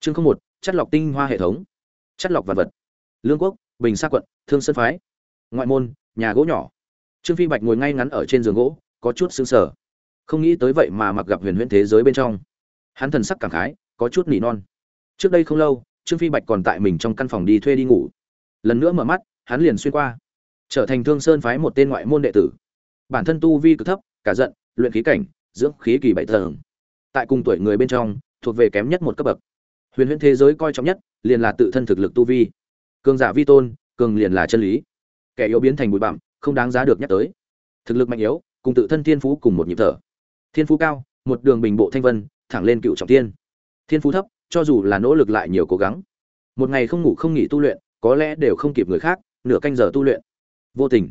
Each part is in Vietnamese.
chương không một, chất lọc tinh hoa hệ thống. Chất lọc vật vật. Lương quốc, bình sa quận, thương sơn phái. Ngoại môn, nhà gỗ nhỏ. Trương phi bạch ngồi ngay ngắn ở trên giường gỗ, có chút xứng sờ. Không nghĩ tới vậy mà mặc gặp huyền huyễn thế giới bên trong. Hắn thần sắc cảm khái, có chút nỉ non. Trước đây không lâu, trương phi bạch còn tại mình trong căn phòng đi thuê đi ngủ. Lần nữa mở mắt, hắn liền xuyên qua. Trở thành thương sơn phái một tên ngoại môn đệ tử. Bản thân tu vi cực thấp, cả giận, luyện khí cảnh, dưỡng khí kỳ bảy tầng. Tại cùng tuổi người bên trong, thuộc về kém nhất một cấp bậc huyền huyễn thế giới coi trọng nhất, liền là tự thân thực lực tu vi. Cường giả vi tôn, cường liền là chân lý. Kẻ yếu biến thành bụi bặm, không đáng giá được nhắc tới. Thực lực mạnh yếu, cùng tự thân thiên phú cùng một nhịp thở. Thiên phú cao, một đường bình bộ thanh vân, thẳng lên cựu trọng tiên thiên phú thấp, cho dù là nỗ lực lại nhiều cố gắng. Một ngày không ngủ không nghỉ tu luyện, có lẽ đều không kịp người khác, nửa canh giờ tu luyện. Vô tình.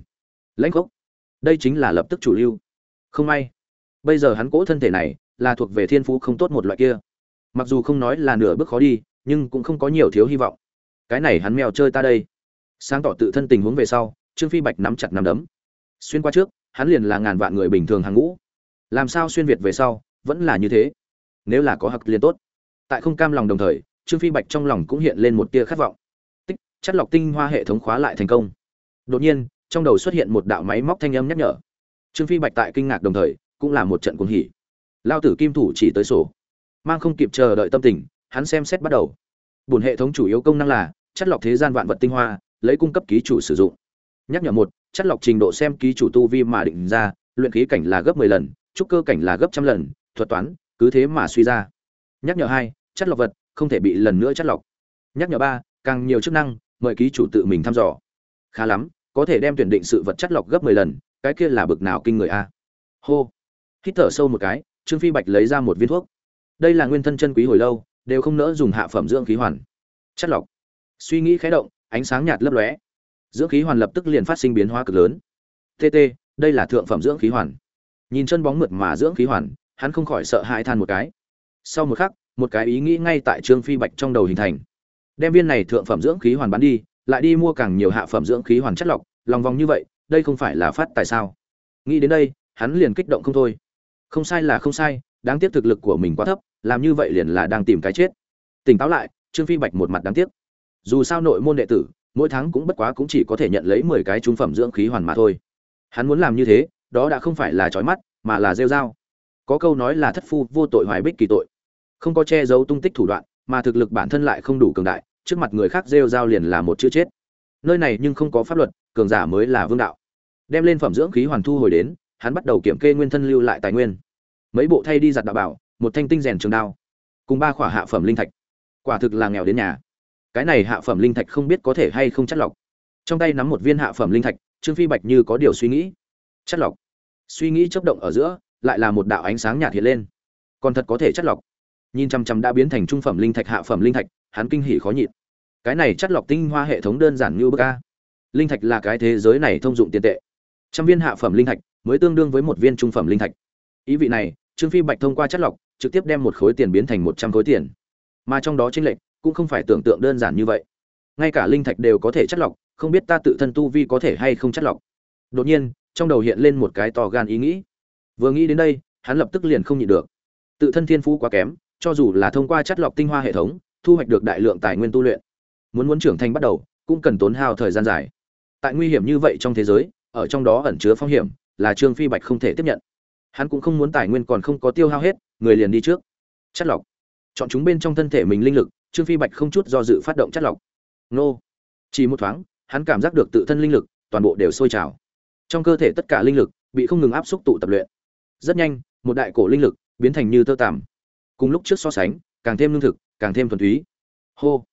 Lãnh khốc. Đây chính là lập tức chủ lưu. Không may. Bây giờ hắn cỗ thân thể này là thuộc về thiên phú không tốt một loại kia mặc dù không nói là nửa bước khó đi, nhưng cũng không có nhiều thiếu hy vọng. Cái này hắn mèo chơi ta đây. Sáng tỏ tự thân tình huống về sau, trương phi bạch nắm chặt nắm đấm. Xuyên qua trước, hắn liền là ngàn vạn người bình thường hàng ngũ. Làm sao xuyên việt về sau, vẫn là như thế. Nếu là có hặc liền tốt. Tại không cam lòng đồng thời, trương phi bạch trong lòng cũng hiện lên một tia khát vọng. Tích, chất lọc tinh hoa hệ thống khóa lại thành công. Đột nhiên, trong đầu xuất hiện một đạo máy móc thanh âm nhắc nhở. Trương phi bạch tại kinh ngạc đồng thời, cũng là một trận cuồng hỉ. Lao tử kim thủ chỉ tới sổ mang không kịp chờ đợi tâm tình, hắn xem xét bắt đầu. Bổn hệ thống chủ yếu công năng là, chất lọc thế gian vạn vật tinh hoa, lấy cung cấp ký chủ sử dụng. Nhắc nhở một, chất lọc trình độ xem ký chủ tu vi mà định ra, luyện khí cảnh là gấp 10 lần, trúc cơ cảnh là gấp trăm lần, thuật toán, cứ thế mà suy ra. Nhắc nhở hai, chất lọc vật không thể bị lần nữa chất lọc. Nhắc nhở ba, càng nhiều chức năng, mời ký chủ tự mình thăm dò. Khá lắm, có thể đem tuyển định sự vật chất lọc gấp 10 lần, cái kia là bực nào kinh người a. Hô. Hít thở sâu một cái, trương phi bạch lấy ra một viên thuốc đây là nguyên thân chân quý hồi lâu, đều không nỡ dùng hạ phẩm dưỡng khí hoàn. Chất lọc. Suy nghĩ khẽ động, ánh sáng nhạt lấp lóe. Dưỡng khí hoàn lập tức liền phát sinh biến hóa cực lớn. Tt đây là thượng phẩm dưỡng khí hoàn. Nhìn chân bóng mượt mà dưỡng khí hoàn, hắn không khỏi sợ hãi than một cái. Sau một khắc, một cái ý nghĩ ngay tại trương phi bạch trong đầu hình thành. Đem viên này thượng phẩm dưỡng khí hoàn bán đi, lại đi mua càng nhiều hạ phẩm dưỡng khí hoàn chất lọc, lòng vòng như vậy, đây không phải là phát tại sao? Nghĩ đến đây, hắn liền kích động không thôi. Không sai là không sai đáng tiếc thực lực của mình quá thấp, làm như vậy liền là đang tìm cái chết. Tỉnh táo lại, trương phi bạch một mặt đáng tiếc. Dù sao nội môn đệ tử, mỗi tháng cũng bất quá cũng chỉ có thể nhận lấy mười cái trung phẩm dưỡng khí hoàn mà thôi. Hắn muốn làm như thế, đó đã không phải là trói mắt, mà là rêu dao có câu nói là thất phu vô tội hoài bích kỳ tội. Không có che giấu tung tích thủ đoạn, mà thực lực bản thân lại không đủ cường đại, trước mặt người khác rêu dao liền là một chữ chết. Nơi này nhưng không có pháp luật, cường giả mới là vương đạo. Đem lên phẩm dưỡng khí hoàn thu hồi đến, hắn bắt đầu kiểm kê nguyên thân lưu lại tài nguyên mấy bộ thay đi giặt đạo bảo, một thanh tinh rèn trường đao, cùng ba khỏa hạ phẩm linh thạch. Quả thực là nghèo đến nhà. Cái này hạ phẩm linh thạch không biết có thể hay không chất lọc. Trong tay nắm một viên hạ phẩm linh thạch, trương phi bạch như có điều suy nghĩ. Chất lọc. Suy nghĩ chốc động ở giữa, lại là một đạo ánh sáng nhạt hiện lên. Còn thật có thể chất lọc. Nhìn chăm chăm đã biến thành trung phẩm linh thạch hạ phẩm linh thạch, hắn kinh hỉ khó nhịn. Cái này chất lọc tinh hoa hệ thống đơn giản như bức a. Linh thạch là cái thế giới này thông dụng tiền tệ. Trăm viên hạ phẩm linh thạch, mới tương đương với một viên trung phẩm linh thạch ý vị này, trương phi bạch thông qua chất lọc, trực tiếp đem một khối tiền biến thành một trăm khối tiền. Mà trong đó chính lệnh cũng không phải tưởng tượng đơn giản như vậy. Ngay cả linh thạch đều có thể chất lọc, không biết ta tự thân tu vi có thể hay không chất lọc. Đột nhiên, trong đầu hiện lên một cái to gan ý nghĩ. Vừa nghĩ đến đây, hắn lập tức liền không nhịn được. Tự thân thiên phú quá kém, cho dù là thông qua chất lọc tinh hoa hệ thống, thu hoạch được đại lượng tài nguyên tu luyện, muốn muốn trưởng thành bắt đầu, cũng cần tốn hao thời gian dài. Tại nguy hiểm như vậy trong thế giới, ở trong đó ẩn chứa phong hiểm, là trương phi bạch không thể tiếp nhận hắn cũng không muốn tài nguyên còn không có tiêu hao hết, người liền đi trước. Chất lọc. Chọn chúng bên trong thân thể mình linh lực, trương phi bạch không chút do dự phát động chất lọc. Nô. Chỉ một thoáng, hắn cảm giác được tự thân linh lực, toàn bộ đều sôi trào. Trong cơ thể tất cả linh lực, bị không ngừng áp xúc tụ tập luyện. Rất nhanh, một đại cổ linh lực biến thành như tơ tằm. Cùng lúc trước so sánh, càng thêm lương thực, càng thêm thuần túy. Hô.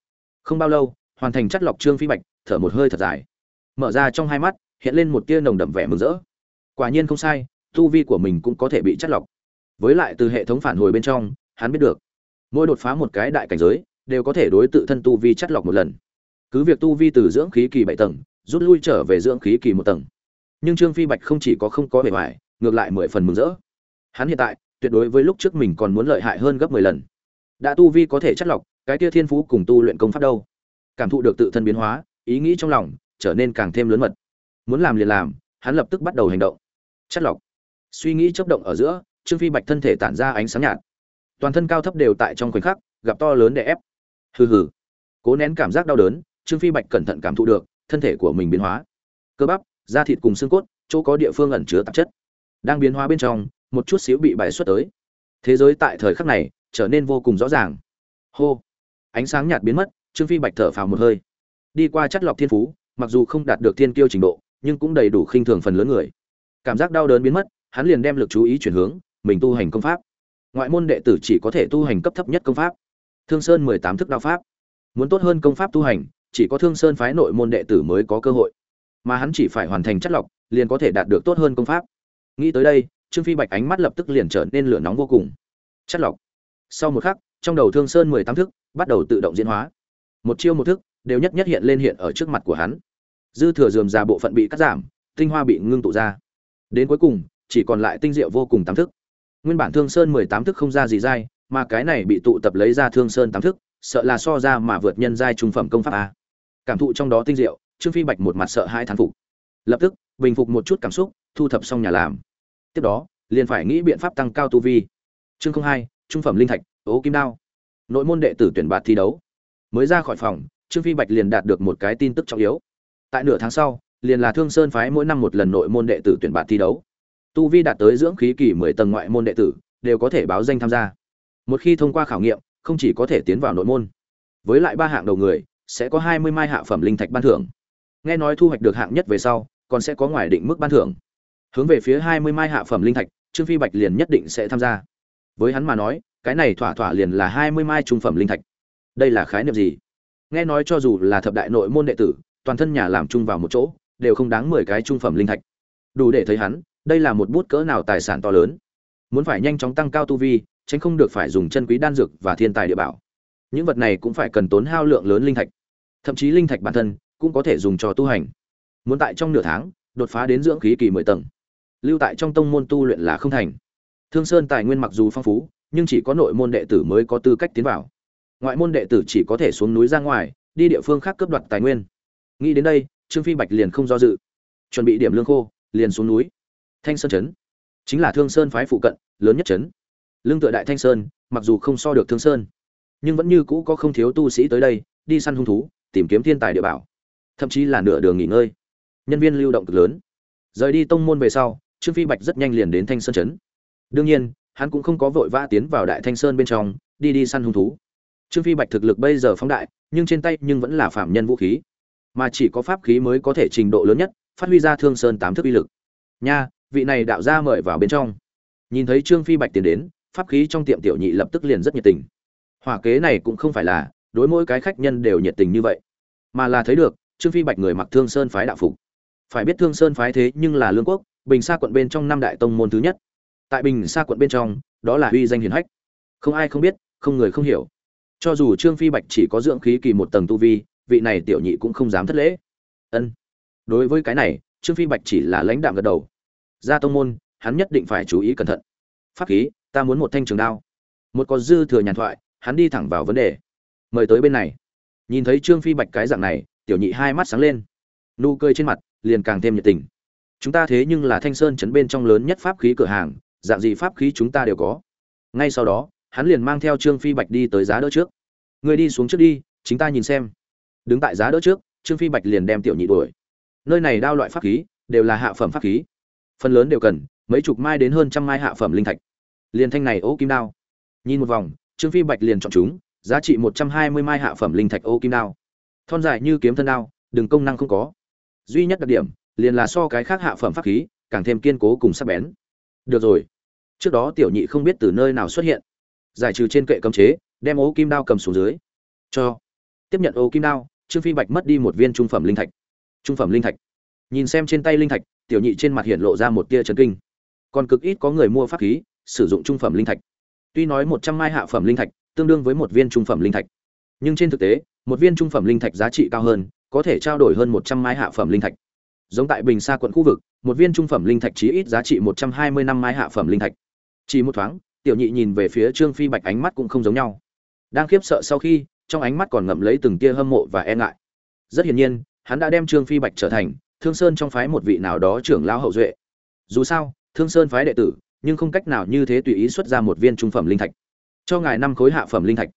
Không bao lâu, hoàn thành chất lọc trương phi bạch, thở một hơi thật dài. Mở ra trong hai mắt, hiện lên một tia nồng đậm vẻ mừng rỡ. Quả nhiên không sai tu vi của mình cũng có thể bị chất lọc. Với lại từ hệ thống phản hồi bên trong hắn biết được mỗi đột phá một cái đại cảnh giới đều có thể đối tự thân tu vi chất lọc một lần. Cứ việc tu vi từ dưỡng khí kỳ bảy tầng rút lui trở về dưỡng khí kỳ một tầng. Nhưng trương phi bạch không chỉ có không có bề bại, ngược lại mười phần mừng rỡ. Hắn hiện tại tuyệt đối với lúc trước mình còn muốn lợi hại hơn gấp mười lần. Đã tu vi có thể chất lọc cái tia thiên phú cùng tu luyện công pháp đâu? Cảm thụ được tự thân biến hóa ý nghĩ trong lòng trở nên càng thêm lớn mật. Muốn làm liền làm hắn lập tức bắt đầu hành động. Chất lọc suy nghĩ chốc động ở giữa, trương phi bạch thân thể tản ra ánh sáng nhạt. Toàn thân cao thấp đều tại trong khoảnh khắc, gặp to lớn để ép. Hừ hừ. Cố nén cảm giác đau đớn, trương phi bạch cẩn thận cảm thụ được, thân thể của mình biến hóa. Cơ bắp, da thịt cùng xương cốt, chỗ có địa phương ẩn chứa tạp chất, đang biến hóa bên trong, một chút xíu bị bài xuất tới. Thế giới tại thời khắc này, trở nên vô cùng rõ ràng. Hô. Ánh sáng nhạt biến mất, trương phi bạch thở phào một hơi. Đi qua chất lọc thiên phú, mặc dù không đạt được thiên kiêu trình độ, nhưng cũng đầy đủ khinh thường phần lớn người. Cảm giác đau đớn biến mất hắn liền đem lực chú ý chuyển hướng, mình tu hành công pháp. Ngoại môn đệ tử chỉ có thể tu hành cấp thấp nhất công pháp. Thương sơn mười tám thức đao pháp. Muốn tốt hơn công pháp tu hành, chỉ có thương sơn phái nội môn đệ tử mới có cơ hội. Mà hắn chỉ phải hoàn thành chất lọc, liền có thể đạt được tốt hơn công pháp. Nghĩ tới đây, trương phi bạch ánh mắt lập tức liền trở nên lửa nóng vô cùng. Chất lọc. Sau một khắc, trong đầu thương sơn mười tám thức bắt đầu tự động diễn hóa. Một chiêu một thức đều nhất nhất hiện lên hiện ở trước mặt của hắn. Dư thừa dườm già bộ phận bị cắt giảm, tinh hoa bị ngưng tụ ra. Đến cuối cùng chỉ còn lại tinh diệu vô cùng tám thức. Nguyên bản thương sơn mười tám thức không ra gì dai, mà cái này bị tụ tập lấy ra thương sơn tám thức, sợ là so ra mà vượt nhân giai trung phẩm công pháp a. Cảm thụ trong đó tinh diệu, trương phi bạch một mặt sợ hai thán phục. Lập tức, bình phục một chút cảm xúc, thu thập xong nhà làm. Tiếp đó, liền phải nghĩ biện pháp tăng cao tu vi. Chương không hai, trung phẩm linh thạch, ố kim đao. Nội môn đệ tử tuyển bạt thi đấu. Mới ra khỏi phòng, trương phi bạch liền đạt được một cái tin tức trọng yếu. Tại nửa tháng sau, liền là thương sơn phái mỗi năm một lần nội môn đệ tử tuyển bạt thi đấu tu vi đạt tới dưỡng khí kỳ mười tầng ngoại môn đệ tử, đều có thể báo danh tham gia. Một khi thông qua khảo nghiệm, không chỉ có thể tiến vào nội môn, với lại ba hạng đầu người, sẽ có hai mươi mai hạ phẩm linh thạch ban thưởng. Nghe nói thu hoạch được hạng nhất về sau, còn sẽ có ngoài định mức ban thưởng. Hướng về phía hai mươi mai hạ phẩm linh thạch, trương phi bạch liền nhất định sẽ tham gia. Với hắn mà nói, cái này thỏa thỏa liền là hai mươi mai trung phẩm linh thạch. Đây là khái niệm gì? Nghe nói cho dù là thập đại nội môn đệ tử, toàn thân nhà làm chung vào một chỗ, đều không đáng mười cái trung phẩm linh thạch. Đủ để thấy hắn đây là một bút cỡ nào tài sản to lớn? Muốn phải nhanh chóng tăng cao tu vi, tránh không được phải dùng chân quý đan dược và thiên tài địa bảo. Những vật này cũng phải cần tốn hao lượng lớn linh thạch. Thậm chí linh thạch bản thân cũng có thể dùng cho tu hành. Muốn tại trong nửa tháng, đột phá đến dưỡng khí kỳ mười tầng. Lưu tại trong tông môn tu luyện là không thành. Thương sơn tài nguyên mặc dù phong phú, nhưng chỉ có nội môn đệ tử mới có tư cách tiến vào. Ngoại môn đệ tử chỉ có thể xuống núi ra ngoài, đi địa phương khác cướp đoạt tài nguyên. Nghĩ đến đây, trương phi bạch liền không do dự. Chuẩn bị điểm lương khô, liền xuống núi thanh sơn Trấn. Chính là thương sơn phái phụ cận, lớn nhất Trấn. Lương tựa đại thanh sơn, mặc dù không so được thương sơn, nhưng vẫn như cũ có không thiếu tu sĩ tới đây, đi săn hung thú, tìm kiếm thiên tài địa bảo, thậm chí là nửa đường nghỉ ngơi. Nhân viên lưu động cực lớn. Rời đi tông môn về sau, trương phi bạch rất nhanh liền đến thanh sơn Trấn. đương nhiên, hắn cũng không có vội vã tiến vào đại thanh sơn bên trong, đi đi săn hung thú. Trương phi bạch thực lực bây giờ phóng đại, nhưng trên tay nhưng vẫn là phạm nhân vũ khí. Mà chỉ có pháp khí mới có thể trình độ lớn nhất, phát huy ra thương sơn tám thức uy lực. Nha vị này đạo ra mời vào bên trong. Nhìn thấy trương phi bạch tiến đến, pháp khí trong tiệm tiểu nhị lập tức liền rất nhiệt tình. Hỏa kế này cũng không phải là, đối mỗi cái khách nhân đều nhiệt tình như vậy. Mà là thấy được, trương phi bạch người mặc thương sơn phái đạo phục. Phải biết thương sơn phái thế nhưng là lương quốc, bình sa quận bên trong năm đại tông môn thứ nhất. Tại bình sa quận bên trong, đó là uy danh hiển hách. Không ai không biết, không người không hiểu. Cho dù trương phi bạch chỉ có dưỡng khí kỳ một tầng tu vi, vị này tiểu nhị cũng không dám thất lễ. Ân. Đối với cái này, trương phi bạch chỉ là lãnh đạm gật đầu ra tông môn, hắn nhất định phải chú ý cẩn thận. Pháp khí, ta muốn một thanh trường đao. Một có dư thừa nhàn thoại, hắn đi thẳng vào vấn đề. Mời tới bên này. Nhìn thấy trương phi bạch cái dạng này, tiểu nhị hai mắt sáng lên. Nụ cười trên mặt, liền càng thêm nhiệt tình. Chúng ta thế nhưng là thanh sơn chấn bên trong lớn nhất pháp khí cửa hàng, dạng gì pháp khí chúng ta đều có. Ngay sau đó, hắn liền mang theo trương phi bạch đi tới giá đỡ trước. Người đi xuống trước đi, chính ta nhìn xem. Đứng tại giá đỡ trước, trương phi bạch liền đem tiểu nhị đuổi. Nơi này đao loại pháp khí, đều là hạ phẩm pháp khí phần lớn đều cần, mấy chục mai đến hơn trăm mai hạ phẩm linh thạch. Liền thanh này ô kim đao. Nhìn một vòng, trương phi bạch liền chọn chúng, giá trị một trăm hai mươi mai hạ phẩm linh thạch ô kim đao. Thon dài như kiếm thân đao, đừng công năng không có. Duy nhất đặc điểm, liền là so cái khác hạ phẩm pháp khí, càng thêm kiên cố cùng sắc bén. Được rồi. Trước đó tiểu nhị không biết từ nơi nào xuất hiện. Giải trừ trên kệ cấm chế, đem ô kim đao cầm xuống dưới. Cho. Tiếp nhận ô kim đao, trương phi bạch mất đi một viên trung phẩm linh thạch. Trung phẩm linh thạch. Nhìn xem trên tay linh thạch tiểu nhị trên mặt hiện lộ ra một tia chấn kinh. Còn cực ít có người mua pháp khí, sử dụng trung phẩm linh thạch. Tuy nói một trăm mai hạ phẩm linh thạch, tương đương với một viên trung phẩm linh thạch. Nhưng trên thực tế, một viên trung phẩm linh thạch giá trị cao hơn, có thể trao đổi hơn một trăm mai hạ phẩm linh thạch. Giống tại bình sa quận khu vực, một viên trung phẩm linh thạch chí ít giá trị một trăm hai mươi năm mai hạ phẩm linh thạch. Chỉ một thoáng, tiểu nhị nhìn về phía trương phi bạch ánh mắt cũng không giống nhau. Đang khiếp sợ sau khi, trong ánh mắt còn ngậm lấy từng tia hâm mộ và e ngại. Rất hiển nhiên, hắn đã đem trương phi bạch trở thành thương sơn trong phái một vị nào đó trưởng lão hậu duệ. Dù sao, thương sơn phái đệ tử, nhưng không cách nào như thế tùy ý xuất ra một viên trung phẩm linh thạch. Cho ngài năm khối hạ phẩm linh thạch.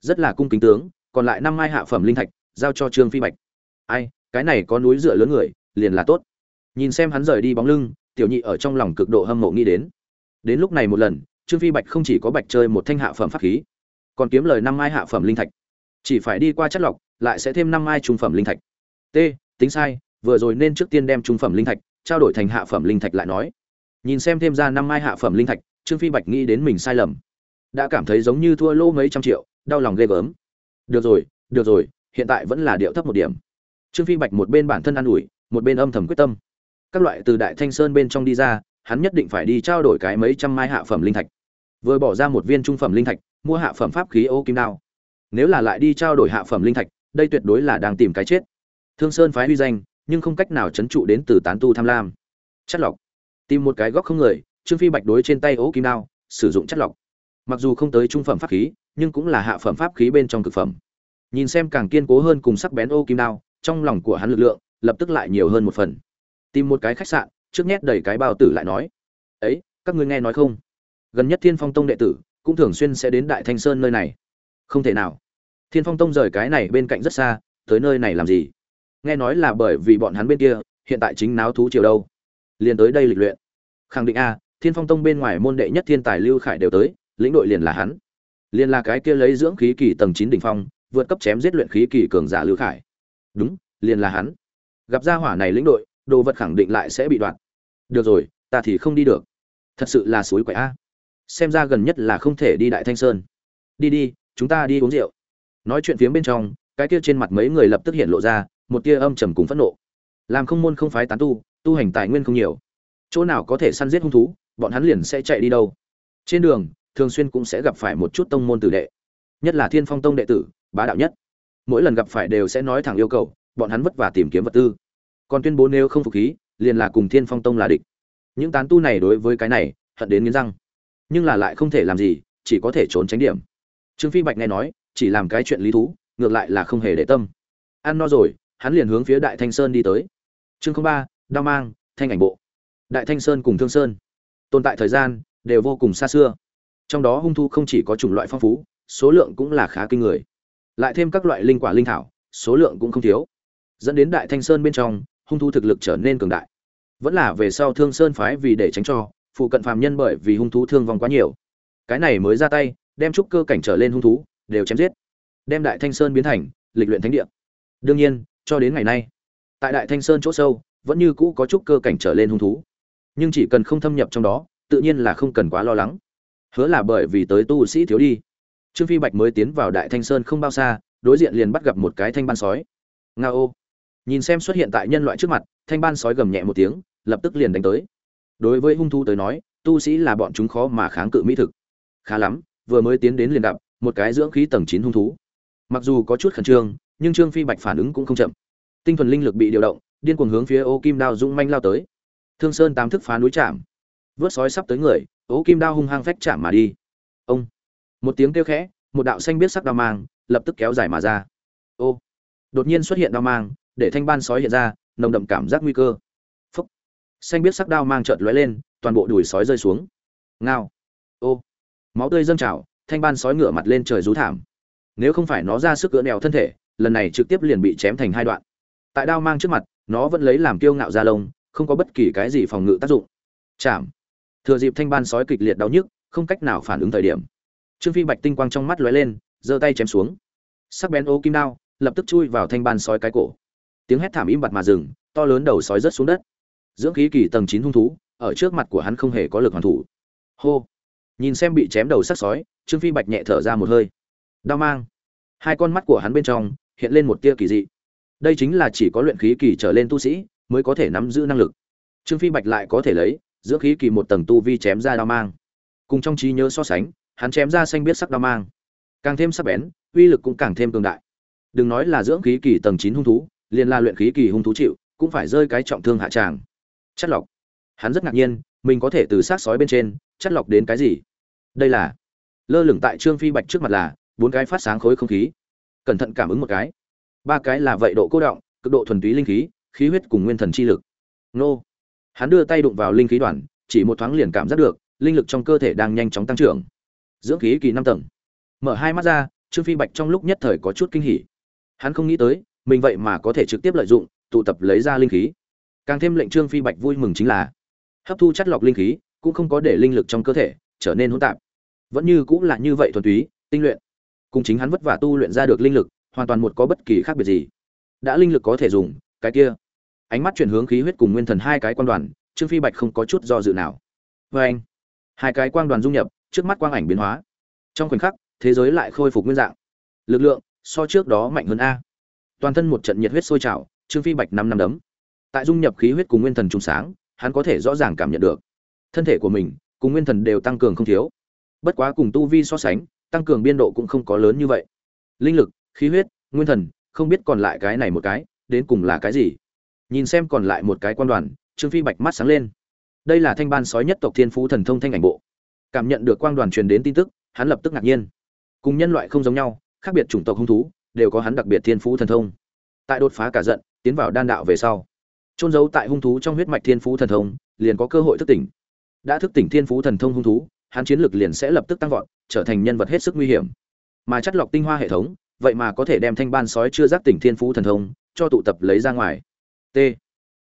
Rất là cung kính tướng, còn lại năm mai hạ phẩm linh thạch, giao cho trương phi bạch. Ai, cái này có núi dựa lớn người, liền là tốt. Nhìn xem hắn rời đi bóng lưng, tiểu nhị ở trong lòng cực độ hâm mộ nghĩ đến. Đến lúc này một lần, trương phi bạch không chỉ có bạch chơi một thanh hạ phẩm pháp khí, còn kiếm lời năm mai hạ phẩm linh thạch. Chỉ phải đi qua chất lọc, lại sẽ thêm năm mai trung phẩm linh thạch. T, tính sai vừa rồi nên trước tiên đem trung phẩm linh thạch, trao đổi thành hạ phẩm linh thạch lại nói. Nhìn xem thêm ra năm mai hạ phẩm linh thạch, trương phi bạch nghĩ đến mình sai lầm. Đã cảm thấy giống như thua lỗ mấy trăm triệu, đau lòng ghê gớm. Được rồi được rồi, hiện tại vẫn là điệu thấp một điểm. Trương phi bạch một bên bản thân ă n ủi, một bên âm thầm quyết tâm. Các loại từ đại thanh sơn bên trong đi ra, hắn nhất định phải đi trao đổi cái mấy trăm mai hạ phẩm linh thạch. Vừa bỏ ra một viên trung phẩm linh thạch, mua hạ phẩm pháp khí ô kim đao. Nếu là lại đi trao đổi hạ phẩm linh thạch, đây tuyệt đối là đang tìm cái chết. Thương sơn phái uy danh nhưng không cách nào chấn trụ đến từ tán tu tham lam. Chất lọc. Tìm một cái góc không người, trương phi bạch đối trên tay ố kim đao, sử dụng chất lọc. Mặc dù không tới trung phẩm pháp khí, nhưng cũng là hạ phẩm pháp khí bên trong cực phẩm. Nhìn xem càng kiên cố hơn cùng sắc bén ô kim đao, trong lòng của hắn lực lượng lập tức lại nhiều hơn một phần. Tìm một cái khách sạn, trước nhét đầy cái bao tử lại nói, ấy, các ngươi nghe nói không? Gần nhất thiên phong tông đệ tử cũng thường xuyên sẽ đến đại thanh sơn nơi này. Không thể nào. Thiên phong tông rời cái này bên cạnh rất xa, tới nơi này làm gì? Nghe nói là bởi vì bọn hắn bên kia, hiện tại chính náo thú chiều đâu. Liền tới đây lịch luyện. Khẳng định a, thiên phong tông bên ngoài môn đệ nhất thiên tài lưu khải đều tới, lĩnh đội liền là hắn. Liền là cái kia lấy dưỡng khí kỳ tầng chín đỉnh phong, vượt cấp chém giết luyện khí kỳ cường giả lưu khải. Đúng, liền là hắn. Gặp gia hỏa này lĩnh đội, đồ vật khẳng định lại sẽ bị đoạn được rồi, ta thì không đi được. Thật sự là suối quậy a. Xem ra gần nhất là không thể đi đại thanh sơn. Đi đi, chúng ta đi uống rượu. Nói chuyện phía bên trong, cái kia trên mặt mấy người lập tức hiện lộ ra một tia âm trầm cùng phẫn nộ. Làm không môn không phái tán tu tu hành tài nguyên không nhiều. Chỗ nào có thể săn giết hung thú, bọn hắn liền sẽ chạy đi đâu. Trên đường, thường xuyên cũng sẽ gặp phải một chút tông môn tử đệ. Nhất là thiên phong tông đệ tử, bá đạo nhất. Mỗi lần gặp phải đều sẽ nói thẳng yêu cầu, bọn hắn vất vả tìm kiếm vật tư. Còn tuyên bố nếu không phục khí, liền là cùng thiên phong tông là địch. Những tán tu này đối với cái này, hận đến nghiến răng. Nhưng là lại không thể làm gì, chỉ có thể trốn tránh điểm. Trương phi bạch nghe nói, chỉ làm cái chuyện lý thú, ngược lại là không hề để tâm. Ăn no rồi hắn liền hướng phía đại thanh sơn đi tới. Chương ba, đao mang, thanh ảnh bộ. Đại thanh sơn cùng thương sơn tồn tại thời gian đều vô cùng xa xưa. Trong đó hung thu không chỉ có chủng loại phong phú, số lượng cũng là khá kinh người. Lại thêm các loại linh quả linh thảo, số lượng cũng không thiếu. Dẫn đến đại thanh sơn bên trong, hung thu thực lực trở nên cường đại. Vẫn là về sau thương sơn phái vì để tránh cho, phụ cận phàm nhân bởi vì hung thú thương vong quá nhiều. Cái này mới ra tay, đem trúc cơ cảnh trở lên hung thú đều chém giết, đem đại thanh sơn biến thành lịch luyện thánh địa. Đương nhiên cho đến ngày nay, tại đại thanh sơn chỗ sâu, vẫn như cũ có chút cơ cảnh trở lên hung thú. Nhưng chỉ cần không thâm nhập trong đó, tự nhiên là không cần quá lo lắng. Hứa là bởi vì tới tu sĩ thiếu đi. Trương phi bạch mới tiến vào đại thanh sơn không bao xa, đối diện liền bắt gặp một cái thanh ban sói. Nga ô. Nhìn xem xuất hiện tại nhân loại trước mặt, thanh ban sói gầm nhẹ một tiếng, lập tức liền đánh tới. Đối với hung thú tới nói, tu sĩ là bọn chúng khó mà kháng cự mỹ thực. Khá lắm, vừa mới tiến đến liền gặp một cái dưỡng khí tầng chín hung thú. Mặc dù có chút khẩn trương nhưng trương phi bạch phản ứng cũng không chậm. Tinh thuần linh lực bị điều động, điên cuồng hướng phía ô kim đao dũng manh lao tới. Thương sơn tám thức phá núi chạm. Vớt sói sắp tới người, ô kim đao hung hăng phách chạm mà đi. Ông. Một tiếng kêu khẽ, một đạo xanh biết sắc đao mang lập tức kéo dài mà ra. Ô. Đột nhiên xuất hiện đao mang, để thanh ban sói hiện ra, nồng đậm cảm giác nguy cơ. Phúc. Xanh biết sắc đao mang chợt lóe lên, toàn bộ đùi sói rơi xuống. Ngao. Ô. Máu tươi dâng trào, thanh ban sói ngửa mặt lên trời rú thảm. Nếu không phải nó ra sức cỡ nèo thân thể lần này trực tiếp liền bị chém thành hai đoạn. Tại đao mang trước mặt, nó vẫn lấy làm kiêu ngạo ra lông, không có bất kỳ cái gì phòng ngự tác dụng. Chạm. Thừa dịp thanh ban sói kịch liệt đau nhức, không cách nào phản ứng thời điểm. Trương phi bạch tinh quang trong mắt lóe lên, giơ tay chém xuống. Sắc bén ô kim đao, lập tức chui vào thanh ban sói cái cổ. Tiếng hét thảm im bặt mà dừng, to lớn đầu sói rớt xuống đất. Dưỡng khí kỳ tầng chín hung thú, ở trước mặt của hắn không hề có lực hoàn thủ. Hô. Nhìn xem bị chém đầu sắc sói, trương phi bạch nhẹ thở ra một hơi. Đao mang. Hai con mắt của hắn bên trong hiện lên một tia kỳ dị. Đây chính là chỉ có luyện khí kỳ trở lên tu sĩ mới có thể nắm giữ năng lực. Trương phi bạch lại có thể lấy giữa khí kỳ một tầng tu vi chém ra đao mang. Cùng trong trí nhớ so sánh, hắn chém ra xanh biết sắc đao mang. Càng thêm sắc bén, uy lực cũng càng thêm cường đại. Đừng nói là dưỡng khí kỳ tầng chín hung thú, liền là luyện khí kỳ hung thú chịu, cũng phải rơi cái trọng thương hạ tràng. Chất lọc. Hắn rất ngạc nhiên, mình có thể từ sát sói bên trên, chất lọc đến cái gì? Đây là, lơ lửng tại trương phi bạch trước mặt là, bốn cái phát sáng khối không khí cẩn thận cảm ứng một cái. Ba cái là vậy độ cô động, cực độ thuần túy linh khí khí huyết cùng nguyên thần chi lực. Nô. Hắn đưa tay đụng vào linh khí đoàn, chỉ một thoáng liền cảm giác được, linh lực trong cơ thể đang nhanh chóng tăng trưởng. Dưỡng khí kỳ năm tầng. Mở hai mắt ra, trương phi bạch trong lúc nhất thời có chút kinh hỉ. Hắn không nghĩ tới, mình vậy mà có thể trực tiếp lợi dụng, tụ tập lấy ra linh khí. Càng thêm lệnh trương phi bạch vui mừng chính là, hấp thu chất lọc linh khí, cũng không có để linh lực trong cơ thể trở nên hỗn tạp. Vẫn như cũng là như vậy thuần túy, tinh luyện cùng chính hắn vất vả tu luyện ra được linh lực, hoàn toàn một có bất kỳ khác biệt gì. Đã linh lực có thể dùng, cái kia. Ánh mắt chuyển hướng khí huyết cùng nguyên thần hai cái quan đoàn, trương phi bạch không có chút do dự nào. Vê anh, hai cái quang đoàn dung nhập, trước mắt quang ảnh biến hóa. Trong khoảnh khắc, thế giới lại khôi phục nguyên dạng. Lực lượng, so trước đó mạnh hơn a. Toàn thân một trận nhiệt huyết sôi trào, trương phi bạch năm năm đấm. Tại dung nhập khí huyết cùng nguyên thần trùng sáng, hắn có thể rõ ràng cảm nhận được. Thân thể của mình, cùng nguyên thần đều tăng cường không thiếu. Bất quá cùng tu vi so sánh tăng cường biên độ cũng không có lớn như vậy. Linh lực, khí huyết, nguyên thần, không biết còn lại cái này một cái, đến cùng là cái gì? Nhìn xem còn lại một cái quan đoàn, trương phi bạch mắt sáng lên. Đây là thanh ban sói nhất tộc thiên phú thần thông thanh ảnh bộ. Cảm nhận được quang đoàn truyền đến tin tức, hắn lập tức ngạc nhiên. Cùng nhân loại không giống nhau, khác biệt chủng tộc hung thú, đều có hắn đặc biệt thiên phú thần thông. Tại đột phá cả giận, tiến vào đan đạo về sau trôn giấu tại hung thú trong huyết mạch thiên phú thần thông, liền có cơ hội thức tỉnh. Đã thức tỉnh thiên phú thần thông hung thú hắn chiến lực liền sẽ lập tức tăng vọt, trở thành nhân vật hết sức nguy hiểm. Mà chất lọc tinh hoa hệ thống, vậy mà có thể đem thanh ban sói chưa giác tỉnh thiên phú thần thông, cho tụ tập lấy ra ngoài. T.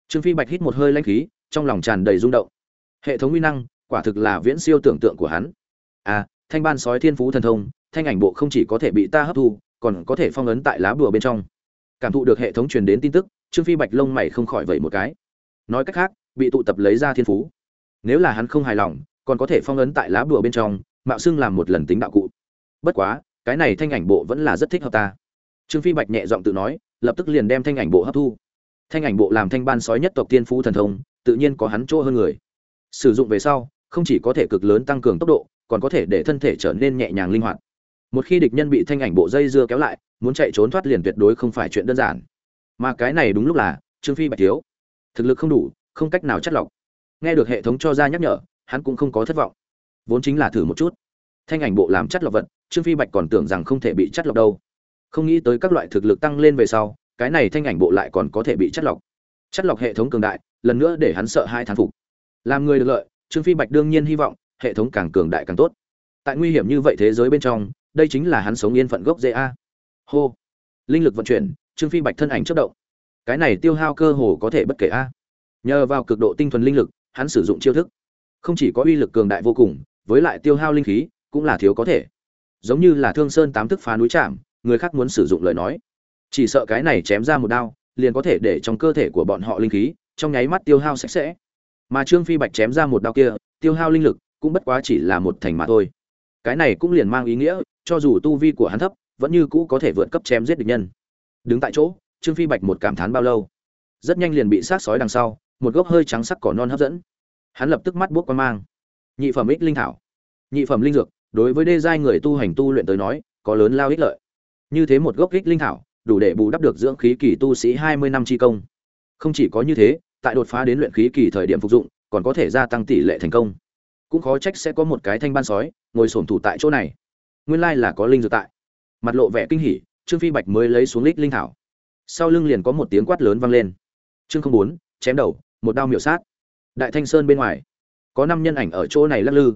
Trương phi bạch hít một hơi lãnh khí, trong lòng tràn đầy rung động. Hệ thống uy năng, quả thực là viễn siêu tưởng tượng của hắn. À thanh ban sói thiên phú thần thông, thanh ảnh bộ không chỉ có thể bị ta hấp thu, còn có thể phong ấn tại lá bùa bên trong. Cảm thụ được hệ thống truyền đến tin tức, trương phi bạch lông mày không khỏi vậy một cái. Nói cách khác, bị tụ tập lấy ra thiên phú. Nếu là hắn không hài lòng còn có thể phong ấn tại lá bùa bên trong, mạo xưng làm một lần tính đạo cụ. Bất quá, cái này thanh ảnh bộ vẫn là rất thích hợp ta. Trương phi bạch nhẹ giọng tự nói, lập tức liền đem thanh ảnh bộ hấp thu. Thanh ảnh bộ làm thanh ban sói nhất tộc tiên phú thần thông, tự nhiên có hắn chỗ hơn người. Sử dụng về sau, không chỉ có thể cực lớn tăng cường tốc độ, còn có thể để thân thể trở nên nhẹ nhàng linh hoạt. Một khi địch nhân bị thanh ảnh bộ dây dưa kéo lại, muốn chạy trốn thoát liền tuyệt đối không phải chuyện đơn giản. Mà cái này đúng lúc là, trương phi bạch thiếu. Thực lực không đủ, không cách nào chắt lọc. Nghe được hệ thống cho ra nhắc nhở hắn cũng không có thất vọng. Vốn chính là thử một chút. Thanh ảnh bộ làm chất lọc vật, trương phi bạch còn tưởng rằng không thể bị chất lọc đâu. Không nghĩ tới các loại thực lực tăng lên về sau, cái này thanh ảnh bộ lại còn có thể bị chất lọc. Chất lọc hệ thống cường đại, lần nữa để hắn sợ hai thán phục. Làm người được lợi, trương phi bạch đương nhiên hy vọng, hệ thống càng cường đại càng tốt. Tại nguy hiểm như vậy thế giới bên trong, đây chính là hắn sống yên phận gốc dễ a. Hô. Linh lực vận chuyển, trương phi bạch thân ảnh chất động. Cái này tiêu hao cơ hồ có thể bất kể a. Nhờ vào cực độ tinh thuần linh lực, hắn sử dụng chiêu thức không chỉ có uy lực cường đại vô cùng, với lại tiêu hao linh khí, cũng là thiếu có thể. Giống như là thương sơn tám thức phá núi chạm người khác muốn sử dụng lời nói. Chỉ sợ cái này chém ra một đao, liền có thể để trong cơ thể của bọn họ linh khí, trong nháy mắt tiêu hao sạch sẽ. Mà trương phi bạch chém ra một đao kia, tiêu hao linh lực, cũng bất quá chỉ là một thành mà thôi. Cái này cũng liền mang ý nghĩa, cho dù tu vi của hắn thấp, vẫn như cũ có thể vượt cấp chém giết địch nhân. Đứng tại chỗ, trương phi bạch một cảm thán bao lâu. Rất nhanh liền bị sát sói đằng sau, một gốc hơi trắng sắc cỏ non hấp dẫn hắn lập tức mắt buốc quan mang. Nhị phẩm ích linh thảo. Nhị phẩm linh dược, đối với đê giai người tu hành tu luyện tới nói, có lớn lao ích lợi. Như thế một gốc ích linh thảo, đủ để bù đắp được dưỡng khí kỳ tu sĩ hai mươi năm chi công. Không chỉ có như thế, tại đột phá đến luyện khí kỳ thời điểm phục dụng, còn có thể gia tăng tỷ lệ thành công. Cũng khó trách sẽ có một cái thanh ban sói, ngồi sổm thủ tại chỗ này. Nguyên lai là có linh dược tại. Mặt lộ vẻ kinh hỉ, trương phi bạch mới lấy xuống lích linh thảo. Sau lưng liền có một tiếng quát lớn vang lên. Trương không bốn, chém đầu, một đao miểu sát đại thanh sơn bên ngoài. Có năm nhân ảnh ở chỗ này lắc lư.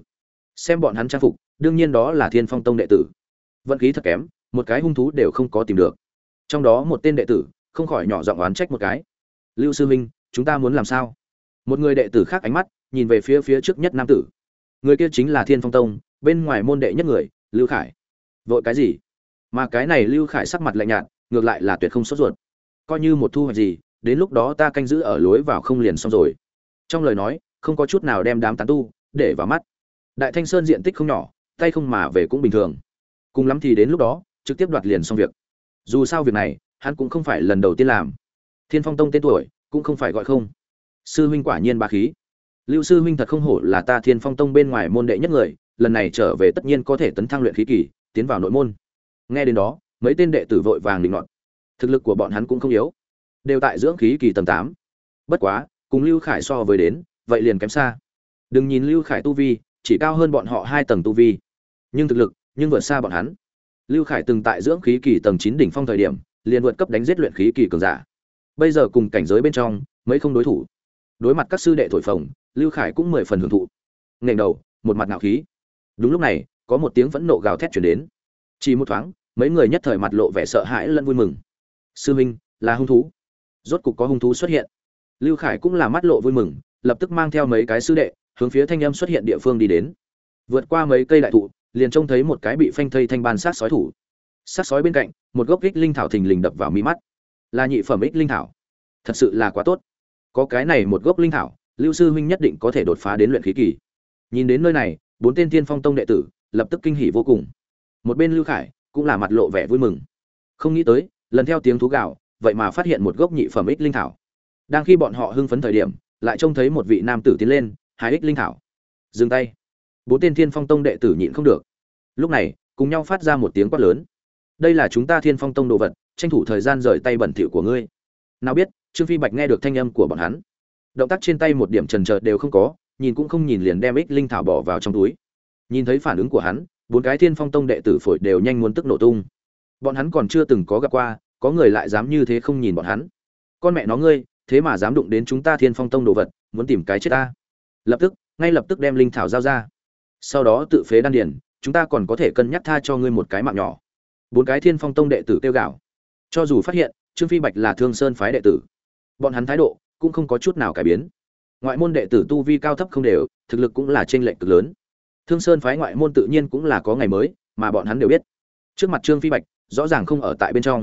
Xem bọn hắn trang phục, đương nhiên đó là thiên phong tông đệ tử. Vận khí thật kém, một cái hung thú đều không có tìm được. Trong đó một tên đệ tử, không khỏi nhỏ giọng oán trách một cái. Lưu sư minh chúng ta muốn làm sao? Một người đệ tử khác ánh mắt, nhìn về phía phía trước nhất nam tử. Người kia chính là thiên phong tông, bên ngoài môn đệ nhất người, lưu khải. Vội cái gì? Mà cái này lưu khải sắc mặt lạnh nhạt, ngược lại là tuyệt không sốt ruột. Coi như một thu hoạch gì, đến lúc đó ta canh giữ ở lối vào không liền xong rồi trong lời nói, không có chút nào đem đám tán tu để vào mắt. Đại thanh sơn diện tích không nhỏ, tay không mà về cũng bình thường. Cùng lắm thì đến lúc đó, trực tiếp đoạt liền xong việc. Dù sao việc này, hắn cũng không phải lần đầu tiên làm. Thiên phong tông tên tuổi, cũng không phải gọi không. Sư huynh quả nhiên ba khí. Lưu sư huynh thật không hổ là ta thiên phong tông bên ngoài môn đệ nhất người, lần này trở về tất nhiên có thể tấn thăng luyện khí kỳ, tiến vào nội môn. Nghe đến đó, mấy tên đệ tử vội vàng định luận thực lực của bọn hắn cũng không yếu. Đều tại dưỡng khí kỳ tầng tám. Bất quá cùng lưu khải so với đến, vậy liền kém xa. Đừng nhìn lưu khải tu vi, chỉ cao hơn bọn họ hai tầng tu vi. Nhưng thực lực, nhưng vượt xa bọn hắn. Lưu khải từng tại dưỡng khí kỳ tầng chín đỉnh phong thời điểm, liền vượt cấp đánh giết luyện khí kỳ cường giả. Bây giờ cùng cảnh giới bên trong, mấy không đối thủ. Đối mặt các sư đệ thổi phồng, lưu khải cũng mười phần hưởng thụ. Nghềnh đầu, một mặt ngạo khí. Đúng lúc này, có một tiếng phẫn nộ gào thét chuyển đến. Chỉ một thoáng, mấy người nhất thời mặt lộ vẻ sợ hãi lẫn vui mừng. Sư minh, là hung thú. Rốt cục có hung thú xuất hiện lưu khải cũng là mắt lộ vui mừng, lập tức mang theo mấy cái sư đệ, hướng phía thanh âm xuất hiện địa phương đi đến. Vượt qua mấy cây đại thụ, liền trông thấy một cái bị phanh thây thanh ban sát sói thủ. Sát sói bên cạnh, một gốc ích linh thảo thình lình đập vào mi mắt. Là nhị phẩm ích linh thảo. Thật sự là quá tốt. Có cái này một gốc linh thảo, lưu sư huynh nhất định có thể đột phá đến luyện khí kỳ. Nhìn đến nơi này, bốn tên thiên phong tông đệ tử, lập tức kinh hỉ vô cùng. Một bên lưu khải, cũng là mặt lộ vẻ vui mừng. Không nghĩ tới, lần theo tiếng thú gạo vậy mà phát hiện một gốc nhị phẩm ích linh thảo đang khi bọn họ hưng phấn thời điểm, lại trông thấy một vị nam tử tiến lên hai ích linh thảo. Dừng tay. Bốn tên thiên phong tông đệ tử nhịn không được. Lúc này, cùng nhau phát ra một tiếng quát lớn. Đây là chúng ta thiên phong tông đồ vật, tranh thủ thời gian rời tay bẩn thỉu của ngươi. Nào biết, trương phi bạch nghe được thanh âm của bọn hắn. Động tác trên tay một điểm trần trợt đều không có, nhìn cũng không nhìn liền đem ích linh thảo bỏ vào trong túi. Nhìn thấy phản ứng của hắn, bốn cái thiên phong tông đệ tử phổi đều nhanh muốn tức nổ tung. Bọn hắn còn chưa từng có gặp qua, có người lại dám như thế không nhìn bọn hắn. Con mẹ nó ngươi thế mà dám đụng đến chúng ta thiên phong tông đồ vật, muốn tìm cái chết ta. Lập tức, ngay lập tức đem linh thảo giao ra. Sau đó tự phế đan điền, chúng ta còn có thể cân nhắc tha cho ngươi một cái mạng nhỏ. Bốn cái thiên phong tông đệ tử tiêu gạo cho dù phát hiện, trương phi bạch là thương sơn phái đệ tử, bọn hắn thái độ cũng không có chút nào cải biến. Ngoại môn đệ tử tu vi cao thấp không đều, thực lực cũng là t r ê n lệch cực lớn. Thương sơn phái ngoại môn tự nhiên cũng là có ngày mới, mà bọn hắn đều biết. Trước mặt trương phi bạch, rõ ràng không ở tại bên trong.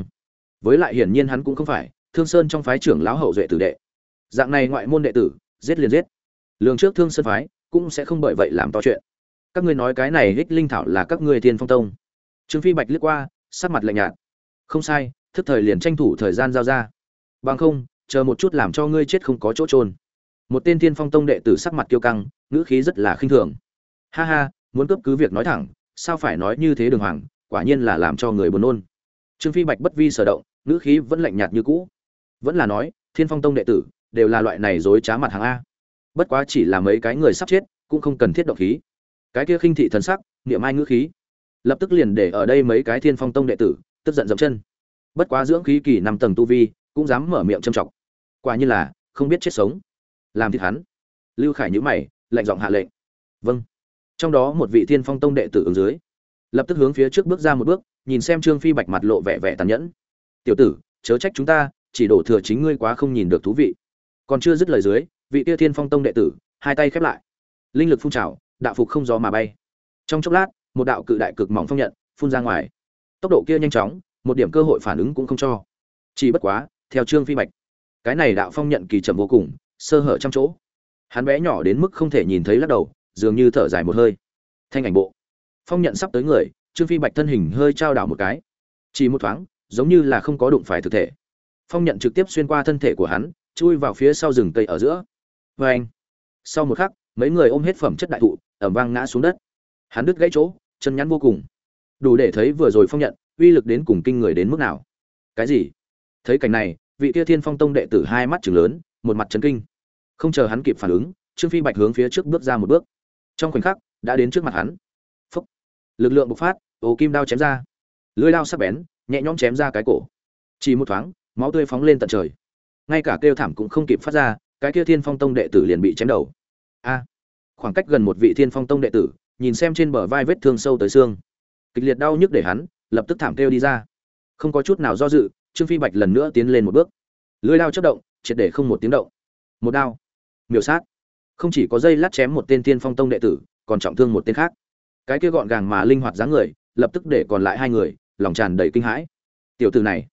Với lại hiển nhiên hắn cũng không phải thương sơn trong phái trưởng lão hậu duệ tử đệ. Dạng này ngoại môn đệ tử, giết liền giết. Lường trước thương sơn phái, cũng sẽ không bởi vậy làm to chuyện. Các ngươi nói cái này hích linh thảo là các ngươi thiên phong tông. Trương phi bạch liếc qua, sắc mặt lạnh nhạt. Không sai, thức thời liền tranh thủ thời gian giao ra. Bằng không, chờ một chút làm cho ngươi chết không có chỗ trôn một tên thiên phong tông đệ tử sắc mặt kiêu căng, ngữ khí rất là khinh thường. Ha ha, muốn cấp cứ việc nói thẳng, sao phải nói như thế đường hoàng, quả nhiên là làm cho người buồn nôn. Trương phi bạch bất vi sở động, ngữ khí vẫn lạnh nhạt như cũ vẫn là nói, thiên phong tông đệ tử đều là loại này dối trá mặt hàng a. Bất quá chỉ là mấy cái người sắp chết, cũng không cần thiết động khí. Cái kia khinh thị thần sắc, niệm ai ngữ khí. Lập tức liền để ở đây mấy cái thiên phong tông đệ tử, tức giận dậm chân. Bất quá dưỡng khí kỳ năm tầng tu vi, cũng dám mở miệng châm chọc. Quả như là, không biết chết sống. Làm thịt hắn. Lưu khải nhữ mày, lạnh giọng hạ lệnh. Vâng. Trong đó một vị thiên phong tông đệ tử ứng dưới, lập tức hướng phía trước bước ra một bước, nhìn xem trương phi bạch mặt lộ vẻ vẻ tàn nhẫn. Tiểu tử, chớ trách chúng ta chỉ đổ thừa chính ngươi quá không nhìn được thú vị. Còn chưa dứt lời dưới, vị tia thiên phong tông đệ tử, hai tay khép lại. Linh lực phun trào, đạo phục không gió mà bay. Trong chốc lát, một đạo cự đại cực mỏng phong nhận phun ra ngoài. Tốc độ kia nhanh chóng, một điểm cơ hội phản ứng cũng không cho. Chỉ bất quá, theo trương phi bạch, cái này đạo phong nhận kỳ chậm vô cùng, sơ hở trăm chỗ. Hắn bé nhỏ đến mức không thể nhìn thấy lắc đầu, dường như thở dài một hơi. Thanh ảnh bộ. Phong nhận sắp tới người, trương phi bạch thân hình hơi trao đảo một cái. Chỉ một thoáng, giống như là không có đụng phải thực thể phong nhận trực tiếp xuyên qua thân thể của hắn, chui vào phía sau rừng cây ở giữa. Vê anh, sau một khắc, mấy người ôm hết phẩm chất đại thụ, ẩm vang ngã xuống đất. Hắn đứt gãy chỗ, chân nhắn vô cùng. Đủ để thấy vừa rồi phong nhận, uy lực đến cùng kinh người đến mức nào. Cái gì? Thấy cảnh này, vị kia thiên phong tông đệ tử hai mắt chừng lớn, một mặt chấn kinh. Không chờ hắn kịp phản ứng, trương phi bạch hướng phía trước bước ra một bước. Trong khoảnh khắc, đã đến trước mặt hắn. Phúc! Lực lượng bộc phát ồ kim đao chém ra. Lưới đao sắc bén, nhẹ nhõm chém ra cái cổ. Chỉ một thoáng máu tươi phóng lên tận trời. Ngay cả kêu thảm cũng không kịp phát ra, cái kia thiên phong tông đệ tử liền bị chém đầu. A, khoảng cách gần một vị thiên phong tông đệ tử, nhìn xem trên bờ vai vết thương sâu tới xương. Kịch liệt đau nhức để hắn, lập tức thảm kêu đi ra. Không có chút nào do dự, trương phi bạch lần nữa tiến lên một bước. Lưới đao chất động, triệt để không một tiếng động. Một đao. Miểu sát. Không chỉ có dây lát chém một tên thiên phong tông đệ tử, còn trọng thương một tên khác. Cái kia gọn gàng mà linh hoạt dáng người, lập tức để còn lại hai người, lòng tràn đầy kinh hãi. Tiểu tử này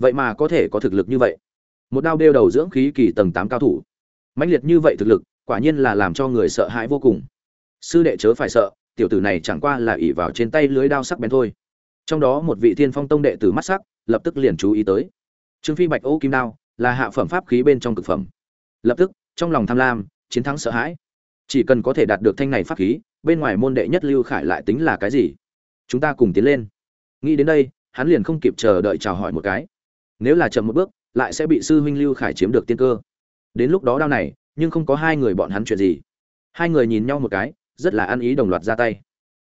vậy mà có thể có thực lực như vậy. Một đao đeo đầu dưỡng khí kỳ tầng tám cao thủ. Mãnh liệt như vậy thực lực, quả nhiên là làm cho người sợ hãi vô cùng. Sư đệ chớ phải sợ, tiểu tử này chẳng qua là ỉ vào trên tay lưới đao sắc bén thôi. Trong đó một vị thiên phong tông đệ tử mắt sắc, lập tức liền chú ý tới. Trương phi bạch ô kim đao, là hạ phẩm pháp khí bên trong cực phẩm. Lập tức, trong lòng tham lam, chiến thắng sợ hãi. Chỉ cần có thể đạt được thanh này pháp khí, bên ngoài môn đệ nhất lưu khải lại tính là cái gì? Chúng ta cùng tiến lên. Nghĩ đến đây, hắn liền không kịp chờ đợi chào hỏi một cái nếu là chậm một bước, lại sẽ bị sư huynh lưu khải chiếm được tiên cơ. Đến lúc đó đau này, nhưng không có hai người bọn hắn chuyện gì. Hai người nhìn nhau một cái, rất là ăn ý đồng loạt ra tay.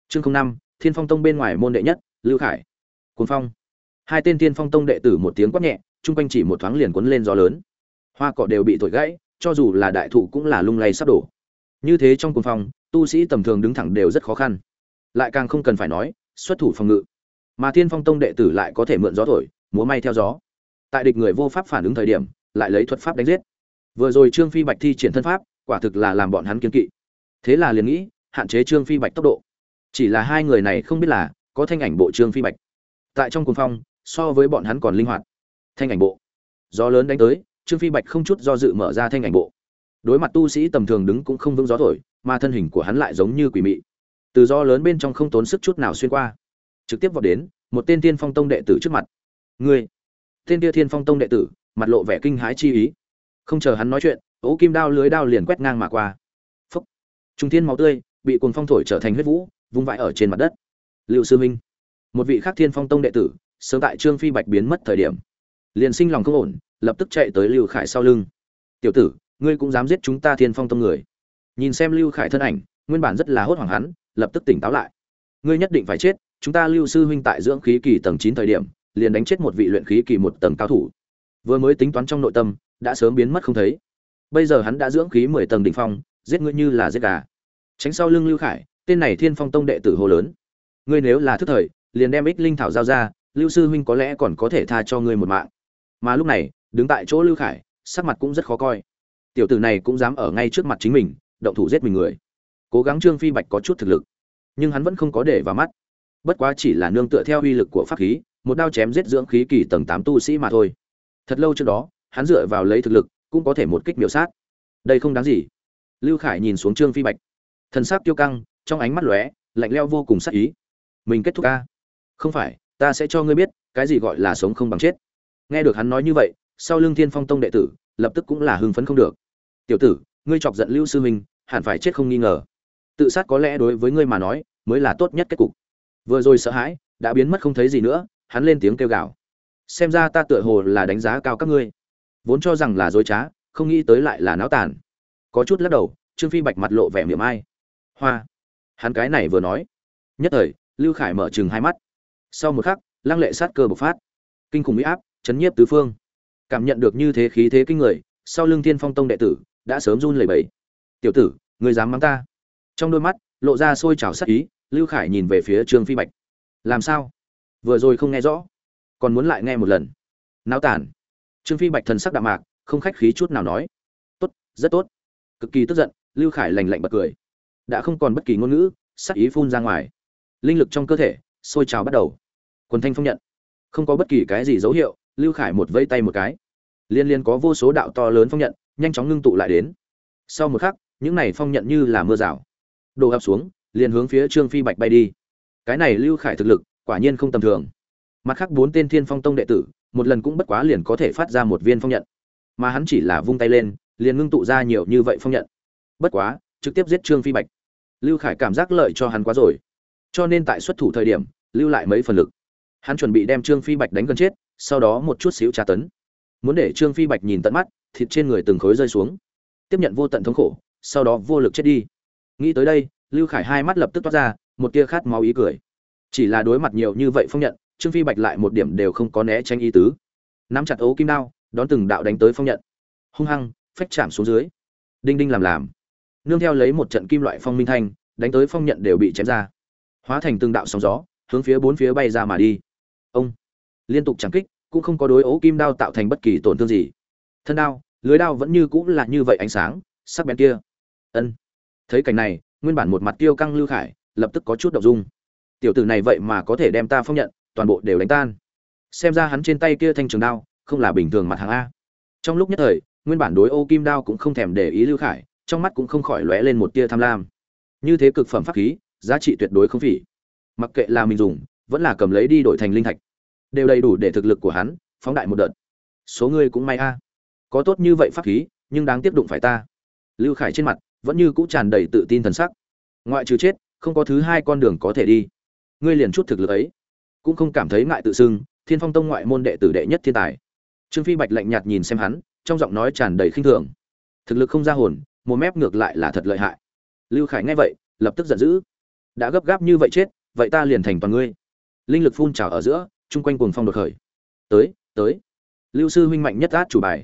Chương năm, thiên phong tông bên ngoài môn đệ nhất, lưu khải. Cuốn phong. Hai tên thiên phong tông đệ tử một tiếng quát nhẹ, chung quanh chỉ một thoáng liền cuốn lên gió lớn. Hoa cỏ đều bị thổi gãy, cho dù là đại thụ cũng là lung lay sắp đổ. Như thế trong cuốn phong, tu sĩ tầm thường đứng thẳng đều rất khó khăn. Lại càng không cần phải nói, xuất thủ phòng ngự. Mà thiên phong tông đệ tử lại có thể mượn gió thổi, múa may theo gió tại địch người vô pháp phản ứng thời điểm, lại lấy thuật pháp đánh giết. Vừa rồi trương phi bạch thi triển thân pháp, quả thực là làm bọn hắn kiên kỵ. Thế là liền nghĩ, hạn chế trương phi bạch tốc độ. Chỉ là hai người này không biết là có thanh ảnh bộ trương phi bạch. Tại trong cuồng phong, so với bọn hắn còn linh hoạt. Thanh ảnh bộ. Gió lớn đánh tới, trương phi bạch không chút do dự mở ra thanh ảnh bộ. Đối mặt tu sĩ tầm thường đứng cũng không vững gió thổi, mà thân hình của hắn lại giống như quỷ mị. Từ gió lớn bên trong không tốn sức chút nào xuyên qua. Trực tiếp vào đến, một tên tiên phong tông đệ tử trước mặt. Ngươi tên kia thiên phong tông đệ tử, mặt lộ vẻ kinh hãi chi ý. Không chờ hắn nói chuyện, ố kim đao lưới đao liền quét ngang mà qua. Phúc. Trung thiên máu tươi, bị cuồng phong thổi trở thành huyết vũ, vung vãi ở trên mặt đất. Liệu sư minh. Một vị khác thiên phong tông đệ tử, sớm tại trương phi bạch biến mất thời điểm, liền sinh lòng không ổn, lập tức chạy tới lưu khải sau lưng. Tiểu tử, ngươi cũng dám giết chúng ta thiên phong tông người. Nhìn xem lưu khải thân ảnh, nguyên bản rất là hốt hoảng hắn, lập tức tỉnh táo lại. Ngươi nhất định phải chết, chúng ta lưu sư huynh tại dưỡng khí kỳ tầng chín thời điểm liền đánh chết một vị luyện khí kỳ một tầng cao thủ. Vừa mới tính toán trong nội tâm, đã sớm biến mất không thấy. Bây giờ hắn đã dưỡng khí mười tầng đỉnh phong, giết ngươi như là giết gà. Tránh sau lưng lưu khải, tên này thiên phong tông đệ tử hồ lớn. Ngươi nếu là thức thời, liền đem ích linh thảo giao ra, lưu sư huynh có lẽ còn có thể tha cho ngươi một mạng. Mà lúc này, đứng tại chỗ lưu khải, sắc mặt cũng rất khó coi. Tiểu tử này cũng dám ở ngay trước mặt chính mình, động thủ giết mình người. Cố gắng trương phi bạch có chút thực lực, nhưng hắn vẫn không có để vào mắt. Bất quá chỉ là nương tựa theo uy lực của pháp khí một đao chém giết dưỡng khí kỳ tầng tám tu sĩ mà thôi. Thật lâu trước đó, hắn dựa vào lấy thực lực, cũng có thể một kích miểu sát. Đây không đáng gì. Lưu khải nhìn xuống trương phi bạch. Thần sắc tiêu căng, trong ánh mắt lóe, lạnh leo vô cùng sắc ý. Mình kết thúc ca. Không phải, ta sẽ cho ngươi biết, cái gì gọi là sống không bằng chết. Nghe được hắn nói như vậy, sau lưng thiên phong tông đệ tử, lập tức cũng là hưng phấn không được. Tiểu tử, ngươi chọc giận lưu sư minh, hẳn phải chết không nghi ngờ. Tự sát có lẽ đối với ngươi mà nói, mới là tốt nhất kết cục. Vừa rồi sợ hãi, đã biến mất không thấy gì nữa hắn lên tiếng kêu gào. Xem ra ta tựa hồ là đánh giá cao các ngươi. Vốn cho rằng là dối trá, không nghĩ tới lại là náo tàn. Có chút lắc đầu, trương phi bạch mặt lộ vẻ miệng ai. Hoa. Hắn cái này vừa nói. Nhất thời, lưu khải mở chừng hai mắt. Sau một khắc, lăng lệ sát cơ bộc phát. Kinh khủng mỹ áp, chấn nhiếp tứ phương. Cảm nhận được như thế khí thế kinh người, sau lưng thiên phong tông đệ tử đã sớm run lẩy bẩy. Tiểu tử người dám mắng ta? Trong đôi mắt, lộ ra sôi trào sắc ý, lưu khải nhìn về phía trương phi bạch. Làm sao? Vừa rồi không nghe rõ, còn muốn lại nghe một lần. Náo tản trương phi bạch thần sắc đạm mạc, không khách khí chút nào nói. Tốt, rất tốt. Cực kỳ tức giận, lưu khải lành lạnh bật cười. Đã không còn bất kỳ ngôn ngữ, sắc ý phun ra ngoài. Linh lực trong cơ thể, sôi trào bắt đầu. Quần thanh phong nhận. Không có bất kỳ cái gì dấu hiệu, lưu khải một vây tay một cái. Liên liên có vô số đạo to lớn phong nhận, nhanh chóng ngưng tụ lại đến. Sau một khắc, những này phong nhận như là mưa rào. Đổ ập xuống, liền hướng phía trương phi bạch bay đi. Cái này lưu khải thực lực quả nhiên không tầm thường. Mặt khác bốn tên thiên phong tông đệ tử, một lần cũng bất quá liền có thể phát ra một viên phong nhận. Mà hắn chỉ là vung tay lên, liền ngưng tụ ra nhiều như vậy phong nhận. Bất quá, trực tiếp giết trương phi bạch. Lưu khải cảm giác lợi cho hắn quá rồi. Cho nên tại xuất thủ thời điểm, lưu lại mấy phần lực. Hắn chuẩn bị đem trương phi bạch đánh gần chết, sau đó một chút xíu tra tấn. Muốn để trương phi bạch nhìn tận mắt, thịt trên người từng khối rơi xuống. Tiếp nhận vô tận thống khổ, sau đó vô lực chết đi. Nghĩ tới đây, lưu khải hai mắt lập tức toát ra, một tia khát máu ý cười chỉ là đối mặt nhiều như vậy phong nhận, trương phi bạch lại một điểm đều không có né tránh ý tứ. Nắm chặt ấu kim đao, đón từng đạo đánh tới phong nhận. Hung hăng, phách chạm xuống dưới. Đinh đinh làm làm. Nương theo lấy một trận kim loại phong minh thanh, đánh tới phong nhận đều bị chém ra. Hóa thành từng đạo sóng gió, hướng phía bốn phía bay ra mà đi. Ông. Liên tục chẳng kích, cũng không có đối ấu kim đao tạo thành bất kỳ tổn thương gì. Thân đao, lưới đao vẫn như cũng là như vậy ánh sáng, sắc bén kia. Ân. Thấy cảnh này, nguyên bản một mặt tiêu căng lưu khải, lập tức có chút động dung tiểu tử này vậy mà có thể đem ta phong nhận, toàn bộ đều đánh tan. Xem ra hắn trên tay kia thanh trường đao, không là bình thường mặt hàng a. Trong lúc nhất thời, nguyên bản đối ô kim đao cũng không thèm để ý lưu khải, trong mắt cũng không khỏi lóe lên một tia tham lam. Như thế cực phẩm pháp khí, giá trị tuyệt đối không phỉ. Mặc kệ là mình dùng, vẫn là cầm lấy đi đổi thành linh thạch, đều đầy đủ để thực lực của hắn phóng đại một đợt. Số ngươi cũng may a. Có tốt như vậy pháp khí, nhưng đáng tiếp đụng phải ta. Lưu khải trên mặt vẫn như cũ tràn đầy tự tin thần sắc. Ngoại trừ chết, không có thứ hai con đường có thể đi ngươi liền chút thực lực ấy. Cũng không cảm thấy ngại tự xưng, thiên phong tông ngoại môn đệ tử đệ nhất thiên tài. Trương phi bạch lạnh nhạt nhìn xem hắn, trong giọng nói tràn đầy khinh thường. Thực lực không ra hồn, một mép ngược lại là thật lợi hại. Lưu khải nghe vậy, lập tức giận dữ. Đã gấp gáp như vậy chết, vậy ta liền thành toàn ngươi. Linh lực phun trào ở giữa, chung quanh cuồng phong đột khởi. Tới tới. Lưu sư huynh mạnh nhất át chủ bài.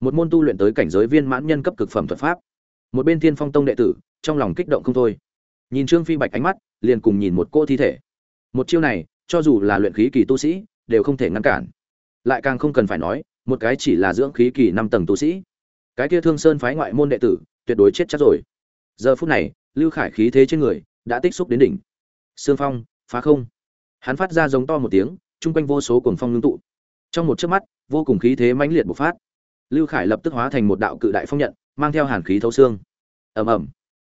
Một môn tu luyện tới cảnh giới viên mãn nhân cấp cực phẩm thuật pháp. Một bên thiên phong tông đệ tử, trong lòng kích động không thôi. Nhìn trương phi bạch ánh mắt, liền cùng nhìn một cô thi thể một chiêu này, cho dù là luyện khí kỳ tu sĩ, đều không thể ngăn cản. Lại càng không cần phải nói, một cái chỉ là dưỡng khí kỳ năm tầng tu sĩ. Cái kia thương sơn phái ngoại môn đệ tử, tuyệt đối chết chắc rồi. Giờ phút này, lưu khải khí thế trên người, đã tích xúc đến đỉnh. Sương phong, phá không. Hắn phát ra giống to một tiếng, chung quanh vô số cuồng phong ngưng tụ. Trong một chớp mắt, vô cùng khí thế mãnh liệt bộc phát. Lưu khải lập tức hóa thành một đạo cự đại phong nhận, mang theo hàn khí thấu xương. Ầm ầm.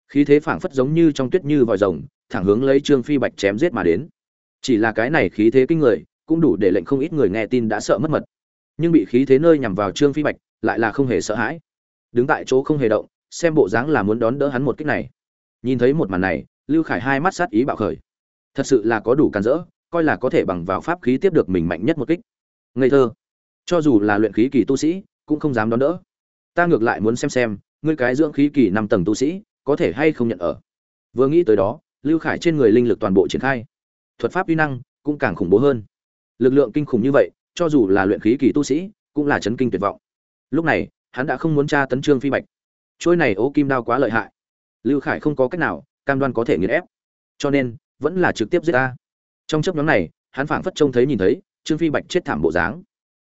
Khí thế phảng phất giống như trong tuyết như vòi rồng, thẳng hướng lấy trương phi bạch chém giết mà đến chỉ là cái này khí thế kinh người, cũng đủ để lệnh không ít người nghe tin đã sợ mất mật. Nhưng bị khí thế nơi nhằm vào trương phi bạch, lại là không hề sợ hãi. Đứng tại chỗ không hề động, xem bộ dáng là muốn đón đỡ hắn một kích này. Nhìn thấy một màn này, lưu khải hai mắt sát ý bạo khởi. Thật sự là có đủ can dỡ coi là có thể bằng vào pháp khí tiếp được mình mạnh nhất một kích. Ngây thơ. Cho dù là luyện khí kỳ tu sĩ, cũng không dám đón đỡ. Ta ngược lại muốn xem xem, ngươi cái dưỡng khí kỳ năm tầng tu sĩ, có thể hay không nhận ở. Vừa nghĩ tới đó, lưu khải trên người linh lực toàn bộ triển khai thuật pháp uy năng cũng càng khủng bố hơn. Lực lượng kinh khủng như vậy, cho dù là luyện khí kỳ tu sĩ, cũng là chấn kinh tuyệt vọng. Lúc này, hắn đã không muốn tra tấn trương phi bạch. Trôi này ố kim đao quá lợi hại. Lưu khải không có cách nào, cam đoan có thể nghiền ép. Cho nên, vẫn là trực tiếp giết ta. Trong chấp nhóm này, hắn phảng phất trông thấy nhìn thấy, trương phi bạch chết thảm bộ dáng.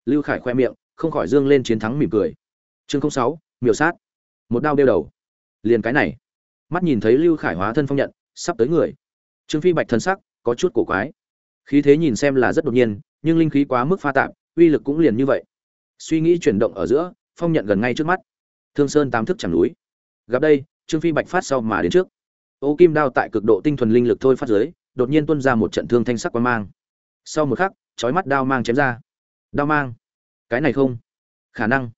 Lưu khải khoe miệng, không khỏi dương lên chiến thắng mỉm cười. Chương sáu, miểu sát. Một đao đeo đầu. Liền cái này. Mắt nhìn thấy lưu khải hóa thân phong nhận, sắp tới người. Trương phi bạch thân sắc có chút cổ quái. Khí thế nhìn xem là rất đột nhiên, nhưng linh khí quá mức pha tạp, uy lực cũng liền như vậy. Suy nghĩ chuyển động ở giữa, phong nhận gần ngay trước mắt. Thương sơn tám thức chẳng núi. Gặp đây, trương phi bạch phát sau mà đến trước. Ô kim đao tại cực độ tinh thuần linh lực thôi phát giới đột nhiên tuôn ra một trận thương thanh sắc quan mang. Sau một khắc, chói mắt đao mang chém ra. Đao mang? Cái này không. Khả năng.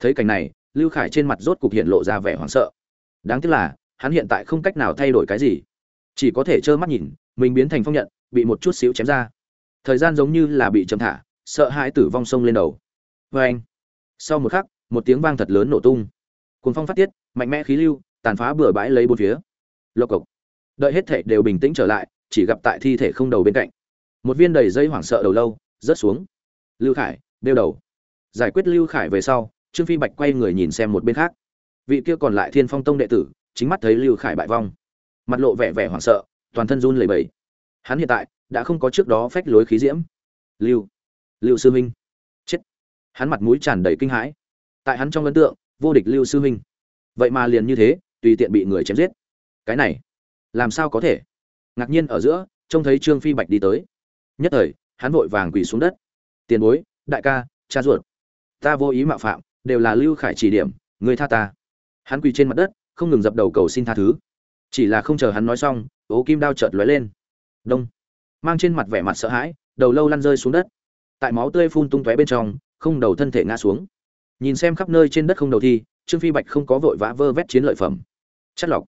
Thấy cảnh này, lưu khải trên mặt rốt cục hiện lộ ra vẻ hoảng sợ. Đáng tiếc là, hắn hiện tại không cách nào thay đổi cái gì. Chỉ có thể trơ mắt nhìn mình biến thành phong nhận, bị một chút xíu chém ra. Thời gian giống như là bị chậm thả, sợ hãi tử vong sông lên đầu. Vê anh, sau một khắc, một tiếng vang thật lớn nổ tung. Cuốn phong phát tiết, mạnh mẽ khí lưu, tàn phá bừa bãi lấy bốn phía. Lộc cộc. Đợi hết thể đều bình tĩnh trở lại, chỉ gặp tại thi thể không đầu bên cạnh. Một viên đầy dây hoảng sợ đầu lâu, rớt xuống. Lưu khải, đeo đầu. Giải quyết lưu khải về sau, trương phi bạch quay người nhìn xem một bên khác. Vị kia còn lại thiên phong tông đệ tử, chính mắt thấy lưu khải bại vong. Mặt lộ vẻ vẻ hoảng sợ toàn thân run lẩy bẩy. Hắn hiện tại đã không có trước đó phách lối khí diễm. Lưu lưu sư huynh chết. Hắn mặt mũi tràn đầy kinh hãi. Tại hắn trong ấn tượng, vô địch lưu sư huynh vậy mà liền như thế, tùy tiện bị người chém giết. Cái này, làm sao có thể? Ngạc nhiên ở giữa, trông thấy trương phi bạch đi tới. Nhất thời, hắn vội vàng quỳ xuống đất. Tiền bối, đại ca, cha ruột. Ta vô ý mạo phạm, đều là lưu khải chỉ điểm, người tha ta. Hắn quỳ trên mặt đất, không ngừng dập đầu cầu xin tha thứ. Chỉ là không chờ hắn nói xong ố kim đao chợt lóe lên. Đông. Mang trên mặt vẻ mặt sợ hãi, đầu lâu lăn rơi xuống đất. Tại máu tươi phun tung tóe bên trong, không đầu thân thể ngã xuống. Nhìn xem khắp nơi trên đất không đầu thi, trương phi bạch không có vội vã vơ vét chiến lợi phẩm. Chất lọc.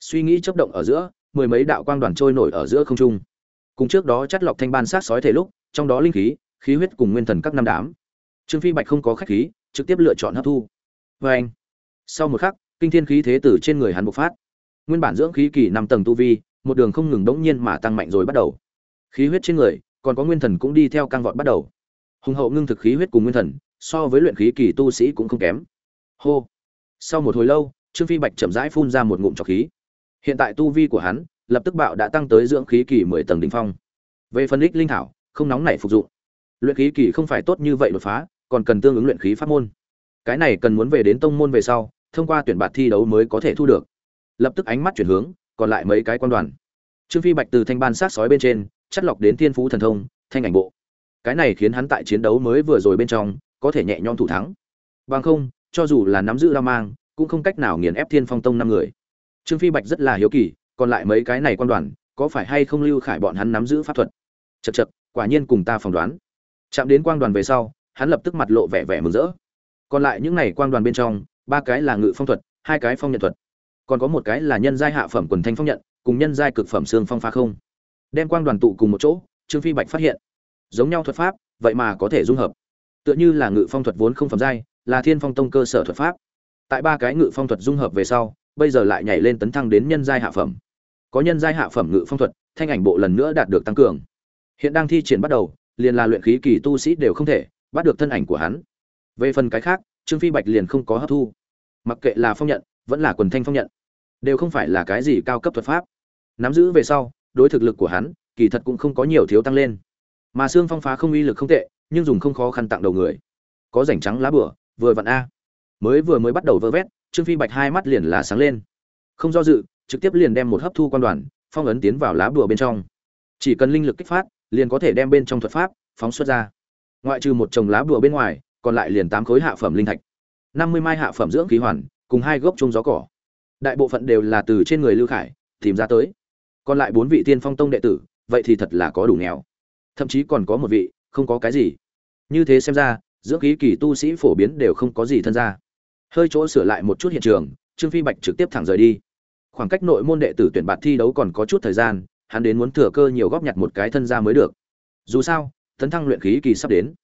Suy nghĩ chốc động ở giữa, mười mấy đạo quang đoàn trôi nổi ở giữa không trung. Cùng trước đó chất lọc thanh ban sát sói thể lúc, trong đó linh khí khí huyết cùng nguyên thần các năm đám. Trương phi bạch không có khách khí, trực tiếp lựa chọn hấp thu. Vê anh. Sau một khắc, kinh thiên khí thế tử trên người hắn bộc phát. Nguyên bản dưỡng khí kỳ năm tầng tu vi một đường không ngừng đống nhiên mà tăng mạnh rồi bắt đầu. Khí huyết trên người, còn có nguyên thần cũng đi theo căng vọt bắt đầu. Hùng hậu ngưng thực khí huyết cùng nguyên thần, so với luyện khí kỳ tu sĩ cũng không kém. Hô. Sau một hồi lâu, trương phi bạch chậm rãi phun ra một ngụm trọc khí. Hiện tại tu vi của hắn, lập tức bạo đã tăng tới dưỡng khí kỳ mười tầng đỉnh phong. Về phân đích linh thảo, không nóng nảy phục dụng. Luyện khí kỳ không phải tốt như vậy đột phá, còn cần tương ứng luyện khí pháp môn. Cái này cần muốn về đến tông môn về sau, thông qua tuyển bạt thi đấu mới có thể thu được. Lập tức ánh mắt chuyển hướng còn lại mấy cái quan đoàn. Trương phi bạch từ thanh ban sát sói bên trên chất lọc đến thiên phú thần thông, thanh ảnh bộ. Cái này khiến hắn tại chiến đấu mới vừa rồi bên trong, có thể nhẹ nhõm thủ thắng. Bằng không, cho dù là nắm giữ la mang, cũng không cách nào nghiền ép thiên phong tông năm người. Trương phi bạch rất là hiếu kỳ, còn lại mấy cái này quan đoàn, có phải hay không lưu khải bọn hắn nắm giữ pháp thuật? Chật chật quả nhiên cùng ta phỏng đoán. Chạm đến quang đoàn về sau, hắn lập tức mặt lộ vẻ vẻ mừng rỡ. Còn lại những này quang đoàn bên trong, ba cái là ngự phong thuật, hai cái phong nhận thuật còn có một cái là nhân giai hạ phẩm quần thanh phong nhận, cùng nhân giai cực phẩm xương phong phá không. Đem quang đoàn tụ cùng một chỗ, trương phi bạch phát hiện, giống nhau thuật pháp, vậy mà có thể dung hợp. Tựa như là ngự phong thuật vốn không phẩm giai, là thiên phong tông cơ sở thuật pháp. Tại ba cái ngự phong thuật dung hợp về sau, bây giờ lại nhảy lên tấn thăng đến nhân giai hạ phẩm. Có nhân giai hạ phẩm ngự phong thuật, thanh ảnh bộ lần nữa đạt được tăng cường. Hiện đang thi triển bắt đầu, liền là luyện khí kỳ tu sĩ đều không thể bắt được thân ảnh của hắn. Về phần cái khác, trương phi bạch liền không có hấp thu. Mặc kệ là phong nhận vẫn là quần thanh phong nhận. Đều không phải là cái gì cao cấp thuật pháp. Nắm giữ về sau, đối thực lực của hắn, kỳ thật cũng không có nhiều thiếu tăng lên. Mà xương phong phá không uy lực không tệ, nhưng dùng không khó khăn tặng đầu người. Có rảnh trắng lá bửa, vừa vặn a. Mới vừa mới bắt đầu vơ vét, trương phi bạch hai mắt liền là sáng lên. Không do dự, trực tiếp liền đem một hấp thu quan đoàn, phong ấn tiến vào lá bùa bên trong. Chỉ cần linh lực kích phát, liền có thể đem bên trong thuật pháp, phóng xuất ra. Ngoại trừ một chồng lá bùa bên ngoài, còn lại liền tám khối hạ phẩm linh thạch. Năm mươi mai hạ phẩm dưỡng khí hoàn cùng hai gốc chung gió cỏ. Đại bộ phận đều là từ trên người lưu khải tìm ra tới. Còn lại bốn vị tiên phong tông đệ tử, vậy thì thật là có đủ nghèo. Thậm chí còn có một vị, không có cái gì. Như thế xem ra, dưỡng khí kỳ tu sĩ phổ biến đều không có gì thân ra. Hơi chỗ sửa lại một chút hiện trường, trương phi bạch trực tiếp thẳng rời đi. Khoảng cách nội môn đệ tử tuyển bạt thi đấu còn có chút thời gian, hắn đến muốn thừa cơ nhiều góp nhặt một cái thân ra mới được. Dù sao, tấn thăng luyện khí kỳ sắp đến.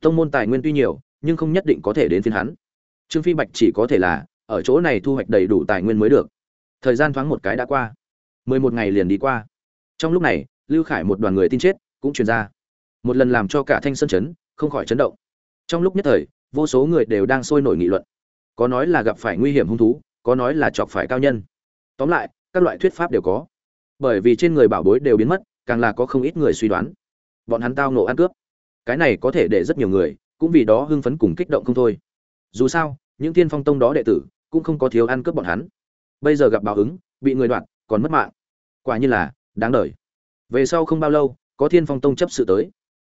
Tông môn tài nguyên tuy nhiều, nhưng không nhất định có thể đến phiên hắn. Trương phi bạch chỉ có thể là ở chỗ này thu hoạch đầy đủ tài nguyên mới được. Thời gian thoáng một cái đã qua. Mười một ngày liền đi qua. Trong lúc này, lưu khải một đoàn người tin chết, cũng truyền ra. Một lần làm cho cả thanh sơn chấn, không khỏi chấn động. Trong lúc nhất thời, vô số người đều đang sôi nổi nghị luận. Có nói là gặp phải nguy hiểm hung thú, có nói là chọc phải cao nhân. Tóm lại, các loại thuyết pháp đều có. Bởi vì trên người bảo bối đều biến mất, càng là có không ít người suy đoán. Bọn hắn tao ngộ ăn cướp. Cái này có thể để rất nhiều người, cũng vì đó hưng phấn cùng kích động không thôi. Dù sao, những thiên phong tông đó đệ tử cũng không có thiếu ăn cướp bọn hắn. Bây giờ gặp báo ứng, bị người đoạt, còn mất mạng. Quả như là, đáng đời. Về sau không bao lâu, có thiên phong tông chấp sự tới.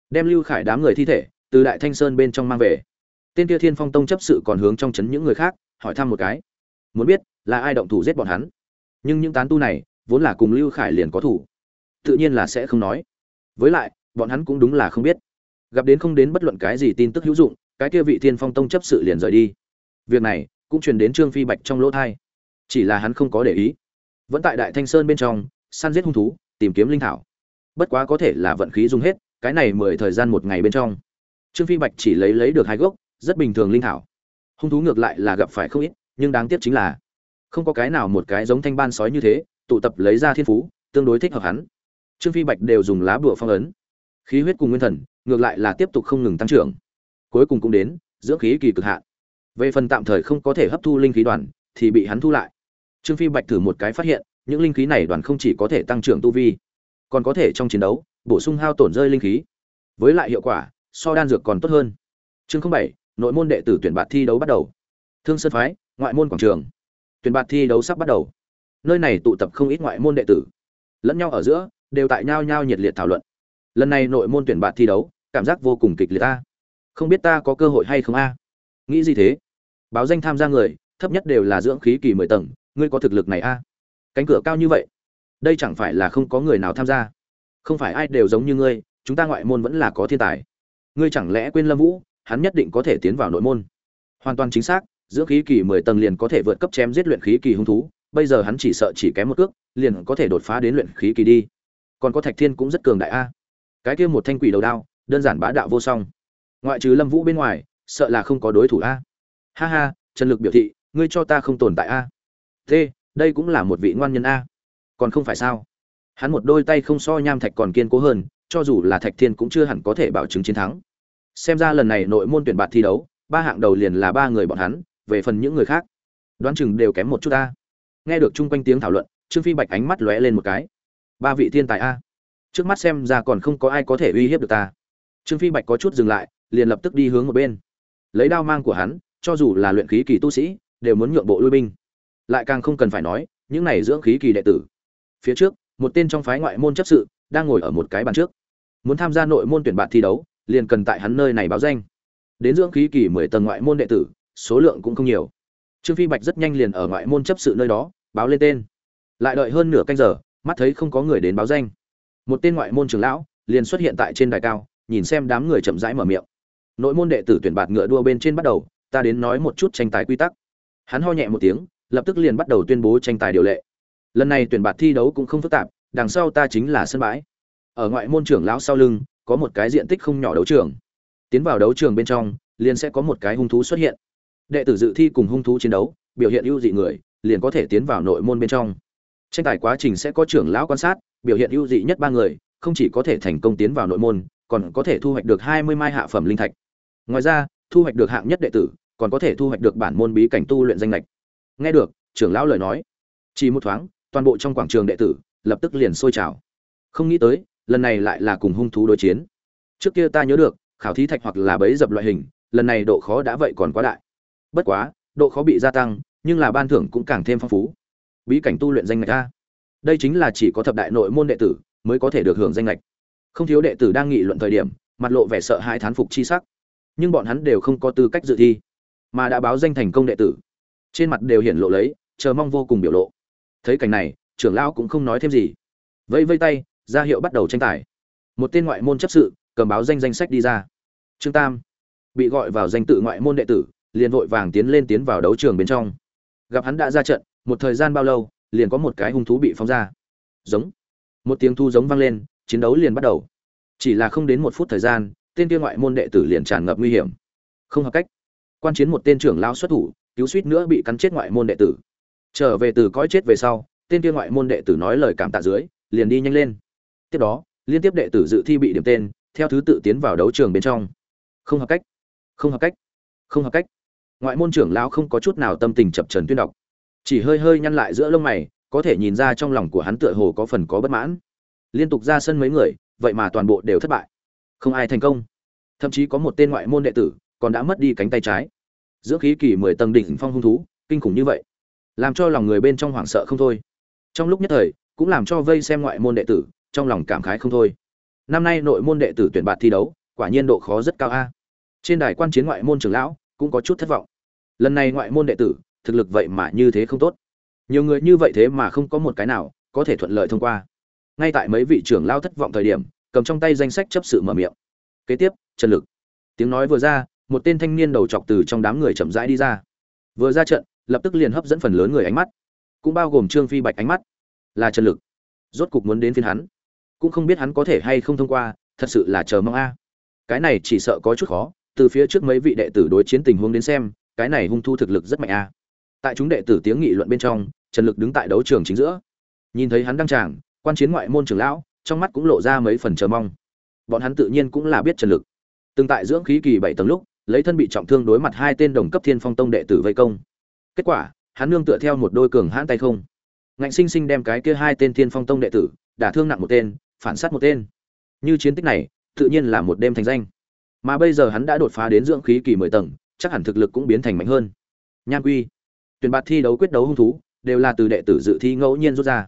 Đem lưu khải đám người thi thể, từ đại thanh sơn bên trong mang về. Tên kia thiên phong tông chấp sự còn hướng trong chấn những người khác, hỏi thăm một cái. Muốn biết, là ai động thủ giết bọn hắn? Nhưng những tán tu này, vốn là cùng lưu khải liền có thủ. Tự nhiên là sẽ không nói. Với lại, bọn hắn cũng đúng là không biết. Gặp đến không đến bất luận cái gì tin tức hữu dụng, cái kia vị thiên phong tông chấp sự liền rời đi. Việc này cũng truyền đến trương phi bạch trong lỗ thai. Chỉ là hắn không có để ý. Vẫn tại đại thanh sơn bên trong, săn giết hung thú, tìm kiếm linh thảo. Bất quá có thể là vận khí dùng hết, cái này mười thời gian một ngày bên trong. Trương phi bạch chỉ lấy lấy được hai gốc, rất bình thường linh thảo. Hung thú ngược lại là gặp phải không ít, nhưng đáng tiếc chính là không có cái nào một cái giống thanh ban sói như thế, tụ tập lấy ra thiên phú, tương đối thích hợp hắn. Trương phi bạch đều dùng lá bụa phong ấn. Khí huyết cùng nguyên thần, ngược lại là tiếp tục không ngừng tăng trưởng. Cuối cùng cũng đến, dưỡng khí kỳ cực hạn về phần tạm thời không có thể hấp thu linh khí đoàn, thì bị hắn thu lại. Trương phi bạch thử một cái phát hiện, những linh khí này đoàn không chỉ có thể tăng trưởng tu vi, còn có thể trong chiến đấu bổ sung hao tổn rơi linh khí. Với lại hiệu quả, so đan dược còn tốt hơn. Chương bảy, nội môn đệ tử tuyển bạt thi đấu bắt đầu. Thương sơn phái, ngoại môn quảng trường. Tuyển bạt thi đấu sắp bắt đầu. Nơi này tụ tập không ít ngoại môn đệ tử. Lẫn nhau ở giữa, đều tại nhau nhau nhiệt liệt thảo luận. Lần này nội môn tuyển bạt thi đấu, cảm giác vô cùng kịch liệt ta. Không biết ta có cơ hội hay không a? Nghĩ gì thế? Báo danh tham gia người, thấp nhất đều là dưỡng khí kỳ mười tầng, ngươi có thực lực này a? Cánh cửa cao như vậy, đây chẳng phải là không có người nào tham gia. Không phải ai đều giống như ngươi, chúng ta ngoại môn vẫn là có thiên tài. Ngươi chẳng lẽ quên lâm vũ, hắn nhất định có thể tiến vào nội môn. Hoàn toàn chính xác, dưỡng khí kỳ mười tầng liền có thể vượt cấp chém giết luyện khí kỳ hung thú, bây giờ hắn chỉ sợ chỉ kém một cước, liền có thể đột phá đến luyện khí kỳ đi. Còn có thạch thiên cũng rất cường đại a. Cái kia một thanh quỷ đầu đao, đơn giản bá đạo vô song. Ngoại trừ lâm vũ bên ngoài sợ là không có đối thủ a. Ha ha, trần lực biểu thị, ngươi cho ta không tồn tại a. T đây cũng là một vị ngoan nhân a. Còn không phải sao? Hắn một đôi tay không so nham thạch còn kiên cố hơn, cho dù là thạch thiên cũng chưa hẳn có thể bảo chứng chiến thắng. Xem ra lần này nội môn tuyển bạt thi đấu, ba hạng đầu liền là ba người bọn hắn, về phần những người khác, đoán chừng đều kém một chút a. Nghe được chung quanh tiếng thảo luận, trương phi bạch ánh mắt lóe lên một cái. Ba vị thiên tài a. Trước mắt xem ra còn không có ai có thể uy hiếp được ta. Trương phi bạch có chút dừng lại, liền lập tức đi hướng một bên lấy đao mang của hắn, cho dù là luyện khí kỳ tu sĩ, đều muốn nhượng bộ lui binh. Lại càng không cần phải nói, những này dưỡng khí kỳ đệ tử. Phía trước, một tên trong phái ngoại môn chấp sự, đang ngồi ở một cái bàn trước. Muốn tham gia nội môn tuyển bạn thi đấu, liền cần tại hắn nơi này báo danh. Đến dưỡng khí kỳ mười tầng ngoại môn đệ tử, số lượng cũng không nhiều. Trương phi bạch rất nhanh liền ở ngoại môn chấp sự nơi đó, báo lên tên. Lại đợi hơn nửa canh giờ, mắt thấy không có người đến báo danh. Một tên ngoại môn trưởng lão, liền xuất hiện tại trên đài cao, nhìn xem đám người chậm rãi mở miệng nội môn đệ tử tuyển bạt ngựa đua bên trên bắt đầu, ta đến nói một chút tranh tài quy tắc. Hắn ho nhẹ một tiếng, lập tức liền bắt đầu tuyên bố tranh tài điều lệ. Lần này tuyển bạt thi đấu cũng không phức tạp, đằng sau ta chính là sân bãi. Ở ngoại môn trưởng lão sau lưng, có một cái diện tích không nhỏ đấu trường. Tiến vào đấu trường bên trong, liền sẽ có một cái hung thú xuất hiện. Đệ tử dự thi cùng hung thú chiến đấu, biểu hiện ưu dị người, liền có thể tiến vào nội môn bên trong. Tranh tài quá trình sẽ có trưởng lão quan sát, biểu hiện ưu dị nhất ba người, không chỉ có thể thành công tiến vào nội môn còn có thể thu hoạch được hai mươi mai hạ phẩm linh thạch. Ngoài ra, thu hoạch được hạng nhất đệ tử, còn có thể thu hoạch được bản môn bí cảnh tu luyện danh lệch. Nghe được, trưởng lão lời nói, chỉ một thoáng, toàn bộ trong quảng trường đệ tử, lập tức liền sôi trào. Không nghĩ tới, lần này lại là cùng hung thú đối chiến. Trước kia ta nhớ được, khảo thí thạch hoặc là bẫy dập loại hình, lần này độ khó đã vậy còn quá đại. Bất quá, độ khó bị gia tăng, nhưng là ban thưởng cũng càng thêm phong phú. Bí cảnh tu luyện danh ngạch a. Đây chính là chỉ có thập đại nội môn đệ tử mới có thể được hưởng danh ngạch không thiếu đệ tử đang nghị luận thời điểm, mặt lộ vẻ sợ hãi thán phục chi sắc. Nhưng bọn hắn đều không có tư cách dự thi, mà đã báo danh thành công đệ tử. Trên mặt đều hiển lộ lấy, chờ mong vô cùng biểu lộ. Thấy cảnh này, trưởng lão cũng không nói thêm gì. Vẫy vây tay, ra hiệu bắt đầu tranh tài. Một tên ngoại môn chấp sự, cầm báo danh danh sách đi ra. Trương tam bị gọi vào danh tự ngoại môn đệ tử, liền vội vàng tiến lên tiến vào đấu trường bên trong. Gặp hắn đã ra trận, một thời gian bao lâu, liền có một cái hung thú bị phóng ra. Giống. Một tiếng thu giống vang lên chiến đấu liền bắt đầu. Chỉ là không đến một phút thời gian, tên kia ngoại môn đệ tử liền tràn ngập nguy hiểm. Không hợp cách. Quan chiến một tên trưởng lao xuất thủ, cứu suýt nữa bị cắn chết ngoại môn đệ tử. Trở về từ cõi chết về sau, tên kia ngoại môn đệ tử nói lời cảm tạ dưới, liền đi nhanh lên. Tiếp đó, liên tiếp đệ tử dự thi bị điểm tên, theo thứ tự tiến vào đấu trường bên trong. Không hợp cách. Không hợp cách. Không hợp cách. Ngoại môn trưởng lão không có chút nào tâm tình chập trần tuyên đọc. Chỉ hơi hơi nhăn lại giữa lông mày, có thể nhìn ra trong lòng của hắn tựa hồ có phần có bất mãn liên tục ra sân mấy người, vậy mà toàn bộ đều thất bại. Không ai thành công. Thậm chí có một tên ngoại môn đệ tử còn đã mất đi cánh tay trái. Giữa khí kỳ mười tầng đỉnh phong hung thú, kinh khủng như vậy, làm cho lòng người bên trong hoảng sợ không thôi. Trong lúc nhất thời, cũng làm cho vây xem ngoại môn đệ tử trong lòng cảm khái không thôi. Năm nay nội môn đệ tử tuyển bạt thi đấu, quả nhiên độ khó rất cao a. Trên đài quan chiến ngoại môn trưởng lão cũng có chút thất vọng. Lần này ngoại môn đệ tử, thực lực vậy mà như thế không tốt. Nhiều người như vậy thế mà không có một cái nào có thể thuận lợi thông qua ngay tại mấy vị trưởng lao thất vọng thời điểm, cầm trong tay danh sách chấp sự mở miệng. Kế tiếp, trần lực. Tiếng nói vừa ra, một tên thanh niên đầu chọc từ trong đám người chậm rãi đi ra. Vừa ra trận, lập tức liền hấp dẫn phần lớn người ánh mắt. Cũng bao gồm trương phi bạch ánh mắt. Là trần lực. Rốt cục muốn đến phiên hắn. Cũng không biết hắn có thể hay không thông qua, thật sự là chờ mong a. Cái này chỉ sợ có chút khó, từ phía trước mấy vị đệ tử đối chiến tình huống đến xem, cái này hung thu thực lực rất mạnh a. Tại chúng đệ tử tiếng nghị luận bên trong, trần lực đứng tại đấu trường chính giữa. Nhìn thấy hắn đăng tràng quan chiến ngoại môn trưởng lão, trong mắt cũng lộ ra mấy phần chờ mong. Bọn hắn tự nhiên cũng là biết trần lực. Từng tại dưỡng khí kỳ bảy tầng lúc, lấy thân bị trọng thương đối mặt hai tên đồng cấp thiên phong tông đệ tử vây công. Kết quả, hắn nương tựa theo một đôi cường hãn tay không. Ngạnh sinh sinh đem cái kia hai tên thiên phong tông đệ tử, đả thương nặng một tên, phản sát một tên. Như chiến tích này, tự nhiên là một đêm thành danh. Mà bây giờ hắn đã đột phá đến dưỡng khí kỳ mười tầng, chắc hẳn thực lực cũng biến thành mạnh hơn. Nham quy. Tuyển bạt thi đấu quyết đấu hung thú, đều là từ đệ tử dự thi ngẫu nhiên rút ra.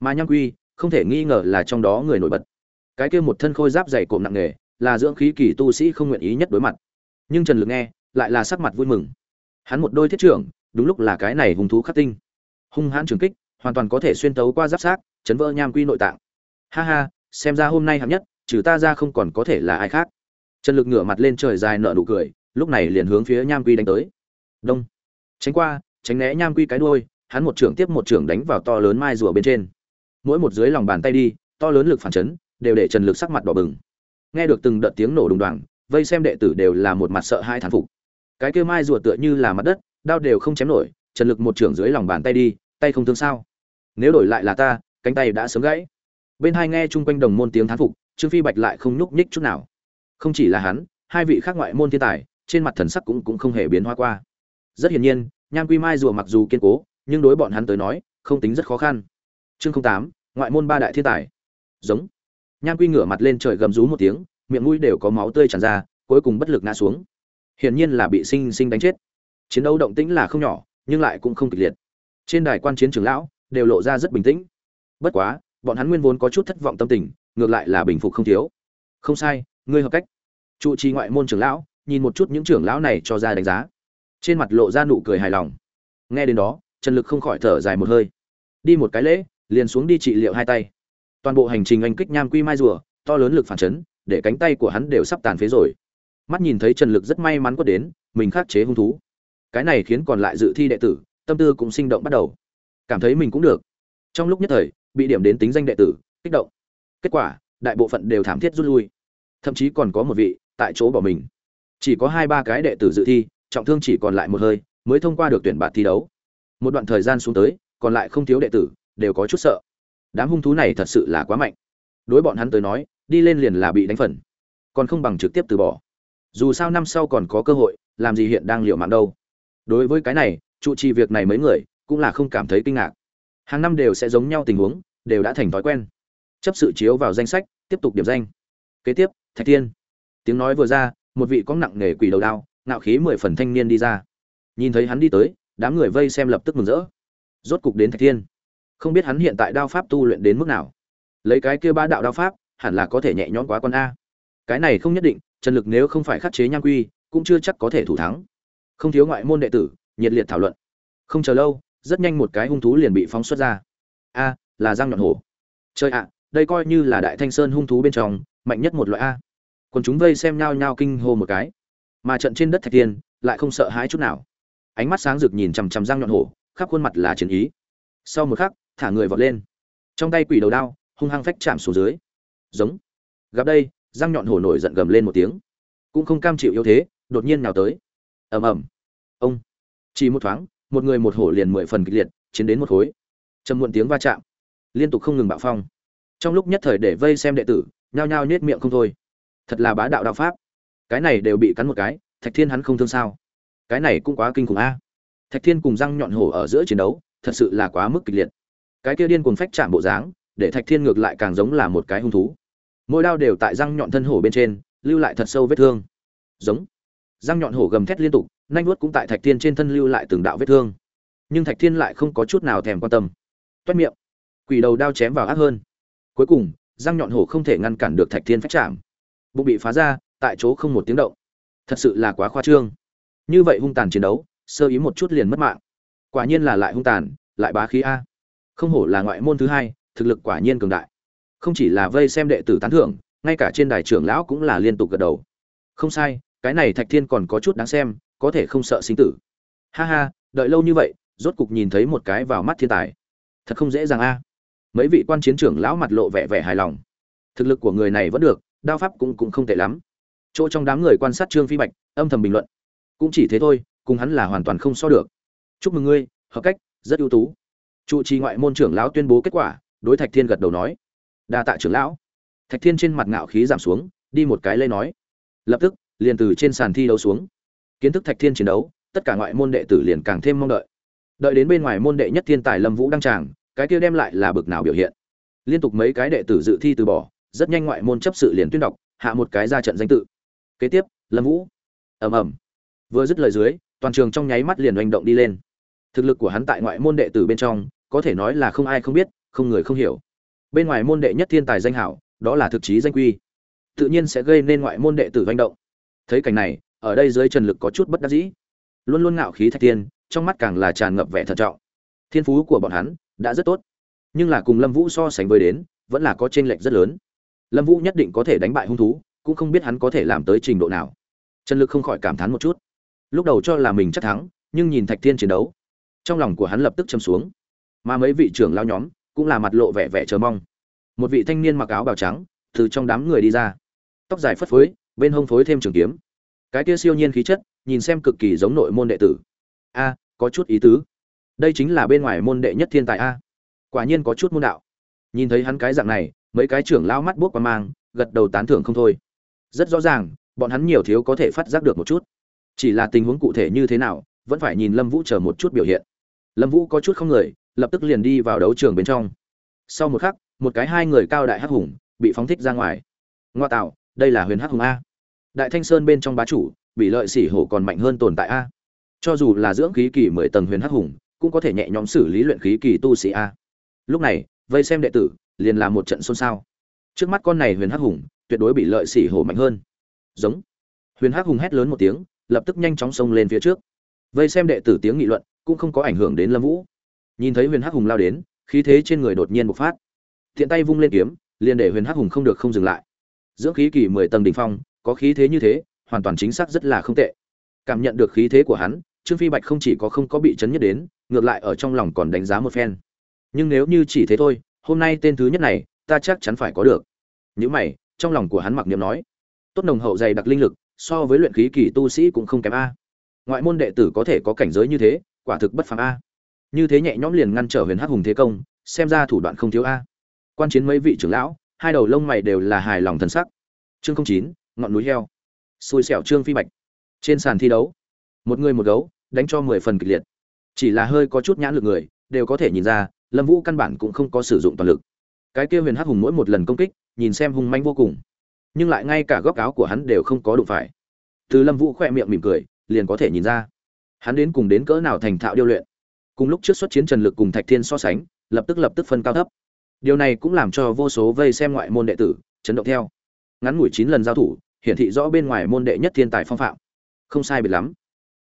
Mà nham quy không thể nghi ngờ là trong đó người nổi bật. Cái kia một thân khôi giáp dày cộm nặng nề là dưỡng khí kỳ tu sĩ không nguyện ý nhất đối mặt. Nhưng trần lực nghe, lại là sắc mặt vui mừng. Hắn một đôi thiết trưởng, đúng lúc là cái này hung thú khắc tinh. Hung hãn trường kích, hoàn toàn có thể xuyên tấu qua giáp xác, chấn vỡ nham quy nội tạng. Ha ha, xem ra hôm nay hạng nhất, trừ ta ra không còn có thể là ai khác. Trần lực ngửa mặt lên trời dài nở nụ cười, lúc này liền hướng phía nham quy đánh tới. Đông. Tránh qua, tránh né nham quy cái đuôi, hắn một trưởng tiếp một trưởng đánh vào to lớn mai rùa bên trên mỗi một dưới lòng bàn tay đi, to lớn lực phản chấn, đều để trần lực sắc mặt đỏ bừng. Nghe được từng đợt tiếng nổ đùng đoàng, vây xem đệ tử đều là một mặt sợ hai thán phục. Cái kia mai rùa tựa như là mặt đất, đao đều không chém nổi, trần lực một trưởng dưới lòng bàn tay đi, tay không thương sao? Nếu đổi lại là ta, cánh tay đã sớm gãy. Bên hai nghe chung quanh đồng môn tiếng thán phục, trương phi bạch lại không nhúc nhích chút nào. Không chỉ là hắn, hai vị khác ngoại môn thiên tài, trên mặt thần sắc cũng cũng không hề biến hóa qua. Rất hiển nhiên, nham quy mai rùa mặc dù kiên cố, nhưng đối bọn hắn tới nói, không tính rất khó khăn chương tám, ngoại môn ba đại thiên tài. Giống. Nham quy ngửa mặt lên trời gầm rú một tiếng, miệng mũi đều có máu tươi tràn ra, cuối cùng bất lực ngã xuống. Hiển nhiên là bị sinh sinh đánh chết. Chiến đấu động tĩnh là không nhỏ, nhưng lại cũng không kịch liệt. Trên đài quan chiến trưởng lão đều lộ ra rất bình tĩnh. Bất quá, bọn hắn nguyên vốn có chút thất vọng tâm tình, ngược lại là bình phục không thiếu. Không sai, ngươi hợp cách. Trụ trì ngoại môn trưởng lão, nhìn một chút những trưởng lão này cho ra đánh giá. Trên mặt lộ ra nụ cười hài lòng. Nghe đến đó, trần lực không khỏi thở dài một hơi. Đi một cái lễ liền xuống đi trị liệu hai tay. Toàn bộ hành trình anh kích nham quy mai rùa, to lớn lực phản chấn, để cánh tay của hắn đều sắp tàn phế rồi. Mắt nhìn thấy trần lực rất may mắn có đến, mình khắc chế hung thú. Cái này khiến còn lại dự thi đệ tử, tâm tư cũng sinh động bắt đầu. Cảm thấy mình cũng được. Trong lúc nhất thời, bị điểm đến tính danh đệ tử, kích động. Kết quả, đại bộ phận đều thảm thiết rút lui. Thậm chí còn có một vị, tại chỗ bỏ mình. Chỉ có hai ba cái đệ tử dự thi, trọng thương chỉ còn lại một hơi, mới thông qua được tuyển bạt thi đấu. Một đoạn thời gian xuống tới, còn lại không thiếu đệ tử đều có chút sợ. Đám hung thú này thật sự là quá mạnh. Đối bọn hắn tới nói, đi lên liền là bị đánh phần. Còn không bằng trực tiếp từ bỏ. Dù sao năm sau còn có cơ hội, làm gì hiện đang liệu mạng đâu. Đối với cái này, trụ trì việc này mấy người, cũng là không cảm thấy kinh ngạc. Hàng năm đều sẽ giống nhau tình huống, đều đã thành thói quen. Chấp sự chiếu vào danh sách, tiếp tục điểm danh. Kế tiếp, thạch thiên. Tiếng nói vừa ra, một vị có nặng nề quỷ đầu đao, ngạo khí mười phần thanh niên đi ra. Nhìn thấy hắn đi tới, đám người vây xem lập tức mừng rỡ. Rốt cục đến thạch thiên không biết hắn hiện tại đao pháp tu luyện đến mức nào. Lấy cái kia ba đạo đao pháp, hẳn là có thể nhẹ nhõm quá con a. Cái này không nhất định, trần lực nếu không phải khắc chế nham quy, cũng chưa chắc có thể thủ thắng. Không thiếu ngoại môn đệ tử, nhiệt liệt thảo luận. Không chờ lâu, rất nhanh một cái hung thú liền bị phóng xuất ra. A, là răng nhọn hổ. Chơi ạ, đây coi như là đại thanh sơn hung thú bên trong, mạnh nhất một loại a. Còn chúng vây xem nhao nhao kinh hô một cái. Mà trận trên đất thạch tiên lại không sợ hãi chút nào. Ánh mắt sáng rực nhìn chằm chằm răng nhọn hổ, khắp khuôn mặt là chiến ý. Sau một khắc thả người vọt lên. Trong tay quỷ đầu đao, hung hăng phách chạm xuống dưới. Giống. Gặp đây, răng nhọn hổ nổi giận gầm lên một tiếng. Cũng không cam chịu yếu thế, đột nhiên nào tới. Ầm ầm. Ông. Chỉ một thoáng, một người một hổ liền mười phần kịch liệt, chiến đến một khối. Trầm muộn tiếng va chạm. Liên tục không ngừng bạo phong. Trong lúc nhất thời để vây xem đệ tử, nhao nhao nhếch miệng không thôi. Thật là bá đạo đạo pháp. Cái này đều bị cắn một cái, thạch thiên hắn không thương sao? Cái này cũng quá kinh khủng a. Thạch thiên cùng răng nhọn hổ ở giữa chiến đấu, thật sự là quá mức kịch liệt cái kia điên cuồng phách chạm bộ dáng, để thạch thiên ngược lại càng giống là một cái hung thú. Mỗi đao đều tại răng nhọn thân hổ bên trên, lưu lại thật sâu vết thương. Giống. Răng nhọn hổ gầm thét liên tục, nanh vuốt cũng tại thạch thiên trên thân lưu lại từng đạo vết thương. Nhưng thạch thiên lại không có chút nào thèm quan tâm. Toét miệng. Quỷ đầu đao chém vào ác hơn. Cuối cùng, răng nhọn hổ không thể ngăn cản được thạch thiên phách chạm bụng bị phá ra, tại chỗ không một tiếng động. Thật sự là quá khoa trương. Như vậy hung tàn chiến đấu, sơ ý một chút liền mất mạng. Quả nhiên là lại hung tàn, lại bá khí a không hổ là ngoại môn thứ hai, thực lực quả nhiên cường đại. Không chỉ là vây xem đệ tử tán thưởng, ngay cả trên đài trưởng lão cũng là liên tục gật đầu. Không sai, cái này thạch thiên còn có chút đáng xem, có thể không sợ sinh tử. Ha ha, đợi lâu như vậy, rốt cục nhìn thấy một cái vào mắt thiên tài. Thật không dễ dàng a. Mấy vị quan chiến trưởng lão mặt lộ vẻ vẻ hài lòng. Thực lực của người này vẫn được, đao pháp cũng cũng không tệ lắm. Chỗ trong đám người quan sát trương phi bạch, âm thầm bình luận. Cũng chỉ thế thôi, cùng hắn là hoàn toàn không so được. Chúc mừng ngươi, hợp cách, rất ưu tú trụ trì ngoại môn trưởng lão tuyên bố kết quả, đối thạch thiên gật đầu nói. Đa tạ trưởng lão. Thạch thiên trên mặt ngạo khí giảm xuống, đi một cái lê nói. Lập tức, liền từ trên sàn thi đấu xuống. Kiến thức thạch thiên chiến đấu, tất cả ngoại môn đệ tử liền càng thêm mong đợi. Đợi đến bên ngoài môn đệ nhất thiên tài lâm vũ đăng tràng, cái kia đem lại là bực nào biểu hiện. Liên tục mấy cái đệ tử dự thi từ bỏ, rất nhanh ngoại môn chấp sự liền tuyên đọc, hạ một cái ra trận danh tự. Kế tiếp, lâm vũ. Ầm ầm. Vừa dứt lời dưới, toàn trường trong nháy mắt liền oanh động đi lên. Thực lực của hắn tại ngoại môn đệ tử bên trong có thể nói là không ai không biết, không người không hiểu. Bên ngoài môn đệ nhất thiên tài danh hảo, đó là thực chí danh quy. Tự nhiên sẽ gây nên ngoại môn đệ tử doanh động. Thấy cảnh này, ở đây dưới trần lực có chút bất đắc dĩ. Luôn luôn ngạo khí thạch tiên, trong mắt càng là tràn ngập vẻ thận trọng. Thiên phú của bọn hắn đã rất tốt, nhưng là cùng lâm vũ so sánh với đến, vẫn là có t r ê n lệch rất lớn. Lâm vũ nhất định có thể đánh bại hung thú, cũng không biết hắn có thể làm tới trình độ nào. Trần lực không khỏi cảm thán một chút. Lúc đầu cho là mình chắc thắng, nhưng nhìn thạch thiên chiến đấu, trong lòng của hắn lập tức châm xuống mà mấy vị trưởng lao nhóm cũng là mặt lộ vẻ vẻ chờ mong. Một vị thanh niên mặc áo bào trắng từ trong đám người đi ra. Tóc dài phất phới, bên hông phối thêm trường kiếm. Cái kia siêu nhiên khí chất, nhìn xem cực kỳ giống nội môn đệ tử. A, có chút ý tứ. Đây chính là bên ngoài môn đệ nhất thiên tài a. Quả nhiên có chút môn đạo. Nhìn thấy hắn cái dạng này, mấy cái trưởng lao mắt buốc qua mang, gật đầu tán thưởng không thôi. Rất rõ ràng, bọn hắn nhiều thiếu có thể phát giác được một chút. Chỉ là tình huống cụ thể như thế nào, vẫn phải nhìn lâm vũ chờ một chút biểu hiện. Lâm vũ có chút không người lập tức liền đi vào đấu trường bên trong. Sau một khắc, một cái hai người cao đại hắc hùng bị phóng thích ra ngoài. Ngoa tạo, đây là huyền hắc hùng a. Đại thanh sơn bên trong bá chủ, bị lợi sỉ hổ còn mạnh hơn tồn tại a. Cho dù là dưỡng khí kỳ mười tầng huyền hắc hùng, cũng có thể nhẹ nhõm xử lý luyện khí kỳ tu sĩ a. Lúc này, vây xem đệ tử, liền là một trận xôn xao. Trước mắt con này huyền hắc hùng, tuyệt đối bị lợi sỉ hổ mạnh hơn. Giống. Huyền hắc hùng hét lớn một tiếng, lập tức nhanh chóng xông lên phía trước. Vây xem đệ tử tiếng nghị luận, cũng không có ảnh hưởng đến lâm vũ nhìn thấy huyền hắc hùng lao đến, khí thế trên người đột nhiên bộc phát. Thiện tay vung lên kiếm, liền để huyền hắc hùng không được không dừng lại. Dưỡng khí kỳ mười tầng đ ỉ n h phong, có khí thế như thế, hoàn toàn chính xác rất là không tệ. Cảm nhận được khí thế của hắn, trương phi bạch không chỉ có không có bị chấn nhất đến, ngược lại ở trong lòng còn đánh giá một phen. Nhưng nếu như chỉ thế thôi, hôm nay tên thứ nhất này, ta chắc chắn phải có được. Những mày, trong lòng của hắn mặc niệm nói. Tốt nồng hậu dày đặc linh lực, so với luyện khí kỳ tu sĩ cũng không kém a. Ngoại môn đệ tử có thể có cảnh giới như thế, quả thực bất phàm a như thế nhẹ nhõm liền ngăn trở huyền hắc hùng thế công, xem ra thủ đoạn không thiếu a. Quan chiến mấy vị trưởng lão, hai đầu lông mày đều là hài lòng thần sắc. Chương không chín, ngọn núi heo. Xui xẻo trương phi bạch. Trên sàn thi đấu, một người một gấu, đánh cho mười phần kịch liệt. Chỉ là hơi có chút nhãn lực người, đều có thể nhìn ra, lâm vũ căn bản cũng không có sử dụng toàn lực. Cái kia huyền hắc hùng mỗi một lần công kích, nhìn xem hung manh vô cùng. Nhưng lại ngay cả góc áo của hắn đều không có đụng phải. Từ lâm vũ khoe miệng mỉm cười, liền có thể nhìn ra. Hắn đến cùng đến cỡ nào thành thạo điêu luyện cùng lúc trước xuất chiến trần lực cùng thạch thiên so sánh, lập tức lập tức phân cao thấp. Điều này cũng làm cho vô số vây xem ngoại môn đệ tử chấn động theo. Ngắn ngủi chín lần giao thủ, hiển thị rõ bên ngoài môn đệ nhất thiên tài phong phạm. Không sai biệt lắm.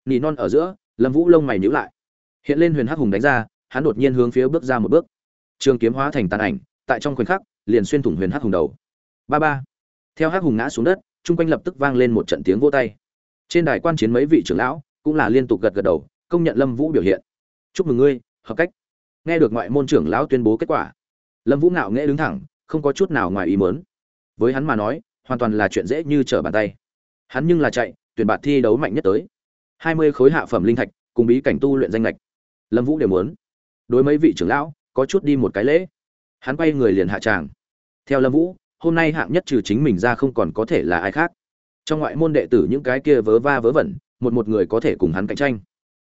Nỉ non ở giữa, lâm vũ lông mày nhíu lại. Hiện lên huyền hắc hùng đánh ra, hắn đột nhiên hướng phía bước ra một bước. Trường kiếm hóa thành tàn ảnh, tại trong khoảnh khắc, liền xuyên thủng huyền hắc hùng đầu. Ba ba. Theo hắc hùng ngã xuống đất, chung quanh lập tức vang lên một trận tiếng vô tay. Trên đài quan chiến mấy vị trưởng lão cũng là liên tục gật gật đầu, công nhận lâm vũ biểu hiện chúc mừng ngươi, hợp cách. Nghe được ngoại môn trưởng lão tuyên bố kết quả, lâm vũ ngạo nghễ đứng thẳng, không có chút nào ngoài ý mớn với hắn mà nói, hoàn toàn là chuyện dễ như trở bàn tay. Hắn nhưng là chạy, tuyển bạt thi đấu mạnh nhất tới. Hai mươi khối hạ phẩm linh thạch, cùng bí cảnh tu luyện danh lệch lâm vũ đều muốn. Đối mấy vị trưởng lão, có chút đi một cái lễ. Hắn quay người liền hạ tràng. Theo lâm vũ, hôm nay hạng nhất trừ chính mình ra không còn có thể là ai khác. Trong ngoại môn đệ tử những cái kia vớ va vớ vẩn, một một người có thể cùng hắn cạnh tranh.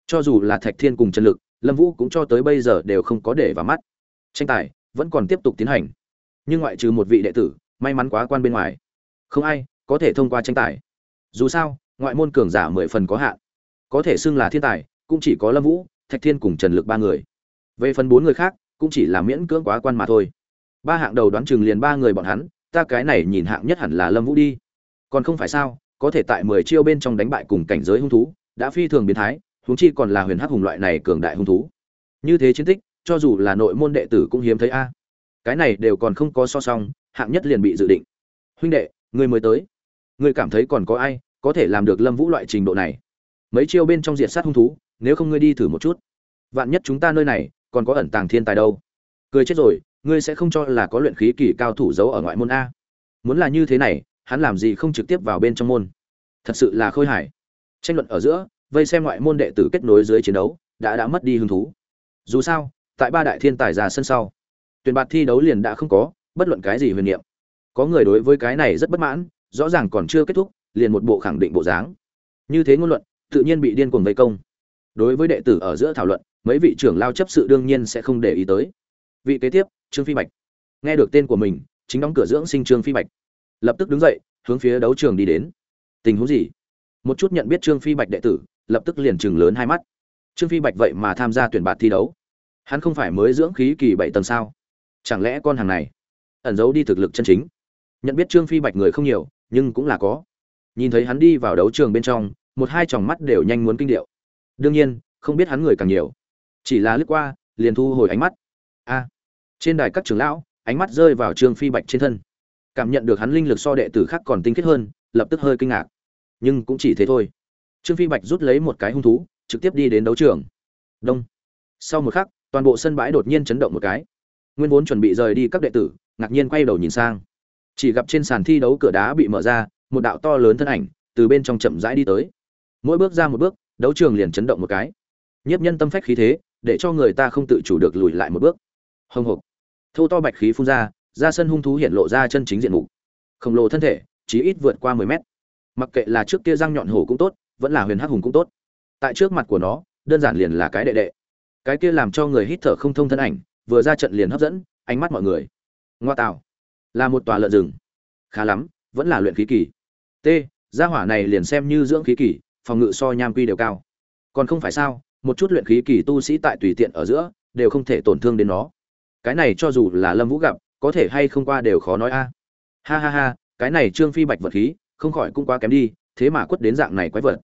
Cho dù là thạch thiên cùng chân lực lâm vũ cũng cho tới bây giờ đều không có để vào mắt. Tranh tài vẫn còn tiếp tục tiến hành. Nhưng ngoại trừ một vị đệ tử, may mắn quá quan bên ngoài. Không ai có thể thông qua tranh tài. Dù sao, ngoại môn cường giả mười phần có hạn. Có thể xưng là thiên tài, cũng chỉ có lâm vũ, thạch thiên cùng trần lực ba người. Về phần bốn người khác, cũng chỉ là miễn cưỡng quá quan mà thôi. Ba hạng đầu đoán chừng liền ba người bọn hắn, ta cái này nhìn hạng nhất hẳn là lâm vũ đi. Còn không phải sao, có thể tại mười chiêu bên trong đánh bại cùng cảnh giới hung thú, đã phi thường biến thái huống chi còn là huyền hắc hùng loại này cường đại hung thú. Như thế chiến tích, cho dù là nội môn đệ tử cũng hiếm thấy a. Cái này đều còn không có so song, hạng nhất liền bị dự định. Huynh đệ, người mới tới. Người cảm thấy còn có ai có thể làm được lâm vũ loại trình độ này? Mấy chiêu bên trong diện sát hung thú, nếu không ngươi đi thử một chút. Vạn nhất chúng ta nơi này còn có ẩn tàng thiên tài đâu. Cười chết rồi, ngươi sẽ không cho là có luyện khí kỳ cao thủ giấu ở ngoại môn a. Muốn là như thế này, hắn làm gì không trực tiếp vào bên trong môn? Thật sự là khôi hài. Tranh luận ở giữa vây xem ngoại môn đệ tử kết nối dưới chiến đấu, đã đã mất đi hứng thú. Dù sao, tại ba đại thiên tài ra sân sau, tuyển bạt thi đấu liền đã không có bất luận cái gì huyền niệm. Có người đối với cái này rất bất mãn, rõ ràng còn chưa kết thúc, liền một bộ khẳng định bộ dáng. Như thế ngôn luận, tự nhiên bị điên cuồng vây công. Đối với đệ tử ở giữa thảo luận, mấy vị trưởng lao chấp sự đương nhiên sẽ không để ý tới. Vị kế tiếp, trương phi bạch. Nghe được tên của mình, chính đóng cửa dưỡng sinh trương phi bạch. Lập tức đứng dậy, hướng phía đấu trường đi đến. Tình huống gì? Một chút nhận biết trương phi bạch đệ tử lập tức liền chừng lớn hai mắt. Trương phi bạch vậy mà tham gia tuyển bạt thi đấu. Hắn không phải mới dưỡng khí kỳ bảy tầng sao? Chẳng lẽ con hàng này ẩn giấu đi thực lực chân chính? Nhận biết trương phi bạch người không nhiều, nhưng cũng là có. Nhìn thấy hắn đi vào đấu trường bên trong, một hai tròng mắt đều nhanh muốn kinh điệu. Đương nhiên, không biết hắn người càng nhiều. Chỉ là lướt qua, liền thu hồi ánh mắt. A! Trên đài các trưởng lão, ánh mắt rơi vào trương phi bạch trên thân. Cảm nhận được hắn linh lực so đệ tử khác còn tinh khiết hơn, lập tức hơi kinh ngạc. Nhưng cũng chỉ thế thôi trương phi bạch rút lấy một cái hung thú, trực tiếp đi đến đấu trường. Đông. Sau một khắc, toàn bộ sân bãi đột nhiên chấn động một cái. Nguyên vốn chuẩn bị rời đi các đệ tử, ngạc nhiên quay đầu nhìn sang. Chỉ gặp trên sàn thi đấu cửa đá bị mở ra, một đạo to lớn thân ảnh từ bên trong chậm rãi đi tới. Mỗi bước ra một bước, đấu trường liền chấn động một cái. Nhiếp nhân tâm phách khí thế, để cho người ta không tự chủ được lùi lại một bước. Hồng hộc. Thâu to bạch khí phun ra ra sân hung thú hiện lộ ra chân chính diện mục. Khổng lồ thân thể, chí ít vượt qua mười mét. Mặc kệ là trước kia răng nhọn hổ cũng tốt vẫn là huyền hắc hùng cũng tốt. Tại trước mặt của nó, đơn giản liền là cái đệ đệ. Cái kia làm cho người hít thở không thông thân ảnh, vừa ra trận liền hấp dẫn, ánh mắt mọi người. Ngoa tạo. Là một tòa lợn rừng. Khá lắm, vẫn là luyện khí kỳ. T, gia hỏa này liền xem như dưỡng khí kỳ, phòng ngự so nham quy đều cao. Còn không phải sao, một chút luyện khí kỳ tu sĩ tại tùy tiện ở giữa, đều không thể tổn thương đến nó. Cái này cho dù là lâm vũ gặp, có thể hay không qua đều khó nói a. Ha ha ha, cái này trương phi bạch vật khí, không khỏi cũng quá kém đi, thế mà quất đến dạng này quái vật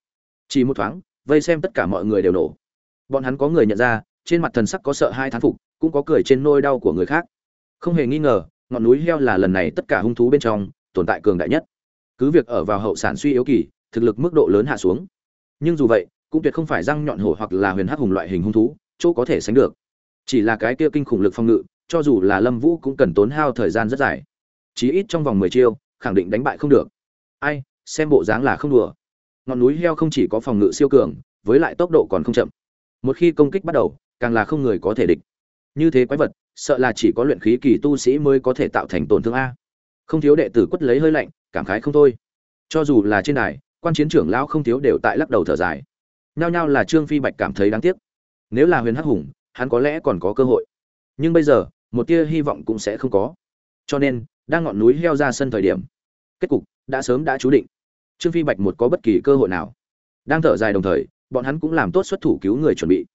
chỉ một thoáng, vây xem tất cả mọi người đều nổ. Bọn hắn có người nhận ra, trên mặt thần sắc có sợ hai thán phục, cũng có cười trên nôi đau của người khác. Không hề nghi ngờ, ngọn núi heo là lần này tất cả hung thú bên trong, tồn tại cường đại nhất. Cứ việc ở vào hậu sản suy yếu kỳ, thực lực mức độ lớn hạ xuống. Nhưng dù vậy, cũng tuyệt không phải răng nhọn hổ hoặc là huyền hắc hùng loại hình hung thú, chỗ có thể sánh được. Chỉ là cái kia kinh khủng lực phong ngự, cho dù là lâm vũ cũng cần tốn hao thời gian rất dài. Chí ít trong vòng mười chiêu, khẳng định đánh bại không được. Ai, xem bộ dáng là không đùa ngọn núi heo không chỉ có phòng ngự siêu cường, với lại tốc độ còn không chậm. Một khi công kích bắt đầu, càng là không người có thể địch. Như thế quái vật, sợ là chỉ có luyện khí kỳ tu sĩ mới có thể tạo thành tổn thương a. Không thiếu đệ tử quất lấy hơi lạnh, cảm khái không thôi. Cho dù là trên đài, quan chiến trưởng lão không thiếu đều tại lắc đầu thở dài. Nhao nhao là trương phi bạch cảm thấy đáng tiếc. Nếu là huyền hắc hùng, hắn có lẽ còn có cơ hội. Nhưng bây giờ, một tia hy vọng cũng sẽ không có. Cho nên, đang ngọn núi heo ra sân thời điểm, kết cục đã sớm đã chú định trương phi bạch một có bất kỳ cơ hội nào. Đang thở dài đồng thời, bọn hắn cũng làm tốt xuất thủ cứu người chuẩn bị.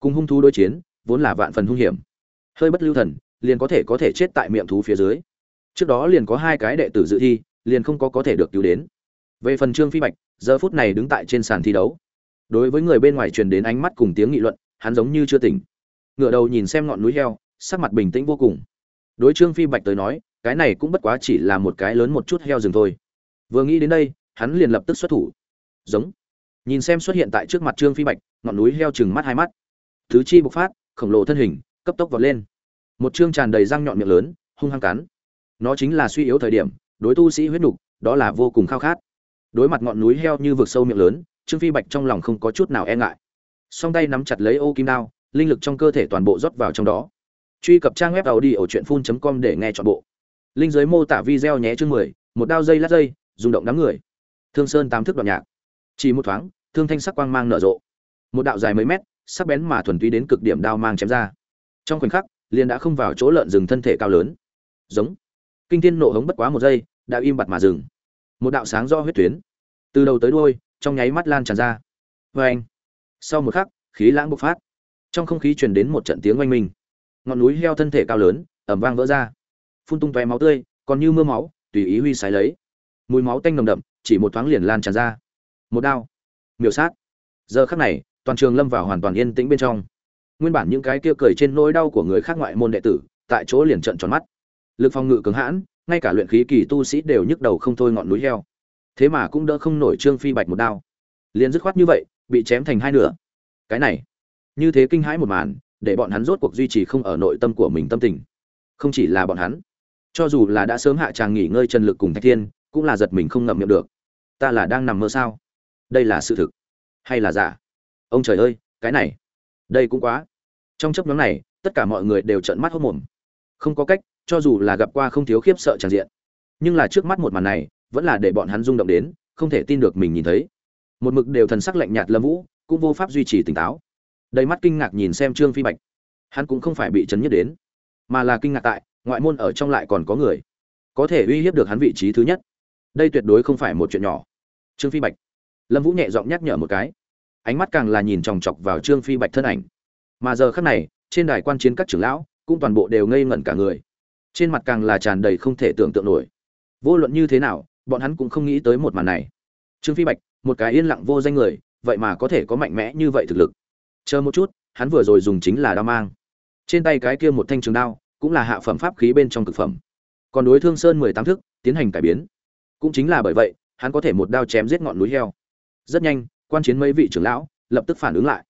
Cùng hung thú đối chiến, vốn là vạn phần hung hiểm. Hơi bất lưu thần, liền có thể có thể chết tại miệng thú phía dưới. Trước đó liền có hai cái đệ tử dự thi, liền không có có thể được cứu đến. Về phần trương phi bạch, giờ phút này đứng tại trên sàn thi đấu. Đối với người bên ngoài truyền đến ánh mắt cùng tiếng nghị luận, hắn giống như chưa tỉnh. Ngựa đầu nhìn xem ngọn núi heo, sắc mặt bình tĩnh vô cùng. Đối trương phi bạch tới nói, cái này cũng bất quá chỉ là một cái lớn một chút heo rừng thôi. Vừa nghĩ đến đây hắn liền lập tức xuất thủ. Giống. Nhìn xem xuất hiện tại trước mặt trương phi bạch, ngọn núi heo chừng mắt hai mắt. Thứ chi bộc phát, khổng lồ thân hình, cấp tốc vọt lên. Một chương tràn đầy răng nhọn miệng lớn, hung hăng cắn. Nó chính là suy yếu thời điểm, đối tu sĩ huyết nục đó là vô cùng khao khát. Đối mặt ngọn núi heo như vực sâu miệng lớn, trương phi bạch trong lòng không có chút nào e ngại. Song tay nắm chặt lấy ô kim đao, linh lực trong cơ thể toàn bộ rót vào trong đó. Truy cập trang web tàu đi ở truyện phun com để nghe chọn bộ. Linh giới mô tả video nhé chương mười, một đao dây lát dây, rung động đám người thương sơn tám thức đoạn nhạc. Chỉ một thoáng, thương thanh sắc quang mang nở rộ. Một đạo dài mấy mét, sắc bén mà thuần túy đến cực điểm đao mang chém ra. Trong khoảnh khắc, liền đã không vào chỗ lợn rừng thân thể cao lớn. Giống. Kinh thiên nộ hống bất quá một giây, đã im bặt mà dừng. Một đạo sáng do huyết tuyến. Từ đầu tới đuôi, trong nháy mắt lan tràn ra. Vê anh. Sau một khắc, khí lãng bộc phát. Trong không khí truyền đến một trận tiếng oanh minh. Ngọn núi heo thân thể cao lớn, ẩm vang vỡ ra. Phun tung tóe máu tươi, còn như mưa máu, tùy ý huy sái lấy. Mùi máu tanh nồng đậm chỉ một thoáng liền lan tràn ra. Một đao. Miểu sát. Giờ khắc này, toàn trường lâm vào hoàn toàn yên tĩnh bên trong. Nguyên bản những cái kia cười trên nỗi đau của người khác ngoại môn đệ tử, tại chỗ liền trận tròn mắt. Lực phòng ngự cứng hãn, ngay cả luyện khí kỳ tu sĩ đều nhức đầu không thôi ngọn núi heo. Thế mà cũng đỡ không nổi trương phi bạch một đao. Liền dứt khoát như vậy, bị chém thành hai nửa. Cái này, như thế kinh hãi một màn, để bọn hắn rốt cuộc duy trì không ở nội tâm của mình tâm tình. Không chỉ là bọn hắn, cho dù là đã sớm hạ tràng nghỉ ngơi trần lực cùng thạch thiên, cũng là giật mình không ngậm miệng được ta là đang nằm mơ sao? Đây là sự thực hay là giả? Ông trời ơi, cái này, đây cũng quá. Trong chấp nhóm này, tất cả mọi người đều trợn mắt hốt mồm. Không có cách, cho dù là gặp qua không thiếu khiếp sợ tràn diện, nhưng là trước mắt một màn này, vẫn là để bọn hắn rung động đến, không thể tin được mình nhìn thấy. Một mực đều thần sắc lạnh nhạt lâm vũ, cũng vô pháp duy trì tỉnh táo. Đầy mắt kinh ngạc nhìn xem trương phi bạch. Hắn cũng không phải bị chấn nhất đến, mà là kinh ngạc tại, ngoại môn ở trong lại còn có người, có thể uy hiếp được hắn vị trí thứ nhất. Đây tuyệt đối không phải một chuyện nhỏ trương phi bạch. Lâm vũ nhẹ giọng nhắc nhở một cái. Ánh mắt càng là nhìn chòng chọc vào trương phi bạch thân ảnh. Mà giờ khắc này, trên đài quan chiến các trưởng lão cũng toàn bộ đều ngây ngẩn cả người. Trên mặt càng là tràn đầy không thể tưởng tượng nổi. Vô luận như thế nào, bọn hắn cũng không nghĩ tới một màn này. Trương phi bạch, một cái yên lặng vô danh người, vậy mà có thể có mạnh mẽ như vậy thực lực. Chờ một chút, hắn vừa rồi dùng chính là đao mang. Trên tay cái kia một thanh trường đao, cũng là hạ phẩm pháp khí bên trong cực phẩm. Còn đối thương sơn mười tám thức, tiến hành cải biến. Cũng chính là bởi vậy hắn có thể một đao chém giết ngọn núi heo. Rất nhanh, quan chiến mấy vị trưởng lão lập tức phản ứng lại.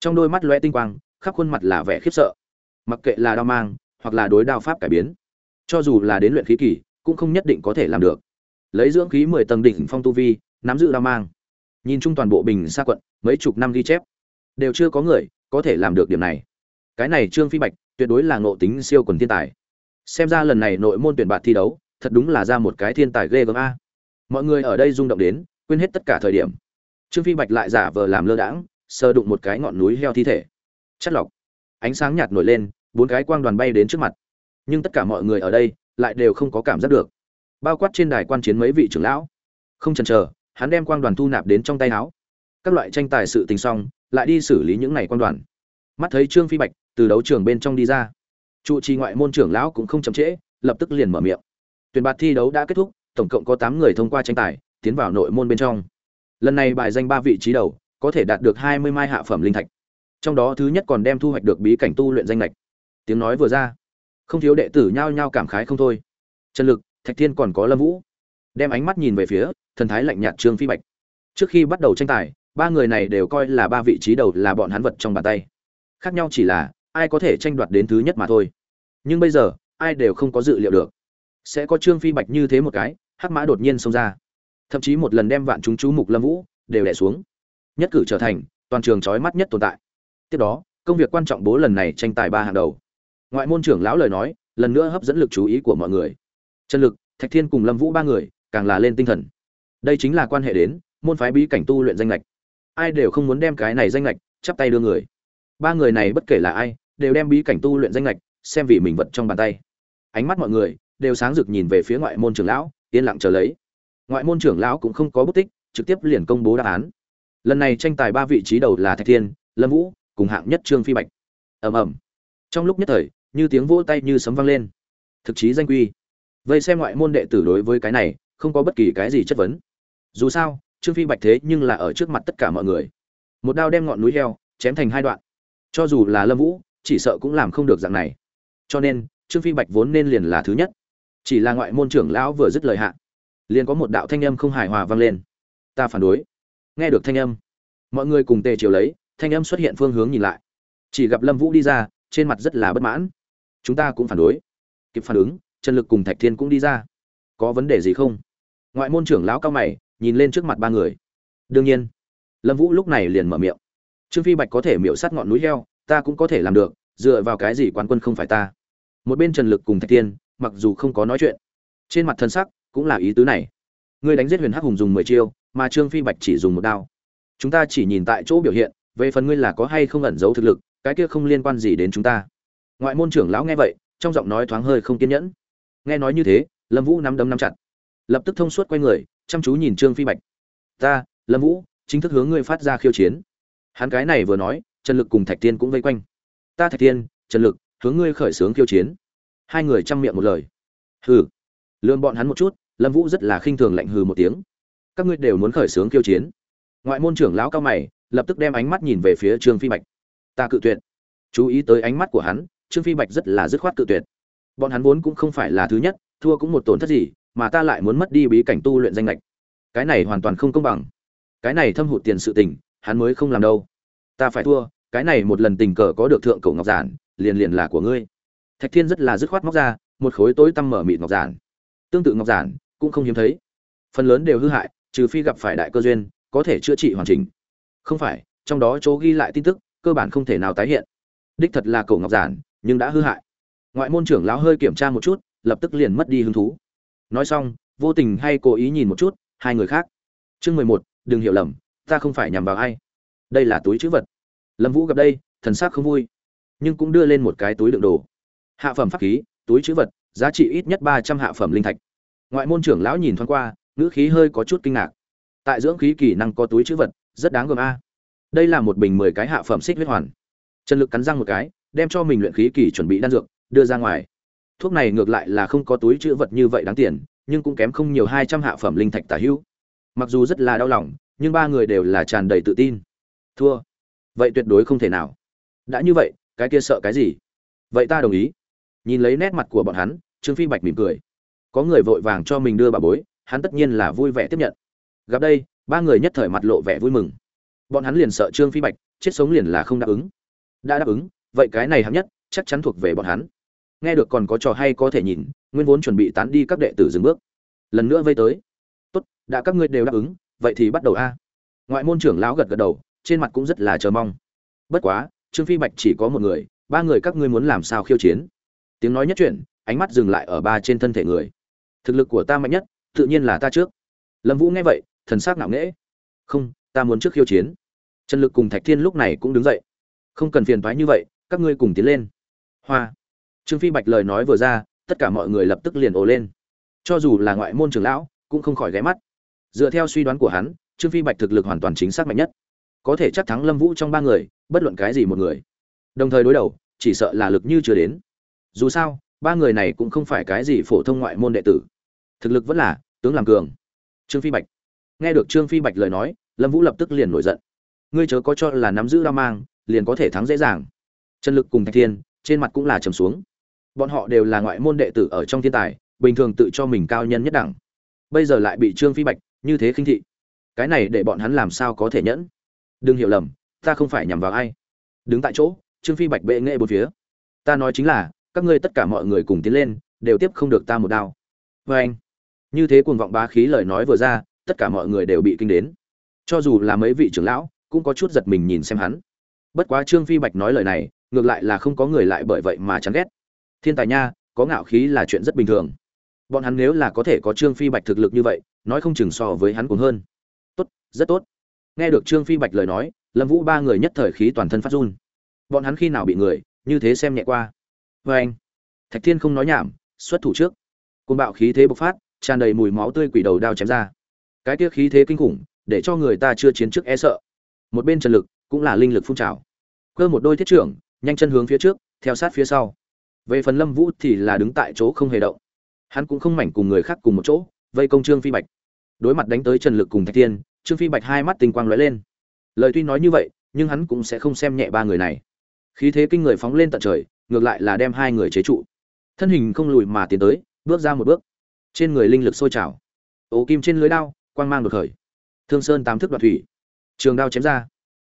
Trong đôi mắt loe tinh quang, khắp khuôn mặt là vẻ khiếp sợ. Mặc kệ là đao mang, hoặc là đối đao pháp cải biến, cho dù là đến luyện khí kỳ, cũng không nhất định có thể làm được. Lấy dưỡng khí mười tầng đỉnh phong tu vi, nắm giữ đao mang. Nhìn chung toàn bộ bình xa quận, mấy chục năm ghi chép, đều chưa có người có thể làm được điểm này. Cái này trương phi bạch tuyệt đối là ngộ tính siêu quần thiên tài. Xem ra lần này nội môn tuyển bạt thi đấu, thật đúng là ra một cái thiên tài ghê gớm a mọi người ở đây rung động đến, quên hết tất cả thời điểm. Trương phi bạch lại giả vờ làm lơ đãng sơ đụng một cái ngọn núi heo thi thể. Chất lọc. Ánh sáng nhạt nổi lên, bốn cái quang đoàn bay đến trước mặt. Nhưng tất cả mọi người ở đây lại đều không có cảm giác được. Bao quát trên đài quan chiến mấy vị trưởng lão. Không chần chờ, hắn đem quang đoàn thu nạp đến trong tay áo. Các loại tranh tài sự tình xong, lại đi xử lý những này quang đoàn. Mắt thấy trương phi bạch từ đấu trường bên trong đi ra, trụ trì ngoại môn trưởng lão cũng không chậm trễ, lập tức liền mở miệng. Tuyển bạt thi đấu đã kết thúc tổng cộng có tám người thông qua tranh tài, tiến vào nội môn bên trong. Lần này bài danh ba vị trí đầu, có thể đạt được hai mươi mai hạ phẩm linh thạch. Trong đó thứ nhất còn đem thu hoạch được bí cảnh tu luyện danh lệch. Tiếng nói vừa ra, không thiếu đệ tử nhao nhao cảm khái không thôi. Trần lực, thạch thiên còn có lâm vũ. Đem ánh mắt nhìn về phía, thần thái lạnh nhạt trương phi bạch. Trước khi bắt đầu tranh tài, ba người này đều coi là ba vị trí đầu là bọn hắn vật trong bàn tay. Khác nhau chỉ là, ai có thể tranh đoạt đến thứ nhất mà thôi. Nhưng bây giờ, ai đều không có dự liệu được. Sẽ có trương phi bạch như thế một cái hắc mã đột nhiên xông ra. Thậm chí một lần đem vạn chúng chú mục lâm vũ đều đẻ xuống. Nhất cử trở thành, toàn trường trói mắt nhất tồn tại. Tiếp đó, công việc quan trọng bố lần này tranh tài ba hàng đầu. Ngoại môn trưởng lão lời nói, lần nữa hấp dẫn lực chú ý của mọi người. Trần lực, thạch thiên cùng lâm vũ ba người, càng là lên tinh thần. Đây chính là quan hệ đến, môn phái bí cảnh tu luyện danh lệch ai đều không muốn đem cái này danh lệch chắp tay đưa người. Ba người này bất kể là ai, đều đem bí cảnh tu luyện danh lệch xem vì mình vật trong bàn tay. Ánh mắt mọi người đều sáng rực nhìn về phía ngoại môn trưởng lão yên lặng chờ lấy. Ngoại môn trưởng lão cũng không có bút tích, trực tiếp liền công bố đáp án. Lần này tranh tài ba vị trí đầu là thạch thiên, lâm vũ, cùng hạng nhất trương phi bạch. Ầm ầm. Trong lúc nhất thời, như tiếng vỗ tay như sấm vang lên. Thực chí danh quy. Vây xem ngoại môn đệ tử đối với cái này, không có bất kỳ cái gì chất vấn. Dù sao, trương phi bạch thế nhưng là ở trước mặt tất cả mọi người. Một đao đem ngọn núi heo, chém thành hai đoạn. Cho dù là lâm vũ, chỉ sợ cũng làm không được dạng này. Cho nên, trương phi bạch vốn nên liền là thứ nhất chỉ là ngoại môn trưởng lão vừa dứt lời hạ, liền có một đạo thanh âm không hài hòa vang lên. Ta phản đối. Nghe được thanh âm, mọi người cùng tề chiều lấy, thanh âm xuất hiện phương hướng nhìn lại. Chỉ gặp lâm vũ đi ra, trên mặt rất là bất mãn. Chúng ta cũng phản đối. Kịp phản ứng, trần lực cùng thạch thiên cũng đi ra. Có vấn đề gì không? Ngoại môn trưởng lão cao mày, nhìn lên trước mặt ba người. Đương nhiên, lâm vũ lúc này liền mở miệng. Trương phi bạch có thể miễu sát ngọn núi heo, ta cũng có thể làm được, dựa vào cái gì quán quân không phải ta? Một bên trần lực cùng thạch thiên mặc dù không có nói chuyện, trên mặt thân sắc cũng là ý tứ này. Ngươi đánh giết huyền hắc hùng dùng mười chiêu, mà trương phi bạch chỉ dùng một đao. Chúng ta chỉ nhìn tại chỗ biểu hiện, về phần ngươi là có hay không ẩn giấu thực lực, cái kia không liên quan gì đến chúng ta. Ngoại môn trưởng lão nghe vậy, trong giọng nói thoáng hơi không kiên nhẫn. Nghe nói như thế, lâm vũ nắm đấm nắm chặt. Lập tức thông suốt quay người, chăm chú nhìn trương phi bạch. Ta, lâm vũ, chính thức hướng ngươi phát ra khiêu chiến. Hắn cái này vừa nói, trần lực cùng thạch tiên cũng vây quanh. Ta thạch tiên trần lực, hướng ngươi khởi xướng khiêu chiến hai người chăm miệng một lời. Hừ. Lượm bọn hắn một chút, lâm vũ rất là khinh thường lạnh hừ một tiếng. Các ngươi đều muốn khởi xướng khiêu chiến. Ngoại môn trưởng lão cao mày, lập tức đem ánh mắt nhìn về phía trương phi bạch. Ta cự tuyệt. Chú ý tới ánh mắt của hắn, trương phi bạch rất là dứt khoát cự tuyệt. Bọn hắn vốn cũng không phải là thứ nhất, thua cũng một tổn thất gì, mà ta lại muốn mất đi bí cảnh tu luyện danh lệch cái này hoàn toàn không công bằng. Cái này thâm hụt tiền sự tình, hắn mới không làm đâu. Ta phải thua, cái này một lần tình cờ có được thượng cổ ngọc giản, liền liền là của ngươi thạch thiên rất là dứt khoát móc ra, một khối tối tăm mở mịt ngọc giản. Tương tự ngọc giản, cũng không hiếm thấy. Phần lớn đều hư hại, trừ phi gặp phải đại cơ duyên, có thể chữa trị hoàn chỉnh. Không phải, trong đó chỗ ghi lại tin tức, cơ bản không thể nào tái hiện. Đích thật là cổ ngọc giản, nhưng đã hư hại. Ngoại môn trưởng lão hơi kiểm tra một chút, lập tức liền mất đi hứng thú. Nói xong, vô tình hay cố ý nhìn một chút, hai người khác. Chương mười một, đừng hiểu lầm, ta không phải nhằm vào ai. Đây là túi chữ vật. Lâm vũ gặp đây, thần s ắ c không vui, nhưng cũng đưa lên một cái túi đựng đồ hạ phẩm pháp khí, túi chữ vật, giá trị ít nhất ba trăm hạ phẩm linh thạch. Ngoại môn trưởng lão nhìn thoáng qua, ngữ khí hơi có chút kinh ngạc. Tại dưỡng khí kỳ năng có túi chữ vật, rất đáng gờm a. Đây là một bình mười cái hạ phẩm xích huyết hoàn. Trần lực cắn răng một cái, đem cho mình luyện khí kỳ chuẩn bị đan dược, đưa ra ngoài. Thuốc này ngược lại là không có túi chữ vật như vậy đáng tiền, nhưng cũng kém không nhiều hai trăm hạ phẩm linh thạch tả hữu. Mặc dù rất là đau lòng, nhưng ba người đều là tràn đầy tự tin. Thua. Vậy tuyệt đối không thể nào. Đã như vậy, cái kia sợ cái gì? Vậy ta đồng ý nhìn lấy nét mặt của bọn hắn, trương phi bạch mỉm cười. Có người vội vàng cho mình đưa bà bối, hắn tất nhiên là vui vẻ tiếp nhận. Gặp đây, ba người nhất thời mặt lộ vẻ vui mừng. Bọn hắn liền sợ trương phi bạch, chết sống liền là không đáp ứng. Đã đáp ứng, vậy cái này hạng nhất, chắc chắn thuộc về bọn hắn. Nghe được còn có trò hay có thể nhìn, nguyên vốn chuẩn bị tán đi các đệ tử dừng bước. Lần nữa vây tới. Tốt, đã các ngươi đều đáp ứng, vậy thì bắt đầu a. Ngoại môn trưởng lão gật gật đầu, trên mặt cũng rất là chờ mong. Bất quá, trương phi bạch chỉ có một người, ba người các ngươi muốn làm sao khiêu chiến? Tiếng nói nhất chuyển, ánh mắt dừng lại ở ba trên thân thể người. Thực lực của ta mạnh nhất, tự nhiên là ta trước. Lâm vũ nghe vậy, thần s á c ngạo nghễ. Không, ta muốn trước khiêu chiến. Trần lực cùng thạch thiên lúc này cũng đứng dậy. Không cần phiền thoái như vậy, các ngươi cùng tiến lên. Hoa. Trương phi bạch lời nói vừa ra, tất cả mọi người lập tức liền ồ lên. Cho dù là ngoại môn trường lão, cũng không khỏi ghé mắt. Dựa theo suy đoán của hắn, trương phi bạch thực lực hoàn toàn chính xác mạnh nhất. Có thể chắc thắng lâm vũ trong ba người, bất luận cái gì một người. Đồng thời đối đầu, chỉ sợ là lực như chưa đến dù sao, ba người này cũng không phải cái gì phổ thông ngoại môn đệ tử. Thực lực vẫn là tướng làm cường. Trương phi bạch. Nghe được trương phi bạch lời nói, lâm vũ lập tức liền nổi giận. Ngươi chớ có cho là nắm giữ đao mang, liền có thể thắng dễ dàng. Chân lực cùng thạch thiên, trên mặt cũng là trầm xuống. Bọn họ đều là ngoại môn đệ tử ở trong thiên tài, bình thường tự cho mình cao nhân nhất đẳng. Bây giờ lại bị trương phi bạch như thế khinh thị. Cái này để bọn hắn làm sao có thể nhẫn? Đừng hiểu lầm, ta không phải nhằm vào ai. Đứng tại chỗ, trương phi bạch bệ nghệ bốn phía. Ta nói chính là các ngươi tất cả mọi người cùng tiến lên, đều tiếp không được ta một đao. Vê anh, như thế cuồng vọng bá khí lời nói vừa ra, tất cả mọi người đều bị kinh đến. Cho dù là mấy vị trưởng lão, cũng có chút giật mình nhìn xem hắn. Bất quá trương phi bạch nói lời này, ngược lại là không có người lại bởi vậy mà chán ghét. Thiên tài nha, có ngạo khí là chuyện rất bình thường. Bọn hắn nếu là có thể có trương phi bạch thực lực như vậy, nói không chừng so với hắn cũng hơn. Tốt, rất tốt. Nghe được trương phi bạch lời nói, lâm vũ ba người nhất thời khí toàn thân phát run. Bọn hắn khi nào bị người, như thế xem nhẹ qua vê anh. Thạch thiên không nói nhảm, xuất thủ trước. Côn bạo khí thế bộc phát, tràn đầy mùi máu tươi quỷ đầu đao chém ra. Cái kia khí thế kinh khủng, để cho người ta chưa chiến trước e sợ. Một bên trần lực cũng là linh lực phun trào. Cơ một đôi thiết trưởng, nhanh chân hướng phía trước, theo sát phía sau. Về phần lâm vũ thì là đứng tại chỗ không hề động. Hắn cũng không mảnh cùng người khác cùng một chỗ, vây công trương phi bạch. Đối mặt đánh tới trần lực cùng thạch tiên trương phi bạch hai mắt tinh quang lóe lên. Lời tuy nói như vậy, nhưng hắn cũng sẽ không xem nhẹ ba người này. Khí thế kinh người phóng lên tận trời ngược lại là đem hai người chế trụ. Thân hình không lùi mà tiến tới, bước ra một bước. Trên người linh lực sôi trào. Ố kim trên lưới đao, quang mang đột khởi. Thương sơn tám thức đoạt thủy. Trường đao chém ra.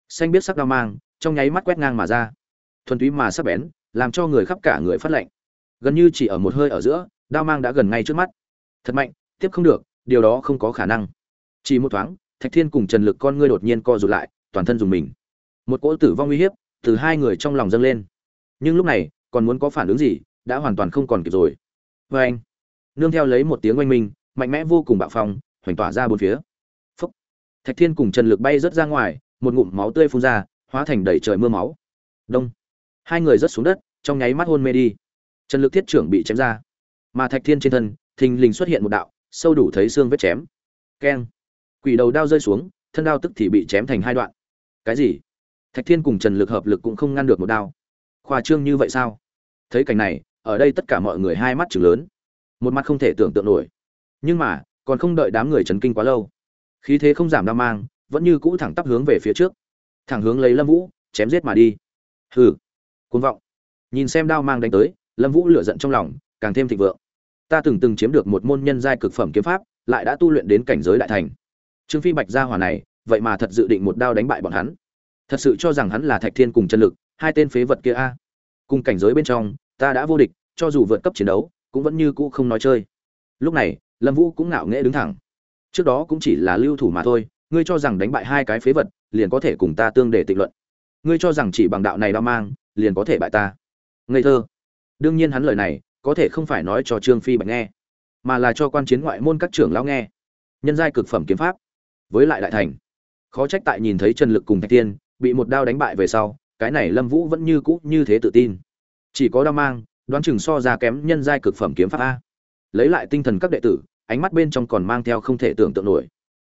Xanh biết sắc đao mang, trong nháy mắt quét ngang mà ra. Thuần túy mà sắc bén, làm cho người khắp cả người phát lạnh. Gần như chỉ ở một hơi ở giữa, đao mang đã gần ngay trước mắt. Thật mạnh, tiếp không được, điều đó không có khả năng. Chỉ một thoáng, thạch thiên cùng trần lực con ngươi đột nhiên co rụt lại, toàn thân dùng mình. Một cỗ tử vong uy hiếp từ hai người trong lòng dâng lên nhưng lúc này, còn muốn có phản ứng gì, đã hoàn toàn không còn kịp rồi. Vê anh, nương theo lấy một tiếng oanh minh, mạnh mẽ vô cùng bạo phong, hoành tỏa ra bốn phía. Phúc. Thạch thiên cùng trần lực bay rớt ra ngoài, một ngụm máu tươi phun ra, hóa thành đầy trời mưa máu. Đông. Hai người rớt xuống đất, trong nháy mắt hôn mê đi. Trần lực thiết trưởng bị chém ra. Mà thạch thiên trên thân, thình lình xuất hiện một đạo, sâu đủ thấy xương vết chém. Keng. Quỷ đầu đao rơi xuống, thân đao tức thì bị chém thành hai đoạn. Cái gì? Thạch thiên cùng trần lực hợp lực cũng không ngăn được một đao khoa trương như vậy sao? Thấy cảnh này, ở đây tất cả mọi người hai mắt chừng lớn. Một mặt không thể tưởng tượng nổi. Nhưng mà, còn không đợi đám người chấn kinh quá lâu. Khí thế không giảm đao mang, vẫn như cũ thẳng tắp hướng về phía trước. Thẳng hướng lấy lâm vũ, chém giết mà đi. Hừ. Cuồng vọng. Nhìn xem đao mang đánh tới, lâm vũ lửa giận trong lòng, càng thêm thịnh vượng. Ta từng từng chiếm được một môn nhân giai cực phẩm kiếm pháp, lại đã tu luyện đến cảnh giới đại thành. Trương phi bạch gia hỏa này, vậy mà thật dự định một đao đánh bại bọn hắn. Thật sự cho rằng hắn là thạch thiên cùng chân lực hai tên phế vật kia a. Cùng cảnh giới bên trong, ta đã vô địch, cho dù vượt cấp chiến đấu, cũng vẫn như cũ không nói chơi. Lúc này, lâm vũ cũng ngạo nghễ đứng thẳng. Trước đó cũng chỉ là lưu thủ mà thôi, ngươi cho rằng đánh bại hai cái phế vật, liền có thể cùng ta tương để tịnh luận. Ngươi cho rằng chỉ bằng đạo này đao mang, liền có thể bại ta. Ngây thơ. Đương nhiên hắn lời này, có thể không phải nói cho trương phi bạch nghe, mà là cho quan chiến ngoại môn các trưởng lão nghe. Nhân giai cực phẩm kiếm pháp, với lại đại thành. Khó trách tại nhìn thấy trần lực cùng thạch tiên, bị một đao đánh bại về sau cái này lâm vũ vẫn như cũ như thế tự tin. Chỉ có đao mang, đoán chừng so ra kém nhân giai cực phẩm kiếm pháp a. Lấy lại tinh thần các đệ tử, ánh mắt bên trong còn mang theo không thể tưởng tượng nổi.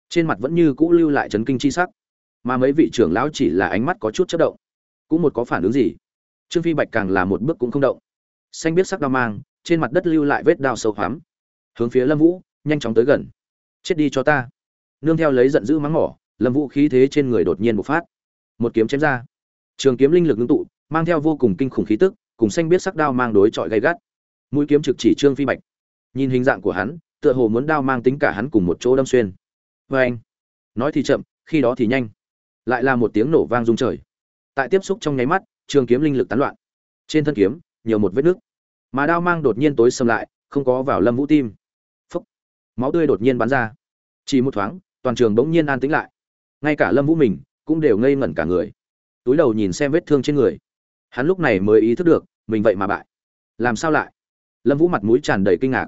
Trên mặt vẫn như cũ lưu lại chấn kinh chi sắc. Mà mấy vị trưởng lão chỉ là ánh mắt có chút chất động. Cũng một có phản ứng gì? Trương phi bạch càng là một bước cũng không động. Xanh biết sắc đao mang, trên mặt đất lưu lại vết đao sâu hoắm. Hướng phía lâm vũ, nhanh chóng tới gần. Chết đi cho ta. Nương theo lấy giận dữ mắng mỏ, lâm vũ khí thế trên người đột nhiên bộc phát. Một kiếm chém ra trường kiếm linh lực ngưng tụ, mang theo vô cùng kinh khủng khí tức, cùng xanh biết sắc đao mang đối chọi gay gắt. Mũi kiếm trực chỉ trương phi bạch. Nhìn hình dạng của hắn, tựa hồ muốn đao mang tính cả hắn cùng một chỗ đâm xuyên. Vê anh, nói thì chậm, khi đó thì nhanh. Lại là một tiếng nổ vang rung trời. Tại tiếp xúc trong nháy mắt, trường kiếm linh lực tán loạn. Trên thân kiếm, nhiều một vết nước mà đao mang đột nhiên tối xâm lại, không có vào lâm vũ tim. Phúc. Máu tươi đột nhiên bắn ra. Chỉ một thoáng, toàn trường bỗng nhiên an tĩnh lại. Ngay cả lâm vũ mình cũng đều ngây ngẩn cả người túi đầu nhìn xem vết thương trên người. Hắn lúc này mới ý thức được, mình vậy mà bại. Làm sao lại? Lâm vũ mặt mũi tràn đầy kinh ngạc.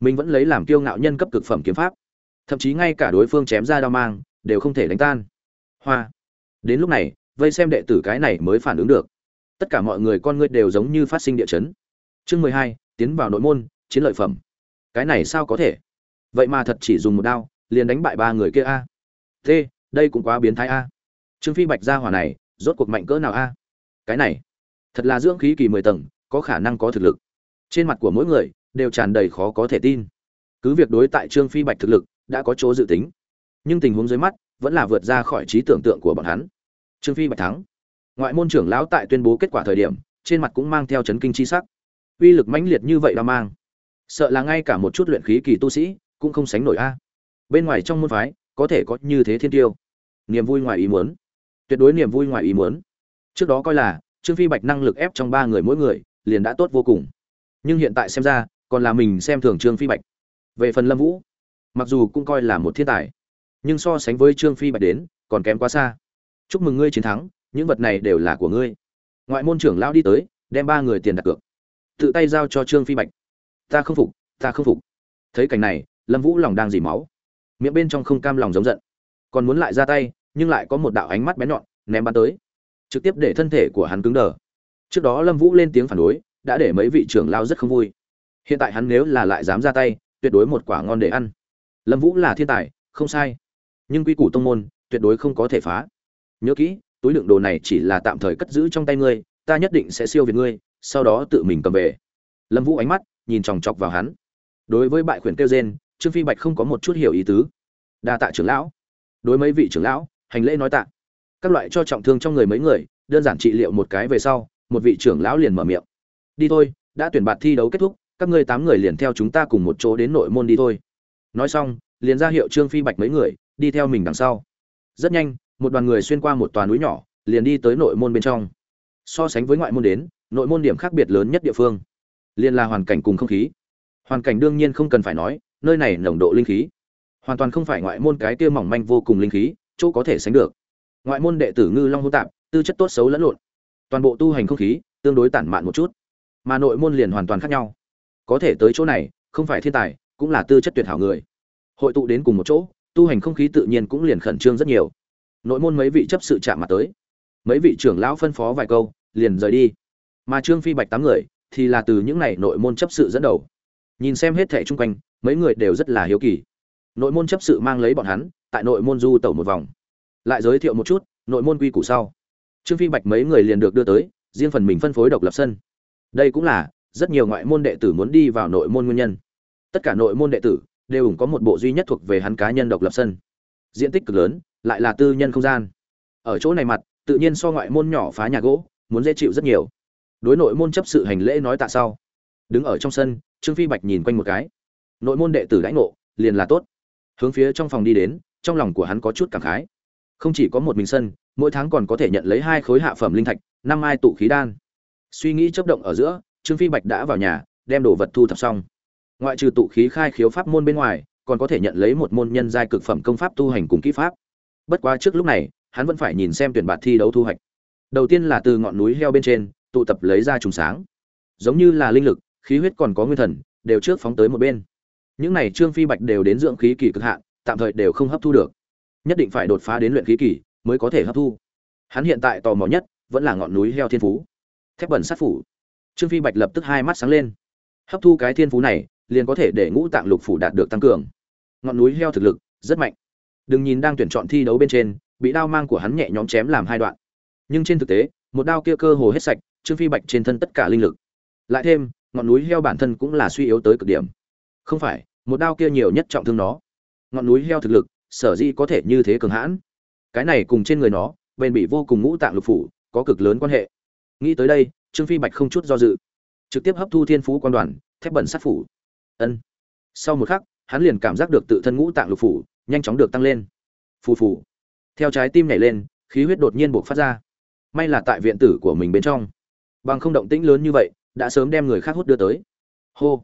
Mình vẫn lấy làm kiêu ngạo nhân cấp cực phẩm kiếm pháp. Thậm chí ngay cả đối phương chém ra đao mang, đều không thể đánh tan. Hoa. Đến lúc này, vây xem đệ tử cái này mới phản ứng được. Tất cả mọi người con ngươi đều giống như phát sinh địa chấn. Chương mười hai, tiến vào nội môn, chiến lợi phẩm. Cái này sao có thể? Vậy mà thật chỉ dùng một đao, liền đánh bại ba người kia a. T đây cũng quá biến thái a. Trương phi bạch gia hỏa này rốt cuộc mạnh cỡ nào a? Cái này, thật là dưỡng khí kỳ mười tầng, có khả năng có thực lực. Trên mặt của mỗi người đều tràn đầy khó có thể tin. Cứ việc đối tại trương phi bạch thực lực đã có chỗ dự tính, nhưng tình huống dưới mắt vẫn là vượt ra khỏi trí tưởng tượng của bọn hắn. Trương phi bạch thắng. Ngoại môn trưởng lão tại tuyên bố kết quả thời điểm, trên mặt cũng mang theo chấn kinh chi sắc. Uy lực mãnh liệt như vậy là mang. Sợ là ngay cả một chút luyện khí kỳ tu sĩ cũng không sánh nổi a. Bên ngoài trong môn phái có thể có như thế thiên tiêu. Niềm vui ngoài ý muốn tuyệt đối niềm vui ngoài ý muốn. Trước đó coi là, trương phi bạch năng lực ép trong ba người mỗi người, liền đã tốt vô cùng. Nhưng hiện tại xem ra, còn là mình xem thường trương phi bạch. Về phần lâm vũ, mặc dù cũng coi là một thiên tài, nhưng so sánh với trương phi bạch đến, còn kém quá xa. Chúc mừng ngươi chiến thắng, những vật này đều là của ngươi. Ngoại môn trưởng lão đi tới, đem ba người tiền đặt cược. Tự tay giao cho trương phi bạch. Ta không phục, ta không phục. Thấy cảnh này, lâm vũ lòng đang dì máu. Miệng bên trong không cam lòng giống giận. Còn muốn lại ra tay nhưng lại có một đạo ánh mắt bén nhọn, ném bắn tới. Trực tiếp để thân thể của hắn cứng đờ. Trước đó lâm vũ lên tiếng phản đối, đã để mấy vị trưởng lao rất không vui. Hiện tại hắn nếu là lại dám ra tay, tuyệt đối một quả ngon để ăn. Lâm vũ là thiên tài, không sai. Nhưng quy củ tông môn, tuyệt đối không có thể phá. Nhớ kỹ, túi đựng đồ này chỉ là tạm thời cất giữ trong tay ngươi, ta nhất định sẽ siêu việt ngươi, sau đó tự mình cầm về. Lâm vũ ánh mắt, nhìn chòng chọc vào hắn. Đối với bại khuyển kêu gen trương phi bạch không có một chút hiểu ý tứ. Đa tạ trưởng lão. Đối mấy vị trưởng lão hành lễ nói tạ. Các loại cho trọng thương trong người mấy người, đơn giản trị liệu một cái về sau, một vị trưởng lão liền mở miệng. Đi thôi, đã tuyển bạt thi đấu kết thúc, các ngươi tám người liền theo chúng ta cùng một chỗ đến nội môn đi thôi. Nói xong, liền ra hiệu trương phi bạch mấy người, đi theo mình đằng sau. Rất nhanh, một đoàn người xuyên qua một tòa núi nhỏ, liền đi tới nội môn bên trong. So sánh với ngoại môn đến, nội môn điểm khác biệt lớn nhất địa phương. Liền là hoàn cảnh cùng không khí. Hoàn cảnh đương nhiên không cần phải nói, nơi này nồng độ linh khí. Hoàn toàn không phải ngoại môn cái kia mỏng manh vô cùng linh khí chỗ có thể sánh được. Ngoại môn đệ tử ngư long hô tạp, tư chất tốt xấu lẫn lộn. Toàn bộ tu hành không khí, tương đối tản mạn một chút. Mà nội môn liền hoàn toàn khác nhau. Có thể tới chỗ này, không phải thiên tài, cũng là tư chất tuyệt hảo người. Hội tụ đến cùng một chỗ, tu hành không khí tự nhiên cũng liền khẩn trương rất nhiều. Nội môn mấy vị chấp sự chạm mặt tới. Mấy vị trưởng lão phân phó vài câu, liền rời đi. Mà trương phi bạch tám người, thì là từ những này nội môn chấp sự dẫn đầu. Nhìn xem hết thẻ chung quanh, mấy người đều rất là hiếu kỳ. Nội môn chấp sự mang lấy bọn hắn tại nội môn du tẩu một vòng. Lại giới thiệu một chút, nội môn quy củ sau. Trương phi bạch mấy người liền được đưa tới, riêng phần mình phân phối độc lập sân. Đây cũng là, rất nhiều ngoại môn đệ tử muốn đi vào nội môn nguyên nhân. Tất cả nội môn đệ tử, đều ủng có một bộ duy nhất thuộc về hắn cá nhân độc lập sân. Diện tích cực lớn, lại là tư nhân không gian. Ở chỗ này mặt, tự nhiên so ngoại môn nhỏ phá nhà gỗ, muốn dễ chịu rất nhiều. Đối nội môn chấp sự hành lễ nói tạ sau. Đứng ở trong sân, trương phi bạch nhìn quanh một cái. Nội môn đệ tử đãi ngộ, liền là tốt. Hướng phía trong phòng đi đến trong lòng của hắn có chút cảm khái. Không chỉ có một mình sân, mỗi tháng còn có thể nhận lấy hai khối hạ phẩm linh thạch, năm mai tụ khí đan. Suy nghĩ chấp động ở giữa, trương phi bạch đã vào nhà, đem đồ vật thu thập xong. Ngoại trừ tụ khí khai khiếu pháp môn bên ngoài, còn có thể nhận lấy một môn nhân giai cực phẩm công pháp tu hành cùng kỹ pháp. Bất quá trước lúc này, hắn vẫn phải nhìn xem tuyển bạt thi đấu thu hoạch. Đầu tiên là từ ngọn núi heo bên trên, tụ tập lấy ra trùng sáng. Giống như là linh lực, khí huyết còn có nguyên thần, đều trước phóng tới một bên. Những này trương phi bạch đều đến dưỡng khí kỳ cực hạn tạm thời đều không hấp thu được. Nhất định phải đột phá đến luyện khí kỳ mới có thể hấp thu. Hắn hiện tại tò mò nhất vẫn là ngọn núi heo thiên phú. Thép bẩn sát phủ. Trương phi bạch lập tức hai mắt sáng lên. Hấp thu cái thiên phú này, liền có thể để ngũ tạng lục phủ đạt được tăng cường. Ngọn núi heo thực lực rất mạnh. Đừng nhìn đang tuyển chọn thi đấu bên trên, bị đao mang của hắn nhẹ nhõm chém làm hai đoạn. Nhưng trên thực tế, một đao kia cơ hồ hết sạch, trương phi bạch trên thân tất cả linh lực. Lại thêm, ngọn núi heo bản thân cũng là suy yếu tới cực điểm. Không phải, một đao kia nhiều nhất trọng thương nó ngọn núi heo thực lực, sở dĩ có thể như thế cường hãn. Cái này cùng trên người nó, bền bị vô cùng ngũ tạng lục phủ, có cực lớn quan hệ. Nghĩ tới đây, trương phi bạch không chút do dự, trực tiếp hấp thu thiên phú quan đoàn, thép bẩn sát phủ. Ân. Sau một khắc, hắn liền cảm giác được tự thân ngũ tạng lục phủ nhanh chóng được tăng lên. Phù phù. Theo trái tim nhảy lên, khí huyết đột nhiên buộc phát ra. May là tại viện tử của mình bên trong. Bằng không động tĩnh lớn như vậy, đã sớm đem người khác hút đưa tới. Hô.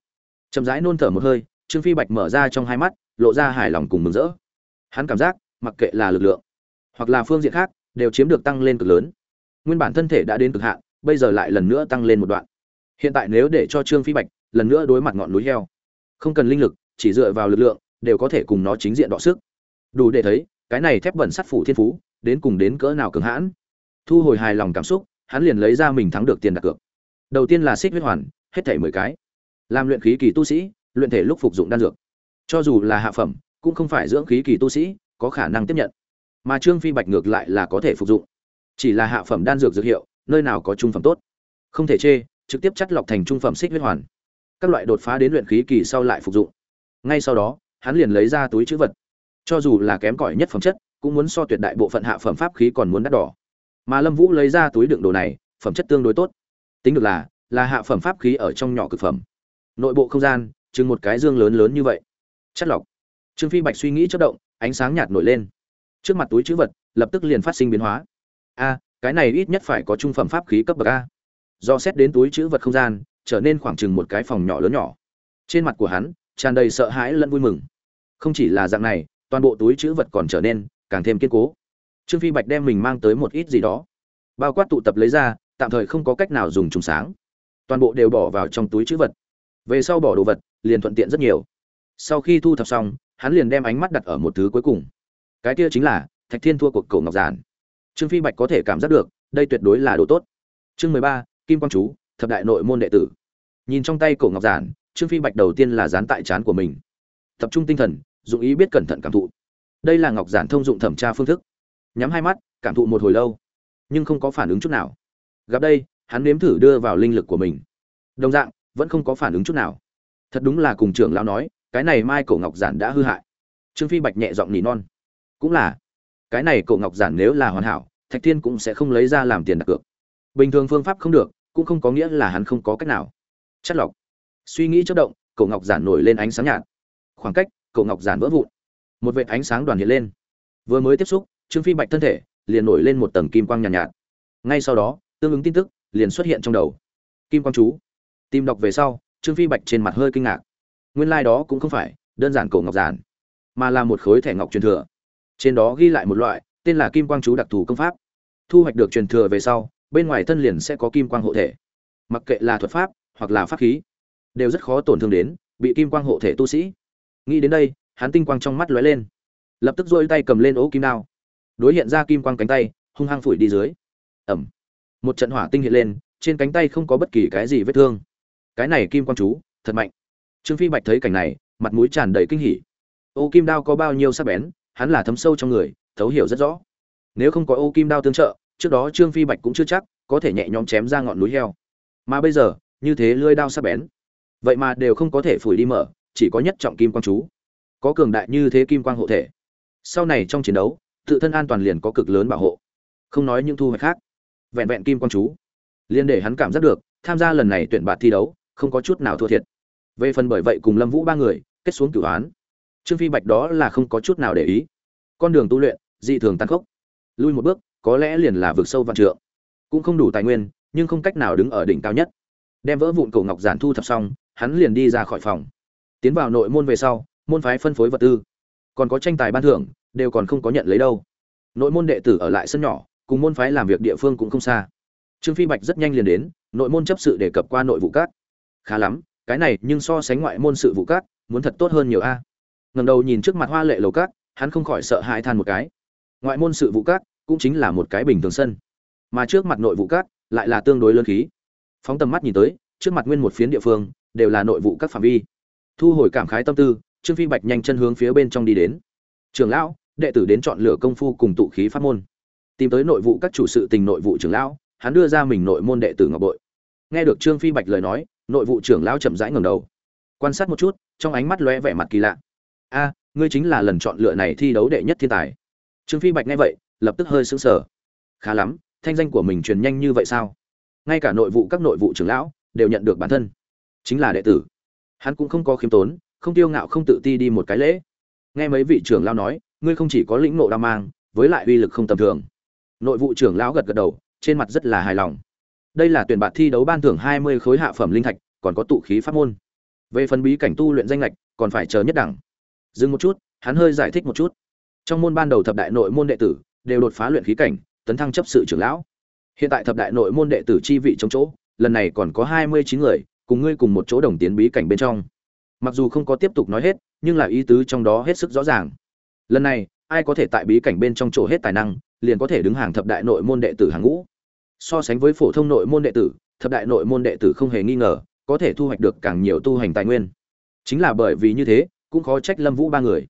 Chậm rãi nôn thở một hơi, trương phi bạch mở ra trong hai mắt lộ ra hài lòng cùng mừng rỡ. Hắn cảm giác, mặc kệ là lực lượng, hoặc là phương diện khác, đều chiếm được tăng lên cực lớn. Nguyên bản thân thể đã đến cực hạn, bây giờ lại lần nữa tăng lên một đoạn. Hiện tại nếu để cho trương phi bạch lần nữa đối mặt ngọn núi heo, không cần linh lực, chỉ dựa vào lực lượng, đều có thể cùng nó chính diện đọ sức. Đủ để thấy, cái này thép bẩn sắt phủ thiên phú, đến cùng đến cỡ nào cường hãn. Thu hồi hài lòng cảm xúc, hắn liền lấy ra mình thắng được tiền đặt cược. Đầu tiên là xích huyết hoàn, hết thảy mười cái. Làm luyện khí kỳ tu sĩ, luyện thể lúc phục dụng đan dược cho dù là hạ phẩm, cũng không phải dưỡng khí kỳ tu sĩ, có khả năng tiếp nhận. Mà trương phi bạch ngược lại là có thể phục dụng. Chỉ là hạ phẩm đan dược dược hiệu, nơi nào có trung phẩm tốt. Không thể chê, trực tiếp chắt lọc thành trung phẩm xích huyết hoàn. Các loại đột phá đến luyện khí kỳ sau lại phục dụng. Ngay sau đó, hắn liền lấy ra túi chữ vật. Cho dù là kém cỏi nhất phẩm chất, cũng muốn so tuyệt đại bộ phận hạ phẩm pháp khí còn muốn đắt đỏ. Mà lâm vũ lấy ra túi đựng đồ này, phẩm chất tương đối tốt. Tính được là là hạ phẩm pháp khí ở trong nhỏ cực phẩm. Nội bộ không gian, chừng một cái dương lớn lớn như vậy chất lọc. Trương phi bạch suy nghĩ chất động, ánh sáng nhạt nổi lên. Trước mặt túi chữ vật, lập tức liền phát sinh biến hóa. A, cái này ít nhất phải có trung phẩm pháp khí cấp bậc a. Do xét đến túi chữ vật không gian, trở nên khoảng chừng một cái phòng nhỏ lớn nhỏ. Trên mặt của hắn, tràn đầy sợ hãi lẫn vui mừng. Không chỉ là dạng này, toàn bộ túi chữ vật còn trở nên càng thêm kiên cố. Trương phi bạch đem mình mang tới một ít gì đó. Bao quát tụ tập lấy ra, tạm thời không có cách nào dùng trùng sáng. Toàn bộ đều bỏ vào trong túi chữ vật. Về sau bỏ đồ vật, liền thuận tiện rất nhiều sau khi thu thập xong, hắn liền đem ánh mắt đặt ở một thứ cuối cùng. Cái kia chính là, thạch thiên thua cuộc cổ ngọc giản. Trương phi bạch có thể cảm giác được, đây tuyệt đối là đồ tốt. Chương mười ba, kim quang chú, thập đại nội môn đệ tử. Nhìn trong tay cổ ngọc giản, trương phi bạch đầu tiên là dán tại chán của mình. Tập trung tinh thần, dụng ý biết cẩn thận cảm thụ. Đây là ngọc giản thông dụng thẩm tra phương thức. Nhắm hai mắt, cảm thụ một hồi lâu, nhưng không có phản ứng chút nào. Gặp đây, hắn nếm thử đưa vào linh lực của mình. Đồng dạng, vẫn không có phản ứng chút nào. Thật đúng là cùng trưởng lão nói cái này mai cổ ngọc giản đã hư hại. Trương phi bạch nhẹ giọng nỉ non. Cũng là cái này cổ ngọc giản nếu là hoàn hảo thạch thiên cũng sẽ không lấy ra làm tiền đặt cược. Bình thường phương pháp không được cũng không có nghĩa là hắn không có cách nào. Chất lọc. Suy nghĩ chất động cổ ngọc giản nổi lên ánh sáng nhạt. Khoảng cách cổ ngọc giản vỡ vụn. Một vệt ánh sáng đoàn hiện lên. Vừa mới tiếp xúc trương phi bạch thân thể liền nổi lên một tầng kim quang nhàn nhạt, nhạt. Ngay sau đó tương ứng tin tức liền xuất hiện trong đầu. Kim quang chú. Tìm đọc về sau trương phi bạch trên mặt hơi kinh ngạc nguyên lai đó cũng không phải, đơn giản cổ ngọc giản, mà là một khối thẻ ngọc truyền thừa. Trên đó ghi lại một loại, tên là kim quang chú đặc thù công pháp. Thu hoạch được truyền thừa về sau, bên ngoài thân liền sẽ có kim quang hộ thể. Mặc kệ là thuật pháp, hoặc là pháp khí, đều rất khó tổn thương đến, bị kim quang hộ thể tu sĩ. Nghĩ đến đây, hắn tinh quang trong mắt lóe lên. Lập tức dôi tay cầm lên ố kim đao. Đối hiện ra kim quang cánh tay, hung hăng phủi đi dưới. Ẩm. Một trận hỏa tinh hiện lên, trên cánh tay không có bất kỳ cái gì vết thương. Cái này kim quang chú, thật mạnh trương phi bạch thấy cảnh này, mặt mũi tràn đầy kinh hỉ. Ô kim đao có bao nhiêu sắc bén, hắn là thấm sâu trong người, thấu hiểu rất rõ. Nếu không có ô kim đao tương trợ, trước đó trương phi bạch cũng chưa chắc có thể nhẹ nhõm chém ra ngọn núi heo. Mà bây giờ, như thế lưỡi đao sắc bén, vậy mà đều không có thể phủi đi mở, chỉ có nhất trọng kim quang chú. Có cường đại như thế kim quang hộ thể. Sau này trong chiến đấu, tự thân an toàn liền có cực lớn bảo hộ. Không nói những thu hoạch khác. Vẹn vẹn kim quang chú, liền để hắn cảm giác được, tham gia lần này tuyển bạt thi đấu, không có chút nào thua thiệt về phần bởi vậy cùng lâm vũ ba người, kết xuống cửu án. Trương phi bạch đó là không có chút nào để ý. Con đường tu luyện, dị thường tăng khốc. Lui một bước, có lẽ liền là vượt sâu vạn trượng. Cũng không đủ tài nguyên, nhưng không cách nào đứng ở đỉnh cao nhất. Đem vỡ vụn cổ ngọc giản thu thập xong, hắn liền đi ra khỏi phòng. Tiến vào nội môn về sau, môn phái phân phối vật tư. Còn có tranh tài ban thưởng, đều còn không có nhận lấy đâu. Nội môn đệ tử ở lại sân nhỏ, cùng môn phái làm việc địa phương cũng không xa. Trương phi bạch rất nhanh liền đến, nội môn chấp sự đề cập qua nội vụ các. Khá lắm cái này nhưng so sánh ngoại môn sự vụ cát, muốn thật tốt hơn nhiều a. Ngầm đầu nhìn trước mặt hoa lệ lầu cát, hắn không khỏi sợ hãi than một cái. Ngoại môn sự vụ cát cũng chính là một cái bình thường sân, mà trước mặt nội vụ cát lại là tương đối lớn khí. Phóng tầm mắt nhìn tới, trước mặt nguyên một phiến địa phương đều là nội vụ các phạm vi. Thu hồi cảm khái tâm tư, trương phi bạch nhanh chân hướng phía bên trong đi đến. Trường lão, đệ tử đến chọn lựa công phu cùng tụ khí pháp môn. Tìm tới nội vụ các chủ sự tình nội vụ trưởng lão, hắn đưa ra mình nội môn đệ tử ngọc bội. Nghe được trương phi bạch lời nói nội vụ trưởng lão chậm rãi ngẩng đầu. Quan sát một chút, trong ánh mắt lóe vẻ mặt kỳ lạ. A, ngươi chính là lần chọn lựa này thi đấu đệ nhất thiên tài. Trương phi bạch nghe vậy, lập tức hơi sững sờ. Khá lắm, thanh danh của mình truyền nhanh như vậy sao? Ngay cả nội vụ các nội vụ trưởng lão đều nhận được bản thân. Chính là đệ tử. Hắn cũng không có khiêm tốn, không tiêu ngạo không tự ti đi một cái lễ. Nghe mấy vị trưởng lão nói, ngươi không chỉ có lĩnh ngộ đa mang, với lại uy lực không tầm thường. Nội vụ trưởng lão gật gật đầu, trên mặt rất là hài lòng đây là tuyển bạt thi đấu ban thưởng hai mươi khối hạ phẩm linh thạch, còn có tụ khí pháp môn. Về phần bí cảnh tu luyện danh lệch, còn phải chờ nhất đẳng. Dừng một chút, hắn hơi giải thích một chút. Trong môn ban đầu thập đại nội môn đệ tử đều đột phá luyện khí cảnh, tấn thăng chấp sự trưởng lão. Hiện tại thập đại nội môn đệ tử chi vị trong chỗ, lần này còn có hai mươi chín người, cùng ngươi cùng một chỗ đồng tiến bí cảnh bên trong. Mặc dù không có tiếp tục nói hết, nhưng là ý tứ trong đó hết sức rõ ràng. Lần này, ai có thể tại bí cảnh bên trong chỗ hết tài năng, liền có thể đứng hàng thập đại nội môn đệ tử hàng ngũ so sánh với phổ thông nội môn đệ tử, thập đại nội môn đệ tử không hề nghi ngờ, có thể thu hoạch được càng nhiều tu hành tài nguyên. Chính là bởi vì như thế, cũng khó trách lâm vũ ba người.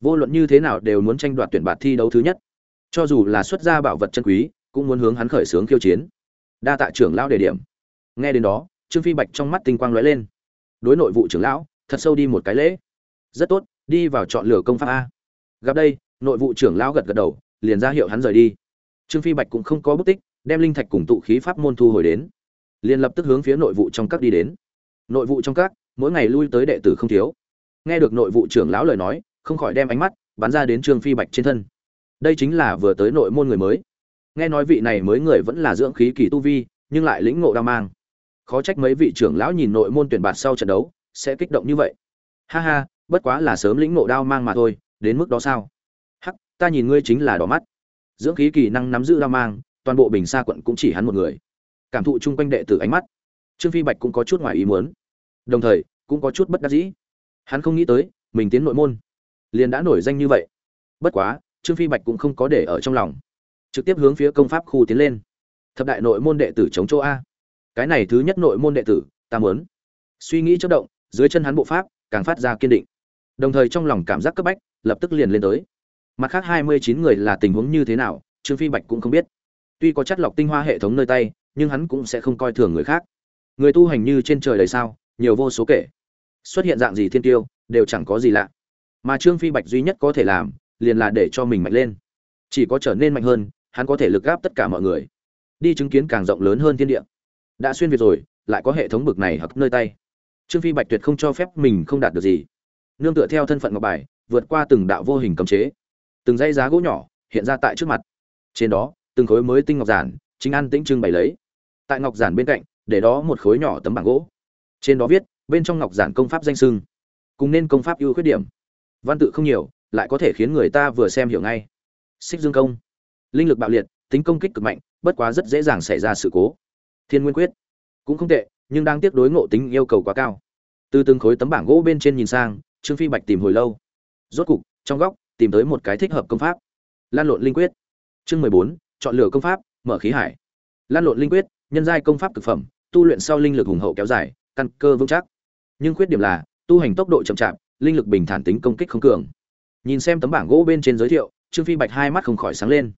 Vô luận như thế nào đều muốn tranh đoạt tuyển bạt thi đấu thứ nhất. Cho dù là xuất gia bảo vật chân quý, cũng muốn hướng hắn khởi xướng khiêu chiến. Đa tạ trưởng lão đề điểm. Nghe đến đó, trương phi bạch trong mắt tinh quang lóe lên. Đối nội vụ trưởng lão, thật sâu đi một cái lễ. Rất tốt, đi vào chọn lựa công pháp a. Gặp đây, nội vụ trưởng lão gật gật đầu, liền ra hiệu hắn rời đi. Trương phi bạch cũng không có bút tích đem linh thạch cùng tụ khí pháp môn thu hồi đến. Liền lập tức hướng phía nội vụ trong các đi đến. Nội vụ trong các, mỗi ngày lui tới đệ tử không thiếu. Nghe được nội vụ trưởng lão lời nói, không khỏi đem ánh mắt bắn ra đến trương phi bạch trên thân. Đây chính là vừa tới nội môn người mới. Nghe nói vị này mới người vẫn là dưỡng khí kỳ tu vi, nhưng lại lĩnh ngộ đao mang. Khó trách mấy vị trưởng lão nhìn nội môn tuyển bạt sau trận đấu, sẽ kích động như vậy. Ha ha, bất quá là sớm lĩnh ngộ đao mang mà thôi, đến mức đó sao? Hắc, ta nhìn ngươi chính là đỏ mắt. Dưỡng khí kỳ năng nắm giữ đao mang toàn bộ bình sa quận cũng chỉ hắn một người. Cảm thụ chung quanh đệ tử ánh mắt, trương phi bạch cũng có chút ngoài ý muốn. Đồng thời, cũng có chút bất đắc dĩ. Hắn không nghĩ tới, mình tiến nội môn, liền đã nổi danh như vậy. Bất quá, trương phi bạch cũng không có để ở trong lòng. Trực tiếp hướng phía công pháp khu tiến lên. Thập đại nội môn đệ tử chống chỗ a. Cái này thứ nhất nội môn đệ tử, ta muốn. Suy nghĩ chất động, dưới chân hắn bộ pháp, càng phát ra kiên định. Đồng thời trong lòng cảm giác cấp bách, lập tức liền lên tới. Mặt khác hai mươi chín người là tình huống như thế nào, trương phi bạch cũng không biết tuy có chất lọc tinh hoa hệ thống nơi tay, nhưng hắn cũng sẽ không coi thường người khác. Người tu hành như trên trời đầy sao, nhiều vô số kể. Xuất hiện dạng gì thiên tiêu, đều chẳng có gì lạ. Mà trương phi bạch duy nhất có thể làm, liền là để cho mình mạnh lên. Chỉ có trở nên mạnh hơn, hắn có thể lực gáp tất cả mọi người. Đi chứng kiến càng rộng lớn hơn thiên địa. Đã xuyên việt rồi, lại có hệ thống bực này hoặc nơi tay. Trương phi bạch tuyệt không cho phép mình không đạt được gì. Nương tựa theo thân phận ngọc bài, vượt qua từng đạo vô hình cấm chế. Từng dây giá gỗ nhỏ, hiện ra tại trước mặt. Trên đó từng khối mới tinh ngọc giản, chính an tĩnh trưng bày lấy. Tại ngọc giản bên cạnh, để đó một khối nhỏ tấm bảng gỗ. Trên đó viết, bên trong ngọc giản công pháp danh sưng. Cùng nên công pháp ưu khuyết điểm. Văn tự không nhiều, lại có thể khiến người ta vừa xem hiểu ngay. Xích dương công. Linh lực bạo liệt, tính công kích cực mạnh, bất quá rất dễ dàng xảy ra sự cố. Thiên nguyên quyết. Cũng không tệ, nhưng đang tiếp đối ngộ tính yêu cầu quá cao. Từ từng khối tấm bảng gỗ bên trên nhìn sang, trương phi bạch tìm hồi lâu. Rốt cục, trong góc, tìm tới một cái thích hợp công pháp. Lan lộn linh quyết. Chương mười bốn chọn lựa công pháp, mở khí hải. Lan lộn linh quyết, nhân giai công pháp cực phẩm, tu luyện sau linh lực hùng hậu kéo dài, căn cơ vững chắc. Nhưng khuyết điểm là, tu hành tốc độ chậm chạp, linh lực bình thản tính công kích không cường. Nhìn xem tấm bảng gỗ bên trên giới thiệu, trương phi bạch hai mắt không khỏi sáng lên.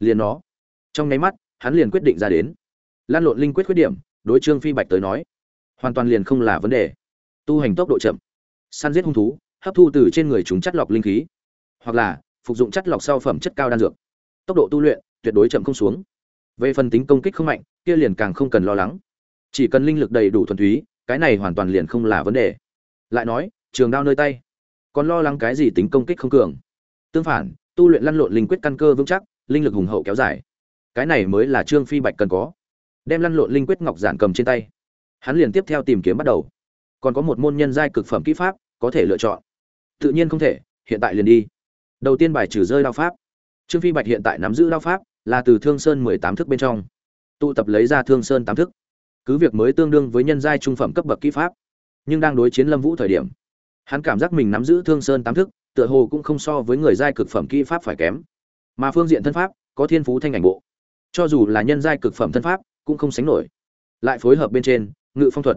Liền nó. Trong nháy mắt, hắn liền quyết định ra đến. Lan lộn linh quyết khuyết điểm, đối trương phi bạch tới nói, hoàn toàn liền không là vấn đề. Tu hành tốc độ chậm. Săn giết hung thú, hấp thu từ trên người chúng chất lọc linh khí. Hoặc là, phục dụng chất lọc sau phẩm chất cao đan dược. Tốc độ tu luyện tuyệt đối chậm không xuống. Về phần tính công kích không mạnh, kia liền càng không cần lo lắng. Chỉ cần linh lực đầy đủ thuần túy, cái này hoàn toàn liền không là vấn đề. Lại nói, trường đao nơi tay. Còn lo lắng cái gì tính công kích không cường? Tương phản, tu luyện lăn lộn linh quyết căn cơ vững chắc, linh lực hùng hậu kéo dài. Cái này mới là trương phi bạch cần có. Đem lăn lộn linh quyết ngọc giản cầm trên tay. Hắn liền tiếp theo tìm kiếm bắt đầu. Còn có một môn nhân giai cực phẩm kỹ pháp, có thể lựa chọn. Tự nhiên không thể, hiện tại liền đi. Đầu tiên bài trừ rơi đao pháp. Trương phi bạch hiện tại nắm giữ đao pháp là từ thương sơn mười tám thức bên trong. Tụ tập lấy ra thương sơn tám thức. Cứ việc mới tương đương với nhân giai trung phẩm cấp bậc kỹ pháp, nhưng đang đối chiến lâm vũ thời điểm, hắn cảm giác mình nắm giữ thương sơn tám thức, tựa hồ cũng không so với người giai cực phẩm kỹ pháp phải kém. Mà phương diện thân pháp, có thiên phú thanh ảnh bộ. Cho dù là nhân giai cực phẩm thân pháp, cũng không sánh nổi. Lại phối hợp bên trên, ngự phong thuật.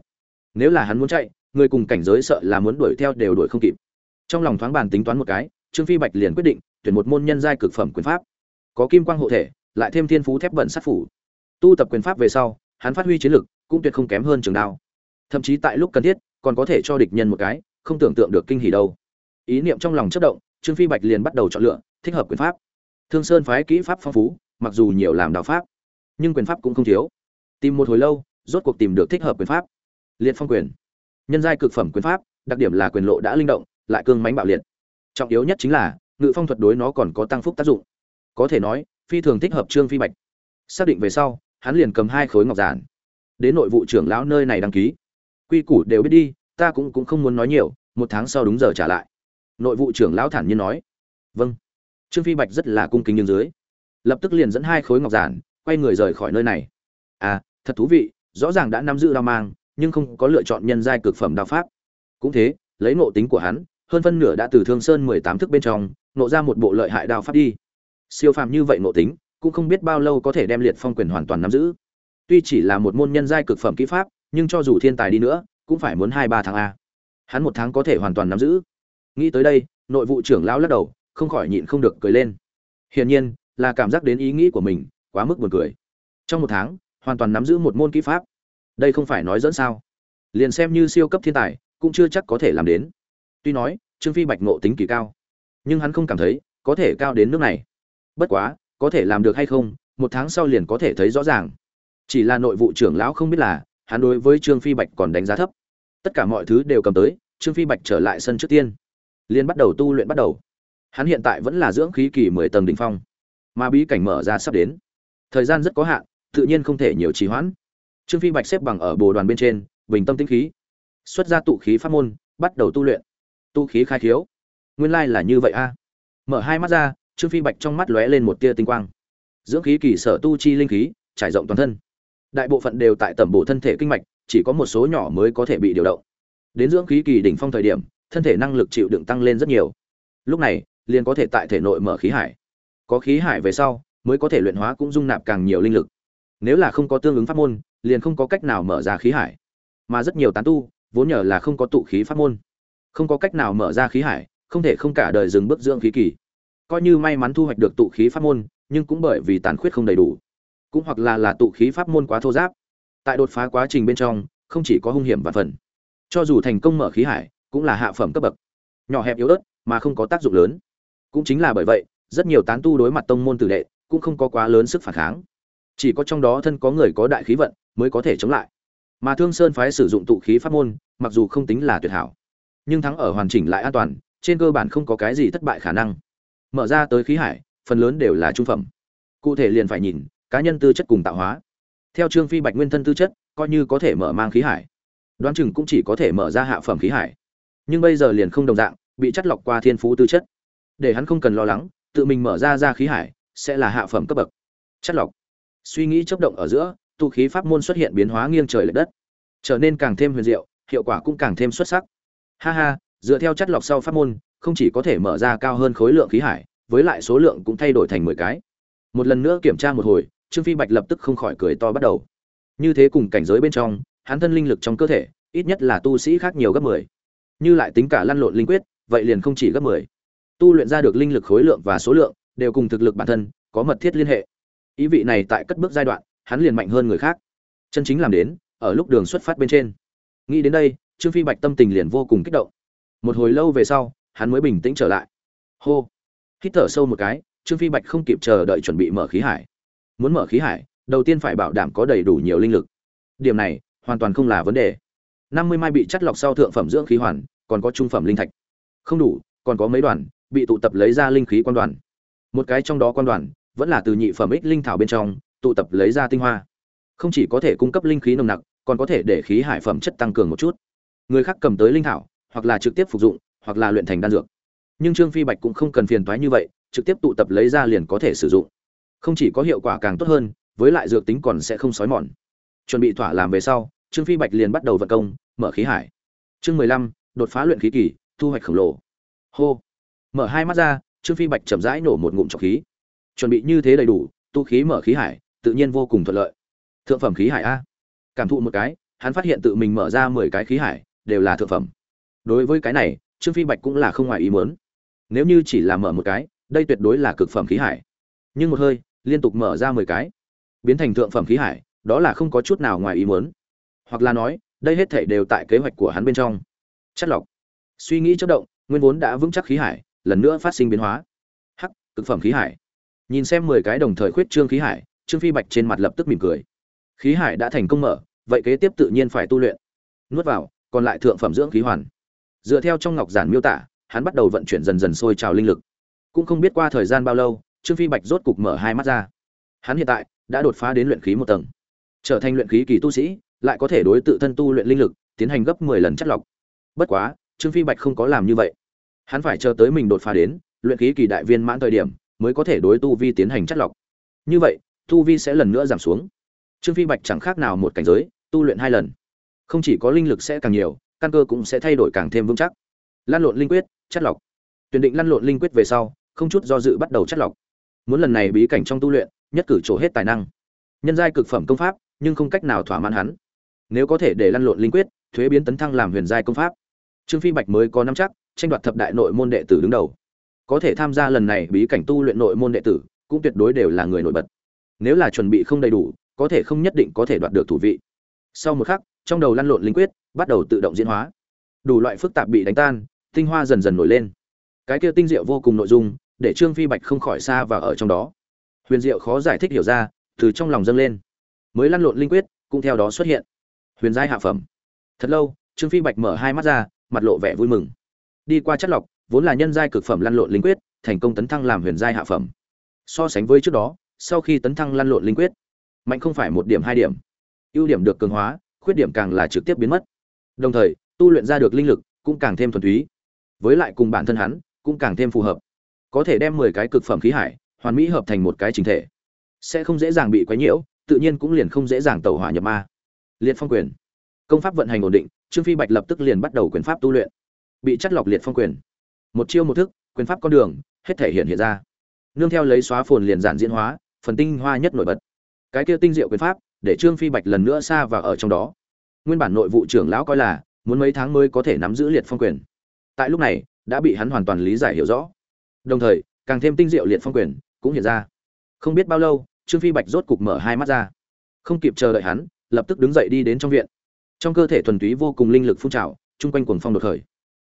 Nếu là hắn muốn chạy, người cùng cảnh giới sợ là muốn đuổi theo đều đuổi không kịp. Trong lòng thoáng bàn tính toán một cái, trương phi bạch liền quyết định tuyển một môn nhân giai cực phẩm quyền pháp. Có kim quang hộ thể lại thêm thiên phú thép bẩn sát phủ. Tu tập quyền pháp về sau, hắn phát huy chiến lực cũng tuyệt không kém hơn trường đao. Thậm chí tại lúc cần thiết, còn có thể cho địch nhân một cái, không tưởng tượng được kinh hỉ đâu. Ý niệm trong lòng chất động, trương phi bạch liền bắt đầu chọn lựa, thích hợp quyền pháp. Thương sơn phái kỹ pháp phong phú, mặc dù nhiều làm đạo pháp, nhưng quyền pháp cũng không thiếu. Tìm một hồi lâu, rốt cuộc tìm được thích hợp quyền pháp. Liệt phong quyền. Nhân giai cực phẩm quyền pháp, đặc điểm là quyền lộ đã linh động, lại cương mánh bạo liệt. Trọng yếu nhất chính là, ngự phong thuật đối nó còn có tăng phúc tác dụng. Có thể nói phi thường thích hợp trương phi bạch. Xác định về sau, hắn liền cầm hai khối ngọc giản. Đến nội vụ trưởng lão nơi này đăng ký. Quy củ đều biết đi, ta cũng cũng không muốn nói nhiều, một tháng sau đúng giờ trả lại. Nội vụ trưởng lão thản nhiên nói. Vâng. Trương phi bạch rất là cung kính nhưng dưới. Lập tức liền dẫn hai khối ngọc giản, quay người rời khỏi nơi này. À thật thú vị, rõ ràng đã nắm giữ đao mang, nhưng không có lựa chọn nhân giai cực phẩm đao pháp. Cũng thế, lấy ngộ tính của hắn, hơn phân nửa đã từ thương sơn mười tám thức bên trong nộ ra một bộ lợi hại đao pháp đi siêu phàm như vậy nội tính, cũng không biết bao lâu có thể đem liệt phong quyền hoàn toàn nắm giữ. Tuy chỉ là một môn nhân giai cực phẩm kỹ pháp, nhưng cho dù thiên tài đi nữa, cũng phải muốn hai ba tháng a. Hắn một tháng có thể hoàn toàn nắm giữ. Nghĩ tới đây, nội vụ trưởng lão lắc đầu, không khỏi nhịn không được cười lên. Hiển nhiên, là cảm giác đến ý nghĩ của mình, quá mức buồn cười. Trong một tháng, hoàn toàn nắm giữ một môn kỹ pháp. Đây không phải nói dẫn sao. Liền xem như siêu cấp thiên tài, cũng chưa chắc có thể làm đến. Tuy nói, trương phi bạch ngộ tính kỳ cao, nhưng hắn không cảm thấy có thể cao đến nước này bất quá, có thể làm được hay không, một tháng sau liền có thể thấy rõ ràng. Chỉ là nội vụ trưởng lão không biết là, hắn đối với trương phi bạch còn đánh giá thấp. Tất cả mọi thứ đều cầm tới, trương phi bạch trở lại sân trước tiên. Liền bắt đầu tu luyện bắt đầu. Hắn hiện tại vẫn là dưỡng khí kỳ mười tầng đ ỉ n h phong. Mà bí cảnh mở ra sắp đến. Thời gian rất có hạn, tự nhiên không thể nhiều trì hoãn. Trương phi bạch xếp bằng ở bồ đoàn bên trên, bình tâm tĩnh khí. Xuất ra tụ khí pháp môn, bắt đầu tu luyện. Tu khí khai khiếu. Nguyên lai là như vậy a. Mở hai mắt ra trương phi bạch trong mắt lóe lên một tia tinh quang. Dưỡng khí kỳ sở tu chi linh khí, trải rộng toàn thân. Đại bộ phận đều tại tẩm bổ thân thể kinh mạch, chỉ có một số nhỏ mới có thể bị điều động. Đến dưỡng khí kỳ đỉnh phong thời điểm, thân thể năng lực chịu đựng tăng lên rất nhiều. Lúc này, liền có thể tại thể nội mở khí hải. Có khí hải về sau, mới có thể luyện hóa cũng dung nạp càng nhiều linh lực. Nếu là không có tương ứng pháp môn, liền không có cách nào mở ra khí hải. Mà rất nhiều tán tu, vốn nhờ là không có tụ khí pháp môn. Không có cách nào mở ra khí hải, không thể không cả đời dừng bước dưỡng khí kỳ coi như may mắn thu hoạch được tụ khí pháp môn, nhưng cũng bởi vì tàn khuyết không đầy đủ. Cũng hoặc là là tụ khí pháp môn quá thô giáp. Tại đột phá quá trình bên trong, không chỉ có hung hiểm và phần. Cho dù thành công mở khí hải, cũng là hạ phẩm cấp bậc. Nhỏ hẹp yếu ớt, mà không có tác dụng lớn. Cũng chính là bởi vậy, rất nhiều tán tu đối mặt tông môn tử đệ, cũng không có quá lớn sức phản kháng. Chỉ có trong đó thân có người có đại khí vận, mới có thể chống lại. Mà thương sơn phái sử dụng tụ khí pháp môn, mặc dù không tính là tuyệt hảo, nhưng thắng ở hoàn chỉnh lại an toàn, trên cơ bản không có cái gì thất bại khả năng mở ra tới khí hải, phần lớn đều là trung phẩm. Cụ thể liền phải nhìn, cá nhân tư chất cùng tạo hóa. Theo trương phi bạch nguyên thân tư chất, coi như có thể mở mang khí hải. Đoán chừng cũng chỉ có thể mở ra hạ phẩm khí hải. Nhưng bây giờ liền không đồng dạng, bị chất lọc qua thiên phú tư chất. Để hắn không cần lo lắng, tự mình mở ra ra khí hải, sẽ là hạ phẩm cấp bậc. Chất lọc. Suy nghĩ chấp động ở giữa tụ khí pháp môn xuất hiện biến hóa nghiêng trời lệch đất. Trở nên càng thêm huyền diệu, hiệu quả cũng càng thêm xuất sắc. Ha ha, dựa theo chất lọc sau pháp môn không chỉ có thể mở ra cao hơn khối lượng khí hải, với lại số lượng cũng thay đổi thành mười cái. Một lần nữa kiểm tra một hồi, trương phi bạch lập tức không khỏi cười to bắt đầu. Như thế cùng cảnh giới bên trong, hắn thân linh lực trong cơ thể, ít nhất là tu sĩ khác nhiều gấp mười. Như lại tính cả lăn lộn linh quyết, vậy liền không chỉ gấp mười. Tu luyện ra được linh lực khối lượng và số lượng, đều cùng thực lực bản thân, có mật thiết liên hệ. Ý vị này tại cất bước giai đoạn, hắn liền mạnh hơn người khác. Chân chính làm đến, ở lúc đường xuất phát bên trên. Nghĩ đến đây, trương phi bạch tâm tình liền vô cùng kích động. Một hồi lâu về sau hắn mới bình tĩnh trở lại. Hô. Hít thở sâu một cái, trương phi bạch không kịp chờ đợi chuẩn bị mở khí hải. Muốn mở khí hải, đầu tiên phải bảo đảm có đầy đủ nhiều linh lực. Điểm này, hoàn toàn không là vấn đề. Năm mươi mai bị chắt lọc sau thượng phẩm dưỡng khí hoàn, còn có trung phẩm linh thạch. Không đủ, còn có mấy đoàn, bị tụ tập lấy ra linh khí quan đoàn. Một cái trong đó quan đoàn, vẫn là từ nhị phẩm ích linh thảo bên trong, tụ tập lấy ra tinh hoa. Không chỉ có thể cung cấp linh khí nồng nặc, còn có thể để khí hải phẩm chất tăng cường một chút. Người khác cầm tới linh thảo, hoặc là trực tiếp phục dụng hoặc là luyện thành đan dược. Nhưng trương phi bạch cũng không cần phiền toái như vậy, trực tiếp tụ tập lấy ra liền có thể sử dụng. Không chỉ có hiệu quả càng tốt hơn, với lại dược tính còn sẽ không sói mòn. Chuẩn bị thỏa làm về sau, trương phi bạch liền bắt đầu vận công, mở khí hải. Chương mười lăm, đột phá luyện khí kỳ, thu hoạch khổng lồ. Hô. Mở hai mắt ra, trương phi bạch chậm rãi nổ một ngụm trọc khí. Chuẩn bị như thế đầy đủ, tu khí mở khí hải, tự nhiên vô cùng thuận lợi. Thượng phẩm khí hải a. Cảm thụ một cái, hắn phát hiện tự mình mở ra mười cái khí hải, đều là thượng phẩm. Đối với cái này trương phi bạch cũng là không ngoài ý muốn. Nếu như chỉ là mở một cái, đây tuyệt đối là cực phẩm khí hải. Nhưng một hơi, liên tục mở ra mười cái. Biến thành thượng phẩm khí hải, đó là không có chút nào ngoài ý muốn. Hoặc là nói, đây hết thảy đều tại kế hoạch của hắn bên trong. Chất lọc. Suy nghĩ chất động, nguyên vốn đã vững chắc khí hải, lần nữa phát sinh biến hóa. Hắc, cực phẩm khí hải. Nhìn xem mười cái đồng thời khuyết trương khí hải, trương phi bạch trên mặt lập tức mỉm cười. Khí hải đã thành công mở, vậy kế tiếp tự nhiên phải tu luyện. Nuốt vào, còn lại thượng phẩm dưỡng khí hoàn dựa theo trong ngọc giản miêu tả, hắn bắt đầu vận chuyển dần dần sôi trào linh lực. Cũng không biết qua thời gian bao lâu, trương phi bạch rốt cục mở hai mắt ra. Hắn hiện tại đã đột phá đến luyện khí một tầng. Trở thành luyện khí kỳ tu sĩ, lại có thể đối tự thân tu luyện linh lực tiến hành gấp mười lần chất lọc. Bất quá, trương phi bạch không có làm như vậy. Hắn phải chờ tới mình đột phá đến, luyện khí kỳ đại viên mãn thời điểm, mới có thể đối tu vi tiến hành chất lọc. Như vậy, tu vi sẽ lần nữa giảm xuống. Trương phi bạch chẳng khác nào một cảnh giới, tu luyện hai lần. Không chỉ có linh lực sẽ càng nhiều căn cơ cũng sẽ thay đổi càng thêm vững chắc. Lan lộn linh quyết, chất lọc. Tuyển định lăn lộn linh quyết về sau, không chút do dự bắt đầu chất lọc. Muốn lần này bí cảnh trong tu luyện, nhất cử trổ hết tài năng. Nhân giai cực phẩm công pháp, nhưng không cách nào thỏa mãn hắn. Nếu có thể để lăn lộn linh quyết, thuế biến tấn thăng làm huyền giai công pháp. Trương phi bạch mới có năm chắc, tranh đoạt thập đại nội môn đệ tử đứng đầu. Có thể tham gia lần này bí cảnh tu luyện nội môn đệ tử, cũng tuyệt đối đều là người nổi bật. Nếu là chuẩn bị không đầy đủ, có thể không nhất định có thể đoạt được thủ vị. Sau một khắc, trong đầu lăn lộn linh quyết bắt đầu tự động diễn hóa. Đủ loại phức tạp bị đánh tan, tinh hoa dần dần nổi lên. Cái kia tinh diệu vô cùng nội dung, để trương phi bạch không khỏi xa và ở trong đó. Huyền diệu khó giải thích hiểu ra, từ trong lòng dâng lên. Mới lăn lộn linh quyết, cũng theo đó xuất hiện. Huyền giai hạ phẩm. Thật lâu, trương phi bạch mở hai mắt ra, mặt lộ vẻ vui mừng. Đi qua chất lọc, vốn là nhân giai cực phẩm lăn lộn linh quyết, thành công tấn thăng làm huyền giai hạ phẩm. So sánh với trước đó, sau khi tấn thăng lăn lộn linh quyết, mạnh không phải một điểm hai điểm. Ưu điểm được cường hóa, khuyết điểm càng là trực tiếp biến mất đồng thời, tu luyện ra được linh lực cũng càng thêm thuần túy. Với lại cùng bản thân hắn cũng càng thêm phù hợp. Có thể đem mười cái cực phẩm khí hải hoàn mỹ hợp thành một cái chính thể. Sẽ không dễ dàng bị quấy nhiễu, tự nhiên cũng liền không dễ dàng tẩu hỏa nhập ma. Liệt phong quyền. Công pháp vận hành ổn định, trương phi bạch lập tức liền bắt đầu quyền pháp tu luyện. Bị chất lọc liệt phong quyền. Một chiêu một thức, quyền pháp con đường, hết thể hiện hiện ra. Nương theo lấy xóa phồn liền giản diễn hóa, phần tinh hoa nhất nổi bật. Cái kia tinh diệu quyền pháp, để trương phi bạch lần nữa xa vào ở trong đó nguyên bản nội vụ trưởng lão coi là, muốn mấy tháng mới có thể nắm giữ liệt phong quyền. Tại lúc này, đã bị hắn hoàn toàn lý giải hiểu rõ. Đồng thời, càng thêm tinh diệu liệt phong quyền cũng hiện ra. Không biết bao lâu, trương phi bạch rốt cục mở hai mắt ra. Không kịp chờ đợi hắn, lập tức đứng dậy đi đến trong viện. Trong cơ thể thuần túy vô cùng linh lực phun trào, chung quanh cuồng phong đột khởi.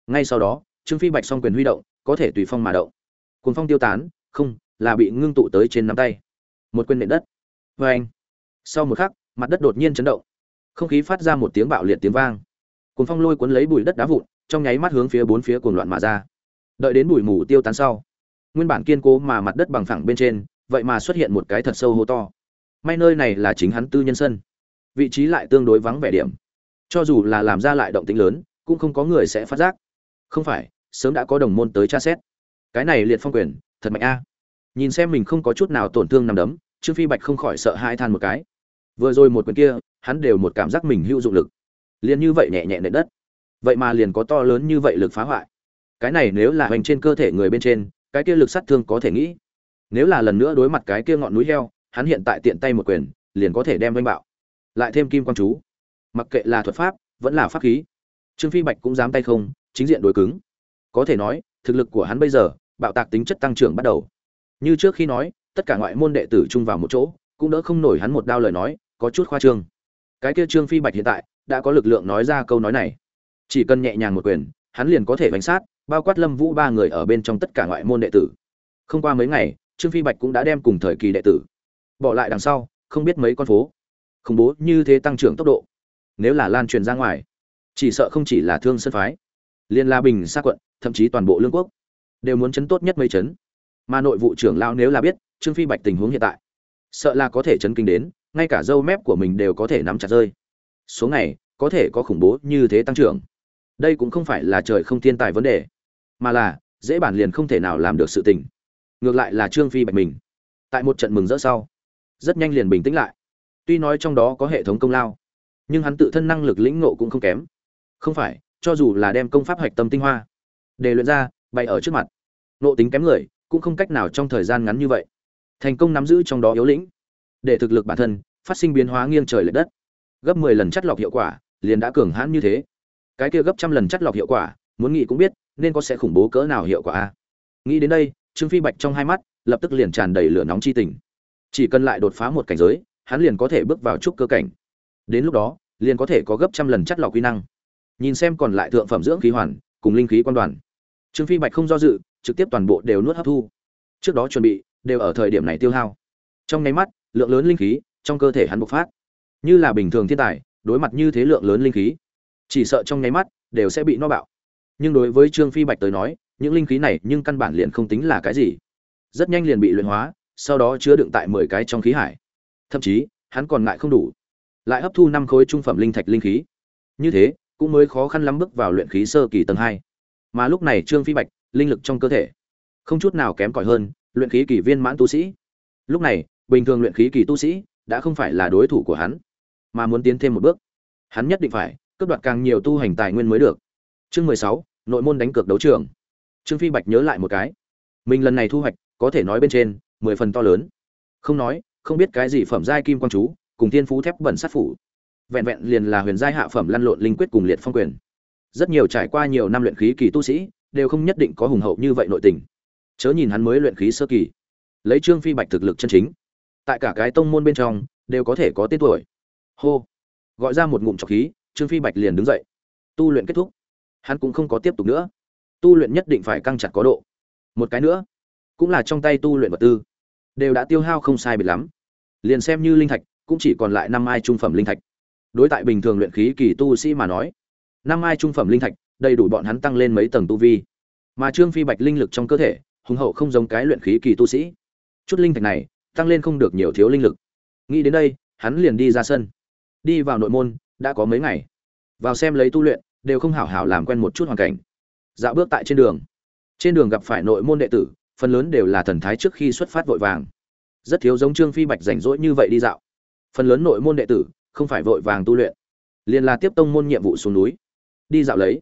Ngay sau đó, trương phi bạch song quyền huy động, có thể tùy phong mà động. Cuồng phong tiêu tán, không, là bị ngưng tụ tới trên nắm tay. Một quyền nện đất. Vê anh sau một khắc, mặt đất đột nhiên chấn động không khí phát ra một tiếng bạo liệt tiếng vang. Cuồng phong lôi cuốn lấy bụi đất đá vụn, trong nháy mắt hướng phía bốn phía cuồng loạn mà ra. Đợi đến bụi mù tiêu tán sau, nguyên bản kiên cố mà mặt đất bằng phẳng bên trên, vậy mà xuất hiện một cái thật sâu hố to. May nơi này là chính hắn tư nhân sân. Vị trí lại tương đối vắng vẻ điểm. Cho dù là làm ra lại động tĩnh lớn, cũng không có người sẽ phát giác. Không phải, sớm đã có đồng môn tới tra xét. Cái này liệt phong quyền, thật mạnh a. Nhìn xem mình không có chút nào tổn thương nằm đấm, trương phi bạch không khỏi sợ hai than một cái. Vừa rồi một quyền kia hắn đều một cảm giác mình hữu dụng lực. Liền như vậy nhẹ nhẹ nện đất. Vậy mà liền có to lớn như vậy lực phá hoại. Cái này nếu là hoành trên cơ thể người bên trên, cái kia lực sát thương có thể nghĩ. Nếu là lần nữa đối mặt cái kia ngọn núi heo, hắn hiện tại tiện tay một quyền, liền có thể đem vanh bạo. Lại thêm kim quang chú. Mặc kệ là thuật pháp, vẫn là pháp khí. Trương phi bạch cũng dám tay không, chính diện đối cứng. Có thể nói, thực lực của hắn bây giờ, bạo tạc tính chất tăng trưởng bắt đầu. Như trước khi nói, tất cả ngoại môn đệ tử chung vào một chỗ, cũng đỡ không nổi hắn một đao lời nói, có chút khoa trương cái kia trương phi bạch hiện tại đã có lực lượng nói ra câu nói này. Chỉ cần nhẹ nhàng một quyền, hắn liền có thể bánh sát, bao quát lâm vũ ba người ở bên trong tất cả ngoại môn đệ tử. Không qua mấy ngày, trương phi bạch cũng đã đem cùng thời kỳ đệ tử bỏ lại đằng sau, không biết mấy con phố. Khủng bố như thế tăng trưởng tốc độ. Nếu là lan truyền ra ngoài, chỉ sợ không chỉ là thương sân phái liên la bình xa quận, thậm chí toàn bộ lương quốc đều muốn chấn tốt nhất mấy chấn. Mà nội vụ trưởng lao nếu là biết trương phi bạch tình huống hiện tại, sợ là có thể chấn kinh đến ngay cả dâu mép của mình đều có thể nắm chặt rơi. Số ngày, có thể có khủng bố như thế tăng trưởng. Đây cũng không phải là trời không thiên tài vấn đề, mà là, dễ bản liền không thể nào làm được sự tình. Ngược lại là trương phi bạch mình. Tại một trận mừng rỡ sau, rất nhanh liền bình tĩnh lại. Tuy nói trong đó có hệ thống công lao, nhưng hắn tự thân năng lực lĩnh ngộ cũng không kém. Không phải, cho dù là đem công pháp hạch tâm tinh hoa, để luyện ra, bày ở trước mặt, nộ tính kém người, cũng không cách nào trong thời gian ngắn như vậy. Thành công nắm giữ trong đó yếu lĩnh, để thực lực bản thân phát sinh biến hóa nghiêng trời lệch đất. Gấp 10 lần chất lọc hiệu quả, liền đã cường hãn như thế. Cái kia gấp trăm lần chất lọc hiệu quả, muốn nghĩ cũng biết, nên có sẽ khủng bố cỡ nào hiệu quả. A nghĩ đến đây, trương phi bạch trong hai mắt, lập tức liền tràn đầy lửa nóng chi tình. Chỉ cần lại đột phá một cảnh giới, hắn liền có thể bước vào trúc cơ cảnh. Đến lúc đó, liền có thể có gấp trăm lần chất lọc quy năng. Nhìn xem còn lại thượng phẩm dưỡng khí hoàn, cùng linh khí quan đoàn. Trương phi bạch không do dự, trực tiếp toàn bộ đều nuốt hấp thu. Trước đó chuẩn bị, đều ở thời điểm này tiêu hao. Trong nháy mắt, lượng lớn linh khí trong cơ thể hắn bộc phát. Như là bình thường thiên tài, đối mặt như thế lượng lớn linh khí, chỉ sợ trong nháy mắt đều sẽ bị no bạo. Nhưng đối với trương phi bạch tới nói, những linh khí này nhưng căn bản liền không tính là cái gì. Rất nhanh liền bị luyện hóa, sau đó chứa đựng tại mười cái trong khí hải. Thậm chí, hắn còn ngại không đủ, lại hấp thu năm khối trung phẩm linh thạch linh khí. Như thế, cũng mới khó khăn lắm bước vào luyện khí sơ kỳ tầng hai. Mà lúc này trương phi bạch, linh lực trong cơ thể, không chút nào kém cỏi hơn luyện khí kỳ viên mãn tu sĩ. Lúc này, bình thường luyện khí kỳ tu sĩ đã không phải là đối thủ của hắn, mà muốn tiến thêm một bước. Hắn nhất định phải cướp đoạt càng nhiều tu hành tài nguyên mới được. Chương mười sáu, nội môn đánh cược đấu trường. Trương phi bạch nhớ lại một cái. Mình lần này thu hoạch, có thể nói bên trên, mười phần to lớn. Không nói, không biết cái gì phẩm giai kim quang chú, cùng tiên phú thép bẩn sát phủ. Vẹn vẹn liền là huyền giai hạ phẩm lăn lộn linh quyết cùng liệt phong quyền. Rất nhiều trải qua nhiều năm luyện khí kỳ tu sĩ, đều không nhất định có hùng hậu như vậy nội tình. Chớ nhìn hắn mới luyện khí sơ kỳ. Lấy trương phi bạch thực lực chân chính tại cả cái tông môn bên trong, đều có thể có tên tuổi. Hô. Gọi ra một ngụm trọc khí, trương phi bạch liền đứng dậy. Tu luyện kết thúc. Hắn cũng không có tiếp tục nữa. Tu luyện nhất định phải căng chặt có độ. Một cái nữa, cũng là trong tay tu luyện vật tư, đều đã tiêu hao không sai biệt lắm. Liền xem như linh thạch, cũng chỉ còn lại năm mai trung phẩm linh thạch. Đối tại bình thường luyện khí kỳ tu sĩ mà nói, năm mai trung phẩm linh thạch, đầy đủ bọn hắn tăng lên mấy tầng tu vi. Mà trương phi bạch linh lực trong cơ thể, hùng hậu không giống cái luyện khí kỳ tu sĩ. Chút linh thạch này tăng lên không được nhiều thiếu linh lực. Nghĩ đến đây, hắn liền đi ra sân. Đi vào nội môn, đã có mấy ngày. Vào xem lấy tu luyện, đều không hảo hảo làm quen một chút hoàn cảnh. Dạo bước tại trên đường. Trên đường gặp phải nội môn đệ tử, phần lớn đều là thần thái trước khi xuất phát vội vàng. Rất thiếu giống trương phi bạch rảnh rỗi như vậy đi dạo. Phần lớn nội môn đệ tử, không phải vội vàng tu luyện, liền là tiếp tông môn nhiệm vụ xuống núi. Đi dạo lấy.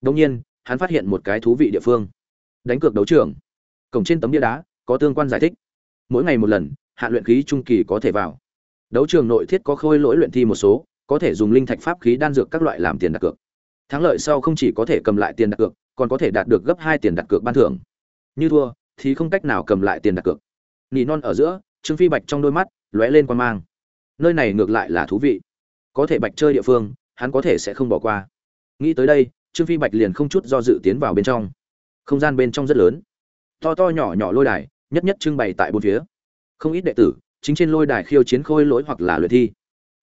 Đông nhiên, hắn phát hiện một cái thú vị địa phương. Đánh cược đấu trường. Cổng trên tấm bia đá, có tương quan giải thích mỗi ngày một lần hạn luyện khí trung kỳ có thể vào. Đấu trường nội thiết có khôi lỗi luyện thi một số, có thể dùng linh thạch pháp khí đan dược các loại làm tiền đặt cược. Thắng lợi sau không chỉ có thể cầm lại tiền đặt cược, còn có thể đạt được gấp hai tiền đặt cược ban thưởng. Như thua, thì không cách nào cầm lại tiền đặt cược. Nỉ non ở giữa, trương phi bạch trong đôi mắt, lóe lên quan mang. Nơi này ngược lại là thú vị. Có thể bạch chơi địa phương, hắn có thể sẽ không bỏ qua. Nghĩ tới đây, trương phi bạch liền không chút do dự tiến vào bên trong. Không gian bên trong rất lớn. To to nhỏ nhỏ lôi đài nhất nhất trưng bày tại bốn phía. Không ít đệ tử, chính trên lôi đài khiêu chiến khôi lỗi hoặc là luyện thi.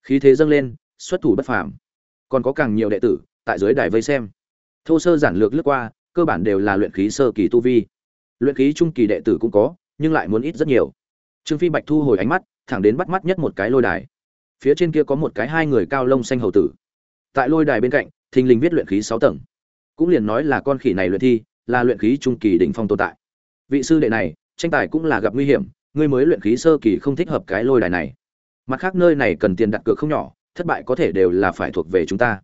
Khí thế dâng lên, xuất thủ bất phàm. Còn có càng nhiều đệ tử, tại dưới đài vây xem. Thô sơ giản lược lướt qua, cơ bản đều là luyện khí sơ kỳ tu vi. Luyện khí trung kỳ đệ tử cũng có, nhưng lại muốn ít rất nhiều. Trương phi bạch thu hồi ánh mắt, thẳng đến bắt mắt nhất một cái lôi đài. Phía trên kia có một cái hai người cao lông xanh hầu tử. Tại lôi đài bên cạnh, thình lình viết luyện khí sáu tầng. Cũng liền nói là con khỉ này luyện thi, là luyện khí trung kỳ đỉnh phong tồn tại. Vị sư đệ này tranh tài cũng là gặp nguy hiểm, ngươi mới luyện khí sơ kỳ không thích hợp cái lôi đài này. Mặt khác nơi này cần tiền đặt cược không nhỏ, thất bại có thể đều là phải thuộc về chúng ta.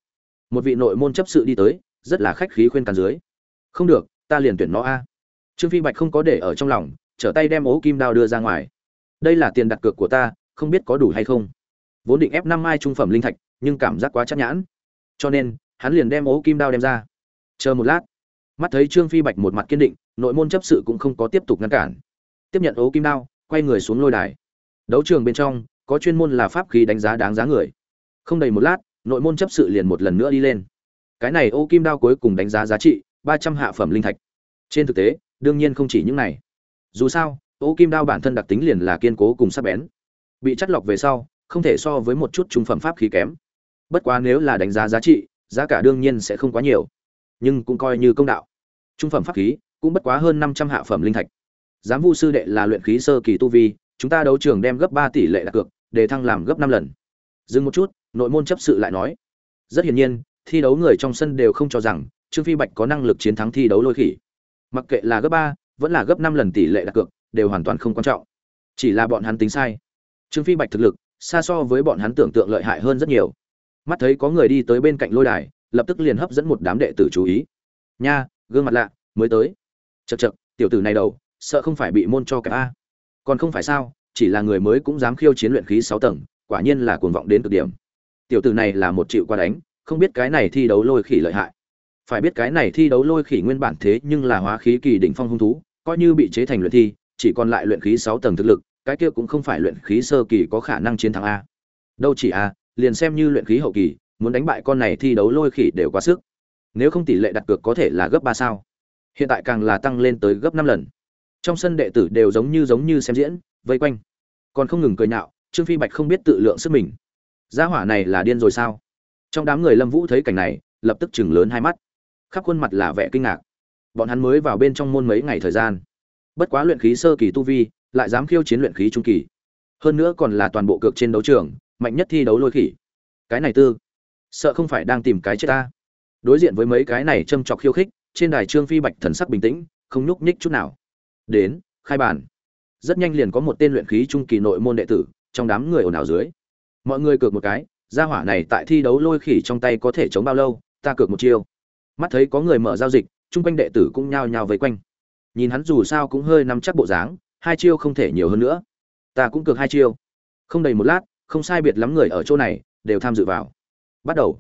Một vị nội môn chấp sự đi tới, rất là khách khí khuyên can dưới. Không được, ta liền tuyển nó a. Trương phi bạch không có để ở trong lòng, trở tay đem ố kim đao đưa ra ngoài. Đây là tiền đặt cược của ta, không biết có đủ hay không. Vốn định ép năm mai trung phẩm linh thạch, nhưng cảm giác quá chắc nhãn. Cho nên, hắn liền đem ố kim đao đem ra. Chờ một lát, mắt thấy trương phi bạch một mặt kiên định nội môn chấp sự cũng không có tiếp tục ngăn cản. Tiếp nhận ố kim đao, quay người xuống lôi đài. Đấu trường bên trong, có chuyên môn là pháp khí đánh giá đáng giá người. Không đầy một lát, nội môn chấp sự liền một lần nữa đi lên. Cái này ô kim đao cuối cùng đánh giá giá trị, ba trăm hạ phẩm linh thạch. Trên thực tế, đương nhiên không chỉ những này. Dù sao ô kim đao bản thân đặc tính liền là kiên cố cùng sắc bén. Bị chắt lọc về sau, không thể so với một chút trung phẩm pháp khí kém. Bất quá nếu là đánh giá giá trị, giá cả đương nhiên sẽ không quá nhiều. Nhưng cũng coi như công đạo. Trung phẩm pháp khí cũng bất quá hơn năm trăm hạ phẩm linh thạch. Giám vu sư đệ là luyện khí sơ kỳ tu vi, chúng ta đấu trường đem gấp ba tỷ lệ đặt cược, để thăng làm gấp năm lần. Dừng một chút, nội môn chấp sự lại nói. Rất hiển nhiên, thi đấu người trong sân đều không cho rằng, trương phi bạch có năng lực chiến thắng thi đấu lôi khỉ. Mặc kệ là gấp ba, vẫn là gấp năm lần tỷ lệ đặt cược, đều hoàn toàn không quan trọng. Chỉ là bọn hắn tính sai. Trương phi bạch thực lực, xa so với bọn hắn tưởng tượng lợi hại hơn rất nhiều. Mắt thấy có người đi tới bên cạnh lôi đài, lập tức liền hấp dẫn một đám đệ tử chú ý. Nha, gương mặt lạ, mới tới chật chật, tiểu tử này đầu, sợ không phải bị môn cho cả a còn không phải sao, chỉ là người mới cũng dám khiêu chiến luyện khí sáu tầng, quả nhiên là cuồng vọng đến cực điểm. Tiểu tử này là một triệu qua đánh, không biết cái này thi đấu lôi khỉ lợi hại. Phải biết cái này thi đấu lôi khỉ nguyên bản thế nhưng là hóa khí kỳ đỉnh phong hung thú, coi như bị chế thành luyện thi, chỉ còn lại luyện khí sáu tầng thực lực, cái kia cũng không phải luyện khí sơ kỳ có khả năng chiến thắng a. Đâu chỉ a, liền xem như luyện khí hậu kỳ, muốn đánh bại con này thi đấu lôi khỉ đều quá sức. Nếu không tỷ lệ đặt cược có thể là gấp ba sao hiện tại càng là tăng lên tới gấp năm lần. Trong sân đệ tử đều giống như giống như xem diễn, vây quanh. Còn không ngừng cười nhạo, trương phi bạch không biết tự lượng sức mình. Gia hỏa này là điên rồi sao? Trong đám người lâm vũ thấy cảnh này, lập tức chừng lớn hai mắt. Khắp khuôn mặt là vẻ kinh ngạc. Bọn hắn mới vào bên trong môn mấy ngày thời gian. Bất quá luyện khí sơ kỳ tu vi, lại dám khiêu chiến luyện khí trung kỳ. Hơn nữa còn là toàn bộ cược trên đấu trường, mạnh nhất thi đấu lôi khỉ. Cái này tư, sợ không phải đang tìm cái chết ta. Đối diện với mấy cái này châm chọc khiêu khích trên đài trương phi bạch thần sắc bình tĩnh, không nhúc nhích chút nào. Đến, khai bàn rất nhanh liền có một tên luyện khí trung kỳ nội môn đệ tử, trong đám người ồn ào dưới. Mọi người cược một cái, gia hỏa này tại thi đấu lôi khỉ trong tay có thể chống bao lâu, ta cược một chiêu. Mắt thấy có người mở giao dịch, chung quanh đệ tử cũng nhao nhao vây quanh. Nhìn hắn dù sao cũng hơi nắm chắc bộ dáng, hai chiêu không thể nhiều hơn nữa. Ta cũng cược hai chiêu. Không đầy một lát, không sai biệt lắm người ở chỗ này, đều tham dự vào. Bắt đầu.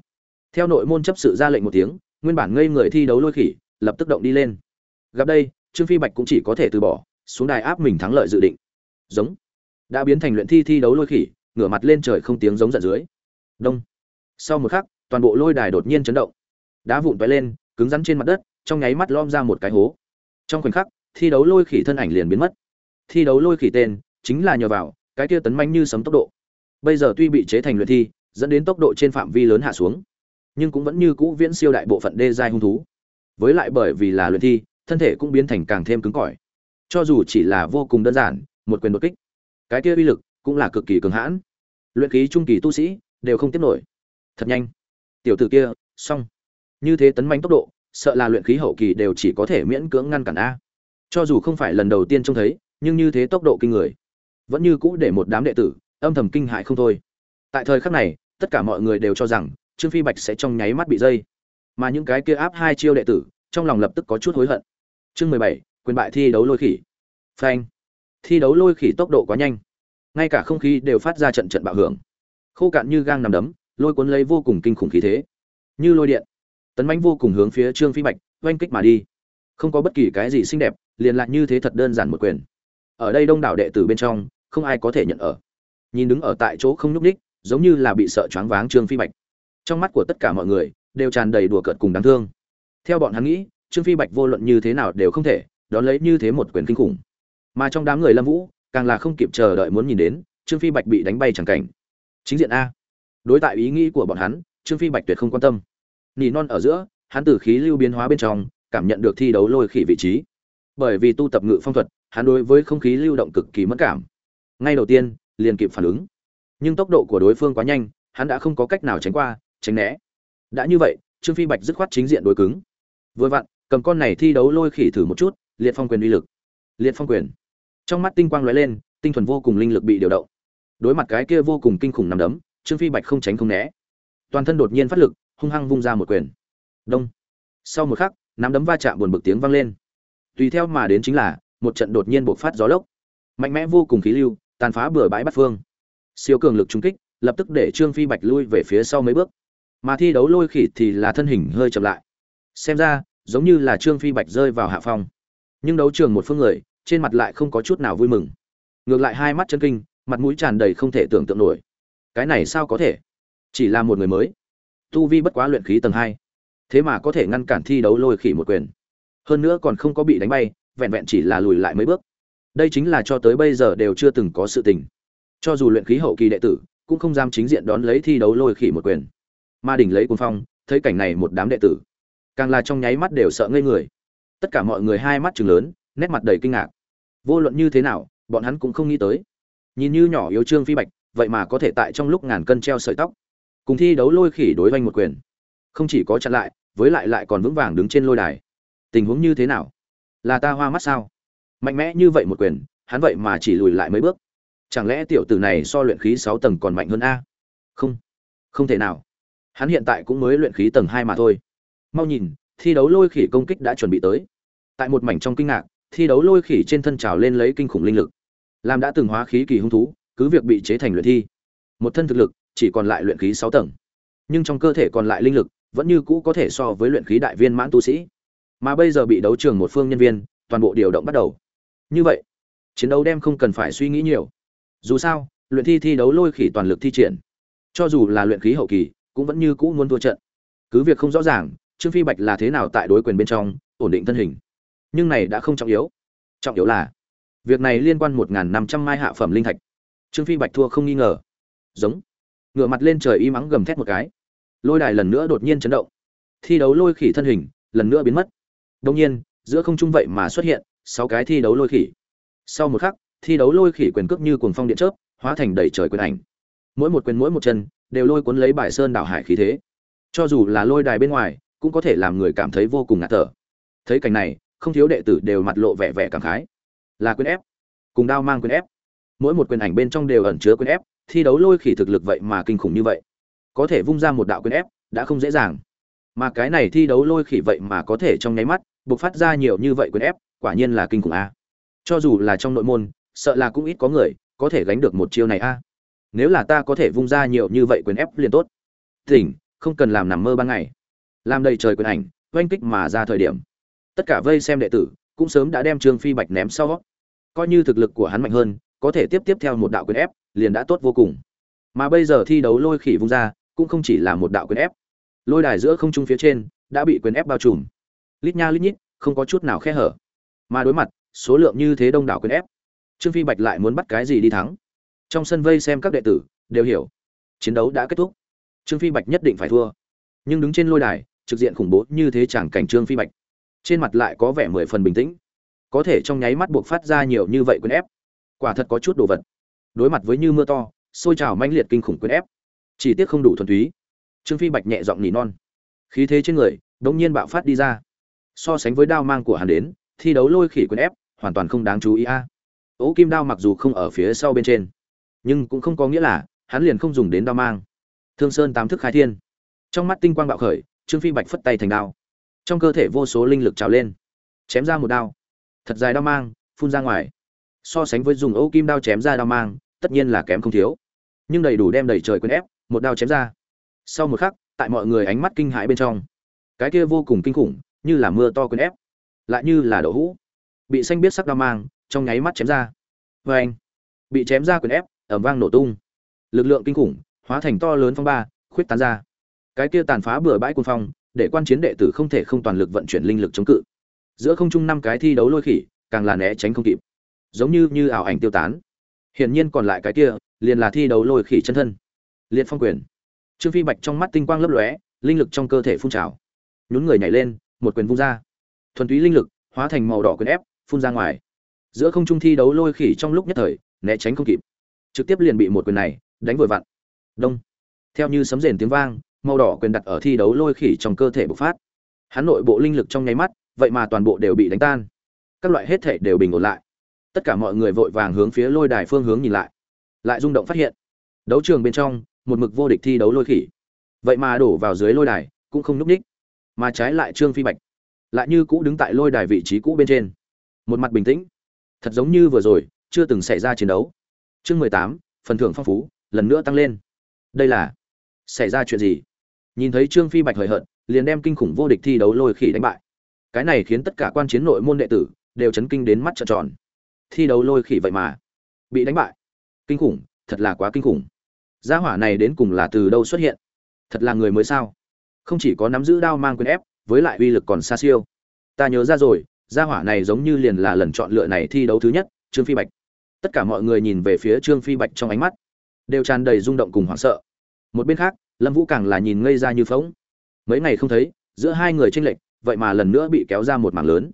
Theo nội môn chấp sự ra lệnh một tiếng, nguyên bản ngây người thi đấu lôi khỉ lập tức động đi lên. Gặp đây, trương phi bạch cũng chỉ có thể từ bỏ, xuống đài áp mình thắng lợi dự định. Giống. Đã biến thành luyện thi thi đấu lôi khỉ, ngửa mặt lên trời không tiếng giống giận dưới. Đông. Sau một khắc, toàn bộ lôi đài đột nhiên chấn động. Đá vụn vẽ lên, cứng rắn trên mặt đất, trong nháy mắt lom ra một cái hố. Trong khoảnh khắc, thi đấu lôi khỉ thân ảnh liền biến mất. Thi đấu lôi khỉ tên, chính là nhờ vào, cái kia tấn manh như sấm tốc độ. Bây giờ tuy bị chế thành luyện thi, dẫn đến tốc độ trên phạm vi lớn hạ xuống, nhưng cũng vẫn như cũ viễn siêu đại bộ phận đê giai hung thú với lại bởi vì là luyện thi, thân thể cũng biến thành càng thêm cứng cỏi. Cho dù chỉ là vô cùng đơn giản, một quyền đột kích, cái kia uy lực cũng là cực kỳ cường hãn. Luyện khí trung kỳ tu sĩ đều không tiếp nổi. Thật nhanh. Tiểu tử kia, xong. Như thế tấn manh tốc độ, sợ là luyện khí hậu kỳ đều chỉ có thể miễn cưỡng ngăn cản a. Cho dù không phải lần đầu tiên trông thấy, nhưng như thế tốc độ kinh người. Vẫn như cũ để một đám đệ tử, âm thầm kinh hại không thôi. Tại thời khắc này, tất cả mọi người đều cho rằng, trương phi bạch sẽ trong nháy mắt bị dây mà những cái kia áp hai chiêu đệ tử, trong lòng lập tức có chút hối hận. Chương mười bảy, quyền bại thi đấu lôi khỉ. Phanh. Thi đấu lôi khỉ tốc độ quá nhanh. Ngay cả không khí đều phát ra trận trận bạo hưởng. Khô cạn như gang nằm đấm, lôi cuốn lấy vô cùng kinh khủng khí thế. Như lôi điện. Tấn mãnh vô cùng hướng phía trương phi bạch, oanh kích mà đi. Không có bất kỳ cái gì xinh đẹp, liền lại như thế thật đơn giản một quyền. Ở đây đông đảo đệ tử bên trong, không ai có thể nhận ở. Nhìn đứng ở tại chỗ không nhúc ních giống như là bị sợ choáng váng trương phi bạch. Trong mắt của tất cả mọi người đều tràn đầy đùa cợt cùng đáng thương. Theo bọn hắn nghĩ, trương phi bạch vô luận như thế nào đều không thể đón lấy như thế một quyền kinh khủng. Mà trong đám người lâm vũ, càng là không kịp chờ đợi muốn nhìn đến, trương phi bạch bị đánh bay chẳng cảnh. Chính diện a. Đối tại ý nghĩ của bọn hắn, trương phi bạch tuyệt không quan tâm. Nỉ non ở giữa, hắn từ khí lưu biến hóa bên trong, cảm nhận được thi đấu lôi khỉ vị trí. Bởi vì tu tập ngự phong thuật, hắn đối với không khí lưu động cực kỳ mất cảm. Ngay đầu tiên, liền kịp phản ứng. Nhưng tốc độ của đối phương quá nhanh, hắn đã không có cách nào tránh qua, tránh né đã như vậy, trương phi bạch dứt khoát chính diện đối cứng. Vừa vặn, cầm con này thi đấu lôi khỉ thử một chút, liệt phong quyền uy lực. Liệt phong quyền. Trong mắt tinh quang lóe lên, tinh thuần vô cùng linh lực bị điều động. Đối mặt cái kia vô cùng kinh khủng nằm đấm, trương phi bạch không tránh không né. Toàn thân đột nhiên phát lực, hung hăng vung ra một quyền. Đông. Sau một khắc, nắm đấm va chạm buồn bực tiếng vang lên. Tùy theo mà đến chính là, một trận đột nhiên bộc phát gió lốc. Mạnh mẽ vô cùng khí lưu, tàn phá bừa bãi bắt phương. Siêu cường lực trung kích, lập tức để trương phi bạch lui về phía sau mấy bước mà thi đấu lôi khỉ thì là thân hình hơi chậm lại. Xem ra, giống như là trương phi bạch rơi vào hạ phong. Nhưng đấu trường một phương người, trên mặt lại không có chút nào vui mừng. Ngược lại hai mắt chân kinh, mặt mũi tràn đầy không thể tưởng tượng nổi. Cái này sao có thể? Chỉ là một người mới. Tu vi bất quá luyện khí tầng hai. Thế mà có thể ngăn cản thi đấu lôi khỉ một quyền. Hơn nữa còn không có bị đánh bay, vẹn vẹn chỉ là lùi lại mấy bước. Đây chính là cho tới bây giờ đều chưa từng có sự tình. Cho dù luyện khí hậu kỳ đệ tử, cũng không dám chính diện đón lấy thi đấu lôi khỉ một quyền ma đỉnh lấy cuồng phong, thấy cảnh này một đám đệ tử, càng là trong nháy mắt đều sợ ngây người. Tất cả mọi người hai mắt chừng lớn, nét mặt đầy kinh ngạc. Vô luận như thế nào, bọn hắn cũng không nghĩ tới. Nhìn như nhỏ yếu trương phi bạch, vậy mà có thể tại trong lúc ngàn cân treo sợi tóc, cùng thi đấu lôi khỉ đối vanh một quyền. Không chỉ có chặn lại, với lại lại còn vững vàng đứng trên lôi đài. Tình huống như thế nào? Là ta hoa mắt sao? Mạnh mẽ như vậy một quyền, hắn vậy mà chỉ lùi lại mấy bước. Chẳng lẽ tiểu tử này so luyện khí sáu tầng còn mạnh hơn a? Không không thể nào hắn hiện tại cũng mới luyện khí tầng hai mà thôi. Mau nhìn, thi đấu lôi khỉ công kích đã chuẩn bị tới. Tại một mảnh trong kinh ngạc, thi đấu lôi khỉ trên thân trào lên lấy kinh khủng linh lực. Làm đã từng hóa khí kỳ hung thú, cứ việc bị chế thành luyện thi. Một thân thực lực, chỉ còn lại luyện khí sáu tầng. Nhưng trong cơ thể còn lại linh lực, vẫn như cũ có thể so với luyện khí đại viên mãn tu sĩ. Mà bây giờ bị đấu trường một phương nhân viên, toàn bộ điều động bắt đầu. Như vậy, chiến đấu đem không cần phải suy nghĩ nhiều. Dù sao, luyện thi thi đấu lôi khỉ toàn lực thi triển. Cho dù là luyện khí hậu kỳ cũng vẫn như cũ muốn thua trận. Cứ việc không rõ ràng, trương phi bạch là thế nào tại đối quyền bên trong, ổn định thân hình. Nhưng này đã không trọng yếu. Trọng yếu là, việc này liên quan một năm trăm mai hạ phẩm linh thạch. Trương phi bạch thua không nghi ngờ. Giống. Ngựa mặt lên trời y mắng gầm thét một cái. Lôi đài lần nữa đột nhiên chấn động. Thi đấu lôi khỉ thân hình, lần nữa biến mất. Đông nhiên, giữa không trung vậy mà xuất hiện sáu cái thi đấu lôi khỉ. Sau một khắc, thi đấu lôi khỉ quyền cước như cuồng phong điện chớp, hóa thành đầy trời quyền ảnh. Mỗi một quyền mỗi một chân đều lôi cuốn lấy bài sơn đảo hải khí thế. Cho dù là lôi đài bên ngoài, cũng có thể làm người cảm thấy vô cùng ngạt thở. Thấy cảnh này, không thiếu đệ tử đều mặt lộ vẻ vẻ cảm khái. Là quyền ép. Cùng đao mang quyền ép. Mỗi một quyền ảnh bên trong đều ẩn chứa quyền ép, thi đấu lôi khỉ thực lực vậy mà kinh khủng như vậy. Có thể vung ra một đạo quyền ép, đã không dễ dàng. Mà cái này thi đấu lôi khỉ vậy mà có thể trong nháy mắt, buộc phát ra nhiều như vậy quyền ép, quả nhiên là kinh khủng a. Cho dù là trong nội môn, sợ là cũng ít có người có thể gánh được một chiêu này a nếu là ta có thể vung ra nhiều như vậy quyền ép liền tốt. Tỉnh không cần làm nằm mơ ban ngày. Làm đầy trời quyền ảnh, oanh kích mà ra thời điểm. Tất cả vây xem đệ tử, cũng sớm đã đem trương phi bạch ném sau coi như thực lực của hắn mạnh hơn, có thể tiếp tiếp theo một đạo quyền ép, liền đã tốt vô cùng. Mà bây giờ thi đấu lôi khỉ vung ra, cũng không chỉ là một đạo quyền ép. Lôi đài giữa không trung phía trên, đã bị quyền ép bao trùm. Lít nha lít nhít, không có chút nào khe hở. Mà đối mặt, số lượng như thế đông đảo quyền ép. Trương phi bạch lại muốn bắt cái gì đi thắng? Trong sân vây xem các đệ tử, đều hiểu. Chiến đấu đã kết thúc. Trương phi bạch nhất định phải thua. Nhưng đứng trên lôi đài, trực diện khủng bố như thế chẳng cảnh trương phi bạch. Trên mặt lại có vẻ mười phần bình tĩnh. Có thể trong nháy mắt buộc phát ra nhiều như vậy quyền ép. Quả thật có chút đồ vật. Đối mặt với như mưa to sôi trào manh liệt kinh khủng quyền ép. Chỉ tiếc không đủ thuần túy. Trương phi bạch nhẹ giọng nỉ non. Khí thế trên người, đống nhiên bạo phát đi ra. So sánh với đao mang của hắn đến, thi đấu lôi khỉ quyền ép, hoàn toàn không đáng chú ý a. Ố kim đao mặc dù không ở phía sau bên trên nhưng cũng không có nghĩa là hắn liền không dùng đến đao mang. Thương sơn tám thức khai thiên. Trong mắt tinh quang bạo khởi, trương phi bạch phất tay thành đao. Trong cơ thể vô số linh lực trào lên, chém ra một đao. Thật dài đao mang, phun ra ngoài. So sánh với dùng Ô kim đao chém ra đao mang, tất nhiên là kém không thiếu. Nhưng đầy đủ đem đầy trời quên ép, một đao chém ra. Sau một khắc, tại mọi người ánh mắt kinh hãi bên trong, cái kia vô cùng kinh khủng, như là mưa to quên ép, lại như là đậu hũ, bị xanh biết sắc đao mang, trong nháy mắt chém ra. Vê anh, bị chém ra quyền ép ẩm vang nổ tung. Lực lượng kinh khủng, hóa thành to lớn phong ba, khuyết tán ra. Cái kia tàn phá bừa bãi quân phong, để quan chiến đệ tử không thể không toàn lực vận chuyển linh lực chống cự. Giữa không trung năm cái thi đấu lôi khỉ, càng là né tránh không kịp. Giống như như ảo ảnh tiêu tán. Hiển nhiên còn lại cái kia, liền là thi đấu lôi khỉ chân thân. Liệt phong quyền. Trương phi bạch trong mắt tinh quang lấp lóe, linh lực trong cơ thể phun trào. Nhún người nhảy lên, một quyền vung ra. Thuần túy linh lực, hóa thành màu đỏ quyền ép, phun ra ngoài. Giữa không trung thi đấu lôi khỉ trong lúc nhất thời, né tránh không kịp trực tiếp liền bị một quyền này đánh vội vặn. Đông. Theo như sấm rền tiếng vang, màu đỏ quyền đặt ở thi đấu lôi khỉ trong cơ thể bộc phát. Hắn nội bộ linh lực trong nháy mắt, vậy mà toàn bộ đều bị đánh tan. Các loại hết thể đều bình ổn lại. Tất cả mọi người vội vàng hướng phía lôi đài phương hướng nhìn lại. Lại rung động phát hiện, đấu trường bên trong, một mực vô địch thi đấu lôi khỉ. Vậy mà đổ vào dưới lôi đài, cũng không núp ních, mà trái lại trương phi bạch, lại như cũ đứng tại lôi đài vị trí cũ bên trên. Một mặt bình tĩnh. Thật giống như vừa rồi, chưa từng xảy ra chiến đấu chương mười tám, phần thưởng phong phú, lần nữa tăng lên. Đây là, xảy ra chuyện gì? Nhìn thấy trương phi bạch hời hợt, liền đem kinh khủng vô địch thi đấu lôi khỉ đánh bại. Cái này khiến tất cả quan chiến nội môn đệ tử đều chấn kinh đến mắt trợn tròn. Thi đấu lôi khỉ vậy mà bị đánh bại. Kinh khủng, thật là quá kinh khủng. Gia hỏa này đến cùng là từ đâu xuất hiện? Thật là người mới sao? Không chỉ có nắm giữ đao mang quyền ép, với lại uy lực còn xa siêu. Ta nhớ ra rồi, gia hỏa này giống như liền là lần chọn lựa này thi đấu thứ nhất, trương phi bạch tất cả mọi người nhìn về phía trương phi bạch trong ánh mắt, đều tràn đầy rung động cùng hoảng sợ. Một bên khác, lâm vũ càng là nhìn ngây ra như phóng mấy ngày không thấy, giữa hai người tranh lệch, vậy mà lần nữa bị kéo ra một mảng lớn.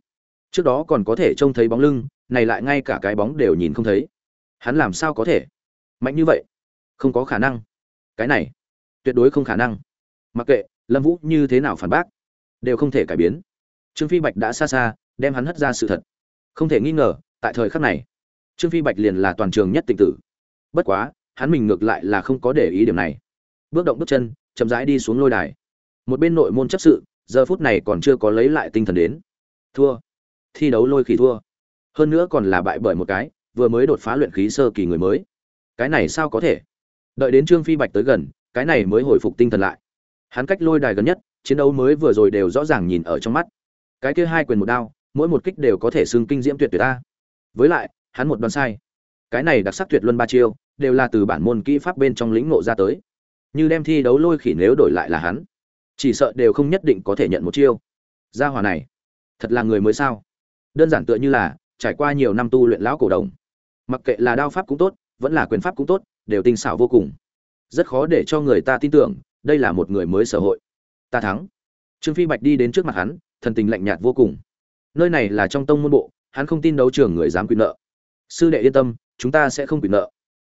Trước đó còn có thể trông thấy bóng lưng, này lại ngay cả cái bóng đều nhìn không thấy. Hắn làm sao có thể? Mạnh như vậy, không có khả năng. Cái này, tuyệt đối không khả năng. Mặc kệ, lâm vũ như thế nào phản bác, đều không thể cải biến. Trương phi bạch đã xa xa, đem hắn hất ra sự thật. Không thể nghi ngờ, tại thời khắc này trương phi bạch liền là toàn trường nhất tịnh tử. Bất quá, hắn mình ngược lại là không có để ý điểm này. Bước động bước chân, chậm rãi đi xuống lôi đài. Một bên nội môn chấp sự, giờ phút này còn chưa có lấy lại tinh thần đến. Thua. Thi đấu lôi khỉ thua. Hơn nữa còn là bại bởi một cái, vừa mới đột phá luyện khí sơ kỳ người mới. Cái này sao có thể? Đợi đến trương phi bạch tới gần, cái này mới hồi phục tinh thần lại. Hắn cách lôi đài gần nhất, chiến đấu mới vừa rồi đều rõ ràng nhìn ở trong mắt. Cái kia hai quyền một đao, mỗi một kích đều có thể xưng kinh diễm tuyệt tuyệt ta. Với lại hắn một đoán sai. Cái này đặc sắc tuyệt luân ba chiêu, đều là từ bản môn kỹ pháp bên trong lĩnh ngộ ra tới. Như đem thi đấu lôi khỉ nếu đổi lại là hắn, chỉ sợ đều không nhất định có thể nhận một chiêu. Gia hỏa này, thật là người mới sao? Đơn giản tựa như là, trải qua nhiều năm tu luyện lão cổ đồng. Mặc kệ là đao pháp cũng tốt, vẫn là quyền pháp cũng tốt, đều tinh xảo vô cùng. Rất khó để cho người ta tin tưởng, đây là một người mới sở hội. Ta thắng. Trương phi bạch đi đến trước mặt hắn, thần tình lạnh nhạt vô cùng. Nơi này là trong tông môn bộ, hắn không tin đấu trường người dám quy nợ sư đệ yên tâm, chúng ta sẽ không bị nợ.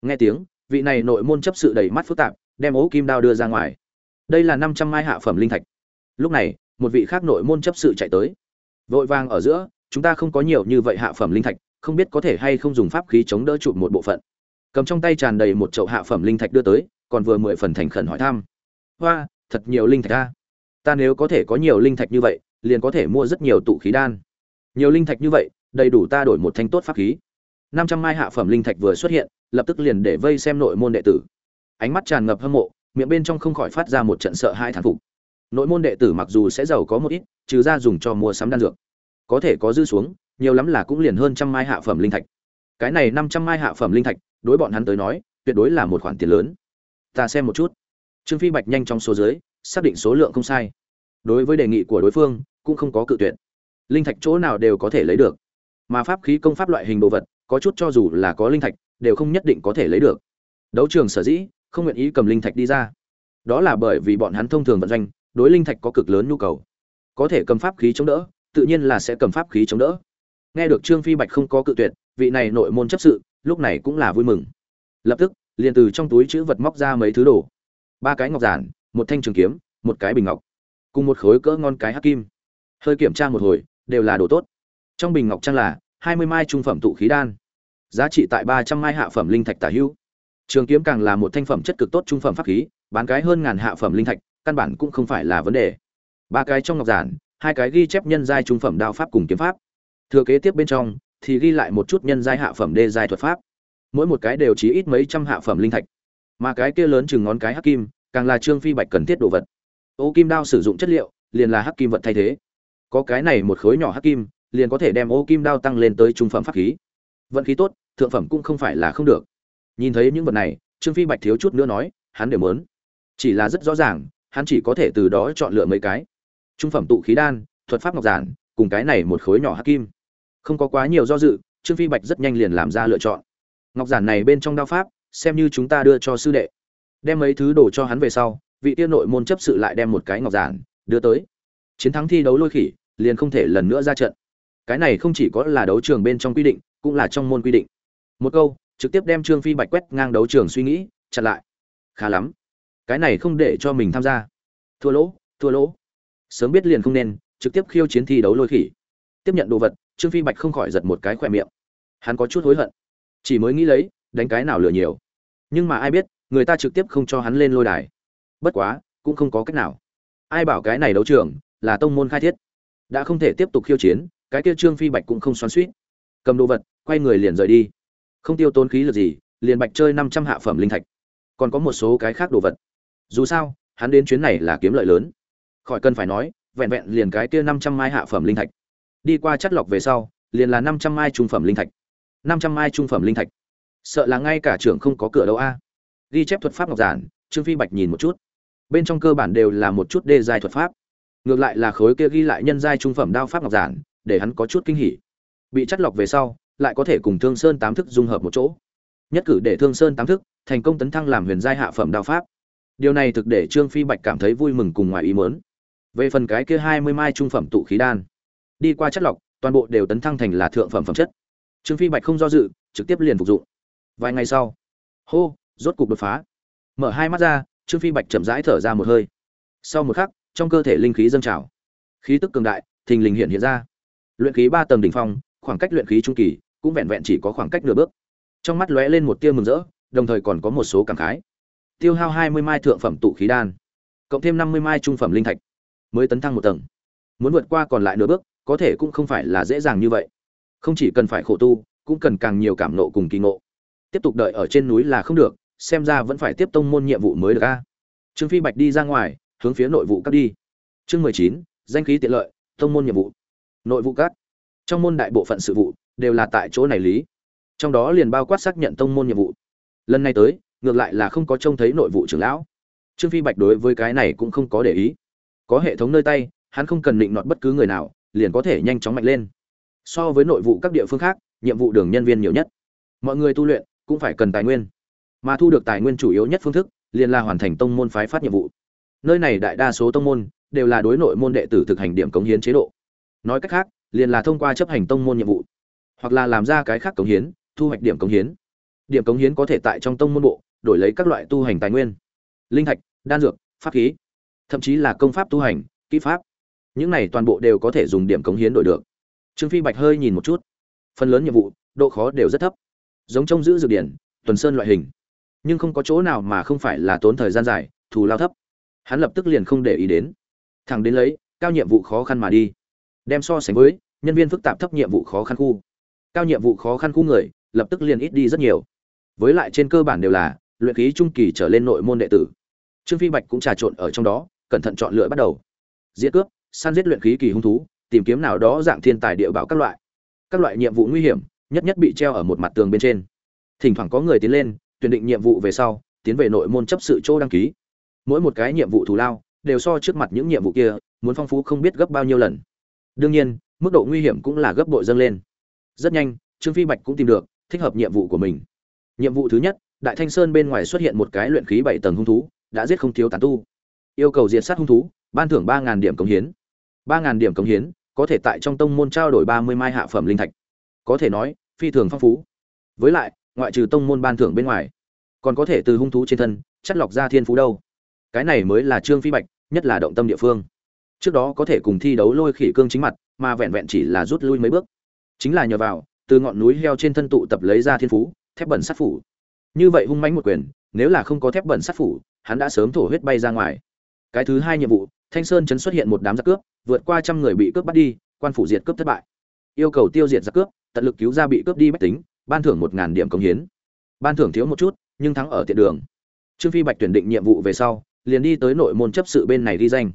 Nghe tiếng, vị này nội môn chấp sự đầy mắt phức tạp, đem ố kim đao đưa ra ngoài. Đây là năm trăm mai hạ phẩm linh thạch. Lúc này, một vị khác nội môn chấp sự chạy tới. Vội vàng ở giữa, chúng ta không có nhiều như vậy hạ phẩm linh thạch, không biết có thể hay không dùng pháp khí chống đỡ chụp một bộ phận. Cầm trong tay tràn đầy một chậu hạ phẩm linh thạch đưa tới, còn vừa mười phần thành khẩn hỏi thăm. Hoa, thật nhiều linh thạch ta ta nếu có thể có nhiều linh thạch như vậy, liền có thể mua rất nhiều tụ khí đan. Nhiều linh thạch như vậy, đầy đủ ta đổi một thanh tốt pháp khí năm trăm mai hạ phẩm linh thạch vừa xuất hiện, lập tức liền để vây xem nội môn đệ tử. Ánh mắt tràn ngập hâm mộ, miệng bên trong không khỏi phát ra một trận sợ hai thán phục. Nội môn đệ tử mặc dù sẽ giàu có một ít, trừ ra dùng cho mua sắm đan dược, có thể có dư xuống, nhiều lắm là cũng liền hơn trăm mai hạ phẩm linh thạch. Cái này năm trăm mai hạ phẩm linh thạch, đối bọn hắn tới nói, tuyệt đối là một khoản tiền lớn. Ta xem một chút. Trương phi bạch nhanh trong số dưới, xác định số lượng không sai. Đối với đề nghị của đối phương, cũng không có cự tuyệt. Linh thạch chỗ nào đều có thể lấy được. Mà pháp khí công pháp loại hình đồ vật có chút cho dù là có linh thạch, đều không nhất định có thể lấy được. Đấu trường sở dĩ, không nguyện ý cầm linh thạch đi ra. Đó là bởi vì bọn hắn thông thường vận doanh, đối linh thạch có cực lớn nhu cầu. Có thể cầm pháp khí chống đỡ, tự nhiên là sẽ cầm pháp khí chống đỡ. Nghe được trương phi bạch không có cự tuyệt, vị này nội môn chấp sự, lúc này cũng là vui mừng. Lập tức, liền từ trong túi chữ vật móc ra mấy thứ đồ. Ba cái ngọc giản, một thanh trường kiếm, một cái bình ngọc, cùng một khối cỡ ngon cái hắc kim. Hơi kiểm tra một hồi, đều là đồ tốt. Trong bình ngọc trang là hai mươi mai trung phẩm tụ khí đan. Giá trị tại ba trăm mai hạ phẩm linh thạch tả hữu. Trường kiếm càng là một thanh phẩm chất cực tốt trung phẩm pháp khí, bán cái hơn ngàn hạ phẩm linh thạch, căn bản cũng không phải là vấn đề. Ba cái trong ngọc giản, hai cái ghi chép nhân giai trung phẩm đao pháp cùng kiếm pháp. Thừa kế tiếp bên trong, thì ghi lại một chút nhân giai hạ phẩm đê giai thuật pháp. Mỗi một cái đều chỉ ít mấy trăm hạ phẩm linh thạch. Mà cái kia lớn chừng ngón cái hắc kim, càng là trương phi bạch cần thiết đồ vật. Ô kim đao sử dụng chất liệu, liền là hắc kim vật thay thế. Có cái này một khối nhỏ hắc kim liền có thể đem ô kim đao tăng lên tới trung phẩm pháp khí. Vận khí tốt, thượng phẩm cũng không phải là không được. Nhìn thấy những vật này, trương phi bạch thiếu chút nữa nói, hắn đều muốn. Chỉ là rất rõ ràng, hắn chỉ có thể từ đó chọn lựa mấy cái. Trung phẩm tụ khí đan, thuật pháp ngọc giản, cùng cái này một khối nhỏ hắc kim. Không có quá nhiều do dự, trương phi bạch rất nhanh liền làm ra lựa chọn. Ngọc giản này bên trong đao pháp, xem như chúng ta đưa cho sư đệ. Đem mấy thứ đồ cho hắn về sau, vị tiên nội môn chấp sự lại đem một cái ngọc giản đưa tới. Chiến thắng thi đấu lôi khỉ, liền không thể lần nữa ra trận cái này không chỉ có là đấu trường bên trong quy định, cũng là trong môn quy định. Một câu, trực tiếp đem trương phi bạch quét ngang đấu trường suy nghĩ, chặn lại. Khá lắm. Cái này không để cho mình tham gia. Thua lỗ thua lỗ. Sớm biết liền không nên, trực tiếp khiêu chiến thi đấu lôi khỉ. Tiếp nhận đồ vật, trương phi bạch không khỏi giật một cái khỏe miệng. Hắn có chút hối hận. Chỉ mới nghĩ lấy, đánh cái nào lừa nhiều. Nhưng mà ai biết, người ta trực tiếp không cho hắn lên lôi đài. Bất quá, cũng không có cách nào. Ai bảo cái này đấu trường là tông môn khai thiết. Đã không thể tiếp tục khiêu chiến cái kia trương phi bạch cũng không xoắn suýt cầm đồ vật, quay người liền rời đi. Không tiêu tốn khí lực gì, liền bạch chơi năm trăm hạ phẩm linh thạch. Còn có một số cái khác đồ vật. Dù sao, hắn đến chuyến này là kiếm lợi lớn. Khỏi cần phải nói, vẹn vẹn liền cái kia năm trăm mai hạ phẩm linh thạch. Đi qua chất lọc về sau, liền là năm trăm mai trung phẩm linh thạch. Năm trăm mai trung phẩm linh thạch. Sợ là ngay cả trưởng không có cửa đâu a. Ghi chép thuật pháp ngọc giản, trương phi bạch nhìn một chút. Bên trong cơ bản đều là một chút đê giai thuật pháp. Ngược lại là khối kia ghi lại nhân giai trung phẩm đao pháp ngọc giản để hắn có chút kinh hỉ. Bị chất lọc về sau, lại có thể cùng thương sơn tám thức dung hợp một chỗ. Nhất cử để thương sơn tám thức thành công tấn thăng làm huyền giai hạ phẩm đao pháp. Điều này thực để trương phi bạch cảm thấy vui mừng cùng ngoài ý mớn về phần cái kia hai mươi mai trung phẩm tụ khí đan, đi qua chất lọc, toàn bộ đều tấn thăng thành là thượng phẩm phẩm chất. Trương phi bạch không do dự, trực tiếp liền phục dụng. Vài ngày sau, hô, rốt cục đột phá. Mở hai mắt ra, trương phi bạch chậm rãi thở ra một hơi. Sau một khắc, trong cơ thể linh khí dâng trào. Khí tức cường đại, thình lình hiện hiện ra luyện khí ba tầng đỉnh phong, khoảng cách luyện khí trung kỳ cũng vẹn vẹn chỉ có khoảng cách nửa bước. Trong mắt lóe lên một tia mừng rỡ, đồng thời còn có một số cảm khái. Tiêu hao hai mươi mai thượng phẩm tụ khí đan, cộng thêm năm mươi mai trung phẩm linh thạch, mới tấn thăng một tầng. Muốn vượt qua còn lại nửa bước, có thể cũng không phải là dễ dàng như vậy. Không chỉ cần phải khổ tu, cũng cần càng nhiều cảm nộ cùng kỳ ngộ. Tiếp tục đợi ở trên núi là không được, xem ra vẫn phải tiếp tông môn nhiệm vụ mới được a. Trương phi bạch đi ra ngoài, hướng phía nội vụ cắt đi. Chương mười chín, danh khí tiện lợi, tông môn nhiệm vụ nội vụ các. Trong môn đại bộ phận sự vụ, đều là tại chỗ này lý. Trong đó liền bao quát xác nhận tông môn nhiệm vụ. Lần này tới, ngược lại là không có trông thấy nội vụ trưởng lão. Trương phi bạch đối với cái này cũng không có để ý. Có hệ thống nơi tay, hắn không cần định nọt bất cứ người nào, liền có thể nhanh chóng mạnh lên. So với nội vụ các địa phương khác, nhiệm vụ đường nhân viên nhiều nhất. Mọi người tu luyện, cũng phải cần tài nguyên. Mà thu được tài nguyên chủ yếu nhất phương thức, liền là hoàn thành tông môn phái phát nhiệm vụ. Nơi này đại đa số tông môn, đều là đối nội môn đệ tử thực hành điểm cống hiến chế độ nói cách khác, liền là thông qua chấp hành tông môn nhiệm vụ, hoặc là làm ra cái khác cống hiến, thu hoạch điểm cống hiến. Điểm cống hiến có thể tại trong tông môn bộ, đổi lấy các loại tu hành tài nguyên. Linh thạch, đan dược, pháp khí, thậm chí là công pháp tu hành, kỹ pháp. Những này toàn bộ đều có thể dùng điểm cống hiến đổi được. Trương phi bạch hơi nhìn một chút. Phần lớn nhiệm vụ, độ khó đều rất thấp. Giống trông giữ dược điển, tuần sơn loại hình. Nhưng không có chỗ nào mà không phải là tốn thời gian dài, thù lao thấp. Hắn lập tức liền không để ý đến. Thẳng đến lấy, cao nhiệm vụ khó khăn mà đi đem so sánh với, nhân viên phức tạp thấp nhiệm vụ khó khăn khu. Cao nhiệm vụ khó khăn khu người, lập tức liền ít đi rất nhiều. Với lại trên cơ bản đều là, luyện khí trung kỳ trở lên nội môn đệ tử. Trương phi bạch cũng trà trộn ở trong đó, cẩn thận chọn lựa bắt đầu. Diễn cướp săn giết luyện khí kỳ hung thú, tìm kiếm nào đó dạng thiên tài địa bảo các loại. Các loại nhiệm vụ nguy hiểm, nhất nhất bị treo ở một mặt tường bên trên. Thỉnh thoảng có người tiến lên, tuyển định nhiệm vụ về sau, tiến về nội môn chấp sự chỗ đăng ký. Mỗi một cái nhiệm vụ thù lao, đều so trước mặt những nhiệm vụ kia, muốn phong phú không biết gấp bao nhiêu lần đương nhiên, mức độ nguy hiểm cũng là gấp bội dâng lên. Rất nhanh, trương phi bạch cũng tìm được, thích hợp nhiệm vụ của mình. Nhiệm vụ thứ nhất, đại thanh sơn bên ngoài xuất hiện một cái luyện khí bảy tầng hung thú, đã giết không thiếu tán tu. Yêu cầu diệt sát hung thú, ban thưởng ba ngàn điểm cống hiến. ba ngàn điểm cống hiến, có thể tại trong tông môn trao đổi ba mươi mai hạ phẩm linh thạch. Có thể nói, phi thường phong phú. Với lại, ngoại trừ tông môn ban thưởng bên ngoài, còn có thể từ hung thú trên thân, chất lọc ra thiên phú đâu. Cái này mới là trương phi bạch, nhất là động tâm địa phương trước đó có thể cùng thi đấu lôi khỉ cương chính mặt, mà vẹn vẹn chỉ là rút lui mấy bước. Chính là nhờ vào, từ ngọn núi heo trên thân tụ tập lấy ra thiên phú, thép bẩn sát phủ. Như vậy hung mãnh một quyền, nếu là không có thép bẩn sát phủ, hắn đã sớm thổ huyết bay ra ngoài. Cái thứ hai nhiệm vụ, thanh sơn chấn xuất hiện một đám giặc cướp, vượt qua trăm người bị cướp bắt đi, quan phủ diệt cướp thất bại. Yêu cầu tiêu diệt giặc cướp, tận lực cứu ra bị cướp đi bách tính, ban thưởng một ngàn điểm công hiến. Ban thưởng thiếu một chút, nhưng thắng ở tiện đường. Trương phi bạch tuyển định nhiệm vụ về sau, liền đi tới nội môn chấp sự bên này ghi danh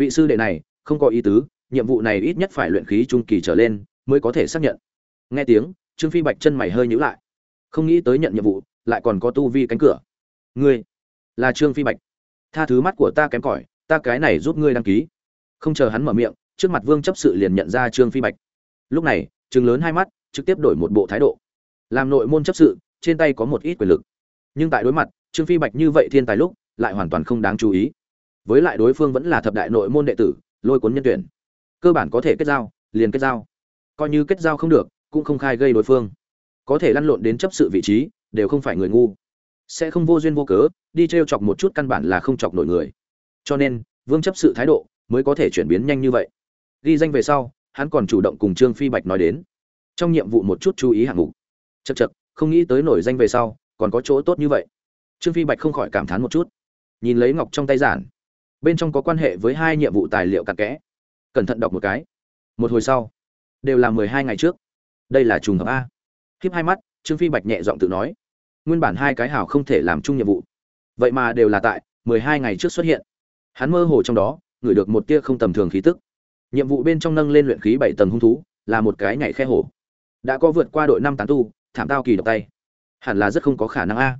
vị sư đệ này không có ý tứ, nhiệm vụ này ít nhất phải luyện khí trung kỳ trở lên mới có thể xác nhận. Nghe tiếng, trương phi bạch chân mày hơi nhíu lại. Không nghĩ tới nhận nhiệm vụ, lại còn có tu vi cánh cửa. Ngươi là trương phi bạch. Tha thứ mắt của ta kém cỏi, ta cái này giúp ngươi đăng ký. Không chờ hắn mở miệng, trước mặt vương chấp sự liền nhận ra trương phi bạch. Lúc này chừng lớn hai mắt, trực tiếp đổi một bộ thái độ. Làm nội môn chấp sự, trên tay có một ít quyền lực. Nhưng tại đối mặt trương phi bạch như vậy thiên tài lúc, lại hoàn toàn không đáng chú ý với lại đối phương vẫn là thập đại nội môn đệ tử, lôi cuốn nhân tuyển. Cơ bản có thể kết giao, liền kết giao. Coi như kết giao không được, cũng không khai gây đối phương. Có thể lăn lộn đến chấp sự vị trí, đều không phải người ngu. Sẽ không vô duyên vô cớ, đi t r e o chọc một chút căn bản là không chọc nổi người. Cho nên, vương chấp sự thái độ mới có thể chuyển biến nhanh như vậy. Ghi danh về sau, hắn còn chủ động cùng trương phi bạch nói đến. Trong nhiệm vụ một chút chú ý hạng mục. Chật chật không nghĩ tới nổi danh về sau, còn có chỗ tốt như vậy. Trương phi bạch không khỏi cảm thán một chút. Nhìn lấy ngọc trong tay giản bên trong có quan hệ với hai nhiệm vụ tài liệu cặn kẽ. Cẩn thận đọc một cái. Một hồi sau, đều là mười hai ngày trước. Đây là trùng hợp a. Khiếp hai mắt, trương phi bạch nhẹ giọng tự nói. Nguyên bản hai cái hảo không thể làm chung nhiệm vụ. Vậy mà đều là tại mười hai ngày trước xuất hiện. Hắn mơ hồ trong đó, ngửi được một tia không tầm thường khí tức. Nhiệm vụ bên trong nâng lên luyện khí bảy tầng hung thú, là một cái nhảy khe hổ. Đã có vượt qua đội năm tán tu, thảm tao kỳ độc tay. Hẳn là rất không có khả năng a.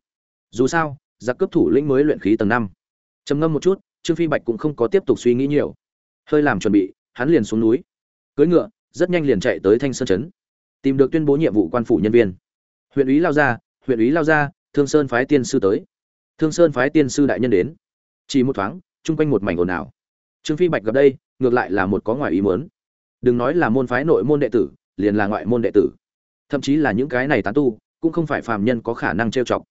Dù sao, giặc cướp thủ lĩnh mới luyện khí tầng năm. Trầm ngâm một chút trương phi bạch cũng không có tiếp tục suy nghĩ nhiều. Hơi làm chuẩn bị, hắn liền xuống núi. Cưỡi ngựa, rất nhanh liền chạy tới thanh sơn trấn. Tìm được tuyên bố nhiệm vụ quan phủ nhân viên. Huyện úy lao ra huyện úy lao ra thương sơn phái tiên sư tới. Thương sơn phái tiên sư đại nhân đến. Chỉ một thoáng, chung quanh một mảnh ồn ào. Trương phi bạch gặp đây, ngược lại là một có ngoài ý muốn. Đừng nói là môn phái nội môn đệ tử, liền là ngoại môn đệ tử. Thậm chí là những cái này tán tu, cũng không phải phàm nhân có khả năng trêu chọc.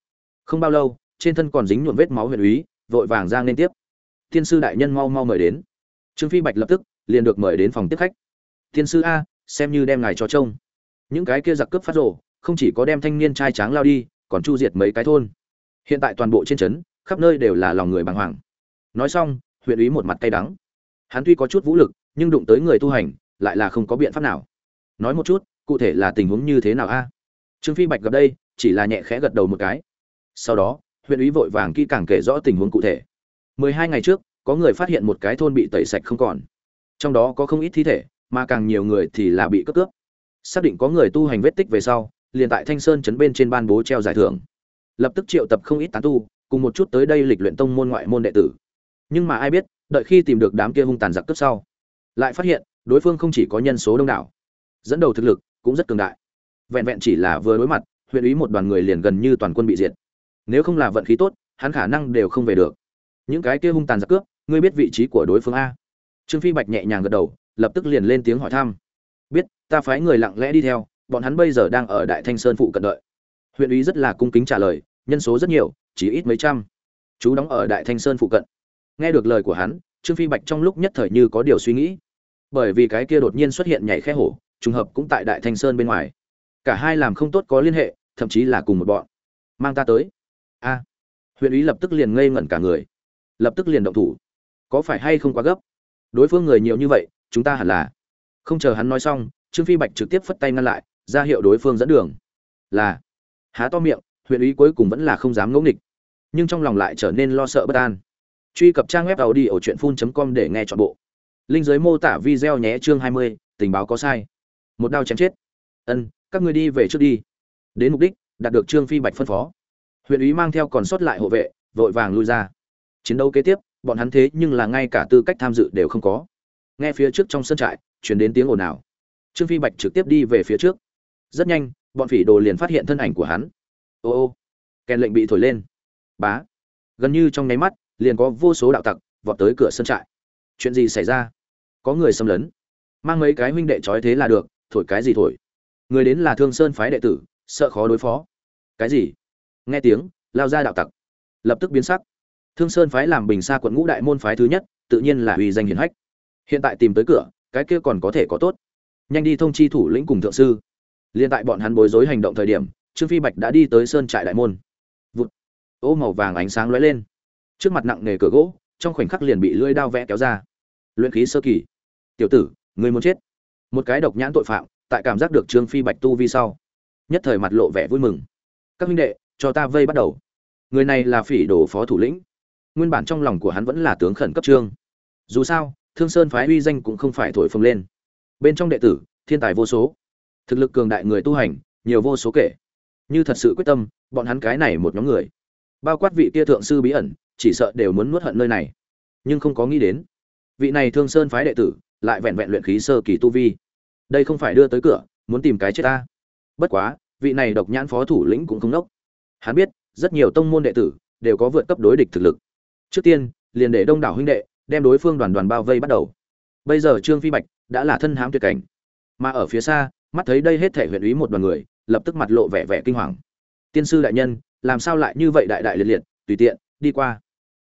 Không bao lâu, trên thân còn dính nhuộm vết máu huyện úy vội vàng ra nên tiếp tiên sư đại nhân mau mau mời đến. Trương phi bạch lập tức liền được mời đến phòng tiếp khách. Thiên sư a, xem như đem ngài cho trông. Những cái kia giặc cướp phát rổ không chỉ có đem thanh niên trai tráng lao đi, còn chu diệt mấy cái thôn. Hiện tại toàn bộ trên trấn, khắp nơi đều là lòng người bàng hoàng. Nói xong, huyện úy một mặt cay đắng. Hắn tuy có chút vũ lực, nhưng đụng tới người tu hành, lại là không có biện pháp nào. Nói một chút, cụ thể là tình huống như thế nào a? Trương phi bạch gặp đây, chỉ là nhẹ khẽ gật đầu một cái. Sau đó, huyện úy vội vàng kỹ càng kể rõ tình huống cụ thể mười hai ngày trước, có người phát hiện một cái thôn bị tẩy sạch không còn. Trong đó có không ít thi thể, mà càng nhiều người thì là bị cướp cướp. Xác định có người tu hành vết tích về sau, liền tại thanh sơn chấn bên trên ban bố treo giải thưởng. Lập tức triệu tập không ít tán tu, cùng một chút tới đây lịch luyện tông môn ngoại môn đệ tử. Nhưng mà ai biết, đợi khi tìm được đám kia hung tàn giặc cướp sau, lại phát hiện, đối phương không chỉ có nhân số đông đảo, dẫn đầu thực lực cũng rất cường đại. Vẹn vẹn chỉ là vừa đối mặt, huyện ý một đoàn người liền gần như toàn quân bị diệt. Nếu không là vận khí tốt, hắn khả năng đều không về được những cái kia hung tàn giặc cướp, ngươi biết vị trí của đối phương a. Trương phi bạch nhẹ nhàng gật đầu, lập tức liền lên tiếng hỏi thăm. Biết, ta phái người lặng lẽ đi theo, bọn hắn bây giờ đang ở đại thanh sơn phụ cận đợi. Huyện úy rất là cung kính trả lời, nhân số rất nhiều, chỉ ít mấy trăm. Chú đóng ở đại thanh sơn phụ cận. Nghe được lời của hắn, trương phi bạch trong lúc nhất thời như có điều suy nghĩ. Bởi vì cái kia đột nhiên xuất hiện nhảy khe hổ, trùng hợp cũng tại đại thanh sơn bên ngoài. Cả hai làm không tốt có liên hệ, thậm chí là cùng một bọn. Mang ta tới. A. Huyện úy lập tức liền ngây ngẩn cả người lập tức liền động thủ. Có phải hay không quá gấp? Đối phương người nhiều như vậy chúng ta hẳn là. Không chờ hắn nói xong trương phi bạch trực tiếp phất tay ngăn lại ra hiệu đối phương dẫn đường. Là. Há to miệng huyện ý cuối cùng vẫn là không dám ngẫu nghịch. Nhưng trong lòng lại trở nên lo sợ bất an. Truy cập trang web tàu đi ở truyện phun com để nghe chọn bộ. Linh giới mô tả video nhé chương 20, tình báo có sai. Một đao chém chết. Ân các ngươi đi về trước đi. Đến mục đích đạt được trương phi bạch phân phó. Huyện ý mang theo còn sót lại hộ vệ vội vàng lui ra chiến đấu kế tiếp, bọn hắn thế nhưng là ngay cả tư cách tham dự đều không có. Nghe phía trước trong sân trại chuyển đến tiếng ồn ào. Trương phi bạch trực tiếp đi về phía trước. Rất nhanh, bọn phỉ đồ liền phát hiện thân ảnh của hắn. Ô ô, kèn lệnh bị thổi lên. Bá, gần như trong nháy mắt, liền có vô số đạo tặc vọt tới cửa sân trại. Chuyện gì xảy ra? Có người xâm lấn. Mang mấy cái huynh đệ trói thế là được, thổi cái gì thổi? Người đến là thương sơn phái đệ tử, sợ khó đối phó. Cái gì? Nghe tiếng, lao ra đạo tặc. Lập tức biến sắc thương sơn phái làm bình xa quận ngũ đại môn phái thứ nhất, tự nhiên là uy danh hiển hách. Hiện tại tìm tới cửa, cái kia còn có thể có tốt. Nhanh đi thông chi thủ lĩnh cùng thượng sư. Liên tại bọn hắn bối rối hành động thời điểm, trương phi bạch đã đi tới sơn trại đại môn. Vụt. Ô màu vàng ánh sáng lóe lên. Trước mặt nặng nề cửa gỗ, trong khoảnh khắc liền bị lưỡi đao vẽ kéo ra. Luyện khí sơ kỳ. Tiểu tử ngươi muốn chết. Một cái độc nhãn tội phạm, tại cảm giác được trương phi bạch tu vi sau, nhất thời mặt lộ vẻ vui mừng. Các huynh đệ, cho ta vây bắt đầu. Người này là phỉ đồ phó thủ lĩnh nguyên bản trong lòng của hắn vẫn là tướng khẩn cấp trương. Dù sao, thương sơn phái uy danh cũng không phải thổi phồng lên. Bên trong đệ tử, thiên tài vô số. Thực lực cường đại người tu hành, nhiều vô số kể. Như thật sự quyết tâm, bọn hắn cái này một nhóm người. Bao quát vị kia thượng sư bí ẩn, chỉ sợ đều muốn nuốt hận nơi này. Nhưng không có nghĩ đến, vị này thương sơn phái đệ tử lại vẹn vẹn luyện khí sơ kỳ tu vi. Đây không phải đưa tới cửa, muốn tìm cái chết ta. Bất quá, vị này độc nhãn phó thủ lĩnh cũng không nốc. Hắn biết, rất nhiều tông môn đệ tử đều có vượt cấp đối địch thực lực trước tiên, liền để đông đảo huynh đệ đem đối phương đoàn đoàn bao vây bắt đầu. Bây giờ trương phi bạch đã là thân hám tuyệt cảnh. Mà ở phía xa, mắt thấy đây hết thể huyện ý một đoàn người, lập tức mặt lộ vẻ vẻ kinh hoàng. Tiên sư đại nhân, làm sao lại như vậy đại đại liệt liệt, tùy tiện, đi qua.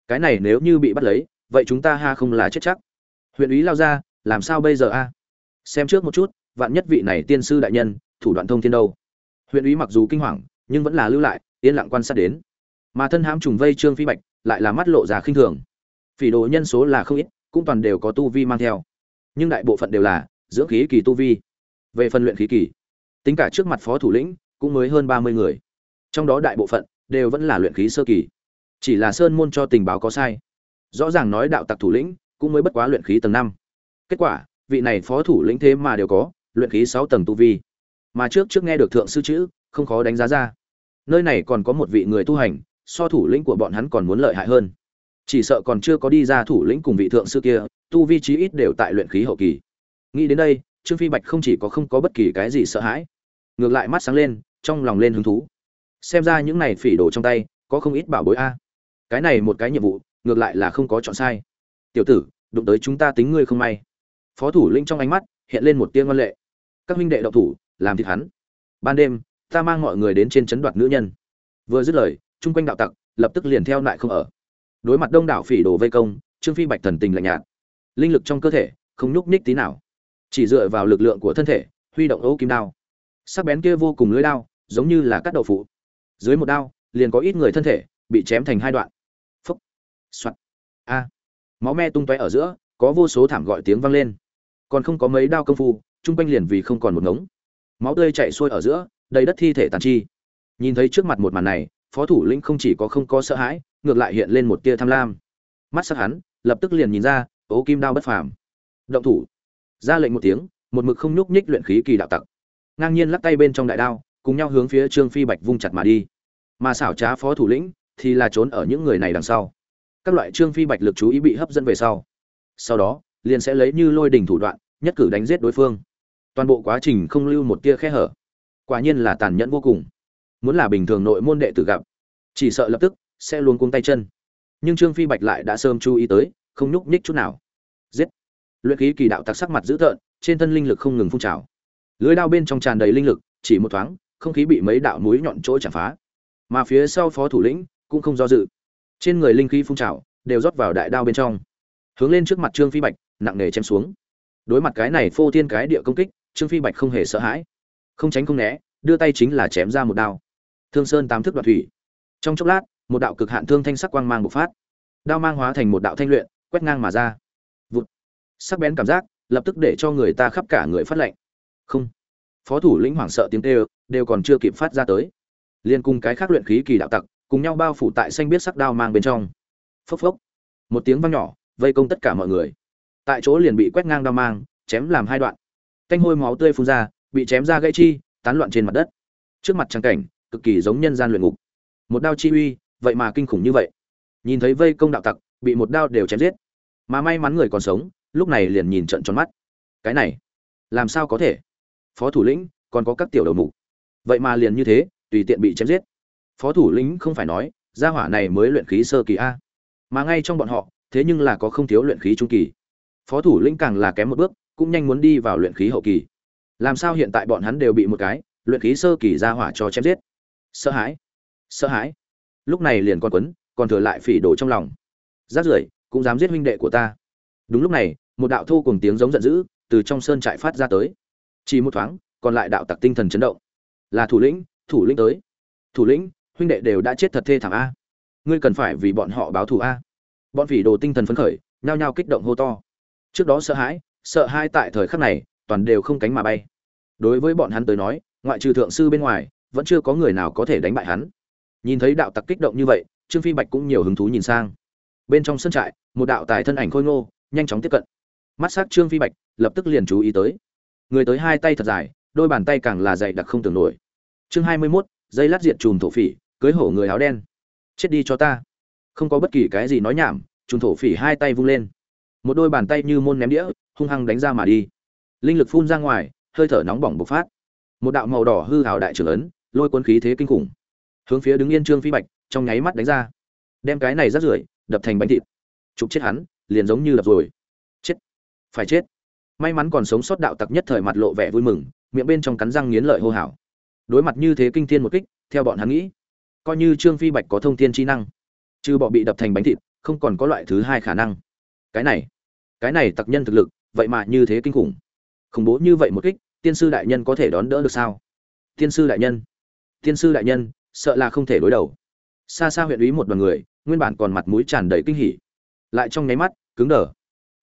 Cái này nếu như bị bắt lấy, vậy chúng ta ha không là chết chắc. Huyện ý lao ra, làm sao bây giờ a? Xem trước một chút, vạn nhất vị này tiên sư đại nhân, thủ đoạn thông thiên đâu. Huyện ý mặc dù kinh hoàng, nhưng vẫn là lưu lại, yên lặng quan sát đến mà thân hãm trùng vây trương phi bạch lại là mắt lộ ra khinh thường. Phỉ đồ nhân số là không ít, cũng toàn đều có tu vi mang theo. Nhưng đại bộ phận đều là dưỡng khí kỳ tu vi. Về phần luyện khí kỳ, tính cả trước mặt phó thủ lĩnh cũng mới hơn ba mươi người. Trong đó đại bộ phận đều vẫn là luyện khí sơ kỳ. Chỉ là sơn môn cho tình báo có sai. Rõ ràng nói đạo tặc thủ lĩnh cũng mới bất quá luyện khí tầng năm. Kết quả, vị này phó thủ lĩnh thế mà đều có luyện khí sáu tầng tu vi. Mà trước trước nghe được thượng sư chữ, không khó đánh giá ra. Nơi này còn có một vị người tu hành so thủ lĩnh của bọn hắn còn muốn lợi hại hơn. Chỉ sợ còn chưa có đi ra thủ lĩnh cùng vị thượng sư kia, tu vi trí ít đều tại luyện khí hậu kỳ. Nghĩ đến đây, trương phi bạch không chỉ có không có bất kỳ cái gì sợ hãi, ngược lại mắt sáng lên, trong lòng lên hứng thú. Xem ra những này phỉ đồ trong tay, có không ít bảo bối a. Cái này một cái nhiệm vụ, ngược lại là không có chọn sai. Tiểu tử, đụng tới chúng ta tính ngươi không may. Phó thủ lĩnh trong ánh mắt, hiện lên một tia ngân lệ. Các huynh đệ đậu thủ, làm thịt hắn. Ban đêm, ta mang mọi người đến trên chấn đoạt nữ nhân. Vừa dứt lời chung quanh đạo tặc, lập tức liền theo lại không ở. Đối mặt đông đảo phỉ đồ vây công, trương phi bạch thần tình lạnh nhạt. Linh lực trong cơ thể, không nhúc nhích tí nào. Chỉ dựa vào lực lượng của thân thể, huy động ấu kim đao. Sắc bén kia vô cùng lưới đao, giống như là cắt đậu phụ. Dưới một đao, liền có ít người thân thể, bị chém thành hai đoạn. Phúc. Soạt. A. Máu me tung tóe ở giữa, có vô số thảm gọi tiếng vang lên. Còn không có mấy đao công phu, chung quanh liền vì không còn một ngống. Máu tươi chảy xuôi ở giữa, đầy đất thi thể tàn chi. Nhìn thấy trước mặt một màn này phó thủ lĩnh không chỉ có không có sợ hãi, ngược lại hiện lên một tia tham lam. Mắt sắc hắn, lập tức liền nhìn ra, ố kim đao bất phàm. Động thủ. Ra lệnh một tiếng, một mực không nhúc nhích luyện khí kỳ đạo tặc. Ngang nhiên lắc tay bên trong đại đao, cùng nhau hướng phía trương phi bạch vung chặt mà đi. Mà xảo trá phó thủ lĩnh thì là trốn ở những người này đằng sau. Các loại trương phi bạch lực chú ý bị hấp dẫn về sau. Sau đó, liền sẽ lấy như lôi đình thủ đoạn, nhất cử đánh giết đối phương. Toàn bộ quá trình không lưu một tia khe hở. Quả nhiên là tàn nhẫn vô cùng muốn là bình thường nội môn đệ tử gặp, chỉ sợ lập tức sẽ luôn cuống tay chân. Nhưng trương phi bạch lại đã sớm chú ý tới, không nhúc nhích chút nào. Giết! Luyện khí kỳ đạo tặc sắc mặt dữ tợn, trên thân linh lực không ngừng phun trào. Lưới đao bên trong tràn đầy linh lực, chỉ một thoáng, không khí bị mấy đạo núi nhọn chỗ chạm phá. Mà phía sau phó thủ lĩnh cũng không do dự. Trên người linh khí phun trào, đều rót vào đại đao bên trong. Hướng lên trước mặt trương phi bạch, nặng nề chém xuống. Đối mặt cái này phô thiên cái địa công kích, trương phi bạch không hề sợ hãi. Không tránh không né, đưa tay chính là chém ra một đao thương sơn tám thức đoạt thủy. Trong chốc lát, một đạo cực hạn thương thanh sắc quang mang bộc phát. Đao mang hóa thành một đạo thanh luyện, quét ngang mà ra. Vụt. Sắc bén cảm giác, lập tức để cho người ta khắp cả người phát lệnh không. Phó thủ lĩnh hoảng sợ tiếng kêu, đều còn chưa kịp phát ra tới. Liên cùng cái khác luyện khí kỳ đạo tặc, cùng nhau bao phủ tại xanh biết sắc đao mang bên trong. Phốc phốc. Một tiếng vang nhỏ, vây công tất cả mọi người. Tại chỗ liền bị quét ngang đao mang, chém làm hai đoạn. Canh hôi máu tươi phun ra, bị chém ra gãy chi, tán loạn trên mặt đất. Trước mặt trang cảnh cực kỳ giống nhân gian luyện ngục. Một đao chi uy, vậy mà kinh khủng như vậy. Nhìn thấy vây công đạo tặc, bị một đao đều chém giết. Mà may mắn người còn sống, lúc này liền nhìn trận tròn mắt. Cái này, làm sao có thể? Phó thủ lĩnh, còn có các tiểu đầu mục. Vậy mà liền như thế, tùy tiện bị chém giết. Phó thủ lĩnh không phải nói, gia hỏa này mới luyện khí sơ kỳ a. Mà ngay trong bọn họ, thế nhưng là có không thiếu luyện khí trung kỳ. Phó thủ lĩnh càng là kém một bước, cũng nhanh muốn đi vào luyện khí hậu kỳ. Làm sao hiện tại bọn hắn đều bị một cái, luyện khí sơ kỳ gia hỏa cho chém giết? Sợ hãi sợ hãi. Lúc này liền còn quấn, còn thừa lại phỉ đổ trong lòng. Rát rưởi, cũng dám giết huynh đệ của ta. Đúng lúc này, một đạo thô cùng tiếng giống giận dữ từ trong sơn trại phát ra tới. Chỉ một thoáng, còn lại đạo tặc tinh thần chấn động. Là thủ lĩnh thủ lĩnh tới. Thủ lĩnh, huynh đệ đều đã chết thật thê thảm a. Ngươi cần phải vì bọn họ báo thù a. Bọn phỉ đồ tinh thần phấn khởi, nhao nhao kích động hô to. Trước đó sợ hãi, sợ hai tại thời khắc này, toàn đều không cánh mà bay. Đối với bọn hắn tới nói, ngoại trừ thượng sư bên ngoài vẫn chưa có người nào có thể đánh bại hắn. Nhìn thấy đạo tặc kích động như vậy trương phi bạch cũng nhiều hứng thú nhìn sang. Bên trong sân trại một đạo tài thân ảnh khôi ngô nhanh chóng tiếp cận. Mắt s á c trương phi bạch lập tức liền chú ý tới. Người tới hai tay thật dài đôi bàn tay càng là dày đặc không tưởng nổi. Chương hai mươi 21, dây lát diệt chùm thổ phỉ cưới hổ người áo đen. Chết đi cho ta. Không có bất kỳ cái gì nói nhảm chùm thổ phỉ hai tay vung lên. Một đôi bàn tay như môn ném đĩa hung hăng đánh ra mà đi. Linh lực phun ra ngoài hơi thở nóng bỏng bộc phát. Một đạo màu đỏ hư hào đại trưởng ấn lôi cuốn khí thế kinh khủng. Hướng phía đứng yên trương phi bạch, trong nháy mắt đánh ra. Đem cái này rắt rưởi, đập thành bánh thịt. Chụp chết hắn, liền giống như đập rồi. Chết. Phải chết. May mắn còn sống sót đạo tặc nhất thời mặt lộ vẻ vui mừng, miệng bên trong cắn răng nghiến lợi hô hào. Đối mặt như thế kinh thiên một kích, theo bọn hắn nghĩ, coi như trương phi bạch có thông thiên chi năng, trừ bọ bị đập thành bánh thịt, không còn có loại thứ hai khả năng. Cái này cái này tặc nhân thực lực, vậy mà như thế kinh khủng. Khủng bố như vậy một kích, tiên sư đại nhân có thể đón đỡ được sao? Tiên sư đại nhân tiên sư đại nhân, sợ là không thể đối đầu. Xa xa huyện ý một đoàn người, nguyên bản còn mặt mũi tràn đầy kinh hỉ. Lại trong nháy mắt, cứng đờ.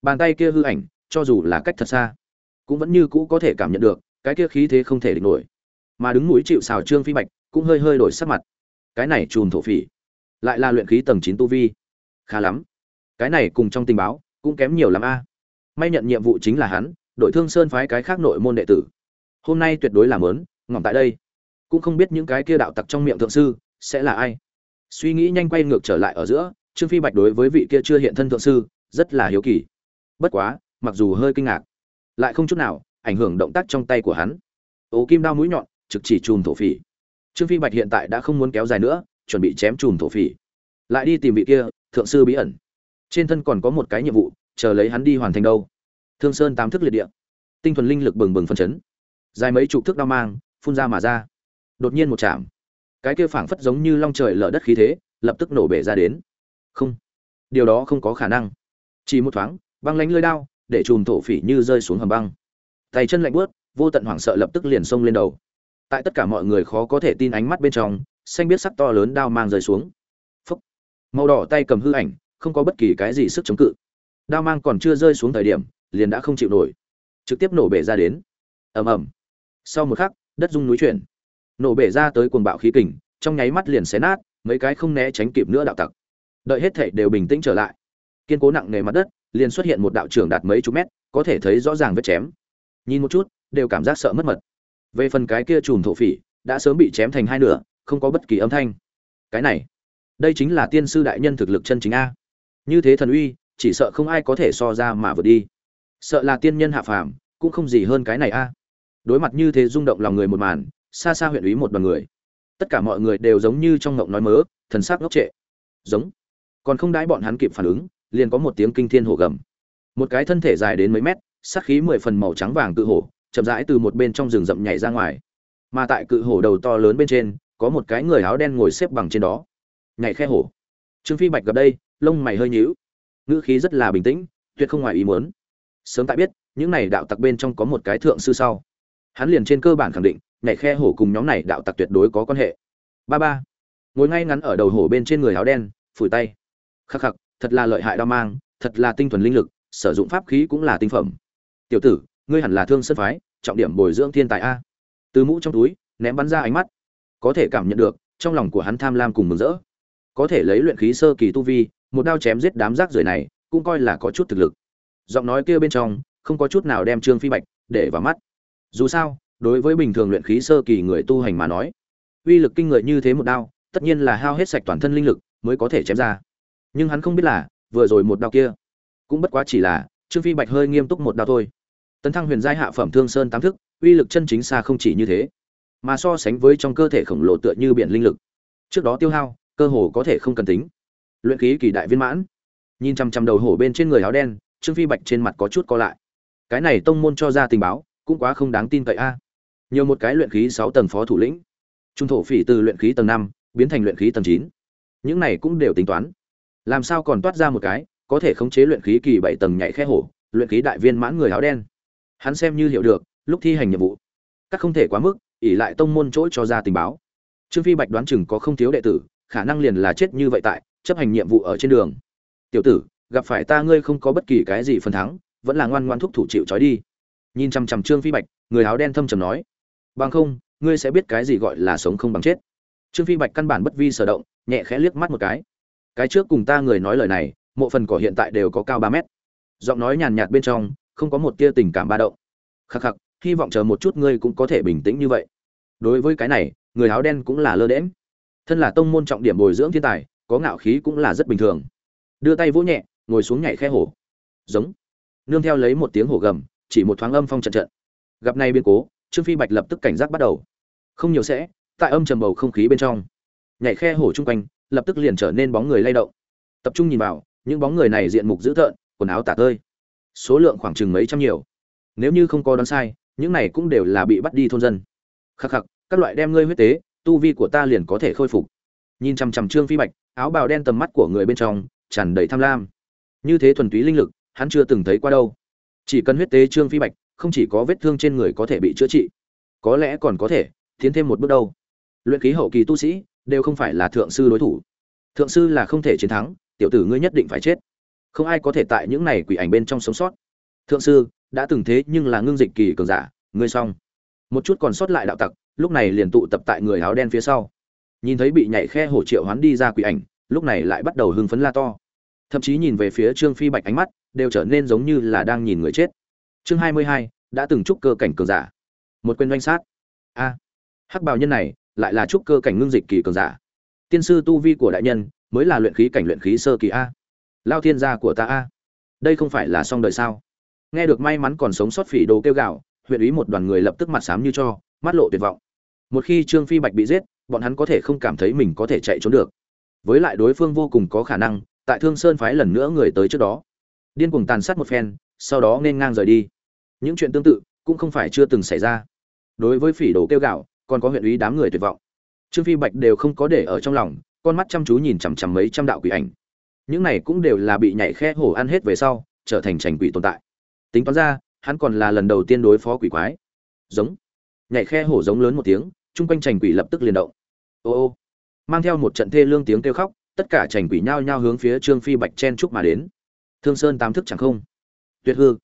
Bàn tay kia hư ảnh, cho dù là cách thật xa, cũng vẫn như cũ có thể cảm nhận được, cái kia khí thế không thể địch nổi. Mà đứng mũi chịu xào trương phi bạch, cũng hơi hơi đổi sắc mặt. Cái này chùm thổ phỉ, lại là luyện khí tầng chín tu vi. Khá lắm. Cái này cùng trong tình báo, cũng kém nhiều lắm a. May nhận nhiệm vụ chính là hắn đội thương sơn phái cái khác nội môn đệ tử. Hôm nay tuyệt đối làm lớn ngỏm tại đây cũng không biết những cái kia đạo tặc trong miệng thượng sư sẽ là ai. Suy nghĩ nhanh quay ngược trở lại ở giữa, trương phi bạch đối với vị kia chưa hiện thân thượng sư rất là hiếu kỳ. Bất quá, mặc dù hơi kinh ngạc, lại không chút nào ảnh hưởng động tác trong tay của hắn. Ố kim đao mũi nhọn trực chỉ chùm thổ phỉ. Trương phi bạch hiện tại đã không muốn kéo dài nữa, chuẩn bị chém chùm thổ phỉ. Lại đi tìm vị kia thượng sư bí ẩn. Trên thân còn có một cái nhiệm vụ, chờ lấy hắn đi hoàn thành đâu. Thương sơn tám thức liệt địa. Tinh thuần linh lực bừng bừng phân chấn. Dài mấy chục thước đao mang, phun ra mà ra đột nhiên một chạm. Cái kia phảng phất giống như long trời lở đất khí thế, lập tức nổ bể ra đến. Không, điều đó không có khả năng. Chỉ một thoáng, băng lánh lơi đao, để chùm thổ phỉ như rơi xuống hầm băng. Tay chân lạnh bớt vô tận hoảng sợ lập tức liền xông lên đầu. Tại tất cả mọi người khó có thể tin ánh mắt bên trong, xanh biết sắc to lớn đao mang rơi xuống. Phúc. Màu đỏ tay cầm hư ảnh, không có bất kỳ cái gì sức chống cự. Đao mang còn chưa rơi xuống thời điểm, liền đã không chịu nổi. Trực tiếp nổ bể ra đến. Ầm ầm. Sau một khắc, đất rung núi chuyển nổ bể ra tới cuồng bạo khí kình, trong nháy mắt liền xé nát, mấy cái không né tránh kịp nữa đạo tặc. Đợi hết thảy đều bình tĩnh trở lại. Kiên cố nặng nề mặt đất, liền xuất hiện một đạo trưởng đạt mấy chục mét, có thể thấy rõ ràng vết chém. Nhìn một chút, đều cảm giác sợ mất mật. Về phần cái kia chùm thổ phỉ, đã sớm bị chém thành hai nửa, không có bất kỳ âm thanh. Cái này, đây chính là tiên sư đại nhân thực lực chân chính a. Như thế thần uy, chỉ sợ không ai có thể so ra mà vượt đi. Sợ là tiên nhân hạ phàm, cũng không gì hơn cái này a. Đối mặt như thế rung động lòng người một màn xa xa huyện ý một đoàn người. Tất cả mọi người đều giống như trong ngộng nói mớ, thần sắc ngốc trệ. Giống. Còn không đãi bọn hắn kịp phản ứng, liền có một tiếng kinh thiên hổ gầm. Một cái thân thể dài đến mấy mét sắc khí mười phần màu trắng vàng cự hổ, chậm rãi từ một bên trong rừng rậm nhảy ra ngoài. Mà tại cự hổ đầu to lớn bên trên, có một cái người áo đen ngồi xếp bằng trên đó. Nhảy khe hổ. Trương phi bạch gặp đây, lông mày hơi nhíu. Ngữ khí rất là bình tĩnh, tuyệt không ngoài ý muốn. Sớm tại biết, những này đạo tặc bên trong có một cái thượng sư sau. Hắn liền trên cơ bản khẳng định nhảy khe hổ cùng nhóm này đạo tặc tuyệt đối có quan hệ. Ba ba, ngồi ngay ngắn ở đầu hổ bên trên người áo đen, phủi tay. Khắc khắc, thật là lợi hại đao mang, thật là tinh thuần linh lực, sử dụng pháp khí cũng là tinh phẩm. Tiểu tử, ngươi hẳn là thương sân phái, trọng điểm bồi dưỡng thiên tài a. Từ mũ trong túi, ném bắn ra ánh mắt. Có thể cảm nhận được, trong lòng của hắn tham lam cùng mừng rỡ. Có thể lấy luyện khí sơ kỳ tu vi, một đao chém giết đám rác rưởi này, cũng coi là có chút thực lực. Giọng nói kia bên trong, không có chút nào đem trương phi bạch để vào mắt. Dù sao đối với bình thường luyện khí sơ kỳ người tu hành mà nói, uy lực kinh người như thế một đao, tất nhiên là hao hết sạch toàn thân linh lực mới có thể chém ra. Nhưng hắn không biết là, vừa rồi một đao kia, cũng bất quá chỉ là, trương phi bạch hơi nghiêm túc một đao thôi. Tấn thăng huyền giai hạ phẩm thương sơn tám thức, uy lực chân chính xa không chỉ như thế, mà so sánh với trong cơ thể khổng lồ tựa như biển linh lực, trước đó tiêu hao, cơ hồ có thể không cần tính. Luyện khí kỳ đại viên mãn. Nhìn chằm chằm đầu hổ bên trên người áo đen, trương phi bạch trên mặt có chút co lại. Cái này tông môn cho ra tình báo, cũng quá không đáng tin cậy a nhiều một cái luyện khí sáu tầng phó thủ lĩnh. Trung thổ phỉ từ luyện khí tầng năm, biến thành luyện khí tầng chín. Những này cũng đều tính toán. Làm sao còn toát ra một cái, có thể khống chế luyện khí kỳ bảy tầng nhảy khe hổ, luyện khí đại viên mãn người áo đen. Hắn xem như hiểu được, lúc thi hành nhiệm vụ, các không thể quá mức ỉ lại tông môn chỗ cho ra tình báo. Trương phi bạch đoán chừng có không thiếu đệ tử, khả năng liền là chết như vậy tại, chấp hành nhiệm vụ ở trên đường. Tiểu tử, gặp phải ta ngươi không có bất kỳ cái gì phần thắng, vẫn là ngoan ngoan thúc thủ chịu trói đi. Nhìn chằm chằm trương phi bạch, người áo đen thâm trầm nói bằng không, ngươi sẽ biết cái gì gọi là sống không bằng chết. Trương phi bạch căn bản bất vi sở động, nhẹ khẽ liếc mắt một cái. Cái trước cùng ta người nói lời này, mộ phần cỏ hiện tại đều có cao ba mét. Giọng nói nhàn nhạt bên trong, không có một tia tình cảm ba động. Khắc khắc, hy vọng chờ một chút ngươi cũng có thể bình tĩnh như vậy. Đối với cái này, người áo đen cũng là lơ đễm thân là tông môn trọng điểm bồi dưỡng thiên tài, có ngạo khí cũng là rất bình thường. Đưa tay vỗ nhẹ, ngồi xuống nhảy khe hổ. Giống. Nương theo lấy một tiếng hổ gầm, chỉ một thoáng âm phong trận trận. Gặp nay biến cố trương phi bạch lập tức cảnh giác bắt đầu. Không nhiều sẽ, tại âm trầm bầu không khí bên trong, nhảy khe hổ chung quanh, lập tức liền trở nên bóng người lay động. Tập trung nhìn vào, những bóng người này diện mục dữ tợn, quần áo tả tơi. Số lượng khoảng chừng mấy trăm nhiều. Nếu như không có đoán sai, những này cũng đều là bị bắt đi thôn dân. Khắc khắc, các loại đem ngươi huyết tế, tu vi của ta liền có thể khôi phục. Nhìn chằm chằm trương phi bạch, áo bào đen tầm mắt của người bên trong, tràn đầy tham lam. Như thế thuần túy linh lực, hắn chưa từng thấy qua đâu. Chỉ cần huyết tế trương phi bạch không chỉ có vết thương trên người có thể bị chữa trị, có lẽ còn có thể tiến thêm một bước đâu. Luyện khí hậu kỳ tu sĩ đều không phải là thượng sư đối thủ. Thượng sư là không thể chiến thắng, tiểu tử ngươi nhất định phải chết. Không ai có thể tại những này quỷ ảnh bên trong sống sót. Thượng sư đã từng thế nhưng là ngưng dịch kỳ cường giả, ngươi xong. Một chút còn sót lại đạo tặc, lúc này liền tụ tập tại người áo đen phía sau. Nhìn thấy bị nhảy khe hổ triệu hoán đi ra quỷ ảnh, lúc này lại bắt đầu hưng phấn la to. Thậm chí nhìn về phía trương phi bạch ánh mắt, đều trở nên giống như là đang nhìn người chết chương hai mươi hai, đã từng trúc cơ cảnh cường giả. Một quyền doanh sát. A. Hắc bào nhân này lại là trúc cơ cảnh ngưng dịch kỳ cường giả. Tiên sư tu vi của đại nhân mới là luyện khí cảnh luyện khí sơ kỳ a. Lao thiên gia của ta a. Đây không phải là xong đời sao? Nghe được may mắn còn sống sót phỉ đồ kêu gạo huyện ý một đoàn người lập tức mặt xám như cho, mắt lộ tuyệt vọng. Một khi trương phi bạch bị giết, bọn hắn có thể không cảm thấy mình có thể chạy trốn được. Với lại đối phương vô cùng có khả năng, tại thương sơn phái lần nữa người tới trước đó. Điên cuồng tàn sát một phen sau đó nên ngang rời đi. Những chuyện tương tự cũng không phải chưa từng xảy ra. Đối với phỉ đồ kêu gạo, còn có huyện ý đám người tuyệt vọng. Trương phi bạch đều không có để ở trong lòng, con mắt chăm chú nhìn chằm chằm mấy trăm đạo quỷ ảnh. Những này cũng đều là bị nhảy khe hổ ăn hết về sau, trở thành trành quỷ tồn tại. Tính toán ra, hắn còn là lần đầu tiên đối phó quỷ quái. Giống. Nhảy khe hổ giống lớn một tiếng, chung quanh trành quỷ lập tức liền động. Ô ô. Mang theo một trận thê lương tiếng kêu khóc, tất cả trành quỷ nhao nhao hướng phía trương phi bạch chen trúc mà đến. Thương sơn tám thức chẳng không tuyệt hư.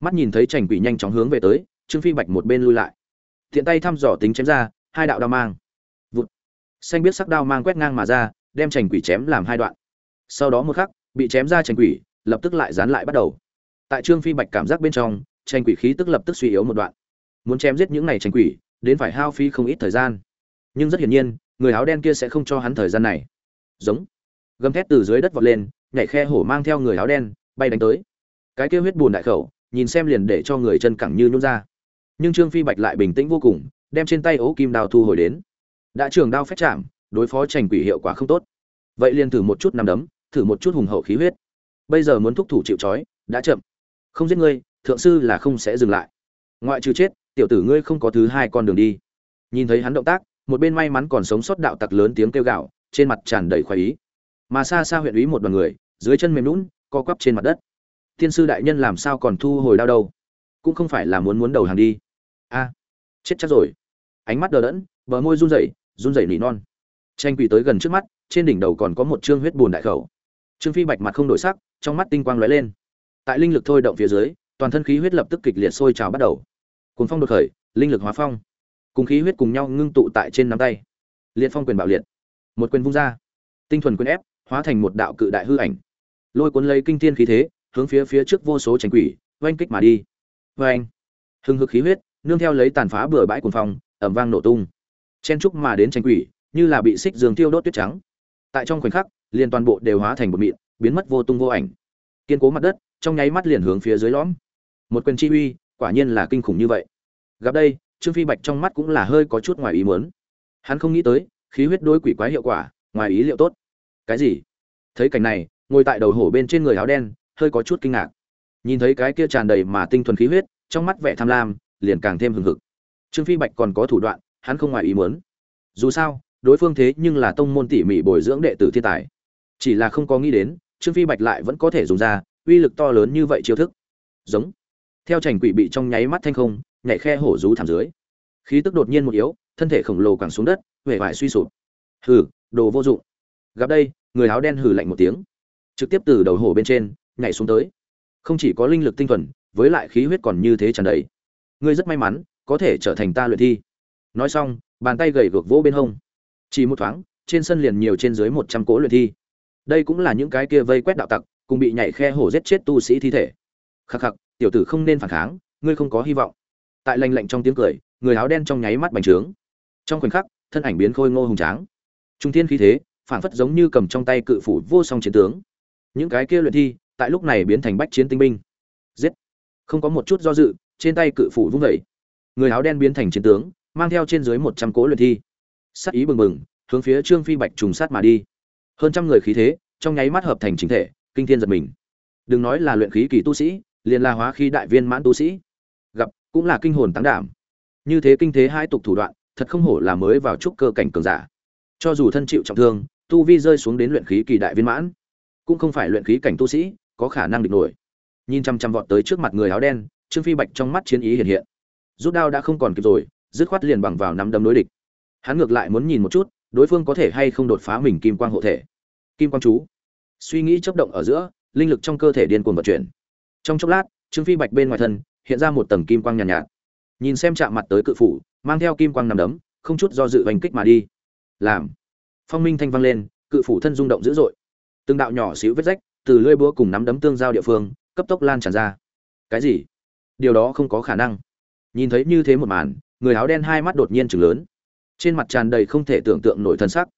Mắt nhìn thấy trành quỷ nhanh chóng hướng về tới, trương phi bạch một bên lui lại. Thiện tay thăm dò tính chém ra, hai đạo đao mang. Vụt. Xanh biết sắc đao mang quét ngang mà ra, đem trành quỷ chém làm hai đoạn. Sau đó một khắc, bị chém ra trành quỷ, lập tức lại dán lại bắt đầu. Tại trương phi bạch cảm giác bên trong trành quỷ khí tức lập tức suy yếu một đoạn. Muốn chém giết những này trành quỷ, đến phải hao phí không ít thời gian. Nhưng rất hiển nhiên, người áo đen kia sẽ không cho hắn thời gian này. Giống. Gầm thét từ dưới đất vọt lên, nhảy khe hổ mang theo người áo đen, bay đánh tới cái kia huyết bùn đại khẩu, nhìn xem liền để cho người chân cẳng như nhún ra. Nhưng trương phi bạch lại bình tĩnh vô cùng, đem trên tay ố kim đao thu hồi đến. Đã trường đao phép chạm, đối phó trành quỷ hiệu quả không tốt. Vậy liền thử một chút nằm đấm, thử một chút hùng hậu khí huyết. Bây giờ muốn thúc thủ chịu trói, đã chậm. Không giết ngươi, thượng sư là không sẽ dừng lại. Ngoại trừ chết, tiểu tử ngươi không có thứ hai con đường đi. Nhìn thấy hắn động tác, một bên may mắn còn sống sót đạo tặc lớn tiếng kêu gạo trên mặt tràn đầy khoái ý. Mà xa xa huyện ý một đoàn người, dưới chân mềm lún co quắp trên mặt đất thiên sư đại nhân làm sao còn thu hồi đao đâu? Cũng không phải là muốn muốn đầu hàng đi. A, chết chắc rồi. Ánh mắt đờ đẫn, bờ môi run rẩy run rẩy nỉ non. Tranh quỷ tới gần trước mắt, trên đỉnh đầu còn có một trương huyết bùn đại khẩu. Trương phi bạch mặt không đổi sắc, trong mắt tinh quang lóe lên. Tại linh lực thôi động phía dưới, toàn thân khí huyết lập tức kịch liệt sôi trào bắt đầu. Cuốn phong đột khởi, linh lực hóa phong. Cùng khí huyết cùng nhau ngưng tụ tại trên nắm tay. Liệt phong quyền bạo liệt. Một quyền vung ra. Tinh thuần quyền ép, hóa thành một đạo cự đại hư ảnh. Lôi cuốn lấy kinh thiên khí thế hướng phía phía trước vô số tránh quỷ, oanh kích mà đi. Oanh. Hưng hực khí huyết, nương theo lấy tàn phá bừa bãi cuồng phong ẩm vang nổ tung. Chen trúc mà đến tranh quỷ, như là bị xích dương tiêu đốt tuyết trắng. Tại trong khoảnh khắc, liền toàn bộ đều hóa thành một mịn, biến mất vô tung vô ảnh. Kiên cố mặt đất, trong nháy mắt liền hướng phía dưới lõm. Một quyền chi uy, quả nhiên là kinh khủng như vậy. Gặp đây, trương phi bạch trong mắt cũng là hơi có chút ngoài ý muốn. Hắn không nghĩ tới, khí huyết đối quỷ quái hiệu quả, ngoài ý liệu tốt. Cái gì? Thấy cảnh này, ngồi tại đầu hổ bên trên người áo đen hơi có chút kinh ngạc. Nhìn thấy cái kia tràn đầy mà tinh thuần khí huyết, trong mắt vẻ tham lam, liền càng thêm hừng hực. Trương phi bạch còn có thủ đoạn, hắn không ngoài ý muốn. Dù sao, đối phương thế nhưng là tông môn tỉ mỉ bồi dưỡng đệ tử thiên tài. Chỉ là không có nghĩ đến, trương phi bạch lại vẫn có thể dùng ra, uy lực to lớn như vậy chiêu thức. Giống. Theo chành quỷ bị trong nháy mắt thanh không, nhảy khe hổ rú thảm dưới. Khí tức đột nhiên một yếu, thân thể khổng lồ quẳng xuống đất huệ vải suy sụp. Hừ, đồ vô dụng. Gặp đây, người áo đen hừ lạnh một tiếng. Trực tiếp từ đầu hổ bên trên nhảy xuống tới. Không chỉ có linh lực tinh thuần, với lại khí huyết còn như thế tràn đầy. Ngươi rất may mắn, có thể trở thành ta luyện thi. Nói xong, bàn tay gầy gược vỗ bên hông. Chỉ một thoáng, trên sân liền nhiều trên dưới một trăm cỗ luyện thi. Đây cũng là những cái kia vây quét đạo tặc, cùng bị nhảy khe hổ giết chết tu sĩ thi thể. Khắc khắc, tiểu tử không nên phản kháng, ngươi không có hy vọng. Tại lanh lạnh trong tiếng cười, người áo đen trong nháy mắt bành trướng. Trong khoảnh khắc, thân ảnh biến khôi ngô hùng tráng. Trung thiên khí thế, phảng phất giống như cầm trong tay cự phủ vô song chiến tướng. Những cái kia luyện thi tại lúc này biến thành bách chiến tinh binh. Giết. Không có một chút do dự, trên tay cự phủ vung vẩy người áo đen biến thành chiến tướng, mang theo trên dưới một trăm cố luyện thi. Sát ý bừng bừng, hướng phía trương phi bạch trùng sát mà đi. Hơn trăm người khí thế, trong nháy mắt hợp thành chính thể, kinh thiên giật mình. Đừng nói là luyện khí kỳ tu sĩ, liền là hóa khí đại viên mãn tu sĩ. Gặp, cũng là kinh hồn tăng đảm. Như thế kinh thế hai tục thủ đoạn, thật không hổ là mới vào trúc cơ cảnh cường giả. Cho dù thân chịu trọng thương, tu vi rơi xuống đến luyện khí kỳ đại viên mãn, cũng không phải luyện khí cảnh tu sĩ có khả năng địch nổi. Nhìn chăm chăm vọt tới trước mặt người áo đen trương phi bạch trong mắt chiến ý hiện hiện. Rút đao đã không còn kịp rồi dứt khoát liền bằng vào nắm đấm đối địch. Hắn ngược lại muốn nhìn một chút đối phương có thể hay không đột phá mình kim quang hộ thể. Kim quang chú. Suy nghĩ chấp động ở giữa linh lực trong cơ thể điên cuồng vận chuyển. Trong chốc lát trương phi bạch bên ngoài thân hiện ra một tầng kim quang nhàn nhạt, nhạt. Nhìn xem chạm mặt tới cự phủ mang theo kim quang nằm đấm không chút do dự hành kích mà đi. Làm. Phong minh thanh vang lên cự phủ thân rung động dữ dội. Từng đạo nhỏ xíu vết rách từ lưỡi búa cùng nắm đấm tương giao địa phương, cấp tốc lan tràn ra. Cái gì? Điều đó không có khả năng. Nhìn thấy như thế một màn, người áo đen hai mắt đột nhiên chừng lớn. Trên mặt tràn đầy không thể tưởng tượng nổi thân sắc.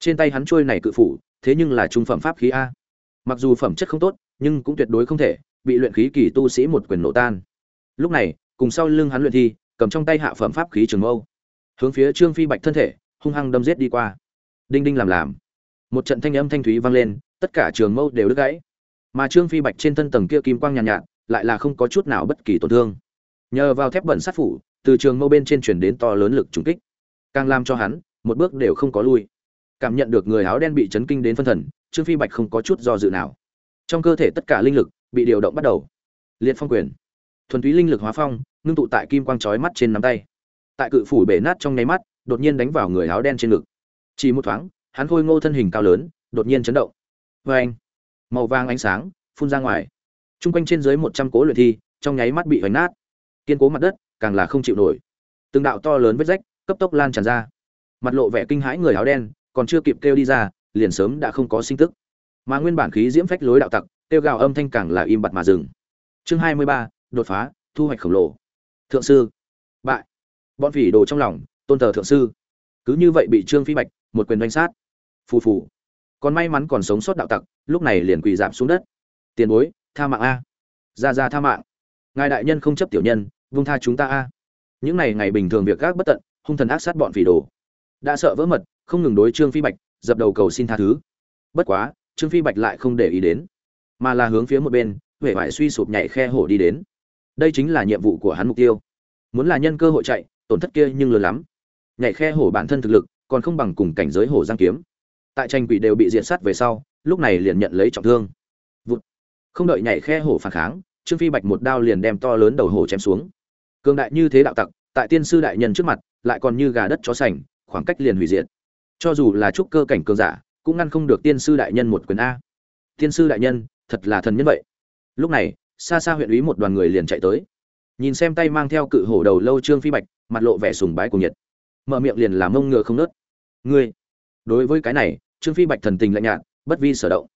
Trên tay hắn trôi này cự phủ, thế nhưng là trung phẩm pháp khí a. Mặc dù phẩm chất không tốt, nhưng cũng tuyệt đối không thể bị luyện khí kỳ tu sĩ một quyền nổ tan. Lúc này, cùng sau lưng hắn luyện thi, cầm trong tay hạ phẩm pháp khí trường mâu. Hướng phía trương phi bạch thân thể, hung hăng đâm giết đi qua. Đinh đinh làm làm. Một trận thanh âm thanh thúy vang lên tất cả trường mâu đều đứt gãy. Mà trương phi bạch trên thân tầng kia kim quang nhàn nhạt, nhạt lại là không có chút nào bất kỳ tổn thương. Nhờ vào thép bẩn sát phủ từ trường mâu bên trên chuyển đến to lớn lực trùng kích. Càng làm cho hắn một bước đều không có lui. Cảm nhận được người áo đen bị chấn kinh đến phân thần trương phi bạch không có chút do dự nào. Trong cơ thể tất cả linh lực bị điều động bắt đầu. Liệt phong quyền. Thuần túy linh lực hóa phong ngưng tụ tại kim quang chói mắt trên nắm tay. Tại cự phủ bể nát trong nháy mắt đột nhiên đánh vào người áo đen trên ngực. Chỉ một thoáng hắn khôi ngô thân hình cao lớn đột nhiên chấn động vê anh. Màu vàng ánh sáng, phun ra ngoài. T r u n g quanh trên dưới một trăm cố luyện thi, trong nháy mắt bị hoành nát. Kiên cố mặt đất, càng là không chịu nổi. Từng đạo to lớn vết rách, cấp tốc lan tràn ra. Mặt lộ vẻ kinh hãi người áo đen, còn chưa kịp kêu đi ra, liền sớm đã không có sinh tức. Mà nguyên bản khí diễm phách lối đạo tặc, kêu gào âm thanh càng là im bặt mà dừng. Chương hai mươi ba, đột phá, thu hoạch khổng lồ. Thượng sư. Bại. Bọn phỉ đồ trong lòng, tôn thờ thượng sư. Cứ như vậy bị trương phi bạch, một quyền đánh sát. Phù phù còn may mắn còn sống sót đạo tặc, lúc này liền quỳ giảm xuống đất. Tiền bối, tha mạng a. Ra ra tha mạng. Ngài đại nhân không chấp tiểu nhân, vung tha chúng ta a. Những này ngày bình thường việc gác bất tận, hung thần ác sát bọn phỉ đồ. Đã sợ vỡ mật, không ngừng đối trương phi bạch, dập đầu cầu xin tha thứ. Bất quá, trương phi bạch lại không để ý đến, mà là hướng phía một bên huệ vải suy sụp nhảy khe hổ đi đến. Đây chính là nhiệm vụ của hắn mục tiêu. Muốn là nhân cơ hội chạy, tổn thất kia nhưng lớn lắm. Nhảy khe hổ bản thân thực lực, còn không bằng cùng cảnh giới hổ giang kiếm tại tranh quỷ đều bị diệt sát về sau, lúc này liền nhận lấy trọng thương. Vụt. không đợi nhảy khe hổ phản kháng, trương phi bạch một đao liền đem to lớn đầu hổ chém xuống. Cường đại như thế đạo tặc, tại tiên sư đại nhân trước mặt, lại còn như gà đất chó sành, khoảng cách liền hủy diệt. Cho dù là trúc cơ cảnh cường giả, cũng ngăn không được tiên sư đại nhân một quyền a. Tiên sư đại nhân, thật là thần nhân vậy. Lúc này, xa xa huyện úy một đoàn người liền chạy tới. Nhìn xem tay mang theo cự hổ đầu lâu trương phi bạch, mặt lộ vẻ sùng bái của nhiệt. Mở miệng liền làm mông ngựa không nớt. Ngươi, đối với cái này trương phi bạch thần tình lạnh nhạt, bất vi sở động.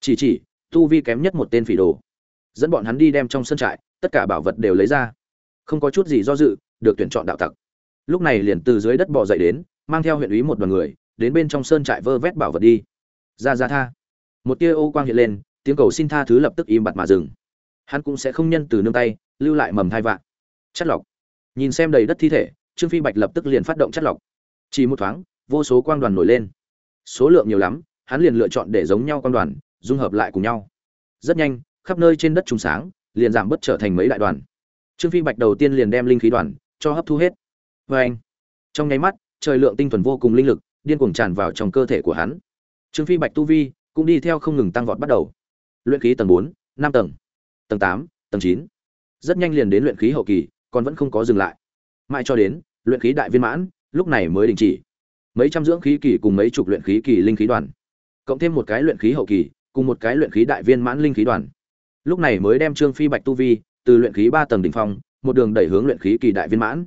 Chỉ chỉ, tu vi kém nhất một tên phỉ đồ. Dẫn bọn hắn đi đem trong sân trại, tất cả bảo vật đều lấy ra. Không có chút gì do dự, được tuyển chọn đạo tặc. Lúc này liền từ dưới đất bò dậy đến, mang theo huyện úy một đoàn người, đến bên trong sơn trại vơ vét bảo vật đi. Ra ra tha. Một tia ô quang hiện lên, tiếng cầu xin tha thứ lập tức im bặt mà dừng. Hắn cũng sẽ không nhân từ nương tay, lưu lại mầm thai vạn chất lọc. Nhìn xem đầy đất thi thể, trương phi bạch lập tức liền phát động chất lọc. Chỉ một thoáng, vô số quang đoàn nổi lên số lượng nhiều lắm, hắn liền lựa chọn để giống nhau quang đoàn, dung hợp lại cùng nhau. Rất nhanh, khắp nơi trên đất trùng sáng, liền giảm bớt trở thành mấy đại đoàn. Trương phi bạch đầu tiên liền đem linh khí đoàn cho hấp thu hết. Vê anh trong nháy mắt, trời lượng tinh thuần vô cùng linh lực, điên cuồng tràn vào trong cơ thể của hắn. Trương phi bạch tu vi cũng đi theo không ngừng tăng vọt bắt đầu. Luyện khí tầng bốn, năm tầng. Tầng tám, tầng chín. Rất nhanh liền đến luyện khí hậu kỳ, còn vẫn không có dừng lại. Mãi cho đến luyện khí đại viên mãn, lúc này mới đình chỉ mấy trăm dưỡng khí kỳ cùng mấy chục luyện khí kỳ linh khí đoàn, cộng thêm một cái luyện khí hậu kỳ, cùng một cái luyện khí đại viên mãn linh khí đoàn. Lúc này mới đem trương phi bạch tu vi từ luyện khí ba tầng đỉnh phong, một đường đẩy hướng luyện khí kỳ đại viên mãn.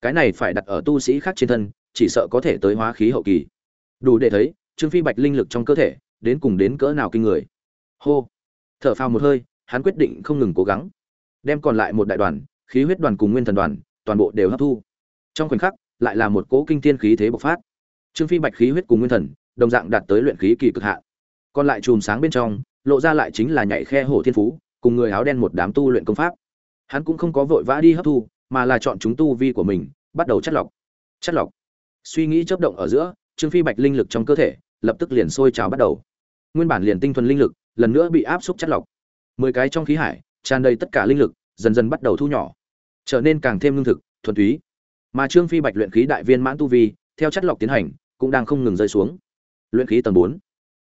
Cái này phải đặt ở tu sĩ khác trên thân, chỉ sợ có thể tới hóa khí hậu kỳ. Đủ để thấy, trương phi bạch linh lực trong cơ thể, đến cùng đến cỡ nào kinh người. Hô! Thở phào một hơi, hắn quyết định không ngừng cố gắng. Đem còn lại một đại đoàn, khí huyết đoàn cùng nguyên thần đoàn, toàn bộ đều hấp thu. Trong khoảnh khắc, lại là một cỗ kinh thiên khí thế bộc phát trương phi bạch khí huyết cùng nguyên thần, đồng dạng đạt tới luyện khí kỳ cực hạn. Còn lại chùm sáng bên trong, lộ ra lại chính là nhảy khe hổ thiên phú, cùng người áo đen một đám tu luyện công pháp. Hắn cũng không có vội vã đi hấp thu, mà là chọn chúng tu vi của mình, bắt đầu chất lọc. Chất lọc. Suy nghĩ chớp động ở giữa, trương phi bạch linh lực trong cơ thể, lập tức liền sôi trào bắt đầu. Nguyên bản liền tinh thuần linh lực, lần nữa bị áp xúc chất lọc. Mười cái trong khí hải, tràn đầy tất cả linh lực, dần dần bắt đầu thu nhỏ. Trở nên càng thêm lương thực, thuần túy. Mà trương phi bạch luyện khí đại viên mãn tu vi theo chất lọc tiến hành, cũng đang không ngừng rơi xuống. Luyện khí tầng bốn.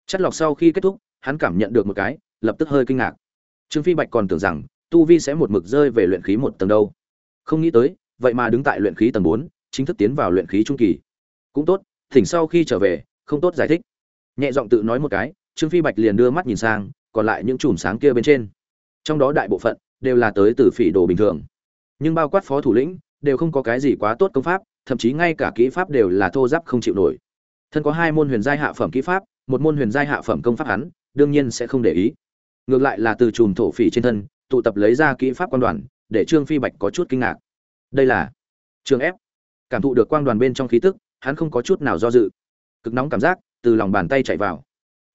Chất lọc sau khi kết thúc, hắn cảm nhận được một cái, lập tức hơi kinh ngạc. Trương phi bạch còn tưởng rằng, tu vi sẽ một mực rơi về luyện khí một tầng đâu. Không nghĩ tới, vậy mà đứng tại luyện khí tầng bốn, chính thức tiến vào luyện khí trung kỳ. Cũng tốt, thỉnh sau khi trở về, không tốt giải thích. Nhẹ giọng tự nói một cái, trương phi bạch liền đưa mắt nhìn sang, còn lại những chùm sáng kia bên trên. Trong đó đại bộ phận, đều là tới từ phỉ đồ bình thường. Nhưng bao quát phó thủ lĩnh, đều không có cái gì quá tốt công pháp thậm chí ngay cả kỹ pháp đều là thô giáp không chịu nổi. Thân có hai môn huyền giai hạ phẩm kỹ pháp, một môn huyền giai hạ phẩm công pháp hắn, đương nhiên sẽ không để ý. Ngược lại là từ chùm thổ phỉ trên thân, tụ tập lấy ra kỹ pháp quan đoàn, để trương phi bạch có chút kinh ngạc. Đây là trường ép. Cảm thụ được quang đoàn bên trong khí tức, hắn không có chút nào do dự. Cực nóng cảm giác từ lòng bàn tay chạy vào.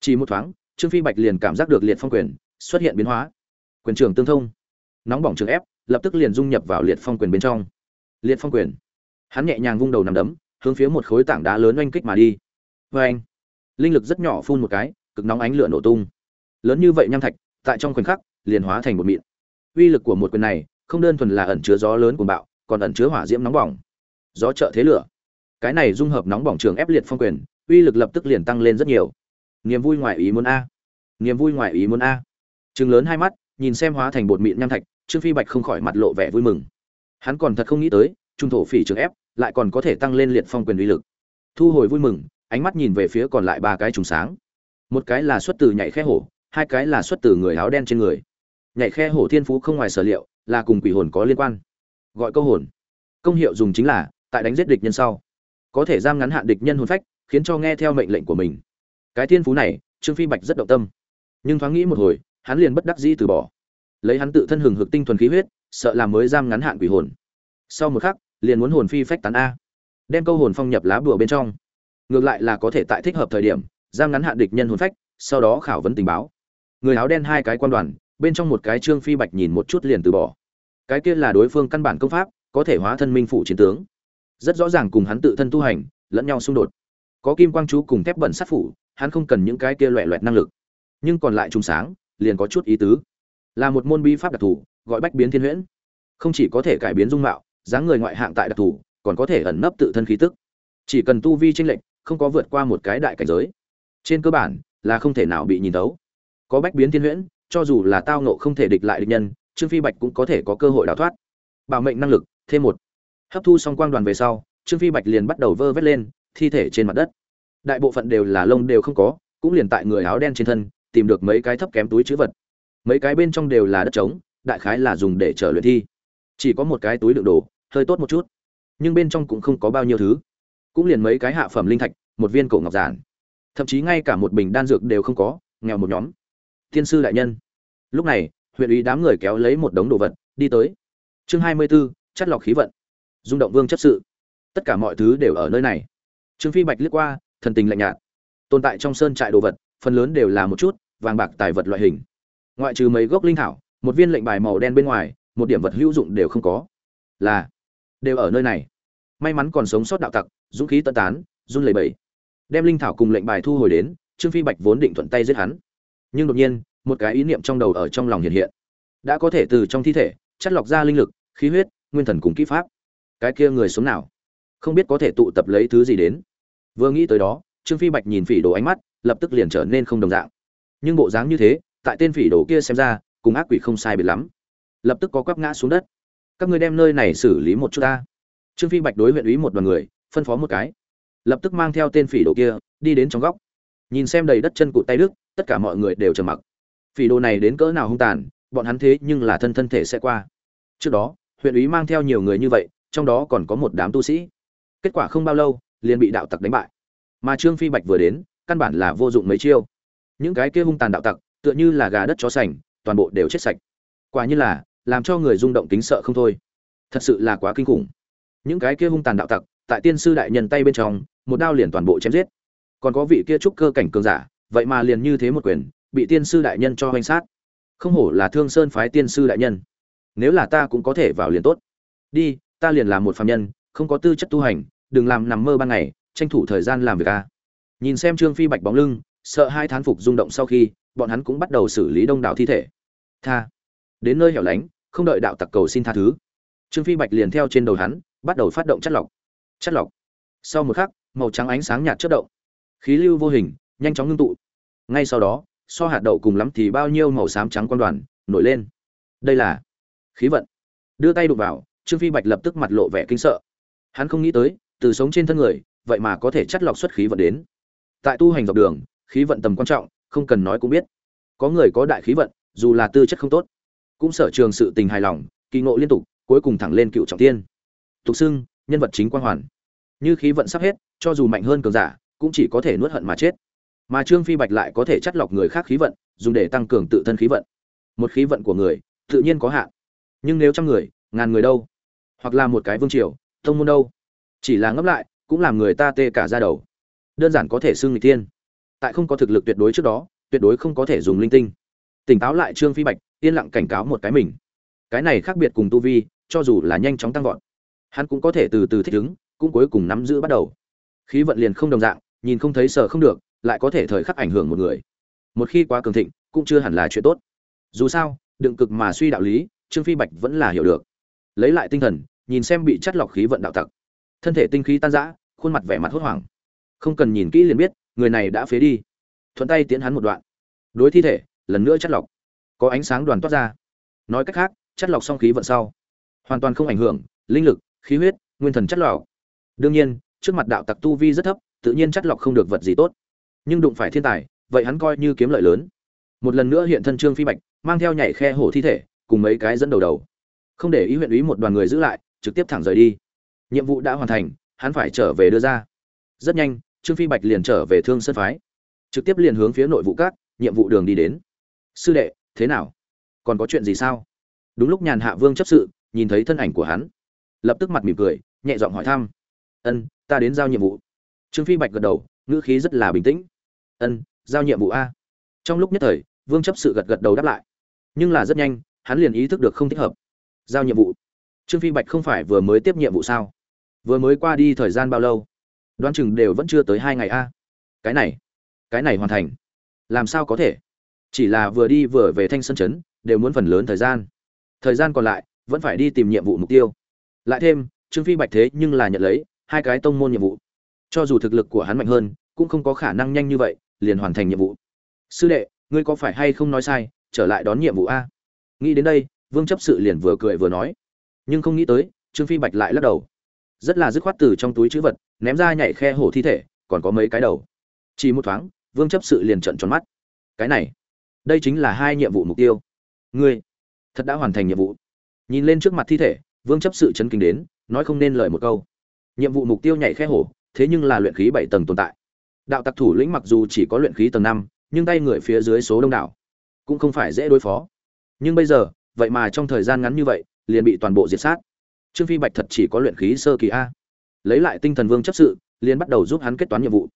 Chỉ một thoáng, trương phi bạch liền cảm giác được liệt phong quyền xuất hiện biến hóa. Quyền trường tương thông. Nóng bỏng trường ép lập tức liền dung nhập vào liệt phong quyền bên trong. Liệt phong quyền hắn nhẹ nhàng vung đầu nằm đấm, hướng phía một khối tảng đá lớn oanh kích mà đi. Vê anh linh lực rất nhỏ phun một cái, cực nóng ánh lửa nổ tung. Lớn như vậy nham thạch, tại trong khoảnh khắc, liền hóa thành một mịn. Uy lực của một quyền này, không đơn thuần là ẩn chứa gió lớn của bạo, còn ẩn chứa hỏa diễm nóng bỏng. Gió trợ thế lửa. Cái này dung hợp nóng bỏng trường ép liệt phong quyền, uy lực lập tức liền tăng lên rất nhiều. Niềm vui ngoài ý muốn a. Niềm vui ngoài ý muốn a. Chừng lớn hai mắt, nhìn xem hóa thành bột mịn nham thạch, trương phi bạch không khỏi mặt lộ vẻ vui mừng. Hắn còn thật không nghĩ tới trung thổ phỉ trường ép, lại còn có thể tăng lên liệt phong quyền uy lực. Thu hồi vui mừng, ánh mắt nhìn về phía còn lại ba cái trùng sáng. Một cái là xuất từ nhảy khe hổ, hai cái là xuất từ người áo đen trên người. Nhảy khe hổ thiên phú không ngoài sở liệu, là cùng quỷ hồn có liên quan. Gọi câu hồn. Công hiệu dùng chính là, tại đánh giết địch nhân sau. Có thể giam ngắn hạn địch nhân hồn phách, khiến cho nghe theo mệnh lệnh của mình. Cái thiên phú này, trương phi bạch rất động tâm. Nhưng thoáng nghĩ một hồi, hắn liền bất đắc dĩ từ bỏ. Lấy hắn tự thân hừng hực tinh thuần khí huyết, sợ làm mới giam ngắn hạn quỷ hồn. Sau một khắc liền muốn hồn phi phách tán a. Đem câu hồn phong nhập lá bùa bên trong. Ngược lại là có thể tại thích hợp thời điểm, giam ngắn hạn địch nhân hồn phách, sau đó khảo vấn tình báo. Người áo đen hai cái quan đoàn, bên trong một cái trương phi bạch nhìn một chút liền từ bỏ. Cái kia là đối phương căn bản công pháp, có thể hóa thân minh phụ chiến tướng. Rất rõ ràng cùng hắn tự thân tu hành, lẫn nhau xung đột. Có kim quang chú cùng thép bẩn sát phủ, hắn không cần những cái kia loẹ loẹt năng lực. Nhưng còn lại trùng sáng, liền có chút ý tứ. Là một môn bi pháp đặc thù, gọi bách biến thiên huyễn. Không chỉ có thể cải biến dung mạo dáng người ngoại hạng tại đặc thù, còn có thể ẩn nấp tự thân khí tức. Chỉ cần tu vi tranh lệch, không có vượt qua một cái đại cảnh giới. Trên cơ bản, là không thể nào bị nhìn thấu. Có bách biến thiên huyễn, cho dù là tao nộ không thể địch lại địch nhân, trương phi bạch cũng có thể có cơ hội đào thoát. Bảo mệnh năng lực, thêm một. Hấp thu xong quang đoàn về sau, trương phi bạch liền bắt đầu vơ vét lên, thi thể trên mặt đất. Đại bộ phận đều là lông đều không có, cũng liền tại người áo đen trên thân, tìm được mấy cái thấp kém túi chữ vật. Mấy cái bên trong đều là đất trống, đại khái là dùng để chở luyện thi. Chỉ có một cái túi đựng đồ hơi tốt một chút. Nhưng bên trong cũng không có bao nhiêu thứ. Cũng liền mấy cái hạ phẩm linh thạch một viên cổ ngọc giản. Thậm chí ngay cả một bình đan dược đều không có nghèo một nhóm. Thiên sư đại nhân. Lúc này huyện ủy đám người kéo lấy một đống đồ vật đi tới. Chương hai mươi 24, chất lọc khí vận. Rung động vương chấp sự. Tất cả mọi thứ đều ở nơi này. Trương phi bạch liếc qua thần tình lạnh nhạt. Tồn tại trong sơn trại đồ vật phần lớn đều là một chút vàng bạc tài vật loại hình. Ngoại trừ mấy gốc linh thảo một viên lệnh bài màu đen bên ngoài một điểm vật hữu dụng đều không có. Là đều ở nơi này. May mắn còn sống sót đạo tặc, dũng khí tân tán, run lẩy bẩy. Đem linh thảo cùng lệnh bài thu hồi đến, trương phi bạch vốn định thuận tay giết hắn. Nhưng đột nhiên, một cái ý niệm trong đầu ở trong lòng hiện hiện. Đã có thể từ trong thi thể chắt lọc ra linh lực, khí huyết, nguyên thần cùng kỹ pháp. Cái kia người sống nào? Không biết có thể tụ tập lấy thứ gì đến. Vừa nghĩ tới đó, trương phi bạch nhìn phỉ đồ ánh mắt, lập tức liền trở nên không đồng dạng. Nhưng bộ dáng như thế, tại tên phỉ đồ kia xem ra, cùng ác quỷ không sai biệt lắm. Lập tức có quắp ngã xuống đất các ngươi đem nơi này xử lý một chút ta. Trương phi bạch đối huyện úy một đoàn người, phân phó một cái. Lập tức mang theo tên phỉ đồ kia, đi đến trong góc. Nhìn xem đầy đất chân cụt tay đức, tất cả mọi người đều trầm mặc. Phỉ đồ này đến cỡ nào hung tàn, bọn hắn thế nhưng là thân thân thể sẽ qua. Trước đó, huyện úy mang theo nhiều người như vậy, trong đó còn có một đám tu sĩ. Kết quả không bao lâu, liền bị đạo tặc đánh bại. Mà trương phi bạch vừa đến, căn bản là vô dụng mấy chiêu. Những cái kia hung tàn đạo tặc, tựa như là gà đất chó sành, toàn bộ đều chết sạch. Quả như là làm cho người rung động kính sợ không thôi. Thật sự là quá kinh khủng. Những cái kia hung tàn đạo tặc, tại tiên sư đại nhân tay bên trong, một đao liền toàn bộ chém giết. Còn có vị kia trúc cơ cảnh cường giả, vậy mà liền như thế một quyền, bị tiên sư đại nhân cho hoành sát. Không hổ là thương sơn phái tiên sư đại nhân. Nếu là ta cũng có thể vào liền tốt. Đi, ta liền là một phạm nhân, không có tư chất tu hành, đừng làm nằm mơ ban ngày, tranh thủ thời gian làm việc a nhìn xem trương phi bạch bóng lưng, sợ hai thán phục rung động sau khi, bọn hắn cũng bắt đầu xử lý đông đảo thi thể. Tha đến nơi hẻo lánh, không đợi đạo tặc cầu xin tha thứ. Trương phi bạch liền theo trên đầu hắn, bắt đầu phát động chất lọc. Chất lọc. Sau một khắc, màu trắng ánh sáng nhạt chất động. Khí lưu vô hình, nhanh chóng ngưng tụ. Ngay sau đó, so hạt đậu cùng lắm thì bao nhiêu màu xám trắng quan đoàn nổi lên. Đây là khí vận. Đưa tay đụng vào, trương phi bạch lập tức mặt lộ vẻ kinh sợ. Hắn không nghĩ tới, từ sống trên thân người, vậy mà có thể chất lọc xuất khí vận đến. Tại tu hành dọc đường, khí vận tầm quan trọng, không cần nói cũng biết. Có người có đại khí vận, dù là tư chất không tốt cũng sở trường sự tình hài lòng, kỳ ngộ liên tục, cuối cùng thẳng lên cựu trọng tiên tục xưng, nhân vật chính quang hoàn. Như khí vận sắp hết, cho dù mạnh hơn cường giả, cũng chỉ có thể nuốt hận mà chết. Mà trương phi bạch lại có thể chắt lọc người khác khí vận, dùng để tăng cường tự thân khí vận. Một khí vận của người, tự nhiên có hạn. Nhưng nếu trăm người, ngàn người đâu? Hoặc là một cái vương triều thông môn đâu? Chỉ là ngấp lại, cũng làm người ta tê cả ra đầu. Đơn giản có thể xưng người tiên tại không có thực lực tuyệt đối trước đó, tuyệt đối không có thể dùng linh tinh tỉnh táo lại trương phi bạch, yên lặng cảnh cáo một cái mình. Cái này khác biệt cùng tu vi, cho dù là nhanh chóng tăng vọt, hắn cũng có thể từ từ thích ứng, cũng cuối cùng nắm giữ bắt đầu. Khí vận liền không đồng dạng, nhìn không thấy sợ không được, lại có thể thời khắc ảnh hưởng một người. Một khi quá cường thịnh, cũng chưa hẳn là chuyện tốt. Dù sao, đựng cực mà suy đạo lý, trương phi bạch vẫn là hiểu được. Lấy lại tinh thần, nhìn xem bị chắt lọc khí vận đạo tặc. Thân thể tinh khí tan rã, khuôn mặt vẻ mặt hốt hoảng. Không cần nhìn kỹ liền biết, người này đã phế đi. Thuận tay tiến hắn một đoạn. Đối thi thể lần nữa chất lọc. Có ánh sáng đoàn toát ra. Nói cách khác chất lọc xong khí vận sau, hoàn toàn không ảnh hưởng, linh lực, khí huyết, nguyên thần chất lọc. Đương nhiên, trước mặt đạo tặc tu vi rất thấp, tự nhiên chất lọc không được vật gì tốt. Nhưng đụng phải thiên tài, vậy hắn coi như kiếm lợi lớn. Một lần nữa hiện thân trương phi bạch, mang theo nhảy khe hổ thi thể, cùng mấy cái dẫn đầu đầu. Không để ý huyện ý một đoàn người giữ lại, trực tiếp thẳng rời đi. Nhiệm vụ đã hoàn thành, hắn phải trở về đưa ra. Rất nhanh, trương phi bạch liền trở về thương sơn phái. Trực tiếp liền hướng phía nội vụ các, nhiệm vụ đường đi đến sư đệ, thế nào? Còn có chuyện gì sao? Đúng lúc nhàn hạ vương chấp sự, nhìn thấy thân ảnh của hắn, lập tức mặt mỉm cười, nhẹ giọng hỏi thăm. Ân, ta đến giao nhiệm vụ. Trương phi bạch gật đầu, ngữ khí rất là bình tĩnh. Ân, giao nhiệm vụ a? Trong lúc nhất thời, vương chấp sự gật gật đầu đáp lại. Nhưng là rất nhanh, hắn liền ý thức được không thích hợp. Giao nhiệm vụ? Trương phi bạch không phải vừa mới tiếp nhiệm vụ sao? Vừa mới qua đi thời gian bao lâu? Đoán chừng đều vẫn chưa tới hai ngày a. Cái này cái này hoàn thành. Làm sao có thể? Chỉ là vừa đi vừa về thanh sân chấn đều muốn phần lớn thời gian. Thời gian còn lại, vẫn phải đi tìm nhiệm vụ mục tiêu. Lại thêm, trương phi bạch thế nhưng là nhận lấy hai cái tông môn nhiệm vụ. Cho dù thực lực của hắn mạnh hơn, cũng không có khả năng nhanh như vậy, liền hoàn thành nhiệm vụ. Sư đệ, ngươi có phải hay không nói sai, trở lại đón nhiệm vụ a? Nghĩ đến đây, vương chấp sự liền vừa cười vừa nói. Nhưng không nghĩ tới, trương phi bạch lại lắc đầu. Rất là dứt khoát từ trong túi chữ vật, ném ra nhảy khe hổ thi thể, còn có mấy cái đầu. Chỉ một thoáng, vương chấp sự liền trận tròn mắt. Cái này đây chính là hai nhiệm vụ mục tiêu. Ngươi thật đã hoàn thành nhiệm vụ. Nhìn lên trước mặt thi thể, vương chấp sự chấn kinh đến, nói không nên lời một câu. Nhiệm vụ mục tiêu nhảy khe hổ, thế nhưng là luyện khí bảy tầng tồn tại. Đạo tặc thủ lĩnh mặc dù chỉ có luyện khí tầng năm, nhưng tay người phía dưới số đông đảo cũng không phải dễ đối phó. Nhưng bây giờ, vậy mà trong thời gian ngắn như vậy, liền bị toàn bộ diệt sát. Trương phi bạch thật chỉ có luyện khí sơ kỳ a. Lấy lại tinh thần vương chấp sự, liền bắt đầu giúp hắn kết toán nhiệm vụ.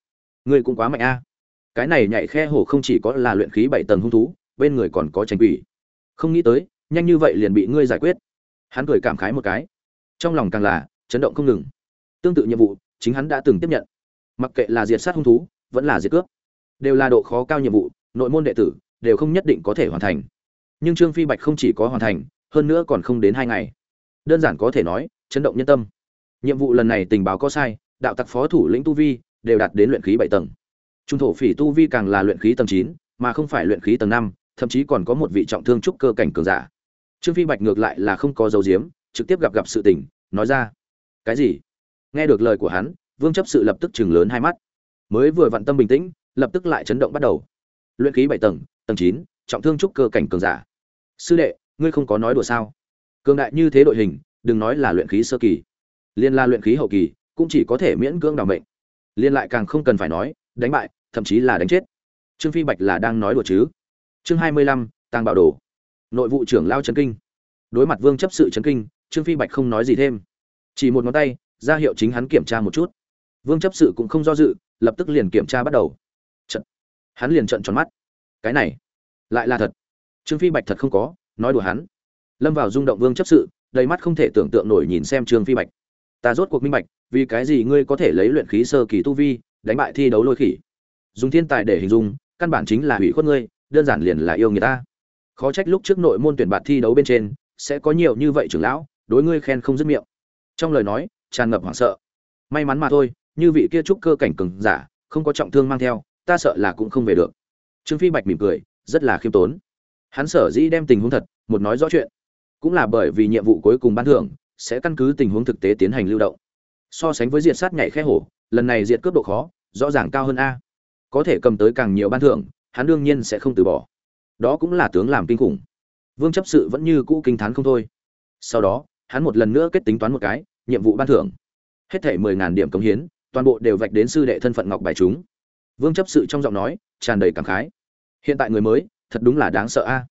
Ngươi cũng quá mạnh a cái này nhảy khe hổ không chỉ có là luyện khí bảy tầng hung thú, bên người còn có tranh quỷ. Không nghĩ tới, nhanh như vậy liền bị ngươi giải quyết. Hắn cười cảm khái một cái. Trong lòng càng là chấn động không ngừng. Tương tự nhiệm vụ, chính hắn đã từng tiếp nhận. Mặc kệ là diệt sát hung thú, vẫn là diệt cướp, đều là độ khó cao nhiệm vụ, nội môn đệ tử đều không nhất định có thể hoàn thành. Nhưng trương phi bạch không chỉ có hoàn thành, hơn nữa còn không đến hai ngày. Đơn giản có thể nói, chấn động nhân tâm. Nhiệm vụ lần này tình báo có sai, đạo tặc phó thủ lĩnh tu vi đều đạt đến luyện khí bảy tầng trung thổ phỉ tu vi càng là luyện khí tầng chín, mà không phải luyện khí tầng năm, thậm chí còn có một vị trọng thương trúc cơ cảnh cường giả. Trương phi bạch ngược lại là không có dấu diếm trực tiếp gặp gặp sự tình, nói ra, cái gì? Nghe được lời của hắn, vương chấp sự lập tức chừng lớn hai mắt. Mới vừa vặn tâm bình tĩnh, lập tức lại chấn động bắt đầu. Luyện khí bảy tầng tầng chín, trọng thương trúc cơ cảnh cường giả. Sư đệ, ngươi không có nói đùa sao? Cường đại như thế đội hình, đừng nói là luyện khí sơ kỳ. Liên la luyện khí hậu kỳ, cũng chỉ có thể miễn cưỡng đ ả o mệnh. Liên lại càng không cần phải nói đánh bại, thậm chí là đánh chết. Trương phi bạch là đang nói đùa chứ? Chương hai mươi lăm, tàng bảo đồ. Nội vụ trưởng lao trấn kinh. Đối mặt vương chấp sự trấn kinh, trương phi bạch không nói gì thêm. Chỉ một ngón tay, ra hiệu chính hắn kiểm tra một chút. Vương chấp sự cũng không do dự, lập tức liền kiểm tra bắt đầu. Trận. Hắn liền trợn tròn mắt. Cái này, lại là thật. Trương phi bạch thật không có, nói đùa hắn. Lâm vào rung động vương chấp sự, đầy mắt không thể tưởng tượng nổi nhìn xem trương phi bạch. Ta rốt cuộc minh bạch, vì cái gì ngươi có thể lấy luyện khí sơ kỳ tu vi đánh bại thi đấu lôi khỉ. Dùng thiên tài để hình dung, căn bản chính là hủy khuất ngươi, đơn giản liền là yêu người ta. Khó trách lúc trước nội môn tuyển bạt thi đấu bên trên, sẽ có nhiều như vậy trưởng lão, đối ngươi khen không dứt miệng. Trong lời nói, tràn ngập hoảng sợ. May mắn mà thôi, như vị kia trúc cơ cảnh cường giả, không có trọng thương mang theo, ta sợ là cũng không về được. Trương phi bạch mỉm cười, rất là khiêm tốn. Hắn sở dĩ đem tình huống thật, một nói rõ chuyện, cũng là bởi vì nhiệm vụ cuối cùng ban thưởng, sẽ căn cứ tình huống thực tế tiến hành lưu động. So sánh với diệt sát nhảy khe hổ, lần này diệt cướp độ khó rõ ràng cao hơn a. Có thể cầm tới càng nhiều ban thưởng, hắn đương nhiên sẽ không từ bỏ. Đó cũng là tướng làm kinh khủng. Vương chấp sự vẫn như cũ kinh t h á n không thôi. Sau đó, hắn một lần nữa kết tính toán một cái, nhiệm vụ ban thưởng. Hết thể mười ngàn điểm cống hiến, toàn bộ đều vạch đến sư đệ thân phận ngọc bài chúng. Vương chấp sự trong giọng nói, tràn đầy cảm khái. Hiện tại người mới, thật đúng là đáng sợ a.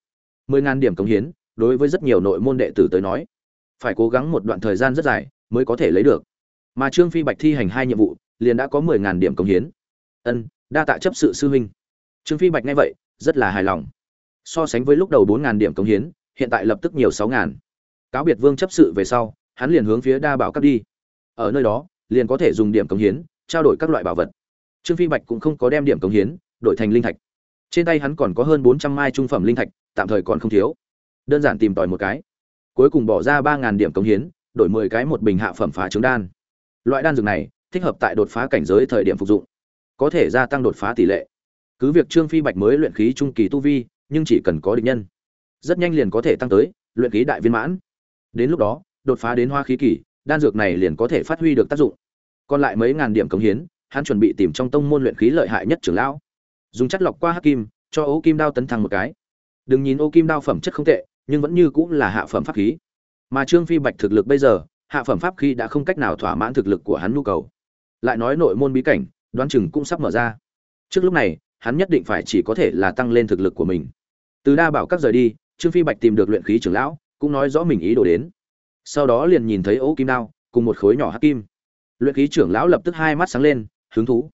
Mười ngàn điểm cống hiến, đối với rất nhiều nội môn đệ tử tới nói, phải cố gắng một đoạn thời gian rất dài mới có thể lấy được. Mà trương phi bạch thi hành hai nhiệm vụ liền đã có mười ngàn điểm công hiến. Ân, đa tạ chấp sự sư huynh. Trương phi bạch nghe vậy, rất là hài lòng. So sánh với lúc đầu bốn ngàn điểm công hiến, hiện tại lập tức nhiều sáu ngàn. Cáo biệt vương chấp sự về sau, hắn liền hướng phía đa bảo cấp đi. Ở nơi đó, liền có thể dùng điểm công hiến, trao đổi các loại bảo vật. Trương phi bạch cũng không có đem điểm công hiến, đổi thành linh thạch. Trên tay hắn còn có hơn bốn trăm mai trung phẩm linh thạch, tạm thời còn không thiếu. Đơn giản tìm tòi một cái. Cuối cùng bỏ ra ba ngàn điểm công hiến, đổi mười cái một bình hạ phẩm phá trứng đan. Loại đan dược này thích hợp tại đột phá cảnh giới thời điểm phục dụng, có thể gia tăng đột phá tỷ lệ. Cứ việc trương phi bạch mới luyện khí trung kỳ tu vi, nhưng chỉ cần có địch nhân, rất nhanh liền có thể tăng tới luyện khí đại viên mãn. Đến lúc đó, đột phá đến hoa khí kỳ, đan dược này liền có thể phát huy được tác dụng. Còn lại mấy ngàn điểm cống hiến, hắn chuẩn bị tìm trong tông môn luyện khí lợi hại nhất trưởng lão. Dùng chất lọc qua hắc kim, cho ô kim đao tấn thăng một cái. Đừng nhìn ô kim đao phẩm chất không tệ, nhưng vẫn như cũng là hạ phẩm pháp khí. Mà trương phi bạch thực lực bây giờ, hạ phẩm pháp khí đã không cách nào thỏa mãn thực lực của hắn nhu cầu lại nói nội môn bí cảnh, đoán chừng cũng sắp mở ra. Trước lúc này, hắn nhất định phải chỉ có thể là tăng lên thực lực của mình. Từ đa bảo các rời đi, trương phi bạch tìm được luyện khí trưởng lão, cũng nói rõ mình ý đồ đến. Sau đó liền nhìn thấy ấu kim đao, cùng một khối nhỏ hắc kim. Luyện khí trưởng lão lập tức hai mắt sáng lên, hứng thú.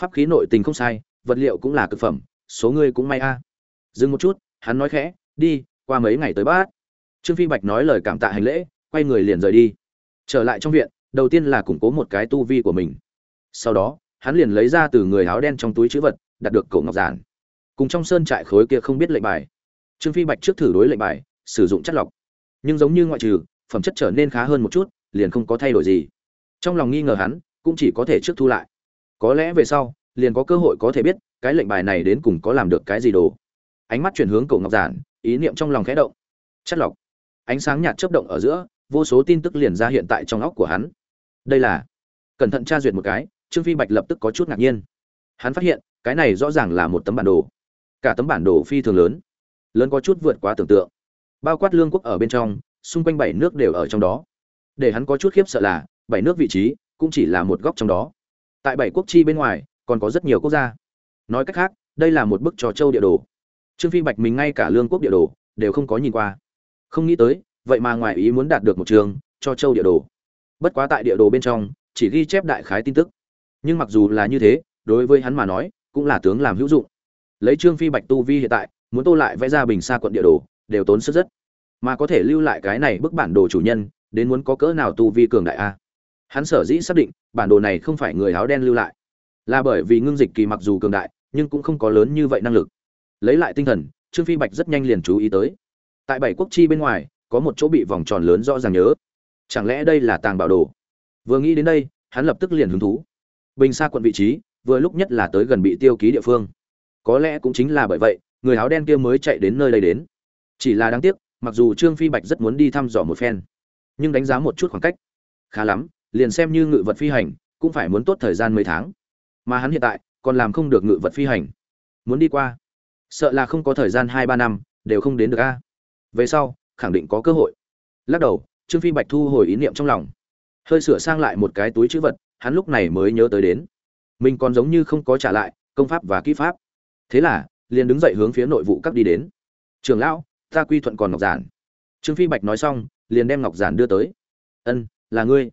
Pháp khí nội tình không sai, vật liệu cũng là cực phẩm, số ngươi cũng may a. Dừng một chút, hắn nói khẽ, đi, qua mấy ngày tới bát. Trương phi bạch nói lời cảm tạ hành lễ, quay người liền rời đi. Trở lại trong viện, đầu tiên là củng cố một cái tu vi của mình sau đó, hắn liền lấy ra từ người áo đen trong túi chữ vật, đặt được cổ ngọc giản. Cùng trong sơn trại khối kia không biết lệnh bài. Trương phi bạch trước thử đối lệnh bài, sử dụng chất lọc. Nhưng giống như ngoại trừ, phẩm chất trở nên khá hơn một chút, liền không có thay đổi gì. Trong lòng nghi ngờ hắn, cũng chỉ có thể trước thu lại. Có lẽ về sau, liền có cơ hội có thể biết, cái lệnh bài này đến cùng có làm được cái gì đồ. Ánh mắt chuyển hướng cổ ngọc giản, ý niệm trong lòng khẽ động. Chất lọc. Ánh sáng nhạt chớp động ở giữa, vô số tin tức liền ra hiện tại trong óc của hắn. Đây là, cẩn thận tra duyệt một cái trương phi bạch lập tức có chút ngạc nhiên. Hắn phát hiện, cái này rõ ràng là một tấm bản đồ. Cả tấm bản đồ phi thường lớn. Lớn có chút vượt quá tưởng tượng. Bao quát lương quốc ở bên trong, xung quanh bảy nước đều ở trong đó. Để hắn có chút khiếp sợ là, bảy nước vị trí cũng chỉ là một góc trong đó. Tại bảy quốc chi bên ngoài, còn có rất nhiều quốc gia. Nói cách khác, đây là một bức trò châu địa đồ. Trương phi bạch mình ngay cả lương quốc địa đồ đều không có nhìn qua. Không nghĩ tới, vậy mà ngoài ý muốn đạt được một trường cho châu địa đồ. Bất quá tại địa đồ bên trong, chỉ ghi chép đại khái tin tức nhưng mặc dù là như thế, đối với hắn mà nói, cũng là tướng làm hữu dụng. Lấy trương phi bạch tu vi hiện tại, muốn tô lại vẽ ra bình xa quận địa đồ, đều tốn sức rất. Mà có thể lưu lại cái này bức bản đồ chủ nhân, đến muốn có cỡ nào tu vi cường đại a? Hắn sở dĩ xác định, bản đồ này không phải người áo đen lưu lại. Là bởi vì ngưng dịch kỳ mặc dù cường đại, nhưng cũng không có lớn như vậy năng lực. Lấy lại tinh thần, trương phi bạch rất nhanh liền chú ý tới. Tại bảy quốc chi bên ngoài, có một chỗ bị vòng tròn lớn rõ ràng nhớ. Chẳng lẽ đây là tàng bảo đồ? Vừa nghĩ đến đây, hắn lập tức liền hứng thú bình xa quận vị trí, vừa lúc nhất là tới gần bị tiêu ký địa phương. Có lẽ cũng chính là bởi vậy, người áo đen kia mới chạy đến nơi đây đến. Chỉ là đáng tiếc, mặc dù trương phi bạch rất muốn đi thăm dò một phen, nhưng đánh giá một chút khoảng cách khá lắm, liền xem như ngự vật phi hành, cũng phải muốn tốt thời gian mấy tháng. Mà hắn hiện tại, còn làm không được ngự vật phi hành. Muốn đi qua, sợ là không có thời gian hai ba năm, đều không đến được a. Về sau, khẳng định có cơ hội. Lắc đầu, trương phi bạch thu hồi ý niệm trong lòng. Hơi sửa sang lại một cái túi chữ vật hắn lúc này mới nhớ tới đến. Mình còn giống như không có trả lại công pháp và kỹ pháp. Thế là, liền đứng dậy hướng phía nội vụ các đi đến. Trường lão, ta quy thuận còn ngọc giản. Trương phi bạch nói xong, liền đem ngọc giản đưa tới. Ân, là ngươi.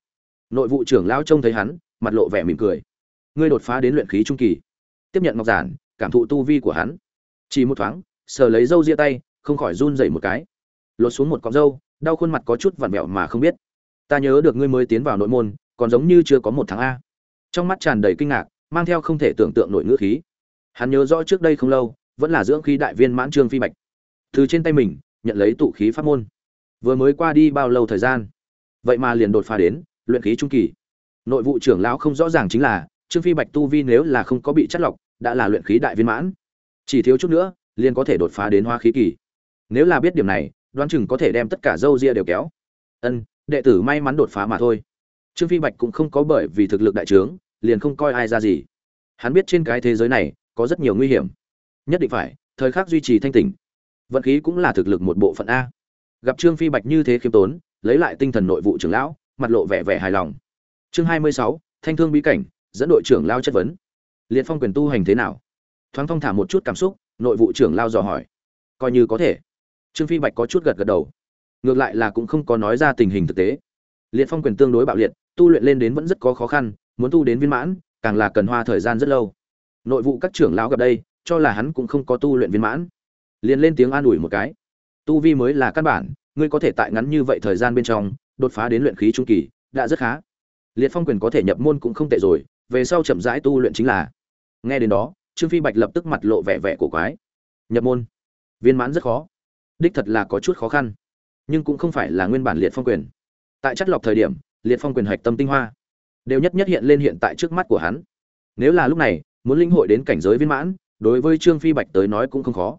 Nội vụ trưởng lão trông thấy hắn, mặt lộ vẻ mỉm cười. Ngươi đột phá đến luyện khí trung kỳ. Tiếp nhận ngọc giản, cảm thụ tu vi của hắn. Chỉ một thoáng, sờ lấy râu ria tay, không khỏi run rẩy một cái. Lột xuống một cọng râu, đau khuôn mặt có chút vặn vẹo mà không biết. Ta nhớ được ngươi mới tiến vào nội môn còn giống như chưa có một tháng a. Trong mắt tràn đầy kinh ngạc, mang theo không thể tưởng tượng nổi ngữ khí. Hắn nhớ rõ trước đây không lâu, vẫn là dưỡng khí đại viên mãn trương phi bạch. Từ trên tay mình, nhận lấy tụ khí pháp môn. Vừa mới qua đi bao lâu thời gian? Vậy mà liền đột phá đến luyện khí trung kỳ. Nội vụ trưởng lão không rõ ràng chính là, trương phi bạch tu vi nếu là không có bị chất lọc, đã là luyện khí đại viên mãn. Chỉ thiếu chút nữa, liền có thể đột phá đến hoa khí kỳ. Nếu là biết điểm này, đoán chừng có thể đem tất cả dâu ria đều kéo. Ân, đệ tử may mắn đột phá mà thôi trương phi bạch cũng không có bởi vì thực lực đại trướng, liền không coi ai ra gì. Hắn biết trên cái thế giới này có rất nhiều nguy hiểm. Nhất định phải, thời khắc duy trì thanh tỉnh. Vận khí cũng là thực lực một bộ phận a. Gặp trương phi bạch như thế khiêm tốn, lấy lại tinh thần nội vụ trưởng lão, mặt lộ vẻ vẻ hài lòng. Chương hai mươi sáu, thanh thương bí cảnh, dẫn đội trưởng lao chất vấn. Liệt phong quyền tu hành thế nào? Thoáng phong thả một chút cảm xúc, nội vụ trưởng lao dò hỏi. Coi như có thể. Trương phi bạch có chút gật gật đầu. Ngược lại là cũng không có nói ra tình hình thực tế. Liệt phong quyền tương đối bạo liệt tu luyện lên đến vẫn rất có khó khăn, muốn tu đến viên mãn, càng là cần hoa thời gian rất lâu. Nội vụ các trưởng lão gặp đây, cho là hắn cũng không có tu luyện viên mãn. Liền lên tiếng an ủi một cái. Tu vi mới là căn bản, ngươi có thể tại ngắn như vậy thời gian bên trong, đột phá đến luyện khí trung kỳ, đã rất khá. Liệt phong quyền có thể nhập môn cũng không tệ rồi, về sau chậm rãi tu luyện chính là. Nghe đến đó, trương phi bạch lập tức mặt lộ vẻ vẻ của quái. Nhập môn, viên mãn rất khó. Đích thật là có chút khó khăn, nhưng cũng không phải là nguyên bản liệt phong quyền. Tại chất lọc thời điểm liệt phong quyền hạch tâm tinh hoa, đều nhất nhất hiện lên hiện tại trước mắt của hắn. Nếu là lúc này, muốn linh hội đến cảnh giới viên mãn, đối với trương phi bạch tới nói cũng không khó.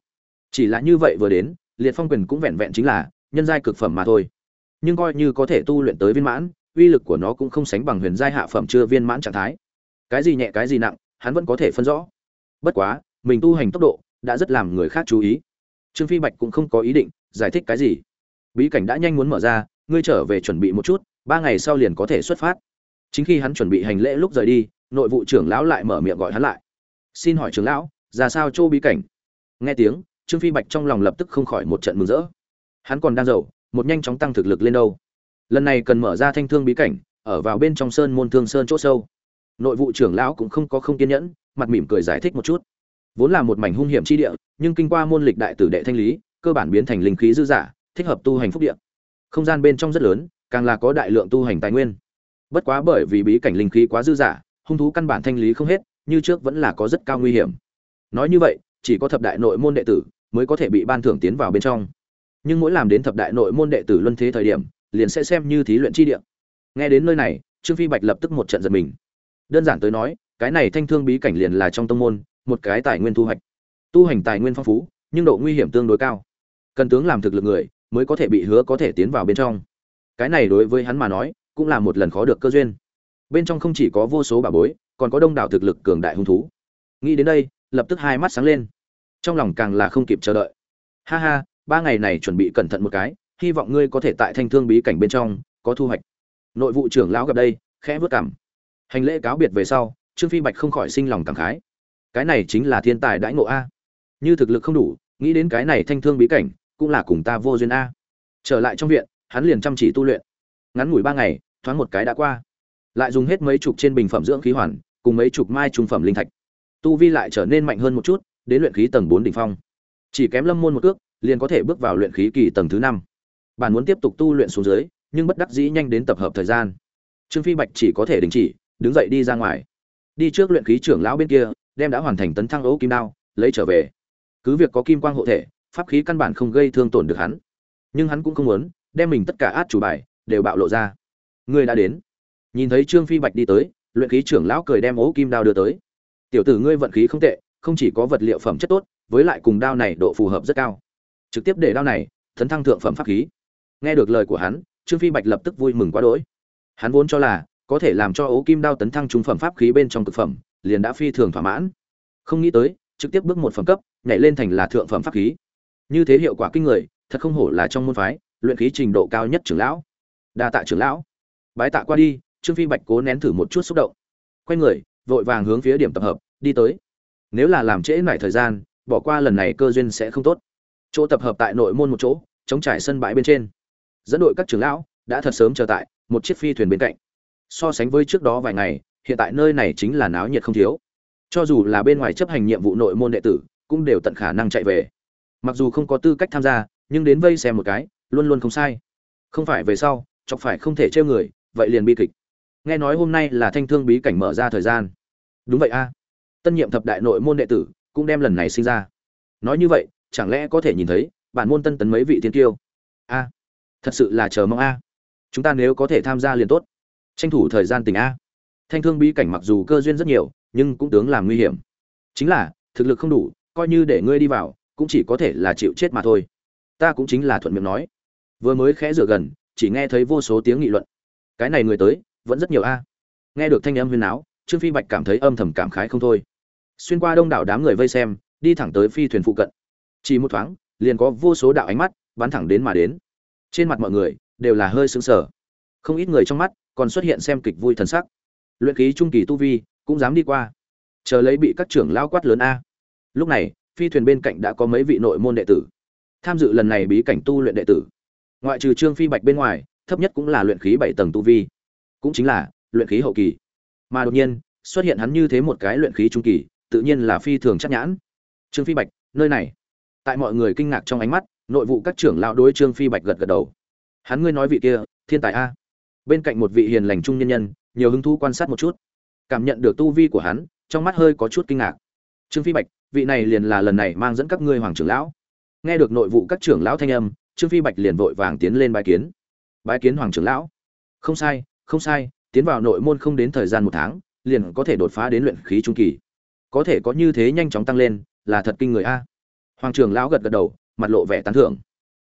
Chỉ là như vậy vừa đến, liệt phong quyền cũng vẹn vẹn chính là nhân giai cực phẩm mà thôi. Nhưng coi như có thể tu luyện tới viên mãn, uy lực của nó cũng không sánh bằng huyền giai hạ phẩm chưa viên mãn trạng thái. Cái gì nhẹ, cái gì nặng, hắn vẫn có thể phân rõ. Bất quá, mình tu hành tốc độ đã rất làm người khác chú ý. Trương phi bạch cũng không có ý định giải thích cái gì. Bí cảnh đã nhanh muốn mở ra, ngươi trở về chuẩn bị một chút ba ngày sau liền có thể xuất phát. Chính khi hắn chuẩn bị hành lễ lúc rời đi, nội vụ trưởng lão lại mở miệng gọi hắn lại. Xin hỏi trưởng lão, ra sao châu bí cảnh? Nghe tiếng, trương phi bạch trong lòng lập tức không khỏi một trận mừng rỡ. Hắn còn đang giàu, một nhanh chóng tăng thực lực lên đâu. Lần này cần mở ra thanh thương bí cảnh, ở vào bên trong sơn môn thương sơn chỗ sâu. Nội vụ trưởng lão cũng không có không kiên nhẫn, mặt mỉm cười giải thích một chút. Vốn là một mảnh hung hiểm chi địa, nhưng kinh qua môn lịch đại tử đệ thanh lý, cơ bản biến thành linh khí dư giả thích hợp tu hành phúc địa. Không gian bên trong rất lớn càng là có đại lượng tu hành tài nguyên. Bất quá bởi vì bí cảnh linh khí quá dư giả hung thú căn bản thanh lý không hết, như trước vẫn là có rất cao nguy hiểm. Nói như vậy, chỉ có thập đại nội môn đệ tử mới có thể bị ban thưởng tiến vào bên trong. Nhưng mỗi làm đến thập đại nội môn đệ tử luân thế thời điểm, liền sẽ xem như thí luyện chi địa. Nghe đến nơi này, trương phi bạch lập tức một trận giật mình. Đơn giản tới nói, cái này thanh thương bí cảnh liền là trong tông môn, một cái tài nguyên thu hoạch. Tu hành tài nguyên phong phú, nhưng độ nguy hiểm tương đối cao. Cần tướng làm thực lực người, mới có thể bị hứa có thể tiến vào bên trong cái này đối với hắn mà nói, cũng là một lần khó được cơ duyên. Bên trong không chỉ có vô số bà bối, còn có đông đảo thực lực cường đại hung thú. Nghĩ đến đây, lập tức hai mắt sáng lên. Trong lòng càng là không kịp chờ đợi. Ha ha, ba ngày này chuẩn bị cẩn thận một cái, hy vọng ngươi có thể tại thanh thương bí cảnh bên trong, có thu hoạch. Nội vụ trưởng lão gặp đây, khẽ vớt cảm hành lễ cáo biệt về sau, trương phi bạch không khỏi sinh lòng cảm khái. Cái này chính là thiên tài đãi ngộ a. Như thực lực không đủ, nghĩ đến cái này thanh thương bí cảnh, cũng là cùng ta vô duyên a. Trở lại trong viện hắn liền chăm chỉ tu luyện. Ngắn ngủi ba ngày, thoáng một cái đã qua. Lại dùng hết mấy chục trên bình phẩm dưỡng khí hoàn, cùng mấy chục mai trung phẩm linh thạch. Tu vi lại trở nên mạnh hơn một chút, đến luyện khí tầng bốn đỉnh phong. Chỉ kém lâm môn một cước, liền có thể bước vào luyện khí kỳ tầng thứ năm. Bạn muốn tiếp tục tu luyện xuống dưới, nhưng bất đắc dĩ nhanh đến tập hợp thời gian. Trương phi bạch chỉ có thể đình chỉ, đứng dậy đi ra ngoài. Đi trước luyện khí trưởng lão bên kia, đem đã hoàn thành tấn thăng ấu kim đao, lấy trở về. Cứ việc có kim quang hộ thể, pháp khí căn bản không gây thương tổn được hắn. Nhưng hắn cũng không muốn đem mình tất cả át chủ bài, đều bạo lộ ra. Ngươi đã đến. Nhìn thấy trương phi bạch đi tới, luyện khí trưởng lão cười đem ấu kim đao đưa tới. Tiểu tử ngươi vận khí không tệ, không chỉ có vật liệu phẩm chất tốt, với lại cùng đao này độ phù hợp rất cao. Trực tiếp để đao này, tấn thăng thượng phẩm pháp khí. Nghe được lời của hắn, trương phi bạch lập tức vui mừng quá đỗi. Hắn vốn cho là, có thể làm cho ấu kim đao tấn thăng trung phẩm pháp khí bên trong cực phẩm, liền đã phi thường thỏa mãn. Không nghĩ tới, trực tiếp bước một phẩm cấp, nhảy lên thành là thượng phẩm pháp khí. Như thế hiệu quả kinh người, thật không hổ là trong môn phái luyện khí trình độ cao nhất trưởng lão. Đa tạ trưởng lão. Bái tạ qua đi, trương phi bạch cố nén thử một chút xúc động. Quay người, vội vàng hướng phía điểm tập hợp, đi tới. Nếu là làm trễ nải thời gian, bỏ qua lần này cơ duyên sẽ không tốt. Chỗ tập hợp tại nội môn một chỗ chống trải sân bãi bên trên. Dẫn đội các trưởng lão đã thật sớm trở tại một chiếc phi thuyền bên cạnh. So sánh với trước đó vài ngày, hiện tại nơi này chính là náo nhiệt không thiếu. Cho dù là bên ngoài chấp hành nhiệm vụ nội môn đệ tử, cũng đều tận khả năng chạy về. Mặc dù không có tư cách tham gia, nhưng đến vây xem một cái luôn luôn không sai. Không phải về sau, chọc phải không thể trêu người, vậy liền bi kịch. Nghe nói hôm nay là thanh thương bí cảnh mở ra thời gian. Đúng vậy a. Tân nhiệm thập đại nội môn đệ tử cũng đem lần này sinh ra. Nói như vậy, chẳng lẽ có thể nhìn thấy, bản môn tân tấn mấy vị tiên tiêu a. Thật sự là chờ mong a. Chúng ta nếu có thể tham gia liền tốt. Tranh thủ thời gian tình a. Thanh thương bí cảnh mặc dù cơ duyên rất nhiều, nhưng cũng tướng làm nguy hiểm. Chính là, thực lực không đủ, coi như để ngươi đi vào, cũng chỉ có thể là chịu chết mà thôi ta cũng chính là thuận miệng nói. Vừa mới khẽ rửa gần, chỉ nghe thấy vô số tiếng nghị luận. Cái này người tới, vẫn rất nhiều a. Nghe được thanh âm huyên áo trương phi bạch cảm thấy âm thầm cảm khái không thôi. Xuyên qua đông đảo đám người vây xem, đi thẳng tới phi thuyền phụ cận. Chỉ một thoáng, liền có vô số đạo ánh mắt bắn thẳng đến mà đến. Trên mặt mọi người đều là hơi sững sờ. Không ít người trong mắt còn xuất hiện xem kịch vui thần sắc. Luyện khí trung kỳ tu vi cũng dám đi qua. Chờ lấy bị các trưởng lao quát lớn a. Lúc này, phi thuyền bên cạnh đã có mấy vị nội môn đệ tử tham dự lần này bí cảnh tu luyện đệ tử. Ngoại trừ trương phi bạch bên ngoài, thấp nhất cũng là luyện khí bảy tầng tu vi. Cũng chính là luyện khí hậu kỳ. Mà đột nhiên, xuất hiện hắn như thế một cái luyện khí trung kỳ, tự nhiên là phi thường chắc nhãn. Trương phi bạch, nơi này. Tại mọi người kinh ngạc trong ánh mắt, nội vụ các trưởng lão đối trương phi bạch gật gật đầu. Hắn ngươi nói vị kia, thiên tài a. Bên cạnh một vị hiền lành trung nhân nhân, nhiều hứng thú quan sát một chút. Cảm nhận được tu vi của hắn, trong mắt hơi có chút kinh ngạc. Trương phi bạch, vị này liền là lần này mang dẫn các ngươi hoàng trưởng lão nghe được nội vụ các trưởng lão thanh âm trương phi bạch liền vội vàng tiến lên bái kiến. Bái kiến hoàng trưởng lão. Không sai không sai tiến vào nội môn không đến thời gian một tháng liền có thể đột phá đến luyện khí trung kỳ. Có thể có như thế nhanh chóng tăng lên là thật kinh người a. Hoàng trưởng lão gật gật đầu mặt lộ vẻ tán thưởng.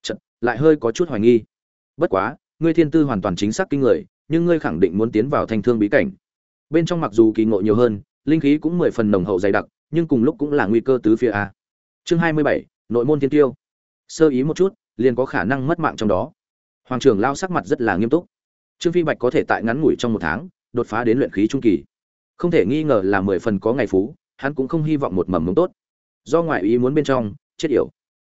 Chật, lại hơi có chút hoài nghi. Bất quá ngươi thiên tư hoàn toàn chính xác kinh người nhưng ngươi khẳng định muốn tiến vào thanh thương bí cảnh. Bên trong mặc dù kỳ ngộ nhiều hơn linh khí cũng mười phần nồng hậu dày đặc nhưng cùng lúc cũng là nguy cơ tứ phía a. Chương hai mươi bảy nội môn thiên tiêu. Sơ ý một chút, liền có khả năng mất mạng trong đó. Hoàng trưởng lao sắc mặt rất là nghiêm túc. Trương phi bạch có thể tại ngắn ngủi trong một tháng, đột phá đến luyện khí trung kỳ. Không thể nghi ngờ là mười phần có ngày phú, hắn cũng không hy vọng một mầm mống tốt. Do ngoại ý muốn bên trong, chết yểu.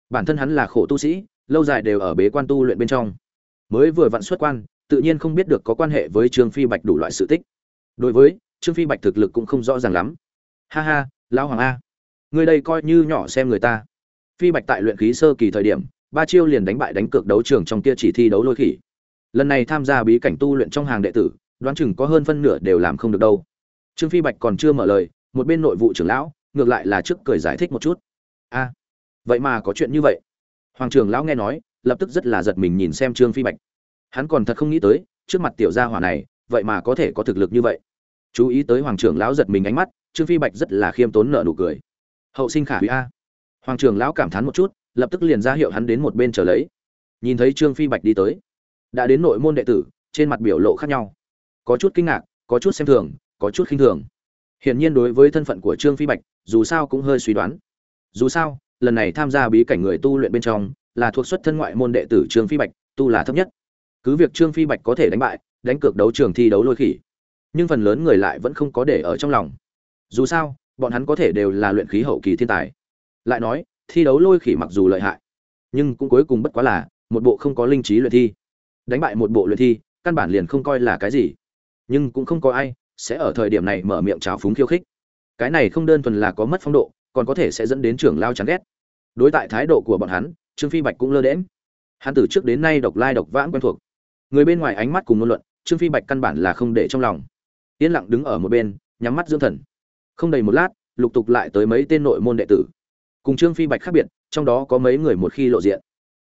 Bản thân hắn là khổ tu sĩ, lâu dài đều ở bế quan tu luyện bên trong. Mới vừa vặn xuất quan, tự nhiên không biết được có quan hệ với trương phi bạch đủ loại sự tích. Đối với, trương phi bạch thực lực cũng không rõ ràng lắm. Ha ha, lão hoàng a. Người đây coi như nhỏ xem người ta phi bạch tại luyện khí sơ kỳ thời điểm, ba chiêu liền đánh bại đánh cược đấu trường trong kia chỉ thi đấu lôi khỉ. Lần này tham gia bí cảnh tu luyện trong hàng đệ tử, đoán chừng có hơn phân nửa đều làm không được đâu. Trương phi bạch còn chưa mở lời, một bên nội vụ trưởng lão, ngược lại là trước cười giải thích một chút. A, vậy mà có chuyện như vậy. Hoàng trưởng lão nghe nói, lập tức rất là giật mình nhìn xem trương phi bạch. Hắn còn thật không nghĩ tới, trước mặt tiểu gia hỏa này, vậy mà có thể có thực lực như vậy. Chú ý tới hoàng trưởng lão giật mình ánh mắt, trương phi bạch rất là khiêm tốn nợ nụ cười. Hậu sinh khả hủy a hoàng trưởng lão cảm thán một chút, lập tức liền ra hiệu hắn đến một bên chờ lấy. Nhìn thấy trương phi bạch đi tới, đã đến nội môn đệ tử, trên mặt biểu lộ khác nhau. Có chút kinh ngạc, có chút xem thường, có chút khinh thường. Hiển nhiên đối với thân phận của trương phi bạch, dù sao cũng hơi suy đoán. Dù sao, lần này tham gia bí cảnh người tu luyện bên trong, là thuộc xuất thân ngoại môn đệ tử trương phi bạch, tu là thấp nhất. Cứ việc trương phi bạch có thể đánh bại, đánh cược đấu trường thi đấu lôi khỉ, nhưng phần lớn người lại vẫn không có để ở trong lòng. Dù sao, bọn hắn có thể đều là luyện khí hậu kỳ thiên tài lại nói, thi đấu lôi khỉ mặc dù lợi hại, nhưng cũng cuối cùng bất quá là một bộ không có linh trí luyện thi. Đánh bại một bộ luyện thi, căn bản liền không coi là cái gì. Nhưng cũng không có ai sẽ ở thời điểm này mở miệng trào phúng khiêu khích. Cái này không đơn thuần là có mất phong độ, còn có thể sẽ dẫn đến trưởng lao chán ghét. Đối tại thái độ của bọn hắn, trương phi bạch cũng lơ đễm hắn từ trước đến nay độc lai độc vãng quen thuộc. Người bên ngoài ánh mắt cùng ngôn luận, trương phi bạch căn bản là không để trong lòng. Yên lặng đứng ở một bên, nhắm mắt dưỡng thần. Không đầy một lát, lục tục lại tới mấy tên nội môn đệ tử cùng trương phi bạch khác biệt, trong đó có mấy người một khi lộ diện.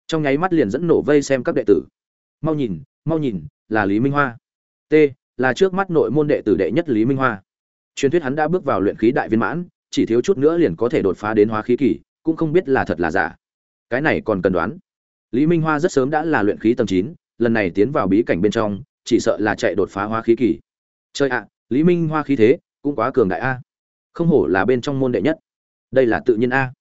Trong nháy mắt liền dẫn nổ vây xem các đệ tử. Mau nhìn mau nhìn, là lý minh hoa. T, là trước mắt nội môn đệ tử đệ nhất lý minh hoa. Truyền thuyết hắn đã bước vào luyện khí đại viên mãn, chỉ thiếu chút nữa liền có thể đột phá đến hóa khí kỳ, cũng không biết là thật là giả. Cái này còn cần đoán. Lý minh hoa rất sớm đã là luyện khí tầng chín, lần này tiến vào bí cảnh bên trong, chỉ sợ là chạy đột phá hóa khí kỳ. Chơi ạ, lý minh hoa khí thế, cũng quá cường đại a. Không hổ là bên trong môn đệ nhất. Đây là tự nhiên a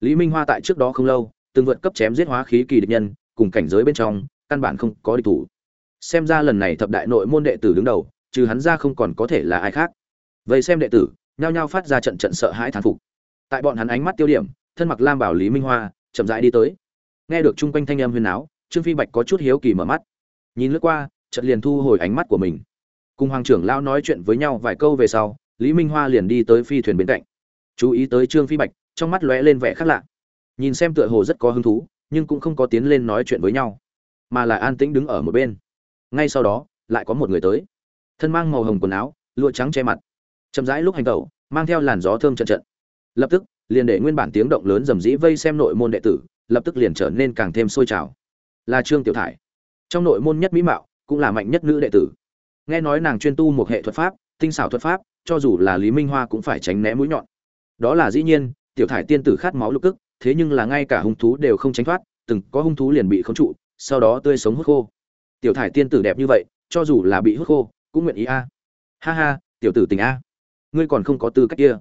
lý minh hoa tại trước đó không lâu, từng vượt cấp chém giết hóa khí kỳ địch nhân, cùng cảnh giới bên trong, căn bản không có địch thủ. Xem ra lần này thập đại nội môn đệ tử đứng đầu, trừ hắn ra không còn có thể là ai khác. Vậy xem đệ tử, nhao nhao phát ra trận trận sợ hãi thán phục. Tại bọn hắn ánh mắt tiêu điểm, thân mặc lam bảo lý minh hoa, chậm rãi đi tới. Nghe được chung quanh thanh âm huyên áo trương phi bạch có chút hiếu kỳ mở mắt. Nhìn lướt qua, chợt liền thu hồi ánh mắt của mình. Cùng hoàng trưởng lão nói chuyện với nhau vài câu về sau, lý minh hoa liền đi tới phi thuyền bên cạnh. Chú ý tới trương phi bạch trong mắt lóe lên vẻ khác lạ. Nhìn xem tựa hồ rất có hứng thú, nhưng cũng không có tiến lên nói chuyện với nhau, mà là an tĩnh đứng ở một bên. Ngay sau đó, lại có một người tới. Thân mang màu hồng quần áo, lụa trắng che mặt. Chậm rãi lúc hành tẩu, mang theo làn gió thơm trận trận. Lập tức, liền để nguyên bản tiếng động lớn rầm rĩ vây xem nội môn đệ tử, lập tức liền trở nên càng thêm sôi trào. Là trương tiểu thải. Trong nội môn nhất mỹ mạo, cũng là mạnh nhất nữ đệ tử. Nghe nói nàng chuyên tu một hệ thuật pháp, tinh xảo thuật pháp, cho dù là lý minh hoa cũng phải tránh né mũi nhọn. Đó là dĩ nhiên tiểu thải tiên tử khát máu lục tức, thế nhưng là ngay cả hung thú đều không tránh thoát từng có hung thú liền bị khống trụ sau đó tươi sống hút khô. Tiểu thải tiên tử đẹp như vậy cho dù là bị hút khô cũng nguyện ý a. Ha ha tiểu tử tình a. Ngươi còn không có tư cách kia.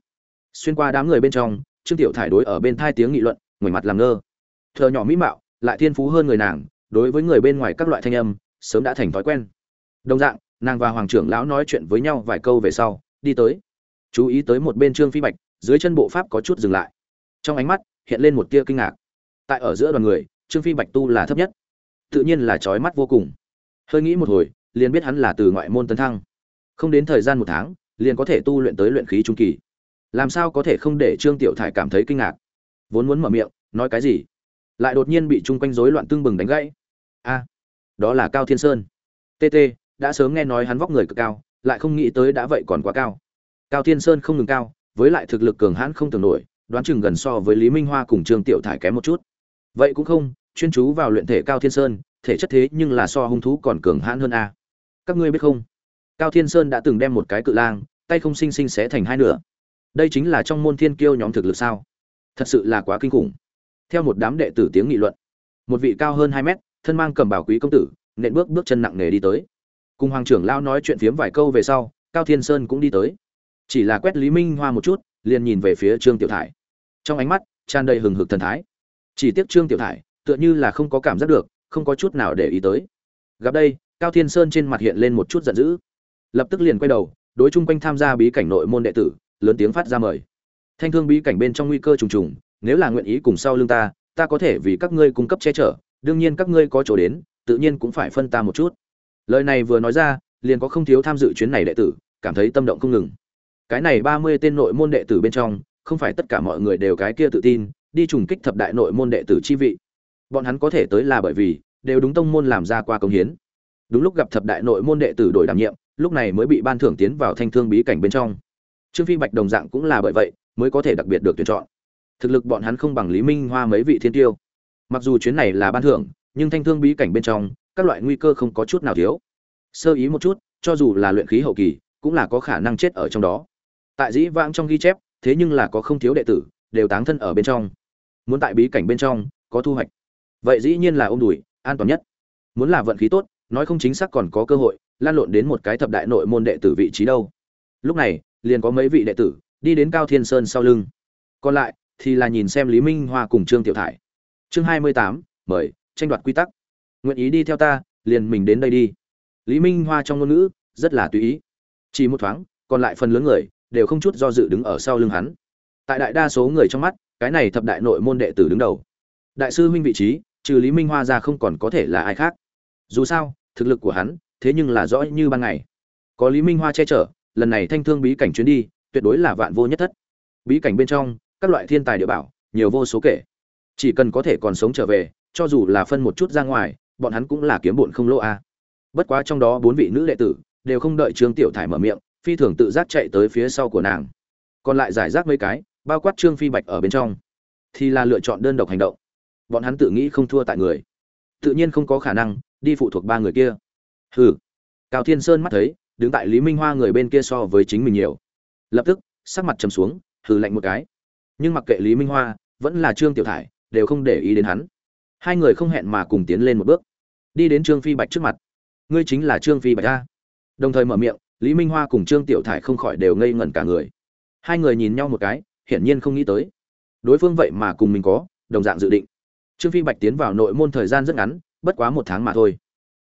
Xuyên qua đám người bên trong trương tiểu thải đối ở bên thai tiếng nghị luận ngoảnh mặt làm ngơ. Thợ nhỏ mỹ mạo lại thiên phú hơn người nàng đối với người bên ngoài các loại thanh âm sớm đã thành thói quen. Đồng dạng nàng và hoàng trưởng lão nói chuyện với nhau vài câu về sau đi tới. Chú ý tới một bên trương phi bạch dưới chân bộ pháp có chút dừng lại. Trong ánh mắt hiện lên một tia kinh ngạc. Tại ở giữa đoàn người, trương phi bạch tu là thấp nhất. Tự nhiên là trói mắt vô cùng. Hơi nghĩ một hồi, liền biết hắn là từ ngoại môn tấn thăng. Không đến thời gian một tháng, liền có thể tu luyện tới luyện khí trung kỳ. Làm sao có thể không để trương tiểu thải cảm thấy kinh ngạc? Vốn muốn mở miệng, nói cái gì? Lại đột nhiên bị chung quanh rối loạn tương bừng đánh gãy. A, đó là cao thiên sơn. Tt đã sớm nghe nói hắn vóc người cực cao, lại không nghĩ tới đã vậy còn quá cao. Cao thiên sơn không ngừng cao với lại thực lực cường hãn không tưởng nổi, đoán chừng gần so với lý minh hoa cùng trương tiểu thải kém một chút. Vậy cũng không, chuyên chú vào luyện thể cao thiên sơn, thể chất thế nhưng là so hung thú còn cường hãn hơn a. Các ngươi biết không? Cao thiên sơn đã từng đem một cái cự lang, tay không sinh sinh xé thành hai nửa. Đây chính là trong môn thiên kiêu nhóm thực lực sao? Thật sự là quá kinh khủng. Theo một đám đệ tử tiếng nghị luận, một vị cao hơn hai mét, thân mang cầm bảo quý công tử, nện bước bước chân nặng nề đi tới. Cùng hoàng trưởng lao nói chuyện phiếm vài câu về sau, cao thiên sơn cũng đi tới chỉ là quét lý minh hoa một chút, liền nhìn về phía trương tiểu thải. Trong ánh mắt, tràn đầy hừng hực thần thái. Chỉ tiếc trương tiểu thải, tựa như là không có cảm giác được, không có chút nào để ý tới. Gặp đây, cao thiên sơn trên mặt hiện lên một chút giận dữ. Lập tức liền quay đầu, đối chung quanh tham gia bí cảnh nội môn đệ tử, lớn tiếng phát ra mời. Thanh thương bí cảnh bên trong nguy cơ trùng trùng, nếu là nguyện ý cùng sau lưng ta ta có thể vì các ngươi cung cấp che chở, đương nhiên các ngươi có chỗ đến, tự nhiên cũng phải phân ta một chút. Lời này vừa nói ra, liền có không thiếu tham dự chuyến này đệ tử, cảm thấy tâm động không ngừng cái này ba mươi tên nội môn đệ tử bên trong, không phải tất cả mọi người đều cái kia tự tin, đi trùng kích thập đại nội môn đệ tử chi vị. Bọn hắn có thể tới là bởi vì, đều đúng tông môn làm ra qua công hiến. Đúng lúc gặp thập đại nội môn đệ tử đổi đảm nhiệm, lúc này mới bị ban thưởng tiến vào thanh thương bí cảnh bên trong. Trương phi bạch đồng dạng cũng là bởi vậy, mới có thể đặc biệt được tuyển chọn. Thực lực bọn hắn không bằng lý minh hoa mấy vị thiên tiêu. Mặc dù chuyến này là ban thưởng, nhưng thanh thương bí cảnh bên trong, các loại nguy cơ không có chút nào thiếu. Sơ ý một chút, cho dù là luyện khí hậu kỳ, cũng là có khả năng chết ở trong đó tại dĩ vãng trong ghi chép, thế nhưng là có không thiếu đệ tử, đều táng thân ở bên trong. Muốn tại bí cảnh bên trong, có thu hoạch. Vậy dĩ nhiên là ôm đùi, an toàn nhất. Muốn là vận khí tốt, nói không chính xác còn có cơ hội, lan lộn đến một cái thập đại nội môn đệ tử vị trí đâu. Lúc này, liền có mấy vị đệ tử, đi đến cao thiên sơn sau lưng. Còn lại, thì là nhìn xem lý minh hoa cùng trương tiểu thải. Chương hai mươi tám, mời, tranh đoạt quy tắc. Nguyện ý đi theo ta, liền mình đến đây đi. Lý minh hoa trong ngôn ngữ, rất là tùy ý. Chỉ một thoáng, còn lại phần lớn người đều không chút do dự đứng ở sau lưng hắn. Tại đại đa số người trong mắt, cái này thập đại nội môn đệ tử đứng đầu. Đại sư huynh vị trí, trừ lý minh hoa ra không còn có thể là ai khác. Dù sao, thực lực của hắn, thế nhưng là rõ như ban ngày. Có lý minh hoa che chở, lần này thanh thương bí cảnh chuyến đi, tuyệt đối là vạn vô nhất thất. Bí cảnh bên trong, các loại thiên tài địa bảo, nhiều vô số kể. Chỉ cần có thể còn sống trở về, cho dù là phân một chút ra ngoài, bọn hắn cũng là kiếm bụn không lỗ a. Bất quá trong đó bốn vị nữ đệ tử, đều không đợi trương tiểu thải mở miệng phi thường tự giác chạy tới phía sau của nàng. Còn lại giải rác mấy cái, bao quát trương phi bạch ở bên trong, thì là lựa chọn đơn độc hành động. Bọn hắn tự nghĩ không thua tại người. Tự nhiên không có khả năng đi phụ thuộc ba người kia. Hừ. Cao thiên sơn mắt thấy, đứng tại lý minh hoa người bên kia so với chính mình nhiều. Lập tức, sắc mặt trầm xuống, hừ lạnh một cái. Nhưng mặc kệ lý minh hoa, vẫn là trương tiểu thải, đều không để ý đến hắn. Hai người không hẹn mà cùng tiến lên một bước. Đi đến trương phi bạch trước mặt. Ngươi chính là trương phi bạch a. Đồng thời mở miệng lý minh hoa cùng trương tiểu thải không khỏi đều ngây ngẩn cả người. Hai người nhìn nhau một cái, hiển nhiên không nghĩ tới. Đối phương vậy mà cùng mình có, đồng dạng dự định. Trương phi bạch tiến vào nội môn thời gian rất ngắn, bất quá một tháng mà thôi.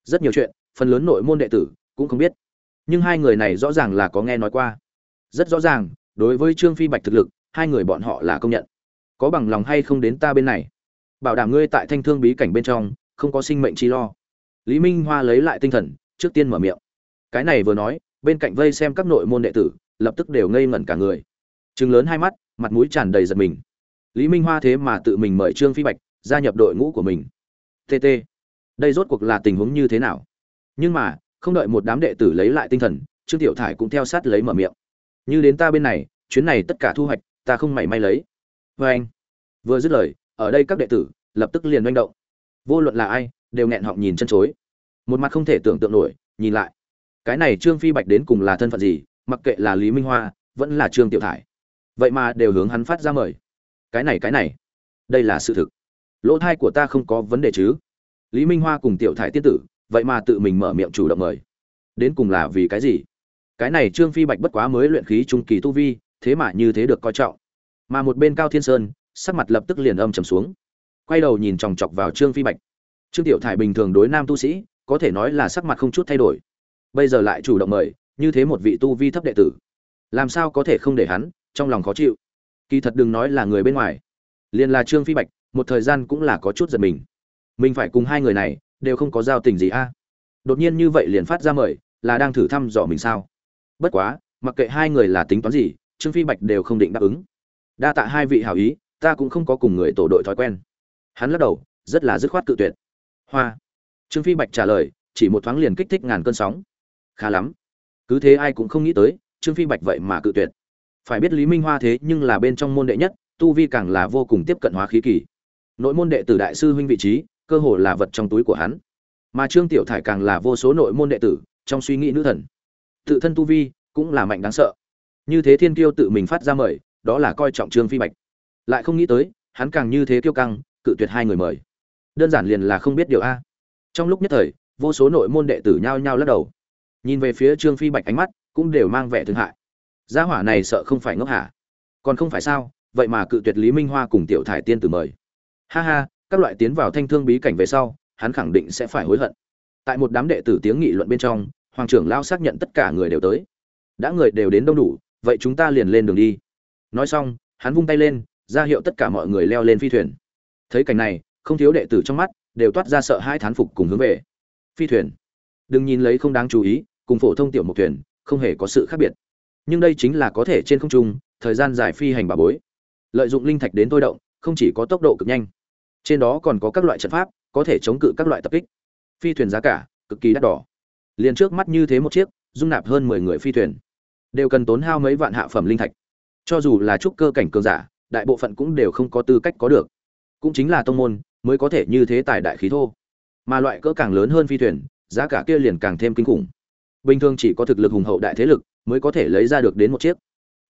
Rất nhiều chuyện, phần lớn nội môn đệ tử cũng không biết. Nhưng hai người này rõ ràng là có nghe nói qua. Rất rõ ràng, đối với trương phi bạch thực lực, hai người bọn họ là công nhận. Có bằng lòng hay không đến ta bên này? Bảo đảm ngươi tại thanh thương bí cảnh bên trong, không có sinh mệnh chi lo. Lý minh hoa lấy lại tinh thần, trước tiên mở miệng. Cái này vừa nói bên cạnh vây xem các nội môn đệ tử, lập tức đều ngây ngẩn cả người. Trừng lớn hai mắt, mặt mũi tràn đầy giật mình. Lý minh hoa thế mà tự mình mời trương phi bạch gia nhập đội ngũ của mình. Tt đây rốt cuộc là tình huống như thế nào? Nhưng mà, không đợi một đám đệ tử lấy lại tinh thần, trương tiểu thải cũng theo sát lấy mở miệng. Như đến ta bên này, chuyến này tất cả thu hoạch, ta không mảy may lấy. Vê anh, vừa dứt lời, ở đây các đệ tử, lập tức liền manh động. Vô luận là ai, đều nghẹn họng nhìn chân chối. Một mặt không thể tưởng tượng nổi, nhìn lại cái này trương phi bạch đến cùng là thân phận gì, mặc kệ là lý minh hoa, vẫn là trương tiểu thải. Vậy mà đều hướng hắn phát ra mời. Cái này cái này, đây là sự thực. Lỗ thai của ta không có vấn đề chứ? Lý minh hoa cùng tiểu thải tiên tử, vậy mà tự mình mở miệng chủ động mời. Đến cùng là vì cái gì? Cái này trương phi bạch bất quá mới luyện khí trung kỳ tu vi, thế mà như thế được coi trọng. Mà một bên cao thiên sơn, sắc mặt lập tức liền âm trầm xuống. Quay đầu nhìn chòng chọc vào trương phi bạch. Trương tiểu thải bình thường đối nam tu sĩ, có thể nói là sắc mặt không chút thay đổi bây giờ lại chủ động mời, như thế một vị tu vi thấp đệ tử. Làm sao có thể không để hắn, trong lòng khó chịu. Kỳ thật đừng nói là người bên ngoài. Liền là trương phi bạch, một thời gian cũng là có chút giật mình. Mình phải cùng hai người này, đều không có giao tình gì a. Đột nhiên như vậy liền phát ra mời, là đang thử thăm dò mình sao? Bất quá, mặc kệ hai người là tính toán gì, trương phi bạch đều không định đáp ứng. Đa tạ hai vị hảo ý, ta cũng không có cùng người tổ đội thói quen. Hắn lắc đầu, rất là dứt khoát cự tuyệt. Hoa. Trương phi bạch trả lời, chỉ một thoáng liền kích thích ngàn cơn sóng khá lắm. Cứ thế ai cũng không nghĩ tới, trương phi bạch vậy mà cự tuyệt. Phải biết lý minh hoa thế nhưng là bên trong môn đệ nhất, tu vi càng là vô cùng tiếp cận hóa khí kỳ. Nội môn đệ tử đại sư huynh vị trí, cơ hồ là vật trong túi của hắn. Mà trương tiểu thải càng là vô số nội môn đệ tử, trong suy nghĩ nữ thần. Tự thân tu vi cũng là mạnh đáng sợ. Như thế thiên kiêu tự mình phát ra mời, đó là coi trọng trương phi bạch. Lại không nghĩ tới, hắn càng như thế kiêu căng, cự tuyệt hai người mời. Đơn giản liền là không biết điều a. Trong lúc nhất thời, vô số nội môn đệ tử nhao nhao lắc đầu nhìn về phía trương phi bạch ánh mắt, cũng đều mang vẻ thương hại. Gia hỏa này sợ không phải ngốc hả? Còn không phải sao? Vậy mà cự tuyệt lý minh hoa cùng tiểu thải tiên tử mời. Ha ha, các loại tiến vào thanh thương bí cảnh về sau, hắn khẳng định sẽ phải hối hận. Tại một đám đệ tử tiếng nghị luận bên trong, hoàng trưởng lao xác nhận tất cả người đều tới. Đã người đều đến đông đủ, vậy chúng ta liền lên đường đi. Nói xong, hắn vung tay lên, ra hiệu tất cả mọi người leo lên phi thuyền. Thấy cảnh này, không thiếu đệ tử trong mắt, đều toát ra sợ hai thán phục cùng hướng về. Phi thuyền. Đừng nhìn lấy không đáng chú ý cùng phổ thông tiểu một thuyền không hề có sự khác biệt. Nhưng đây chính là có thể trên không trung, thời gian dài phi hành bà bối. Lợi dụng linh thạch đến tôi động, không chỉ có tốc độ cực nhanh, trên đó còn có các loại trận pháp, có thể chống cự các loại tập kích. Phi thuyền giá cả, cực kỳ đắt đỏ. Liền trước mắt như thế một chiếc, dung nạp hơn mười người phi thuyền, đều cần tốn hao mấy vạn hạ phẩm linh thạch. Cho dù là trúc cơ cảnh cường giả, đại bộ phận cũng đều không có tư cách có được. Cũng chính là tông môn, mới có thể như thế tài đại khí thô. Mà loại cỡ càng lớn hơn phi thuyền, giá cả kia liền càng thêm kinh khủng bình thường chỉ có thực lực hùng hậu đại thế lực mới có thể lấy ra được đến một chiếc.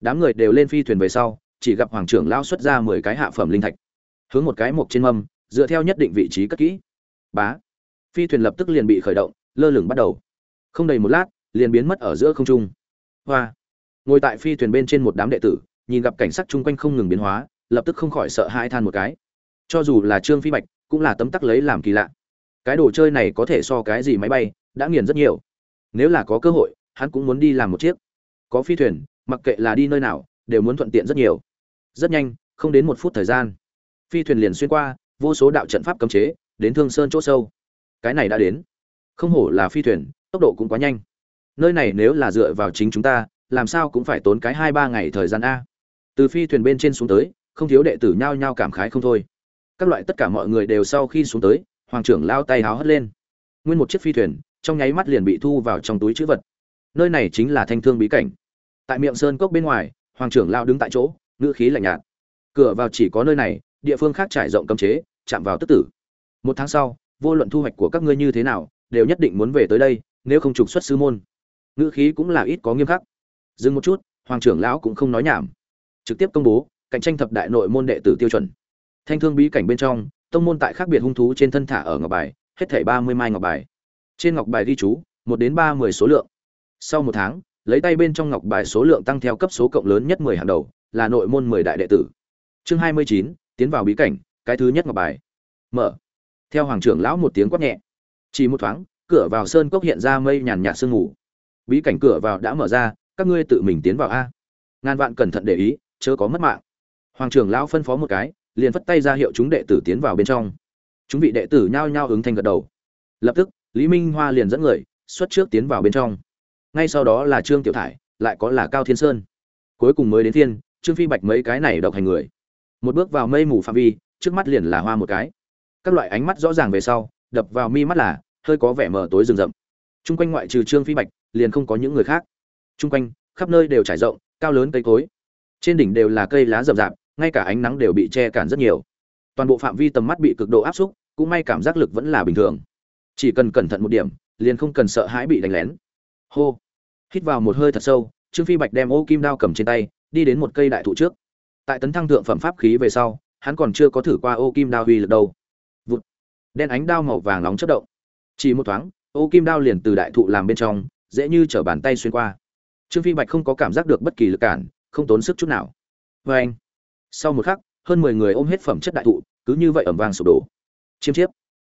Đám người đều lên phi thuyền về sau, chỉ gặp hoàng trưởng lao xuất ra mười cái hạ phẩm linh thạch, hướng một cái mộc trên mâm, dựa theo nhất định vị trí cất kỹ. Bá! Phi thuyền lập tức liền bị khởi động, lơ lửng bắt đầu. Không đầy một lát, liền biến mất ở giữa không trung. Hoa! Ngồi tại phi thuyền bên trên một đám đệ tử, nhìn gặp cảnh sắc chung quanh không ngừng biến hóa, lập tức không khỏi sợ hãi than một cái. Cho dù là trương phi bạch, cũng là tấm tắc lấy làm kỳ lạ. Cái đồ chơi này có thể so cái gì máy bay, đã nghiền rất nhiều nếu là có cơ hội, hắn cũng muốn đi làm một chiếc. Có phi thuyền, mặc kệ là đi nơi nào, đều muốn thuận tiện rất nhiều. Rất nhanh, không đến một phút thời gian, phi thuyền liền xuyên qua, vô số đạo trận pháp cấm chế, đến thương sơn chỗ sâu. Cái này đã đến. Không hổ là phi thuyền, tốc độ cũng quá nhanh. Nơi này nếu là dựa vào chính chúng ta, làm sao cũng phải tốn cái hai ba ngày thời gian a. Từ phi thuyền bên trên xuống tới, không thiếu đệ tử nhao nhao cảm khái không thôi. Các loại tất cả mọi người đều sau khi xuống tới, hoàng trưởng lao tay háo hất lên. Nguyên một chiếc phi thuyền trong nháy mắt liền bị thu vào trong túi chữ vật. Nơi này chính là thanh thương bí cảnh. Tại miệng sơn cốc bên ngoài, hoàng trưởng lao đứng tại chỗ, ngữ khí lạnh nhạt. Cửa vào chỉ có nơi này, địa phương khác trải rộng cấm chế, chạm vào tức tử. Một tháng sau, vô luận thu hoạch của các ngươi như thế nào, đều nhất định muốn về tới đây, nếu không trục xuất sư môn. Ngữ khí cũng là ít có nghiêm khắc. Dừng một chút, hoàng trưởng lão cũng không nói nhảm. Trực tiếp công bố, cạnh tranh thập đại nội môn đệ tử tiêu chuẩn. Thanh thương bí cảnh bên trong, tông môn tại khác biệt hung thú trên thân thả ở ngọc bài, hết thảy ba mươi mai ngọc bài trên ngọc bài ghi chú, một đến ba mươi số lượng. Sau một tháng, lấy tay bên trong ngọc bài số lượng tăng theo cấp số cộng lớn nhất mười hàng đầu, là nội môn mười đại đệ tử. Chương hai mươi chín, tiến vào bí cảnh, cái thứ nhất ngọc bài. Mở. Theo hoàng trưởng lão một tiếng quát nhẹ. Chỉ một thoáng, cửa vào sơn cốc hiện ra mây nhàn nhạt sương ngủ bí cảnh cửa vào đã mở ra, các ngươi tự mình tiến vào a. Ngàn vạn cẩn thận để ý, chớ có mất mạng. Hoàng trưởng lão phân phó một cái, liền phất tay ra hiệu chúng đệ tử tiến vào bên trong. Chúng vị đệ tử nhao nhao ứng thanh gật đầu. Lập tức lý minh hoa liền dẫn người, xuất trước tiến vào bên trong. Ngay sau đó là trương tiểu thải, lại có là cao thiên sơn. Cuối cùng mới đến thiên, trương phi bạch mấy cái này độc hành người. Một bước vào mây mù phạm vi, trước mắt liền là hoa một cái. Các loại ánh mắt rõ ràng về sau, đập vào mi mắt là, hơi có vẻ mờ tối rừng rậm. Trung quanh ngoại trừ trương phi bạch, liền không có những người khác. Trung quanh, khắp nơi đều trải rộng, cao lớn cây cối. Trên đỉnh đều là cây lá rậm rạp, ngay cả ánh nắng đều bị che cản rất nhiều. Toàn bộ phạm vi tầm mắt bị cực độ áp xúc, cũng may cảm giác lực vẫn là bình thường chỉ cần cẩn thận một điểm, liền không cần sợ hãi bị đánh lén. Hô. Hít vào một hơi thật sâu, trương phi bạch đem ô kim đao cầm trên tay, đi đến một cây đại thụ trước. Tại tấn thăng thượng phẩm pháp khí về sau, hắn còn chưa có thử qua ô kim đao uy lực đâu. Vụt. Đen ánh đao màu vàng nóng chất động. Chỉ một thoáng, ô kim đao liền từ đại thụ làm bên trong, dễ như trở bàn tay xuyên qua. Trương phi bạch không có cảm giác được bất kỳ lực cản, không tốn sức chút nào. Vê anh. Sau một khắc, hơn mười người ôm hết phẩm chất đại thụ, cứ như vậy ẩm vàng sụp đổ. Chiêm chiếp.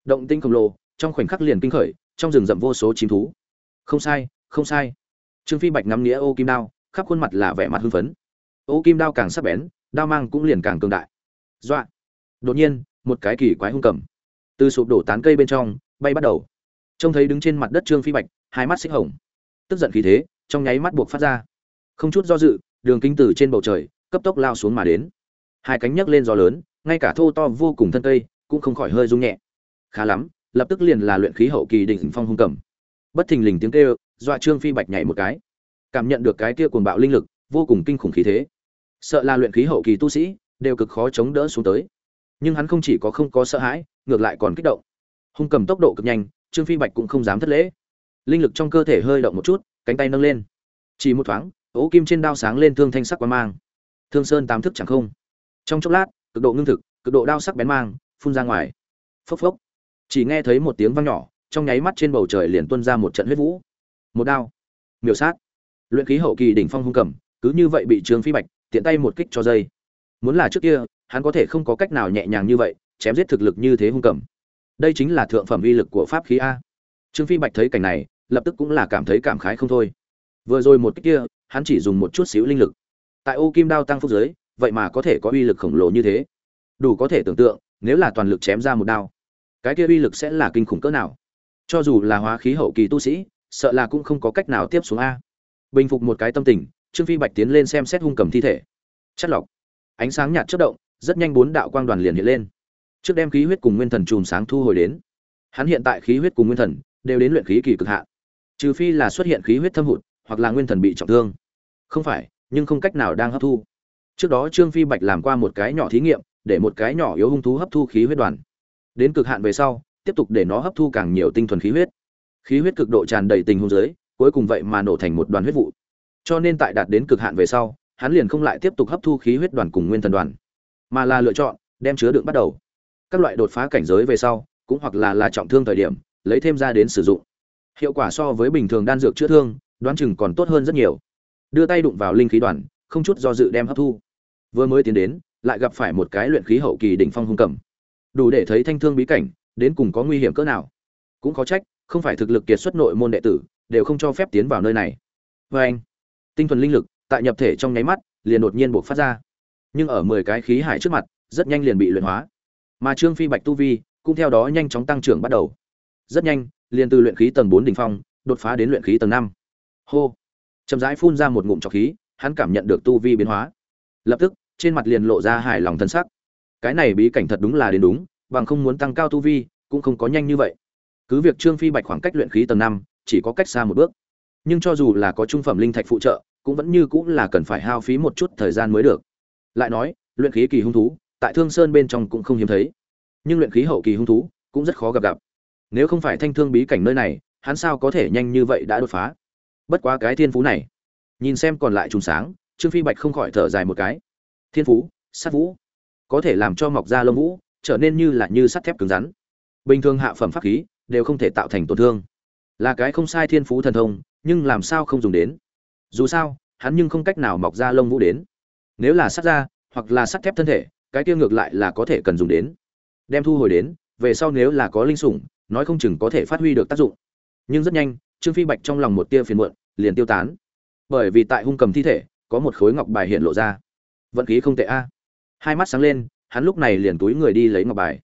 Động tinh khổng lồ trong khoảnh khắc liền kinh khởi, trong rừng rậm vô số chim thú. Không sai không sai. Trương phi bạch ngắm nghĩa ô kim đao, khắp khuôn mặt là vẻ mặt hưng phấn. Ô kim đao càng sắc bén, đao mang cũng liền càng cường đại. Dọa. Đột nhiên, một cái kỳ quái hung cầm. Từ sụp đổ tán cây bên trong, bay bắt đầu. Trông thấy đứng trên mặt đất trương phi bạch, hai mắt xích hồng. Tức giận khí thế, trong nháy mắt buộc phát ra. Không chút do dự, đường kinh tử trên bầu trời, cấp tốc lao xuống mà đến. Hai cánh nhấc lên gió lớn, ngay cả thô to vô cùng thân cây, cũng không khỏi hơi rung nhẹ. Khá lắm lập tức liền là luyện khí hậu kỳ đỉnh phong hung cầm. Bất thình lình tiếng kêu, dọa trương phi bạch nhảy một cái. Cảm nhận được cái kia cuồng bạo linh lực, vô cùng kinh khủng khí thế. Sợ là luyện khí hậu kỳ tu sĩ, đều cực khó chống đỡ xuống tới. Nhưng hắn không chỉ có không có sợ hãi, ngược lại còn kích động. Hung cầm tốc độ cực nhanh, trương phi bạch cũng không dám thất lễ. Linh lực trong cơ thể hơi động một chút, cánh tay nâng lên. Chỉ một thoáng, ố kim trên đao sáng lên thương thanh sắc quá mang. Thương sơn tám thức chẳng không. Trong chốc lát, cực độ ngưng thực, cực độ đao sắc bén mang, phun ra ngoài. Phốc phốc chỉ nghe thấy một tiếng vang nhỏ, trong nháy mắt trên bầu trời liền tuôn ra một trận huyết vũ. Một đao. Miểu sát. Luyện khí hậu kỳ đỉnh phong hung cầm, cứ như vậy bị trương phi bạch tiện tay một kích cho dây. Muốn là trước kia, hắn có thể không có cách nào nhẹ nhàng như vậy, chém giết thực lực như thế hung cầm. Đây chính là thượng phẩm uy lực của pháp khí a. Trương phi bạch thấy cảnh này, lập tức cũng là cảm thấy cảm khái không thôi. Vừa rồi một kích kia, hắn chỉ dùng một chút xíu linh lực. Tại ô kim đao tăng phúc giới, vậy mà có thể có uy lực khổng lồ như thế. Đủ có thể tưởng tượng, nếu là toàn lực chém ra một đao cái kia uy lực sẽ là kinh khủng cỡ nào? Cho dù là hóa khí hậu kỳ tu sĩ, sợ là cũng không có cách nào tiếp xuống a. Bình phục một cái tâm tình, trương phi bạch tiến lên xem xét hung cầm thi thể. Chất lọc. Ánh sáng nhạt chất động, rất nhanh bốn đạo quang đoàn liền hiện lên. Trước đem khí huyết cùng nguyên thần chùm sáng thu hồi đến. Hắn hiện tại khí huyết cùng nguyên thần đều đến luyện khí kỳ cực hạn. Trừ phi là xuất hiện khí huyết thâm hụt, hoặc là nguyên thần bị trọng thương. Không phải, nhưng không cách nào đang hấp thu. Trước đó trương phi bạch làm qua một cái nhỏ thí nghiệm, để một cái nhỏ yếu hung thú hấp thu khí huyết đoàn đến cực hạn về sau, tiếp tục để nó hấp thu càng nhiều tinh thuần khí huyết. Khí huyết cực độ tràn đầy tình huống dưới, cuối cùng vậy mà nổ thành một đoàn huyết vụ. Cho nên tại đạt đến cực hạn về sau, hắn liền không lại tiếp tục hấp thu khí huyết đoàn cùng nguyên thần đoàn, mà là lựa chọn đem chứa đựng bắt đầu. Các loại đột phá cảnh giới về sau, cũng hoặc là là trọng thương thời điểm, lấy thêm ra đến sử dụng. Hiệu quả so với bình thường đan dược chữa thương, đoán chừng còn tốt hơn rất nhiều. Đưa tay đụng vào linh khí đoàn, không chút do dự đem hấp thu. Vừa mới tiến đến, lại gặp phải một cái luyện khí hậu kỳ đỉnh phong hung cầm đủ để thấy thanh thương bí cảnh, đến cùng có nguy hiểm cỡ nào. Cũng có trách, không phải thực lực kiệt xuất nội môn đệ tử, đều không cho phép tiến vào nơi này. Vê anh, tinh thuần linh lực, tại nhập thể trong nháy mắt, liền đột nhiên buộc phát ra. Nhưng ở mười cái khí hải trước mặt, rất nhanh liền bị luyện hóa. Mà trương phi bạch tu vi, cũng theo đó nhanh chóng tăng trưởng bắt đầu. Rất nhanh, liền từ luyện khí tầng bốn đỉnh phong, đột phá đến luyện khí tầng năm. Hô! Chậm rãi phun ra một ngụm trọc khí, hắn cảm nhận được tu vi biến hóa. Lập tức, trên mặt liền lộ ra hài lòng thân sắc cái này bí cảnh thật đúng là đến đúng, bằng không muốn tăng cao tu vi, cũng không có nhanh như vậy. Cứ việc trương phi bạch khoảng cách luyện khí tầng năm, chỉ có cách xa một bước. Nhưng cho dù là có trung phẩm linh thạch phụ trợ, cũng vẫn như cũng là cần phải hao phí một chút thời gian mới được. Lại nói, luyện khí kỳ hung thú, tại thương sơn bên trong cũng không hiếm thấy. Nhưng luyện khí hậu kỳ hung thú, cũng rất khó gặp gặp. Nếu không phải thanh thương bí cảnh nơi này, hắn sao có thể nhanh như vậy đã đột phá? Bất quá cái thiên phú này. Nhìn xem còn lại trùng sáng, trương phi bạch không khỏi thở dài một cái. Thiên phú, sát vũ có thể làm cho mọc ra lông vũ, trở nên như là như sắt thép cứng rắn. Bình thường hạ phẩm pháp khí đều không thể tạo thành tổn thương. Là cái không sai thiên phú thần thông, nhưng làm sao không dùng đến? Dù sao, hắn nhưng không cách nào mọc ra lông vũ đến. Nếu là sắt da hoặc là sắt thép thân thể, cái kia ngược lại là có thể cần dùng đến. Đem thu hồi đến, về sau nếu là có linh sủng, nói không chừng có thể phát huy được tác dụng. Nhưng rất nhanh, trương phi bạch trong lòng một tia phiền muộn, liền tiêu tán. Bởi vì tại hung cầm thi thể, có một khối ngọc bài hiện lộ ra. Vận khí không tệ a hai mắt sáng lên, hắn lúc này liền túi người đi lấy ngọc bài.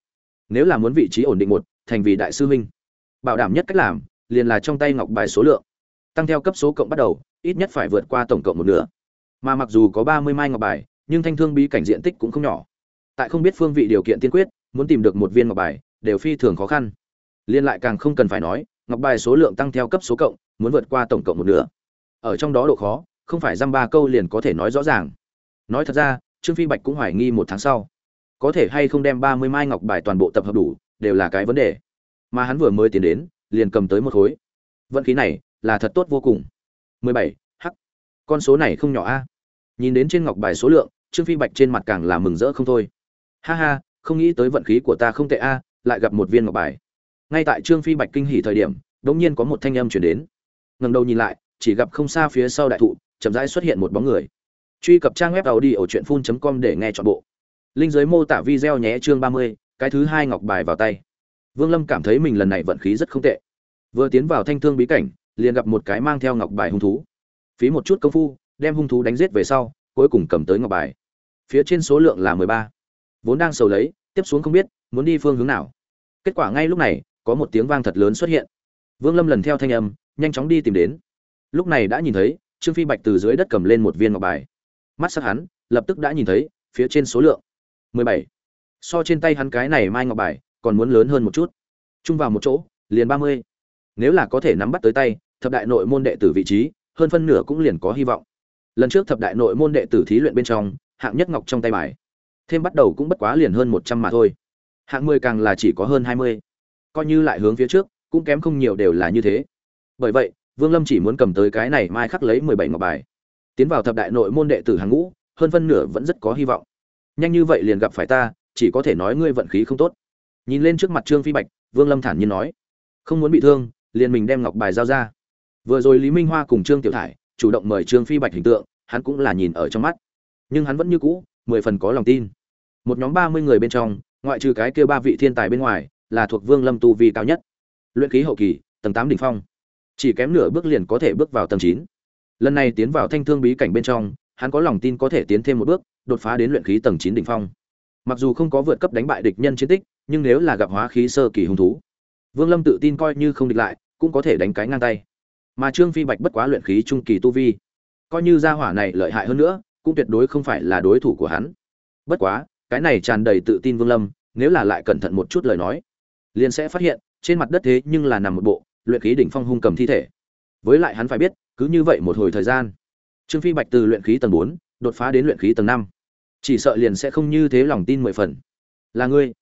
Nếu là muốn vị trí ổn định một, thành vì đại sư huynh. Bảo đảm nhất cách làm, liền là trong tay ngọc bài số lượng. Tăng theo cấp số cộng bắt đầu, ít nhất phải vượt qua tổng cộng một nửa. Mà mặc dù có ba mươi mai ngọc bài, nhưng thanh thương bí cảnh diện tích cũng không nhỏ. Tại không biết phương vị điều kiện tiên quyết, muốn tìm được một viên ngọc bài, đều phi thường khó khăn. Liên lại càng không cần phải nói, ngọc bài số lượng tăng theo cấp số cộng, muốn vượt qua tổng cộng một nửa. Ở trong đó độ khó, không phải dăm ba câu liền có thể nói rõ ràng. Nói thật ra trương phi bạch cũng hoài nghi một tháng sau, có thể hay không đem ba mươi mai ngọc bài toàn bộ tập hợp đủ, đều là cái vấn đề. Mà hắn vừa mới tiến đến, liền cầm tới một khối. Vận khí này, là thật tốt vô cùng. mười bảy h con số này không nhỏ a. Nhìn đến trên ngọc bài số lượng, trương phi bạch trên mặt càng là mừng rỡ không thôi. Ha ha, không nghĩ tới vận khí của ta không tệ a, lại gặp một viên ngọc bài. Ngay tại trương phi bạch kinh hỉ thời điểm, đột nhiên có một thanh âm chuyển đến. Ngẩng đầu nhìn lại, chỉ gặp không xa phía sau đại thụ, chậm rãi xuất hiện một bóng người truy cập trang web tàu đi ở truyện phun com để nghe chọn bộ. Linh giới mô tả video nhé chương ba mươi, cái thứ hai ngọc bài vào tay. Vương lâm cảm thấy mình lần này vận khí rất không tệ. Vừa tiến vào thanh thương bí cảnh, liền gặp một cái mang theo ngọc bài hung thú. Phí một chút công phu, đem hung thú đánh giết về sau, cuối cùng cầm tới ngọc bài. Phía trên số lượng là mười ba. Vốn đang sầu lấy, tiếp xuống không biết, muốn đi phương hướng nào. Kết quả ngay lúc này, có một tiếng vang thật lớn xuất hiện. Vương lâm lần theo thanh âm, nhanh chóng đi tìm đến. Lúc này đã nhìn thấy, trương phi bạch từ dưới đất cầm lên một viên ngọc bài mắt sắc hắn, lập tức đã nhìn thấy, phía trên số lượng. mười bảy. So trên tay hắn cái này mai ngọc bài, còn muốn lớn hơn một chút. Chung vào một chỗ, liền ba mươi. Nếu là có thể nắm bắt tới tay, thập đại nội môn đệ tử vị trí, hơn phân nửa cũng liền có hy vọng. Lần trước thập đại nội môn đệ tử thí luyện bên trong, hạng nhất ngọc trong tay bài, thêm bắt đầu cũng bất quá liền hơn một trăm mà thôi. Hạng mười càng là chỉ có hơn hai mươi. Coi như lại hướng phía trước, cũng kém không nhiều đều là như thế. Bởi vậy, vương lâm chỉ muốn cầm tới cái này mai khắc lấy mười bảy ngọc bài tiến vào thập đại nội môn đệ tử hàng ngũ, hơn phân nửa vẫn rất có hy vọng. Nhanh như vậy liền gặp phải ta, chỉ có thể nói ngươi vận khí không tốt. Nhìn lên trước mặt trương phi bạch, vương lâm thản nhiên nói, không muốn bị thương, liền mình đem ngọc bài giao ra. Vừa rồi lý minh hoa cùng trương tiểu thải chủ động mời trương phi bạch hình tượng, hắn cũng là nhìn ở trong mắt. Nhưng hắn vẫn như cũ, mười phần có lòng tin. Một nhóm ba mươi người bên trong, ngoại trừ cái kia ba vị thiên tài bên ngoài, là thuộc vương lâm tu vi cao nhất. Luyện khí hậu kỳ, tầng tám đỉnh phong. Chỉ kém nửa bước liền có thể bước vào tầng chín lần này tiến vào thanh thương bí cảnh bên trong, hắn có lòng tin có thể tiến thêm một bước, đột phá đến luyện khí tầng chín đỉnh phong. Mặc dù không có vượt cấp đánh bại địch nhân chiến tích, nhưng nếu là gặp hóa khí sơ kỳ hung thú, vương lâm tự tin coi như không địch lại, cũng có thể đánh cái ngang tay. Mà trương phi bạch bất quá luyện khí trung kỳ tu vi, coi như gia hỏa này lợi hại hơn nữa, cũng tuyệt đối không phải là đối thủ của hắn. Bất quá, cái này tràn đầy tự tin vương lâm, nếu là lại cẩn thận một chút lời nói, liền sẽ phát hiện, trên mặt đất thế nhưng là nằm một bộ luyện khí đỉnh phong hung cầm thi thể với lại hắn phải biết, cứ như vậy một hồi thời gian, trương phi bạch từ luyện khí tầng bốn đột phá đến luyện khí tầng năm. Chỉ sợ liền sẽ không như thế lòng tin mười phần. Là ngươi.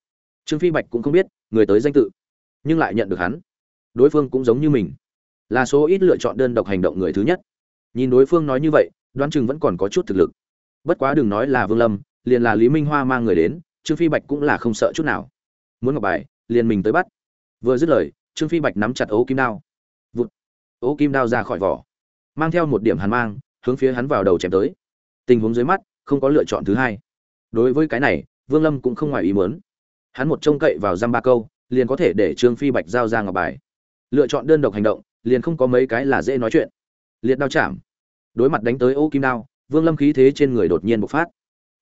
Trương phi bạch cũng không biết, người tới danh tự, nhưng lại nhận được hắn. Đối phương cũng giống như mình. Là số ít lựa chọn đơn độc hành động người thứ nhất. Nhìn đối phương nói như vậy, đoán chừng vẫn còn có chút thực lực. Bất quá đừng nói là vương lâm, liền là lý minh hoa mang người đến, trương phi bạch cũng là không sợ chút nào. Muốn ngọc bài, liền mình tới bắt. Vừa dứt lời, trương phi bạch nắm chặt ấu kim đao ố kim đao ra khỏi vỏ, mang theo một điểm hàn mang, hướng phía hắn vào đầu chém tới. Tình huống dưới mắt, không có lựa chọn thứ hai. Đối với cái này, vương lâm cũng không ngoài ý muốn. Hắn một trông cậy vào giam ba câu, liền có thể để trương phi bạch giao ra ngọc bài. Lựa chọn đơn độc hành động, liền không có mấy cái là dễ nói chuyện. Liệt đao chạm. Đối mặt đánh tới ô kim đao, vương lâm khí thế trên người đột nhiên bộc phát.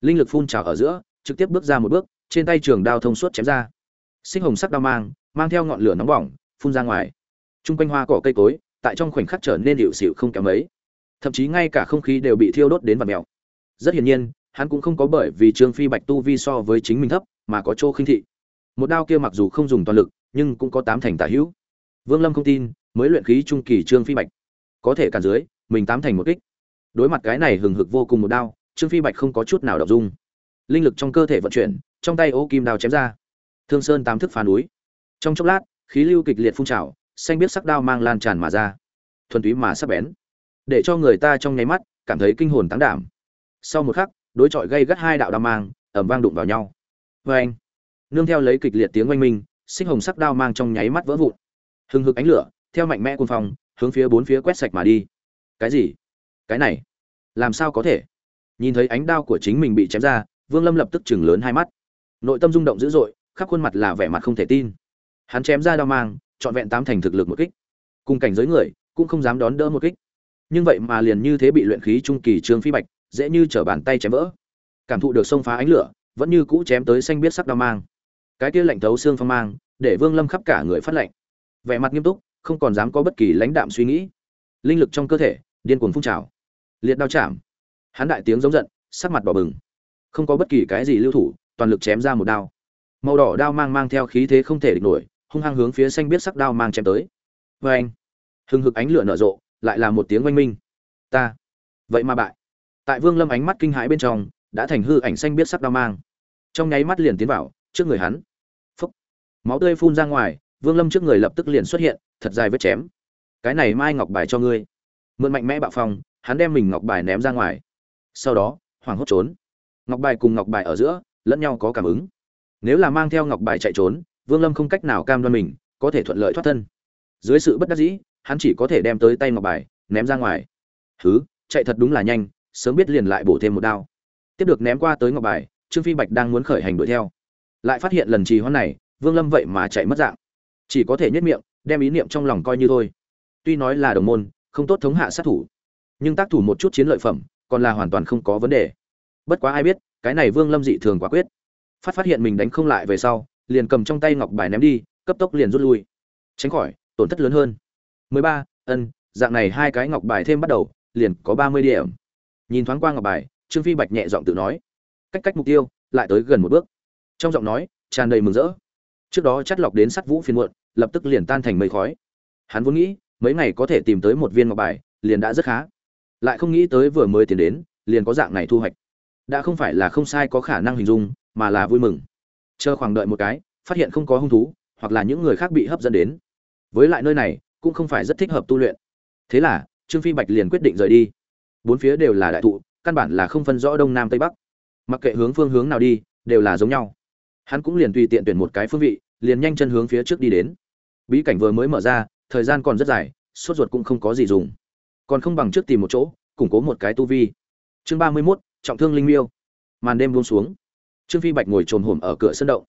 Linh lực phun trào ở giữa, trực tiếp bước ra một bước, trên tay trường đao thông suốt chém ra. Sinh hồng sắc đao mang mang theo ngọn lửa nóng bỏng, phun ra ngoài. T r u n g quanh hoa cỏ cây cối tại trong khoảnh khắc trở nên hiệu xịu không kém mấy. Thậm chí ngay cả không khí đều bị thiêu đốt đến và mèo. Rất hiển nhiên, hắn cũng không có bởi vì trương phi bạch tu vi so với chính mình thấp, mà có chỗ khinh thị. Một đao kia mặc dù không dùng toàn lực, nhưng cũng có tám thành tả hữu. Vương lâm không tin, mới luyện khí trung kỳ trương phi bạch. Có thể cản dưới, mình tám thành một kích. Đối mặt cái này hừng hực vô cùng một đao, trương phi bạch không có chút nào đọc dung. Linh lực trong cơ thể vận chuyển, trong tay ô kim đao chém ra. Thương sơn tám thức phá núi. Trong chốc lát, khí lưu kịch liệt phun trào xanh biết sắc đao mang lan tràn mà ra. Thuần túy mà sắc bén. Để cho người ta trong nháy mắt cảm thấy kinh hồn tán đảm. Sau một khắc, đối chọi gây gắt hai đạo đao mang ẩm vang đụng vào nhau. Vê anh nương theo lấy kịch liệt tiếng oanh minh, xích hồng sắc đao mang trong nháy mắt vỡ vụn. Hừng hực ánh lửa, theo mạnh mẽ quân phong, hướng phía bốn phía quét sạch mà đi. Cái gì? Cái này? Làm sao có thể? Nhìn thấy ánh đao của chính mình bị chém ra, vương lâm lập tức chừng lớn hai mắt. Nội tâm rung động dữ dội, khắp khuôn mặt là vẻ mặt không thể tin. Hắn chém ra đao mang trọn vẹn tám thành thực lực một kích. Cùng cảnh giới người, cũng không dám đón đỡ một kích. Nhưng vậy mà liền như thế bị luyện khí trung kỳ trương phi bạch, dễ như trở bàn tay chém vỡ. Cảm thụ được xông phá ánh lửa, vẫn như cũ chém tới xanh biết sắc đao mang. Cái kia lạnh thấu xương phong mang, để vương lâm khắp cả người phát lạnh. Vẻ mặt nghiêm túc, không còn dám có bất kỳ lãnh đạm suy nghĩ. Linh lực trong cơ thể, điên cuồng phun trào. Liệt đao chạm. Hắn đại tiếng giống giận, sắc mặt đỏ bừng. Không có bất kỳ cái gì lưu thủ, toàn lực chém ra một đao. Màu đỏ đao mang mang theo khí thế không thể địch nổi hung hăng hướng phía xanh biết sắc đao mang chém tới. Vê anh, hừng hực ánh lửa nở rộ, lại là một tiếng oanh minh. Ta, vậy mà bại. Tại vương lâm ánh mắt kinh hãi bên trong, đã thành hư ảnh xanh biết sắc đao mang. Trong nháy mắt liền tiến vào, trước người hắn. Phúc. Máu tươi phun ra ngoài, vương lâm trước người lập tức liền xuất hiện, thật dài vết chém. Cái này mai ngọc bài cho ngươi. Mượn mạnh mẽ bạo phong, hắn đem mình ngọc bài ném ra ngoài. Sau đó hoàng hốt trốn. Ngọc bài cùng ngọc bài ở giữa, lẫn nhau có cảm ứng. Nếu là mang theo ngọc bài chạy trốn vương lâm không cách nào cam đoan mình, có thể thuận lợi thoát thân. Dưới sự bất đắc dĩ, hắn chỉ có thể đem tới tay ngọc bài, ném ra ngoài. Thứ chạy thật đúng là nhanh, sớm biết liền lại bổ thêm một đao. Tiếp được ném qua tới ngọc bài, trương phi bạch đang muốn khởi hành đuổi theo. Lại phát hiện lần trì hoãn này, vương lâm vậy mà chạy mất dạng. Chỉ có thể nhếch miệng, đem ý niệm trong lòng coi như thôi. Tuy nói là đồng môn, không tốt thống hạ sát thủ, nhưng tác thủ một chút chiến lợi phẩm, còn là hoàn toàn không có vấn đề. Bất quá ai biết, cái này vương lâm dị thường quả quyết. Phát phát hiện mình đánh không lại về sau liền cầm trong tay ngọc bài ném đi cấp tốc liền rút lui. Tránh khỏi tổn thất lớn hơn. 13, ân dạng này hai cái ngọc bài thêm bắt đầu liền có 30 điểm. Nhìn thoáng qua ngọc bài trương phi bạch nhẹ giọng tự nói. Cách cách mục tiêu lại tới gần một bước. Trong giọng nói tràn đầy mừng rỡ. Trước đó chắt lọc đến sắt vũ phiền muộn lập tức liền tan thành mây khói. Hắn vốn nghĩ mấy ngày có thể tìm tới một viên ngọc bài liền đã rất khá. Lại không nghĩ tới vừa mới tiến đến liền có dạng này thu hoạch. Đã không phải là không sai có khả năng hình dung mà là vui mừng chờ khoảng đợi một cái, phát hiện không có hung thú, hoặc là những người khác bị hấp dẫn đến. Với lại nơi này, cũng không phải rất thích hợp tu luyện. Thế là, trương phi bạch liền quyết định rời đi. Bốn phía đều là đại thụ, căn bản là không phân rõ đông nam tây bắc. Mặc kệ hướng phương hướng nào đi, đều là giống nhau. Hắn cũng liền tùy tiện tuyển một cái phương vị, liền nhanh chân hướng phía trước đi đến. Bí cảnh vừa mới mở ra, thời gian còn rất dài, sốt ruột cũng không có gì dùng. Còn không bằng trước tìm một chỗ, củng cố một cái tu vi. Chương ba mươi mốt, trọng thương linh miêu. Màn đêm buông xuống trương phi bạch ngồi trồm hổm ở cửa sân động,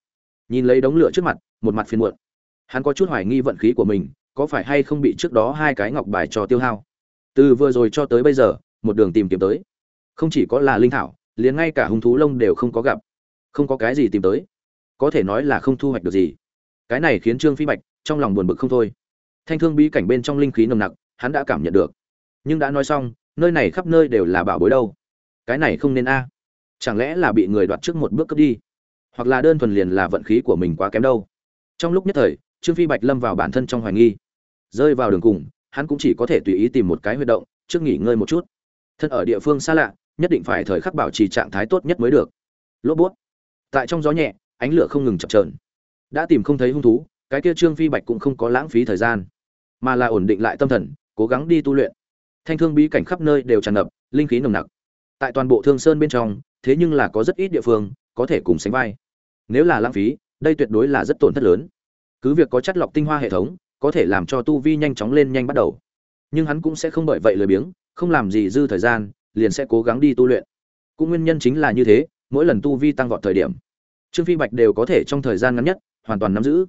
nhìn lấy đống lửa trước mặt, một mặt phiền muộn. Hắn có chút hoài nghi vận khí của mình, có phải hay không bị trước đó hai cái ngọc bài cho tiêu hao? Từ vừa rồi cho tới bây giờ, một đường tìm kiếm tới, không chỉ có là linh thảo, liền ngay cả hung thú lông đều không có gặp. Không có cái gì tìm tới. Có thể nói là không thu hoạch được gì. Cái này khiến trương phi bạch trong lòng buồn bực không thôi. Thanh thương bí cảnh bên trong linh khí nồng nặc, hắn đã cảm nhận được. Nhưng đã nói xong, nơi này khắp nơi đều là bảo bối đâu. Cái này không nên a chẳng lẽ là bị người đoạt trước một bước cướp đi? Hoặc là đơn thuần liền là vận khí của mình quá kém đâu? Trong lúc nhất thời, trương phi bạch lâm vào bản thân trong hoài nghi. Rơi vào đường cùng, hắn cũng chỉ có thể tùy ý tìm một cái huy động, trước nghỉ ngơi một chút. Thân ở địa phương xa lạ, nhất định phải thời khắc bảo trì trạng thái tốt nhất mới được. Lốp bút tại trong gió nhẹ, ánh lửa không ngừng chập trờn đã tìm không thấy hung thú, cái kia trương phi bạch cũng không có lãng phí thời gian, mà là ổn định lại tâm thần, cố gắng đi tu luyện. Thanh thương bí cảnh khắp nơi đều tràn ngập, linh khí nồng nặc. Tại toàn bộ thương sơn bên trong thế nhưng là có rất ít địa phương có thể cùng sánh vai. Nếu là lãng phí, đây tuyệt đối là rất tổn thất lớn. Cứ việc có chất lọc tinh hoa hệ thống, có thể làm cho tu vi nhanh chóng lên nhanh bắt đầu. Nhưng hắn cũng sẽ không bởi vậy lười biếng, không làm gì dư thời gian, liền sẽ cố gắng đi tu luyện. Cũng nguyên nhân chính là như thế, mỗi lần tu vi tăng vọt thời điểm, trương phi bạch đều có thể trong thời gian ngắn nhất, hoàn toàn nắm giữ.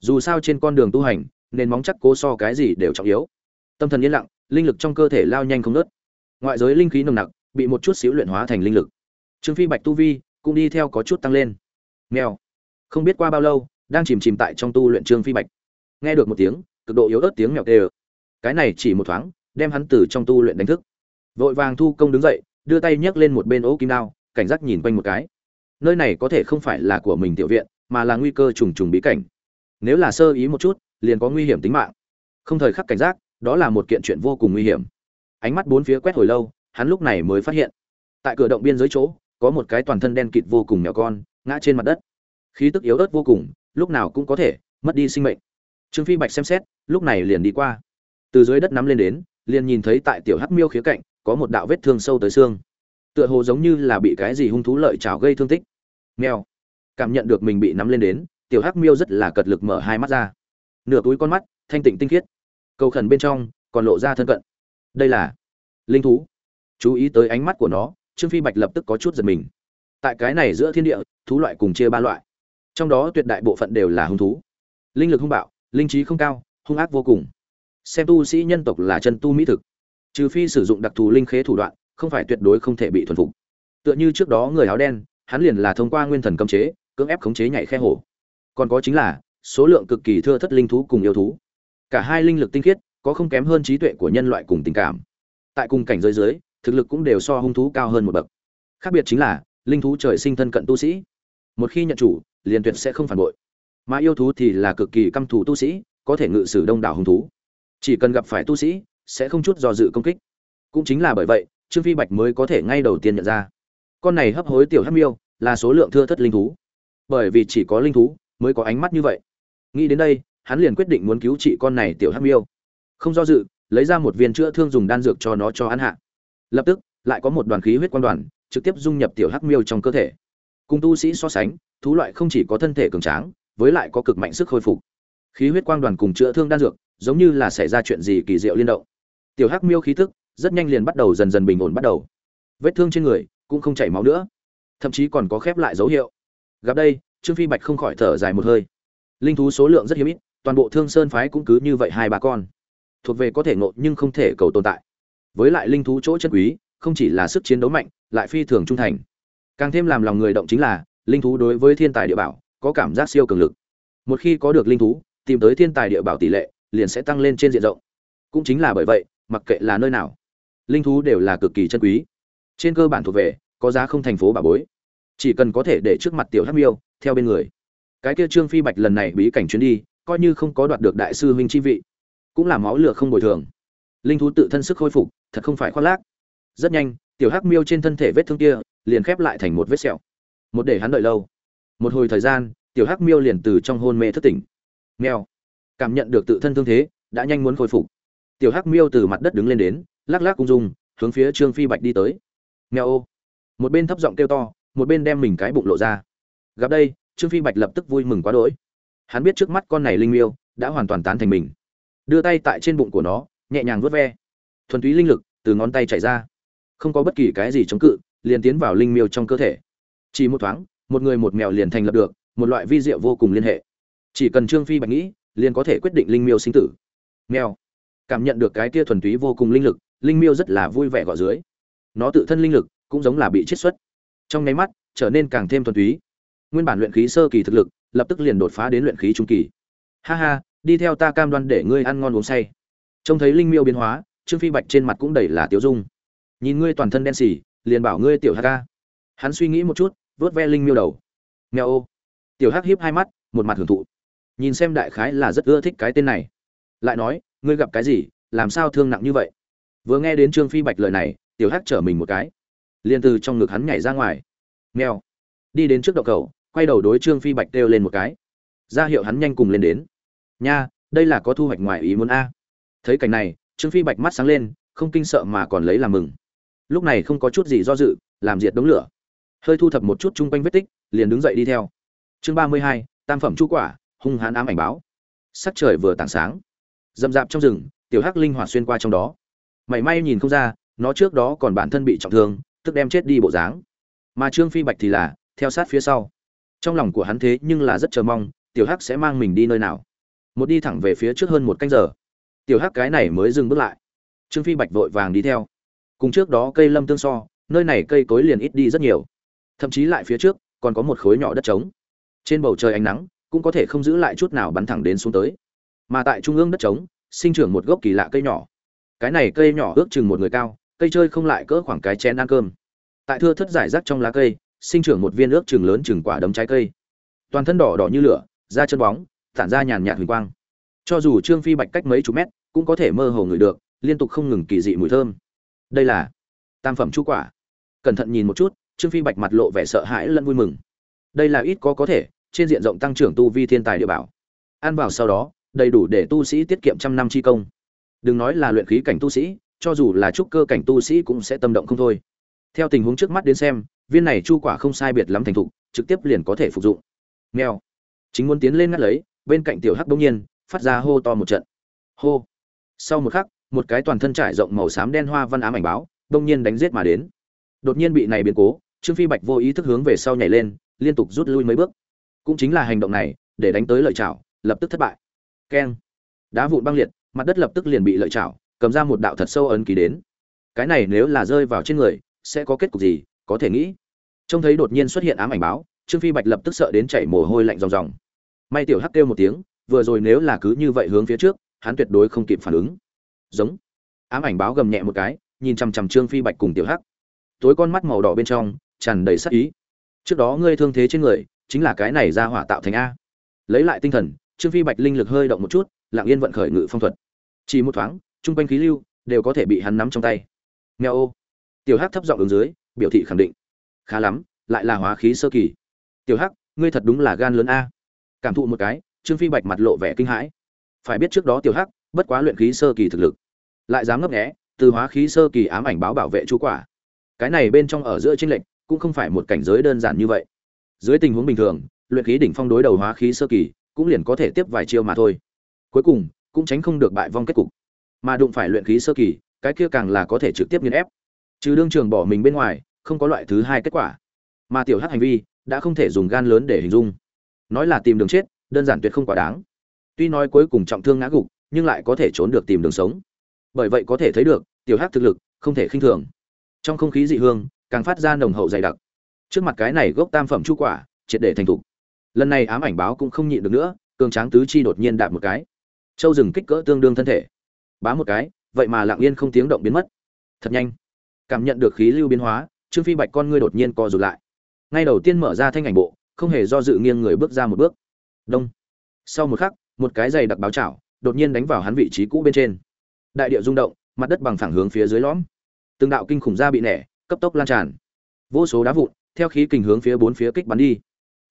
Dù sao trên con đường tu hành nên móng chắc cố so cái gì đều trọng yếu. Tâm thần yên lặng, linh lực trong cơ thể lao nhanh không nớt ngoại giới linh khí nồng nặc, bị một chút xíu luyện hóa thành linh lực trương phi bạch tu vi cũng đi theo có chút tăng lên. Nghèo không biết qua bao lâu, đang chìm chìm tại trong tu luyện trương phi bạch. Nghe được một tiếng, cực độ yếu ớt tiếng mèo tê cái này chỉ một thoáng, đem hắn từ trong tu luyện đánh thức. Vội vàng thu công đứng dậy, đưa tay nhấc lên một bên ố kim đao, cảnh giác nhìn quanh một cái. Nơi này có thể không phải là của mình tiểu viện, mà là nguy cơ trùng trùng bí cảnh. Nếu là sơ ý một chút, liền có nguy hiểm tính mạng. Không thời khắc cảnh giác, đó là một kiện chuyện vô cùng nguy hiểm. Ánh mắt bốn phía quét hồi lâu, hắn lúc này mới phát hiện. Tại cửa động biên giới chỗ có một cái toàn thân đen kịt vô cùng nhỏ con, ngã trên mặt đất. Khí tức yếu ớt vô cùng, lúc nào cũng có thể mất đi sinh mệnh. Trương phi bạch xem xét, lúc này liền đi qua. Từ dưới đất nắm lên đến, liền nhìn thấy tại tiểu hắc miêu khía cạnh, có một đạo vết thương sâu tới xương. Tựa hồ giống như là bị cái gì hung thú lợi chảo gây thương tích. Mèo. Cảm nhận được mình bị nắm lên đến, tiểu hắc miêu rất là cật lực mở hai mắt ra. Nửa túi con mắt, thanh tịnh tinh khiết. Cầu khẩn bên trong, còn lộ ra thân cận. Đây là linh thú. Chú ý tới ánh mắt của nó trương phi bạch lập tức có chút giật mình. Tại cái này giữa thiên địa, thú loại cùng chia ba loại. Trong đó tuyệt đại bộ phận đều là hung thú. Linh lực hung bạo, linh trí không cao, hung ác vô cùng. Xem tu sĩ nhân tộc là chân tu mỹ thực. Trừ phi sử dụng đặc thù linh khế thủ đoạn, không phải tuyệt đối không thể bị thuần phục. Tựa như trước đó người áo đen, hắn liền là thông qua nguyên thần cấm chế, cưỡng ép khống chế nhảy khe hổ. Còn có chính là, số lượng cực kỳ thưa thất linh thú cùng yêu thú. Cả hai linh lực tinh khiết, có không kém hơn trí tuệ của nhân loại cùng tình cảm. Tại cùng cảnh giới dưới thực lực cũng đều so hung thú cao hơn một bậc. Khác biệt chính là, linh thú trời sinh thân cận tu sĩ. Một khi nhận chủ, liền tuyệt sẽ không phản bội. Mà yêu thú thì là cực kỳ căm thù tu sĩ, có thể ngự sử đông đảo hung thú. Chỉ cần gặp phải tu sĩ, sẽ không chút do dự công kích. Cũng chính là bởi vậy, trương phi bạch mới có thể ngay đầu tiên nhận ra. Con này hấp hối tiểu hắc miêu là số lượng thưa thất linh thú. Bởi vì chỉ có linh thú mới có ánh mắt như vậy. Nghĩ đến đây, hắn liền quyết định muốn cứu trị con này tiểu hắc miêu. Không do dự, lấy ra một viên chữa thương dùng đan dược cho nó cho ăn hạ lập tức, lại có một đoàn khí huyết quan đoàn, trực tiếp dung nhập tiểu hắc miêu trong cơ thể. Cùng tu sĩ so sánh, thú loại không chỉ có thân thể cường tráng, với lại có cực mạnh sức khôi phục. Khí huyết quang đoàn cùng chữa thương đan dược, giống như là xảy ra chuyện gì kỳ diệu liên động. Tiểu hắc miêu khí tức, rất nhanh liền bắt đầu dần dần bình ổn bắt đầu. Vết thương trên người, cũng không chảy máu nữa, thậm chí còn có khép lại dấu hiệu. Gặp đây, trương phi bạch không khỏi thở dài một hơi. Linh thú số lượng rất hiếm ít, toàn bộ thương sơn phái cũng cứ như vậy hai ba con. Thuộc về có thể ngộ nhưng không thể cầu tồn tại với lại linh thú chỗ chân quý, không chỉ là sức chiến đấu mạnh, lại phi thường trung thành. Càng thêm làm lòng người động chính là, linh thú đối với thiên tài địa bảo, có cảm giác siêu cường lực. Một khi có được linh thú, tìm tới thiên tài địa bảo tỷ lệ, liền sẽ tăng lên trên diện rộng. Cũng chính là bởi vậy, mặc kệ là nơi nào, linh thú đều là cực kỳ chân quý. Trên cơ bản thuộc về, có giá không thành phố bà bối. Chỉ cần có thể để trước mặt tiểu hắc miêu, theo bên người. Cái kia trương phi bạch lần này bí cảnh chuyến đi, coi như không có đoạt được đại sư huynh chi vị, cũng là máu lửa không bồi thường. Linh thú tự thân sức khôi phục thật không phải khoác lác. Rất nhanh, tiểu hắc miêu trên thân thể vết thương kia liền khép lại thành một vết sẹo. Một để hắn đợi lâu. Một hồi thời gian, tiểu hắc miêu liền từ trong hôn mê thất tỉnh. Mèo. Cảm nhận được tự thân thương thế, đã nhanh muốn khôi phục. Tiểu hắc miêu từ mặt đất đứng lên đến, lắc lắc cung dung, hướng phía trương phi bạch đi tới. Mèo. Ô một bên thấp giọng kêu to, một bên đem mình cái bụng lộ ra. Gặp đây, trương phi bạch lập tức vui mừng quá đỗi. Hắn biết trước mắt con này linh miêu đã hoàn toàn tán thành mình. Đưa tay tại trên bụng của nó, nhẹ nhàng vuốt ve thuần túy linh lực từ ngón tay chảy ra. Không có bất kỳ cái gì chống cự, liền tiến vào linh miêu trong cơ thể. Chỉ một thoáng, một người một mèo liền thành lập được, một loại vi diệu vô cùng liên hệ. Chỉ cần trương phi bạch nghĩ, liền có thể quyết định linh miêu sinh tử. Mèo. Cảm nhận được cái kia thuần túy vô cùng linh lực, linh miêu rất là vui vẻ gọi dưới. Nó tự thân linh lực cũng giống là bị chiết xuất. Trong nháy mắt, trở nên càng thêm thuần túy. Nguyên bản luyện khí sơ kỳ thực lực, lập tức liền đột phá đến luyện khí trung kỳ. Ha ha, đi theo ta cam đoan để ngươi ăn ngon uống say. Trông thấy linh miêu biến hóa trương phi bạch trên mặt cũng đầy là tiếu dung. Nhìn ngươi toàn thân đen xì, liền bảo ngươi tiểu hắc ca hắn suy nghĩ một chút, vớt ve linh miêu đầu. Nghèo ô. Tiểu hắc hiếp hai mắt, một mặt hưởng thụ. Nhìn xem đại khái là rất ưa thích cái tên này. Lại nói, ngươi gặp cái gì, làm sao thương nặng như vậy? Vừa nghe đến trương phi bạch lời này, tiểu hắc trở mình một cái. Liền từ trong ngực hắn nhảy ra ngoài. Nghèo đi đến trước đậu cầu, quay đầu đối trương phi bạch kêu lên một cái. Ra hiệu hắn nhanh cùng lên đến. Nha, đây là có thu hoạch ngoài ý muốn a. Thấy cảnh này trương phi bạch mắt sáng lên, không kinh sợ mà còn lấy làm mừng. Lúc này không có chút gì do dự, làm diệt đống lửa. Hơi thu thập một chút chung quanh vết tích, liền đứng dậy đi theo. Chương ba mươi hai, tam phẩm chu quả, hung hãn ám ảnh báo. Sắc trời vừa tảng sáng. Dầm dạp trong rừng, tiểu hắc linh hoạt xuyên qua trong đó. Mảy may nhìn không ra, nó trước đó còn bản thân bị trọng thương, tức đem chết đi bộ dáng. Mà trương phi bạch thì là, theo sát phía sau. Trong lòng của hắn thế nhưng là rất chờ mong, tiểu hắc sẽ mang mình đi nơi nào. Một đi thẳng về phía trước hơn một canh giờ tiểu hắc cái này mới dừng bước lại. Trương phi bạch vội vàng đi theo. Cùng trước đó cây lâm tương so, nơi này cây cối liền ít đi rất nhiều. Thậm chí lại phía trước, còn có một khối nhỏ đất trống. Trên bầu trời ánh nắng, cũng có thể không giữ lại chút nào bắn thẳng đến xuống tới. Mà tại trung ương đất trống, sinh trưởng một gốc kỳ lạ cây nhỏ. Cái này cây nhỏ ước chừng một người cao, cây chơi không lại cỡ khoảng cái chén ăn cơm. Tại thưa thất giải rác trong lá cây, sinh trưởng một viên ước chừng lớn chừng quả đấm trái cây. Toàn thân đỏ đỏ như lửa, da chân bóng, tản ra nhàn nhạt huỳnh quang. Cho dù trương phi bạch cách mấy chục mét cũng có thể mơ hồ ngửi được, liên tục không ngừng kỳ dị mùi thơm. Đây là tam phẩm chu quả. Cẩn thận nhìn một chút, trương phi bạch mặt lộ vẻ sợ hãi lẫn vui mừng. Đây là ít có có thể, trên diện rộng tăng trưởng tu vi thiên tài địa bảo. Ăn vào sau đó, đầy đủ để tu sĩ tiết kiệm trăm năm chi công. Đừng nói là luyện khí cảnh tu sĩ, cho dù là trúc cơ cảnh tu sĩ cũng sẽ tâm động không thôi. Theo tình huống trước mắt đến xem, viên này chu quả không sai biệt lắm thành thục, trực tiếp liền có thể phục dụng. Nghèo chính muốn tiến lên ngắt lấy, bên cạnh tiểu hắc bỗng nhiên, phát ra hô to một trận. Hô sau một khắc, một cái toàn thân trải rộng màu xám đen hoa văn ám ảnh báo, đông nhiên đánh giết mà đến. Đột nhiên bị này biến cố, trương phi bạch vô ý thức hướng về sau nhảy lên, liên tục rút lui mấy bước. Cũng chính là hành động này, để đánh tới lợi chảo lập tức thất bại. Keng. Đá vụn băng liệt, mặt đất lập tức liền bị lợi chảo cầm ra một đạo thật sâu ấn ký đến. Cái này nếu là rơi vào trên người, sẽ có kết cục gì, có thể nghĩ. Trông thấy đột nhiên xuất hiện ám ảnh báo, trương phi bạch lập tức sợ đến chảy mồ hôi lạnh ròng ròng. May tiểu hắc kêu một tiếng, vừa rồi nếu là cứ như vậy hướng phía trước hắn tuyệt đối không kịp phản ứng. Giống. Ám ảnh báo gầm nhẹ một cái, nhìn chằm chằm trương phi bạch cùng tiểu hắc. Tối con mắt màu đỏ bên trong, tràn đầy sắc ý. Trước đó ngươi thương thế trên người, chính là cái này ra hỏa tạo thành a. Lấy lại tinh thần, trương phi bạch linh lực hơi động một chút, lặng yên vận khởi ngự phong thuật. Chỉ một thoáng, chung quanh khí lưu đều có thể bị hắn nắm trong tay. Nghèo ô. Tiểu hắc thấp giọng ứng dưới, biểu thị khẳng định. Khá lắm, lại là hóa khí sơ kỳ. Tiểu hắc, ngươi thật đúng là gan lớn a. Cảm thụ một cái, trương phi bạch mặt lộ vẻ kinh hãi phải biết trước đó tiểu hắc, bất quá luyện khí sơ kỳ thực lực. Lại dám ngấp nghé, từ hóa khí sơ kỳ ám ảnh báo bảo vệ chú quả. Cái này bên trong ở giữa tranh lệch, cũng không phải một cảnh giới đơn giản như vậy. Dưới tình huống bình thường, luyện khí đỉnh phong đối đầu hóa khí sơ kỳ, cũng liền có thể tiếp vài chiêu mà thôi. Cuối cùng, cũng tránh không được bại vong kết cục. Mà đụng phải luyện khí sơ kỳ, cái kia càng là có thể trực tiếp nghiền ép. Trừ đương trường bỏ mình bên ngoài, không có loại thứ hai kết quả. Mà tiểu hắc hành vi, đã không thể dùng gan lớn để hình dung. Nói là tìm đường chết, đơn giản tuyệt không quá đáng tuy nói cuối cùng trọng thương ngã gục, nhưng lại có thể trốn được tìm đường sống. Bởi vậy có thể thấy được, tiểu hắc thực lực không thể khinh thường. Trong không khí dị hương, càng phát ra nồng hậu dày đặc. Trước mặt cái này gốc tam phẩm chu quả, triệt để thành thục. Lần này ám ảnh báo cũng không nhịn được nữa, cường tráng tứ chi đột nhiên đạp một cái. Châu rừng kích cỡ tương đương thân thể. Bá một cái, vậy mà lặng yên không tiếng động biến mất. Thật nhanh. Cảm nhận được khí lưu biến hóa, trương phi bạch con ngươi đột nhiên co rụt lại. Ngay đầu tiên mở ra thanh ảnh bộ, không hề do dự nghiêng người bước ra một bước. Đông. Sau một khắc một cái giày đặc báo chảo, đột nhiên đánh vào hắn vị trí cũ bên trên. Đại địa rung động, mặt đất bằng phẳng hướng phía dưới lõm. Từng đạo kinh khủng ra bị nẻ, cấp tốc lan tràn. Vô số đá vụn, theo khí kình hướng phía bốn phía kích bắn đi.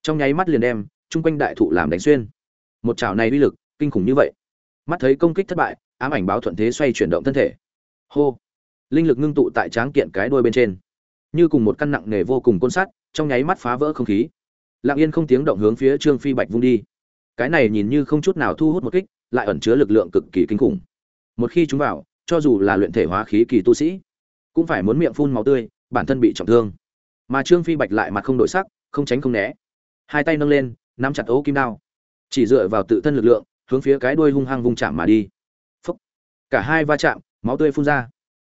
Trong nháy mắt liền đem, chung quanh đại thụ làm đánh xuyên. Một chảo này uy lực, kinh khủng như vậy. Mắt thấy công kích thất bại, ám ảnh báo thuận thế xoay chuyển động thân thể. Hô! Linh lực ngưng tụ tại tráng kiện cái đuôi bên trên. Như cùng một căn nặng nề vô cùng côn sắt, trong nháy mắt phá vỡ không khí. Lặng yên không tiếng động hướng phía trương phi bạch vung đi cái này nhìn như không chút nào thu hút một kích, lại ẩn chứa lực lượng cực kỳ kinh khủng. Một khi chúng vào, cho dù là luyện thể hóa khí kỳ tu sĩ, cũng phải muốn miệng phun máu tươi, bản thân bị trọng thương. Mà trương phi bạch lại mặt không đổi sắc, không tránh không né. Hai tay nâng lên, nắm chặt ấu kim đao. Chỉ dựa vào tự thân lực lượng, hướng phía cái đuôi hung hăng vung chạm mà đi. Phúc. cả hai va chạm, máu tươi phun ra.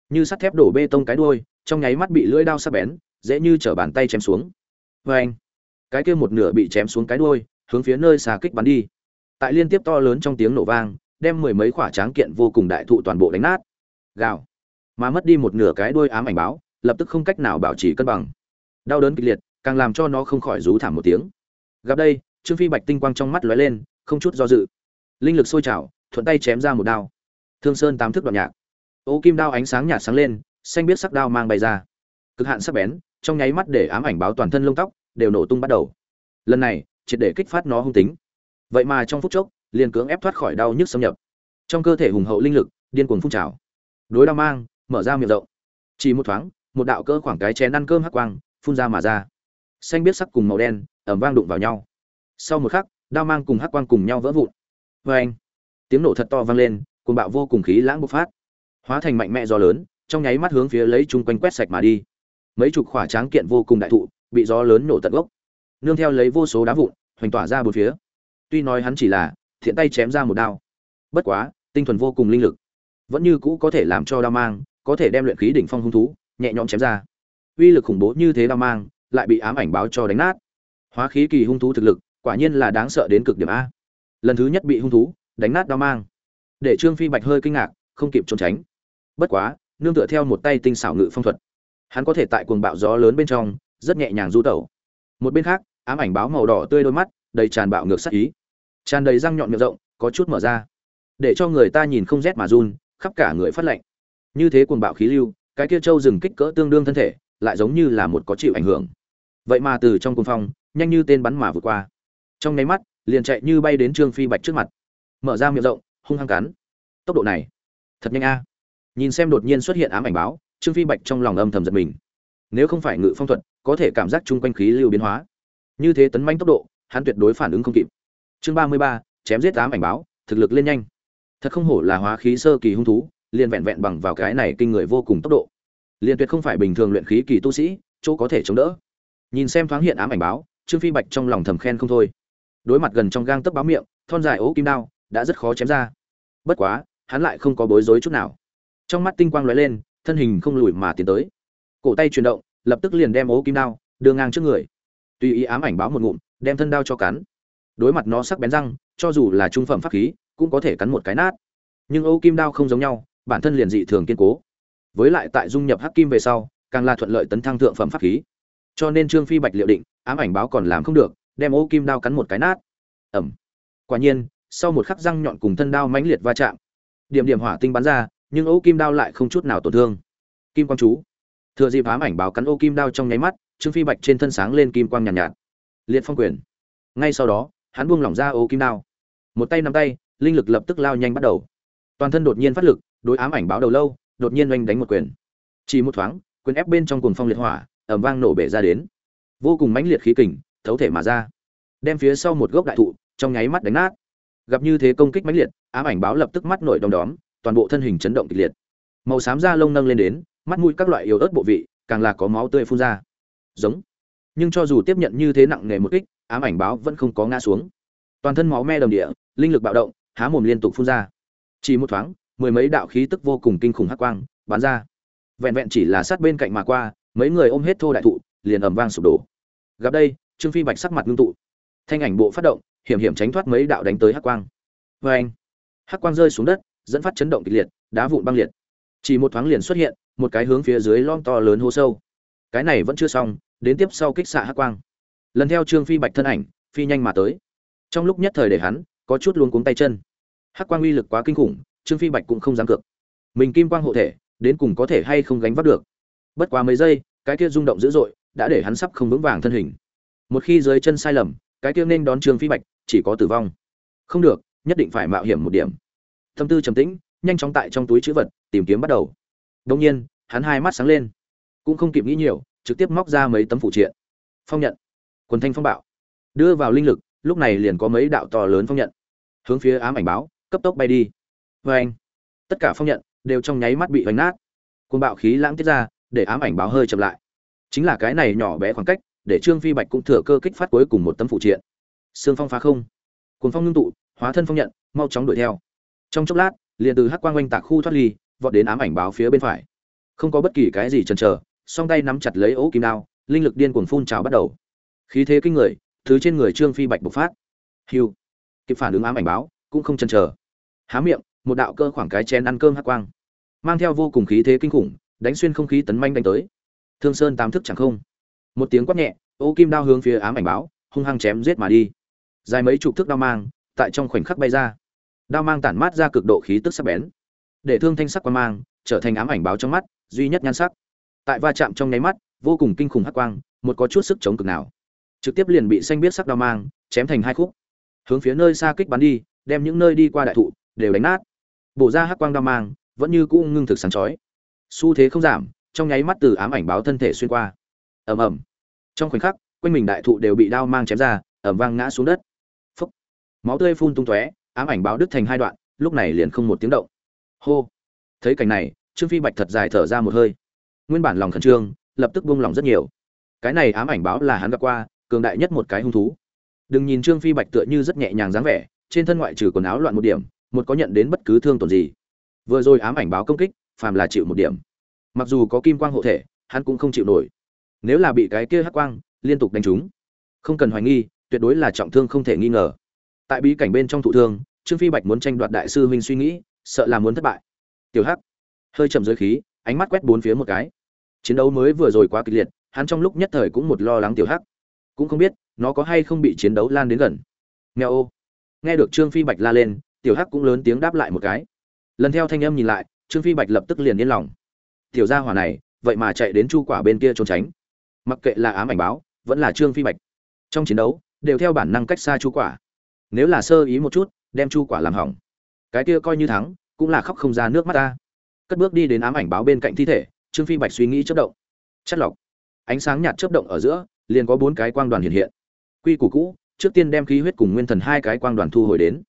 Như sắt thép đổ bê tông cái đuôi, trong nháy mắt bị lưỡi đao sắc bén, dễ như trở bàn tay chém xuống. Vê anh cái kia một nửa bị chém xuống cái đuôi hướng phía nơi xà kích bắn đi. Tại liên tiếp to lớn trong tiếng nổ vang, đem mười mấy quả tráng kiện vô cùng đại thụ toàn bộ đánh nát. Gào. Mà mất đi một nửa cái đuôi ám ảnh báo, lập tức không cách nào bảo trì cân bằng. Đau đớn kịch liệt, càng làm cho nó không khỏi rú thảm một tiếng. Gặp đây, trương phi bạch tinh quang trong mắt lóe lên, không chút do dự. Linh lực sôi trào, thuận tay chém ra một đao. Thương sơn tám thức đoạn nhạc. Ô kim đao ánh sáng nhạt sáng lên, xanh biết sắc đao mang bay ra. Cực hạn sắc bén, trong nháy mắt để ám ảnh báo toàn thân lông tóc, đều nổ tung bắt đầu. Lần này triệt để kích phát nó hung tính. Vậy mà trong phút chốc, liền cưỡng ép thoát khỏi đau nhức xâm nhập. Trong cơ thể hùng hậu linh lực, điên cuồng phun trào. Đối đao mang, mở ra miệng rộng. Chỉ một thoáng, một đạo cơ khoảng cái chén ăn cơm hắc quang, phun ra mà ra. Xanh biết sắc cùng màu đen ẩm vang đụng vào nhau. Sau một khắc, đao mang cùng hắc quang cùng nhau vỡ vụn. Vê anh, tiếng nổ thật to vang lên, cuồng bạo vô cùng khí lãng bộc phát. Hóa thành mạnh mẽ gió lớn, trong nháy mắt hướng phía lấy chung quanh quét sạch mà đi. Mấy chục khỏa tráng kiện vô cùng đại thụ, bị gió lớn nổ tận gốc nương theo lấy vô số đá vụn, hoành tỏa ra bốn phía. Tuy nói hắn chỉ là thiện tay chém ra một đao, bất quá, tinh thuần vô cùng linh lực, vẫn như cũ có thể làm cho đao mang, có thể đem luyện khí đỉnh phong hung thú, nhẹ nhõm chém ra. Uy lực khủng bố như thế đao mang, lại bị ám ảnh báo cho đánh nát. Hóa khí kỳ hung thú thực lực, quả nhiên là đáng sợ đến cực điểm a. Lần thứ nhất bị hung thú đánh nát đao mang, để trương phi bạch hơi kinh ngạc, không kịp trốn tránh. Bất quá, nương tựa theo một tay tinh xảo ngự phong thuật, hắn có thể tại cuồng bạo gió lớn bên trong, rất nhẹ nhàng du tẩu một bên khác, ám ảnh báo màu đỏ tươi đôi mắt, đầy tràn bạo ngược sắc ý. Tràn đầy răng nhọn miệng rộng, có chút mở ra. Để cho người ta nhìn không rét mà run, khắp cả người phát lạnh. Như thế cuồng bạo khí lưu, cái kia trâu rừng kích cỡ tương đương thân thể, lại giống như là một có chịu ảnh hưởng. Vậy mà từ trong cuồng phong, nhanh như tên bắn mà vượt qua. Trong nháy mắt, liền chạy như bay đến trương phi bạch trước mặt. Mở ra miệng rộng, hung hăng cắn. Tốc độ này, thật nhanh a. Nhìn xem đột nhiên xuất hiện ám ảnh báo, trương phi bạch trong lòng âm thầm giật mình nếu không phải ngự phong thuật, có thể cảm giác chung quanh khí lưu biến hóa. Như thế tấn manh tốc độ, hắn tuyệt đối phản ứng không kịp. Chương ba mươi ba, chém giết ám ảnh báo, thực lực lên nhanh. Thật không hổ là hóa khí sơ kỳ hung thú, liền vẹn vẹn bằng vào cái này kinh người vô cùng tốc độ. Liền tuyệt không phải bình thường luyện khí kỳ tu sĩ, chỗ có thể chống đỡ. Nhìn xem thoáng hiện ám ảnh báo, trương phi bạch trong lòng thầm khen không thôi. Đối mặt gần trong gang tấc báo miệng, thon dài ố kim đao, đã rất khó chém ra. Bất quá, hắn lại không có bối rối chút nào. Trong mắt tinh quang lóe lên, thân hình không lùi mà tiến tới cổ tay chuyển động, lập tức liền đem ố kim đao đưa ngang trước người. Tùy ý ám ảnh báo một ngụm, đem thân đao cho cắn. Đối mặt nó sắc bén răng, cho dù là trung phẩm pháp khí, cũng có thể cắn một cái nát. Nhưng ô kim đao không giống nhau, bản thân liền dị thường kiên cố. Với lại tại dung nhập hắc kim về sau, càng là thuận lợi tấn thăng thượng phẩm pháp khí. Cho nên trương phi bạch liệu định, ám ảnh báo còn làm không được, đem ô kim đao cắn một cái nát. Ẩm. Quả nhiên, sau một khắc răng nhọn cùng thân đao mãnh liệt va chạm, điểm điểm hỏa tinh bắn ra, nhưng ô kim đao lại không chút nào tổn thương. Kim quang chú thừa dịp ám ảnh báo cắn ô kim đao trong nháy mắt trương phi bạch trên thân sáng lên kim quang nhàn nhạt, nhạt. Liệt phong quyền. Ngay sau đó hắn buông lỏng ra ô kim đao. Một tay nắm tay linh lực lập tức lao nhanh bắt đầu. Toàn thân đột nhiên phát lực đối ám ảnh báo đầu lâu đột nhiên oanh đánh một quyền. Chỉ một thoáng quyền ép bên trong cồn phong liệt hỏa ẩm vang nổ bể ra đến. Vô cùng mãnh liệt khí kình thấu thể mà ra. Đem phía sau một gốc đại thụ trong nháy mắt đánh nát. Gặp như thế công kích mãnh liệt ám ảnh báo lập tức mắt nổi đom đóm toàn bộ thân hình chấn động kịch liệt. Màu xám da lông nâng lên đến mắt mũi các loại yếu ớt bộ vị, càng là có máu tươi phun ra. Giống. Nhưng cho dù tiếp nhận như thế nặng nề một kích, ám ảnh báo vẫn không có ngã xuống. Toàn thân máu me đồng địa, linh lực bạo động, há mồm liên tục phun ra. Chỉ một thoáng, mười mấy đạo khí tức vô cùng kinh khủng hắc quang bắn ra. Vẹn vẹn chỉ là sát bên cạnh mà qua, mấy người ôm hết thô đại thụ, liền ầm vang sụp đổ. Gặp đây, trương phi bạch sắc mặt ngưng tụ. Thanh ảnh bộ phát động, hiểm hiểm tránh thoát mấy đạo đánh tới hắc quang. Vê anh hắc quang rơi xuống đất, dẫn phát chấn động kịch liệt, đá vụn băng liệt. Chỉ một thoáng liền xuất hiện một cái hướng phía dưới lom to lớn hố sâu. Cái này vẫn chưa xong, đến tiếp sau kích xạ hắc quang. Lần theo trương phi bạch thân ảnh, phi nhanh mà tới. Trong lúc nhất thời để hắn, có chút luống cuống tay chân. Hắc quang uy lực quá kinh khủng, trương phi bạch cũng không dám cược. Mình kim quang hộ thể, đến cùng có thể hay không gánh vác được? Bất quá mấy giây, cái kia rung động dữ dội, đã để hắn sắp không vững vàng thân hình. Một khi dưới chân sai lầm, cái kia nên đón trương phi bạch, chỉ có tử vong. Không được, nhất định phải mạo hiểm một điểm. Tâm tư trầm tĩnh, nhanh chóng tại trong túi chữ vật, tìm kiếm bắt đầu đồng nhiên, hắn hai mắt sáng lên. Cũng không kịp nghĩ nhiều, trực tiếp móc ra mấy tấm phụ triện. Phong nhận. Quần thanh phong bạo. Đưa vào linh lực, lúc này liền có mấy đạo to lớn phong nhận. Hướng phía ám ảnh báo, cấp tốc bay đi. Vê anh tất cả phong nhận đều trong nháy mắt bị vành nát. Cuồng bạo khí lãng tiết ra, để ám ảnh báo hơi chậm lại. Chính là cái này nhỏ bé khoảng cách, để trương phi bạch cũng thừa cơ kích phát cuối cùng một tấm phụ triện. Xương phong phá không. Cuồng phong ngưng tụ, hóa thân phong nhận, mau chóng đuổi theo. Trong chốc lát, liền từ hắc quang quanh tạc khu thoát ly vọt đến ám ảnh báo phía bên phải. Không có bất kỳ cái gì chần chờ, song tay nắm chặt lấy ố kim đao, linh lực điên cuồng phun trào bắt đầu. Khí thế kinh người, thứ trên người trương phi bạch bộc phát. Hiu. Kịp phản ứng ám ảnh báo, cũng không chần chờ. Há miệng, một đạo cơ khoảng cái chén ăn cơm hắc quang. Mang theo vô cùng khí thế kinh khủng, đánh xuyên không khí tấn manh đánh tới. Thương sơn tám thức chẳng không. Một tiếng quát nhẹ ô kim đao hướng phía ám ảnh báo, hung hăng chém giết mà đi. Dài mấy chục thước đao mang, tại trong khoảnh khắc bay ra. Đao mang tản mát ra cực độ khí tức sắc bén để thương thanh sắc quan mang, trở thành ám ảnh báo trong mắt, duy nhất nhan sắc. Tại va chạm trong nháy mắt, vô cùng kinh khủng hắc quang, một có chút sức chống cực nào. Trực tiếp liền bị xanh biết sắc đao mang, chém thành hai khúc. Hướng phía nơi xa kích bắn đi, đem những nơi đi qua đại thụ, đều đánh nát. Bổ ra hắc quang đao mang, vẫn như cũ ngưng thực sáng chói. Xu thế không giảm, trong nháy mắt từ ám ảnh báo thân thể xuyên qua. Ầm ầm. Trong khoảnh khắc, quanh mình đại thụ đều bị đao mang chém ra, ầm vang ngã xuống đất. Phúc. Máu tươi phun tung tóe, ám ảnh báo đứt thành hai đoạn, lúc này liền không một tiếng động hô. Thấy cảnh này, trương phi bạch thật dài thở ra một hơi. Nguyên bản lòng khẩn trương, lập tức buông lòng rất nhiều. Cái này ám ảnh báo là hắn gặp qua, cường đại nhất một cái hung thú. Đừng nhìn trương phi bạch tựa như rất nhẹ nhàng dáng vẻ, trên thân ngoại trừ quần áo loạn một điểm, một có nhận đến bất cứ thương tổn gì. Vừa rồi ám ảnh báo công kích, phàm là chịu một điểm. Mặc dù có kim quang hộ thể, hắn cũng không chịu nổi. Nếu là bị cái kia hắc quang liên tục đánh trúng, không cần hoài nghi, tuyệt đối là trọng thương không thể nghi ngờ. Tại bí cảnh bên trong thụ thương, trương phi bạch muốn tranh đoạt đại sư huynh suy nghĩ sợ là muốn thất bại. Tiểu hắc, hơi chậm dưới khí, ánh mắt quét bốn phía một cái. Chiến đấu mới vừa rồi quá kịch liệt, hắn trong lúc nhất thời cũng một lo lắng tiểu hắc. Cũng không biết, nó có hay không bị chiến đấu lan đến gần. Nghèo ô. Nghe được trương phi bạch la lên, tiểu hắc cũng lớn tiếng đáp lại một cái. Lần theo thanh âm nhìn lại, trương phi bạch lập tức liền yên lòng. Tiểu gia hỏa này, vậy mà chạy đến chu quả bên kia trốn tránh. Mặc kệ là ám ảnh báo, vẫn là trương phi bạch. Trong chiến đấu, đều theo bản năng cách xa chu quả. Nếu là sơ ý một chút, đem chu quả làm hỏng cái kia coi như thắng, cũng là khóc không ra nước mắt ta. Cất bước đi đến ám ảnh báo bên cạnh thi thể, trương phi bạch suy nghĩ chớp động. Chất lọc. Ánh sáng nhạt chớp động ở giữa, liền có bốn cái quang đoàn hiện hiện. Quy củ cũ, trước tiên đem khí huyết cùng nguyên thần hai cái quang đoàn thu hồi đến.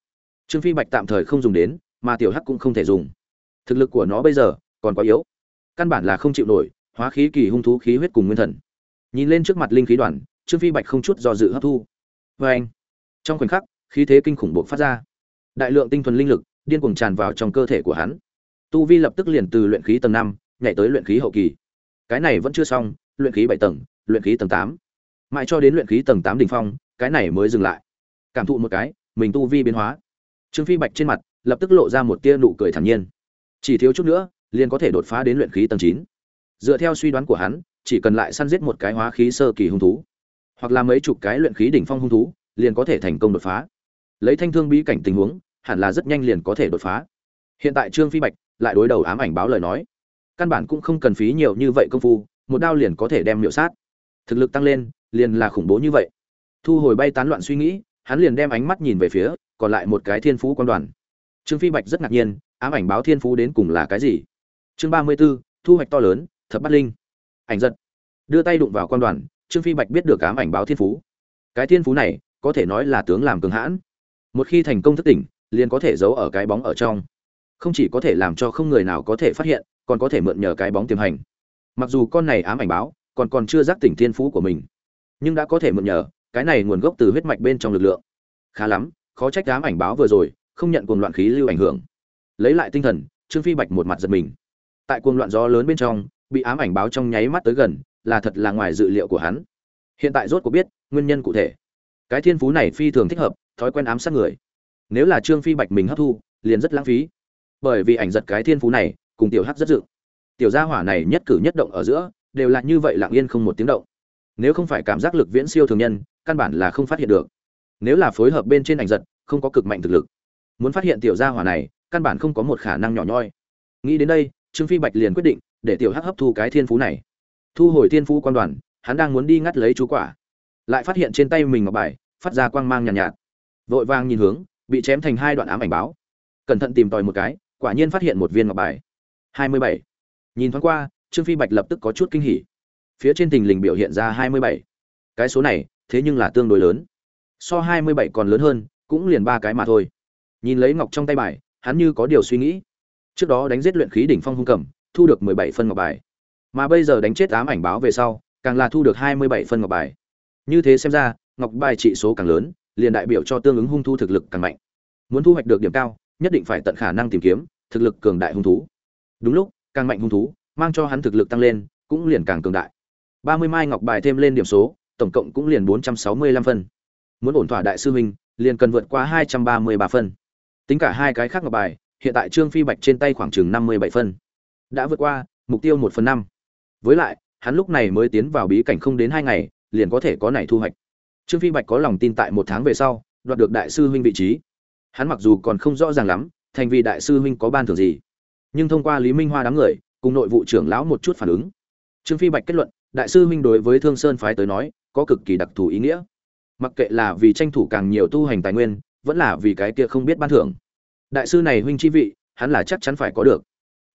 Trương phi bạch tạm thời không dùng đến, mà tiểu hắc cũng không thể dùng. Thực lực của nó bây giờ, còn quá yếu. Căn bản là không chịu nổi, hóa khí kỳ hung thú khí huyết cùng nguyên thần. Nhìn lên trước mặt linh khí đoàn, trương phi bạch không chút do dự hấp thu. Vê anh trong khoảnh khắc, khí thế kinh khủng buộc phát ra. Đại lượng tinh thuần linh lực điên cuồng tràn vào trong cơ thể của hắn. Tu vi lập tức liền từ luyện khí tầng năm, nhảy tới luyện khí hậu kỳ. Cái này vẫn chưa xong, luyện khí bảy tầng, luyện khí tầng tám. Mãi cho đến luyện khí tầng tám đỉnh phong, cái này mới dừng lại. Cảm thụ một cái, mình tu vi biến hóa. Trương phi bạch trên mặt lập tức lộ ra một tia nụ cười thản nhiên. Chỉ thiếu chút nữa, liền có thể đột phá đến luyện khí tầng chín. Dựa theo suy đoán của hắn, chỉ cần lại săn giết một cái hóa khí sơ kỳ hung thú, hoặc là mấy chục cái luyện khí đỉnh phong hung thú, liền có thể thành công đột phá. Lấy thanh thương bí cảnh tình huống hẳn là rất nhanh liền có thể đột phá. Hiện tại trương phi bạch lại đối đầu ám ảnh báo lời nói. Căn bản cũng không cần phí nhiều như vậy công phu, một đao liền có thể đem miệu sát. Thực lực tăng lên, liền là khủng bố như vậy. Thu hồi bay tán loạn suy nghĩ, hắn liền đem ánh mắt nhìn về phía còn lại một cái thiên phú quan đoàn. Trương phi bạch rất ngạc nhiên, ám ảnh báo thiên phú đến cùng là cái gì? Chương ba mươi b ố thu hoạch to lớn, thập bát linh. Ảnh giật. Đưa tay đụng vào quan đoàn, trương phi bạch biết được ám ảnh báo thiên phú. Cái thiên phú này có thể nói là tướng làm cường hãn. Một khi thành công thức tỉnh liền có thể giấu ở cái bóng ở trong. Không chỉ có thể làm cho không người nào có thể phát hiện, còn có thể mượn nhờ cái bóng tiềm hành. Mặc dù con này ám ảnh báo, còn còn chưa giác tỉnh thiên phú của mình. Nhưng đã có thể mượn nhờ, cái này nguồn gốc từ huyết mạch bên trong lực lượng. Khá lắm, khó trách ám ảnh báo vừa rồi, không nhận cuồng loạn khí lưu ảnh hưởng. Lấy lại tinh thần, trương phi bạch một mặt giật mình. Tại cuồng loạn gió lớn bên trong, bị ám ảnh báo trong nháy mắt tới gần, là thật là ngoài dự liệu của hắn. Hiện tại rốt cuộc biết, nguyên nhân cụ thể. Cái thiên phú này phi thường thích hợp, thói quen ám sát người nếu là trương phi bạch mình hấp thu liền rất lãng phí. Bởi vì ảnh giật cái thiên phú này cùng tiểu hắc rất dự. Tiểu gia hỏa này nhất cử nhất động ở giữa đều là như vậy lặng yên không một tiếng động. Nếu không phải cảm giác lực viễn siêu thường nhân căn bản là không phát hiện được. Nếu là phối hợp bên trên ảnh giật không có cực mạnh thực lực. Muốn phát hiện tiểu gia hỏa này căn bản không có một khả năng nhỏ nhoi. Nghĩ đến đây trương phi bạch liền quyết định để tiểu hắc hấp thu cái thiên phú này. Thu hồi thiên phú quan đoàn hắn đang muốn đi ngắt lấy chú quả. Lại phát hiện trên tay mình ngọc bài phát ra quang mang nhàn nhạt, nhạt. Vội vàng nhìn hướng bị chém thành hai đoạn ám ảnh báo. Cẩn thận tìm tòi một cái, quả nhiên phát hiện một viên ngọc bài. Hai mươi bảy. Nhìn thoáng qua, trương phi bạch lập tức có chút kinh hỉ. Phía trên tình lình biểu hiện ra hai mươi bảy. Cái số này, thế nhưng là tương đối lớn. So hai mươi bảy còn lớn hơn, cũng liền ba cái mà thôi. Nhìn lấy ngọc trong tay bài, hắn như có điều suy nghĩ. Trước đó đánh giết luyện khí đỉnh phong hung cầm, thu được mười bảy phân ngọc bài. Mà bây giờ đánh chết ám ảnh báo về sau, càng là thu được hai mươi bảy phân ngọc bài. Như thế xem ra, ngọc bài trị số càng lớn liền đại biểu cho tương ứng hung thu thực lực càng mạnh. Muốn thu hoạch được điểm cao, nhất định phải tận khả năng tìm kiếm thực lực cường đại hung thú. Đúng lúc, càng mạnh hung thú, mang cho hắn thực lực tăng lên, cũng liền càng cường đại. Ba mươi mai ngọc bài thêm lên điểm số, tổng cộng cũng liền bốn trăm sáu mươi lăm phân. Muốn ổn thỏa đại sư huynh, liền cần vượt qua hai trăm ba mươi ba phân. Tính cả hai cái khác ngọc bài, hiện tại trương phi bạch trên tay khoảng chừng năm mươi bảy phân. Đã vượt qua mục tiêu một phần năm. Với lại, hắn lúc này mới tiến vào bí cảnh không đến hai ngày, liền có thể có này thu hoạch trương phi bạch có lòng tin tại một tháng về sau, đoạt được đại sư huynh vị trí. Hắn mặc dù còn không rõ ràng lắm, thành vì đại sư huynh có ban thưởng gì. Nhưng thông qua lý minh hoa đám người, cùng nội vụ trưởng lão một chút phản ứng. Trương phi bạch kết luận, đại sư huynh đối với thương sơn phái tới nói, có cực kỳ đặc thù ý nghĩa. Mặc kệ là vì tranh thủ càng nhiều tu hành tài nguyên, vẫn là vì cái kia không biết ban thưởng. Đại sư này huynh chi vị, hắn là chắc chắn phải có được.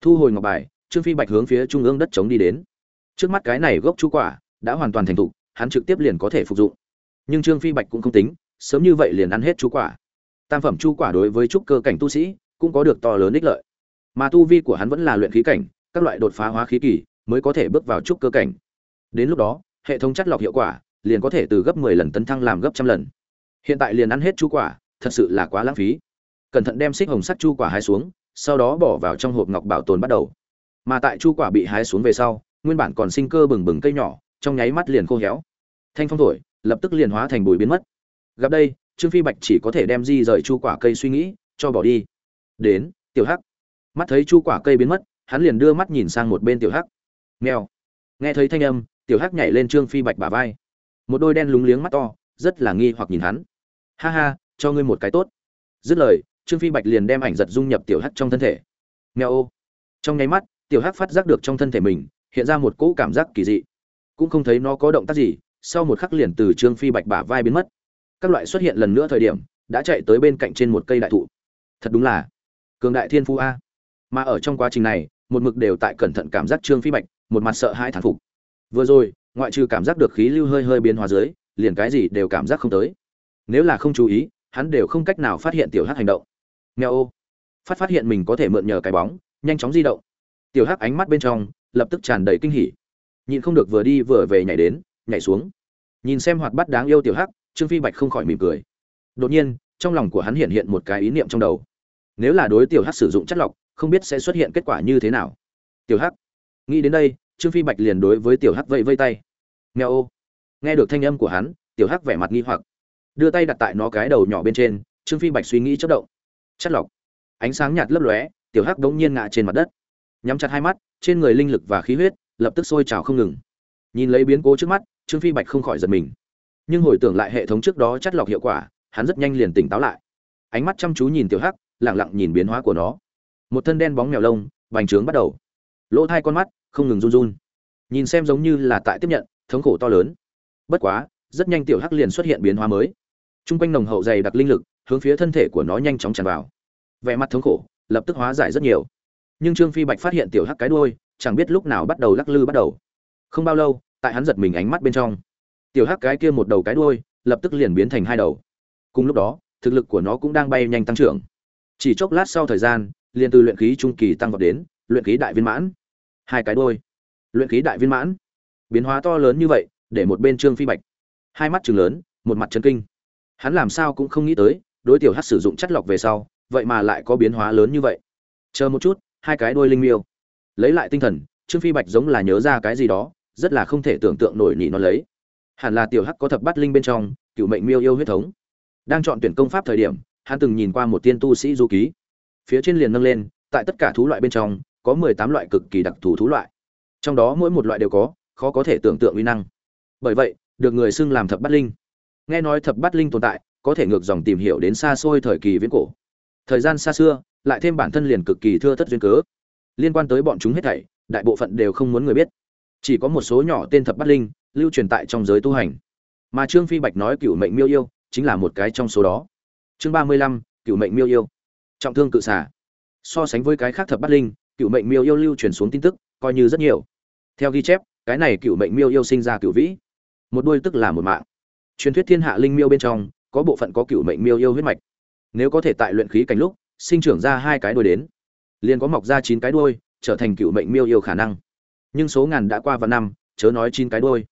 Thu hồi ngọc bài, trương phi bạch hướng phía trung ương đất chống đi đến. Trước mắt cái này gốc chú quả, đã hoàn toàn thành thục, hắn trực tiếp liền có thể phục dụng nhưng trương phi bạch cũng không tính, sớm như vậy liền ăn hết chú quả. Tam phẩm chu quả đối với trúc cơ cảnh tu sĩ cũng có được to lớn ích lợi. Mà tu vi của hắn vẫn là luyện khí cảnh, các loại đột phá hóa khí kỳ mới có thể bước vào trúc cơ cảnh. Đến lúc đó, hệ thống chất lọc hiệu quả liền có thể từ gấp 10 lần tấn thăng làm gấp trăm lần. Hiện tại liền ăn hết chu quả, thật sự là quá lãng phí. Cẩn thận đem xích hồng sắc chu quả hái xuống, sau đó bỏ vào trong hộp ngọc bảo tồn bắt đầu. Mà tại chu quả bị hái xuống về sau, nguyên bản còn sinh cơ bừng bừng cây nhỏ, trong nháy mắt liền khô héo. Thanh phong thổi lập tức liền hóa thành bụi biến mất. Gặp đây, trương phi bạch chỉ có thể đem di rời chu quả cây suy nghĩ, cho bỏ đi. Đến, tiểu hắc. Mắt thấy chu quả cây biến mất, hắn liền đưa mắt nhìn sang một bên tiểu hắc. Nghèo nghe thấy thanh âm, tiểu hắc nhảy lên trương phi bạch bả vai. Một đôi đen lúng liếng mắt to, rất là nghi hoặc nhìn hắn. Ha ha, cho ngươi một cái tốt. Dứt lời, trương phi bạch liền đem ảnh giật dung nhập tiểu hắc trong thân thể. Nghèo ô. Trong nháy mắt, tiểu hắc phát giác được trong thân thể mình, hiện ra một cỗ cảm giác kỳ dị. Cũng không thấy nó có động tác gì sau một khắc liền từ trương phi bạch bả vai biến mất. Các loại xuất hiện lần nữa thời điểm, đã chạy tới bên cạnh trên một cây đại thụ. Thật đúng là cường đại thiên phu a. Mà ở trong quá trình này, một mực đều tại cẩn thận cảm giác trương phi bạch, một mặt sợ hãi thán phục. Vừa rồi, ngoại trừ cảm giác được khí lưu hơi hơi biến hóa dưới, liền cái gì đều cảm giác không tới. Nếu là không chú ý, hắn đều không cách nào phát hiện tiểu hắc hành động. Nghe ô. Phát phát hiện mình có thể mượn nhờ cái bóng, nhanh chóng di động. Tiểu hắc ánh mắt bên trong, lập tức tràn đầy kinh hỉ. Nhịn không được vừa đi vừa về nhảy đến nhảy xuống. Nhìn xem hoạt bát đáng yêu tiểu hắc, trương phi bạch không khỏi mỉm cười. Đột nhiên, trong lòng của hắn hiện hiện một cái ý niệm trong đầu. Nếu là đối tiểu hắc sử dụng chất lọc, không biết sẽ xuất hiện kết quả như thế nào. Tiểu hắc, nghĩ đến đây, trương phi bạch liền đối với tiểu hắc vẫy vây tay. Nghe ô. Nghe được thanh âm của hắn, tiểu hắc vẻ mặt nghi hoặc. Đưa tay đặt tại nó cái đầu nhỏ bên trên, trương phi bạch suy nghĩ chất động. Chất lọc. Ánh sáng nhạt lấp lóe, tiểu hắc đống nhiên ngã trên mặt đất. Nhắm chặt hai mắt, trên người linh lực và khí huyết lập tức sôi trào không ngừng. Nhìn lấy biến cố trước mắt trương phi bạch không khỏi giật mình. Nhưng hồi tưởng lại hệ thống trước đó chất lọc hiệu quả, hắn rất nhanh liền tỉnh táo lại. Ánh mắt chăm chú nhìn tiểu hắc lẳng lặng nhìn biến hóa của nó. Một thân đen bóng mèo lông bành trướng bắt đầu. Lỗ thai con mắt, không ngừng run run. Nhìn xem giống như là tại tiếp nhận, thống khổ to lớn. Bất quá, rất nhanh tiểu hắc liền xuất hiện biến hóa mới. T r u n g quanh nồng hậu dày đặc linh lực, hướng phía thân thể của nó nhanh chóng tràn vào. Vẻ mặt thống khổ, lập tức hóa giải rất nhiều. Nhưng trương phi bạch phát hiện tiểu hắc cái đuôi, chẳng biết lúc nào bắt đầu lắc lư bắt đầu. Không bao lâu tại hắn giật mình ánh mắt bên trong. Tiểu hắc cái kia một đầu cái đuôi, lập tức liền biến thành hai đầu. Cùng lúc đó, thực lực của nó cũng đang bay nhanh tăng trưởng. Chỉ chốc lát sau thời gian, liền từ luyện khí trung kỳ tăng vọt đến, luyện khí đại viên mãn. Hai cái đuôi. Luyện khí đại viên mãn. Biến hóa to lớn như vậy, để một bên trương phi bạch. Hai mắt chừng lớn, một mặt chân kinh. Hắn làm sao cũng không nghĩ tới, đối tiểu hắc sử dụng chất lọc về sau, vậy mà lại có biến hóa lớn như vậy. Chờ một chút, hai cái đuôi linh miêu. Lấy lại tinh thần, trương phi bạch giống là nhớ ra cái gì đó rất là không thể tưởng tượng nổi nhị nó lấy. Hẳn là tiểu hắc có thập bát linh bên trong, cựu mệnh miêu yêu huyết thống. Đang chọn tuyển công pháp thời điểm, hắn từng nhìn qua một tiên tu sĩ du ký. Phía trên liền nâng lên, tại tất cả thú loại bên trong, có mười tám loại cực kỳ đặc thù thú loại. Trong đó mỗi một loại đều có, khó có thể tưởng tượng uy năng. Bởi vậy, được người xưng làm thập bát linh. Nghe nói thập bát linh tồn tại, có thể ngược dòng tìm hiểu đến xa xôi thời kỳ viễn cổ. Thời gian xa xưa, lại thêm bản thân liền cực kỳ thưa thất duyên cớ. Liên quan tới bọn chúng hết thảy, đại bộ phận đều không muốn người biết chỉ có một số nhỏ tên thập bát linh, lưu truyền tại trong giới tu hành. Mà trương phi bạch nói cựu mệnh miêu yêu, chính là một cái trong số đó. Chương ba mươi lăm cựu mệnh miêu yêu. Trọng thương cự xả so sánh với cái khác thập bát linh cựu mệnh miêu yêu lưu truyền xuống tin tức, coi như rất nhiều. Theo ghi chép, cái này cựu mệnh miêu yêu sinh ra cựu vĩ. Một đuôi tức là một mạng. Truyền thuyết thiên hạ linh miêu bên trong, có bộ phận có cựu mệnh miêu yêu huyết mạch. Nếu có thể tại luyện khí cảnh lúc, sinh trưởng ra hai cái đuôi đến, liền có mọc ra chín cái đuôi, trở thành cựu mệnh miêu yêu khả năng nhưng số ngàn đã qua vạn năm, chớ nói chín cái đuôi.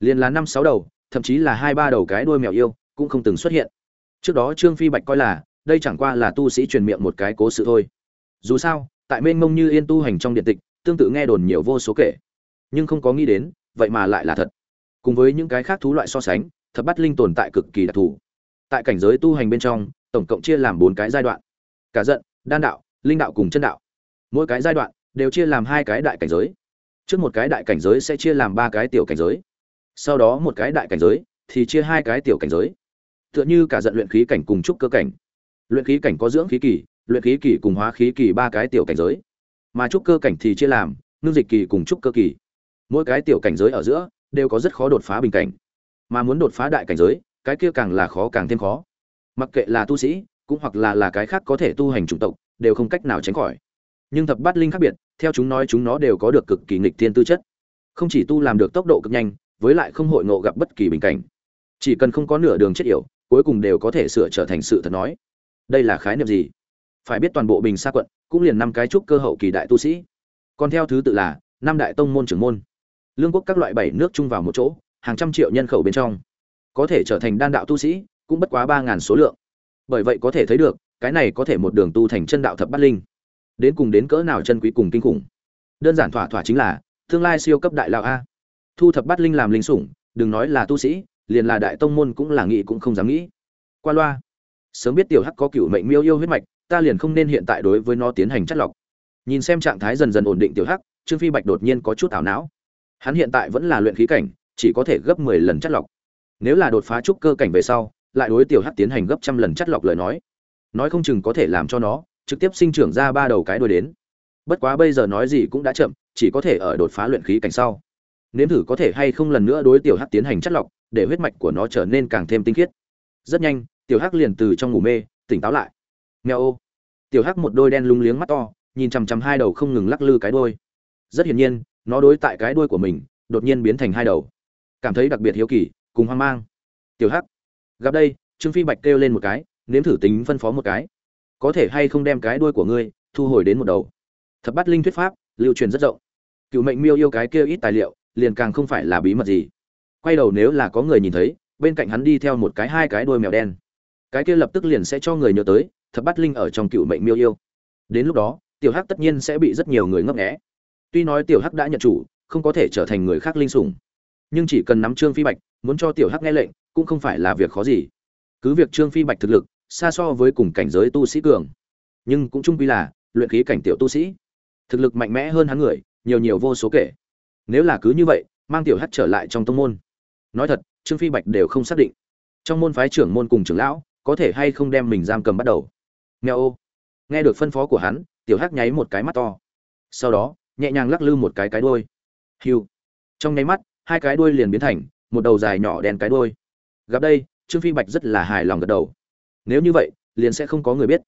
Liền là năm sáu đầu, thậm chí là hai ba đầu cái đuôi mèo yêu cũng không từng xuất hiện. Trước đó trương phi bạch coi là, đây chẳng qua là tu sĩ truyền miệng một cái cố sự thôi. Dù sao, tại mênh mông như yên tu hành trong điện tịch, tương tự nghe đồn nhiều vô số kể. Nhưng không có nghĩ đến, vậy mà lại là thật. Cùng với những cái khác thú loại so sánh, thập bắt linh tồn tại cực kỳ đặc thù. Tại cảnh giới tu hành bên trong, tổng cộng chia làm bốn cái giai đoạn. Cả giận, đan đạo, linh đạo cùng chân đạo. Mỗi cái giai đoạn đều chia làm hai cái đại cảnh giới trước một cái đại cảnh giới sẽ chia làm ba cái tiểu cảnh giới. Sau đó một cái đại cảnh giới thì chia hai cái tiểu cảnh giới. Tựa như cả giận luyện khí cảnh cùng trúc cơ cảnh. Luyện khí cảnh có dưỡng khí kỳ, luyện khí kỳ cùng hóa khí kỳ ba cái tiểu cảnh giới. Mà trúc cơ cảnh thì chia làm ngưng dịch kỳ cùng trúc cơ kỳ. Mỗi cái tiểu cảnh giới ở giữa đều có rất khó đột phá bình cảnh. Mà muốn đột phá đại cảnh giới, cái kia càng là khó càng thêm khó. Mặc kệ là tu sĩ, cũng hoặc là là cái khác có thể tu hành chủng tộc, đều không cách nào tránh khỏi. Nhưng thập bát linh khác biệt theo chúng nói chúng nó đều có được cực kỳ nghịch thiên tư chất. Không chỉ tu làm được tốc độ cực nhanh, với lại không hội ngộ gặp bất kỳ bình cảnh. Chỉ cần không có nửa đường chết yểu, cuối cùng đều có thể sửa trở thành sự thật nói. Đây là khái niệm gì? Phải biết toàn bộ bình sa quận, cũng liền năm cái trúc cơ hậu kỳ đại tu sĩ. Còn theo thứ tự là, năm đại tông môn trưởng môn. Lương quốc các loại bảy nước chung vào một chỗ, hàng trăm triệu nhân khẩu bên trong. Có thể trở thành đan đạo tu sĩ, cũng bất quá ba ngàn số lượng. Bởi vậy có thể thấy được, cái này có thể một đường tu thành chân đạo thập bát linh đến cùng đến cỡ nào chân quý cùng kinh khủng. Đơn giản thỏa thỏa chính là, tương lai siêu cấp đại lão a. Thu thập bát linh làm linh sủng, đừng nói là tu sĩ, liền là đại tông môn cũng là nghĩ cũng không dám nghĩ. Qua loa. Sớm biết tiểu hắc có cựu mệnh miêu yêu huyết mạch, ta liền không nên hiện tại đối với nó tiến hành chất lọc. Nhìn xem trạng thái dần dần ổn định tiểu hắc, trương phi bạch đột nhiên có chút ảo não. Hắn hiện tại vẫn là luyện khí cảnh, chỉ có thể gấp mười lần chất lọc. Nếu là đột phá trúc cơ cảnh về sau, lại đối tiểu hắc tiến hành gấp trăm lần chất lọc lời nói. Nói không chừng có thể làm cho nó trực tiếp sinh trưởng ra ba đầu cái đuôi đến. Bất quá bây giờ nói gì cũng đã chậm chỉ có thể ở đột phá luyện khí cảnh sau. Nếm thử có thể hay không lần nữa đối tiểu hắc tiến hành chất lọc để huyết mạch của nó trở nên càng thêm tinh khiết. Rất nhanh tiểu hắc liền từ trong ngủ mê tỉnh táo lại. Meo, ô. Tiểu hắc một đôi đen lung liếng mắt to nhìn chằm chằm hai đầu không ngừng lắc lư cái đuôi. Rất hiển nhiên nó đối tại cái đuôi của mình đột nhiên biến thành hai đầu. Cảm thấy đặc biệt hiếu kỳ cùng hoang mang. Tiểu hắc. Gặp đây trương phi bạch kêu lên một cái nếm thử tính phân phó một cái có thể hay không đem cái đuôi của ngươi thu hồi đến một đầu. Thập bát linh thuyết pháp, lưu truyền rất rộng. Cựu mệnh miêu yêu cái kia ít tài liệu, liền càng không phải là bí mật gì. Quay đầu nếu là có người nhìn thấy, bên cạnh hắn đi theo một cái hai cái đuôi mèo đen. Cái kia lập tức liền sẽ cho người nhớ tới, thập bát linh ở trong cựu mệnh miêu yêu. Đến lúc đó, tiểu hắc tất nhiên sẽ bị rất nhiều người ngấp nghé. Tuy nói tiểu hắc đã nhận chủ, không có thể trở thành người khác linh sủng. Nhưng chỉ cần nắm trương phi bạch, muốn cho tiểu hắc nghe lệnh, cũng không phải là việc khó gì. Cứ việc trương phi bạch thực lực xa so với cùng cảnh giới tu sĩ cường. Nhưng cũng chung quy là, luyện khí cảnh tiểu tu sĩ. Thực lực mạnh mẽ hơn hắn người, nhiều nhiều vô số kể. Nếu là cứ như vậy, mang tiểu hắt trở lại trong tông môn. Nói thật, trương phi bạch đều không xác định. Trong môn phái trưởng môn cùng trưởng lão, có thể hay không đem mình giam cầm bắt đầu. Nghe ô. Nghe được phân phó của hắn, tiểu hắc nháy một cái mắt to. Sau đó, nhẹ nhàng lắc lư một cái cái đuôi. Hiu. Trong nháy mắt, hai cái đuôi liền biến thành, một đầu dài nhỏ đen cái đuôi. Gặp đây, trương phi bạch rất là hài lòng gật đầu nếu như vậy, liền sẽ không có người biết.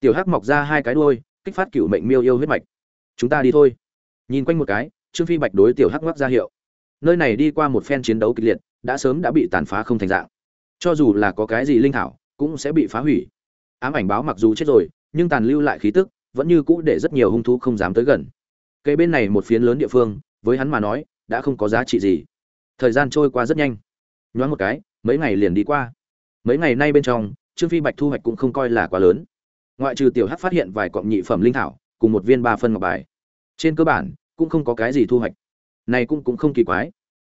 Tiểu hắc mọc ra hai cái đuôi, kích phát cựu mệnh miêu yêu huyết mạch. Chúng ta đi thôi. Nhìn quanh một cái, trương phi bạch đối tiểu hắc ngoắc ra hiệu. Nơi này đi qua một phen chiến đấu kịch liệt, đã sớm đã bị tàn phá không thành dạng. Cho dù là có cái gì linh thảo, cũng sẽ bị phá hủy. Ám ảnh báo mặc dù chết rồi, nhưng tàn lưu lại khí tức, vẫn như cũ để rất nhiều hung thú không dám tới gần. Cây bên này một phiến lớn địa phương, với hắn mà nói, đã không có giá trị gì. Thời gian trôi qua rất nhanh. Nhoáng một cái, mấy ngày liền đi qua. Mấy ngày nay bên trong trương phi bạch thu hoạch cũng không coi là quá lớn. Ngoại trừ tiểu hắc phát hiện vài cọng nhị phẩm linh thảo, cùng một viên ba phân ngọc bài. Trên cơ bản, cũng không có cái gì thu hoạch. Này cũng cũng không kỳ quái.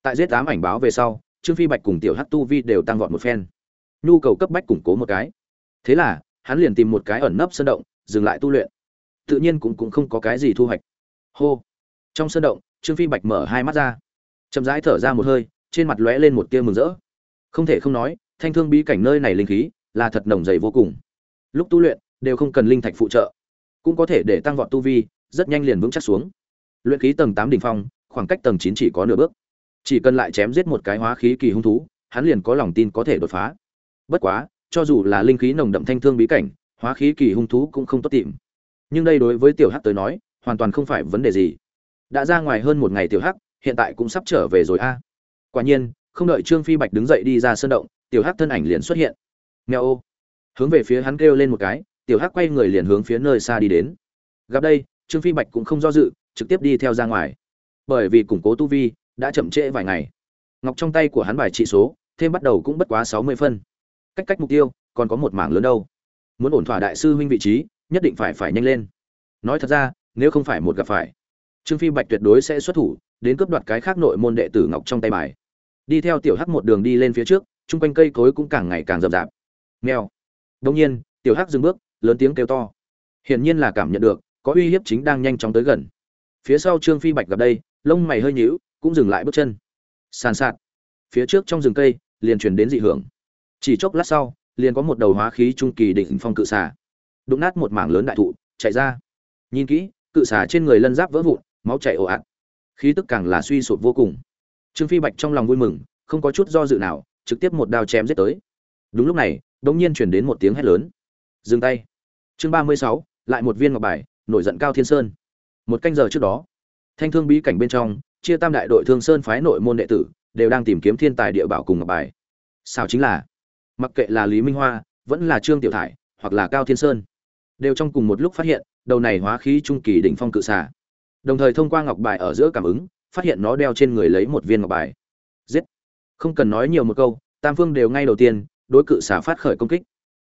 Tại giết tám ảnh báo về sau, trương phi bạch cùng tiểu hắc tu vi đều tăng vọt một phen. Nhu cầu cấp bách củng cố một cái. Thế là, hắn liền tìm một cái ẩn nấp sơn động, dừng lại tu luyện. Tự nhiên cũng cũng không có cái gì thu hoạch. Hô. Trong sơn động, trương phi bạch mở hai mắt ra. Chậm rãi thở ra một hơi, trên mặt lóe lên một tia mừng rỡ. Không thể không nói, thanh thương bí cảnh nơi này linh khí là thật nồng dày vô cùng. Lúc tu luyện, đều không cần linh thạch phụ trợ. Cũng có thể để tăng vọt tu vi, rất nhanh liền vững chắc xuống. Luyện khí tầng tám đỉnh phong, khoảng cách tầng chín chỉ có nửa bước. Chỉ cần lại chém giết một cái hóa khí kỳ hung thú, hắn liền có lòng tin có thể đột phá. Bất quá, cho dù là linh khí nồng đậm thanh thương bí cảnh, hóa khí kỳ hung thú cũng không tốt tìm. Nhưng đây đối với tiểu hắc tới nói, hoàn toàn không phải vấn đề gì. Đã ra ngoài hơn một ngày tiểu hắc, hiện tại cũng sắp trở về rồi a. Quả nhiên, không đợi trương phi bạch đứng dậy đi ra sân động, tiểu hắc thân ảnh liền xuất hiện nghèo ô. Hướng về phía hắn kêu lên một cái, tiểu hắc quay người liền hướng phía nơi xa đi đến. Gặp đây, trương phi bạch cũng không do dự, trực tiếp đi theo ra ngoài. Bởi vì củng cố tu vi, đã chậm trễ vài ngày. Ngọc trong tay của hắn bài trị số, thêm bắt đầu cũng bất quá sáu mươi phân. Cách cách mục tiêu, còn có một mảng lớn đâu. Muốn ổn thỏa đại sư huynh vị trí, nhất định phải phải nhanh lên. Nói thật ra, nếu không phải một gặp phải, trương phi bạch tuyệt đối sẽ xuất thủ, đến cướp đoạt cái khác nội môn đệ tử ngọc trong tay bài. Đi theo tiểu hắc một đường đi lên phía trước, chung quanh cây cối cũng càng ngày càng rậm rạp nghèo đông nhiên, tiểu hắc dừng bước, lớn tiếng kêu to. Hiển nhiên là cảm nhận được, có uy hiếp chính đang nhanh chóng tới gần. Phía sau trương phi bạch gặp đây, lông mày hơi nhíu, cũng dừng lại bước chân. Sàn sạt. Phía trước trong rừng cây, liền truyền đến dị hưởng. Chỉ chốc lát sau, liền có một đầu hóa khí trung kỳ đỉnh phong cự xà. Đụng nát một mảng lớn đại thụ, chạy ra. Nhìn kỹ, cự xà trên người lân giáp vỡ vụn, máu chảy ồ ạt. Khí tức càng là suy sụp vô cùng. Trương phi bạch trong lòng vui mừng, không có chút do dự nào, trực tiếp một đao chém giết tới. Đúng lúc này đột nhiên truyền đến một tiếng hét lớn. Dừng tay. Chương ba mươi sáu, lại một viên ngọc bài, nổi giận cao thiên sơn. Một canh giờ trước đó, thanh thương bí cảnh bên trong, chia tam đại đội thương sơn phái nội môn đệ tử, đều đang tìm kiếm thiên tài địa bảo cùng ngọc bài. Sao chính là, mặc kệ là lý minh hoa, vẫn là trương tiểu thải, hoặc là cao thiên sơn, đều trong cùng một lúc phát hiện, đầu này hóa khí trung kỳ đỉnh phong cự xà. Đồng thời thông qua ngọc bài ở giữa cảm ứng, phát hiện nó đeo trên người lấy một viên ngọc bài. Giết. Không cần nói nhiều một câu, tam phương đều ngay đầu tiên đối cự xà phát khởi công kích.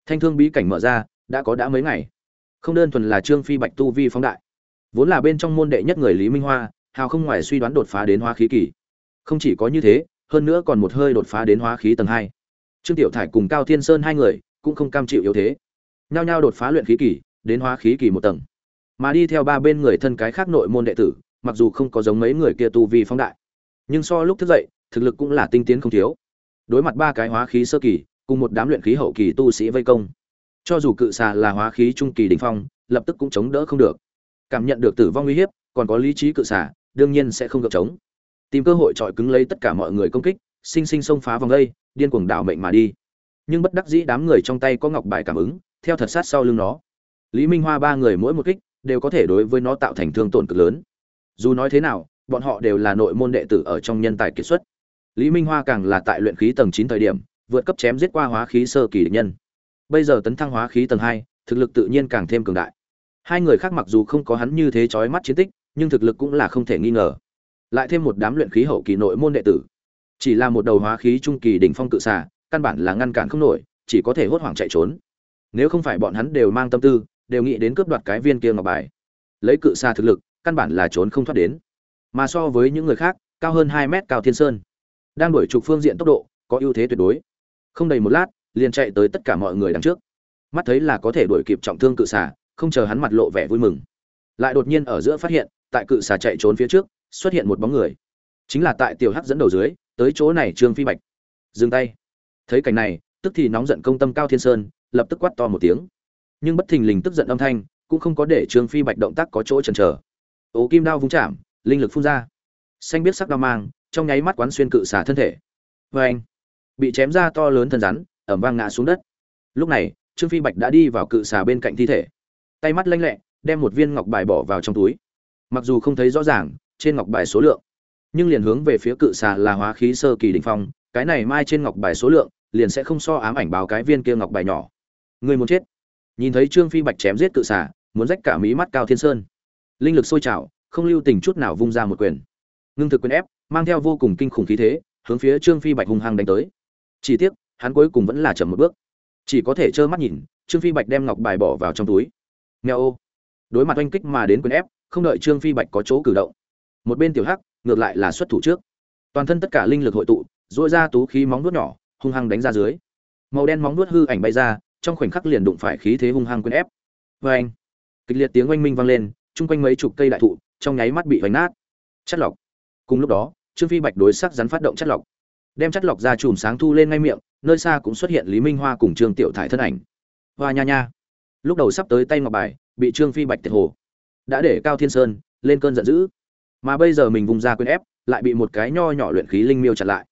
Thanh thương bí cảnh mở ra, đã có đã mấy ngày. Không đơn thuần là trương phi bạch tu vi phóng đại, vốn là bên trong môn đệ nhất người lý minh hoa, hào không ngoài suy đoán đột phá đến hóa khí kỳ. Không chỉ có như thế, hơn nữa còn một hơi đột phá đến hóa khí tầng hai. Trương tiểu thải cùng cao thiên sơn hai người cũng không cam chịu yếu thế. Nhao nhao đột phá luyện khí kỳ, đến hóa khí kỳ một tầng. Mà đi theo ba bên người thân cái khác nội môn đệ tử, mặc dù không có giống mấy người kia tu vi phóng đại, nhưng so lúc thức dậy, thực lực cũng là tinh tiến không thiếu. Đối mặt ba cái hóa khí sơ kỳ cùng một đám luyện khí hậu kỳ tu sĩ vây công. Cho dù cự xà là hóa khí trung kỳ đỉnh phong, lập tức cũng chống đỡ không được. Cảm nhận được tử vong uy hiếp, còn có lý trí cự xà, đương nhiên sẽ không gặp chống tìm cơ hội chọi cứng lấy tất cả mọi người công kích, sinh sinh xông phá vòng đây, điên cuồng đảo mệnh mà đi. Nhưng bất đắc dĩ đám người trong tay có ngọc bài cảm ứng, theo thật sát sau lưng nó. Lý minh hoa ba người mỗi một kích đều có thể đối với nó tạo thành thương tổn cực lớn. Dù nói thế nào, bọn họ đều là nội môn đệ tử ở trong nhân tài kiệt xuất. Lý minh hoa càng là tại luyện khí tầng chín thời điểm vượt cấp chém giết qua hóa khí sơ kỳ địch nhân. Bây giờ tấn thăng hóa khí tầng hai, thực lực tự nhiên càng thêm cường đại. Hai người khác mặc dù không có hắn như thế chói mắt chiến tích, nhưng thực lực cũng là không thể nghi ngờ. Lại thêm một đám luyện khí hậu kỳ nội môn đệ tử. Chỉ là một đầu hóa khí trung kỳ đỉnh phong cự xà, căn bản là ngăn cản không nổi, chỉ có thể hốt hoảng chạy trốn. Nếu không phải bọn hắn đều mang tâm tư, đều nghĩ đến cướp đoạt cái viên kia ngọc bài. Lấy cự xà thực lực, căn bản là trốn không thoát đến. Mà so với những người khác, cao hơn hai mét cao thiên sơn. Đang đuổi trục phương diện tốc độ, có ưu thế tuyệt đối không đầy một lát, liền chạy tới tất cả mọi người đằng trước. Mắt thấy là có thể đuổi kịp trọng thương cự xà, không chờ hắn mặt lộ vẻ vui mừng. Lại đột nhiên ở giữa phát hiện, tại cự xà chạy trốn phía trước, xuất hiện một bóng người. Chính là tại tiểu hắc dẫn đầu dưới, tới chỗ này trương phi bạch. Dừng tay. Thấy cảnh này, tức thì nóng giận công tâm cao thiên sơn, lập tức quát to một tiếng. Nhưng bất thình lình tức giận âm thanh, cũng không có để trương phi bạch động tác có chỗ chần chờ. Ố kim đao vung chạm, linh lực phun ra. Xanh biết sắc đao mang, trong nháy mắt quán xuyên cự xả thân thể. Vê anh bị chém ra to lớn thân rắn ẩm vang ngã xuống đất. Lúc này, trương phi bạch đã đi vào cự xà bên cạnh thi thể. Tay mắt lanh lẹ, đem một viên ngọc bài bỏ vào trong túi. Mặc dù không thấy rõ ràng trên ngọc bài số lượng, nhưng liền hướng về phía cự xà là hóa khí sơ kỳ đỉnh phong, cái này mai trên ngọc bài số lượng, liền sẽ không so ám ảnh báo cái viên kia ngọc bài nhỏ. Người muốn chết. Nhìn thấy trương phi bạch chém giết cự xà, muốn rách cả mí mắt cao thiên sơn. Linh lực sôi trào, không lưu tình chút nào vung ra một quyền. Ngưng thực quyền ép, mang theo vô cùng kinh khủng khí thế, hướng phía trương phi bạch hung hăng đánh tới chỉ tiếc, hắn cuối cùng vẫn là chậm một bước. Chỉ có thể trơ mắt nhìn, trương phi bạch đem ngọc bài bỏ vào trong túi. Nghe ô. Đối mặt oanh kích mà đến quyền ép, không đợi trương phi bạch có chỗ cử động. Một bên tiểu hắc, ngược lại là xuất thủ trước. Toàn thân tất cả linh lực hội tụ dội ra tú khí móng nuốt nhỏ, hung hăng đánh ra dưới. Màu đen móng nuốt hư ảnh bay ra, trong khoảnh khắc liền đụng phải khí thế hung hăng quyền ép. Vê anh kịch liệt tiếng oanh minh vang lên, chung quanh mấy chục cây đại thụ, trong nháy mắt bị vánh nát. Chất lọc. Cùng lúc đó, trương phi bạch đối sắc rắn phát động chất lọc đem chất lọc ra chùm sáng thu lên ngay miệng, nơi xa cũng xuất hiện lý minh hoa cùng trương tiểu thải thân ảnh. Hoa nha nha. Lúc đầu sắp tới tay ngọc bài, bị trương phi bạch tiệt hồ. Đã để cao thiên sơn lên cơn giận dữ. Mà bây giờ mình vùng ra quyền ép, lại bị một cái nho nhỏ luyện khí linh miêu chặn lại.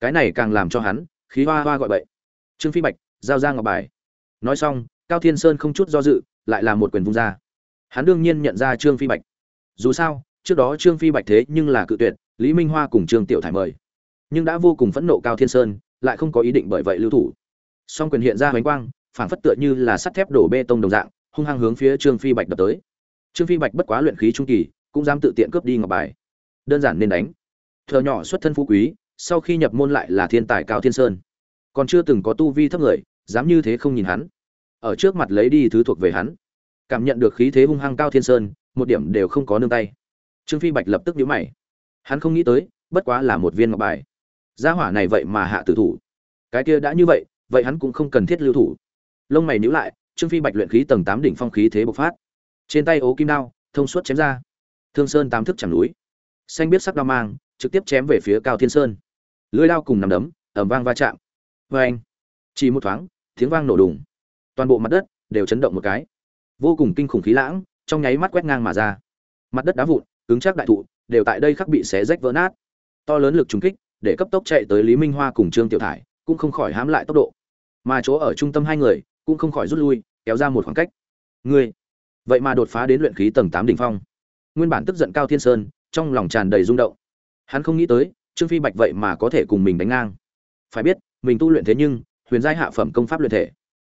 Cái này càng làm cho hắn khí hoa hoa gọi bậy. Trương phi bạch, giao ra ngọc bài. Nói xong, cao thiên sơn không chút do dự, lại là một quyền vung ra. Hắn đương nhiên nhận ra trương phi bạch. Dù sao, trước đó trương phi bạch thế nhưng là cự tuyệt, lý minh hoa cùng trương tiểu thải mời nhưng đã vô cùng phẫn nộ cao thiên sơn, lại không có ý định bởi vậy lưu thủ. Song quyền hiện ra hoánh quang phản phất tựa như là sắt thép đổ bê tông đồng dạng, hung hăng hướng phía trương phi bạch đập tới. Trương phi bạch bất quá luyện khí trung kỳ, cũng dám tự tiện cướp đi ngọc bài. Đơn giản nên đánh. Thợ nhỏ xuất thân phú quý, sau khi nhập môn lại là thiên tài cao thiên sơn. Còn chưa từng có tu vi thấp người, dám như thế không nhìn hắn. Ở trước mặt lấy đi thứ thuộc về hắn. Cảm nhận được khí thế hung hăng cao thiên sơn, một điểm đều không có nương tay. Trương phi bạch lập tức nhíu mày. Hắn không nghĩ tới, bất quá là một viên ngọc bài gia hỏa này vậy mà hạ tử thủ. Cái kia đã như vậy vậy hắn cũng không cần thiết lưu thủ. Lông mày nhíu lại, trương phi bạch luyện khí tầng tám đỉnh phong khí thế bộc phát. Trên tay ố kim đao, thông suốt chém ra. Thương sơn tám thức chẳng núi. Xanh biết sắc đao mang, trực tiếp chém về phía cao thiên sơn. Lưỡi đao cùng nằm đấm ẩm vang va chạm. Vê anh chỉ một thoáng, tiếng vang nổ đùng. Toàn bộ mặt đất đều chấn động một cái. Vô cùng kinh khủng khí lãng, trong nháy mắt quét ngang mà ra. Mặt đất đá vụn, cứng chắc đại thụ, đều tại đây khắc bị xé rách vỡ nát. To lớn lực trùng kích để cấp tốc chạy tới lý minh hoa cùng trương tiểu thải, cũng không khỏi hãm lại tốc độ. Mà chỗ ở trung tâm hai người, cũng không khỏi rút lui, kéo ra một khoảng cách. Ngươi, vậy mà đột phá đến luyện khí tầng tám đỉnh phong. Nguyên bản tức giận cao thiên sơn, trong lòng tràn đầy rung động. Hắn không nghĩ tới, trương phi bạch vậy mà có thể cùng mình đánh ngang. Phải biết, mình tu luyện thế nhưng, huyền giai hạ phẩm công pháp luyện thể.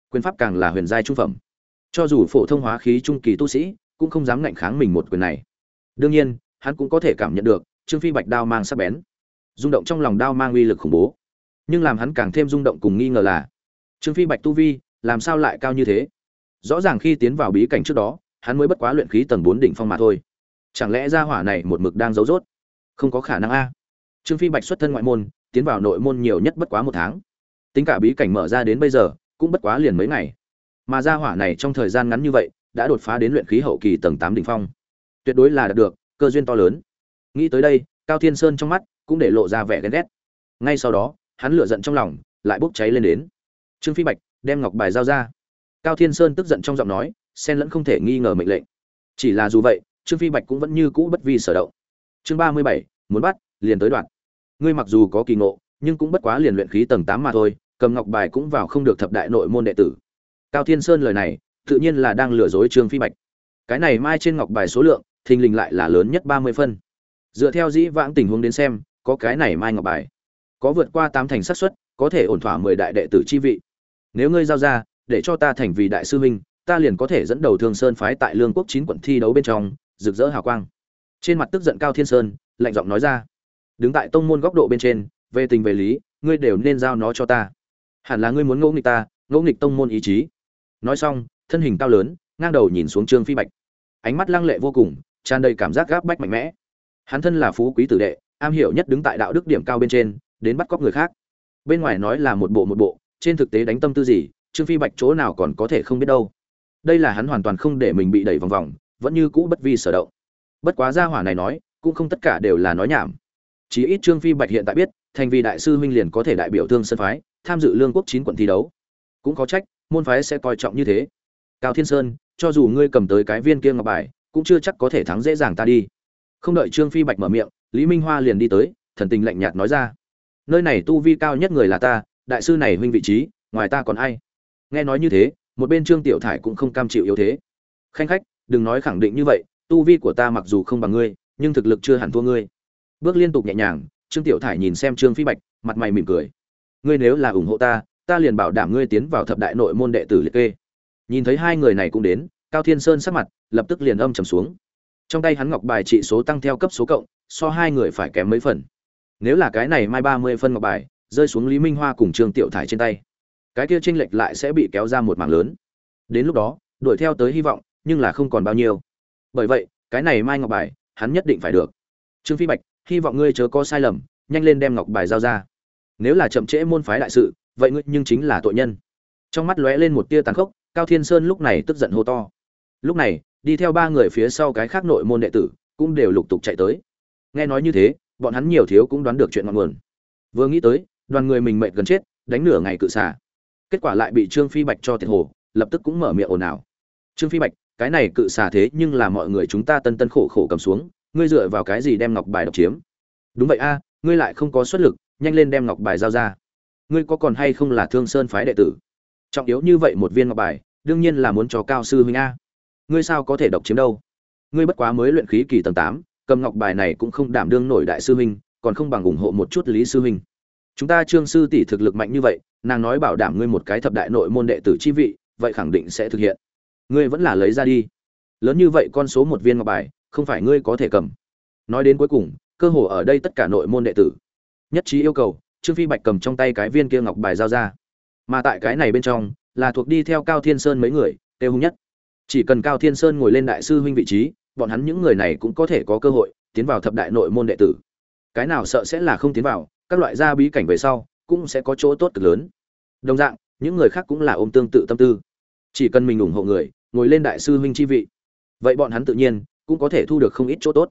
Quyền pháp càng là huyền giai trung phẩm. Cho dù phổ thông hóa khí trung kỳ tu sĩ, cũng không dám ngạnh kháng mình một quyền này. Đương nhiên, hắn cũng có thể cảm nhận được, trương phi bạch đao mang sắc bén rung động trong lòng đao mang uy lực khủng bố. Nhưng làm hắn càng thêm rung động cùng nghi ngờ là, trương phi bạch tu vi, làm sao lại cao như thế? Rõ ràng khi tiến vào bí cảnh trước đó, hắn mới bất quá luyện khí tầng bốn đỉnh phong mà thôi. Chẳng lẽ ra hỏa này một mực đang giấu rốt? Không có khả năng a. Trương phi bạch xuất thân ngoại môn, tiến vào nội môn nhiều nhất bất quá một tháng. Tính cả bí cảnh mở ra đến bây giờ, cũng bất quá liền mấy ngày. Mà ra hỏa này trong thời gian ngắn như vậy, đã đột phá đến luyện khí hậu kỳ tầng tám đỉnh phong. Tuyệt đối là đạt được, cơ duyên to lớn. Nghĩ tới đây, cao thiên sơn trong mắt cũng để lộ ra vẻ ghen ghét. Ngay sau đó, hắn lửa giận trong lòng, lại bốc cháy lên đến. Trương phi bạch, đem ngọc bài giao ra. Cao thiên sơn tức giận trong giọng nói, xen lẫn không thể nghi ngờ mệnh lệnh. Chỉ là dù vậy, trương phi bạch cũng vẫn như cũ bất vi sở động. Chương ba mươi bảy, muốn bắt, liền tới đoạn. Ngươi mặc dù có kỳ ngộ, nhưng cũng bất quá liền luyện khí tầng tám mà thôi, cầm ngọc bài cũng vào không được thập đại nội môn đệ tử. Cao thiên sơn lời này, tự nhiên là đang lừa dối trương phi bạch. Cái này mai trên ngọc bài số lượng, thình lình lại là lớn nhất ba mươi phân. Dựa theo dĩ vãng tình huống đến xem có cái này mai ngọc bài. Có vượt qua tám thành xác suất, có thể ổn thỏa mười đại đệ tử chi vị. Nếu ngươi giao ra, để cho ta thành vì đại sư huynh, ta liền có thể dẫn đầu thương sơn phái tại lương quốc chín quận thi đấu bên trong, rực rỡ hào quang. Trên mặt tức giận cao thiên sơn, lạnh giọng nói ra. Đứng tại tông môn góc độ bên trên, về tình về lý, ngươi đều nên giao nó cho ta. Hẳn là ngươi muốn ngỗ nghịch ta, ngỗ nghịch tông môn ý chí. Nói xong, thân hình cao lớn, ngang đầu nhìn xuống trương phi bạch. Ánh mắt lăng lệ vô cùng, tràn đầy cảm giác gáp bách mạnh mẽ. Hắn thân là phú quý tử đệ am hiểu nhất đứng tại đạo đức điểm cao bên trên, đến bắt cóc người khác. Bên ngoài nói là một bộ một bộ, trên thực tế đánh tâm tư gì, trương phi bạch chỗ nào còn có thể không biết đâu. Đây là hắn hoàn toàn không để mình bị đẩy vòng vòng, vẫn như cũ bất vi sở động. Bất quá gia hỏa này nói, cũng không tất cả đều là nói nhảm. Chỉ ít trương phi bạch hiện tại biết, thành vì đại sư huynh liền có thể đại biểu thương sân phái, tham dự lương quốc chín quận thi đấu. Cũng có trách, môn phái sẽ coi trọng như thế. Cao thiên sơn, cho dù ngươi cầm tới cái viên kia ngọc bài, cũng chưa chắc có thể thắng dễ dàng ta đi không đợi trương phi bạch mở miệng, lý minh hoa liền đi tới, thần tình lạnh nhạt nói ra. Nơi này tu vi cao nhất người là ta, đại sư này huynh vị trí, ngoài ta còn ai? Nghe nói như thế, một bên trương tiểu thải cũng không cam chịu yếu thế. Khanh khách, đừng nói khẳng định như vậy, tu vi của ta mặc dù không bằng ngươi, nhưng thực lực chưa hẳn thua ngươi. Bước liên tục nhẹ nhàng, trương tiểu thải nhìn xem trương phi bạch, mặt mày mỉm cười. Ngươi nếu là ủng hộ ta ta liền bảo đảm ngươi tiến vào thập đại nội môn đệ tử liệt kê. Nhìn thấy hai người này cũng đến, cao thiên sơn sắc mặt lập tức liền âm trầm xuống trong tay hắn ngọc bài trị số tăng theo cấp số cộng, so hai người phải kém mấy phần. Nếu là cái này mai ba mươi phân ngọc bài, rơi xuống lý minh hoa cùng trương tiểu thải trên tay, cái kia tranh lệch lại sẽ bị kéo ra một mảng lớn. Đến lúc đó, đuổi theo tới hy vọng, nhưng là không còn bao nhiêu. Bởi vậy, cái này mai ngọc bài, hắn nhất định phải được. Trương phi bạch, hy vọng ngươi chớ có sai lầm, nhanh lên đem ngọc bài giao ra. Nếu là chậm trễ môn phái đại sự, vậy ngươi nhưng chính là tội nhân. Trong mắt lóe lên một tia tàn khốc, cao thiên sơn lúc này tức giận hô to. Lúc này đi theo ba người phía sau cái khác nội môn đệ tử, cũng đều lục tục chạy tới. Nghe nói như thế, bọn hắn nhiều thiếu cũng đoán được chuyện ngọn nguồn. Vừa nghĩ tới, đoàn người mình mệt gần chết, đánh nửa ngày cự xả kết quả lại bị trương phi bạch cho thiệt hồ, lập tức cũng mở miệng ồn ào. Trương phi bạch, cái này cự xả thế nhưng là mọi người chúng ta tân tân khổ khổ cầm xuống, ngươi dựa vào cái gì đem ngọc bài độc chiếm? Đúng vậy a, ngươi lại không có xuất lực, nhanh lên đem ngọc bài giao ra. Ngươi có còn hay không là thương sơn phái đệ tử? Trọng yếu như vậy một viên ngọc bài, đương nhiên là muốn cho cao sư huynh a ngươi sao có thể độc chiếm đâu? Ngươi bất quá mới luyện khí kỳ tầng tám, cầm ngọc bài này cũng không đảm đương nổi đại sư huynh, còn không bằng ủng hộ một chút lý sư huynh. Chúng ta trương sư tỷ thực lực mạnh như vậy, nàng nói bảo đảm ngươi một cái thập đại nội môn đệ tử chi vị, vậy khẳng định sẽ thực hiện. Ngươi vẫn là lấy ra đi. Lớn như vậy con số một viên ngọc bài, không phải ngươi có thể cầm. Nói đến cuối cùng, cơ hồ ở đây tất cả nội môn đệ tử. Nhất trí yêu cầu, trương phi bạch cầm trong tay cái viên kia ngọc bài giao ra. Mà tại cái này bên trong, là thuộc đi theo cao thiên sơn mấy người têu hung nhất chỉ cần cao thiên sơn ngồi lên đại sư huynh vị trí, bọn hắn những người này cũng có thể có cơ hội tiến vào thập đại nội môn đệ tử. Cái nào sợ sẽ là không tiến vào, các loại gia bí cảnh về sau cũng sẽ có chỗ tốt cực lớn. Đồng dạng, những người khác cũng là ôm tương tự tâm tư. Chỉ cần mình ủng hộ người, ngồi lên đại sư huynh chi vị, vậy bọn hắn tự nhiên cũng có thể thu được không ít chỗ tốt.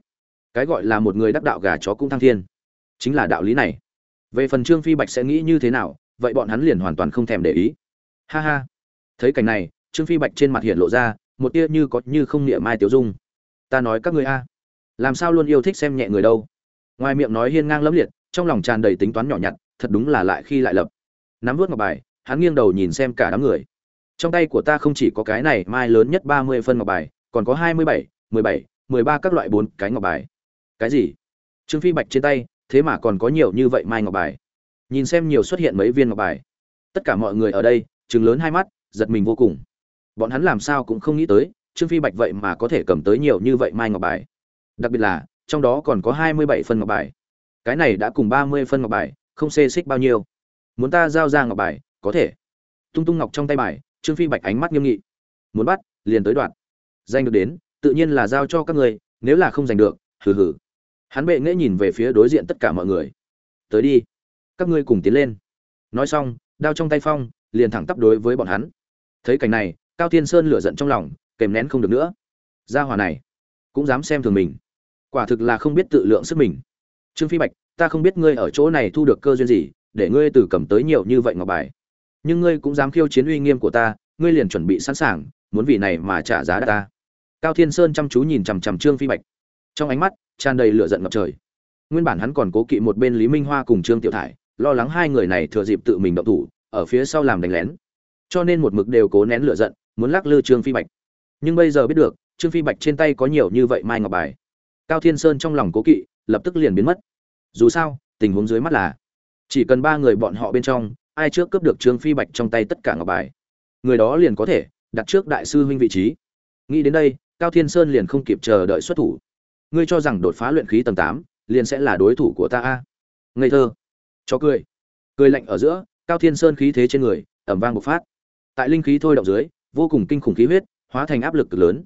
Cái gọi là một người đắc đạo gà chó cũng thăng thiên. Chính là đạo lý này. Về phần trương phi bạch sẽ nghĩ như thế nào, vậy bọn hắn liền hoàn toàn không thèm để ý. Ha ha. Thấy cảnh này, trương phi bạch trên mặt hiện lộ ra một tia như có như không niệm mai tiểu dung. Ta nói các người a, làm sao luôn yêu thích xem nhẹ người đâu? Ngoài miệng nói hiên ngang lẫm liệt, trong lòng tràn đầy tính toán nhỏ nhặt, thật đúng là lại khi lại lập. Nắm vớt ngọc bài, hắn nghiêng đầu nhìn xem cả đám người. Trong tay của ta không chỉ có cái này, mai lớn nhất ba mươi phân ngọc bài, còn có hai mươi bảy, mười bảy, mười ba các loại bốn cái ngọc bài. Cái gì? Trương phi bạch trên tay, thế mà còn có nhiều như vậy mai ngọc bài. Nhìn xem nhiều xuất hiện mấy viên ngọc bài. Tất cả mọi người ở đây chừng lớn hai mắt, giật mình vô cùng bọn hắn làm sao cũng không nghĩ tới, trương phi bạch vậy mà có thể cầm tới nhiều như vậy mai ngọc bài. Đặc biệt là, trong đó còn có hai mươi bảy phân ngọc bài. Cái này đã cùng ba mươi phân ngọc bài, không xê xích bao nhiêu. Muốn ta giao ra ngọc bài, có thể. Tung tung ngọc trong tay bài, trương phi bạch ánh mắt nghiêm nghị. Muốn bắt, liền tới đoạn. Danh được đến, tự nhiên là giao cho các người, nếu là không giành được, hừ hừ. Hắn bệ nghễ nhìn về phía đối diện tất cả mọi người. Tới đi. Các ngươi cùng tiến lên. Nói xong, đao trong tay phong, liền thẳng tắp đối với bọn hắn. Thấy cảnh này cao thiên sơn lửa giận trong lòng, kèm nén không được nữa. Gia hòa này, cũng dám xem thường mình. Quả thực là không biết tự lượng sức mình. Trương phi bạch, ta không biết ngươi ở chỗ này thu được cơ duyên gì, để ngươi từ cầm tới nhiều như vậy ngọc bài. Nhưng ngươi cũng dám khiêu chiến uy nghiêm của ta, ngươi liền chuẩn bị sẵn sàng, muốn vì này mà trả giá đắt ta. Cao thiên sơn chăm chú nhìn chằm chằm trương phi bạch. Trong ánh mắt, tràn đầy lửa giận ngập trời. Nguyên bản hắn còn cố kỵ một bên lý minh hoa cùng trương tiểu thải, lo lắng hai người này thừa dịp tự mình động thủ, ở phía sau làm đánh lén. Cho nên một mực đều cố nén lửa giận muốn lắc lư trương phi bạch. Nhưng bây giờ biết được, trương phi bạch trên tay có nhiều như vậy mai ngọc bài. Cao thiên sơn trong lòng cố kỵ, lập tức liền biến mất. Dù sao, tình huống dưới mắt là, chỉ cần ba người bọn họ bên trong, ai trước cướp được trương phi bạch trong tay tất cả ngọc bài, người đó liền có thể đặt trước đại sư huynh vị trí. Nghĩ đến đây, cao thiên sơn liền không kịp chờ đợi xuất thủ. Ngươi cho rằng đột phá luyện khí tầng tám, liền sẽ là đối thủ của ta a? Ngây thơ. Cho cười. Cười lạnh ở giữa, cao thiên sơn khí thế trên người ẩm vang bộc phát. Tại linh khí thôi động dưới vô cùng kinh khủng khí huyết, hóa thành áp lực cực lớn.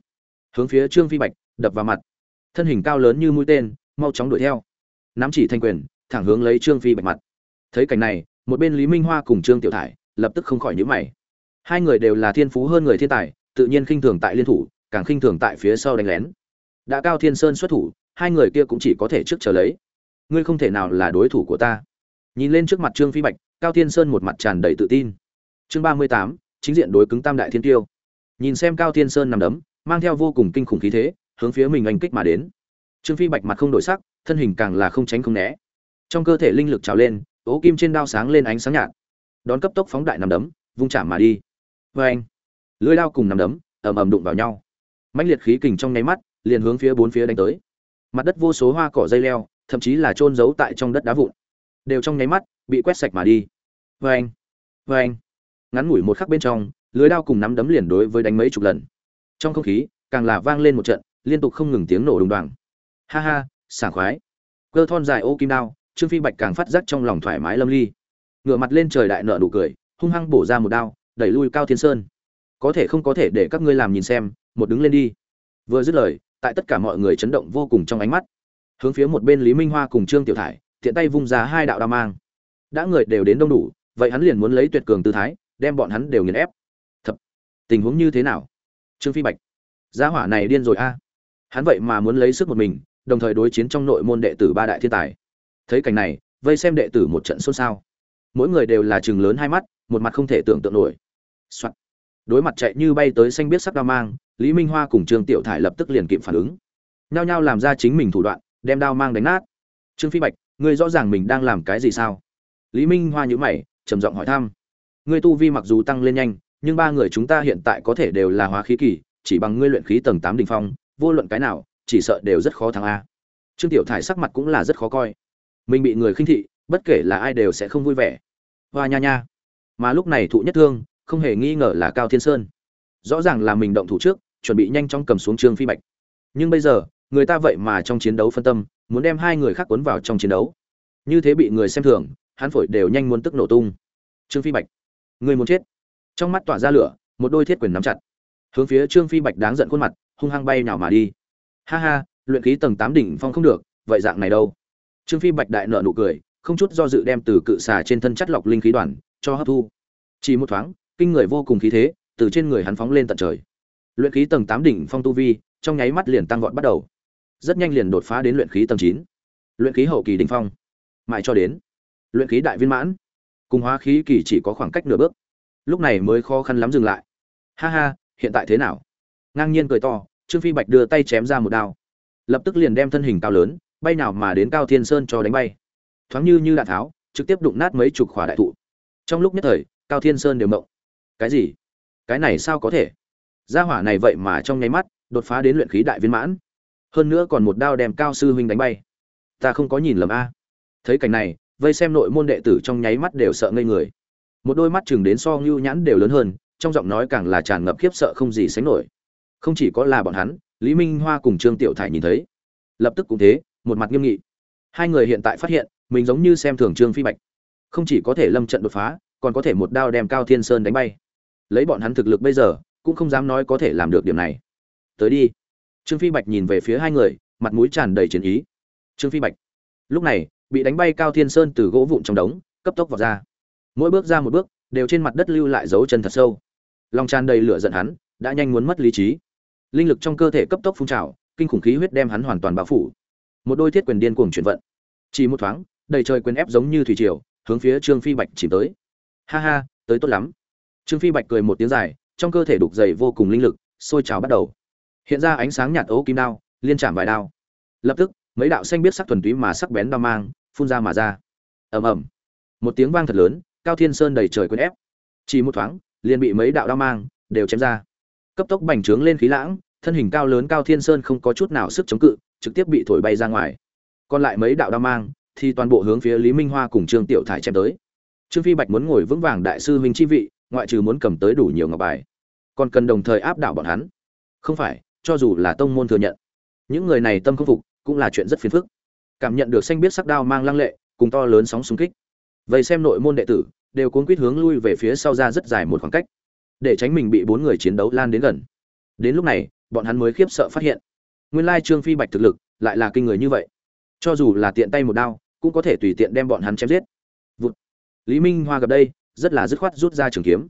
Hướng phía trương phi bạch, đập vào mặt. Thân hình cao lớn như mũi tên, mau chóng đuổi theo. Nắm chỉ thanh quyền, thẳng hướng lấy trương phi bạch mặt. Thấy cảnh này, một bên lý minh hoa cùng trương tiểu thải lập tức không khỏi nhíu mày. Hai người đều là thiên phú hơn người thiên tài, tự nhiên khinh thường tại liên thủ, càng khinh thường tại phía sau đánh lén. Đã cao thiên sơn xuất thủ, hai người kia cũng chỉ có thể trước chờ lấy. Ngươi không thể nào là đối thủ của ta. Nhìn lên trước mặt trương phi bạch, cao thiên sơn một mặt tràn đầy tự tin. Chương ba mươi tám chính diện đối cứng tam đại thiên tiêu. Nhìn xem cao thiên sơn nằm đấm, mang theo vô cùng kinh khủng khí thế, hướng phía mình anh kích mà đến. Trương phi bạch mặt không đổi sắc, thân hình càng là không tránh không né. Trong cơ thể linh lực trào lên ố kim trên đao sáng lên ánh sáng nhạt. Đón cấp tốc phóng đại nằm đấm, vung chạm mà đi. Vê anh lưới đao cùng nằm đấm, ầm ầm đụng vào nhau. Mãnh liệt khí kình trong nháy mắt, liền hướng phía bốn phía đánh tới. Mặt đất vô số hoa cỏ dây leo, thậm chí là trôn giấu tại trong đất đá vụn, đều trong nháy mắt bị quét sạch mà đi. Vê anh vê anh ngắn ngủi một khắc bên trong, lưới đao cùng nắm đấm liền đối với đánh mấy chục lần. Trong không khí, càng là vang lên một trận, liên tục không ngừng tiếng nổ đùng đoàng. Ha ha, sảng khoái. Cơ thon dài ô kim đao, trương phi bạch càng phát giác trong lòng thoải mái lâm ly. Ngửa mặt lên trời đại nợ nụ cười, hung hăng bổ ra một đao, đẩy lui cao thiên sơn. Có thể không có thể để các ngươi làm nhìn xem, một đứng lên đi. Vừa dứt lời, tại tất cả mọi người chấn động vô cùng trong ánh mắt. Hướng phía một bên lý minh hoa cùng trương tiểu thải thiện tay vung ra hai đạo đao mang. Đã người đều đến đông đủ, vậy hắn liền muốn lấy tuyệt cường tư thái đem bọn hắn đều nghiền ép. Thập, tình huống như thế nào? Trương phi bạch, gia hỏa này điên rồi a. Hắn vậy mà muốn lấy sức một mình, đồng thời đối chiến trong nội môn đệ tử ba đại thiên tài. Thấy cảnh này, vây xem đệ tử một trận xôn xao. Mỗi người đều là chừng lớn hai mắt, một mặt không thể tưởng tượng nổi、Soạn. đối mặt chạy như bay tới xanh biết sắc đao mang, lý minh hoa cùng trương tiểu thải lập tức liền kịp phản ứng. Nhao nhao làm ra chính mình thủ đoạn, đem đao mang đánh nát. Trương phi bạch, ngươi rõ ràng mình đang làm cái gì sao? Lý minh hoa nhữ mày, trầm giọng hỏi thăm ngươi tu vi mặc dù tăng lên nhanh, nhưng ba người chúng ta hiện tại có thể đều là hóa khí kỳ, chỉ bằng ngươi luyện khí tầng tám đỉnh phong, vô luận cái nào, chỉ sợ đều rất khó thắng a. Trương tiểu thải sắc mặt cũng là rất khó coi. Mình bị người khinh thị, bất kể là ai đều sẽ không vui vẻ. Hoa nha nha. Mà lúc này thụ nhất thương, không hề nghi ngờ là cao thiên sơn. Rõ ràng là mình động thủ trước, chuẩn bị nhanh chóng cầm xuống trương phi bạch. Nhưng bây giờ, người ta vậy mà trong chiến đấu phân tâm, muốn đem hai người khác cuốn vào trong chiến đấu. Như thế bị người xem thường, hắn phổi đều nhanh muốn tức nổ tung. Trương phi bạch người muốn chết. Trong mắt tỏa ra lửa, một đôi thiết quyền nắm chặt. Hướng phía trương phi bạch đáng giận khuôn mặt, hung hăng bay nào mà đi. Ha ha, luyện khí tầng tám đỉnh phong không được, vậy dạng này đâu? Trương phi bạch đại nợ nụ cười, không chút do dự đem từ cự xà trên thân chất lọc linh khí đoàn, cho hấp thu. Chỉ một thoáng, kinh người vô cùng khí thế, từ trên người hắn phóng lên tận trời. Luyện khí tầng tám đỉnh phong tu vi, trong nháy mắt liền tăng vọt bắt đầu. Rất nhanh liền đột phá đến luyện khí tầng chín. Luyện khí hậu kỳ đỉnh phong. Mãi cho đến. Luyện khí đại viên mãn cùng hóa khí kỳ chỉ có khoảng cách nửa bước. Lúc này mới khó khăn lắm dừng lại. Ha ha, hiện tại thế nào? Ngang nhiên cười to, trương phi bạch đưa tay chém ra một đao. Lập tức liền đem thân hình cao lớn, bay nào mà đến cao thiên sơn cho đánh bay. Thoáng như như đạn tháo, trực tiếp đụng nát mấy chục khỏa đại thụ. Trong lúc nhất thời, cao thiên sơn đều mộng. Cái gì? Cái này sao có thể? Gia hỏa này vậy mà trong nháy mắt, đột phá đến luyện khí đại viên mãn. Hơn nữa còn một đao đem cao sư huynh đánh bay. Ta không có nhìn lầm a. Thấy cảnh này vây xem nội môn đệ tử trong nháy mắt đều sợ ngây người. Một đôi mắt chừng đến so ngưu nhãn đều lớn hơn, trong giọng nói càng là tràn ngập khiếp sợ không gì sánh nổi. Không chỉ có là bọn hắn, lý minh hoa cùng trương tiểu thải nhìn thấy. Lập tức cũng thế, một mặt nghiêm nghị. Hai người hiện tại phát hiện, mình giống như xem thường trương phi bạch. Không chỉ có thể lâm trận đột phá, còn có thể một đao đem cao thiên sơn đánh bay. Lấy bọn hắn thực lực bây giờ, cũng không dám nói có thể làm được điểm này. Tới đi. Trương phi bạch nhìn về phía hai người, mặt mũi tràn đầy chiến ý. Trương phi bạch. Lúc này bị đánh bay cao thiên sơn từ gỗ vụn trong đống, cấp tốc vào ra. Mỗi bước ra một bước, đều trên mặt đất lưu lại dấu chân thật sâu. Lòng tràn đầy lửa giận hắn, đã nhanh muốn mất lý trí. Linh lực trong cơ thể cấp tốc phun trào, kinh khủng khí huyết đem hắn hoàn toàn bao phủ. Một đôi thiết quyền điên cuồng chuyển vận. Chỉ một thoáng, đầy trời quyền ép giống như thủy triều, hướng phía trương phi bạch chìm tới. Ha ha, tới tốt lắm. Trương phi bạch cười một tiếng dài, trong cơ thể đục dày vô cùng linh lực, sôi trào bắt đầu. Hiện ra ánh sáng nhạt ố kim đao, liên chạm vài đao. Lập tức, mấy đạo xanh biết sắc thuần túy mà sắc bén đao mang phun ra mà ra. Ầm ầm. Một tiếng vang thật lớn, cao thiên sơn đầy trời quấn ép. Chỉ một thoáng, liền bị mấy đạo đao mang đều chém ra. Cấp tốc bành trướng lên khí lãng, thân hình cao lớn cao thiên sơn không có chút nào sức chống cự, trực tiếp bị thổi bay ra ngoài. Còn lại mấy đạo đao mang thì toàn bộ hướng phía lý minh hoa cùng trương tiểu thải chém tới. Trương phi bạch muốn ngồi vững vàng đại sư huynh chi vị, ngoại trừ muốn cầm tới đủ nhiều ngọc bài, còn cần đồng thời áp đảo bọn hắn. Không phải, cho dù là tông môn thừa nhận, những người này tâm không phục cũng là chuyện rất phiền phức cảm nhận được xanh biết sắc đao mang lăng lệ, cùng to lớn sóng xung kích. Vậy xem nội môn đệ tử, đều cuốn quýt hướng lui về phía sau ra rất dài một khoảng cách, để tránh mình bị bốn người chiến đấu lan đến gần. Đến lúc này, bọn hắn mới khiếp sợ phát hiện, nguyên lai trương phi bạch thực lực lại là kinh người như vậy. Cho dù là tiện tay một đao, cũng có thể tùy tiện đem bọn hắn chém giết. Vụt. lý minh hoa gặp đây, rất là dứt khoát rút ra trường kiếm.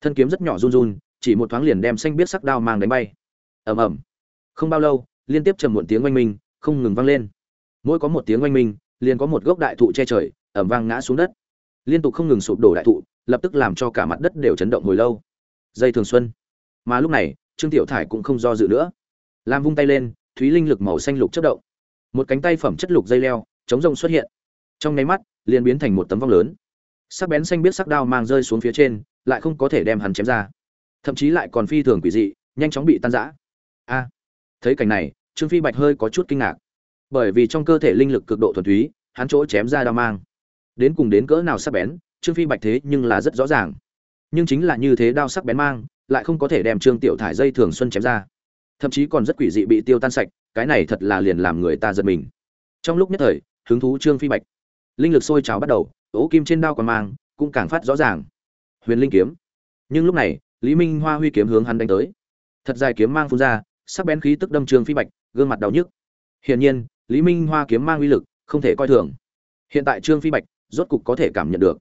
Thân kiếm rất nhỏ run run, chỉ một thoáng liền đem xanh biết sắc đao mang đánh bay. Ầm ầm. Không bao lâu, liên tiếp trầm muộn tiếng oanh minh, không ngừng vang lên mỗi có một tiếng oanh minh, liền có một gốc đại thụ che trời, ẩm vang ngã xuống đất. Liên tục không ngừng sụp đổ đại thụ, lập tức làm cho cả mặt đất đều chấn động hồi lâu. Dây thường xuân. Mà lúc này, trương tiểu thải cũng không do dự nữa. Làm vung tay lên, thúy linh lực màu xanh lục chất động. Một cánh tay phẩm chất lục dây leo, chống rông xuất hiện. Trong nháy mắt, liền biến thành một tấm vong lớn. Sắc bén xanh biết sắc đao mang rơi xuống phía trên, lại không có thể đem hắn chém ra. Thậm chí lại còn phi thường quỷ dị, nhanh chóng bị tan rã. A! Thấy cảnh này, trương phi bạch hơi có chút kinh ngạc bởi vì trong cơ thể linh lực cực độ thuần túy, hắn chỗ chém ra đao mang. Đến cùng đến cỡ nào sắc bén, trương phi bạch thế nhưng là rất rõ ràng. Nhưng chính là như thế đao sắc bén mang, lại không có thể đem trương tiểu thải dây thường xuân chém ra. Thậm chí còn rất quỷ dị bị tiêu tan sạch, cái này thật là liền làm người ta giật mình. Trong lúc nhất thời, hứng thú trương phi bạch. Linh lực sôi trào bắt đầu ố kim trên đao còn mang, cũng càng phát rõ ràng. Huyền linh kiếm. Nhưng lúc này, lý minh hoa huy kiếm hướng hắn đánh tới. Thật dài kiếm mang phun ra, sắc bén khí tức đâm trương phi bạch, gương mặt đau nhức. Hiển nhiên lý minh hoa kiếm mang uy lực, không thể coi thường. Hiện tại trương phi bạch, rốt cục có thể cảm nhận được.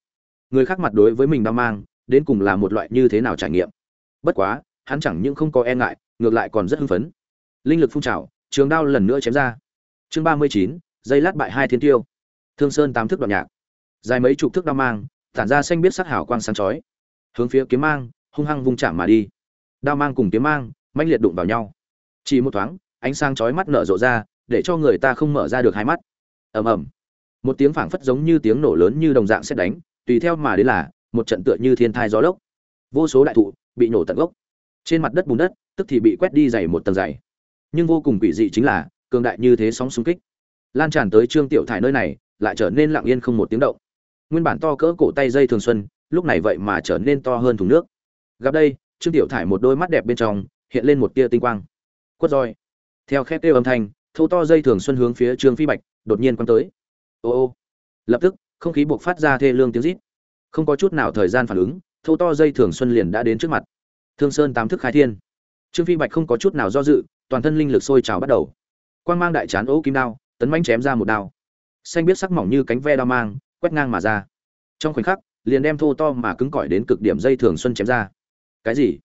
Người khác mặt đối với mình đau mang, đến cùng là một loại như thế nào trải nghiệm? Bất quá, hắn chẳng những không có e ngại, ngược lại còn rất hưng phấn. Linh lực phun trào, trường đao lần nữa chém ra. Chương ba mươi chín, dây lát bại hai thiên tiêu. Thương sơn tám thước đoạn nhạc. Dài mấy chục thước đao mang, tản ra xanh biết sắc hảo quang sáng chói. Hướng phía kiếm mang, hung hăng vung chạm mà đi. Đao mang cùng kiếm mang, mãnh liệt đụng vào nhau. Chỉ một thoáng, ánh sáng chói mắt nở rộ ra để cho người ta không mở ra được hai mắt. Ầm ầm. Một tiếng phảng phất giống như tiếng nổ lớn như đồng dạng xét đánh, tùy theo mà đến là một trận tựa như thiên thai gió lốc. Vô số đại thụ bị nổ tận gốc. Trên mặt đất bùn đất, tức thì bị quét đi dày một tầng dày. Nhưng vô cùng quỷ dị chính là, cường đại như thế sóng xung kích. Lan tràn tới trương tiểu thải nơi này, lại trở nên lặng yên không một tiếng động. Nguyên bản to cỡ cổ tay dây thường xuân, lúc này vậy mà trở nên to hơn thùng nước. Gặp đây, trương tiểu thải một đôi mắt đẹp bên trong, hiện lên một tia tinh quang. Quất roi. Theo khét kêu âm thanh thô to dây thường xuân hướng phía trương phi bạch, đột nhiên quăng tới. Ô ô. Lập tức, không khí buộc phát ra thê lương tiếng rít. Không có chút nào thời gian phản ứng, thô to dây thường xuân liền đã đến trước mặt. Thương sơn tám thức khai thiên. Trương phi bạch không có chút nào do dự, toàn thân linh lực sôi trào bắt đầu. Quang mang đại chán ố kim đao, tấn manh chém ra một đao. Xanh biết sắc mỏng như cánh ve đao mang, quét ngang mà ra. Trong khoảnh khắc, liền đem thô to mà cứng cỏi đến cực điểm dây thường xuân chém ra. Cái gì?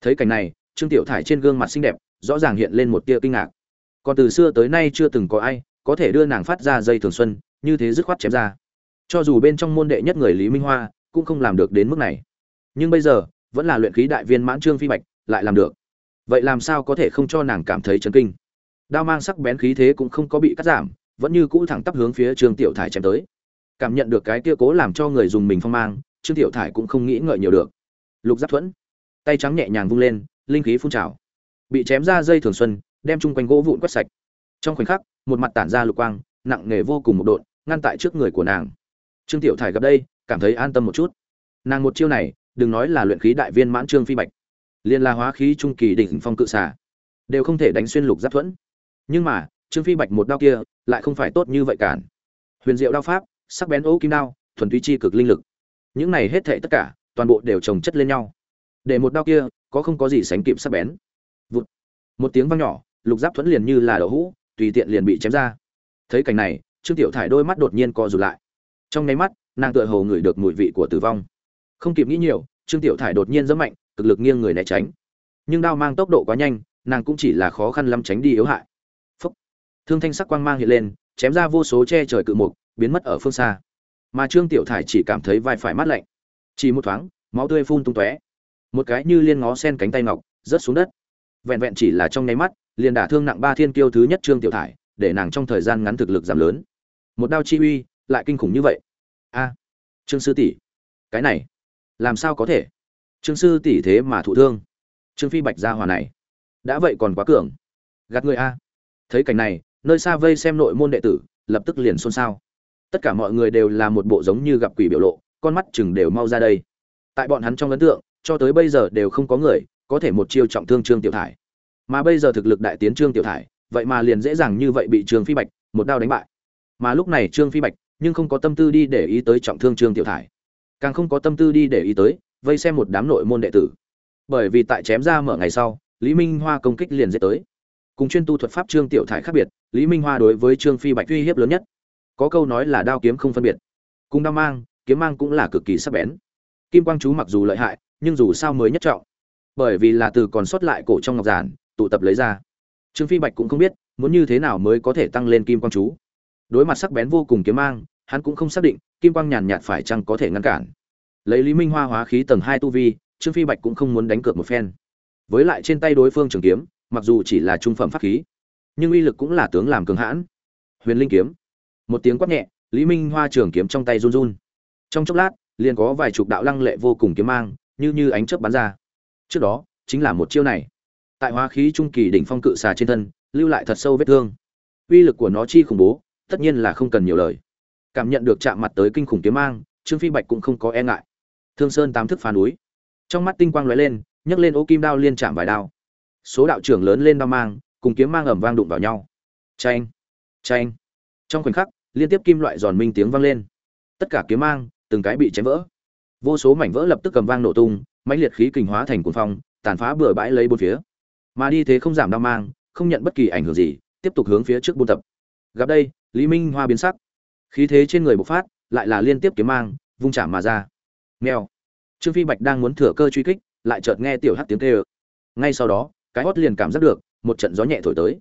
Thấy cảnh này, trương tiểu thải trên gương mặt xinh đẹp, rõ ràng hiện lên một tia kinh ngạc còn từ xưa tới nay chưa từng có ai có thể đưa nàng phát ra dây thường xuân, như thế dứt khoát chém ra. Cho dù bên trong môn đệ nhất người lý minh hoa cũng không làm được đến mức này. Nhưng bây giờ, vẫn là luyện khí đại viên mãn trương phi bạch lại làm được. Vậy làm sao có thể không cho nàng cảm thấy chấn kinh? Đao mang sắc bén khí thế cũng không có bị cắt giảm, vẫn như cũ thẳng tắp hướng phía trương tiểu thải chém tới. Cảm nhận được cái kia cố làm cho người dùng mình phong mang, trương tiểu thải cũng không nghĩ ngợi nhiều được. Lục giáp thuẫn, tay trắng nhẹ nhàng vung lên, linh khí phun trào. Bị chém ra dây thường xuân đem chung quanh gỗ vụn quét sạch. Trong khoảnh khắc, một mặt tản ra lục quang, nặng nề vô cùng một độn, ngăn tại trước người của nàng. Trương tiểu thải gặp đây, cảm thấy an tâm một chút. Nàng một chiêu này, đừng nói là luyện khí đại viên mãn trương phi bạch liên la hóa khí trung kỳ đỉnh phong cự xà, đều không thể đánh xuyên lục giáp thuẫn. Nhưng mà, trương phi bạch một đao kia, lại không phải tốt như vậy cản. Huyền diệu đao pháp, sắc bén ô kim đao, thuần túy chi cực linh lực. Những này hết thệ tất cả, toàn bộ đều trồng chất lên nhau. Để một đao kia, có không có gì sánh kịp sắc bén. Vụt. Một tiếng vang nhỏ lục giáp thuẫn liền như là đậu hũ, tùy tiện liền bị chém ra. Thấy cảnh này, trương tiểu thải đôi mắt đột nhiên co rụt lại. Trong nháy mắt, nàng tựa hồ ngửi được mùi vị của tử vong. Không kịp nghĩ nhiều, trương tiểu thải đột nhiên rất mạnh, cực lực nghiêng người né tránh. Nhưng đao mang tốc độ quá nhanh, nàng cũng chỉ là khó khăn lắm tránh đi yếu hại. Phúc! Thương thanh sắc quang mang hiện lên, chém ra vô số che trời cự mục, biến mất ở phương xa. Mà trương tiểu thải chỉ cảm thấy vai phải mát lạnh. Chỉ một thoáng, máu tươi phun tung tóe. Một cái như liên ngó sen cánh tay ngọc, rớt xuống đất. Vẹn vẹn chỉ là trong nháy mắt liền đả thương nặng ba thiên kiêu thứ nhất trương tiểu thải, để nàng trong thời gian ngắn thực lực giảm lớn. Một đao chi uy, lại kinh khủng như vậy. A, trương sư tỷ, cái này, làm sao có thể? Trương sư tỷ thế mà thụ thương. Trương phi bạch gia hòa này, đã vậy còn quá cường. Gạt người a. Thấy cảnh này, nơi xa vây xem nội môn đệ tử, lập tức liền xôn xao. Tất cả mọi người đều là một bộ giống như gặp quỷ biểu lộ, con mắt chừng đều mau ra đây. Tại bọn hắn trong ấn tượng, cho tới bây giờ đều không có người có thể một chiêu trọng thương trương tiểu thải mà bây giờ thực lực đại tiến trương tiểu thải, vậy mà liền dễ dàng như vậy bị trương phi bạch một đao đánh bại. Mà lúc này trương phi bạch nhưng không có tâm tư đi để ý tới trọng thương trương tiểu thải, càng không có tâm tư đi để ý tới vây xem một đám nội môn đệ tử. Bởi vì tại chém ra mở ngày sau, lý minh hoa công kích liền dễ tới. Cùng chuyên tu thuật pháp trương tiểu thải khác biệt, lý minh hoa đối với trương phi bạch uy hiếp lớn nhất. Có câu nói là đao kiếm không phân biệt. Cùng đao mang, kiếm mang cũng là cực kỳ sắc bén. Kim quang chú mặc dù lợi hại, nhưng dù sao mới nhất trọng. Bởi vì là từ còn sót lại cổ trong ngọc giản tụ tập lấy ra. Trương phi bạch cũng không biết, muốn như thế nào mới có thể tăng lên kim quang chú. Đối mặt sắc bén vô cùng kiếm mang, hắn cũng không xác định, kim quang nhàn nhạt phải chăng có thể ngăn cản. Lấy lý minh hoa hóa khí tầng hai tu vi, trương phi bạch cũng không muốn đánh cược một phen. Với lại trên tay đối phương trường kiếm, mặc dù chỉ là trung phẩm pháp khí, nhưng uy lực cũng là tướng làm cường hãn. Huyền linh kiếm. Một tiếng quát nhẹ, lý minh hoa trường kiếm trong tay run run. Trong chốc lát, liền có vài chục đạo lăng lệ vô cùng kiếm mang, như như ánh chớp bắn ra. Trước đó, chính là một chiêu này tại hóa khí trung kỳ đỉnh phong cự xà trên thân, lưu lại thật sâu vết thương. Uy lực của nó chi khủng bố, tất nhiên là không cần nhiều lời. Cảm nhận được chạm mặt tới kinh khủng kiếm mang, trương phi bạch cũng không có e ngại. Thương sơn tám thức phá núi. Trong mắt tinh quang lóe lên, nhấc lên ô kim đao liên chạm vài đao. Số đạo trưởng lớn lên đao mang, cùng kiếm mang ẩm vang đụng vào nhau. Tranh tranh trong khoảnh khắc, liên tiếp kim loại giòn minh tiếng vang lên. Tất cả kiếm mang, từng cái bị chém vỡ. Vô số mảnh vỡ lập tức cầm vang nổ tung, mãnh liệt khí kình hóa thành cuồng phong, tàn phá bừa bãi lấy bốn phía mà đi thế không giảm đau mang, không nhận bất kỳ ảnh hưởng gì, tiếp tục hướng phía trước buôn tập. Gặp đây, lý minh hoa biến sắc. Khí thế trên người bộc phát, lại là liên tiếp kiếm mang, vung chạm mà ra. Nghèo trương phi bạch đang muốn thừa cơ truy kích, lại chợt nghe tiểu hát tiếng kêu. Ngay sau đó, cái hót liền cảm giác được, một trận gió nhẹ thổi tới.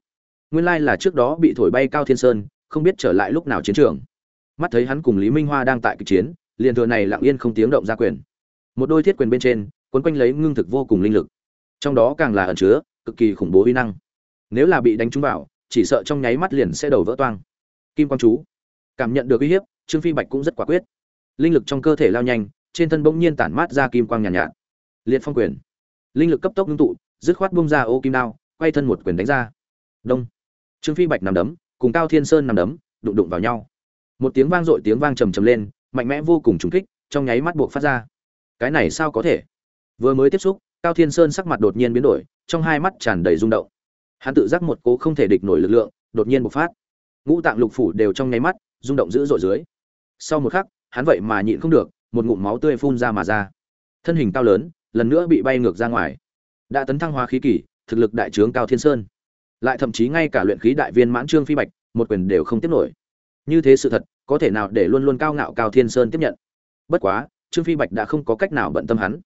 Nguyên lai là trước đó bị thổi bay cao thiên sơn, không biết trở lại lúc nào chiến trường. Mắt thấy hắn cùng lý minh hoa đang tại kịch chiến, liền thừa này lặng yên không tiếng động ra quyền. Một đôi thiết quyền bên trên, quấn quanh lấy ngưng thực vô cùng linh lực. Trong đó càng là ẩn chứa cực kỳ khủng bố uy năng. Nếu là bị đánh trúng vào chỉ sợ trong nháy mắt liền sẽ đầu vỡ toang. Kim quang chú. Cảm nhận được uy hiếp trương phi bạch cũng rất quả quyết. Linh lực trong cơ thể lao nhanh trên thân bỗng nhiên tản mát ra kim quang nhàn nhạt, nhạt. Liệt phong quyền. Linh lực cấp tốc ngưng tụ dứt khoát bung ra ô kim đao quay thân một quyền đánh ra. Đông. Trương phi bạch nằm đấm cùng cao thiên sơn nằm đấm đụng đụng vào nhau. Một tiếng vang dội tiếng vang trầm trầm lên mạnh mẽ vô cùng trùng kích trong nháy mắt buộc phát ra. Cái này sao có thể? Vừa mới tiếp xúc cao thiên sơn sắc mặt đột nhiên biến đổi, trong hai mắt tràn đầy rung động. Hắn tự giác một cố không thể địch nổi lực lượng, đột nhiên bộc phát. Ngũ tạng lục phủ đều trong nháy mắt, rung động dữ dội dưới. Sau một khắc, hắn vậy mà nhịn không được, một ngụm máu tươi phun ra mà ra. Thân hình cao lớn, lần nữa bị bay ngược ra ngoài. Đã tấn thăng hóa khí kỳ, thực lực đại trướng cao thiên sơn. Lại thậm chí ngay cả luyện khí đại viên mãn trương phi bạch, một quyền đều không tiếp nổi. Như thế sự thật, có thể nào để luôn luôn cao ngạo cao thiên sơn tiếp nhận? Bất quá, trương phi bạch đã không có cách nào bận tâm hắn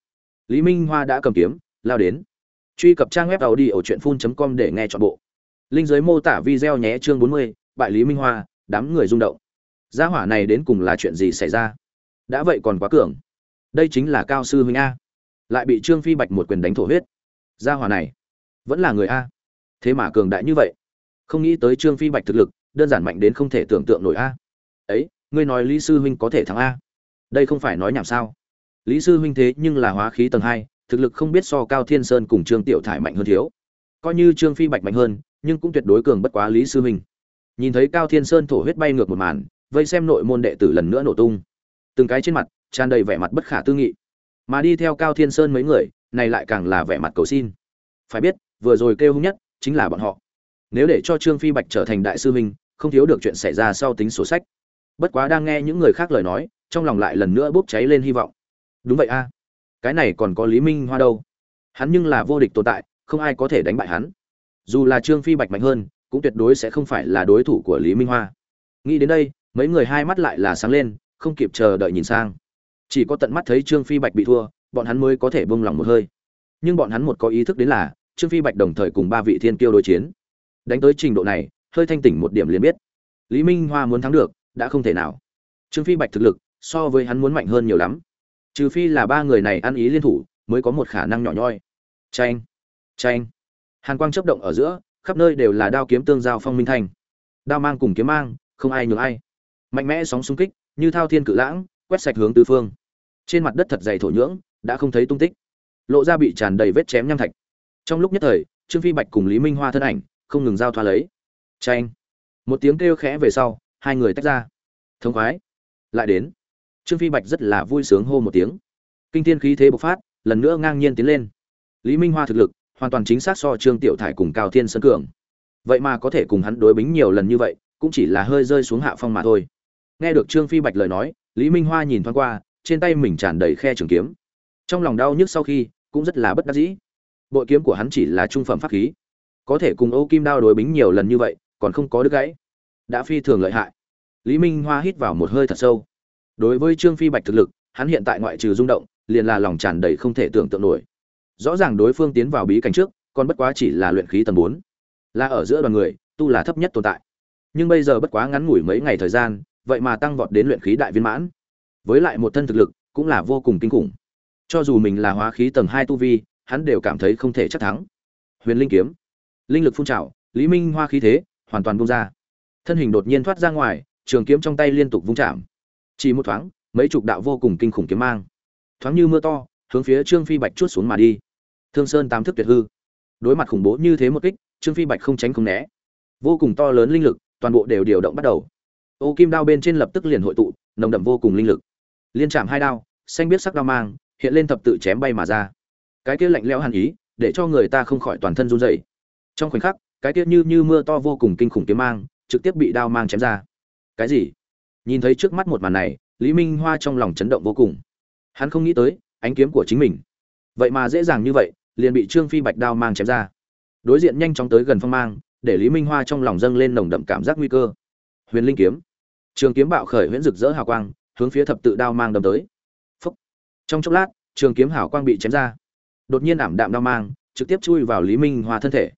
lý minh hoa đã cầm kiếm lao đến. Truy cập trang web đầu đi ở truyệnfun.com để nghe trọn bộ. Linh dưới mô tả video nhé chương 40, bại lý minh hoa đám người rung động. Gia hỏa này đến cùng là chuyện gì xảy ra? Đã vậy còn quá cường. Đây chính là cao sư huynh a. Lại bị trương phi bạch một quyền đánh thổ huyết. Gia hỏa này vẫn là người a. Thế mà cường đại như vậy. Không nghĩ tới trương phi bạch thực lực đơn giản mạnh đến không thể tưởng tượng nổi a. Ấy ngươi nói lý sư huynh có thể thắng a. Đây không phải nói nhảm sao? Lý sư huynh thế nhưng là hóa khí tầng hai, thực lực không biết so cao thiên sơn cùng trương tiểu thải mạnh hơn thiếu. Coi như trương phi bạch mạnh hơn, nhưng cũng tuyệt đối cường bất quá lý sư huynh. Nhìn thấy cao thiên sơn thổ huyết bay ngược một màn, vây xem nội môn đệ tử lần nữa nổ tung. Từng cái trên mặt, tràn đầy vẻ mặt bất khả tư nghị. Mà đi theo cao thiên sơn mấy người, này lại càng là vẻ mặt cầu xin. Phải biết, vừa rồi kêu hung nhất, chính là bọn họ. Nếu để cho trương phi bạch trở thành đại sư huynh, không thiếu được chuyện xảy ra sau tính sổ sách. Bất quá đang nghe những người khác lời nói, trong lòng lại lần nữa bốc cháy lên hy vọng đúng vậy a. Cái này còn có lý minh hoa đâu? Hắn nhưng là vô địch tồn tại, không ai có thể đánh bại hắn. Dù là trương phi bạch mạnh hơn, cũng tuyệt đối sẽ không phải là đối thủ của lý minh hoa. Nghĩ đến đây, mấy người hai mắt lại là sáng lên, không kịp chờ đợi nhìn sang. Chỉ có tận mắt thấy trương phi bạch bị thua, bọn hắn mới có thể bông lòng một hơi. Nhưng bọn hắn một có ý thức đến là, trương phi bạch đồng thời cùng ba vị thiên kiêu đối chiến. Đánh tới trình độ này, hơi thanh tỉnh một điểm liền biết. Lý minh hoa muốn thắng được, đã không thể nào. Trương phi bạch thực lực, so với hắn muốn mạnh hơn nhiều lắm trừ phi là ba người này ăn ý liên thủ mới có một khả năng nhỏ nhoi. Tranh tranh hàn quang chấp động ở giữa khắp nơi đều là đao kiếm tương giao phong minh thành, đao mang cùng kiếm mang không ai nhường ai. Mạnh mẽ sóng xung kích như thao thiên cự lãng quét sạch hướng tứ phương. Trên mặt đất thật dày thổ nhưỡng đã không thấy tung tích. Lộ ra bị tràn đầy vết chém nham thạch. Trong lúc nhất thời trương phi bạch cùng lý minh hoa thân ảnh không ngừng giao thoa lấy. Tranh một tiếng kêu khẽ về sau hai người tách ra. Thống khoái. Lại đến trương phi bạch rất là vui sướng hô một tiếng. Kinh thiên khí thế bộc phát, lần nữa ngang nhiên tiến lên. Lý minh hoa thực lực, hoàn toàn chính xác so trương tiểu thải cùng cao thiên sơn cường. Vậy mà có thể cùng hắn đối bính nhiều lần như vậy, cũng chỉ là hơi rơi xuống hạ phong mà thôi. Nghe được trương phi bạch lời nói, lý minh hoa nhìn thoáng qua, trên tay mình tràn đầy khe trường kiếm. Trong lòng đau nhức sau khi, cũng rất là bất đắc dĩ. Bội kiếm của hắn chỉ là trung phẩm pháp khí. Có thể cùng ô kim đao đối bính nhiều lần như vậy, còn không có đứt gãy. Đã phi thường lợi hại. Lý minh hoa hít vào một hơi thật sâu đối với trương phi bạch thực lực, hắn hiện tại ngoại trừ rung động, liền là lòng tràn đầy không thể tưởng tượng nổi. Rõ ràng đối phương tiến vào bí cảnh trước, còn bất quá chỉ là luyện khí tầng bốn. Là ở giữa đoàn người, tu là thấp nhất tồn tại. Nhưng bây giờ bất quá ngắn ngủi mấy ngày thời gian, vậy mà tăng vọt đến luyện khí đại viên mãn. Với lại một thân thực lực, cũng là vô cùng kinh khủng. Cho dù mình là hóa khí tầng hai tu vi, hắn đều cảm thấy không thể chắc thắng. Huyền linh kiếm. Linh lực phun trào, lý minh hoa khí thế, hoàn toàn bung ra. Thân hình đột nhiên thoát ra ngoài, trường kiếm trong tay liên tục vung chạm chỉ một thoáng, mấy chục đạo vô cùng kinh khủng kiếm mang. Thoáng như mưa to, hướng phía trương phi bạch chút xuống mà đi. Thương sơn tám thức tuyệt hư. Đối mặt khủng bố như thế một kích, trương phi bạch không tránh không né. Vô cùng to lớn linh lực, toàn bộ đều điều động bắt đầu. Ô kim đao bên trên lập tức liền hội tụ, nồng đậm vô cùng linh lực. Liên chạm hai đao, xanh biết sắc đao mang, hiện lên thập tự chém bay mà ra. Cái kia lạnh lẽo hàn ý, để cho người ta không khỏi toàn thân run rẩy. Trong khoảnh khắc, cái kia như như mưa to vô cùng kinh khủng kiếm mang, trực tiếp bị đao mang chém ra. Cái gì? Nhìn thấy trước mắt một màn này, lý minh hoa trong lòng chấn động vô cùng. Hắn không nghĩ tới, ánh kiếm của chính mình. Vậy mà dễ dàng như vậy, liền bị trương phi bạch đao mang chém ra. Đối diện nhanh chóng tới gần phong mang, để lý minh hoa trong lòng dâng lên nồng đậm cảm giác nguy cơ. Huyền linh kiếm. Trường kiếm bạo khởi huyễn rực rỡ hào quang, hướng phía thập tự đao mang đâm tới. Phúc. trong chốc lát, trường kiếm hào quang bị chém ra. Đột nhiên ảm đạm đao mang, trực tiếp chui vào lý minh hoa thân thể.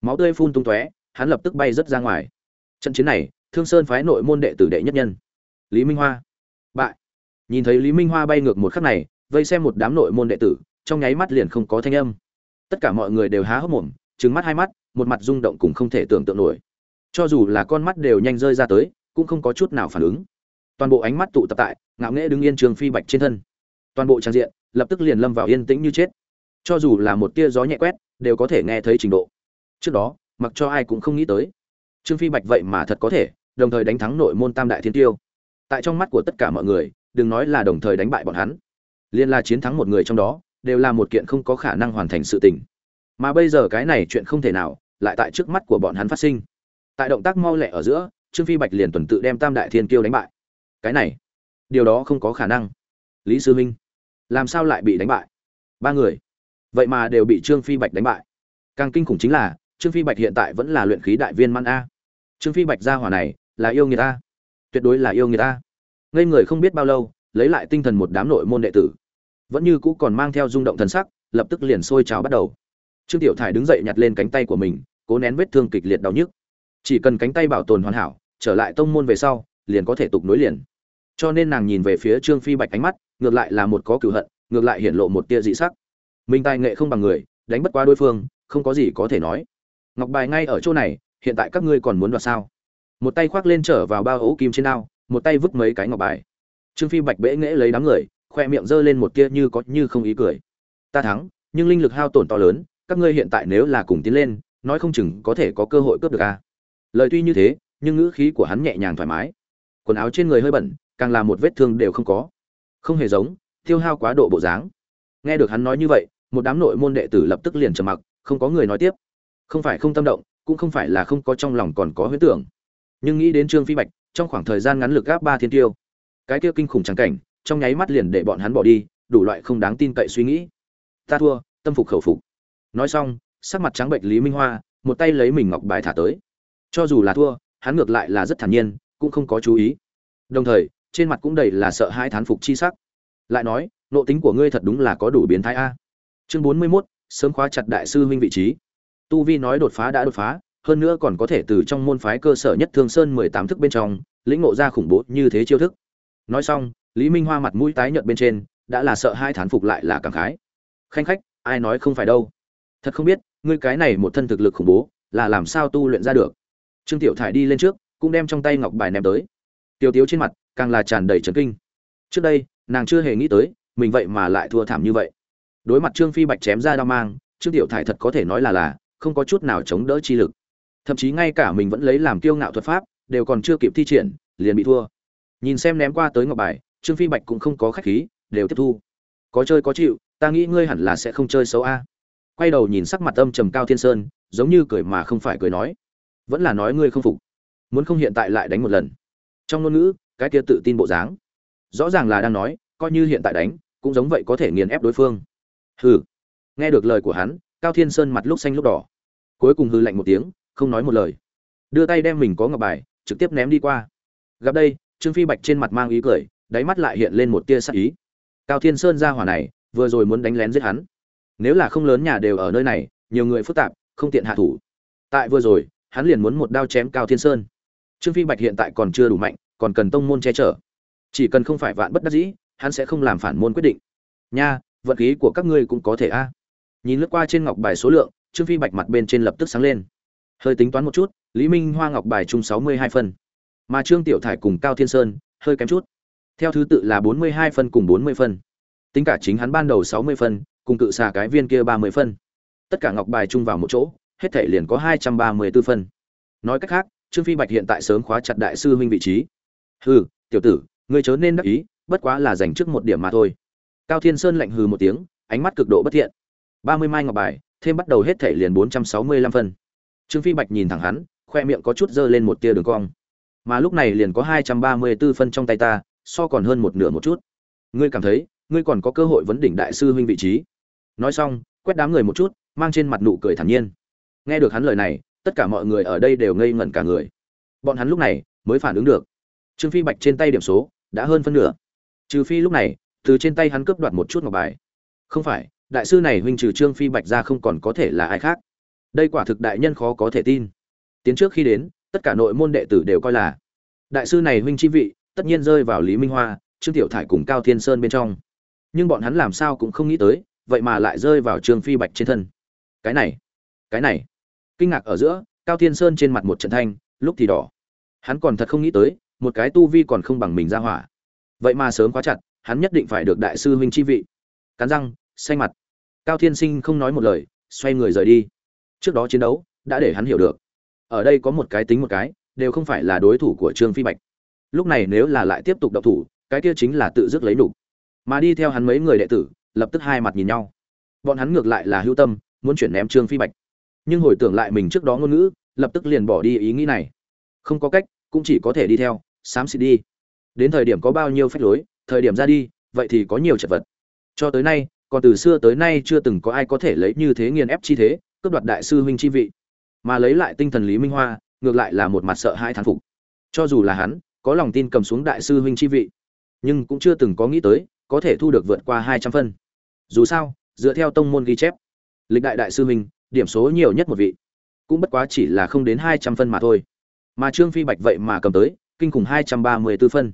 Máu tươi phun tung tóe, hắn lập tức bay rất ra ngoài. Trận chiến này thương sơn phái nội môn đệ tử đệ nhất nhân. Lý minh hoa. Bại. Nhìn thấy lý minh hoa bay ngược một khắc này, vây xem một đám nội môn đệ tử, trong nháy mắt liền không có thanh âm. Tất cả mọi người đều há hốc mồm, trừng mắt hai mắt, một mặt rung động cũng không thể tưởng tượng nổi. Cho dù là con mắt đều nhanh rơi ra tới, cũng không có chút nào phản ứng. Toàn bộ ánh mắt tụ tập tại, ngạo nghễ đứng yên trường phi bạch trên thân. Toàn bộ trang diện, lập tức liền lâm vào yên tĩnh như chết. Cho dù là một tia gió nhẹ quét, đều có thể nghe thấy trình độ. Trước đó, mặc cho ai cũng không nghĩ tới. Trương phi bạch vậy mà thật có thể đồng thời đánh thắng nội môn tam đại thiên tiêu. Tại trong mắt của tất cả mọi người, đừng nói là đồng thời đánh bại bọn hắn liên la chiến thắng một người trong đó, đều là một kiện không có khả năng hoàn thành sự tình. Mà bây giờ cái này chuyện không thể nào, lại tại trước mắt của bọn hắn phát sinh. Tại động tác mau lẹ ở giữa, trương phi bạch liền tuần tự đem tam đại thiên kiêu đánh bại. Cái này, điều đó không có khả năng. Lý sư minh, làm sao lại bị đánh bại? Ba người, vậy mà đều bị trương phi bạch đánh bại. Càng kinh khủng chính là, trương phi bạch hiện tại vẫn là luyện khí đại viên man a. Trương phi bạch gia hỏa này là yêu người ta. Tuyệt đối là yêu người ta. Ngây người không biết bao lâu, lấy lại tinh thần một đám nội môn đệ tử. Vẫn như cũ còn mang theo rung động thần sắc, lập tức liền sôi trào bắt đầu. Trương tiểu thải đứng dậy nhặt lên cánh tay của mình, cố nén vết thương kịch liệt đau nhức. Chỉ cần cánh tay bảo tồn hoàn hảo, trở lại tông môn về sau, liền có thể tục nối liền. Cho nên nàng nhìn về phía trương phi bạch ánh mắt, ngược lại là một có cửu hận, ngược lại hiện lộ một tia dị sắc. Minh tài nghệ không bằng người, đánh bất qua đối phương, không có gì có thể nói. Ngọc bài ngay ở chỗ này, hiện tại các ngươi còn muốn đoạt sao? Một tay khoác lên trở vào bao ấu kim trên ao một tay vứt mấy cái ngọc bài. Trương phi bạch bễ nghễ lấy đám người, khoe miệng giơ lên một tia như có như không ý cười. Ta thắng, nhưng linh lực hao tổn to lớn, các ngươi hiện tại nếu là cùng tiến lên, nói không chừng có thể có cơ hội cướp được a. Lời tuy như thế, nhưng ngữ khí của hắn nhẹ nhàng thoải mái. Quần áo trên người hơi bẩn, càng là một vết thương đều không có. Không hề giống, tiêu hao quá độ bộ dáng. Nghe được hắn nói như vậy, một đám nội môn đệ tử lập tức liền trầm mặc, không có người nói tiếp. Không phải không tâm động, cũng không phải là không có trong lòng còn có huyết tưởng nhưng nghĩ đến trương phi bạch trong khoảng thời gian ngắn lực gáp ba thiên tiêu cái kia kinh khủng trắng cảnh trong nháy mắt liền để bọn hắn bỏ đi đủ loại không đáng tin cậy suy nghĩ. Ta thua tâm phục khẩu phục. Nói xong sắc mặt trắng bệnh lý minh hoa một tay lấy mình ngọc bài thả tới. Cho dù là thua hắn ngược lại là rất thản nhiên cũng không có chú ý. Đồng thời trên mặt cũng đầy là sợ hãi thán phục chi sắc. Lại nói nộ tính của ngươi thật đúng là có đủ biến thái a. Chương bốn mươi 41, sớm khóa chặt đại sư huynh vị trí. Tu vi nói đột phá đã đột phá hơn nữa còn có thể từ trong môn phái cơ sở nhất thương sơn mười tám thức bên trong, lĩnh ngộ ra khủng bố như thế chiêu thức. Nói xong, lý minh hoa mặt mũi tái nhợt bên trên, đã là sợ hai thán phục lại là cảm khái. Khanh khách, ai nói không phải đâu? Thật không biết, ngươi cái này một thân thực lực khủng bố, là làm sao tu luyện ra được? Trương tiểu thải đi lên trước, cũng đem trong tay ngọc bài ném tới. Tiểu tiếu trên mặt, càng là tràn đầy chấn kinh. Trước đây, nàng chưa hề nghĩ tới, mình vậy mà lại thua thảm như vậy. Đối mặt trương phi bạch chém ra đao mang, trương tiểu thải thật có thể nói là là, không có chút nào chống đỡ chi lực thậm chí ngay cả mình vẫn lấy làm kiêu ngạo thuật pháp, đều còn chưa kịp thi triển, liền bị thua. Nhìn xem ném qua tới ngọc bài, trương phi bạch cũng không có khách khí, đều tiếp thu. Có chơi có chịu, ta nghĩ ngươi hẳn là sẽ không chơi xấu a. Quay đầu nhìn sắc mặt âm trầm cao thiên sơn, giống như cười mà không phải cười nói. Vẫn là nói ngươi không phục. Muốn không hiện tại lại đánh một lần. Trong ngôn ngữ, cái kia tự tin bộ dáng. Rõ ràng là đang nói, coi như hiện tại đánh, cũng giống vậy có thể nghiền ép đối phương. Hừ. Nghe được lời của hắn, cao thiên sơn mặt lúc xanh lúc đỏ. Cuối cùng hư lạnh một tiếng không nói một lời. Đưa tay đem mình có ngọc bài, trực tiếp ném đi qua. Gặp đây, trương phi bạch trên mặt mang ý cười, đáy mắt lại hiện lên một tia sắc ý. Cao thiên sơn ra hỏa này, vừa rồi muốn đánh lén giết hắn. Nếu là không lớn nhà đều ở nơi này, nhiều người phức tạp, không tiện hạ thủ. Tại vừa rồi, hắn liền muốn một đao chém cao thiên sơn. Trương phi bạch hiện tại còn chưa đủ mạnh, còn cần tông môn che chở. Chỉ cần không phải vạn bất đắc dĩ, hắn sẽ không làm phản môn quyết định. Nha, vận khí của các ngươi cũng có thể a. Nhìn lướt qua trên ngọc bài số lượng, trương phi bạch mặt bên trên lập tức sáng lên hơi tính toán một chút, lý minh hoa ngọc bài chung sáu mươi hai phân. Mà trương tiểu thải cùng cao thiên sơn, hơi kém chút. Theo thứ tự là bốn mươi hai phân cùng bốn mươi phân. Tính cả chính hắn ban đầu sáu mươi phân, cùng cự xà cái viên kia ba mươi phân. Tất cả ngọc bài chung vào một chỗ, hết thể liền có hai trăm ba mươi 234 phân. Nói cách khác, trương phi bạch hiện tại sớm khóa chặt đại sư huynh vị trí. Hừ, tiểu tử, ngươi chớ nên đắc ý, bất quá là dành trước một điểm mà thôi. Cao thiên sơn lạnh hừ một tiếng, ánh mắt cực độ bất thiện. ba mươi mai ngọc bài, thêm bắt đầu hết thể liền bốn trăm sáu mươi lăm phân trương phi bạch nhìn thẳng hắn, khoe miệng có chút dơ lên một tia đường cong. Mà lúc này liền có hai trăm ba mươi 234 phân trong tay ta, so còn hơn một nửa một chút. Ngươi cảm thấy, ngươi còn có cơ hội vấn đỉnh đại sư huynh vị trí. Nói xong, quét đám người một chút, mang trên mặt nụ cười thản nhiên. Nghe được hắn lời này, tất cả mọi người ở đây đều ngây ngẩn cả người. Bọn hắn lúc này mới phản ứng được. Trương phi bạch trên tay điểm số đã hơn phân nửa. Trừ phi lúc này, từ trên tay hắn cướp đoạt một chút ngọc bài. Không phải, đại sư này huynh trừ trương phi bạch ra không còn có thể là ai khác đây quả thực đại nhân khó có thể tin. Tiến trước khi đến, tất cả nội môn đệ tử đều coi là đại sư này huynh chi vị, tất nhiên rơi vào lý minh hoa, trương tiểu thải cùng cao thiên sơn bên trong. Nhưng bọn hắn làm sao cũng không nghĩ tới, vậy mà lại rơi vào trương phi bạch trên thân. Cái này cái này. Kinh ngạc ở giữa, cao thiên sơn trên mặt một trận thanh, lúc thì đỏ. Hắn còn thật không nghĩ tới, một cái tu vi còn không bằng mình ra hỏa. Vậy mà sớm quá chặt, hắn nhất định phải được đại sư huynh chi vị. Cắn răng xanh mặt. Cao thiên sinh không nói một lời, xoay người rời đi trước đó chiến đấu đã để hắn hiểu được. Ở đây có một cái tính một cái, đều không phải là đối thủ của trương phi bạch. Lúc này nếu là lại tiếp tục đậu thủ, cái kia chính là tự dứt lấy đủ mà đi theo hắn mấy người đệ tử, lập tức hai mặt nhìn nhau. Bọn hắn ngược lại là hữu tâm, muốn chuyển ném trương phi bạch. Nhưng hồi tưởng lại mình trước đó ngôn ngữ, lập tức liền bỏ đi ý nghĩ này. Không có cách, cũng chỉ có thể đi theo, xám xịt đi. Đến thời điểm có bao nhiêu phép lối, thời điểm ra đi, vậy thì có nhiều chật vật. Cho tới nay, còn từ xưa tới nay chưa từng có ai có thể lấy như thế nghiền ép chi thế cướp đoạt đại sư huynh chi vị. Mà lấy lại tinh thần lý minh hoa, ngược lại là một mặt sợ hai thán phục. Cho dù là hắn, có lòng tin cầm xuống đại sư huynh chi vị, nhưng cũng chưa từng có nghĩ tới, có thể thu được vượt qua hai trăm phân. Dù sao, dựa theo tông môn ghi chép, lịch đại đại sư huynh, điểm số nhiều nhất một vị, cũng bất quá chỉ là không đến hai trăm phân mà thôi. Mà trương phi bạch vậy mà cầm tới, kinh khủng hai trăm ba mươi 234 phân.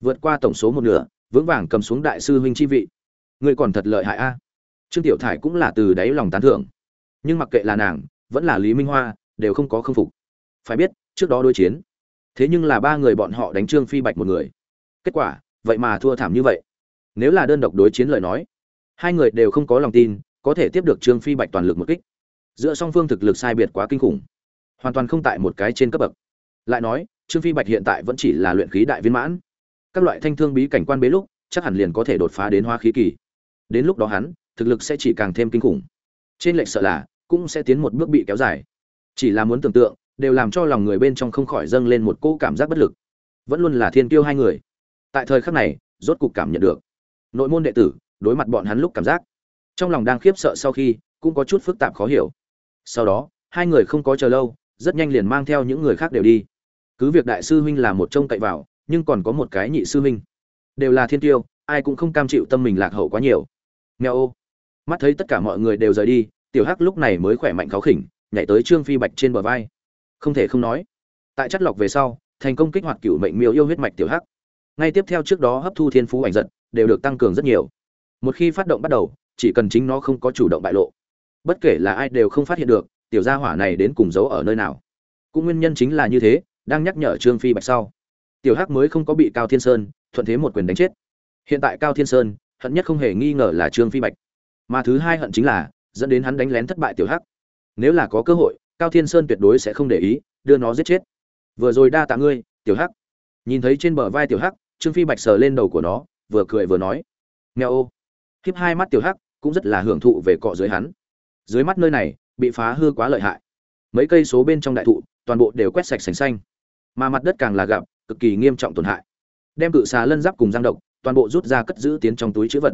Vượt qua tổng số một nửa, vững vàng cầm xuống đại sư huynh chi vị. Người còn thật lợi hại a. Trương tiểu thải cũng là từ đáy lòng tán thưởng nhưng mặc kệ là nàng, vẫn là lý minh hoa, đều không có khâm phục. Phải biết, trước đó đối chiến, thế nhưng là ba người bọn họ đánh trương phi bạch một người. Kết quả, vậy mà thua thảm như vậy. Nếu là đơn độc đối chiến lời nói, hai người đều không có lòng tin, có thể tiếp được trương phi bạch toàn lực một kích. Giữa song phương thực lực sai biệt quá kinh khủng, hoàn toàn không tại một cái trên cấp bậc. Lại nói, trương phi bạch hiện tại vẫn chỉ là luyện khí đại viên mãn. Các loại thanh thương bí cảnh quan bế lúc, chắc hẳn liền có thể đột phá đến hoa khí kỳ. Đến lúc đó hắn, thực lực sẽ chỉ càng thêm kinh khủng. Trên lệnh sợ là cũng sẽ tiến một bước bị kéo dài. Chỉ là muốn tưởng tượng, đều làm cho lòng người bên trong không khỏi dâng lên một cỗ cảm giác bất lực. Vẫn luôn là thiên tiêu hai người. Tại thời khắc này, rốt cục cảm nhận được. Nội môn đệ tử, đối mặt bọn hắn lúc cảm giác. Trong lòng đang khiếp sợ sau khi, cũng có chút phức tạp khó hiểu. Sau đó, hai người không có chờ lâu, rất nhanh liền mang theo những người khác đều đi. Cứ việc đại sư huynh là một trông cậy vào, nhưng còn có một cái nhị sư huynh. Đều là thiên tiêu ai cũng không cam chịu tâm mình lạc hậu quá nhiều. Nghèo ô. Mắt thấy tất cả mọi người đều rời đi tiểu hắc lúc này mới khỏe mạnh khó khỉnh, nhảy tới trương phi bạch trên bờ vai. Không thể không nói, tại chất lọc về sau, thành công kích hoạt cựu mệnh miêu yêu huyết mạch tiểu hắc. Ngay tiếp theo trước đó hấp thu thiên phú ảnh giật, đều được tăng cường rất nhiều. Một khi phát động bắt đầu, chỉ cần chính nó không có chủ động bại lộ, bất kể là ai đều không phát hiện được, tiểu gia hỏa này đến cùng giấu ở nơi nào. Cũng nguyên nhân chính là như thế, đang nhắc nhở trương phi bạch sau. Tiểu hắc mới không có bị cao thiên sơn thuận thế một quyền đánh chết. Hiện tại cao thiên sơn, hận nhất không hề nghi ngờ là trương phi bạch. Mà thứ hai hận chính là dẫn đến hắn đánh lén thất bại tiểu hắc. Nếu là có cơ hội, cao thiên sơn tuyệt đối sẽ không để ý, đưa nó giết chết. Vừa rồi đa tạ ngươi, tiểu hắc. Nhìn thấy trên bờ vai tiểu hắc, trương phi bạch sờ lên đầu của nó, vừa cười vừa nói. Nghèo ô. Khiếp hai mắt tiểu hắc, cũng rất là hưởng thụ về cọ dưới hắn. Dưới mắt nơi này, bị phá hư quá lợi hại. Mấy cây số bên trong đại thụ, toàn bộ đều quét sạch sành xanh. Mà mặt đất càng là gặp, cực kỳ nghiêm trọng tổn hại. Đem cự xà lân giáp cùng giang độc, toàn bộ rút ra cất giữ tiến trong túi chữ vật.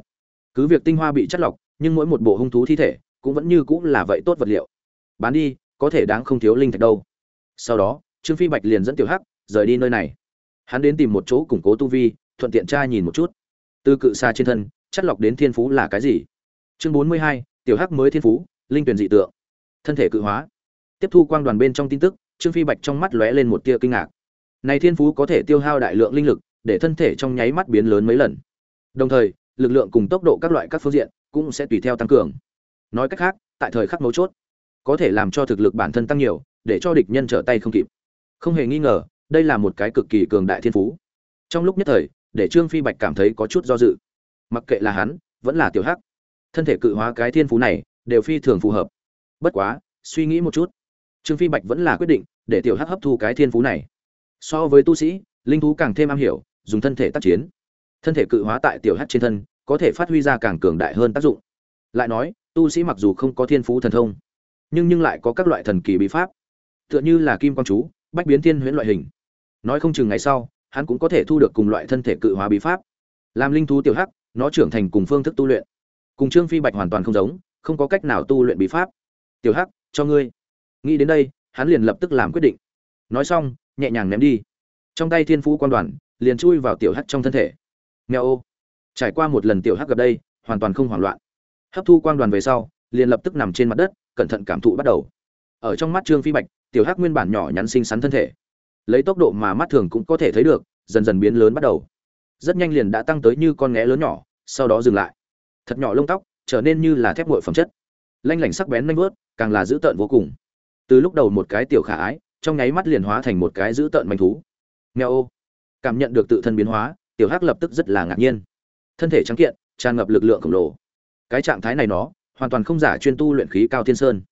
Cứ việc tinh hoa bị chất lọc, nhưng mỗi một bộ hung thú thi thể cũng vẫn như cũng là vậy tốt vật liệu. Bán đi, có thể đáng không thiếu linh thạch đâu. Sau đó, trương phi bạch liền dẫn tiểu hắc rời đi nơi này. Hắn đến tìm một chỗ củng cố tu vi, thuận tiện tra nhìn một chút. Từ cự xa trên thân, chất lọc đến thiên phú là cái gì? Chương bốn mươi hai, tiểu hắc mới thiên phú, linh tuyển dị tượng. Thân thể cự hóa. Tiếp thu quang đoàn bên trong tin tức, trương phi bạch trong mắt lóe lên một tia kinh ngạc. Này thiên phú có thể tiêu hao đại lượng linh lực, để thân thể trong nháy mắt biến lớn mấy lần. Đồng thời, lực lượng cùng tốc độ các loại các phương diện cũng sẽ tùy theo tăng cường nói cách khác, tại thời khắc mấu chốt, có thể làm cho thực lực bản thân tăng nhiều, để cho địch nhân trở tay không kịp. Không hề nghi ngờ, đây là một cái cực kỳ cường đại thiên phú. Trong lúc nhất thời, để trương phi bạch cảm thấy có chút do dự. Mặc kệ là hắn, vẫn là tiểu hắc, thân thể cự hóa cái thiên phú này, đều phi thường phù hợp. Bất quá, suy nghĩ một chút, trương phi bạch vẫn là quyết định để tiểu hắc hấp thu cái thiên phú này. So với tu sĩ, linh thú càng thêm am hiểu, dùng thân thể tác chiến. Thân thể cự hóa tại tiểu hắc trên thân, có thể phát huy ra càng cường đại hơn tác dụng. Lại nói tu sĩ mặc dù không có thiên phú thần thông, nhưng nhưng lại có các loại thần kỳ bí pháp, tựa như là kim quang chú, bách biến thiên huyễn loại hình. Nói không chừng ngày sau, hắn cũng có thể thu được cùng loại thân thể cự hóa bí pháp. Làm linh thú tiểu hắc, nó trưởng thành cùng phương thức tu luyện, cùng trương phi bạch hoàn toàn không giống, không có cách nào tu luyện bí pháp. Tiểu hắc, cho ngươi. Nghĩ đến đây, hắn liền lập tức làm quyết định. Nói xong, nhẹ nhàng ném đi. Trong tay thiên phú quan đoàn, liền chui vào tiểu hắc trong thân thể. Nghèo ô. Trải qua một lần tiểu hắc gặp đây, hoàn toàn không hoảng loạn hấp thu quang đoàn về sau, liền lập tức nằm trên mặt đất, cẩn thận cảm thụ bắt đầu. Ở trong mắt trương phi bạch, tiểu hắc nguyên bản nhỏ nhắn xinh xắn thân thể. Lấy tốc độ mà mắt thường cũng có thể thấy được, dần dần biến lớn bắt đầu. Rất nhanh liền đã tăng tới như con nghé lớn nhỏ, sau đó dừng lại. Thật nhỏ lông tóc, trở nên như là thép nguội phẩm chất. Lanh lảnh sắc bén nanh vớt càng là dữ tợn vô cùng. Từ lúc đầu một cái tiểu khả ái, trong nháy mắt liền hóa thành một cái dữ tợn manh thú. Nghe ô. Cảm nhận được tự thân biến hóa, tiểu hắc lập tức rất là ngạc nhiên. Thân thể trắng kiện, tràn ngập lực lượng khổng lồ cái trạng thái này nó hoàn toàn không giả chuyên tu luyện khí cao thiên sơn.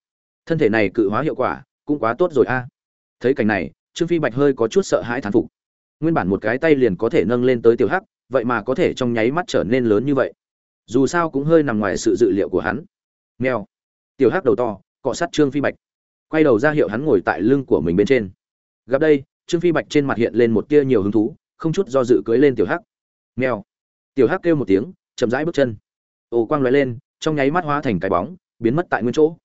Thân thể này cự hóa hiệu quả cũng quá tốt rồi a. Thấy cảnh này, trương phi bạch hơi có chút sợ hãi thán phục. Nguyên bản một cái tay liền có thể nâng lên tới tiểu hắc, vậy mà có thể trong nháy mắt trở nên lớn như vậy. Dù sao cũng hơi nằm ngoài sự dự liệu của hắn. Nghèo tiểu hắc đầu to, cọ sát trương phi bạch. Quay đầu ra hiệu hắn ngồi tại lưng của mình bên trên. Gặp đây, trương phi bạch trên mặt hiện lên một tia nhiều hứng thú, không chút do dự cưới lên tiểu hắc. Nghèo tiểu hắc kêu một tiếng, chậm rãi bước chân ồ quang lóe lên, trong nháy mắt hóa thành cái bóng, biến mất tại nguyên chỗ.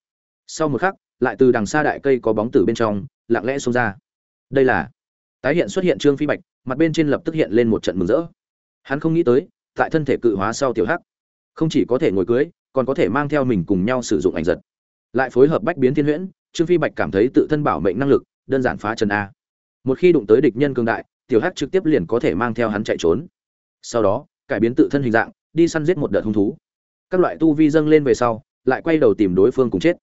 Sau một khắc, lại từ đằng xa đại cây có bóng tử bên trong, lặng lẽ xông ra. Đây là tái hiện xuất hiện trương phi bạch, mặt bên trên lập tức hiện lên một trận mừng rỡ. Hắn không nghĩ tới, tại thân thể cự hóa sau tiểu hắc, không chỉ có thể ngồi cưới, còn có thể mang theo mình cùng nhau sử dụng ảnh giật. Lại phối hợp bách biến thiên huyễn, trương phi bạch cảm thấy tự thân bảo mệnh năng lực, đơn giản phá trần a. Một khi đụng tới địch nhân cường đại, tiểu hắc trực tiếp liền có thể mang theo hắn chạy trốn. Sau đó, cải biến tự thân hình dạng, đi săn giết một đợt hung thú các loại tu vi dâng lên về sau, lại quay đầu tìm đối phương cùng chết.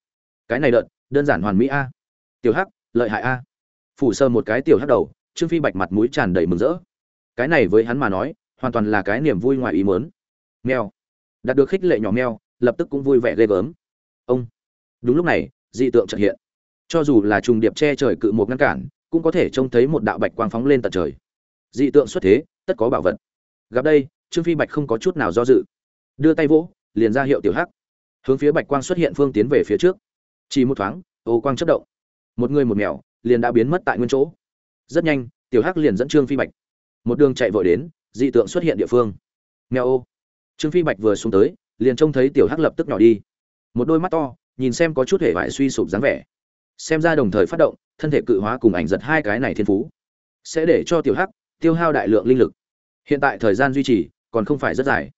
Cái này đợt, đơn giản hoàn mỹ a. Tiểu hắc, lợi hại a. Phủ sơ một cái tiểu hắc đầu, trương phi bạch mặt mũi tràn đầy mừng rỡ. Cái này với hắn mà nói, hoàn toàn là cái niềm vui ngoài ý muốn. Mèo. Đạt được khích lệ nhỏ mèo, lập tức cũng vui vẻ ghê gớm. Ông. Đúng lúc này, dị tượng trợ hiện. Cho dù là trùng điệp che trời cự một ngăn cản, cũng có thể trông thấy một đạo bạch quang phóng lên tận trời. Dị tượng xuất thế, tất có bảo vật. Gặp đây, trương phi bạch không có chút nào do dự. Đưa tay vỗ liền ra hiệu tiểu hắc. Hướng phía bạch quang xuất hiện phương tiến về phía trước. Chỉ một thoáng, ô quang chất động. Một người một mèo liền đã biến mất tại nguyên chỗ. Rất nhanh, tiểu hắc liền dẫn trương phi bạch. Một đường chạy vội đến, dị tượng xuất hiện địa phương. Mèo ô. Trương phi bạch vừa xuống tới, liền trông thấy tiểu hắc lập tức nhỏ đi. Một đôi mắt to, nhìn xem có chút hệ vải suy sụp dáng vẻ. Xem ra đồng thời phát động, thân thể cự hóa cùng ảnh giật hai cái này thiên phú. Sẽ để cho tiểu hắc tiêu hao đại lượng linh lực. Hiện tại thời gian duy trì còn không phải rất dài.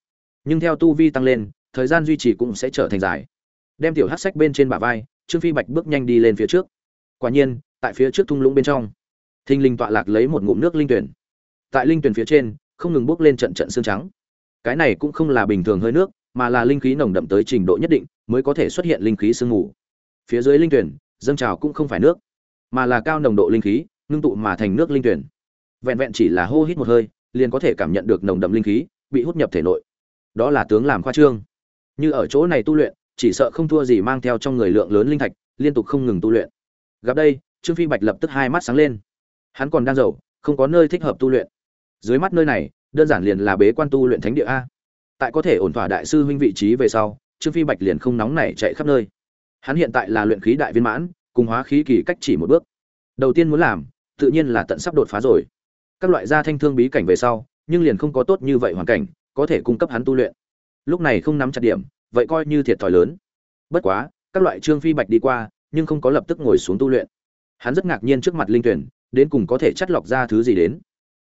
Nhưng theo tu vi tăng lên thời gian duy trì cũng sẽ trở thành dài. Đem tiểu hắc sách bên trên bả vai, trương phi bạch bước nhanh đi lên phía trước. Quả nhiên, tại phía trước thung lũng bên trong thinh linh tọa lạc lấy một ngụm nước linh tuyển. Tại linh tuyển phía trên, không ngừng bốc lên trận trận xương trắng. Cái này cũng không là bình thường hơi nước, mà là linh khí nồng đậm tới trình độ nhất định, mới có thể xuất hiện linh khí sương mù. Phía dưới linh tuyển, dâng trào cũng không phải nước, mà là cao nồng độ linh khí, ngưng tụ mà thành nước linh tuyển. Vẹn vẹn chỉ là hô hít một hơi, liền có thể cảm nhận được nồng đậm linh khí, bị hút nhập thể nội. Đó là tướng làm khoa trương như ở chỗ này tu luyện, chỉ sợ không thua gì mang theo trong người lượng lớn linh thạch, liên tục không ngừng tu luyện. Gặp đây, trương phi bạch lập tức hai mắt sáng lên. Hắn còn đang giàu, không có nơi thích hợp tu luyện. Dưới mắt nơi này, đơn giản liền là bế quan tu luyện thánh địa a. Tại có thể ổn thỏa đại sư huynh vị trí về sau, trương phi bạch liền không nóng nảy chạy khắp nơi. Hắn hiện tại là luyện khí đại viên mãn, cùng hóa khí kỳ cách chỉ một bước. Đầu tiên muốn làm, tự nhiên là tận sắp đột phá rồi. Các loại gia thanh thương bí cảnh về sau, nhưng liền không có tốt như vậy hoàn cảnh, có thể cung cấp hắn tu luyện lúc này không nắm chặt điểm, vậy coi như thiệt thòi lớn. Bất quá, các loại trương phi bạch đi qua, nhưng không có lập tức ngồi xuống tu luyện. Hắn rất ngạc nhiên trước mặt linh tuyển, đến cùng có thể chắt lọc ra thứ gì đến.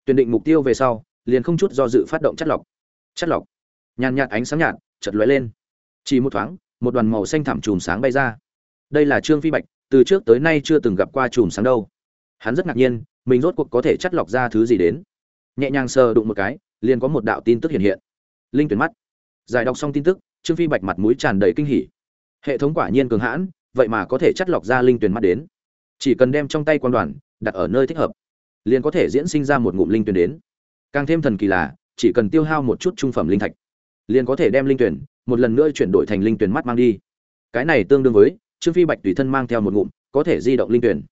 Tuyển định mục tiêu về sau, liền không chút do dự phát động chắt lọc. Chắt lọc. Nhàn nhạt ánh sáng nhạt, chợt lóe lên. Chỉ một thoáng, một đoàn màu xanh thảm chùm sáng bay ra. Đây là trương phi bạch, từ trước tới nay chưa từng gặp qua chùm sáng đâu. Hắn rất ngạc nhiên, mình rốt cuộc có thể chắt lọc ra thứ gì đến. Nhẹ nhàng sờ đụng một cái, liền có một đạo tin tức hiện hiện. Linh tuyển mắt giải đọc xong tin tức, trương phi bạch mặt mũi tràn đầy kinh hỉ. Hệ thống quả nhiên cường hãn, vậy mà có thể chắt lọc ra linh tuyển mắt đến. Chỉ cần đem trong tay quan đoàn, đặt ở nơi thích hợp, liền có thể diễn sinh ra một ngụm linh tuyển đến. Càng thêm thần kỳ là, chỉ cần tiêu hao một chút trung phẩm linh thạch, liền có thể đem linh tuyển, một lần nữa chuyển đổi thành linh tuyển mắt mang đi. Cái này tương đương với, trương phi bạch tùy thân mang theo một ngụm, có thể di động linh tuyển.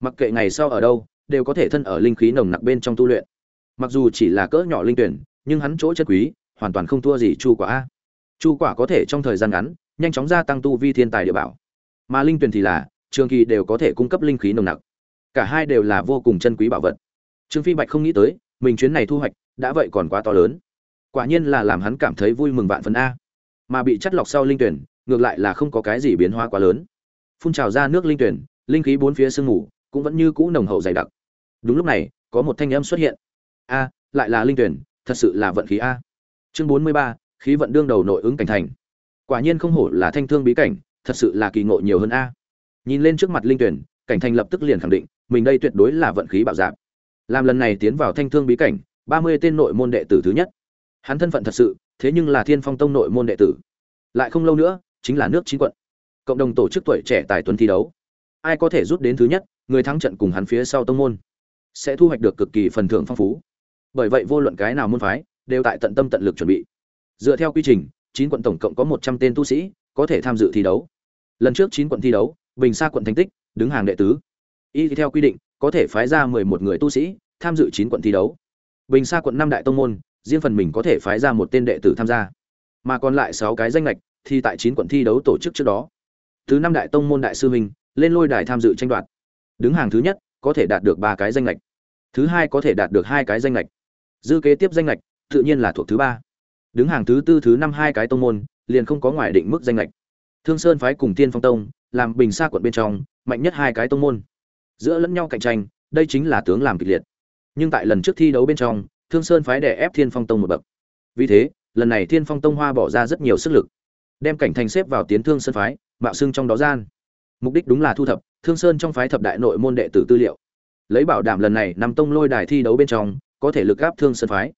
Mặc kệ ngày sau ở đâu, đều có thể thân ở linh khí nồng nặc bên trong tu luyện. Mặc dù chỉ là cỡ nhỏ linh tuyển, nhưng hắn chỗ chất quý hoàn toàn không thua gì chu quả. A chu quả có thể trong thời gian ngắn, nhanh chóng gia tăng tu vi thiên tài địa bảo. Mà linh tuyển thì là, trường kỳ đều có thể cung cấp linh khí nồng nặc. Cả hai đều là vô cùng chân quý bảo vật. Trương phi bạch không nghĩ tới, mình chuyến này thu hoạch, đã vậy còn quá to lớn. Quả nhiên là làm hắn cảm thấy vui mừng vạn phần a. Mà bị chắt lọc sau linh tuyển, ngược lại là không có cái gì biến hóa quá lớn. Phun trào ra nước linh tuyển, linh khí bốn phía sương mù, cũng vẫn như cũ nồng hậu dày đặc. Đúng lúc này, có một thanh âm xuất hiện. A, lại là linh tuyển, thật sự là vận khí a chương bốn mươi ba, khí vận đương đầu nội ứng cảnh thành. Quả nhiên không hổ là thanh thương bí cảnh, thật sự là kỳ ngộ nhiều hơn a. Nhìn lên trước mặt linh tuyển, cảnh thành lập tức liền khẳng định, mình đây tuyệt đối là vận khí bạo giảm làm lần này tiến vào thanh thương bí cảnh, ba mươi tên nội môn đệ tử thứ nhất. Hắn thân phận thật sự, thế nhưng là thiên phong tông nội môn đệ tử. Lại không lâu nữa, chính là nước chín quận. Cộng đồng tổ chức tuổi trẻ tài tuấn thi đấu. Ai có thể rút đến thứ nhất, người thắng trận cùng hắn phía sau tông môn, sẽ thu hoạch được cực kỳ phần thưởng phong phú. Bởi vậy vô luận cái nào môn phái đều tại tận tâm tận lực chuẩn bị. Dựa theo quy trình, chín quận tổng cộng có một trăm tên tu sĩ, có thể tham dự thi đấu. Lần trước chín quận thi đấu, bình sa quận thành tích, đứng hàng đệ tứ. Y theo quy định, có thể phái ra mười một người tu sĩ tham dự chín quận thi đấu. Bình sa quận năm đại tông môn, riêng phần mình có thể phái ra một tên đệ tử tham gia. Mà còn lại sáu cái danh ngạch thì tại chín quận thi đấu tổ chức trước đó. Thứ năm đại tông môn đại sư huynh lên lôi đài tham dự tranh đoạt. Đứng hàng thứ nhất, có thể đạt được ba cái danh ngạch. thứ hai có thể đạt được hai cái danh ngạch. dư kế tiếp danh ngạch tự nhiên là thuộc thứ ba. Đứng hàng thứ tư, thứ năm hai cái tông môn, liền không có ngoài định mức danh lệch. Thương sơn phái cùng tiên phong tông, làm bình xa quận bên trong, mạnh nhất hai cái tông môn. Giữa lẫn nhau cạnh tranh, đây chính là tướng làm kịch liệt. Nhưng tại lần trước thi đấu bên trong, thương sơn phái đè ép thiên phong tông một bậc. Vì thế, lần này thiên phong tông hoa bỏ ra rất nhiều sức lực, đem cảnh thành xếp vào tiến thương sơn phái, mạo xưng trong đó gian. Mục đích đúng là thu thập thương sơn trong phái thập đại nội môn đệ tử tư liệu, lấy bảo đảm lần này nằm tông lôi đài thi đấu bên trong có thể lực gáp thương sơn phái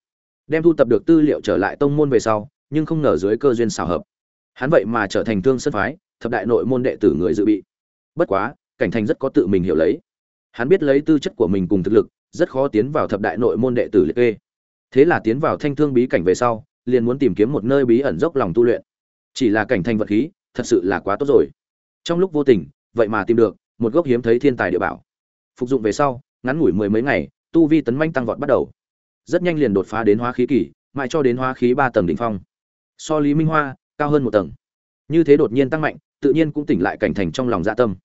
đem thu tập được tư liệu trở lại tông môn về sau, nhưng không ngờ dưới cơ duyên xảo hợp. Hắn vậy mà trở thành thương sơn phái, thập đại nội môn đệ tử người dự bị. Bất quá, cảnh thành rất có tự mình hiểu lấy. Hắn biết lấy tư chất của mình cùng thực lực, rất khó tiến vào thập đại nội môn đệ tử liệt kê. Thế là tiến vào thanh thương bí cảnh về sau, liền muốn tìm kiếm một nơi bí ẩn dốc lòng tu luyện. Chỉ là cảnh thành vật khí, thật sự là quá tốt rồi. Trong lúc vô tình, vậy mà tìm được một gốc hiếm thấy thiên tài địa bảo. Phục dụng về sau, ngắn ngủi mười mấy ngày, tu vi tấn manh tăng vọt bắt đầu rất nhanh liền đột phá đến hóa khí kỳ, mãi cho đến hóa khí ba tầng đỉnh phong. So lý minh hoa, cao hơn một tầng. Như thế đột nhiên tăng mạnh, tự nhiên cũng tỉnh lại cảnh thành trong lòng dạ tâm.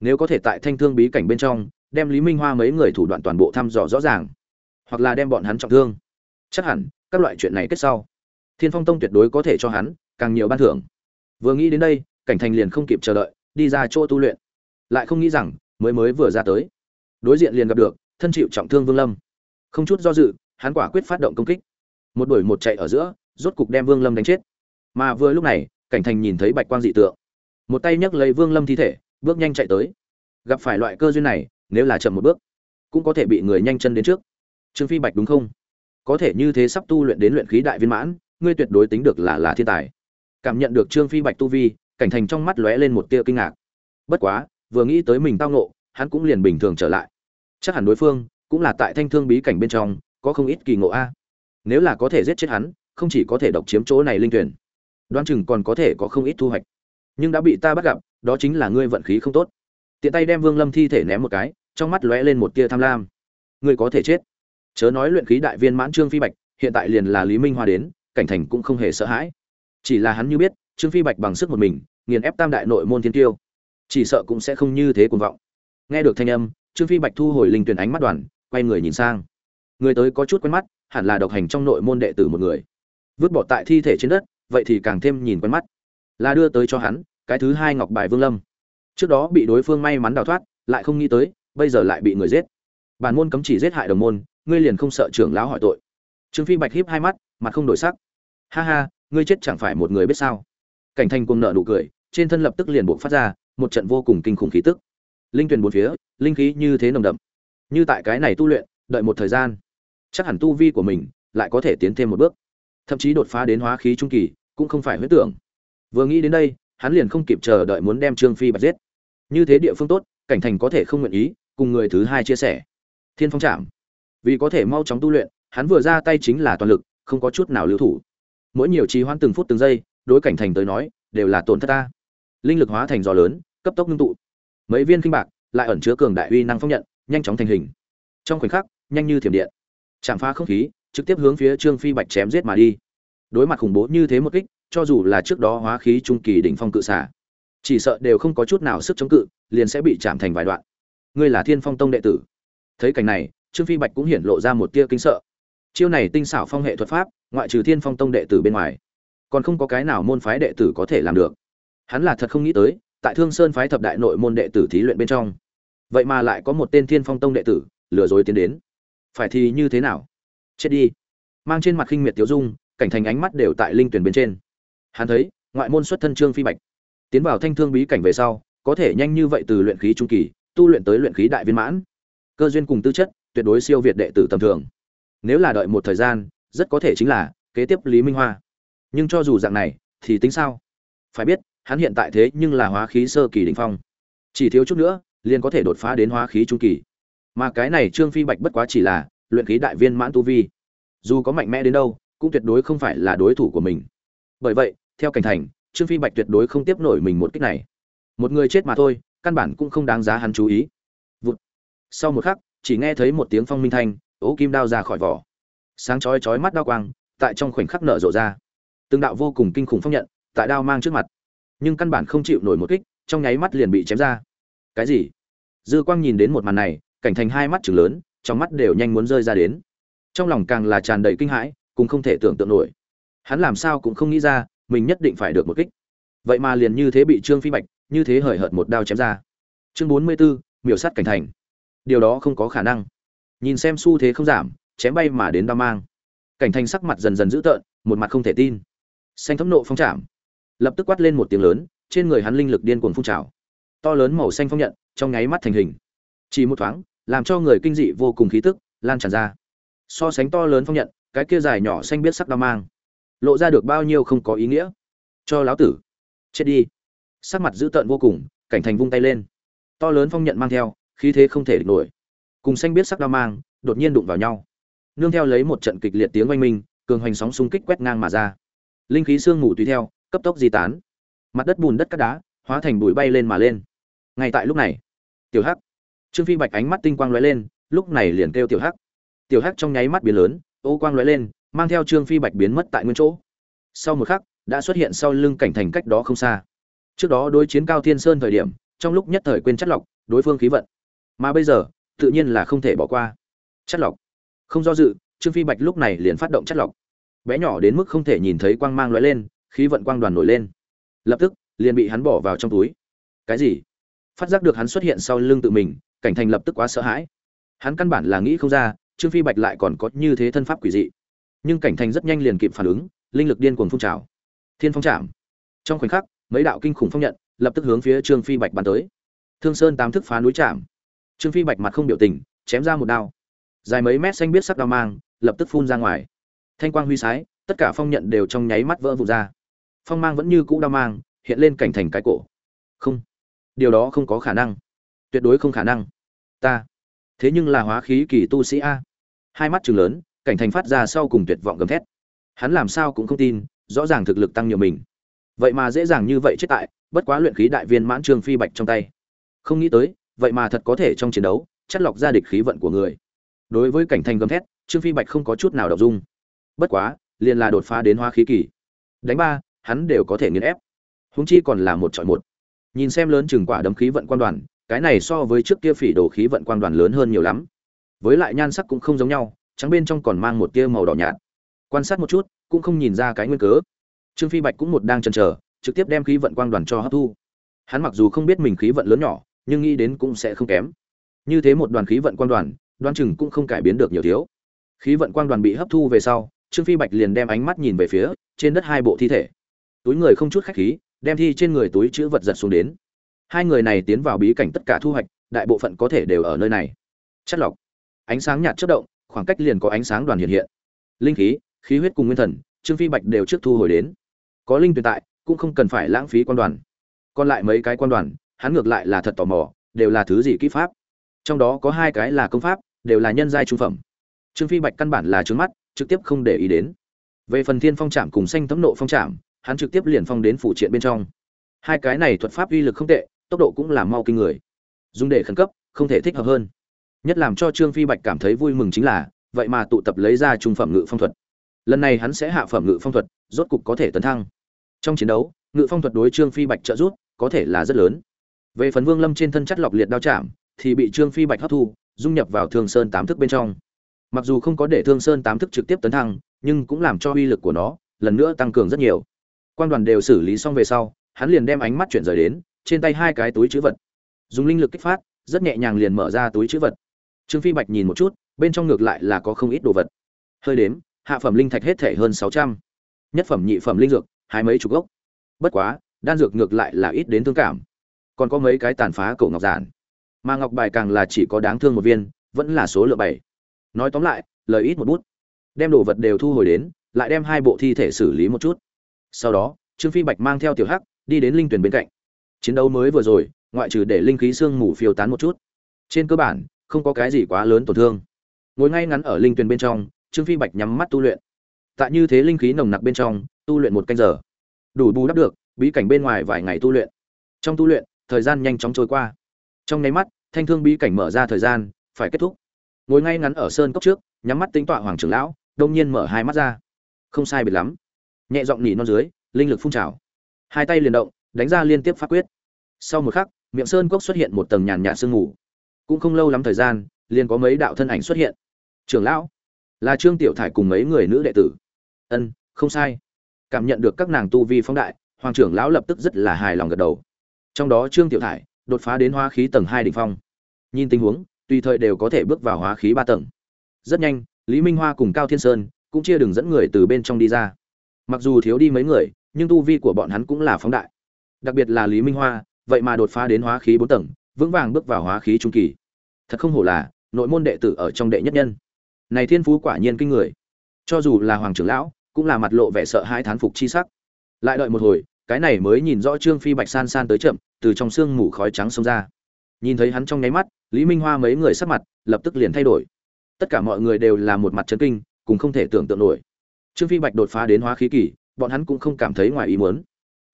Nếu có thể tại thanh thương bí cảnh bên trong, đem lý minh hoa mấy người thủ đoạn toàn bộ thăm dò rõ ràng, hoặc là đem bọn hắn trọng thương, chắc hẳn các loại chuyện này kết sau, thiên phong tông tuyệt đối có thể cho hắn càng nhiều ban thưởng. Vừa nghĩ đến đây, cảnh thành liền không kịp chờ đợi, đi ra chỗ tu luyện. Lại không nghĩ rằng, mới mới vừa ra tới, đối diện liền gặp được thân chịu trọng thương vương lâm. Không chút do dự hắn quả quyết phát động công kích. Một đuổi một chạy ở giữa, rốt cục đem vương lâm đánh chết. Mà vừa lúc này, cảnh thành nhìn thấy bạch quang dị tượng. Một tay nhấc lấy vương lâm thi thể, bước nhanh chạy tới. Gặp phải loại cơ duyên này, nếu là chậm một bước, cũng có thể bị người nhanh chân đến trước. Trương phi bạch đúng không? Có thể như thế sắp tu luyện đến luyện khí đại viên mãn, ngươi tuyệt đối tính được là là thiên tài. Cảm nhận được trương phi bạch tu vi, cảnh thành trong mắt lóe lên một tia kinh ngạc. Bất quá, vừa nghĩ tới mình tao nộ hắn cũng liền bình thường trở lại. Chắc hẳn đối phương cũng là tại thanh thương bí cảnh bên trong có không ít kỳ ngộ a. Nếu là có thể giết chết hắn, không chỉ có thể độc chiếm chỗ này linh tuyển đoan chừng còn có thể có không ít thu hoạch. Nhưng đã bị ta bắt gặp, đó chính là ngươi vận khí không tốt. Tiện tay đem vương lâm thi thể ném một cái, trong mắt lóe lên một tia tham lam. Ngươi có thể chết. Chớ nói luyện khí đại viên mãn trương phi bạch, hiện tại liền là lý minh hoa đến, cảnh thành cũng không hề sợ hãi. Chỉ là hắn như biết, trương phi bạch bằng sức một mình, nghiền ép tam đại nội môn thiên tiêu. Chỉ sợ cũng sẽ không như thế cuồng vọng. Nghe được thanh âm, trương phi bạch thu hồi linh tuyển ánh mắt đoàn, quay người nhìn sang người tới có chút quen mắt, hẳn là độc hành trong nội môn đệ tử một người. Vứt bỏ tại thi thể trên đất, vậy thì càng thêm nhìn quen mắt. Là đưa tới cho hắn, cái thứ hai ngọc bài vương lâm. Trước đó bị đối phương may mắn đào thoát, lại không nghĩ tới, bây giờ lại bị người giết. Bản môn cấm chỉ giết hại đồng môn, ngươi liền không sợ trưởng lão hỏi tội. Trương phi bạch híp hai mắt, mặt không đổi sắc. Ha ha, ngươi chết chẳng phải một người biết sao? Cảnh thành cùng nợ nụ cười, trên thân lập tức liền buộc phát ra một trận vô cùng kinh khủng khí tức. Linh tuyền bốn phía, linh khí như thế nồng đậm. Như tại cái này tu luyện, đợi một thời gian chắc hẳn tu vi của mình lại có thể tiến thêm một bước. Thậm chí đột phá đến hóa khí trung kỳ cũng không phải huyết tưởng. Vừa nghĩ đến đây, hắn liền không kịp chờ đợi muốn đem trương phi bạch giết. Như thế địa phương tốt, cảnh thành có thể không nguyện ý cùng người thứ hai chia sẻ. Thiên phong trạm vì có thể mau chóng tu luyện, hắn vừa ra tay chính là toàn lực, không có chút nào lưu thủ. Mỗi nhiều trì hoãn từng phút từng giây, đối cảnh thành tới nói, đều là tổn thất ta. Linh lực hóa thành gió lớn, cấp tốc ngưng tụ. Mấy viên kinh bạc, lại ẩn chứa cường đại uy năng phong nhận, nhanh chóng thành hình. Trong khoảnh khắc, nhanh như thiểm điện chạm phá không khí, trực tiếp hướng phía trương phi bạch chém giết mà đi. Đối mặt khủng bố như thế một kích, cho dù là trước đó hóa khí trung kỳ đỉnh phong cự xả chỉ sợ đều không có chút nào sức chống cự, liền sẽ bị chạm thành vài đoạn. Ngươi là thiên phong tông đệ tử. Thấy cảnh này, trương phi bạch cũng hiển lộ ra một tia kinh sợ. Chiêu này tinh xảo phong hệ thuật pháp, ngoại trừ thiên phong tông đệ tử bên ngoài, còn không có cái nào môn phái đệ tử có thể làm được. Hắn là thật không nghĩ tới, tại thương sơn phái thập đại nội môn đệ tử thí luyện bên trong, vậy mà lại có một tên thiên phong tông đệ tử lừa dối tiến đến phải thì như thế nào? Chết đi. Mang trên mặt khinh miệt tiêu dung, cảnh thành ánh mắt đều tại linh tuyển bên trên. Hắn thấy, ngoại môn xuất thân trương phi bạch. Tiến vào thanh thương bí cảnh về sau, có thể nhanh như vậy từ luyện khí trung kỳ, tu luyện tới luyện khí đại viên mãn. Cơ duyên cùng tư chất, tuyệt đối siêu việt đệ tử tầm thường. Nếu là đợi một thời gian, rất có thể chính là kế tiếp lý minh hoa. Nhưng cho dù dạng này, thì tính sao? Phải biết, hắn hiện tại thế nhưng là hóa khí sơ kỳ đỉnh phong. Chỉ thiếu chút nữa, liền có thể đột phá đến hóa khí trung kỳ mà cái này trương phi bạch bất quá chỉ là luyện khí đại viên mãn tu vi. Dù có mạnh mẽ đến đâu, cũng tuyệt đối không phải là đối thủ của mình. Bởi vậy, theo cảnh thành, trương phi bạch tuyệt đối không tiếp nổi mình một cách này. Một người chết mà thôi, căn bản cũng không đáng giá hắn chú ý. Vụt. sau một khắc, chỉ nghe thấy một tiếng phong minh thanh, ố kim đao ra khỏi vỏ. Sáng chói chói mắt đao quang, tại trong khoảnh khắc nở rộ ra. Từng đạo vô cùng kinh khủng phong nhận, tại đao mang trước mặt. Nhưng căn bản không chịu nổi một kích, trong nháy mắt liền bị chém ra. Cái gì? Dư quang nhìn đến một màn này cảnh thành hai mắt chừng lớn trong mắt đều nhanh muốn rơi ra đến. Trong lòng càng là tràn đầy kinh hãi cũng không thể tưởng tượng nổi. Hắn làm sao cũng không nghĩ ra mình nhất định phải được một kích. Vậy mà liền như thế bị trương phi bạch như thế hời hợt một đao chém ra. Chương bốn mươi 44, miểu sát cảnh thành. Điều đó không có khả năng. Nhìn xem xu thế không giảm chém bay mà đến đao mang. Cảnh thành sắc mặt dần dần dữ tợn một mặt không thể tin. Xanh thấm nộ phong chạm lập tức quát lên một tiếng lớn trên người hắn linh lực điên cuồng phun trào. To lớn màu xanh phong nhận trong nháy mắt thành hình. Chỉ một thoáng làm cho người kinh dị vô cùng khí tức, lan tràn ra. So sánh to lớn phong nhận, cái kia dài nhỏ xanh biết sắc đao mang, lộ ra được bao nhiêu không có ý nghĩa. Cho lão tử, chết đi. Sắc mặt dữ tợn vô cùng, cảnh thành vung tay lên. To lớn phong nhận mang theo, khí thế không thể địch nổi. Cùng xanh biết sắc đao mang, đột nhiên đụng vào nhau. Nương theo lấy một trận kịch liệt tiếng oanh minh, cường hoành sóng xung kích quét ngang mà ra. Linh khí sương mù tùy theo, cấp tốc di tán. Mặt đất bùn đất cát đá, hóa thành bụi bay lên mà lên. Ngay tại lúc này, tiểu hắc trương phi bạch ánh mắt tinh quang lóe lên, lúc này liền kêu tiểu hắc. Tiểu hắc trong nháy mắt biến lớn, ô quang lóe lên, mang theo trương phi bạch biến mất tại nguyên chỗ. Sau một khắc, đã xuất hiện sau lưng cảnh thành cách đó không xa. Trước đó đối chiến cao thiên sơn thời điểm, trong lúc nhất thời quên chất lọc, đối phương khí vận. Mà bây giờ, tự nhiên là không thể bỏ qua. Chất lọc. Không do dự, trương phi bạch lúc này liền phát động chất lọc. Bé nhỏ đến mức không thể nhìn thấy quang mang lóe lên, khí vận quang đoàn nổi lên. Lập tức, liền bị hắn bỏ vào trong túi. Cái gì? Phát giác được hắn xuất hiện sau lưng tự mình cảnh thành lập tức quá sợ hãi. Hắn căn bản là nghĩ không ra, trương phi bạch lại còn có như thế thân pháp quỷ dị. Nhưng cảnh thành rất nhanh liền kịp phản ứng, linh lực điên cuồng phun trào. Thiên phong chạm. Trong khoảnh khắc, mấy đạo kinh khủng phong nhận lập tức hướng phía trương phi bạch bắn tới. Thương sơn tám thức phá núi chạm. Trương phi bạch mặt không biểu tình, chém ra một đao. Dài mấy mét xanh biết sắc đao mang, lập tức phun ra ngoài. Thanh quang huy sái, tất cả phong nhận đều trong nháy mắt vỡ vụn ra. Phong mang vẫn như cũ đao mang, hiện lên cảnh thành cái cổ. Không. Điều đó không có khả năng tuyệt đối không khả năng. Ta. Thế nhưng là hóa khí kỳ tu sĩ a. Hai mắt chừng lớn, cảnh thành phát ra sau cùng tuyệt vọng gầm thét. Hắn làm sao cũng không tin, rõ ràng thực lực tăng nhiều mình. Vậy mà dễ dàng như vậy chết tại, bất quá luyện khí đại viên mãn trương phi bạch trong tay. Không nghĩ tới, vậy mà thật có thể trong chiến đấu chất lọc ra địch khí vận của người. Đối với cảnh thành gầm thét, trương phi bạch không có chút nào đọc dung. Bất quá, liền là đột phá đến hóa khí kỳ. Đánh ba, hắn đều có thể nghiền ép. Húng chi còn là một chọi một. Nhìn xem lớn chừng quả đấm khí vận quan đoàn cái này so với trước kia phỉ đồ khí vận quang đoàn lớn hơn nhiều lắm. Với lại nhan sắc cũng không giống nhau, trắng bên trong còn mang một tia màu đỏ nhạt. Quan sát một chút, cũng không nhìn ra cái nguyên cớ. Trương phi bạch cũng một đang chần chờ, trực tiếp đem khí vận quang đoàn cho hấp thu. Hắn mặc dù không biết mình khí vận lớn nhỏ, nhưng nghĩ đến cũng sẽ không kém. Như thế một đoàn khí vận quang đoàn đoan chừng cũng không cải biến được nhiều thiếu. Khí vận quang đoàn bị hấp thu về sau, trương phi bạch liền đem ánh mắt nhìn về phía trên đất hai bộ thi thể. Túi người không chút khách khí, đem thi trên người túi chữ vật giật xuống đến hai người này tiến vào bí cảnh tất cả thu hoạch, đại bộ phận có thể đều ở nơi này. Chất lọc. Ánh sáng nhạt chất động, khoảng cách liền có ánh sáng đoàn hiện hiện. Linh khí khí huyết cùng nguyên thần, trương phi bạch đều trước thu hồi đến. Có linh tuyệt tại, cũng không cần phải lãng phí quan đoàn. Còn lại mấy cái quan đoàn, hắn ngược lại là thật tò mò, đều là thứ gì kỹ pháp. Trong đó có hai cái là công pháp, đều là nhân giai trung phẩm. Trương phi bạch căn bản là trướng mắt, trực tiếp không để ý đến. Về phần thiên phong trạm cùng xanh tấm nộ phong trạm hắn trực tiếp liền phong đến phụ triện bên trong. Hai cái này thuật pháp uy lực không tệ tốc độ cũng là mau kinh người. Dùng để khẩn cấp, không thể thích hợp hơn. Nhất làm cho trương phi bạch cảm thấy vui mừng chính là, vậy mà tụ tập lấy ra trung phẩm ngự phong thuật. Lần này hắn sẽ hạ phẩm ngự phong thuật, rốt cục có thể tấn thăng. Trong chiến đấu, ngự phong thuật đối trương phi bạch trợ giúp, có thể là rất lớn. Về phần vương lâm trên thân chất lọc liệt đao chạm, thì bị trương phi bạch hấp thu, dung nhập vào thương sơn tám thức bên trong. Mặc dù không có để thương sơn tám thức trực tiếp tấn thăng, nhưng cũng làm cho uy lực của nó, lần nữa tăng cường rất nhiều. Quan đoàn đều xử lý xong về sau, hắn liền đem ánh mắt chuyển rời đến trên tay hai cái túi chữ vật. Dùng linh lực kích phát, rất nhẹ nhàng liền mở ra túi chữ vật. Trương phi bạch nhìn một chút, bên trong ngược lại là có không ít đồ vật. Hơi đếm, hạ phẩm linh thạch hết thể hơn sáu trăm. Nhất phẩm nhị phẩm linh dược, hai mấy chục gốc. Bất quá, đan dược ngược lại là ít đến thương cảm. Còn có mấy cái tàn phá cổ ngọc giản. Mà ngọc bài càng là chỉ có đáng thương một viên, vẫn là số lượng bảy. Nói tóm lại, lời ít một bút. Đem đồ vật đều thu hồi đến, lại đem hai bộ thi thể xử lý một chút. Sau đó, trương phi bạch mang theo tiểu hắc, đi đến linh tuyển bên cạnh chiến đấu mới vừa rồi, ngoại trừ để linh khí sương mù phiêu tán một chút. Trên cơ bản, không có cái gì quá lớn tổn thương. Ngồi ngay ngắn ở linh tuyền bên trong, trương phi bạch nhắm mắt tu luyện. Tại như thế linh khí nồng nặc bên trong, tu luyện một canh giờ. Đủ bù đắp được, bí cảnh bên ngoài vài ngày tu luyện. Trong tu luyện, thời gian nhanh chóng trôi qua. Trong nháy mắt, thanh thương bí cảnh mở ra thời gian, phải kết thúc. Ngồi ngay ngắn ở sơn cốc trước, nhắm mắt tính tọa hoàng trưởng lão, đông nhiên mở hai mắt ra. Không sai biệt lắm. Nhẹ giọng nỉ non dưới, linh lực phun trào. Hai tay liền động đánh ra liên tiếp pháp quyết. Sau một khắc, miệng sơn cốc xuất hiện một tầng nhàn nhạt sương mù. Cũng không lâu lắm thời gian, liền có mấy đạo thân ảnh xuất hiện. Trưởng lão, là trương tiểu thải cùng mấy người nữ đệ tử. Ân, không sai. Cảm nhận được các nàng tu vi phóng đại, hoàng trưởng lão lập tức rất là hài lòng gật đầu. Trong đó trương tiểu thải đột phá đến hóa khí tầng hai đ ỉ n h phong. Nhìn tình huống, tùy thời đều có thể bước vào hóa khí ba tầng. Rất nhanh, lý minh hoa cùng cao thiên sơn cũng chia đường dẫn người từ bên trong đi ra. Mặc dù thiếu đi mấy người, nhưng tu vi của bọn hắn cũng là phóng đại đặc biệt là lý minh hoa, vậy mà đột phá đến hóa khí bốn tầng, vững vàng bước vào hóa khí trung kỳ. Thật không hổ là, nội môn đệ tử ở trong đệ nhất nhân. Này thiên phú quả nhiên kinh người. Cho dù là hoàng trưởng lão, cũng là mặt lộ vẻ sợ hãi thán phục chi sắc. Lại đợi một hồi, cái này mới nhìn rõ trương phi bạch san san tới chậm, từ trong sương mù khói trắng xông ra. Nhìn thấy hắn trong nháy mắt, lý minh hoa mấy người sắc mặt lập tức liền thay đổi. Tất cả mọi người đều là một mặt chấn kinh, cùng không thể tưởng tượng nổi. Trương phi bạch đột phá đến hóa khí kỳ, bọn hắn cũng không cảm thấy ngoài ý muốn.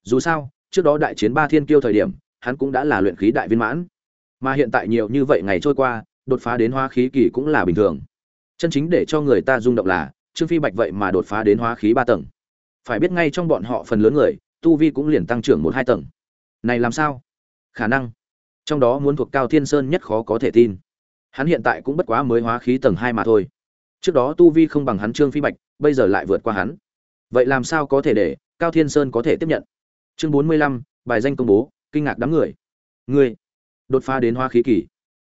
Dù sao trước đó đại chiến ba thiên kiêu thời điểm, hắn cũng đã là luyện khí đại viên mãn. Mà hiện tại nhiều như vậy ngày trôi qua, đột phá đến hóa khí kỳ cũng là bình thường. Chân chính để cho người ta rung động là, trương phi bạch vậy mà đột phá đến hóa khí ba tầng. Phải biết ngay trong bọn họ phần lớn người, tu vi cũng liền tăng trưởng một hai tầng. Này làm sao? Khả năng. Trong đó muốn thuộc cao thiên sơn nhất khó có thể tin. Hắn hiện tại cũng bất quá mới hóa khí tầng hai mà thôi. Trước đó tu vi không bằng hắn trương phi bạch, bây giờ lại vượt qua hắn. Vậy làm sao có thể để cao thiên sơn có thể tiếp nhận? Chương bốn mươi lăm, bài danh công bố, kinh ngạc đám người. Người, đột phá đến hóa khí kỳ.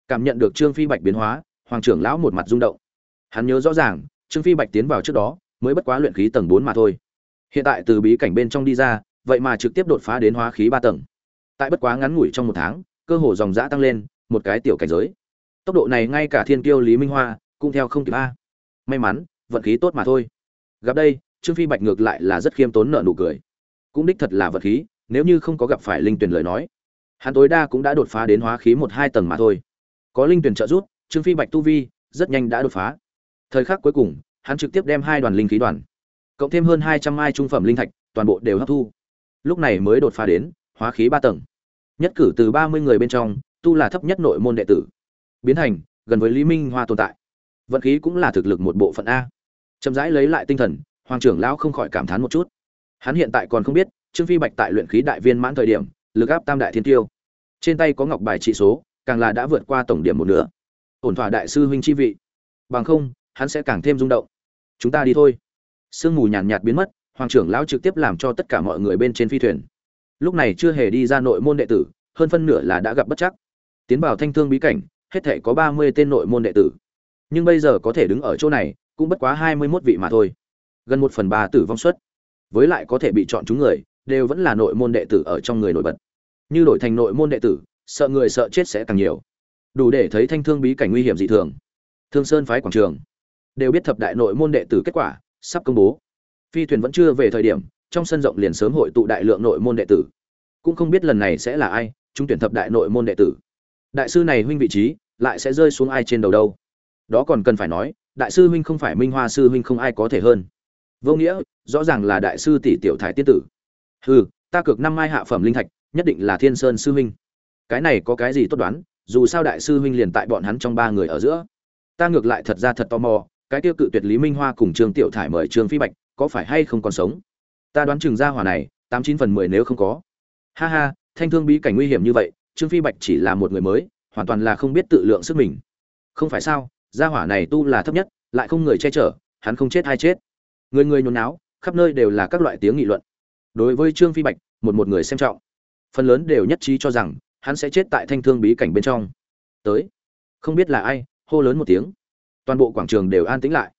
Cảm nhận được trương phi bạch biến hóa, hoàng trưởng lão một mặt rung động. Hắn nhớ rõ ràng, trương phi bạch tiến vào trước đó, mới bất quá luyện khí tầng bốn mà thôi. Hiện tại từ bí cảnh bên trong đi ra, vậy mà trực tiếp đột phá đến hóa khí ba tầng. Tại bất quá ngắn ngủi trong một tháng, cơ hồ dòng dã tăng lên, một cái tiểu cảnh giới. Tốc độ này ngay cả thiên kiêu, lý minh hoa cũng theo không kịp a. May mắn, vận khí tốt mà thôi. Gặp đây, trương phi bạch ngược lại là rất khiêm tốn nợ nụ cười cũng đích thật là vật khí, nếu như không có gặp phải linh tuyển lời nói, hắn tối đa cũng đã đột phá đến hóa khí một hai tầng mà thôi. Có linh tuyển trợ giúp, trương phi bạch tu vi rất nhanh đã đột phá. Thời khắc cuối cùng, hắn trực tiếp đem hai đoàn linh khí đoàn, cộng thêm hơn hai trăm mai trung phẩm linh thạch, toàn bộ đều hấp thu. Lúc này mới đột phá đến hóa khí ba tầng. Nhất cử từ ba mươi người bên trong, tu là thấp nhất nội môn đệ tử. Biến thành, gần với lý minh hoa tồn tại. Vận khí cũng là thực lực một bộ phận a. Chậm rãi lấy lại tinh thần, hoàng trưởng lão không khỏi cảm thán một chút hắn hiện tại còn không biết, trương phi bạch tại luyện khí đại viên mãn thời điểm, lực áp tam đại thiên tiêu. Trên tay có ngọc bài trị số, càng là đã vượt qua tổng điểm một nửa. Ổn thỏa đại sư huynh chi vị. Bằng không, hắn sẽ càng thêm rung động. Chúng ta đi thôi. Sương mù nhàn nhạt biến mất, hoàng trưởng lão trực tiếp làm cho tất cả mọi người bên trên phi thuyền. Lúc này chưa hề đi ra nội môn đệ tử, hơn phân nửa là đã gặp bất chắc. Tiến vào thanh thương bí cảnh, hết thể có ba mươi tên nội môn đệ tử. Nhưng bây giờ có thể đứng ở chỗ này, cũng bất quá hai mươi mốt vị mà thôi. Gần một phần ba tử vong suất với lại có thể bị chọn chúng người, đều vẫn là nội môn đệ tử ở trong người nổi bật. Như đổi thành nội môn đệ tử, sợ người sợ chết sẽ càng nhiều. Đủ để thấy thanh thương bí cảnh nguy hiểm dị thường. Thương sơn phái quảng trường đều biết thập đại nội môn đệ tử kết quả sắp công bố. Phi thuyền vẫn chưa về thời điểm, trong sân rộng liền sớm hội tụ đại lượng nội môn đệ tử. Cũng không biết lần này sẽ là ai, chúng tuyển thập đại nội môn đệ tử. Đại sư này huynh vị trí, lại sẽ rơi xuống ai trên đầu đâu? Đó còn cần phải nói, đại sư huynh không phải minh hoa sư huynh không ai có thể hơn vô nghĩa, rõ ràng là đại sư tỷ tiểu thái tiên tử. Hừ, ta cược năm mai hạ phẩm linh thạch, nhất định là thiên sơn sư huynh. Cái này có cái gì tốt đoán, dù sao đại sư huynh liền tại bọn hắn trong ba người ở giữa. Ta ngược lại thật ra thật tò mò, cái tiêu cự tuyệt lý minh hoa cùng trương tiểu thải mời trương phi bạch, có phải hay không còn sống? Ta đoán chừng ra hỏa này, tám chín phần mười nếu không có. Ha ha, thanh thương bí cảnh nguy hiểm như vậy, trương phi bạch chỉ là một người mới, hoàn toàn là không biết tự lượng sức mình. Không phải sao gia hỏa này tu là thấp nhất, lại không người che chở, hắn không chết hay chết người người nhốn náo khắp nơi đều là các loại tiếng nghị luận. Đối với trương phi bạch, một một người xem trọng. Phần lớn đều nhất trí cho rằng, hắn sẽ chết tại thanh thương bí cảnh bên trong. Tới. Không biết là ai, hô lớn một tiếng. Toàn bộ quảng trường đều an tĩnh lại.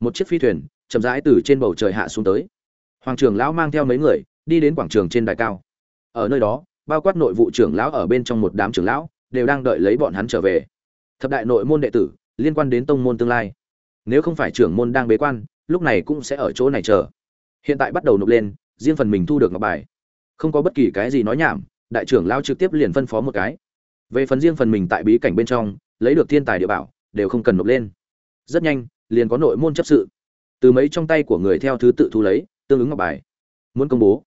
Một chiếc phi thuyền, chậm rãi từ trên bầu trời hạ xuống tới. Hoàng trưởng lão mang theo mấy người, đi đến quảng trường trên đài cao. Ở nơi đó, bao quát nội vụ trưởng lão ở bên trong một đám trưởng lão, đều đang đợi lấy bọn hắn trở về. Thập đại nội môn đệ tử, liên quan đến tông môn tương lai. Nếu không phải trưởng môn đang bế quan lúc này cũng sẽ ở chỗ này chờ. Hiện tại bắt đầu nộp lên, riêng phần mình thu được ngọc bài. Không có bất kỳ cái gì nói nhảm, đại trưởng lao trực tiếp liền phân phó một cái. Về phần riêng phần mình tại bí cảnh bên trong, lấy được thiên tài địa bảo, đều không cần nộp lên. Rất nhanh, liền có nội môn chấp sự. Từ mấy trong tay của người theo thứ tự thu lấy, tương ứng ngọc bài. Muốn công bố.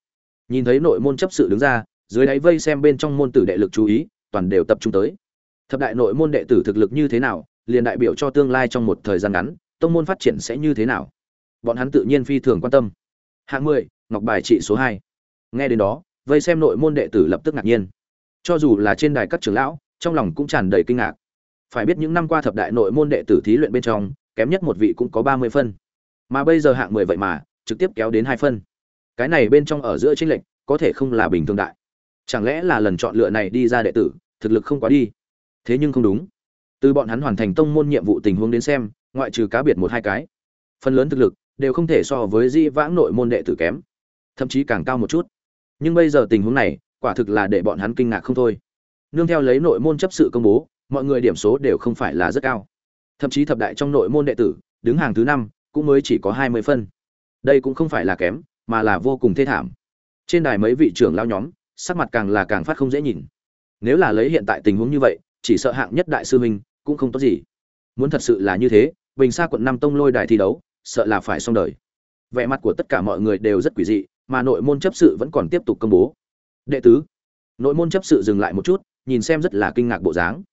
Nhìn thấy nội môn chấp sự đứng ra, dưới đáy vây xem bên trong môn tử đệ lực chú ý, toàn đều tập trung tới. Thập đại nội môn đệ tử thực lực như thế nào, liền đại biểu cho tương lai trong một thời gian ngắn, tông môn phát triển sẽ như thế nào? Bọn hắn tự nhiên phi thường quan tâm. Hạng mười, ngọc bài trị số hai. Nghe đến đó, vây xem nội môn đệ tử lập tức ngạc nhiên. Cho dù là trên đài các trưởng lão, trong lòng cũng tràn đầy kinh ngạc. Phải biết những năm qua thập đại nội môn đệ tử thí luyện bên trong, kém nhất một vị cũng có ba mươi phân. Mà bây giờ hạng mười vậy mà, trực tiếp kéo đến hai phân. Cái này bên trong ở giữa tranh lệch, có thể không là bình thường đại. Chẳng lẽ là lần chọn lựa này đi ra đệ tử, thực lực không quá đi? Thế nhưng không đúng. Từ bọn hắn hoàn thành tông môn nhiệm vụ tình huống đến xem, ngoại trừ cá biệt một hai cái. Phần lớn thực lực đều không thể so với di vãng nội môn đệ tử kém, thậm chí càng cao một chút. Nhưng bây giờ tình huống này, quả thực là để bọn hắn kinh ngạc không thôi. Nương theo lấy nội môn chấp sự công bố, mọi người điểm số đều không phải là rất cao. Thậm chí thập đại trong nội môn đệ tử, đứng hàng thứ năm, cũng mới chỉ có hai mươi phân. Đây cũng không phải là kém, mà là vô cùng thê thảm. Trên đài mấy vị trưởng lao nhóm, sắc mặt càng là càng phát không dễ nhìn. Nếu là lấy hiện tại tình huống như vậy, chỉ sợ hạng nhất đại sư huynh cũng không tốt gì. Muốn thật sự là như thế, bình xa quận năm tông lôi đài thi đấu sợ là phải xong đời. Vẻ mặt của tất cả mọi người đều rất quỷ dị, mà nội môn chấp sự vẫn còn tiếp tục công bố. Đệ tứ, nội môn chấp sự dừng lại một chút, nhìn xem rất là kinh ngạc bộ dáng.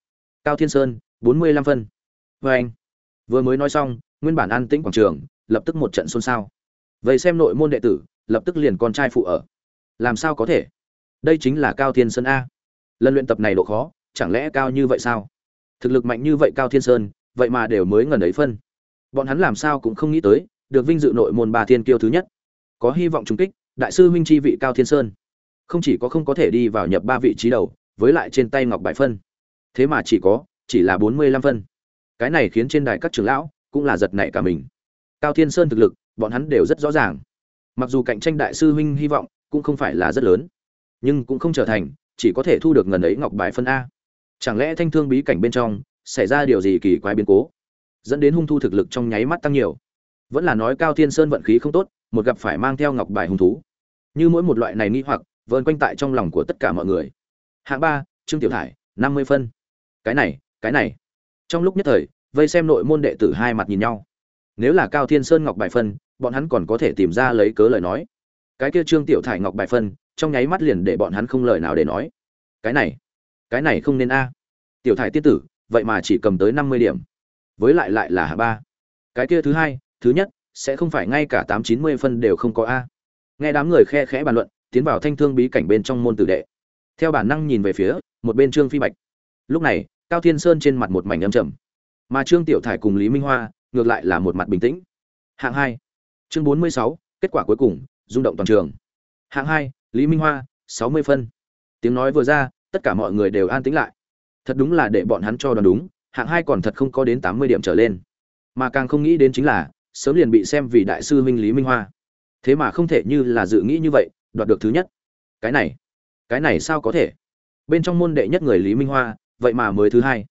Cao thiên sơn, bốn mươi lăm phân. Vê anh, vừa mới nói xong, nguyên bản an tĩnh quảng trường, lập tức một trận xôn xao. Vậy xem nội môn đệ tử, lập tức liền con trai phụ ở. Làm sao có thể? Đây chính là cao thiên sơn a. Lần luyện tập này độ khó, chẳng lẽ cao như vậy sao? Thực lực mạnh như vậy cao thiên sơn, vậy mà đều mới ngần ấy phân bọn hắn làm sao cũng không nghĩ tới, được vinh dự nội môn ba thiên kiêu thứ nhất. Có hy vọng trùng kích, đại sư huynh chi vị cao thiên sơn. Không chỉ có không có thể đi vào nhập ba vị trí đầu, với lại trên tay ngọc bài phân. Thế mà chỉ có, chỉ là bốn mươi lăm phân. Cái này khiến trên đài các trưởng lão cũng là giật nảy cả mình. Cao thiên sơn thực lực, bọn hắn đều rất rõ ràng. Mặc dù cạnh tranh đại sư huynh hy vọng cũng không phải là rất lớn, nhưng cũng không trở thành, chỉ có thể thu được ngần ấy ngọc bài phân a. Chẳng lẽ thanh thương bí cảnh bên trong, xảy ra điều gì kỳ quái biến cố? Dẫn đến hung thu thực lực trong nháy mắt tăng nhiều. Vẫn là nói cao thiên sơn vận khí không tốt, một gặp phải mang theo ngọc bài hung thú. Như mỗi một loại này nghi hoặc vơn quanh tại trong lòng của tất cả mọi người. Hạng ba, trương tiểu thải, năm mươi phân. Cái này cái này. Trong lúc nhất thời, vây xem nội môn đệ tử hai mặt nhìn nhau. Nếu là cao thiên sơn ngọc bài phân, bọn hắn còn có thể tìm ra lấy cớ lời nói. Cái kia trương tiểu thải ngọc bài phân, trong nháy mắt liền để bọn hắn không lời nào để nói. Cái này cái này không nên a. Tiểu thải tiết tử, vậy mà chỉ cầm tới năm mươi điểm với lại lại là hạ ba. Cái kia thứ hai, thứ nhất, sẽ không phải ngay cả tám chín mươi phân đều không có a. Nghe đám người khe khẽ bàn luận, tiến vào thanh thương bí cảnh bên trong môn tử đệ. Theo bản năng nhìn về phía, một bên trương phi bạch. Lúc này, cao thiên sơn trên mặt một mảnh âm trầm. Mà trương tiểu thải cùng lý minh hoa, ngược lại là một mặt bình tĩnh. Hạng hai. Chương bốn mươi sáu, kết quả cuối cùng, rung động toàn trường. Hạng hai, lý minh hoa, sáu mươi phân. Tiếng nói vừa ra, tất cả mọi người đều an tĩnh lại. Thật đúng là để bọn hắn cho đoán đúng hạng hai còn thật không có đến tám mươi điểm trở lên. Mà càng không nghĩ đến chính là, sớm liền bị xem vì đại sư huynh lý minh hoa. Thế mà không thể như là dự nghĩ như vậy, đoạt được thứ nhất. Cái này cái này sao có thể? Bên trong môn đệ nhất người lý minh hoa, vậy mà mới thứ hai.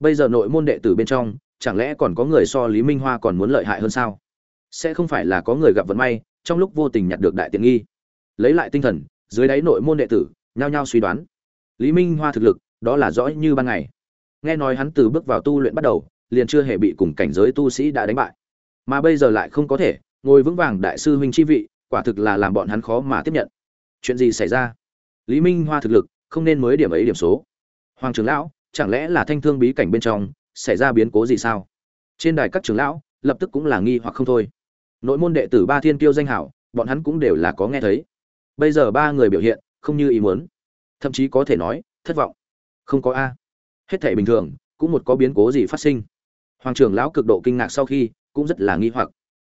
Bây giờ nội môn đệ tử bên trong, chẳng lẽ còn có người so lý minh hoa còn muốn lợi hại hơn sao? Sẽ không phải là có người gặp vận may, trong lúc vô tình nhặt được đại tiện nghi. Lấy lại tinh thần, dưới đáy nội môn đệ tử, nhao nhao suy đoán. Lý minh hoa thực lực, đó là rõ như ban ngày nghe nói hắn từ bước vào tu luyện bắt đầu, liền chưa hề bị cùng cảnh giới tu sĩ đã đánh bại. Mà bây giờ lại không có thể, ngồi vững vàng đại sư huynh chi vị, quả thực là làm bọn hắn khó mà tiếp nhận. Chuyện gì xảy ra? Lý minh hoa thực lực, không nên mới điểm ấy điểm số. Hoàng trưởng lão, chẳng lẽ là thanh thương bí cảnh bên trong, xảy ra biến cố gì sao? Trên đài các trưởng lão, lập tức cũng là nghi hoặc không thôi. Nội môn đệ tử ba thiên kiêu danh hảo, bọn hắn cũng đều là có nghe thấy. Bây giờ ba người biểu hiện, không như ý muốn. Thậm chí có thể nói, thất vọng. Không có a hết thể bình thường, cũng một có biến cố gì phát sinh. Hoàng trưởng lão cực độ kinh ngạc sau khi, cũng rất là nghi hoặc.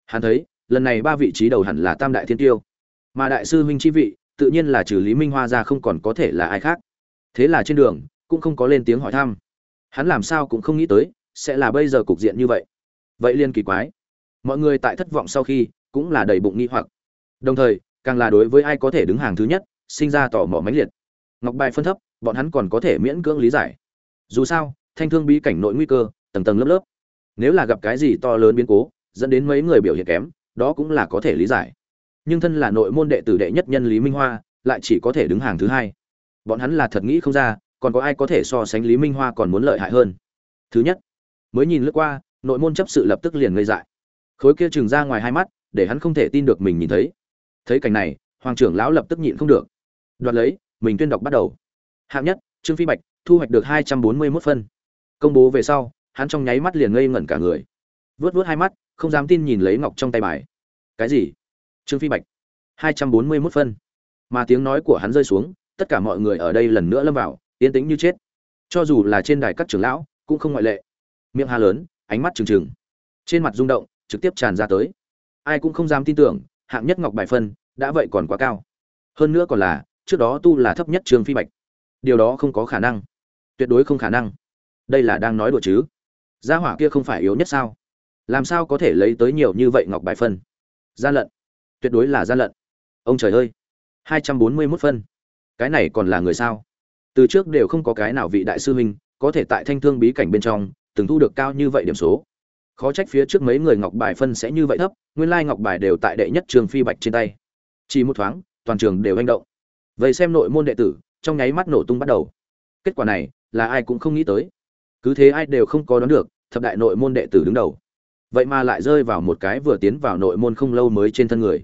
Hắn thấy, lần này ba vị trí đầu hẳn là tam đại thiên tiêu. Mà đại sư huynh chi vị, tự nhiên là trừ lý minh hoa ra không còn có thể là ai khác. Thế là trên đường, cũng không có lên tiếng hỏi thăm. Hắn làm sao cũng không nghĩ tới, sẽ là bây giờ cục diện như vậy. Vậy liên kỳ quái. Mọi người tại thất vọng sau khi, cũng là đầy bụng nghi hoặc. Đồng thời, càng là đối với ai có thể đứng hàng thứ nhất, sinh ra tò mò mãnh liệt. Ngọc bài phân thấp, bọn hắn còn có thể miễn cưỡng lý giải dù sao, thanh thương bí cảnh nội nguy cơ, tầng tầng lớp lớp. Nếu là gặp cái gì to lớn biến cố, dẫn đến mấy người biểu hiện kém, đó cũng là có thể lý giải. Nhưng thân là nội môn đệ tử đệ nhất nhân lý minh hoa, lại chỉ có thể đứng hàng thứ hai. Bọn hắn là thật nghĩ không ra, còn có ai có thể so sánh lý minh hoa còn muốn lợi hại hơn. Thứ nhất, mới nhìn lướt qua, nội môn chấp sự lập tức liền ngây dại. Khối kia trừng ra ngoài hai mắt, để hắn không thể tin được mình nhìn thấy. Thấy cảnh này, hoàng trưởng lão lập tức nhịn không được. Đoạt lấy, mình tuyên đọc bắt đầu. Hạng nhất, trương phi bạch thu hoạch được hai trăm bốn mươi mốt phân. Công bố về sau, hắn trong nháy mắt liền ngây ngẩn cả người. Vướt vướt hai mắt, không dám tin nhìn lấy ngọc trong tay bài. Cái gì? Trương phi bạch. hai trăm bốn mươi mốt phân. Mà tiếng nói của hắn rơi xuống, tất cả mọi người ở đây lần nữa lâm vào, yên tĩnh như chết. Cho dù là trên đài các trưởng lão, cũng không ngoại lệ. Miệng há lớn, ánh mắt trừng trừng. Trên mặt rung động, trực tiếp tràn ra tới. Ai cũng không dám tin tưởng, hạng nhất ngọc bài phân, đã vậy còn quá cao. Hơn nữa còn là, trước đó tu là thấp nhất trương phi bạch. Điều đó không có khả năng tuyệt đối không khả năng. Đây là đang nói đùa chứ? Gia hỏa kia không phải yếu nhất sao? Làm sao có thể lấy tới nhiều như vậy ngọc bài phân? Gian lận. Tuyệt đối là gian lận. Ông trời ơi. Hai trăm bốn mươi mốt phân. Cái này còn là người sao? Từ trước đều không có cái nào vị đại sư huynh có thể tại thanh thương bí cảnh bên trong từng thu được cao như vậy điểm số. Khó trách phía trước mấy người ngọc bài phân sẽ như vậy thấp, nguyên lai ngọc bài đều tại đệ nhất trường phi bạch trên tay. Chỉ một thoáng, toàn trường đều hành động. Vậy xem nội môn đệ tử, trong nháy mắt nổ tung bắt đầu. Kết quả này là ai cũng không nghĩ tới. Cứ thế ai đều không có đoán được, thập đại nội môn đệ tử đứng đầu. Vậy mà lại rơi vào một cái vừa tiến vào nội môn không lâu mới trên thân người.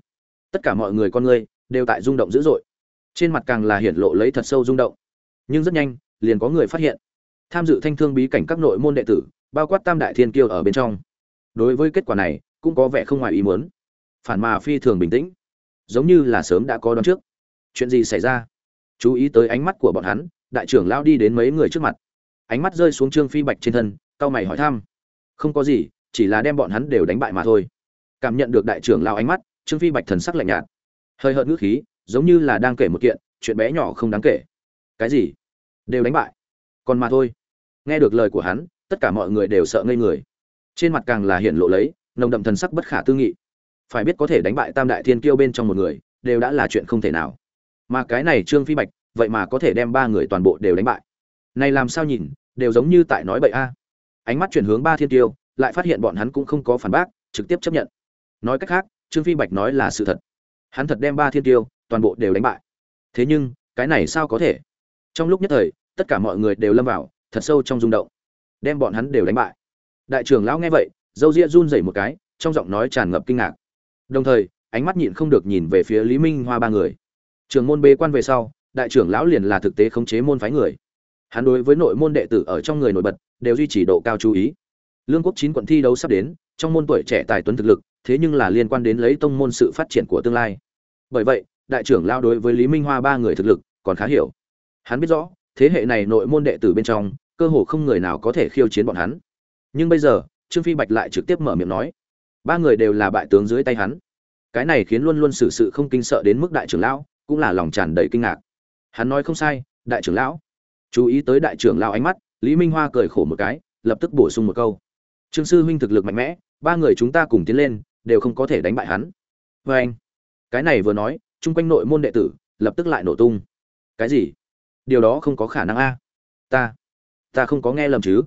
Tất cả mọi người con ngươi đều tại rung động dữ dội. Trên mặt càng là hiển lộ lấy thật sâu rung động. Nhưng rất nhanh, liền có người phát hiện. Tham dự thanh thương bí cảnh các nội môn đệ tử, bao quát tam đại thiên kiêu ở bên trong. Đối với kết quả này, cũng có vẻ không ngoài ý muốn. Phản mà phi thường bình tĩnh. Giống như là sớm đã có đoán trước. Chuyện gì xảy ra? Chú ý tới ánh mắt của bọn hắn đại trưởng lao đi đến mấy người trước mặt. Ánh mắt rơi xuống trương phi bạch trên thân, cau mày hỏi thăm. Không có gì, chỉ là đem bọn hắn đều đánh bại mà thôi. Cảm nhận được đại trưởng lao ánh mắt, trương phi bạch thần sắc lạnh nhạt. Hơi hợt ngữ khí, giống như là đang kể một kiện, chuyện bé nhỏ không đáng kể. Cái gì? Đều đánh bại. Còn mà thôi. Nghe được lời của hắn, tất cả mọi người đều sợ ngây người. Trên mặt càng là hiện lộ lấy, nồng đậm thần sắc bất khả tư nghị. Phải biết có thể đánh bại tam đại thiên kiêu bên trong một người, đều đã là chuyện không thể nào. Mà cái này trương phi bạch vậy mà có thể đem ba người toàn bộ đều đánh bại. Này làm sao nhìn đều giống như tại nói bậy a. Ánh mắt chuyển hướng ba thiên tiêu, lại phát hiện bọn hắn cũng không có phản bác trực tiếp chấp nhận. Nói cách khác trương phi bạch nói là sự thật. Hắn thật đem ba thiên tiêu, toàn bộ đều đánh bại. Thế nhưng cái này sao có thể? Trong lúc nhất thời tất cả mọi người đều lâm vào thật sâu trong rung động. Đem bọn hắn đều đánh bại. Đại trưởng lão nghe vậy dâu ria run rẩy một cái trong giọng nói tràn ngập kinh ngạc. Đồng thời ánh mắt nhịn không được nhìn về phía lý minh hoa ba người. Trường môn bế quan về sau đại trưởng lão liền là thực tế khống chế môn phái người. Hắn đối với nội môn đệ tử ở trong người nổi bật, đều duy trì độ cao chú ý. Lương quốc chín quận thi đấu sắp đến, trong môn tuổi trẻ tài tuấn thực lực, thế nhưng là liên quan đến lấy tông môn sự phát triển của tương lai. Bởi vậy, đại trưởng lao đối với lý minh hoa ba người thực lực còn khá hiểu. Hắn biết rõ, thế hệ này nội môn đệ tử bên trong, cơ hồ không người nào có thể khiêu chiến bọn hắn. Nhưng bây giờ, trương phi bạch lại trực tiếp mở miệng nói, ba người đều là bại tướng dưới tay hắn. Cái này khiến luôn luôn xử sự không kinh sợ đến mức đại trưởng lão cũng là lòng tràn đầy kinh ngạc hắn nói không sai, đại trưởng lão. Chú ý tới đại trưởng lão ánh mắt, lý minh hoa cười khổ một cái, lập tức bổ sung một câu. Trương sư huynh thực lực mạnh mẽ, ba người chúng ta cùng tiến lên, đều không có thể đánh bại hắn. Vê anh, cái này vừa nói, chung quanh nội môn đệ tử, lập tức lại nổ tung. Cái gì? Điều đó không có khả năng a. Ta ta không có nghe lầm chứ.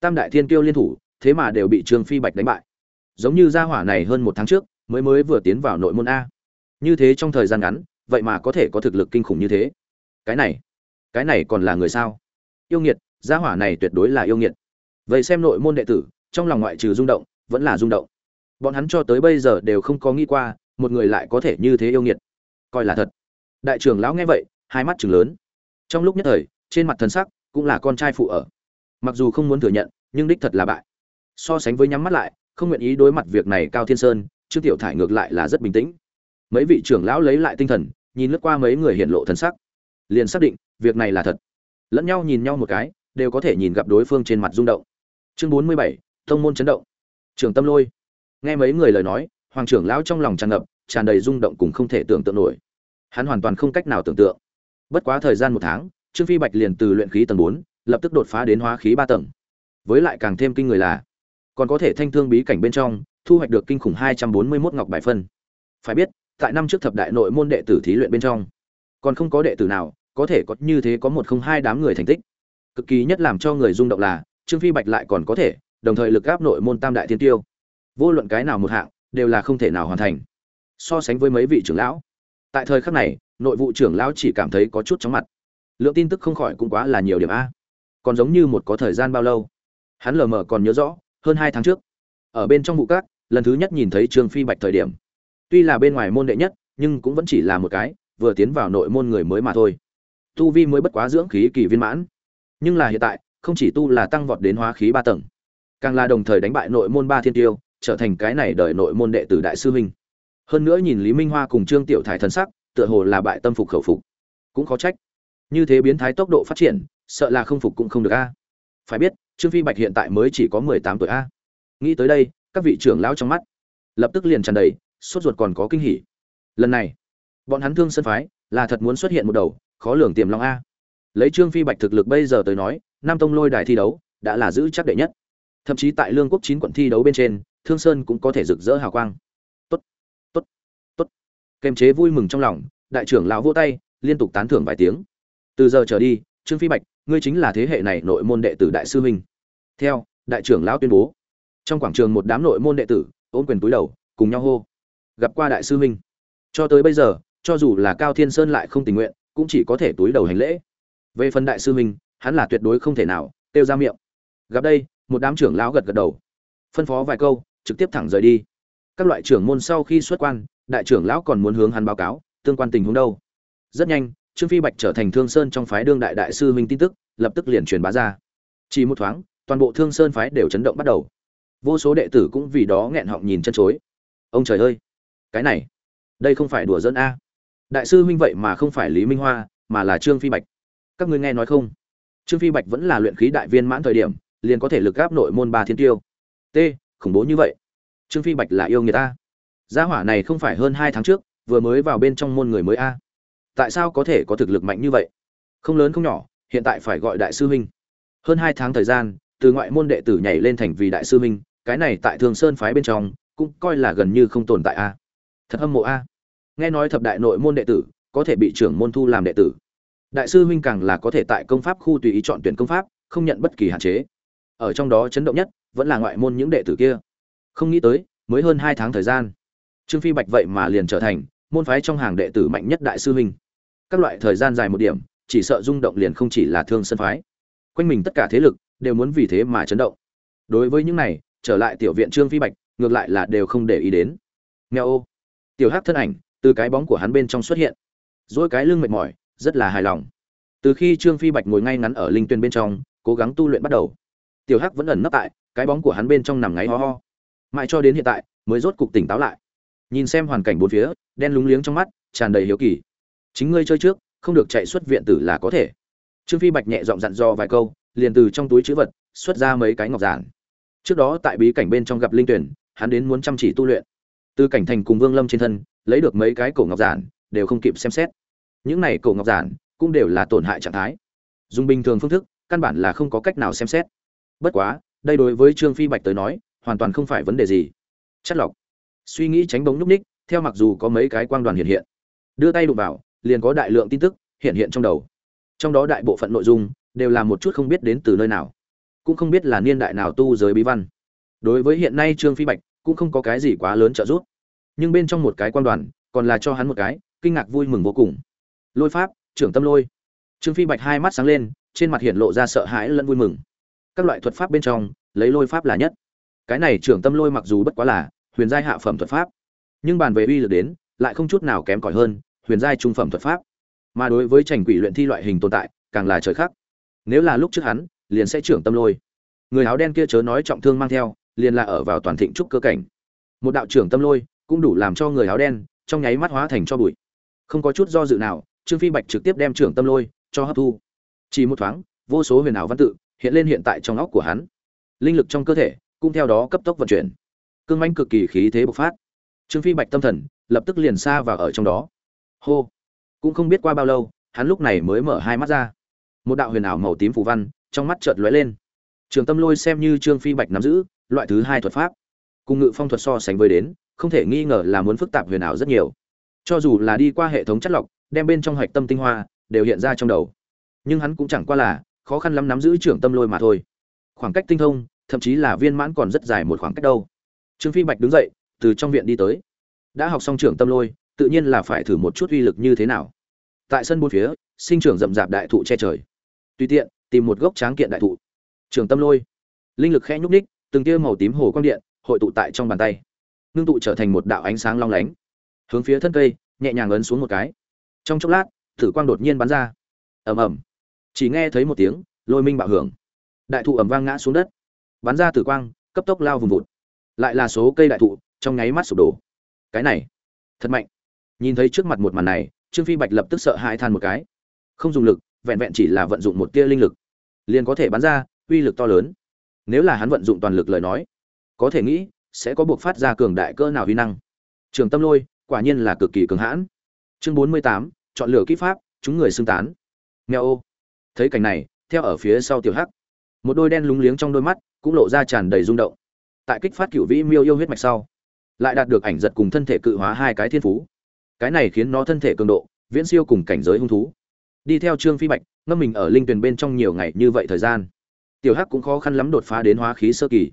Tam đại thiên kiêu liên thủ, thế mà đều bị trương phi bạch đánh bại. Giống như gia hỏa này hơn một tháng trước, mới mới vừa tiến vào nội môn a. Như thế trong thời gian ngắn, vậy mà có thể có thực lực kinh khủng như thế cái này cái này còn là người sao? Yêu nghiệt, gia hỏa này tuyệt đối là yêu nghiệt. Vậy xem nội môn đệ tử, trong lòng ngoại trừ rung động, vẫn là rung động. Bọn hắn cho tới bây giờ đều không có nghĩ qua, một người lại có thể như thế yêu nghiệt. Coi là thật. Đại trưởng lão nghe vậy, hai mắt chừng lớn. Trong lúc nhất thời, trên mặt thần sắc cũng là con trai phụ ở. Mặc dù không muốn thừa nhận, nhưng đích thật là bại. So sánh với nhắm mắt lại, không nguyện ý đối mặt việc này cao thiên sơn, trương tiểu thải ngược lại là rất bình tĩnh. Mấy vị trưởng lão lấy lại tinh thần, nhìn lướt qua mấy người hiện lộ thần sắc liền xác định, việc này là thật. Lẫn nhau nhìn nhau một cái, đều có thể nhìn gặp đối phương trên mặt rung động. Chương bốn mươi bảy, thông môn chấn động. Trưởng tâm lôi. Nghe mấy người lời nói, hoàng trưởng lão trong lòng tràn ngập, tràn đầy rung động cùng không thể tưởng tượng nổi. Hắn hoàn toàn không cách nào tưởng tượng. Bất quá thời gian một tháng, trương phi bạch liền từ luyện khí tầng bốn, lập tức đột phá đến hóa khí ba tầng. Với lại càng thêm kinh người là, còn có thể thanh thương bí cảnh bên trong, thu hoạch được kinh khủng hai trăm bốn mươi mốt ngọc bài phân. Phải biết, tại năm trước thập đại nội môn đệ tử thí luyện bên trong, còn không có đệ tử nào có thể có như thế có một không hai đám người thành tích. Cực kỳ nhất làm cho người rung động là, trương phi bạch lại còn có thể, đồng thời lực áp nội môn tam đại thiên tiêu. Vô luận cái nào một hạng, đều là không thể nào hoàn thành. So sánh với mấy vị trưởng lão, tại thời khắc này, nội vụ trưởng lão chỉ cảm thấy có chút chóng mặt. Lượng tin tức không khỏi cũng quá là nhiều điểm a. Còn giống như một có thời gian bao lâu. Hắn lờ mờ còn nhớ rõ, hơn hai tháng trước, ở bên trong vụ cát lần thứ nhất nhìn thấy trương phi bạch thời điểm. Tuy là bên ngoài môn đệ nhất, nhưng cũng vẫn chỉ là một cái, vừa tiến vào nội môn người mới mà thôi tu vi mới bất quá dưỡng khí kỳ viên mãn. Nhưng là hiện tại, không chỉ tu là tăng vọt đến hóa khí ba tầng, càng là đồng thời đánh bại nội môn ba thiên tiêu, trở thành cái này đời nội môn đệ tử đại sư huynh. Hơn nữa nhìn lý minh hoa cùng trương tiểu thải thần sắc, tựa hồ là bại tâm phục khẩu phục. Cũng khó trách. Như thế biến thái tốc độ phát triển, sợ là không phục cũng không được a. Phải biết, trương phi bạch hiện tại mới chỉ có mười tám tuổi a. Nghĩ tới đây, các vị trưởng lão trong mắt lập tức liền tràn đầy, sốt ruột còn có kinh hỉ. Lần này, bọn hắn thương sân phái là thật muốn xuất hiện một đầu khó lường tiềm long a. Lấy trương phi bạch thực lực bây giờ tới nói, nam tông lôi đài thi đấu đã là giữ chắc đệ nhất. Thậm chí tại lương quốc chín quận thi đấu bên trên, thương sơn cũng có thể rực rỡ hào quang. Tốt tốt tốt. Kềm chế vui mừng trong lòng, đại trưởng lão vỗ tay, liên tục tán thưởng vài tiếng. Từ giờ trở đi, trương phi bạch, ngươi chính là thế hệ này nội môn đệ tử đại sư huynh. Theo, đại trưởng lão tuyên bố. Trong quảng trường một đám nội môn đệ tử, ôm quyền túi đầu, cùng nhau hô. Gặp qua đại sư huynh. Cho tới bây giờ, cho dù là cao thiên sơn lại không tình nguyện cũng chỉ có thể túi đầu hành lễ. Về phần đại sư huynh, hắn là tuyệt đối không thể nào, kêu ra miệng. Gặp đây, một đám trưởng lão gật gật đầu. Phân phó vài câu, trực tiếp thẳng rời đi. Các loại trưởng môn sau khi xuất quan, đại trưởng lão còn muốn hướng hắn báo cáo, tương quan tình huống đâu. Rất nhanh, trương phi bạch trở thành thương sơn trong phái đương đại đại sư huynh tin tức, lập tức liền truyền bá ra. Chỉ một thoáng, toàn bộ thương sơn phái đều chấn động bắt đầu. Vô số đệ tử cũng vì đó nghẹn họng nhìn chân chối. Ông trời ơi, cái này, đây không phải đùa dân a đại sư huynh vậy mà không phải lý minh hoa, mà là trương phi bạch. Các ngươi nghe nói không? Trương phi bạch vẫn là luyện khí đại viên mãn thời điểm, liền có thể lực gáp nội môn ba thiên tiêu. T, khủng bố như vậy. Trương phi bạch là yêu người ta gia hỏa này không phải hơn hai tháng trước, vừa mới vào bên trong môn người mới a. Tại sao có thể có thực lực mạnh như vậy? Không lớn không nhỏ, hiện tại phải gọi đại sư huynh. Hơn hai tháng thời gian, từ ngoại môn đệ tử nhảy lên thành vì đại sư huynh, cái này tại thường sơn phái bên trong, cũng coi là gần như không tồn tại a. Thật âm mộ a nghe nói thập đại nội môn đệ tử có thể bị trưởng môn thu làm đệ tử. Đại sư huynh càng là có thể tại công pháp khu tùy ý chọn tuyển công pháp, không nhận bất kỳ hạn chế. Ở trong đó chấn động nhất vẫn là ngoại môn những đệ tử kia. Không nghĩ tới, mới hơn hai tháng thời gian, trương phi bạch vậy mà liền trở thành môn phái trong hàng đệ tử mạnh nhất đại sư huynh. Các loại thời gian dài một điểm, chỉ sợ rung động liền không chỉ là thương sân phái. Quanh mình tất cả thế lực đều muốn vì thế mà chấn động. Đối với những này, trở lại tiểu viện trương phi bạch, ngược lại là đều không để ý đến. Nghe ô, tiểu hắc thân ảnh từ cái bóng của hắn bên trong xuất hiện. Dỗi cái lưng mệt mỏi, rất là hài lòng. Từ khi trương phi bạch ngồi ngay ngắn ở linh tuyên bên trong, cố gắng tu luyện bắt đầu. Tiểu hắc vẫn ẩn nấp tại, cái bóng của hắn bên trong nằm ngáy ho ho. Mãi cho đến hiện tại, mới rốt cục tỉnh táo lại. Nhìn xem hoàn cảnh bốn phía, đen lúng liếng trong mắt, tràn đầy hiếu kỳ. Chính ngươi chơi trước, không được chạy xuất viện tử là có thể. Trương phi bạch nhẹ giọng dặn dò vài câu, liền từ trong túi chữ vật, xuất ra mấy cái ngọc giản. Trước đó tại bí cảnh bên trong gặp linh tuyển, hắn đến muốn chăm chỉ tu luyện. Từ cảnh thành cùng vương lâm trên thân lấy được mấy cái cổ ngọc giản, đều không kịp xem xét. Những này cổ ngọc giản cũng đều là tổn hại trạng thái. Dùng bình thường phương thức, căn bản là không có cách nào xem xét. Bất quá, đây đối với trương phi bạch tới nói, hoàn toàn không phải vấn đề gì. Chất lọc. Suy nghĩ tránh bóng núp ních, theo mặc dù có mấy cái quang đoàn hiện hiện. Đưa tay đụng vào, liền có đại lượng tin tức hiện hiện trong đầu. Trong đó đại bộ phận nội dung đều là một chút không biết đến từ nơi nào. Cũng không biết là niên đại nào tu giới bí văn. Đối với hiện nay trương phi bạch, cũng không có cái gì quá lớn trợ giúp nhưng bên trong một cái quan đoàn còn là cho hắn một cái, kinh ngạc vui mừng vô cùng. Lôi pháp, trưởng tâm lôi. Trương phi bạch hai mắt sáng lên, trên mặt hiện lộ ra sợ hãi lẫn vui mừng. Các loại thuật pháp bên trong, lấy lôi pháp là nhất. Cái này trưởng tâm lôi mặc dù bất quá là huyền giai hạ phẩm thuật pháp, nhưng bàn về uy lực đến, lại không chút nào kém cỏi hơn huyền giai trung phẩm thuật pháp. Mà đối với trành quỷ luyện thi loại hình tồn tại, càng là trời khác. Nếu là lúc trước hắn, liền sẽ trưởng tâm lôi. Người áo đen kia chớ nói trọng thương mang theo, liền là ở vào toàn thịnh trúc cơ cảnh. Một đạo trưởng tâm lôi cũng đủ làm cho người áo đen, trong nháy mắt hóa thành cho bụi. Không có chút do dự nào, trương phi bạch trực tiếp đem trưởng tâm lôi cho hấp thu. Chỉ một thoáng, vô số huyền ảo văn tự hiện lên hiện tại trong óc của hắn. Linh lực trong cơ thể cũng theo đó cấp tốc vận chuyển. Cương manh cực kỳ khí thế bộc phát. Trương phi bạch tâm thần lập tức liền xa vào ở trong đó. Hô! Cũng không biết qua bao lâu, hắn lúc này mới mở hai mắt ra. Một đạo huyền ảo màu tím phù văn trong mắt chợt lóe lên. Trường tâm lôi xem như trương phi bạch nắm giữ loại thứ hai thuật pháp. Cùng ngự phong thuật so sánh với đến không thể nghi ngờ là muốn phức tạp huyền ảo rất nhiều. Cho dù là đi qua hệ thống chất lọc, đem bên trong hạch tâm tinh hoa, đều hiện ra trong đầu. Nhưng hắn cũng chẳng qua là, khó khăn lắm nắm giữ trưởng tâm lôi mà thôi. Khoảng cách tinh thông, thậm chí là viên mãn còn rất dài một khoảng cách đâu. Trương phi bạch đứng dậy, từ trong viện đi tới. Đã học xong trưởng tâm lôi, tự nhiên là phải thử một chút uy lực như thế nào. Tại sân bốn phía, sinh trưởng rậm rạp đại thụ che trời. Tùy tiện, tìm một gốc tráng kiện đại thụ. Trường tâm lôi. Linh lực khẽ nhúc ních từng tia màu tím hồ quang điện hội tụ tại trong bàn tay ngưng tụ trở thành một đạo ánh sáng long lánh. Hướng phía thân cây, nhẹ nhàng ấn xuống một cái. Trong chốc lát, thử quang đột nhiên bắn ra. Ầm ầm. Chỉ nghe thấy một tiếng, lôi minh bạo hưởng. Đại thụ ầm vang ngã xuống đất. Bắn ra tử quang, cấp tốc lao vùng vụt. Lại là số cây đại thụ, trong nháy mắt sụp đổ. Cái này, thật mạnh. Nhìn thấy trước mặt một màn này, trương phi bạch lập tức sợ hãi than một cái. Không dùng lực, vẹn vẹn chỉ là vận dụng một tia linh lực, liền có thể bắn ra, uy lực to lớn. Nếu là hắn vận dụng toàn lực lời nói, có thể nghĩ sẽ có buộc phát ra cường đại cỡ nào huy năng. Trường tâm lôi, quả nhiên là cực kỳ cường hãn. Chương bốn mươi tám, chọn lựa kỹ pháp, chúng người xưng tán. Nghèo ô. Thấy cảnh này, theo ở phía sau tiểu hắc, một đôi đen lúng liếng trong đôi mắt cũng lộ ra tràn đầy rung động. Tại kích phát cựu vĩ miêu yêu huyết mạch sau, lại đạt được ảnh giật cùng thân thể cự hóa hai cái thiên phú. Cái này khiến nó thân thể cường độ, viễn siêu cùng cảnh giới hung thú. Đi theo trương phi bạch, ngâm mình ở linh tuyền bên trong nhiều ngày như vậy thời gian. Tiểu hắc cũng khó khăn lắm đột phá đến hóa khí sơ kỳ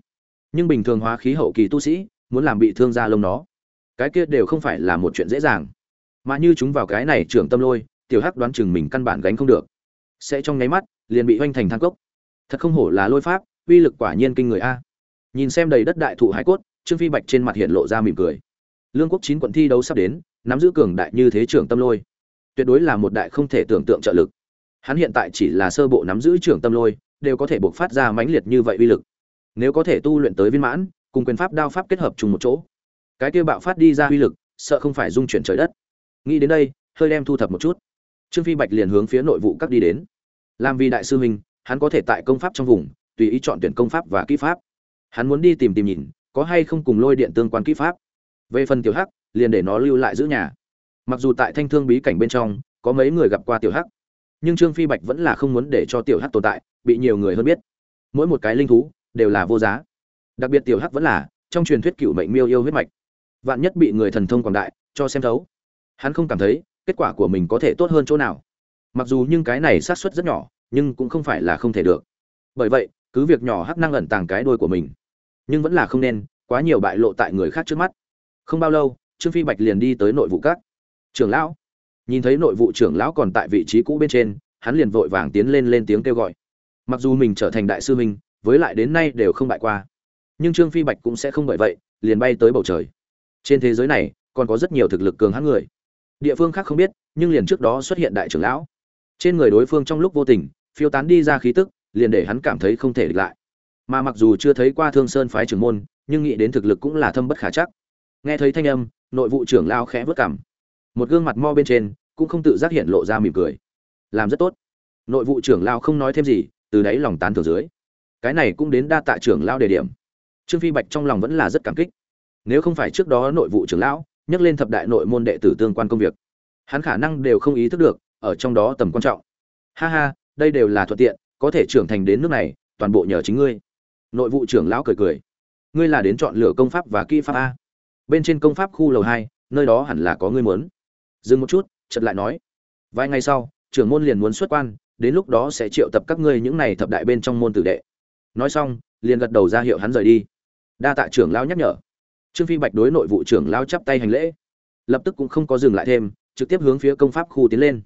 nhưng bình thường hóa khí hậu kỳ tu sĩ muốn làm bị thương da lông nó. Cái kia đều không phải là một chuyện dễ dàng. Mà như chúng vào cái này trưởng tâm lôi, tiểu hắc đoán chừng mình căn bản gánh không được. Sẽ trong nháy mắt, liền bị hoanh thành thang cốc. Thật không hổ là lôi pháp, uy lực quả nhiên kinh người a. Nhìn xem đầy đất đại thụ hải cốt, trương phi bạch trên mặt hiện lộ ra mỉm cười. Lương quốc chín quận thi đấu sắp đến, nắm giữ cường đại như thế trưởng tâm lôi, tuyệt đối là một đại không thể tưởng tượng trợ lực. Hắn hiện tại chỉ là sơ bộ nắm giữ trưởng tâm lôi, đều có thể buộc phát ra mãnh liệt như vậy uy lực nếu có thể tu luyện tới viên mãn, cùng quyền pháp đao pháp kết hợp chung một chỗ. Cái kia bạo phát đi ra uy lực, sợ không phải dung chuyển trời đất. Nghĩ đến đây, hơi đem thu thập một chút. Trương phi bạch liền hướng phía nội vụ các đi đến. Làm vì đại sư huynh, hắn có thể tại công pháp trong vùng, tùy ý chọn tuyển công pháp và kỹ pháp. Hắn muốn đi tìm tìm nhìn, có hay không cùng lôi điện tương quan kỹ pháp. Về phần tiểu hắc, liền để nó lưu lại giữ nhà. Mặc dù tại thanh thương bí cảnh bên trong, có mấy người gặp qua tiểu hắc, nhưng trương phi bạch vẫn là không muốn để cho tiểu hắc tồn tại, bị nhiều người hơn biết. Mỗi một cái linh thú đều là vô giá. Đặc biệt tiểu hắc vẫn là, trong truyền thuyết cựu mệnh miêu yêu huyết mạch. Vạn nhất bị người thần thông quảng đại, cho xem thấu. Hắn không cảm thấy, kết quả của mình có thể tốt hơn chỗ nào. Mặc dù nhưng cái này xác suất rất nhỏ, nhưng cũng không phải là không thể được. Bởi vậy, cứ việc nhỏ hắc năng ẩn tàng cái đuôi của mình, nhưng vẫn là không nên, quá nhiều bại lộ tại người khác trước mắt. Không bao lâu, trương phi bạch liền đi tới nội vụ các. Trưởng lão. Nhìn thấy nội vụ trưởng lão còn tại vị trí cũ bên trên, hắn liền vội vàng tiến lên lên tiếng kêu gọi. Mặc dù mình trở thành đại sư minh với lại đến nay đều không bại qua. Nhưng trương phi bạch cũng sẽ không bởi vậy, liền bay tới bầu trời. Trên thế giới này, còn có rất nhiều thực lực cường hãn người. Địa phương khác không biết, nhưng liền trước đó xuất hiện đại trưởng lão. Trên người đối phương trong lúc vô tình, phiêu tán đi ra khí tức, liền để hắn cảm thấy không thể địch lại. Mà mặc dù chưa thấy qua thương sơn phái trưởng môn, nhưng nghĩ đến thực lực cũng là thâm bất khả chắc. Nghe thấy thanh âm, nội vụ trưởng lao khẽ vớt cảm một gương mặt mo bên trên, cũng không tự giác hiện lộ ra mỉm cười. Làm rất tốt. Nội vụ trưởng lao không nói thêm gì, từ đáy lòng tán thưởng dưới cái này cũng đến đa tạ trưởng lao đề điểm. Trương phi bạch trong lòng vẫn là rất cảm kích. Nếu không phải trước đó nội vụ trưởng lão, nhắc lên thập đại nội môn đệ tử tương quan công việc, hắn khả năng đều không ý thức được, ở trong đó tầm quan trọng. Ha ha, đây đều là thuận tiện, có thể trưởng thành đến nước này, toàn bộ nhờ chính ngươi. Nội vụ trưởng lão cười cười. Ngươi là đến chọn lựa công pháp và kỹ pháp a. Bên trên công pháp khu lầu hai, nơi đó hẳn là có ngươi muốn. Dừng một chút chật lại nói. Vài ngày sau, trưởng môn liền muốn xuất quan, đến lúc đó sẽ triệu tập các ngươi những này thập đại bên trong môn tử đệ nói xong, liền gật đầu ra hiệu hắn rời đi. Đa tạ trưởng lão nhắc nhở. Trương phi bạch đối nội vụ trưởng lão chắp tay hành lễ. Lập tức cũng không có dừng lại thêm, trực tiếp hướng phía công pháp khu tiến lên.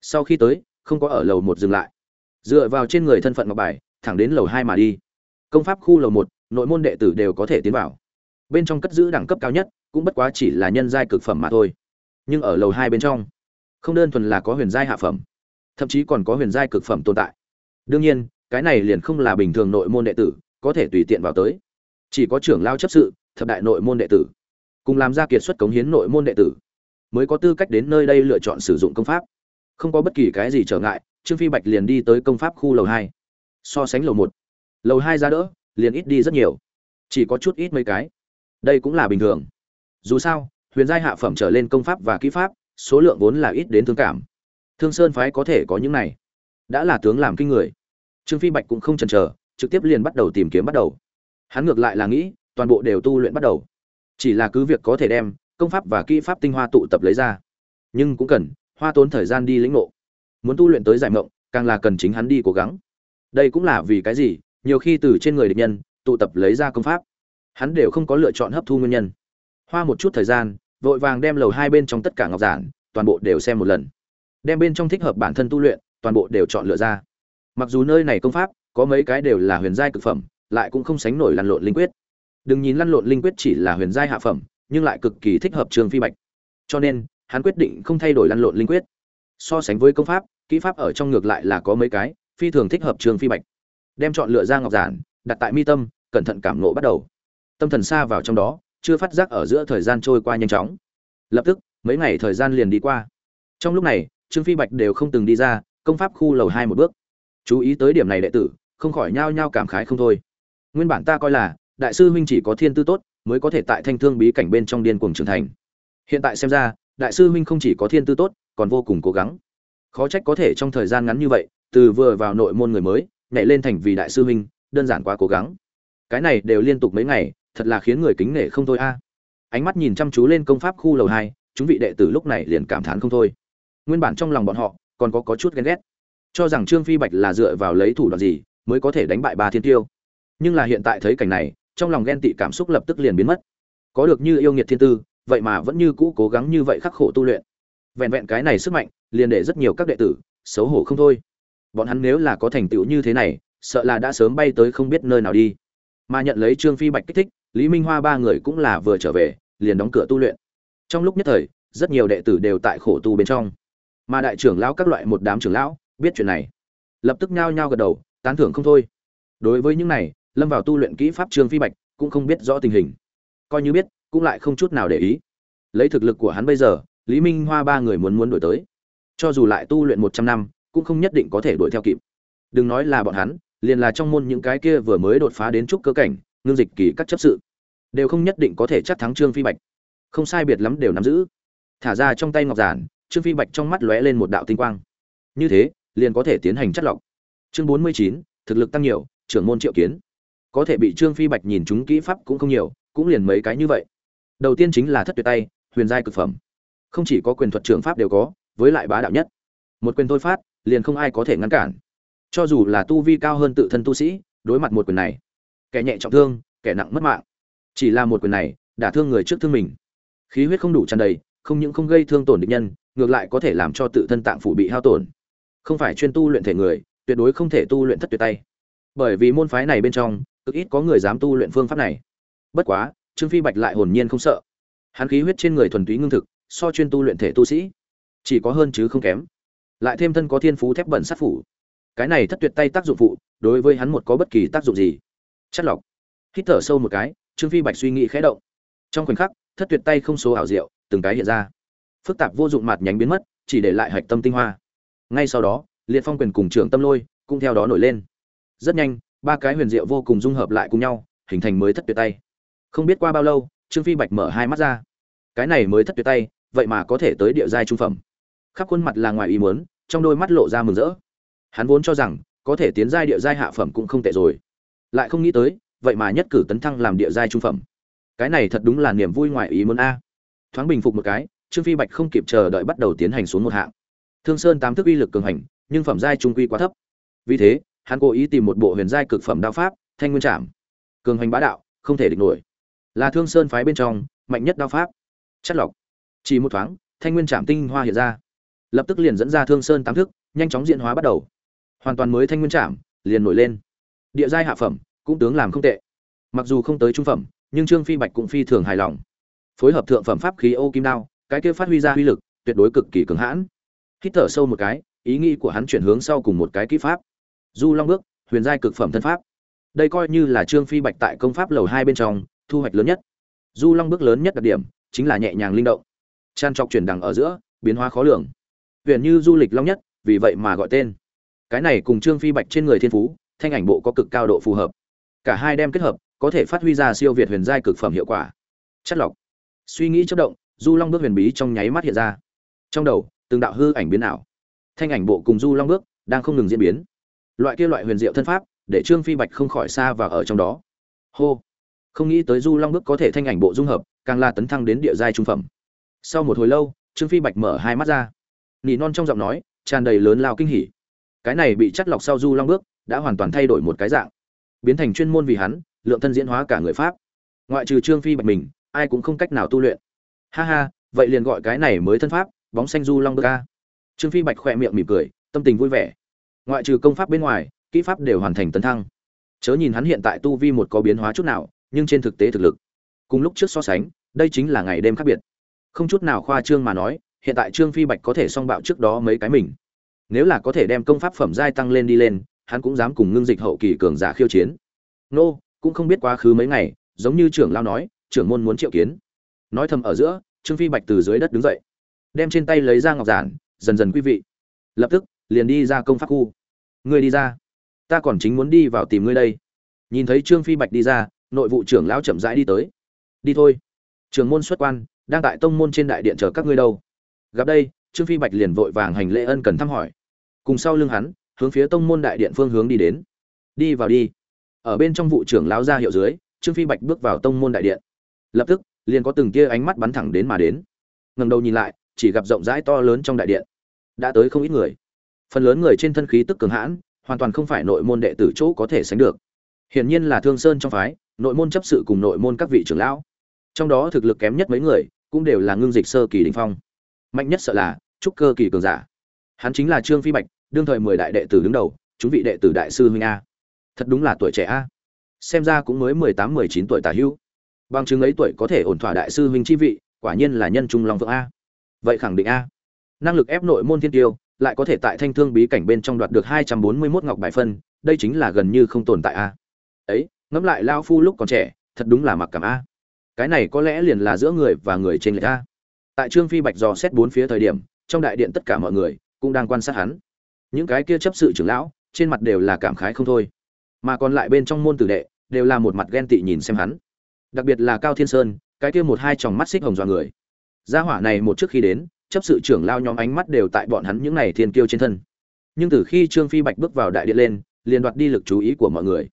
Sau khi tới, không có ở lầu một dừng lại. Dựa vào trên người thân phận ngọc bài, thẳng đến lầu hai mà đi. Công pháp khu lầu một, nội môn đệ tử đều có thể tiến vào. Bên trong cất giữ đẳng cấp cao nhất, cũng bất quá chỉ là nhân giai cực phẩm mà thôi. Nhưng ở lầu hai bên trong, không đơn thuần là có huyền giai hạ phẩm, thậm chí còn có huyền giai cực phẩm tồn tại. Đương nhiên cái này liền không là bình thường nội môn đệ tử, có thể tùy tiện vào tới. Chỉ có trưởng lao chấp sự, thập đại nội môn đệ tử, cùng làm ra kiệt xuất cống hiến nội môn đệ tử, mới có tư cách đến nơi đây lựa chọn sử dụng công pháp. Không có bất kỳ cái gì trở ngại, trương phi bạch liền đi tới công pháp khu lầu hai. So sánh lầu một, lầu hai ra đỡ, liền ít đi rất nhiều. Chỉ có chút ít mấy cái. Đây cũng là bình thường. Dù sao, huyền giai hạ phẩm trở lên công pháp và kỹ pháp, số lượng vốn là ít đến thương cảm. Thương sơn phái có thể có những này. Đã là tướng làm kinh người trương phi bạch cũng không chần chờ, trực tiếp liền bắt đầu tìm kiếm bắt đầu. Hắn ngược lại là nghĩ, toàn bộ đều tu luyện bắt đầu. Chỉ là cứ việc có thể đem công pháp và kỹ pháp tinh hoa tụ tập lấy ra. Nhưng cũng cần hoa tốn thời gian đi lĩnh ngộ. Muốn tu luyện tới giải mộng, càng là cần chính hắn đi cố gắng. Đây cũng là vì cái gì, nhiều khi từ trên người địch nhân, tụ tập lấy ra công pháp, hắn đều không có lựa chọn hấp thu nguyên nhân. Hoa một chút thời gian, vội vàng đem lầu hai bên trong tất cả ngọc giản, toàn bộ đều xem một lần. Đem bên trong thích hợp bản thân tu luyện, toàn bộ đều chọn lựa ra mặc dù nơi này công pháp, có mấy cái đều là huyền giai cực phẩm, lại cũng không sánh nổi lăn lộn linh quyết. Đừng nhìn lăn lộn linh quyết chỉ là huyền giai hạ phẩm, nhưng lại cực kỳ thích hợp trường phi bạch. Cho nên, hắn quyết định không thay đổi lăn lộn linh quyết. So sánh với công pháp, kỹ pháp ở trong ngược lại là có mấy cái, phi thường thích hợp trường phi bạch. Đem chọn lựa ra ngọc giản, đặt tại mi tâm, cẩn thận cảm nộ bắt đầu. Tâm thần xa vào trong đó, chưa phát giác ở giữa thời gian trôi qua nhanh chóng. Lập tức, mấy ngày thời gian liền đi qua. Trong lúc này trương phi bạch đều không từng đi ra, công pháp khu lầu hai một bước chú ý tới điểm này đệ tử không khỏi nhao nhao cảm khái không thôi. Nguyên bản ta coi là đại sư huynh chỉ có thiên tư tốt mới có thể tại thanh thương bí cảnh bên trong điên cuồng trưởng thành. Hiện tại xem ra đại sư huynh không chỉ có thiên tư tốt còn vô cùng cố gắng. Khó trách có thể trong thời gian ngắn như vậy từ vừa vào nội môn người mới nhảy lên thành vì đại sư huynh đơn giản quá cố gắng. Cái này đều liên tục mấy ngày thật là khiến người kính nể không thôi a. Ánh mắt nhìn chăm chú lên công pháp khu lầu hai chúng vị đệ tử lúc này liền cảm thán không thôi. Nguyên bản trong lòng bọn họ còn có, có chút ghen ghét cho rằng trương phi bạch là dựa vào lấy thủ đoạn gì mới có thể đánh bại ba thiên tiêu. Nhưng là hiện tại thấy cảnh này, trong lòng ghen tị cảm xúc lập tức liền biến mất. Có được như yêu nghiệt thiên tư, vậy mà vẫn như cũ cố gắng như vậy khắc khổ tu luyện. Vẹn vẹn cái này sức mạnh, liền để rất nhiều các đệ tử xấu hổ không thôi. Bọn hắn nếu là có thành tựu như thế này, sợ là đã sớm bay tới không biết nơi nào đi. Mà nhận lấy trương phi bạch kích thích, lý minh hoa ba người cũng là vừa trở về, liền đóng cửa tu luyện. Trong lúc nhất thời, rất nhiều đệ tử đều tại khổ tu bên trong. Mà đại trưởng lão các loại một đám trưởng lão biết chuyện này. Lập tức nhao nhao gật đầu, tán thưởng không thôi. Đối với những này, lâm vào tu luyện kỹ pháp trương phi bạch cũng không biết rõ tình hình. Coi như biết, cũng lại không chút nào để ý. Lấy thực lực của hắn bây giờ, lý minh hoa ba người muốn muốn đổi tới. Cho dù lại tu luyện một trăm năm, cũng không nhất định có thể đuổi theo kịp. Đừng nói là bọn hắn, liền là trong môn những cái kia vừa mới đột phá đến trúc cơ cảnh, ngưng dịch kỳ các chấp sự, đều không nhất định có thể chắc thắng trương phi bạch. Không sai biệt lắm đều nắm giữ. Thả ra trong tay ngọc giản, trương phi bạch trong mắt lóe lên một đạo tinh quang. Như thế liền có thể tiến hành chất lọc. Chương bốn mươi chín, thực lực tăng nhiều, trưởng môn triệu kiến. Có thể bị trương phi bạch nhìn chúng kỹ pháp cũng không nhiều, cũng liền mấy cái như vậy. Đầu tiên chính là thất tuyệt tay, huyền giai cực phẩm. Không chỉ có quyền thuật trưởng pháp đều có, với lại bá đạo nhất. Một quyền thôi phát, liền không ai có thể ngăn cản. Cho dù là tu vi cao hơn tự thân tu sĩ, đối mặt một quyền này, kẻ nhẹ trọng thương, kẻ nặng mất mạng. Chỉ là một quyền này đả thương người trước thương mình. Khí huyết không đủ tràn đầy, không những không gây thương tổn địch nhân, ngược lại có thể làm cho tự thân tạng phủ bị hao tổn không phải chuyên tu luyện thể người, tuyệt đối không thể tu luyện thất tuyệt tay. Bởi vì môn phái này bên trong, cực ít có người dám tu luyện phương pháp này. Bất quá, trương phi bạch lại hồn nhiên không sợ. Hắn khí huyết trên người thuần túy ngưng thực, so chuyên tu luyện thể tu sĩ, chỉ có hơn chứ không kém. Lại thêm thân có thiên phú thép bẩn sát phủ. Cái này thất tuyệt tay tác dụng phụ, đối với hắn một có bất kỳ tác dụng gì? Chất lọc. Hít thở sâu một cái, trương phi bạch suy nghĩ khẽ động. Trong khoảnh khắc, thất tuyệt tay không số ảo diệu, từng cái hiện ra. Phức tạp vô dụng mạt nhánh biến mất, chỉ để lại hạch tâm tinh hoa ngay sau đó, liệt phong quyền cùng trưởng tâm lôi cũng theo đó nổi lên. Rất nhanh, ba cái huyền diệu vô cùng dung hợp lại cùng nhau, hình thành mới thất tuyệt tay. Không biết qua bao lâu, trương phi bạch mở hai mắt ra. Cái này mới thất tuyệt tay, vậy mà có thể tới địa giai trung phẩm. Khắp khuôn mặt là ngoài ý muốn, trong đôi mắt lộ ra mừng rỡ. Hắn vốn cho rằng, có thể tiến giai địa giai hạ phẩm cũng không tệ rồi. Lại không nghĩ tới, vậy mà nhất cử tấn thăng làm địa giai trung phẩm. Cái này thật đúng là niềm vui ngoài ý muốn a. Thoáng bình phục một cái, trương phi bạch không kịp chờ đợi bắt đầu tiến hành xuống một hạng thương sơn tám thức uy lực cường hành, nhưng phẩm giai trung quy quá thấp. Vì thế, hắn cố ý tìm một bộ huyền giai cực phẩm đao pháp, thanh nguyên trảm. Cường hành bá đạo, không thể địch nổi. Là thương sơn phái bên trong, mạnh nhất đao pháp. Chất lọc. Chỉ một thoáng, thanh nguyên trảm tinh hoa hiện ra. Lập tức liền dẫn ra thương sơn tám thức, nhanh chóng diễn hóa bắt đầu. Hoàn toàn mới thanh nguyên trảm, liền nổi lên. Địa giai hạ phẩm, cũng tướng làm không tệ. Mặc dù không tới trung phẩm, nhưng trương phi bạch cũng phi thường hài lòng. Phối hợp thượng phẩm pháp khí ô kim đao, cái kia phát huy ra uy lực, tuyệt đối cực kỳ cường hãn hít thở sâu một cái, ý nghĩ của hắn chuyển hướng sau cùng một cái kỹ pháp. Du long bước, huyền giai cực phẩm thân pháp. Đây coi như là trương phi bạch tại công pháp lầu hai bên trong, thu hoạch lớn nhất. Du long bước lớn nhất đặc điểm, chính là nhẹ nhàng linh động. Tràn trọc chuyển đằng ở giữa, biến hóa khó lường. Huyền như du lịch long nhất, vì vậy mà gọi tên. Cái này cùng trương phi bạch trên người thiên phú, thanh ảnh bộ có cực cao độ phù hợp. Cả hai đem kết hợp, có thể phát huy ra siêu việt huyền giai cực phẩm hiệu quả. Chất lọc. Suy nghĩ chất động, du long bước huyền bí trong nháy mắt hiện ra. Trong đầu từng đạo hư ảnh biến ảo. Thanh ảnh bộ cùng du long bước đang không ngừng diễn biến. Loại kia loại huyền diệu thân pháp để trương phi bạch không khỏi xa và ở trong đó. Hô! Không nghĩ tới du long bước có thể thanh ảnh bộ dung hợp, càng là tấn thăng đến địa giai trung phẩm. Sau một hồi lâu, trương phi bạch mở hai mắt ra. Nỉ non trong giọng nói tràn đầy lớn lao kinh hỉ. Cái này bị chắt lọc sau du long bước đã hoàn toàn thay đổi một cái dạng. Biến thành chuyên môn vì hắn, lượng thân diễn hóa cả người pháp. Ngoại trừ trương phi bạch mình, ai cũng không cách nào tu luyện. Ha ha, vậy liền gọi cái này mới thân pháp bóng xanh du long bơ ca. Trương phi bạch khỏe miệng mỉm cười, tâm tình vui vẻ. Ngoại trừ công pháp bên ngoài, kỹ pháp đều hoàn thành tấn thăng. Chớ nhìn hắn hiện tại tu vi một có biến hóa chút nào, nhưng trên thực tế thực lực, cùng lúc trước so sánh, đây chính là ngày đêm khác biệt. Không chút nào khoa trương mà nói, hiện tại trương phi bạch có thể song bạo trước đó mấy cái mình. Nếu là có thể đem công pháp phẩm giai tăng lên đi lên, hắn cũng dám cùng ngưng dịch hậu kỳ cường giả khiêu chiến. Nô, cũng không biết quá khứ mấy ngày, giống như trưởng lao nói, trưởng môn muốn triệu kiến. Nói thầm ở giữa, trương phi bạch từ dưới đất đứng dậy đem trên tay lấy ra ngọc giản, dần dần quý vị. Lập tức, liền đi ra công pháp khu. Ngươi đi ra. Ta còn chính muốn đi vào tìm ngươi đây. Nhìn thấy trương phi bạch đi ra, nội vụ trưởng lão chậm rãi đi tới. Đi thôi. Trường môn xuất quan, đang tại tông môn trên đại điện chờ các ngươi đâu. Gặp đây, trương phi bạch liền vội vàng hành lễ ân cần thăm hỏi. Cùng sau lưng hắn, hướng phía tông môn đại điện phương hướng đi đến. Đi vào đi. Ở bên trong vụ trưởng lão ra hiệu dưới, trương phi bạch bước vào tông môn đại điện. Lập tức, liền có từng tia ánh mắt bắn thẳng đến mà đến. Ngẩng đầu nhìn lại chỉ gặp rộng rãi to lớn trong đại điện. Đã tới không ít người. Phần lớn người trên thân khí tức cường hãn, hoàn toàn không phải nội môn đệ tử chỗ có thể sánh được. Hiển nhiên là thương sơn trong phái, nội môn chấp sự cùng nội môn các vị trưởng lão. Trong đó thực lực kém nhất mấy người, cũng đều là ngưng dịch sơ kỳ đình phong. Mạnh nhất sợ là, trúc cơ kỳ cường giả. Hắn chính là trương phi bạch, đương thời mười đại đệ tử đứng đầu, chúng vị đệ tử đại sư huynh a. Thật đúng là tuổi trẻ a. Xem ra cũng mới mười tám, mười chín tuổi tả hữu bằng chứng ấy tuổi có thể ổn thỏa đại sư huynh chi vị, quả nhiên là nhân trung long vượng a vậy khẳng định a. Năng lực ép nội môn thiên tiêu, lại có thể tại thanh thương bí cảnh bên trong đoạt được hai trăm bốn mươi 241 ngọc bài phân, đây chính là gần như không tồn tại a. Ấy, ngẫm lại lao phu lúc còn trẻ, thật đúng là mặc cảm a. Cái này có lẽ liền là giữa người và người trên lệch a. Tại trương phi bạch dò xét bốn phía thời điểm, trong đại điện tất cả mọi người cũng đang quan sát hắn. Những cái kia chấp sự trưởng lão, trên mặt đều là cảm khái không thôi. Mà còn lại bên trong môn tử đệ, đều là một mặt ghen tị nhìn xem hắn. Đặc biệt là cao thiên sơn, cái kia một hai tròng mắt xích hồng dọa người gia hỏa này một trước khi đến, chấp sự trưởng lao nhóm ánh mắt đều tại bọn hắn những này thiên kiêu trên thân. Nhưng từ khi trương phi bạch bước vào đại điện lên, liền đoạt đi lực chú ý của mọi người.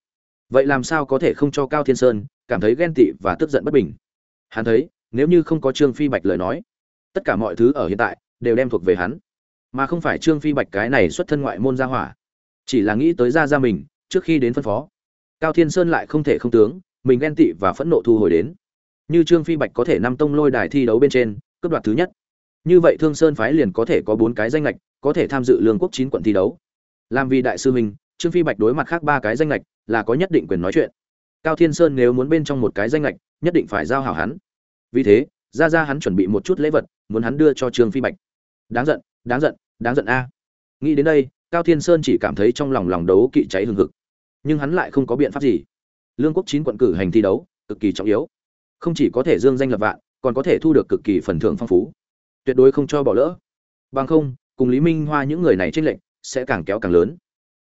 Vậy làm sao có thể không cho cao thiên sơn cảm thấy ghen tị và tức giận bất bình? Hắn thấy, nếu như không có trương phi bạch lời nói, tất cả mọi thứ ở hiện tại đều đem thuộc về hắn. Mà không phải trương phi bạch cái này xuất thân ngoại môn gia hỏa. Chỉ là nghĩ tới gia gia mình, trước khi đến phân phó, cao thiên sơn lại không thể không tướng, mình ghen tị và phẫn nộ thu hồi đến như trương phi bạch có thể năm tông lôi đài thi đấu bên trên, cướp đoạt thứ nhất. Như vậy thương sơn phái liền có thể có bốn cái danh lệch, có thể tham dự lương quốc chín quận thi đấu. Làm vì đại sư mình trương phi bạch đối mặt khác ba cái danh lệch là có nhất định quyền nói chuyện. Cao thiên sơn nếu muốn bên trong một cái danh lệch, nhất định phải giao hảo hắn. Vì thế, ra ra hắn chuẩn bị một chút lễ vật, muốn hắn đưa cho trương phi bạch. Đáng giận đáng giận đáng giận a. Nghĩ đến đây, cao thiên sơn chỉ cảm thấy trong lòng lòng đấu kỵ cháy hừng hực. Nhưng hắn lại không có biện pháp gì. Lương quốc chín quận cử hành thi đấu, cực kỳ trọng yếu không chỉ có thể dương danh lập vạn, còn có thể thu được cực kỳ phần thưởng phong phú. Tuyệt đối không cho bỏ lỡ. Bằng không, cùng lý minh hoa những người này tranh lệnh sẽ càng kéo càng lớn.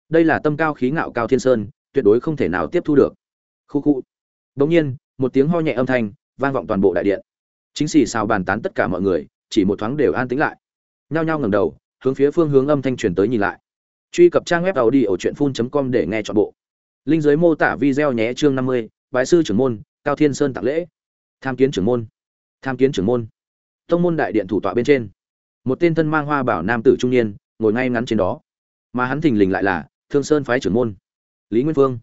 Đây là tâm cao khí ngạo cao thiên sơn, tuyệt đối không thể nào tiếp thu được. Khu khu. Bỗng nhiên, một tiếng ho nhẹ âm thanh vang vọng toàn bộ đại điện. Chính xì xào bàn tán tất cả mọi người, chỉ một thoáng đều an tĩnh lại. Nhao nhao ngẩng đầu, hướng phía phương hướng âm thanh truyền tới nhìn lại. Truy cập trang web tàu đi ở truyện com để nghe chọn bộ. Linh giới mô tả video nhé chương năm mươi, bái sư trưởng môn, cao thiên sơn tặng lễ tham kiến trưởng môn. Tham kiến trưởng môn. Tông môn đại điện thủ tọa bên trên. Một tên thân mang hoa bảo nam tử trung niên, ngồi ngay ngắn trên đó. Mà hắn thình lình lại là thương sơn phái trưởng môn. Lý nguyên phương.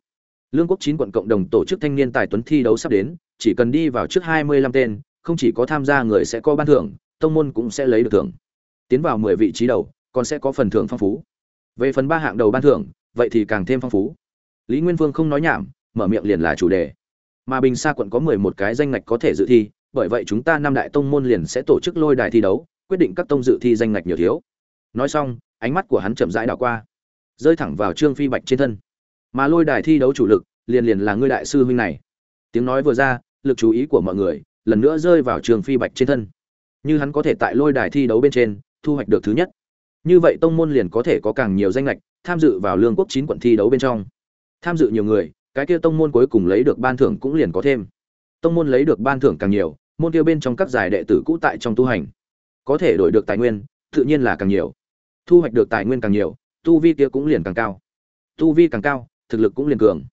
Lương quốc chín quận cộng đồng tổ chức thanh niên tài tuấn thi đấu sắp đến, chỉ cần đi vào trước hai mươi lăm tên, không chỉ có tham gia người sẽ có ban thưởng, tông môn cũng sẽ lấy được thưởng. Tiến vào mười vị trí đầu, còn sẽ có phần thưởng phong phú. Về phần ba hạng đầu ban thưởng, vậy thì càng thêm phong phú. Lý nguyên vương không nói nhảm, mở miệng liền là chủ đề mà bình sa quận có mười một cái danh ngạch có thể dự thi, bởi vậy chúng ta năm đại tông môn liền sẽ tổ chức lôi đài thi đấu, quyết định các tông dự thi danh ngạch nhiều thiếu. Nói xong, ánh mắt của hắn chậm rãi đảo qua, rơi thẳng vào trương phi bạch trên thân. Mà lôi đài thi đấu chủ lực, liền liền là ngươi đại sư huynh này. Tiếng nói vừa ra, lực chú ý của mọi người lần nữa rơi vào trương phi bạch trên thân. Như hắn có thể tại lôi đài thi đấu bên trên, thu hoạch được thứ nhất. Như vậy tông môn liền có thể có càng nhiều danh lệch tham dự vào lương quốc chín quận thi đấu bên trong. Tham dự nhiều người cái kia tông môn cuối cùng lấy được ban thưởng cũng liền có thêm. Tông môn lấy được ban thưởng càng nhiều, môn kia bên trong các giải đệ tử cũ tại trong tu hành. Có thể đổi được tài nguyên, tự nhiên là càng nhiều. Thu hoạch được tài nguyên càng nhiều, tu vi kia cũng liền càng cao. Tu vi càng cao, thực lực cũng liền cường.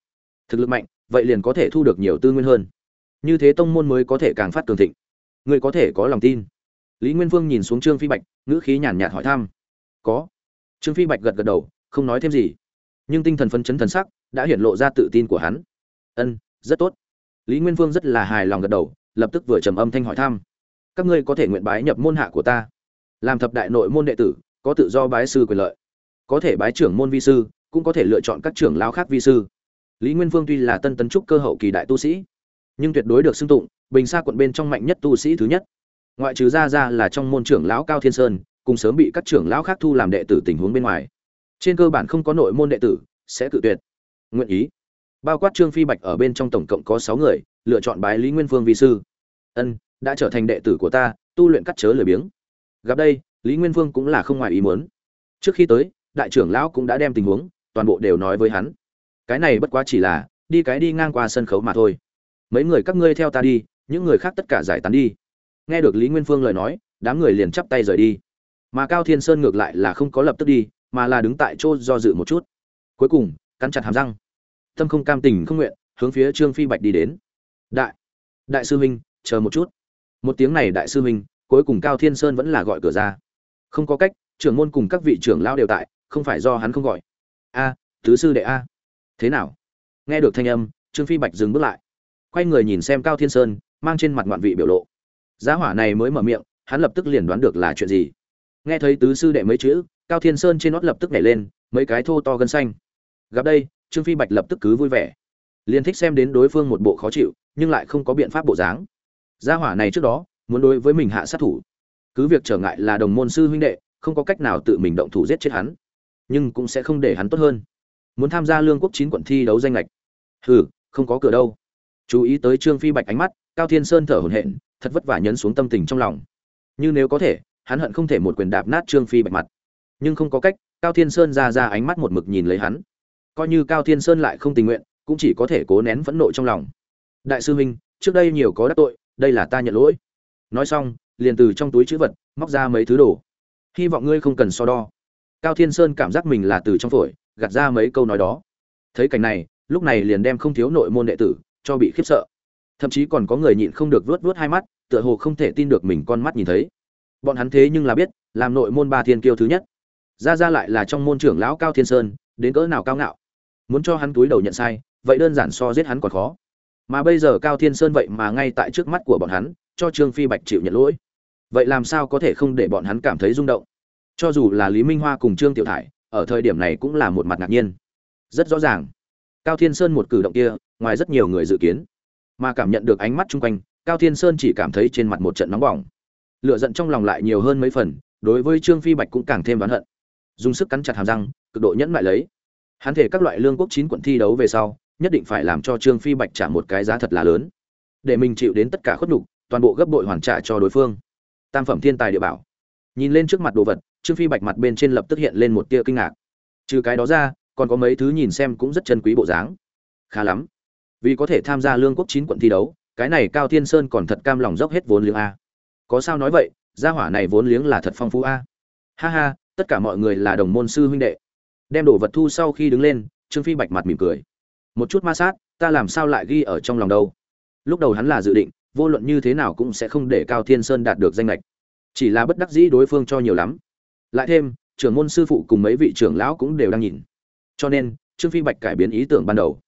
Thực lực mạnh, vậy liền có thể thu được nhiều tư nguyên hơn. Như thế tông môn mới có thể càng phát cường thịnh. Người có thể có lòng tin. Lý nguyên vương nhìn xuống trương phi bạch, ngữ khí nhàn nhạt hỏi thăm. Có. Trương phi bạch gật gật đầu, không nói thêm gì. Nhưng tinh thần phấn chấn thần sắc đã hiển lộ ra tự tin của hắn. Ân, rất tốt. Lý nguyên vương rất là hài lòng gật đầu, lập tức vừa trầm âm thanh hỏi thăm. Các ngươi có thể nguyện bái nhập môn hạ của ta. Làm thập đại nội môn đệ tử, có tự do bái sư quyền lợi. Có thể bái trưởng môn vi sư, cũng có thể lựa chọn các trưởng lao khác vi sư. Lý nguyên vương tuy là tân tấn trúc cơ hậu kỳ đại tu sĩ, nhưng tuyệt đối được xưng tụng bình xa quận bên trong mạnh nhất tu sĩ thứ nhất. Ngoại trừ ra ra là trong môn trưởng lão cao thiên sơn, cùng sớm bị các trưởng lão khác thu làm đệ tử tình huống bên ngoài. Trên cơ bản không có nội môn đệ tử, sẽ cự tuyệt nguyện ý. Bao quát trương phi bạch ở bên trong tổng cộng có sáu người, lựa chọn bái lý nguyên vương vi sư. Ân, đã trở thành đệ tử của ta, tu luyện cắt chớ lười biếng. Gặp đây, lý nguyên vương cũng là không ngoài ý muốn. Trước khi tới, đại trưởng lão cũng đã đem tình huống, toàn bộ đều nói với hắn. Cái này bất quá chỉ là, đi cái đi ngang qua sân khấu mà thôi. Mấy người các ngươi theo ta đi, những người khác tất cả giải tán đi. Nghe được lý nguyên phương lời nói, đám người liền chắp tay rời đi. Mà cao thiên sơn ngược lại là không có lập tức đi, mà là đứng tại chỗ do dự một chút. Cuối cùng cắn chặt hàm răng. Tâm không cam tình không nguyện, hướng phía trương phi bạch đi đến. Đại đại sư huynh, chờ một chút. Một tiếng này đại sư huynh, cuối cùng cao thiên sơn vẫn là gọi cửa ra. Không có cách, trưởng môn cùng các vị trưởng lao đều tại, không phải do hắn không gọi. A thứ sư đệ a. Thế nào? Nghe được thanh âm, trương phi bạch dừng bước lại. Quay người nhìn xem cao thiên sơn, mang trên mặt ngoạn vị biểu lộ. Giá hỏa này mới mở miệng, hắn lập tức liền đoán được là chuyện gì. Nghe thấy tứ sư đệ mấy chữ, cao thiên sơn trên nót lập tức nhảy lên, mấy cái thô to gân xanh gặp đây, trương phi bạch lập tức cứ vui vẻ. Liền thích xem đến đối phương một bộ khó chịu, nhưng lại không có biện pháp bộ dáng. Gia hỏa này trước đó, muốn đối với mình hạ sát thủ. Cứ việc trở ngại là đồng môn sư huynh đệ, không có cách nào tự mình động thủ giết chết hắn. Nhưng cũng sẽ không để hắn tốt hơn. Muốn tham gia lương quốc chín quận thi đấu danh lệch hừ, không có cửa đâu. Chú ý tới trương phi bạch ánh mắt, cao thiên sơn thở hổn hển, thật vất vả nhấn xuống tâm tình trong lòng. Như nếu có thể, hắn hận không thể một quyền đạp nát trương phi bạch mặt. Nhưng không có cách, cao thiên sơn ra ra ánh mắt một mực nhìn lấy hắn coi như cao thiên sơn lại không tình nguyện, cũng chỉ có thể cố nén phẫn nộ trong lòng. Đại sư huynh, trước đây nhiều có đắc tội, đây là ta nhận lỗi. Nói xong, liền từ trong túi chữ vật, móc ra mấy thứ đồ. Hy vọng ngươi không cần so đo. Cao thiên sơn cảm giác mình là từ trong phổi, gạt ra mấy câu nói đó. Thấy cảnh này, lúc này liền đem không thiếu nội môn đệ tử, cho bị khiếp sợ. Thậm chí còn có người nhịn không được vuốt vuốt hai mắt, tựa hồ không thể tin được mình con mắt nhìn thấy. Bọn hắn thế nhưng là biết, làm nội môn ba thiên kiêu thứ nhất. Ra ra lại là trong môn trưởng lão cao thiên sơn, đến cỡ nào cao ngạo muốn cho hắn túi đầu nhận sai, vậy đơn giản so giết hắn còn khó. Mà bây giờ cao thiên sơn vậy mà ngay tại trước mắt của bọn hắn, cho trương phi bạch chịu nhận lỗi. Vậy làm sao có thể không để bọn hắn cảm thấy rung động? Cho dù là lý minh hoa cùng trương tiểu thải, ở thời điểm này cũng là một mặt ngạc nhiên. Rất rõ ràng, cao thiên sơn một cử động kia, ngoài rất nhiều người dự kiến. Mà cảm nhận được ánh mắt chung quanh, cao thiên sơn chỉ cảm thấy trên mặt một trận nóng bỏng. Lựa giận trong lòng lại nhiều hơn mấy phần, đối với trương phi bạch cũng càng thêm oán hận. Dùng sức cắn chặt hàm răng, cực độ nhẫn lại lấy hắn thể các loại lương quốc chín quận thi đấu về sau, nhất định phải làm cho trương phi bạch trả một cái giá thật là lớn. Để mình chịu đến tất cả khuất nhục, toàn bộ gấp bội hoàn trả cho đối phương. Tam phẩm thiên tài địa bảo. Nhìn lên trước mặt đồ vật, trương phi bạch mặt bên trên lập tức hiện lên một tia kinh ngạc. Trừ cái đó ra, còn có mấy thứ nhìn xem cũng rất chân quý bộ dáng. Khá lắm. Vì có thể tham gia lương quốc chín quận thi đấu, cái này cao thiên sơn còn thật cam lòng dốc hết vốn liếng a. Có sao nói vậy, gia hỏa này vốn liếng là thật phong phú a. Ha ha, tất cả mọi người là đồng môn sư huynh đệ đem đồ vật thu sau khi đứng lên, trương phi bạch mặt mỉm cười. Một chút ma sát, ta làm sao lại ghi ở trong lòng đâu? Lúc đầu hắn là dự định, vô luận như thế nào cũng sẽ không để cao thiên sơn đạt được danh lệch chỉ là bất đắc dĩ đối phương cho nhiều lắm. Lại thêm, trưởng môn sư phụ cùng mấy vị trưởng lão cũng đều đang nhìn. Cho nên, trương phi bạch cải biến ý tưởng ban đầu.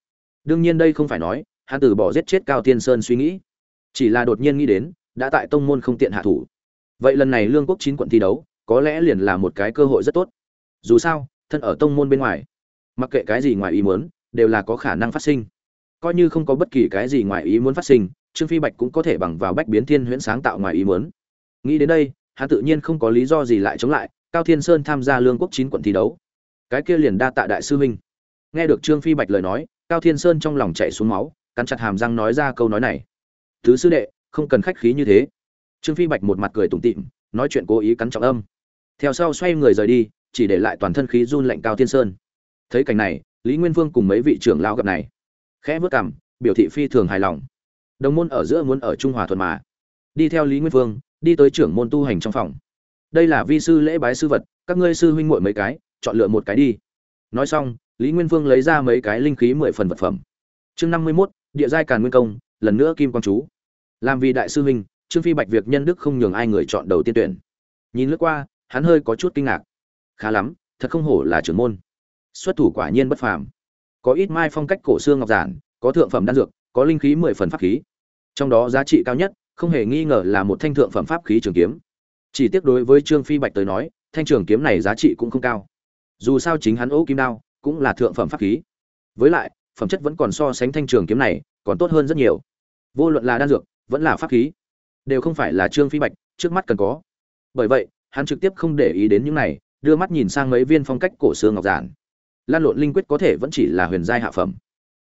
Đương nhiên đây không phải nói, hắn từ bỏ giết chết cao thiên sơn suy nghĩ. Chỉ là đột nhiên nghĩ đến, đã tại tông môn không tiện hạ thủ. Vậy lần này lương quốc chín quận thi đấu, có lẽ liền là một cái cơ hội rất tốt. Dù sao thân ở tông môn bên ngoài. Mặc kệ cái gì ngoài ý muốn, đều là có khả năng phát sinh. Coi như không có bất kỳ cái gì ngoài ý muốn phát sinh, trương phi bạch cũng có thể bằng vào bách biến thiên huyễn sáng tạo ngoài ý muốn. Nghĩ đến đây, hắn tự nhiên không có lý do gì lại chống lại, cao thiên sơn tham gia lương quốc chín quận thi đấu. Cái kia liền đa tạ đại sư huynh. Nghe được trương phi bạch lời nói, cao thiên sơn trong lòng chạy xuống máu, cắn chặt hàm răng nói ra câu nói này. Thứ sư đệ, không cần khách khí như thế. Trương phi bạch một mặt cười tủm tỉm, nói chuyện cố ý cắn trọng âm. Theo sau xoay người rời đi chỉ để lại toàn thân khí run lạnh cao thiên sơn. Thấy cảnh này, lý nguyên vương cùng mấy vị trưởng lão gặp này, khẽ vớt cảm biểu thị phi thường hài lòng. Đồng môn ở giữa muốn ở trung hòa thuận mà. Đi theo lý nguyên vương, đi tới trưởng môn tu hành trong phòng. Đây là vi sư lễ bái sư vật, các ngươi sư huynh muội mấy cái, chọn lựa một cái đi. Nói xong, lý nguyên vương lấy ra mấy cái linh khí mười phần vật phẩm. Chương năm mươi mốt, địa giai càn nguyên công, lần nữa kim quang chú. Làm vì đại sư huynh, trương phi bạch việc nhân đức không nhường ai người chọn đầu tiên tuyển. Nhìn lướt qua, hắn hơi có chút kinh ngạc khá lắm, thật không hổ là trưởng môn. Xuất thủ quả nhiên bất phàm. Có ít mai phong cách cổ xương ngọc giản, có thượng phẩm đan dược, có linh khí mười phần pháp khí. Trong đó giá trị cao nhất, không hề nghi ngờ là một thanh thượng phẩm pháp khí trường kiếm. Chỉ tiếc đối với trương phi bạch tới nói, thanh trường kiếm này giá trị cũng không cao. Dù sao chính hắn ố kim đao, cũng là thượng phẩm pháp khí. Với lại, phẩm chất vẫn còn so sánh thanh trường kiếm này, còn tốt hơn rất nhiều. Vô luận là đan dược, vẫn là pháp khí, đều không phải là trương phi bạch trước mắt cần có. Bởi vậy, hắn trực tiếp không để ý đến những này đưa mắt nhìn sang mấy viên phong cách cổ xương ngọc giản. Lan lộn linh quyết có thể vẫn chỉ là huyền giai hạ phẩm.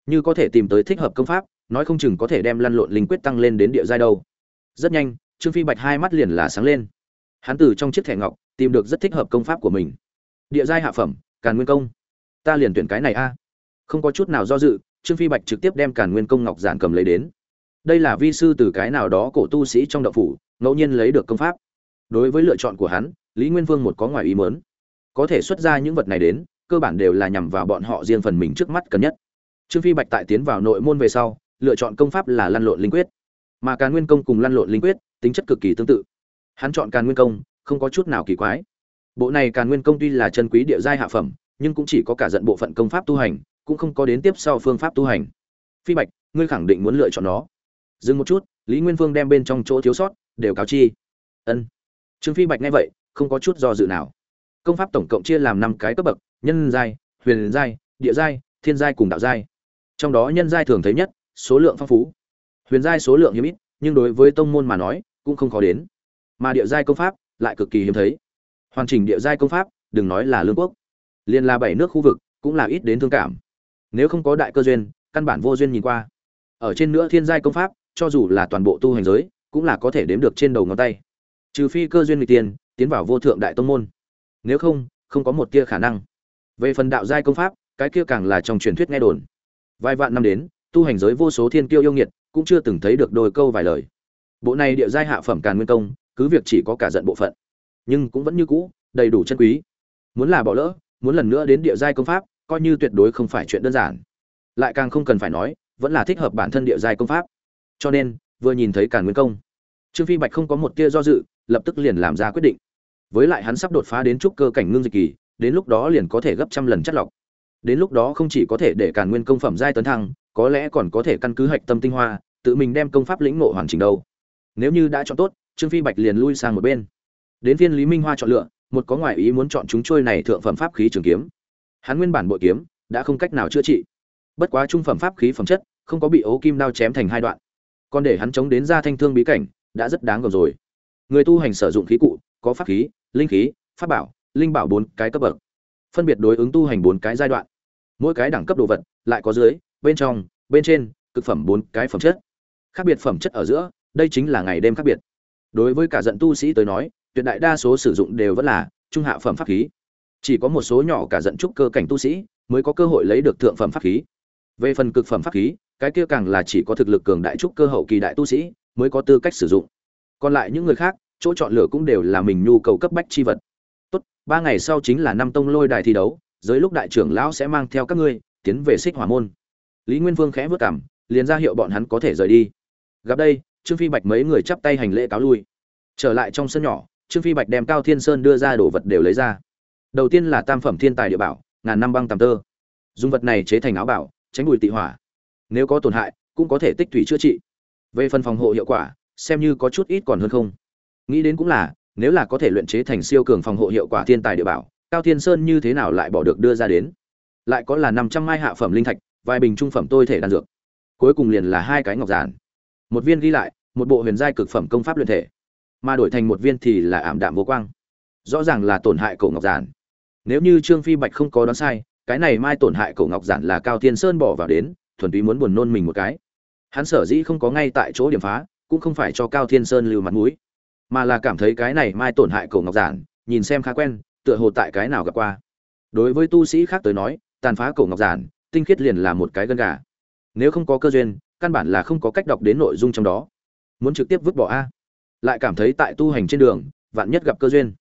Như có thể tìm tới thích hợp công pháp, nói không chừng có thể đem lăn lộn linh quyết tăng lên đến địa giai đâu. Rất nhanh, trương phi bạch hai mắt liền là sáng lên. Hắn từ trong chiếc thẻ ngọc, tìm được rất thích hợp công pháp của mình. Địa giai hạ phẩm, càn nguyên công. Ta liền tuyển cái này a. Không có chút nào do dự, trương phi bạch trực tiếp đem càn nguyên công ngọc giản cầm lấy đến. Đây là vi sư từ cái nào đó cổ tu sĩ trong đậu phủ, ngẫu nhiên lấy được công pháp. Đối với lựa chọn của hắn lý nguyên vương một có ngoài ý mớn có thể xuất ra những vật này đến, cơ bản đều là nhằm vào bọn họ riêng phần mình trước mắt cần nhất. Trương phi bạch tại tiến vào nội môn về sau, lựa chọn công pháp là lăn lộn linh quyết. Mà càn nguyên công cùng lăn lộn linh quyết, tính chất cực kỳ tương tự. Hắn chọn càn nguyên công, không có chút nào kỳ quái. Bộ này càn nguyên công tuy là chân quý địa giai hạ phẩm, nhưng cũng chỉ có cả dận bộ phận công pháp tu hành, cũng không có đến tiếp sau phương pháp tu hành. Phi bạch, ngươi khẳng định muốn lựa chọn nó. Dừng một chút, lý nguyên vương đem bên trong chỗ thiếu sót, đều cáo chi. Ân. Trương phi bạch nghe vậy không có chút do dự nào. Công pháp tổng cộng chia làm năm cái cấp bậc, nhân giai, huyền giai, địa giai, thiên giai cùng đạo giai. Trong đó nhân giai thường thấy nhất, số lượng phong phú. Huyền giai số lượng hiếm ít, nhưng đối với tông môn mà nói, cũng không khó đến. Mà địa giai công pháp lại cực kỳ hiếm thấy. Hoàn chỉnh địa giai công pháp, đừng nói là lương quốc. Liền là bảy nước khu vực, cũng là ít đến thương cảm. Nếu không có đại cơ duyên, căn bản vô duyên nhìn qua. Ở trên nữa thiên giai công pháp, cho dù là toàn bộ tu hành giới, cũng là có thể đếm được trên đầu ngón tay. Trừ phi cơ duyên người tiền tiến vào vô thượng đại tông môn. Nếu không không có một tia khả năng. Về phần đạo giai công pháp, cái kia càng là trong truyền thuyết nghe đồn. Vài vạn năm đến, tu hành giới vô số thiên kiêu yêu nghiệt cũng chưa từng thấy được đôi câu vài lời. Bộ này địa giai hạ phẩm càn nguyên công, cứ việc chỉ có cả giận bộ phận, nhưng cũng vẫn như cũ, đầy đủ chân quý. Muốn là bỏ lỡ, muốn lần nữa đến địa giai công pháp, coi như tuyệt đối không phải chuyện đơn giản. Lại càng không cần phải nói, vẫn là thích hợp bản thân địa giai công pháp. Cho nên, vừa nhìn thấy càn nguyên công, trương phi bạch không có một tia do dự lập tức liền làm ra quyết định. Với lại hắn sắp đột phá đến trúc cơ cảnh ngưng dịch kỳ, đến lúc đó liền có thể gấp trăm lần chất lọc. Đến lúc đó không chỉ có thể để càn nguyên công phẩm giai tấn thăng, có lẽ còn có thể căn cứ hạch tâm tinh hoa, tự mình đem công pháp lĩnh ngộ hoàn chỉnh đâu. Nếu như đã chọn tốt, trương phi bạch liền lui sang một bên. Đến phiên lý minh hoa chọn lựa, một có ngoại ý muốn chọn chúng trôi này thượng phẩm pháp khí trường kiếm. Hắn nguyên bản bội kiếm, đã không cách nào chữa trị. Bất quá trung phẩm pháp khí phẩm chất, không có bị ố kim đao chém thành hai đoạn. Còn để hắn chống đến ra thanh thương bí cảnh, đã rất đáng gờm rồi người tu hành sử dụng khí cụ, có pháp khí, linh khí, pháp bảo, linh bảo bốn cái cấp bậc. Phân biệt đối ứng tu hành bốn cái giai đoạn. Mỗi cái đẳng cấp đồ vật lại có dưới, bên trong, bên trên, cực phẩm bốn cái phẩm chất. Khác biệt phẩm chất ở giữa, đây chính là ngày đêm khác biệt. Đối với cả giận tu sĩ tới nói, tuyệt đại đa số sử dụng đều vẫn là trung hạ phẩm pháp khí. Chỉ có một số nhỏ cả giận trúc cơ cảnh tu sĩ mới có cơ hội lấy được thượng phẩm pháp khí. Về phần cực phẩm pháp khí, cái kia càng là chỉ có thực lực cường đại trúc cơ hậu kỳ đại tu sĩ mới có tư cách sử dụng còn lại những người khác, chỗ chọn lựa cũng đều là mình nhu cầu cấp bách chi vật. Tốt, ba ngày sau chính là năm tông lôi đài thi đấu dưới lúc đại trưởng lão sẽ mang theo các ngươi, tiến về xích hỏa môn. Lý nguyên vương khẽ vất cảm, liền ra hiệu bọn hắn có thể rời đi. Gặp đây, trương phi bạch mấy người chắp tay hành lễ cáo lui. Trở lại trong sân nhỏ, trương phi bạch đem cao thiên sơn đưa ra đồ vật đều lấy ra. Đầu tiên là tam phẩm thiên tài địa bảo, ngàn năm băng tàm tơ. Dùng vật này chế thành áo bảo, tránh bụi tị hỏa. Nếu có tổn hại, cũng có thể tích thủy chữa trị. Về phần phòng hộ hiệu quả xem như có chút ít còn hơn không. Nghĩ đến cũng là, nếu là có thể luyện chế thành siêu cường phòng hộ hiệu quả thiên tài địa bảo, cao thiên sơn như thế nào lại bỏ được đưa ra đến? Lại có là năm trăm mai hạ phẩm linh thạch, vài bình trung phẩm tôi thể đan dược. Cuối cùng liền là hai cái ngọc giản. Một viên ghi lại, một bộ huyền giai cực phẩm công pháp luyện thể. Mà đổi thành một viên thì là ảm đạm vô quang. Rõ ràng là tổn hại cổ ngọc giản. Nếu như trương phi bạch không có đoán sai, cái này mai tổn hại cổ ngọc giản là cao thiên sơn bỏ vào đến, thuần túy muốn buồn nôn mình một cái. Hắn sở dĩ không có ngay tại chỗ điểm phá cũng không phải cho cao thiên sơn lưu mặt mũi, mà là cảm thấy cái này mai tổn hại cổ ngọc giản, nhìn xem khá quen, tựa hồ tại cái nào gặp qua. Đối với tu sĩ khác tới nói, tàn phá cổ ngọc giản, tinh khiết liền là một cái gân gà. Nếu không có cơ duyên, căn bản là không có cách đọc đến nội dung trong đó. Muốn trực tiếp vứt bỏ a? Lại cảm thấy tại tu hành trên đường, vạn nhất gặp cơ duyên.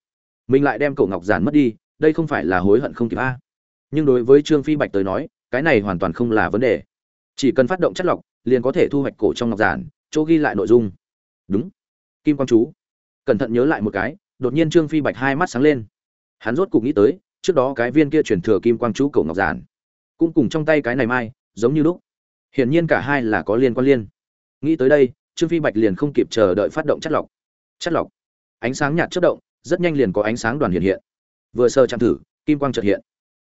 Mình lại đem cổ ngọc giản mất đi, đây không phải là hối hận không kịp a? Nhưng đối với trương phi bạch tới nói, cái này hoàn toàn không là vấn đề. Chỉ cần phát động chất lọc, liền có thể thu hoạch cổ trong ngọc giản chỗ ghi lại nội dung. Đúng. Kim quang chú. Cẩn thận nhớ lại một cái đột nhiên trương phi bạch hai mắt sáng lên. Hắn rốt cục nghĩ tới trước đó cái viên kia chuyển thừa kim quang chú cầu ngọc giản cũng cùng trong tay cái này mai giống như lúc. Hiển nhiên cả hai là có liên quan liên. Nghĩ tới đây trương phi bạch liền không kịp chờ đợi phát động chất lọc. Chất lọc. Ánh sáng nhạt chất động rất nhanh liền có ánh sáng đoàn hiện hiện. Vừa sơ chạm thử kim quang chợt hiện.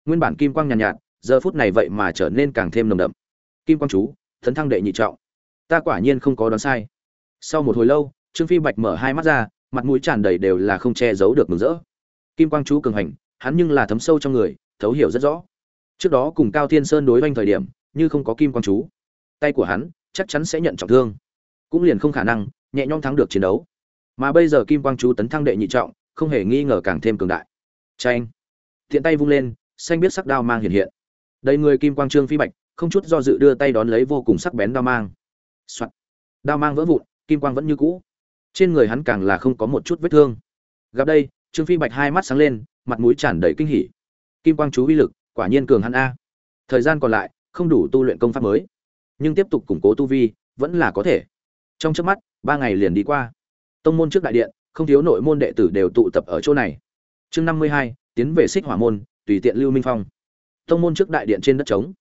Nguyên bản kim quang nhàn nhạt, nhạt giờ phút này vậy mà trở nên càng thêm nồng đậm. Kim quang chú thấn thăng đệ nhị trọng ta quả nhiên không có đoán sai. Sau một hồi lâu, trương phi bạch mở hai mắt ra, mặt mũi tràn đầy đều là không che giấu được mừng rỡ. Kim quang chú cường hành, hắn nhưng là thấm sâu trong người, thấu hiểu rất rõ. Trước đó cùng cao thiên sơn đối oanh thời điểm, như không có kim quang chú. Tay của hắn chắc chắn sẽ nhận trọng thương. Cũng liền không khả năng, nhẹ nhõm thắng được chiến đấu. Mà bây giờ kim quang chú tấn thăng đệ nhị trọng, không hề nghi ngờ càng thêm cường đại. Tranh thiện tay vung lên, xanh biết sắc đao mang hiện hiện. Đầy người kim quang trương phi bạch, không chút do dự đưa tay đón lấy vô cùng sắc bén đao mang、Soạn. đao mang vỡ vụn, kim quang vẫn như cũ. Trên người hắn càng là không có một chút vết thương. Gặp đây, trương phi bạch hai mắt sáng lên, mặt mũi tràn đầy kinh hỉ. Kim quang chú uy lực, quả nhiên cường hắn a. Thời gian còn lại, không đủ tu luyện công pháp mới. Nhưng tiếp tục củng cố tu vi, vẫn là có thể. Trong chớp mắt, ba ngày liền đi qua. Tông môn trước đại điện, không thiếu nội môn đệ tử đều tụ tập ở chỗ này. Chương năm mươi hai, tiến về xích hỏa môn, tùy tiện lưu minh phong. Tông môn trước đại điện trên đất trống.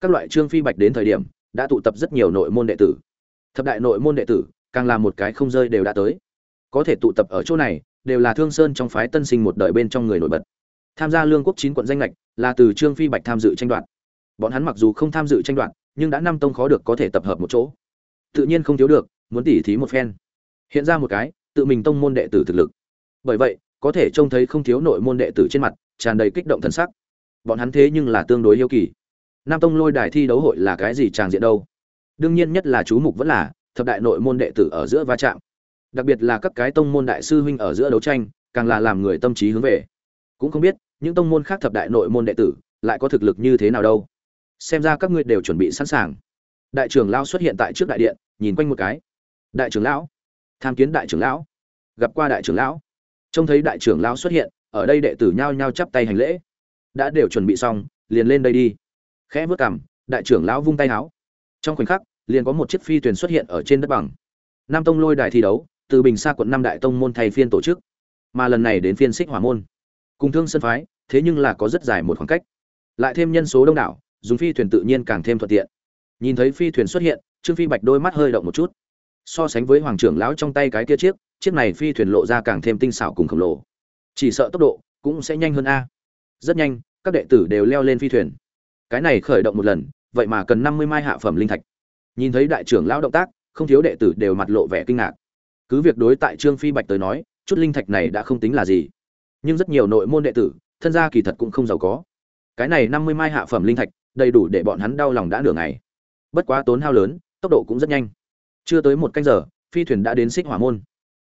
Các loại trương phi bạch đến thời điểm, đã tụ tập rất nhiều nội môn đệ tử thập đại nội môn đệ tử, càng là một cái không rơi đều đã tới. Có thể tụ tập ở chỗ này, đều là thương sơn trong phái tân sinh một đời bên trong người nổi bật. Tham gia lương quốc chín quận danh lệch, là từ trương phi bạch tham dự tranh đoạt. Bọn hắn mặc dù không tham dự tranh đoạt, nhưng đã năm tông khó được có thể tập hợp một chỗ. Tự nhiên không thiếu được, muốn tỉ thí một phen. Hiện ra một cái, tự mình tông môn đệ tử thực lực. Bởi vậy, có thể trông thấy không thiếu nội môn đệ tử trên mặt, tràn đầy kích động thần sắc. Bọn hắn thế nhưng là tương đối yêu kỳ. Nam tông lôi đài thi đấu hội là cái gì tràng diện đâu? Đương nhiên nhất là chú mục vẫn là thập đại nội môn đệ tử ở giữa va chạm. Đặc biệt là các cái tông môn đại sư huynh ở giữa đấu tranh, càng là làm người tâm trí hướng về. Cũng không biết, những tông môn khác thập đại nội môn đệ tử lại có thực lực như thế nào đâu. Xem ra các ngươi đều chuẩn bị sẵn sàng. Đại trưởng lão xuất hiện tại trước đại điện, nhìn quanh một cái. Đại trưởng lão, tham kiến đại trưởng lão. Gặp qua đại trưởng lão. Trông thấy đại trưởng lão xuất hiện, ở đây đệ tử nhao nhao chắp tay hành lễ. Đã đều chuẩn bị xong, liền lên đây đi. Khẽ vớt cằm, đại trưởng lão vung tay áo trong khoảnh khắc liền có một chiếc phi thuyền xuất hiện ở trên đất bằng. Nam tông lôi đài thi đấu, từ bình Sa quận năm đại tông môn thay phiên tổ chức, mà lần này đến phiên xích hỏa môn. Cùng thương sân phái, thế nhưng là có rất dài một khoảng cách. Lại thêm nhân số đông đảo, dùng phi thuyền tự nhiên càng thêm thuận tiện. Nhìn thấy phi thuyền xuất hiện, trương phi bạch đôi mắt hơi động một chút. So sánh với hoàng trưởng lão trong tay cái kia chiếc chiếc này phi thuyền lộ ra càng thêm tinh xảo cùng khổng lồ. Chỉ sợ tốc độ cũng sẽ nhanh hơn a. Rất nhanh, các đệ tử đều leo lên phi thuyền. Cái này khởi động một lần, vậy mà cần năm mươi mai hạ phẩm linh thạch nhìn thấy đại trưởng lão động tác, không thiếu đệ tử đều mặt lộ vẻ kinh ngạc. Cứ việc đối tại trương phi bạch tới nói, chút linh thạch này đã không tính là gì. Nhưng rất nhiều nội môn đệ tử, thân gia kỳ thật cũng không giàu có. Cái này năm mươi mai hạ phẩm linh thạch, đầy đủ để bọn hắn đau lòng đã nửa ngày. Bất quá tốn hao lớn, tốc độ cũng rất nhanh. Chưa tới một canh giờ, phi thuyền đã đến xích hỏa môn.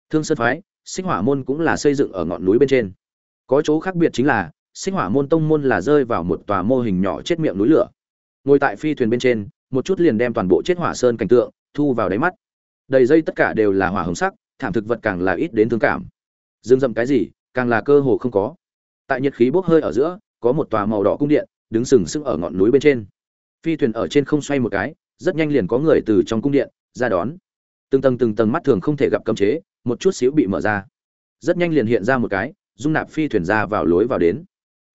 Thương sơn phái, xích hỏa môn cũng là xây dựng ở ngọn núi bên trên. Có chỗ khác biệt chính là, xích hỏa môn tông môn là rơi vào một tòa mô hình nhỏ chết miệng núi lửa. Ngồi tại phi thuyền bên trên một chút liền đem toàn bộ chết hỏa sơn cảnh tượng thu vào đáy mắt. Đầy dây tất cả đều là hỏa hồng sắc, thảm thực vật càng là ít đến thương cảm. Dương dậm cái gì, càng là cơ hồ không có. Tại nhiệt khí bốc hơi ở giữa, có một tòa màu đỏ cung điện, đứng sừng sững ở ngọn núi bên trên. Phi thuyền ở trên không xoay một cái, rất nhanh liền có người từ trong cung điện ra đón. Từng tầng từng tầng mắt thường không thể gặp cấm chế, một chút xíu bị mở ra. Rất nhanh liền hiện ra một cái, dung nạp phi thuyền ra vào lối vào đến.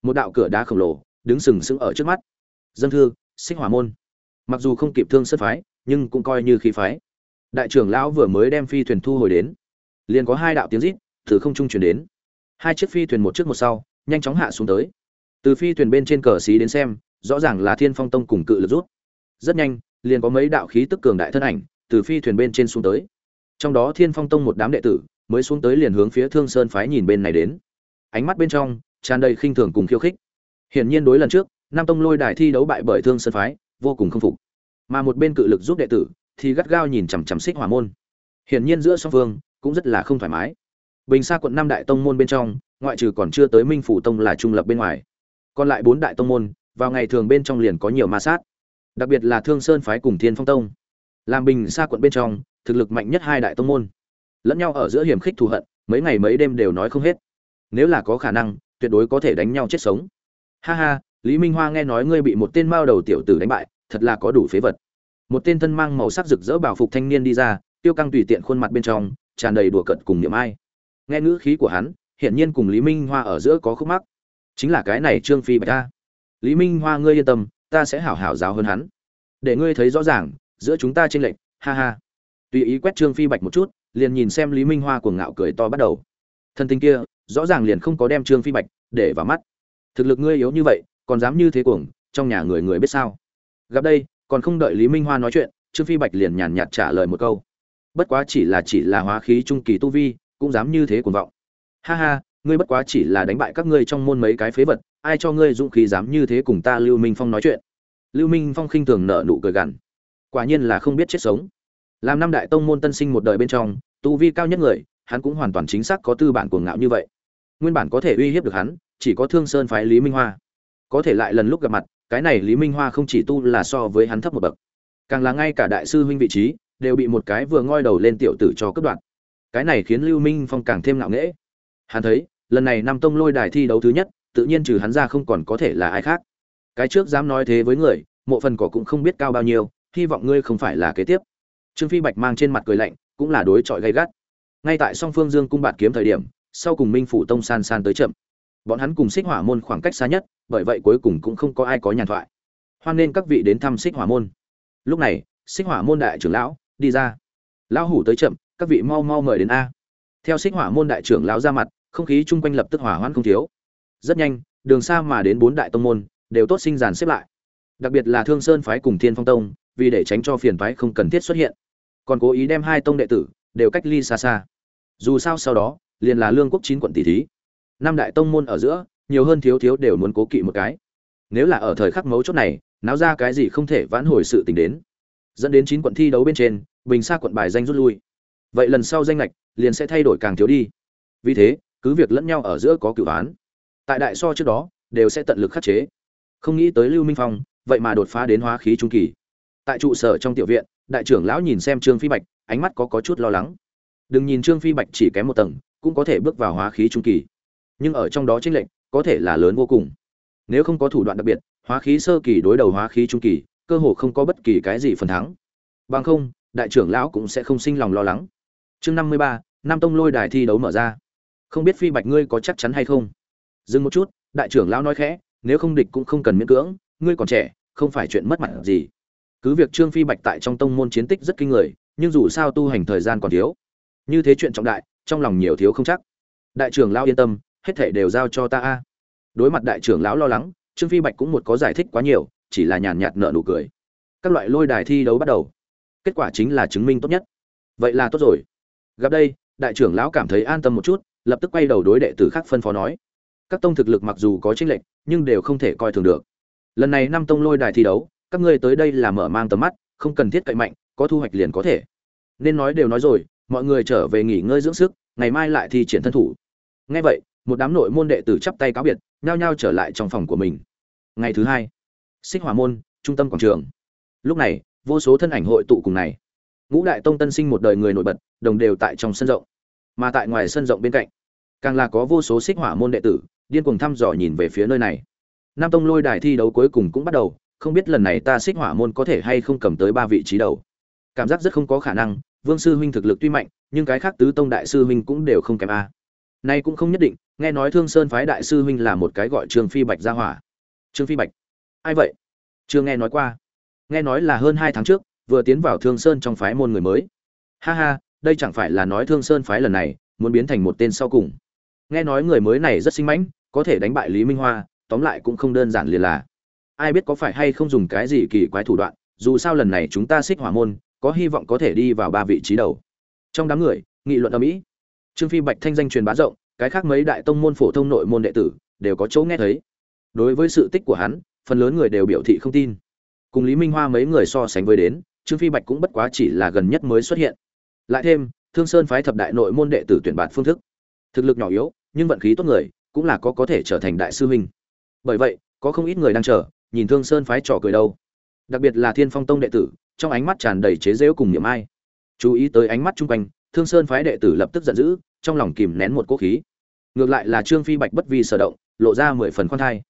Một đạo cửa đá khổng lồ, đứng sừng sững ở trước mắt. Dân thư, xích hỏa môn mặc dù không kịp thương sơn phái, nhưng cũng coi như khí phái. Đại trưởng lão vừa mới đem phi thuyền thu hồi đến. Liền có hai đạo tiếng rít từ không trung chuyển đến. Hai chiếc phi thuyền một trước một sau, nhanh chóng hạ xuống tới. Từ phi thuyền bên trên cờ xí đến xem, rõ ràng là thiên phong tông cùng cự lực rút. Rất nhanh, liền có mấy đạo khí tức cường đại thân ảnh từ phi thuyền bên trên xuống tới. Trong đó thiên phong tông một đám đệ tử mới xuống tới liền hướng phía thương sơn phái nhìn bên này đến. Ánh mắt bên trong tràn đầy khinh thường cùng khiêu khích. Hiển nhiên đối lần trước, nam tông lôi đài thi đấu bại bởi thương sơn phái vô cùng không phục. Mà một bên cự lực giúp đệ tử, thì gắt gao nhìn chằm chằm xích hỏa môn. Hiển nhiên giữa song phương, cũng rất là không thoải mái. Bình xa quận năm đại tông môn bên trong, ngoại trừ còn chưa tới minh phủ tông là trung lập bên ngoài. Còn lại bốn đại tông môn, vào ngày thường bên trong liền có nhiều ma sát. Đặc biệt là thương sơn phái cùng thiên phong tông. Làm bình xa quận bên trong, thực lực mạnh nhất hai đại tông môn. Lẫn nhau ở giữa hiểm khích thù hận, mấy ngày mấy đêm đều nói không hết. Nếu là có khả năng, tuyệt đối có thể đánh nhau chết sống. Ha ha lý minh hoa nghe nói ngươi bị một tên mao đầu tiểu tử đánh bại, thật là có đủ phế vật. Một tên thân mang màu sắc rực rỡ bảo phục thanh niên đi ra, tiêu căng tùy tiện khuôn mặt bên trong, tràn đầy đùa cợt cùng niệm ai. Nghe ngữ khí của hắn, hiển nhiên cùng lý minh hoa ở giữa có khúc mắc. Chính là cái này trương phi bạch ta lý minh hoa, ngươi yên tâm, ta sẽ hảo hảo giáo hơn hắn. Để ngươi thấy rõ ràng, giữa chúng ta chênh lệch, ha ha. Tùy ý quét trương phi bạch một chút, liền nhìn xem lý minh hoa cuồng ngạo cười to bắt đầu. Thân tình kia, rõ ràng liền không có đem trương phi bạch để vào mắt. Thực lực ngươi yếu như vậy còn dám như thế cuồng, trong nhà người người biết sao? Gặp đây, còn không đợi lý minh hoa nói chuyện, trương phi bạch liền nhàn nhạt trả lời một câu. Bất quá chỉ là chỉ là hóa khí trung kỳ tu vi, cũng dám như thế cuồng vọng. Ha ha, ngươi bất quá chỉ là đánh bại các ngươi trong môn mấy cái phế vật, ai cho ngươi dũng khí dám như thế cùng ta lưu minh phong nói chuyện? Lưu minh phong khinh thường nở nụ cười gằn. Quả nhiên là không biết chết sống. Làm năm đại tông môn tân sinh một đời bên trong, tu vi cao nhất người, hắn cũng hoàn toàn chính xác có tư bản cuồng ngạo như vậy. Nguyên bản có thể uy hiếp được hắn, chỉ có thương sơn phái lý minh hoa có thể lại lần lúc gặp mặt, cái này lý minh hoa không chỉ tu là so với hắn thấp một bậc, càng là ngay cả đại sư huynh vị trí đều bị một cái vừa ngoi đầu lên tiểu tử cho cướp đoạt. Cái này khiến lưu minh phong càng thêm ngạo nghễ. Hắn thấy, lần này năm tông lôi đài thi đấu thứ nhất, tự nhiên trừ hắn ra không còn có thể là ai khác. Cái trước dám nói thế với người, mộ phần cỏ cũng không biết cao bao nhiêu, hy vọng ngươi không phải là kế tiếp. Trương phi bạch mang trên mặt cười lạnh, cũng là đối chọi gay gắt. Ngay tại song phương dương cung bạt kiếm thời điểm, sau cùng minh phủ tông san san tới chậm. Bọn hắn cùng xích hỏa môn khoảng cách xa nhất bởi vậy cuối cùng cũng không có ai có nhàn thoại. Hoan nên các vị đến thăm xích hỏa môn. Lúc này, xích hỏa môn đại trưởng lão đi ra. Lão hủ tới chậm, các vị mau mau mời đến a. Theo xích hỏa môn đại trưởng lão ra mặt, không khí chung quanh lập tức hỏa hoãn không thiếu. Rất nhanh, đường xa mà đến bốn đại tông môn, đều tốt sinh dàn xếp lại. Đặc biệt là thương sơn phái cùng thiên phong tông, vì để tránh cho phiền phái không cần thiết xuất hiện. Còn cố ý đem hai tông đệ tử đều cách ly xa xa. Dù sao sau đó, liền là lương quốc chín quận tỷ thí. Năm đại tông môn ở giữa nhiều hơn thiếu thiếu đều muốn cố kỵ một cái. Nếu là ở thời khắc mấu chốt này, náo ra cái gì không thể vãn hồi sự tình đến. Dẫn đến chín quận thi đấu bên trên, bình xa quận bài danh rút lui. Vậy lần sau danh lệch, liền sẽ thay đổi càng thiếu đi. Vì thế, cứ việc lẫn nhau ở giữa có cửu án tại đại so trước đó, đều sẽ tận lực khắc chế. Không nghĩ tới lưu minh phong, vậy mà đột phá đến hóa khí trung kỳ. Tại trụ sở trong tiểu viện, đại trưởng lão nhìn xem trương phi bạch, ánh mắt có có chút lo lắng. Đừng nhìn trương phi bạch chỉ kém một tầng, cũng có thể bước vào hóa khí trung kỳ. Nhưng ở trong đó chênh lệnh có thể là lớn vô cùng. Nếu không có thủ đoạn đặc biệt, hóa khí sơ kỳ đối đầu hóa khí trung kỳ, cơ hồ không có bất kỳ cái gì phần thắng. Bằng không, đại trưởng lão cũng sẽ không sinh lòng lo lắng. Chương năm mươi ba, nam tông lôi đài thi đấu mở ra. Không biết phi bạch ngươi có chắc chắn hay không? Dừng một chút, đại trưởng lão nói khẽ, nếu không địch cũng không cần miễn cưỡng, ngươi còn trẻ, không phải chuyện mất mặt gì. Cứ việc trương phi bạch tại trong tông môn chiến tích rất kinh người, nhưng dù sao tu hành thời gian còn thiếu. Như thế chuyện trọng đại, trong lòng nhiều thiếu không chắc. Đại trưởng lão yên tâm hết thể đều giao cho ta a. Đối mặt đại trưởng lão lo lắng, trương phi bạch cũng một có giải thích quá nhiều, chỉ là nhàn nhạt nợ nụ cười. Các loại lôi đài thi đấu bắt đầu. Kết quả chính là chứng minh tốt nhất. Vậy là tốt rồi. Gặp đây, đại trưởng lão cảm thấy an tâm một chút, lập tức quay đầu đối đệ tử khác phân phó nói. Các tông thực lực mặc dù có chênh lệch, nhưng đều không thể coi thường được. Lần này năm tông lôi đài thi đấu, các ngươi tới đây là mở mang tầm mắt, không cần thiết cậy mạnh, có thu hoạch liền có thể. Nên nói đều nói rồi, mọi người trở về nghỉ ngơi dưỡng sức, ngày mai lại thi triển thân thủ. Nghe vậy một đám nội môn đệ tử chắp tay cáo biệt, nhao nhao trở lại trong phòng của mình. Ngày thứ hai, xích hỏa môn, trung tâm quảng trường. Lúc này, vô số thân ảnh hội tụ cùng này. Ngũ đại tông tân sinh một đời người nổi bật, đồng đều tại trong sân rộng, mà tại ngoài sân rộng bên cạnh, càng là có vô số xích hỏa môn đệ tử, điên cuồng thăm dò nhìn về phía nơi này. Nam tông lôi đài thi đấu cuối cùng cũng bắt đầu, không biết lần này ta xích hỏa môn có thể hay không cầm tới ba vị trí đầu. Cảm giác rất không có khả năng, vương sư huynh thực lực tuy mạnh, nhưng cái khác tứ tông đại sư huynh cũng đều không kém a nay cũng không nhất định, nghe nói thương sơn phái đại sư huynh là một cái gọi trương phi bạch gia hỏa. Trương phi bạch? Ai vậy? Chưa nghe nói qua. Nghe nói là hơn hai tháng trước, vừa tiến vào thương sơn trong phái môn người mới. Ha ha, đây chẳng phải là nói thương sơn phái lần này muốn biến thành một tên sau cùng. Nghe nói người mới này rất sinh mãnh, có thể đánh bại lý minh hoa, tóm lại cũng không đơn giản liền là. Ai biết có phải hay không dùng cái gì kỳ quái thủ đoạn, dù sao lần này chúng ta xích hỏa môn, có hy vọng có thể đi vào ba vị trí đầu. Trong đám người, nghị luận ở mỹ trương phi bạch thanh danh truyền bá rộng, cái khác mấy đại tông môn phổ thông nội môn đệ tử đều có chỗ nghe thấy. Đối với sự tích của hắn, phần lớn người đều biểu thị không tin. Cùng lý minh hoa mấy người so sánh với đến, trương phi bạch cũng bất quá chỉ là gần nhất mới xuất hiện. Lại thêm, thương sơn phái thập đại nội môn đệ tử tuyển bạt phương thức. Thực lực nhỏ yếu, nhưng vận khí tốt người, cũng là có có thể trở thành đại sư huynh. Bởi vậy, có không ít người đang chờ, nhìn thương sơn phái trò cười đâu. Đặc biệt là thiên phong tông đệ tử, trong ánh mắt tràn đầy chế giễu cùng niệm ai. Chú ý tới ánh mắt chung quanh, thương sơn phái đệ tử lập tức giận dữ trong lòng kìm nén một cỗ khí. Ngược lại là trương phi bạch bất vi sở động, lộ ra mười phần khoan thai.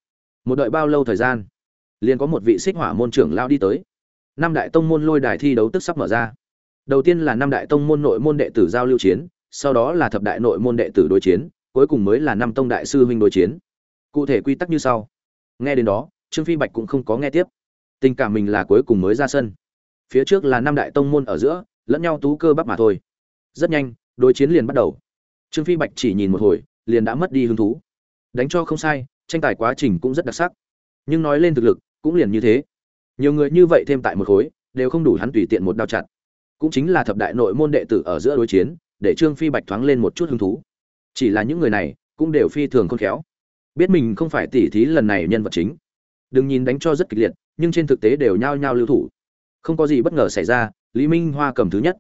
Một đợi bao lâu thời gian, liền có một vị xích hỏa môn trưởng lao đi tới. Năm đại tông môn lôi đài thi đấu tức sắp mở ra. Đầu tiên là năm đại tông môn nội môn đệ tử giao lưu chiến, sau đó là thập đại nội môn đệ tử đối chiến, cuối cùng mới là năm tông đại sư huynh đối chiến. Cụ thể quy tắc như sau. Nghe đến đó, trương phi bạch cũng không có nghe tiếp. Tình cảm mình là cuối cùng mới ra sân. Phía trước là năm đại tông môn ở giữa, lẫn nhau tú cơ bắp mà thôi. Rất nhanh, đối chiến liền bắt đầu trương phi bạch chỉ nhìn một hồi, liền đã mất đi hứng thú. Đánh cho không sai, tranh tài quá trình cũng rất đặc sắc. Nhưng nói lên thực lực, cũng liền như thế. Nhiều người như vậy thêm tại một khối, đều không đủ hắn tùy tiện một đao chặt. Cũng chính là thập đại nội môn đệ tử ở giữa đối chiến, để trương phi bạch thoáng lên một chút hứng thú. Chỉ là những người này, cũng đều phi thường khôn khéo. Biết mình không phải tỉ thí lần này nhân vật chính. Đừng nhìn đánh cho rất kịch liệt, nhưng trên thực tế đều nhao nhao lưu thủ. Không có gì bất ngờ xảy ra, lý minh hoa cầm thứ nhất.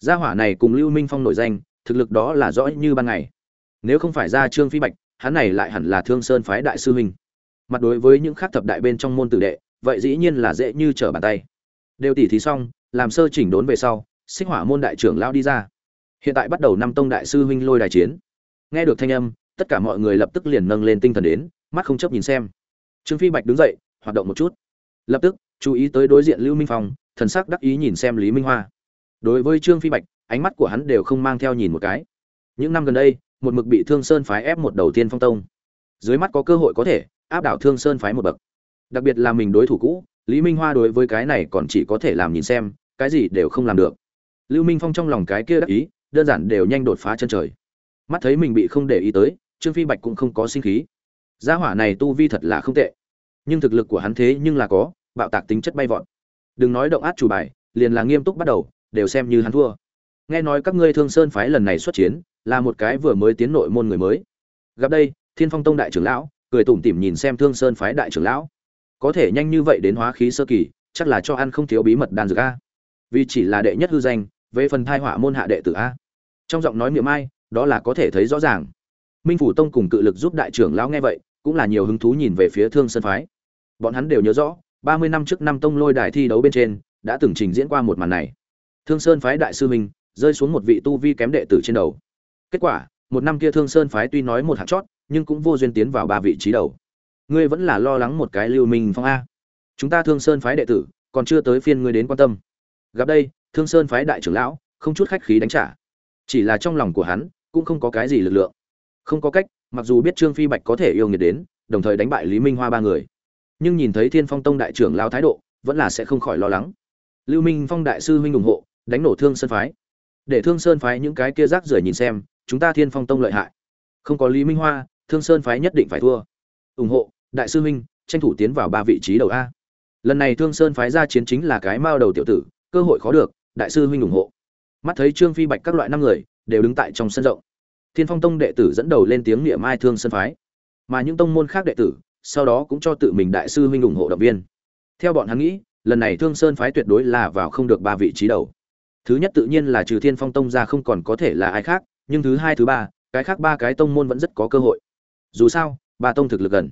Gia hỏa này cùng lưu minh phong nổi danh thực lực đó là rõ như ban ngày. Nếu không phải ra trương phi bạch, hắn này lại hẳn là thương sơn phái đại sư huynh. Mặt đối với những khác thập đại bên trong môn tử đệ, vậy dĩ nhiên là dễ như trở bàn tay. Đều tỉ thí xong, làm sơ chỉnh đốn về sau, xích hỏa môn đại trưởng lao đi ra. Hiện tại bắt đầu năm tông đại sư huynh lôi đài chiến. Nghe được thanh âm, tất cả mọi người lập tức liền nâng lên tinh thần đến, mắt không chấp nhìn xem. Trương phi bạch đứng dậy, hoạt động một chút. Lập tức, chú ý tới đối diện lưu minh phong, thần sắc đắc ý nhìn xem lý minh hoa. Đối với trương phi bạch ánh mắt của hắn đều không mang theo nhìn một cái. Những năm gần đây, một mực bị thương sơn phái ép một đầu tiên phong tông. Dưới mắt có cơ hội có thể áp đảo thương sơn phái một bậc. Đặc biệt là mình đối thủ cũ, lý minh hoa đối với cái này còn chỉ có thể làm nhìn xem, cái gì đều không làm được. Lưu minh phong trong lòng cái kia đắc ý, đơn giản đều nhanh đột phá chân trời. Mắt thấy mình bị không để ý tới, trương phi bạch cũng không có sinh khí. Gia hỏa này tu vi thật là không tệ. Nhưng thực lực của hắn thế nhưng là có, bạo tạc tính chất bay vọt. Đừng nói động át chủ bài, liền là nghiêm túc bắt đầu, đều xem như hắn thua nghe nói các ngươi thương sơn phái lần này xuất chiến, là một cái vừa mới tiến nội môn người mới. Gặp đây, thiên phong tông đại trưởng lão, cười tủm tỉm nhìn xem thương sơn phái đại trưởng lão. Có thể nhanh như vậy đến hóa khí sơ kỳ, chắc là cho ăn không thiếu bí mật đan dược a. Vì chỉ là đệ nhất hư danh, về phần thai họa môn hạ đệ tử a. Trong giọng nói miệng ai, đó là có thể thấy rõ ràng. Minh phủ tông cùng cự lực giúp đại trưởng lão nghe vậy, cũng là nhiều hứng thú nhìn về phía thương sơn phái. Bọn hắn đều nhớ rõ, ba mươi năm trước năm tông lôi đài thi đấu bên trên, đã từng trình diễn qua một màn này. Thương sơn phái đại sư minh rơi xuống một vị tu vi kém đệ tử trên đầu. Kết quả, một năm kia thương sơn phái tuy nói một hạt chót, nhưng cũng vô duyên tiến vào ba vị trí đầu. Ngươi vẫn là lo lắng một cái lưu minh phong a. Chúng ta thương sơn phái đệ tử, còn chưa tới phiên ngươi đến quan tâm. Gặp đây, thương sơn phái đại trưởng lão, không chút khách khí đánh trả. Chỉ là trong lòng của hắn, cũng không có cái gì lực lượng. Không có cách, mặc dù biết trương phi bạch có thể yêu nghiệt đến, đồng thời đánh bại lý minh hoa ba người. Nhưng nhìn thấy thiên phong tông đại trưởng lão thái độ, vẫn là sẽ không khỏi lo lắng. Lưu minh phong đại sư huynh ủng hộ, đánh nổ thương sơn phái để thương sơn phái những cái kia rác rưởi nhìn xem, chúng ta thiên phong tông lợi hại. Không có lý minh hoa, thương sơn phái nhất định phải thua. Ủng hộ, đại sư huynh tranh thủ tiến vào ba vị trí đầu a. Lần này thương sơn phái ra chiến chính là cái mao đầu tiểu tử, cơ hội khó được, đại sư huynh ủng hộ. Mắt thấy trương phi bạch các loại năm người, đều đứng tại trong sân rộng. Thiên phong tông đệ tử dẫn đầu lên tiếng niệm ai thương sơn phái. Mà những tông môn khác đệ tử, sau đó cũng cho tự mình đại sư huynh ủng hộ động viên. Theo bọn hắn nghĩ, lần này thương sơn phái tuyệt đối là vào không được ba vị trí đầu thứ nhất tự nhiên là trừ thiên phong tông ra không còn có thể là ai khác, nhưng thứ hai, thứ ba, cái khác ba cái tông môn vẫn rất có cơ hội. Dù sao, ba tông thực lực gần.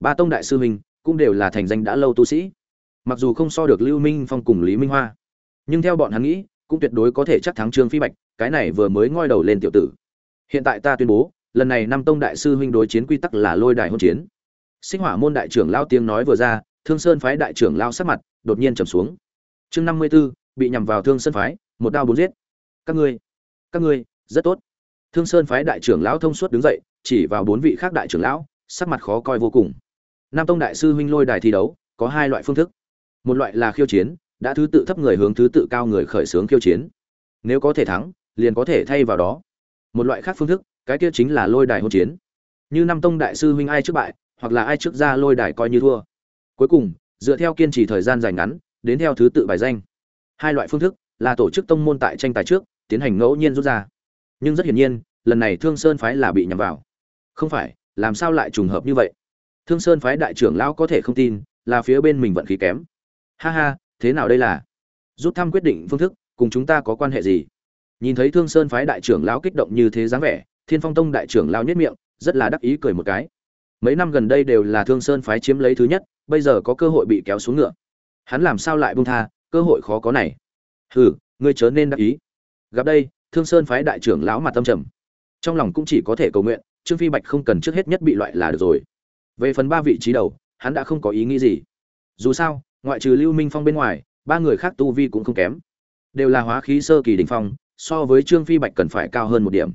Ba tông đại sư huynh cũng đều là thành danh đã lâu tu sĩ. Mặc dù không so được lưu minh phong cùng lý minh hoa, nhưng theo bọn hắn nghĩ, cũng tuyệt đối có thể chắc thắng trương phi bạch, cái này vừa mới ngoi đầu lên tiểu tử. Hiện tại ta tuyên bố, lần này năm tông đại sư huynh đối chiến quy tắc là lôi đài hôn chiến. Sinh hỏa môn đại trưởng lao tiếng nói vừa ra, thương sơn phái đại trưởng lao sắc mặt đột nhiên trầm xuống. Chương năm mươi b ố bị nhằm vào thương sơn phái một đao bốn giết. Các ngươi các ngươi, rất tốt. Thương sơn phái đại trưởng lão thông suốt đứng dậy, chỉ vào bốn vị khác đại trưởng lão, sắc mặt khó coi vô cùng. Nam tông đại sư huynh lôi đài thi đấu, có hai loại phương thức. Một loại là khiêu chiến, đã thứ tự thấp người hướng thứ tự cao người khởi xướng khiêu chiến. Nếu có thể thắng, liền có thể thay vào đó. Một loại khác phương thức, cái kia chính là lôi đài hôn chiến. Như năm tông đại sư huynh ai trước bại, hoặc là ai trước ra lôi đài coi như thua. Cuối cùng, dựa theo kiên trì thời gian dài ngắn, đến theo thứ tự bài danh. Hai loại phương thức là tổ chức tông môn tại tranh tài trước, tiến hành ngẫu nhiên rút ra. Nhưng rất hiển nhiên, lần này thương sơn phái là bị nhằm vào. Không phải, làm sao lại trùng hợp như vậy? Thương sơn phái đại trưởng lão có thể không tin, là phía bên mình vận khí kém. Ha ha, thế nào đây là? Rút thăm quyết định phương thức, cùng chúng ta có quan hệ gì? Nhìn thấy thương sơn phái đại trưởng lão kích động như thế dáng vẻ, thiên phong tông đại trưởng lão nhất miệng, rất là đắc ý cười một cái. Mấy năm gần đây đều là thương sơn phái chiếm lấy thứ nhất, bây giờ có cơ hội bị kéo xuống ngựa. Hắn làm sao lại buông tha, cơ hội khó có này hừ, ngươi chớ nên đắc ý. Gặp đây, thương sơn phái đại trưởng lão mặt tâm trầm. Trong lòng cũng chỉ có thể cầu nguyện, trương phi bạch không cần trước hết nhất bị loại là được rồi. Về phần ba vị trí đầu, hắn đã không có ý nghĩ gì. Dù sao, ngoại trừ lưu minh phong bên ngoài, ba người khác tu vi cũng không kém. Đều là hóa khí sơ kỳ đỉnh phong, so với trương phi bạch cần phải cao hơn một điểm.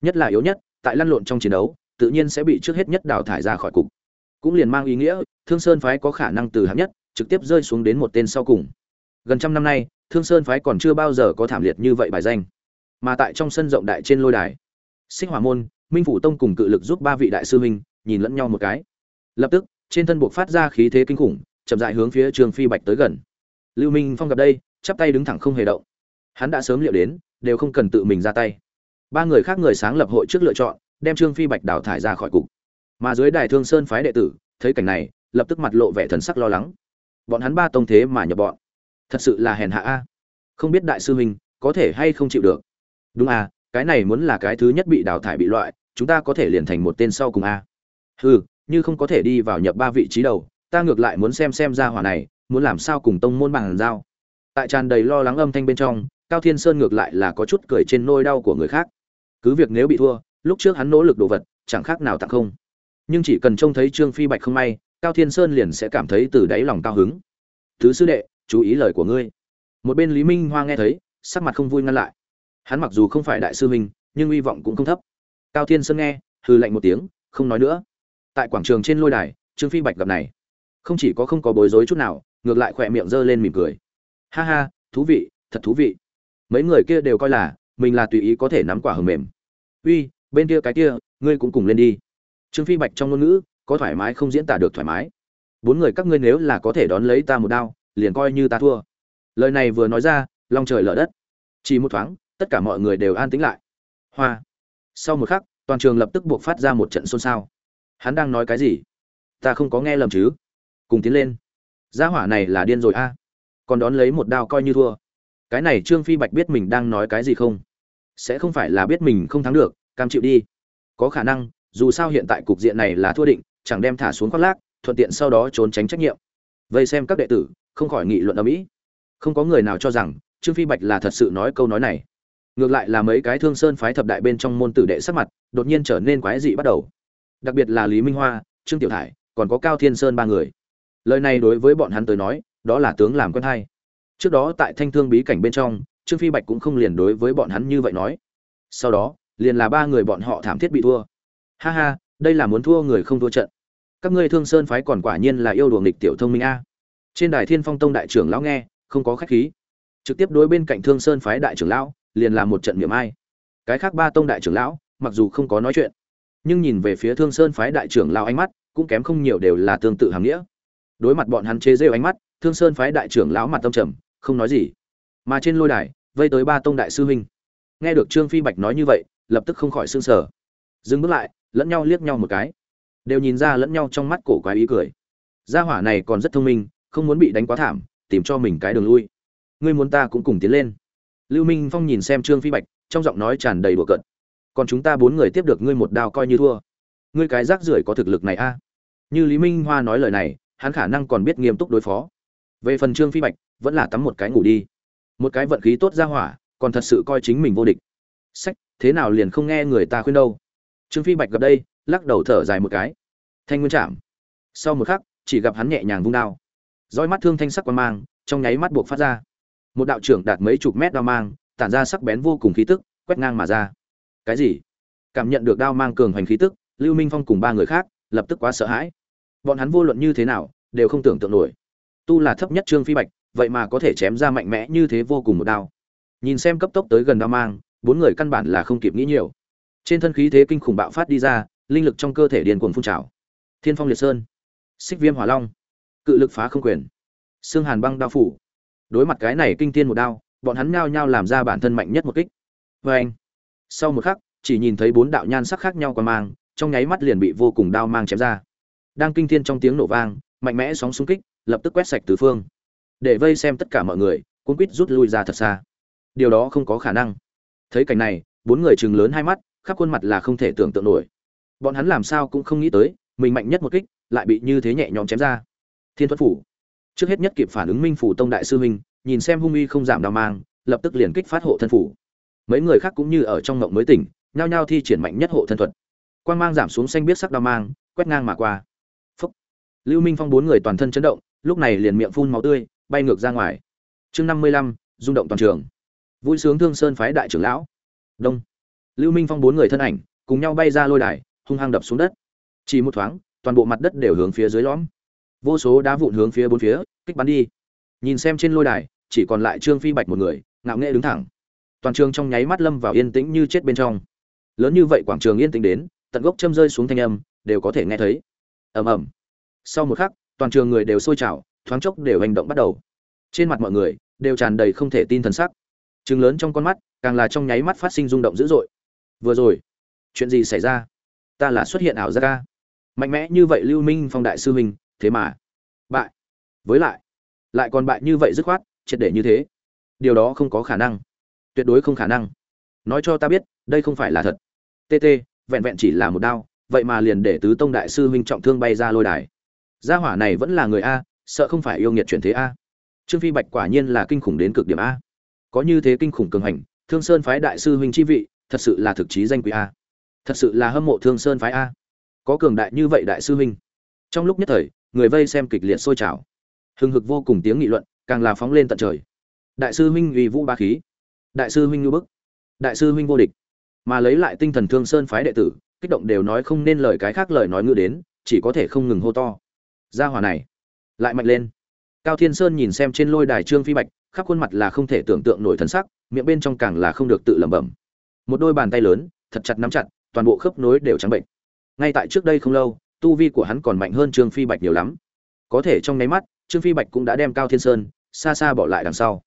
Nhất là yếu nhất, tại lăn lộn trong chiến đấu, tự nhiên sẽ bị trước hết nhất đào thải ra khỏi cục. Cũng liền mang ý nghĩa, thương sơn phái có khả năng từ hạng nhất, trực tiếp rơi xuống đến một tên sau cùng. Gần trăm năm nay thương sơn phái còn chưa bao giờ có thảm liệt như vậy bài danh. Mà tại trong sân rộng đại trên lôi đài sinh hỏa môn, minh phủ tông cùng cự lực giúp ba vị đại sư huynh, nhìn lẫn nhau một cái. Lập tức, trên thân buộc phát ra khí thế kinh khủng, chậm dại hướng phía trường phi bạch tới gần. Lưu minh phong gặp đây, chắp tay đứng thẳng không hề động. Hắn đã sớm liệu đến, đều không cần tự mình ra tay. Ba người khác người sáng lập hội trước lựa chọn, đem trương phi bạch đào thải ra khỏi cục. Mà dưới đài thương sơn phái đệ tử, thấy cảnh này, lập tức mặt lộ vẻ thần sắc lo lắng. Bọn hắn ba tông thế mà nhập bọn thật sự là hèn hạ a. Không biết đại sư huynh có thể hay không chịu được. Đúng à cái này muốn là cái thứ nhất bị đào thải bị loại, chúng ta có thể liền thành một tên sau cùng a. Hừ, như không có thể đi vào nhập ba vị trí đầu, ta ngược lại muốn xem xem ra hỏa này, muốn làm sao cùng tông môn bằng giao. Tại tràn đầy lo lắng âm thanh bên trong, cao thiên sơn ngược lại là có chút cười trên nôi đau của người khác. Cứ việc nếu bị thua, lúc trước hắn nỗ lực đồ vật, chẳng khác nào tặng không. Nhưng chỉ cần trông thấy trương phi bạch không may, cao thiên sơn liền sẽ cảm thấy từ đáy lòng cao hứng. Thứ sư đệ chú ý lời của ngươi. Một bên lý minh hoa nghe thấy, sắc mặt không vui ngăn lại. Hắn mặc dù không phải đại sư huynh, nhưng hy vọng cũng không thấp. Cao thiên sơn nghe hư lạnh một tiếng, không nói nữa. Tại quảng trường trên lôi đài, trương phi bạch gặp này. Không chỉ có không có bối rối chút nào, ngược lại khỏe miệng giơ lên mỉm cười. Ha ha, thú vị, thật thú vị. Mấy người kia đều coi là, mình là tùy ý có thể nắm quả hầm mềm. Uy, bên kia cái kia, ngươi cũng cùng lên đi. Trương phi bạch trong ngôn ngữ, có thoải mái không diễn tả được thoải mái. Bốn người các ngươi nếu là có thể đón lấy ta một đao liền coi như ta thua. Lời này vừa nói ra, long trời lở đất. Chỉ một thoáng, tất cả mọi người đều an tĩnh lại. Hoa. Sau một khắc, toàn trường lập tức buộc phát ra một trận xôn xao. Hắn đang nói cái gì? Ta không có nghe lầm chứ? Cùng tiến lên. Gia hỏa này là điên rồi a. Còn đón lấy một đao coi như thua. Cái này trương phi bạch biết mình đang nói cái gì không? Sẽ không phải là biết mình không thắng được, cam chịu đi. Có khả năng, dù sao hiện tại cục diện này là thua định, chẳng đem thả xuống khoác lác, thuận tiện sau đó trốn tránh trách nhiệm. Vây xem các đệ tử không khỏi nghị luận ở mỹ. Không có người nào cho rằng trương phi bạch là thật sự nói câu nói này. Ngược lại là mấy cái thương sơn phái thập đại bên trong môn tử đệ sắc mặt, đột nhiên trở nên quái dị bắt đầu. Đặc biệt là lý minh hoa, trương tiểu thải, còn có cao thiên sơn ba người. Lời này đối với bọn hắn tới nói, đó là tướng làm quen hay. Trước đó tại thanh thương bí cảnh bên trong, trương phi bạch cũng không liền đối với bọn hắn như vậy nói. Sau đó, liền là ba người bọn họ thảm thiết bị thua. Ha ha, đây là muốn thua người không thua trận. Các ngươi thương sơn phái còn quả nhiên là yêu đùa nghịch tiểu thông minh a trên đài thiên phong tông đại trưởng lão nghe, không có khách khí. Trực tiếp đối bên cạnh thương sơn phái đại trưởng lão, liền làm một trận miệng ai. Cái khác ba tông đại trưởng lão, mặc dù không có nói chuyện, nhưng nhìn về phía thương sơn phái đại trưởng lão ánh mắt, cũng kém không nhiều đều là tương tự hàm nghĩa. Đối mặt bọn hắn chế rêu ánh mắt, thương sơn phái đại trưởng lão mặt tâm trầm, không nói gì. Mà trên lôi đài, vây tới ba tông đại sư huynh. Nghe được trương phi bạch nói như vậy, lập tức không khỏi sương sở dừng bước lại, lẫn nhau liếc nhau một cái. Đều nhìn ra lẫn nhau trong mắt cổ quái ý cười. Gia hỏa này còn rất thông minh không muốn bị đánh quá thảm, tìm cho mình cái đường lui. Ngươi muốn ta cũng cùng tiến lên. Lưu minh phong nhìn xem trương phi bạch, trong giọng nói tràn đầy đùa cợt. Còn chúng ta bốn người tiếp được ngươi một đao coi như thua. Ngươi cái rác rưởi có thực lực này a? Như lý minh hoa nói lời này, hắn khả năng còn biết nghiêm túc đối phó. Về phần trương phi bạch, vẫn là tắm một cái ngủ đi. Một cái vận khí tốt ra hỏa, còn thật sự coi chính mình vô địch. Sách, thế nào liền không nghe người ta khuyên đâu. Trương phi bạch gặp đây, lắc đầu thở dài một cái. Thanh nguyên chạm. Sau một khắc, chỉ gặp hắn nhẹ nhàng vung đao roi mắt thương thanh sắc quan mang, trong nháy mắt buộc phát ra. Một đạo trưởng đạt mấy chục mét đao mang, tản ra sắc bén vô cùng khí tức, quét ngang mà ra. Cái gì? Cảm nhận được đao mang cường hoành khí tức, lưu minh phong cùng ba người khác, lập tức quá sợ hãi. Bọn hắn vô luận như thế nào, đều không tưởng tượng nổi. Tu là thấp nhất trương phi bạch, vậy mà có thể chém ra mạnh mẽ như thế vô cùng một đao. Nhìn xem cấp tốc tới gần đao mang, bốn người căn bản là không kịp nghĩ nhiều. Trên thân khí thế kinh khủng bạo phát đi ra, linh lực trong cơ thể điền cuồng phun trào. Thiên phong liệt sơn. Xích viêm hỏa long cự lực phá không quyền. Xương hàn băng đao phủ. Đối mặt cái này kinh thiên một đao, bọn hắn nhao nhao làm ra bản thân mạnh nhất một kích. Vê anh, sau một khắc, chỉ nhìn thấy bốn đạo nhan sắc khác nhau qua mang, trong nháy mắt liền bị vô cùng đao mang chém ra. Đang kinh thiên trong tiếng nổ vang, mạnh mẽ sóng xung kích, lập tức quét sạch tứ phương. Để vây xem tất cả mọi người, cuốn quýt rút lui ra thật xa. Điều đó không có khả năng. Thấy cảnh này, bốn người chừng lớn hai mắt, khắp khuôn mặt là không thể tưởng tượng nổi. Bọn hắn làm sao cũng không nghĩ tới, mình mạnh nhất một kích, lại bị như thế nhẹ nhõm chém ra thiên thuật phủ. Trước hết nhất kịp phản ứng minh phủ tông đại sư huynh, nhìn xem hung uy không giảm đau mang, lập tức liền kích phát hộ thân phủ. Mấy người khác cũng như ở trong ngộng mới tỉnh, nhao nhao thi triển mạnh nhất hộ thân thuật. Quang mang giảm xuống xanh biết sắc đau mang, quét ngang mà qua. Phúc. lưu minh phong bốn người toàn thân chấn động, lúc này liền miệng phun máu tươi, bay ngược ra ngoài. Chương năm mươi lăm, rung động toàn trường. Vui sướng thương sơn phái đại trưởng lão. Đông. Lưu minh phong bốn người thân ảnh, cùng nhau bay ra lôi đài, hung hăng đập xuống đất. Chỉ một thoáng, toàn bộ mặt đất đều hướng phía dưới lõm vô số đá vụn hướng phía bốn phía kích bắn đi. Nhìn xem trên lôi đài chỉ còn lại trương phi bạch một người ngạo nghễ đứng thẳng. Toàn trường trong nháy mắt lâm vào yên tĩnh như chết bên trong. Lớn như vậy quảng trường yên tĩnh đến tận gốc châm rơi xuống thanh âm đều có thể nghe thấy. Ầm ầm. Sau một khắc toàn trường người đều sôi trào thoáng chốc đều hành động bắt đầu. Trên mặt mọi người đều tràn đầy không thể tin thần sắc. Trừng lớn trong con mắt, càng là trong nháy mắt phát sinh rung động dữ dội. Vừa rồi, chuyện gì xảy ra? Ta là xuất hiện ảo giác ca. Mạnh mẽ như vậy Lưu Minh Phong đại sư huynh, thế mà bại. Với lại, lại còn bại như vậy dứt khoát, triệt để như thế. Điều đó không có khả năng. Tuyệt đối không khả năng. Nói cho ta biết, đây không phải là thật. TT, vẹn vẹn chỉ là một đao, vậy mà liền để tứ tông đại sư huynh trọng thương bay ra lôi đài. Gia hỏa này vẫn là người a, sợ không phải yêu nghiệt chuyển thế a. Trương Phi Bạch quả nhiên là kinh khủng đến cực điểm a có như thế kinh khủng cường hành thương sơn phái đại sư huynh chi vị thật sự là thực chí danh quý a thật sự là hâm mộ thương sơn phái a có cường đại như vậy đại sư huynh trong lúc nhất thời, người vây xem kịch liệt sôi trào. Hừng hực vô cùng tiếng nghị luận, càng là phóng lên tận trời. Đại sư huynh uy vũ ba khí. Đại sư huynh ngưu bức. Đại sư huynh vô địch. Mà lấy lại tinh thần thương sơn phái đệ tử, kích động đều nói không nên lời cái khác lời nói ngữ đến, chỉ có thể không ngừng hô to. Gia hòa này, lại mạnh lên. Cao thiên sơn nhìn xem trên lôi đài trương phi bạch, khắp khuôn mặt là không thể tưởng tượng nổi thân sắc, miệng bên trong càng là không được tự lẩm bẩm. Một đôi bàn tay lớn, thật chặt nắm chặt, toàn bộ khớp nối đều trắng bệnh. Ngay tại trước đây không lâu tu vi của hắn còn mạnh hơn trương phi bạch nhiều lắm. Có thể trong nháy mắt, trương phi bạch cũng đã đem cao thiên sơn, xa xa bỏ lại đằng sau.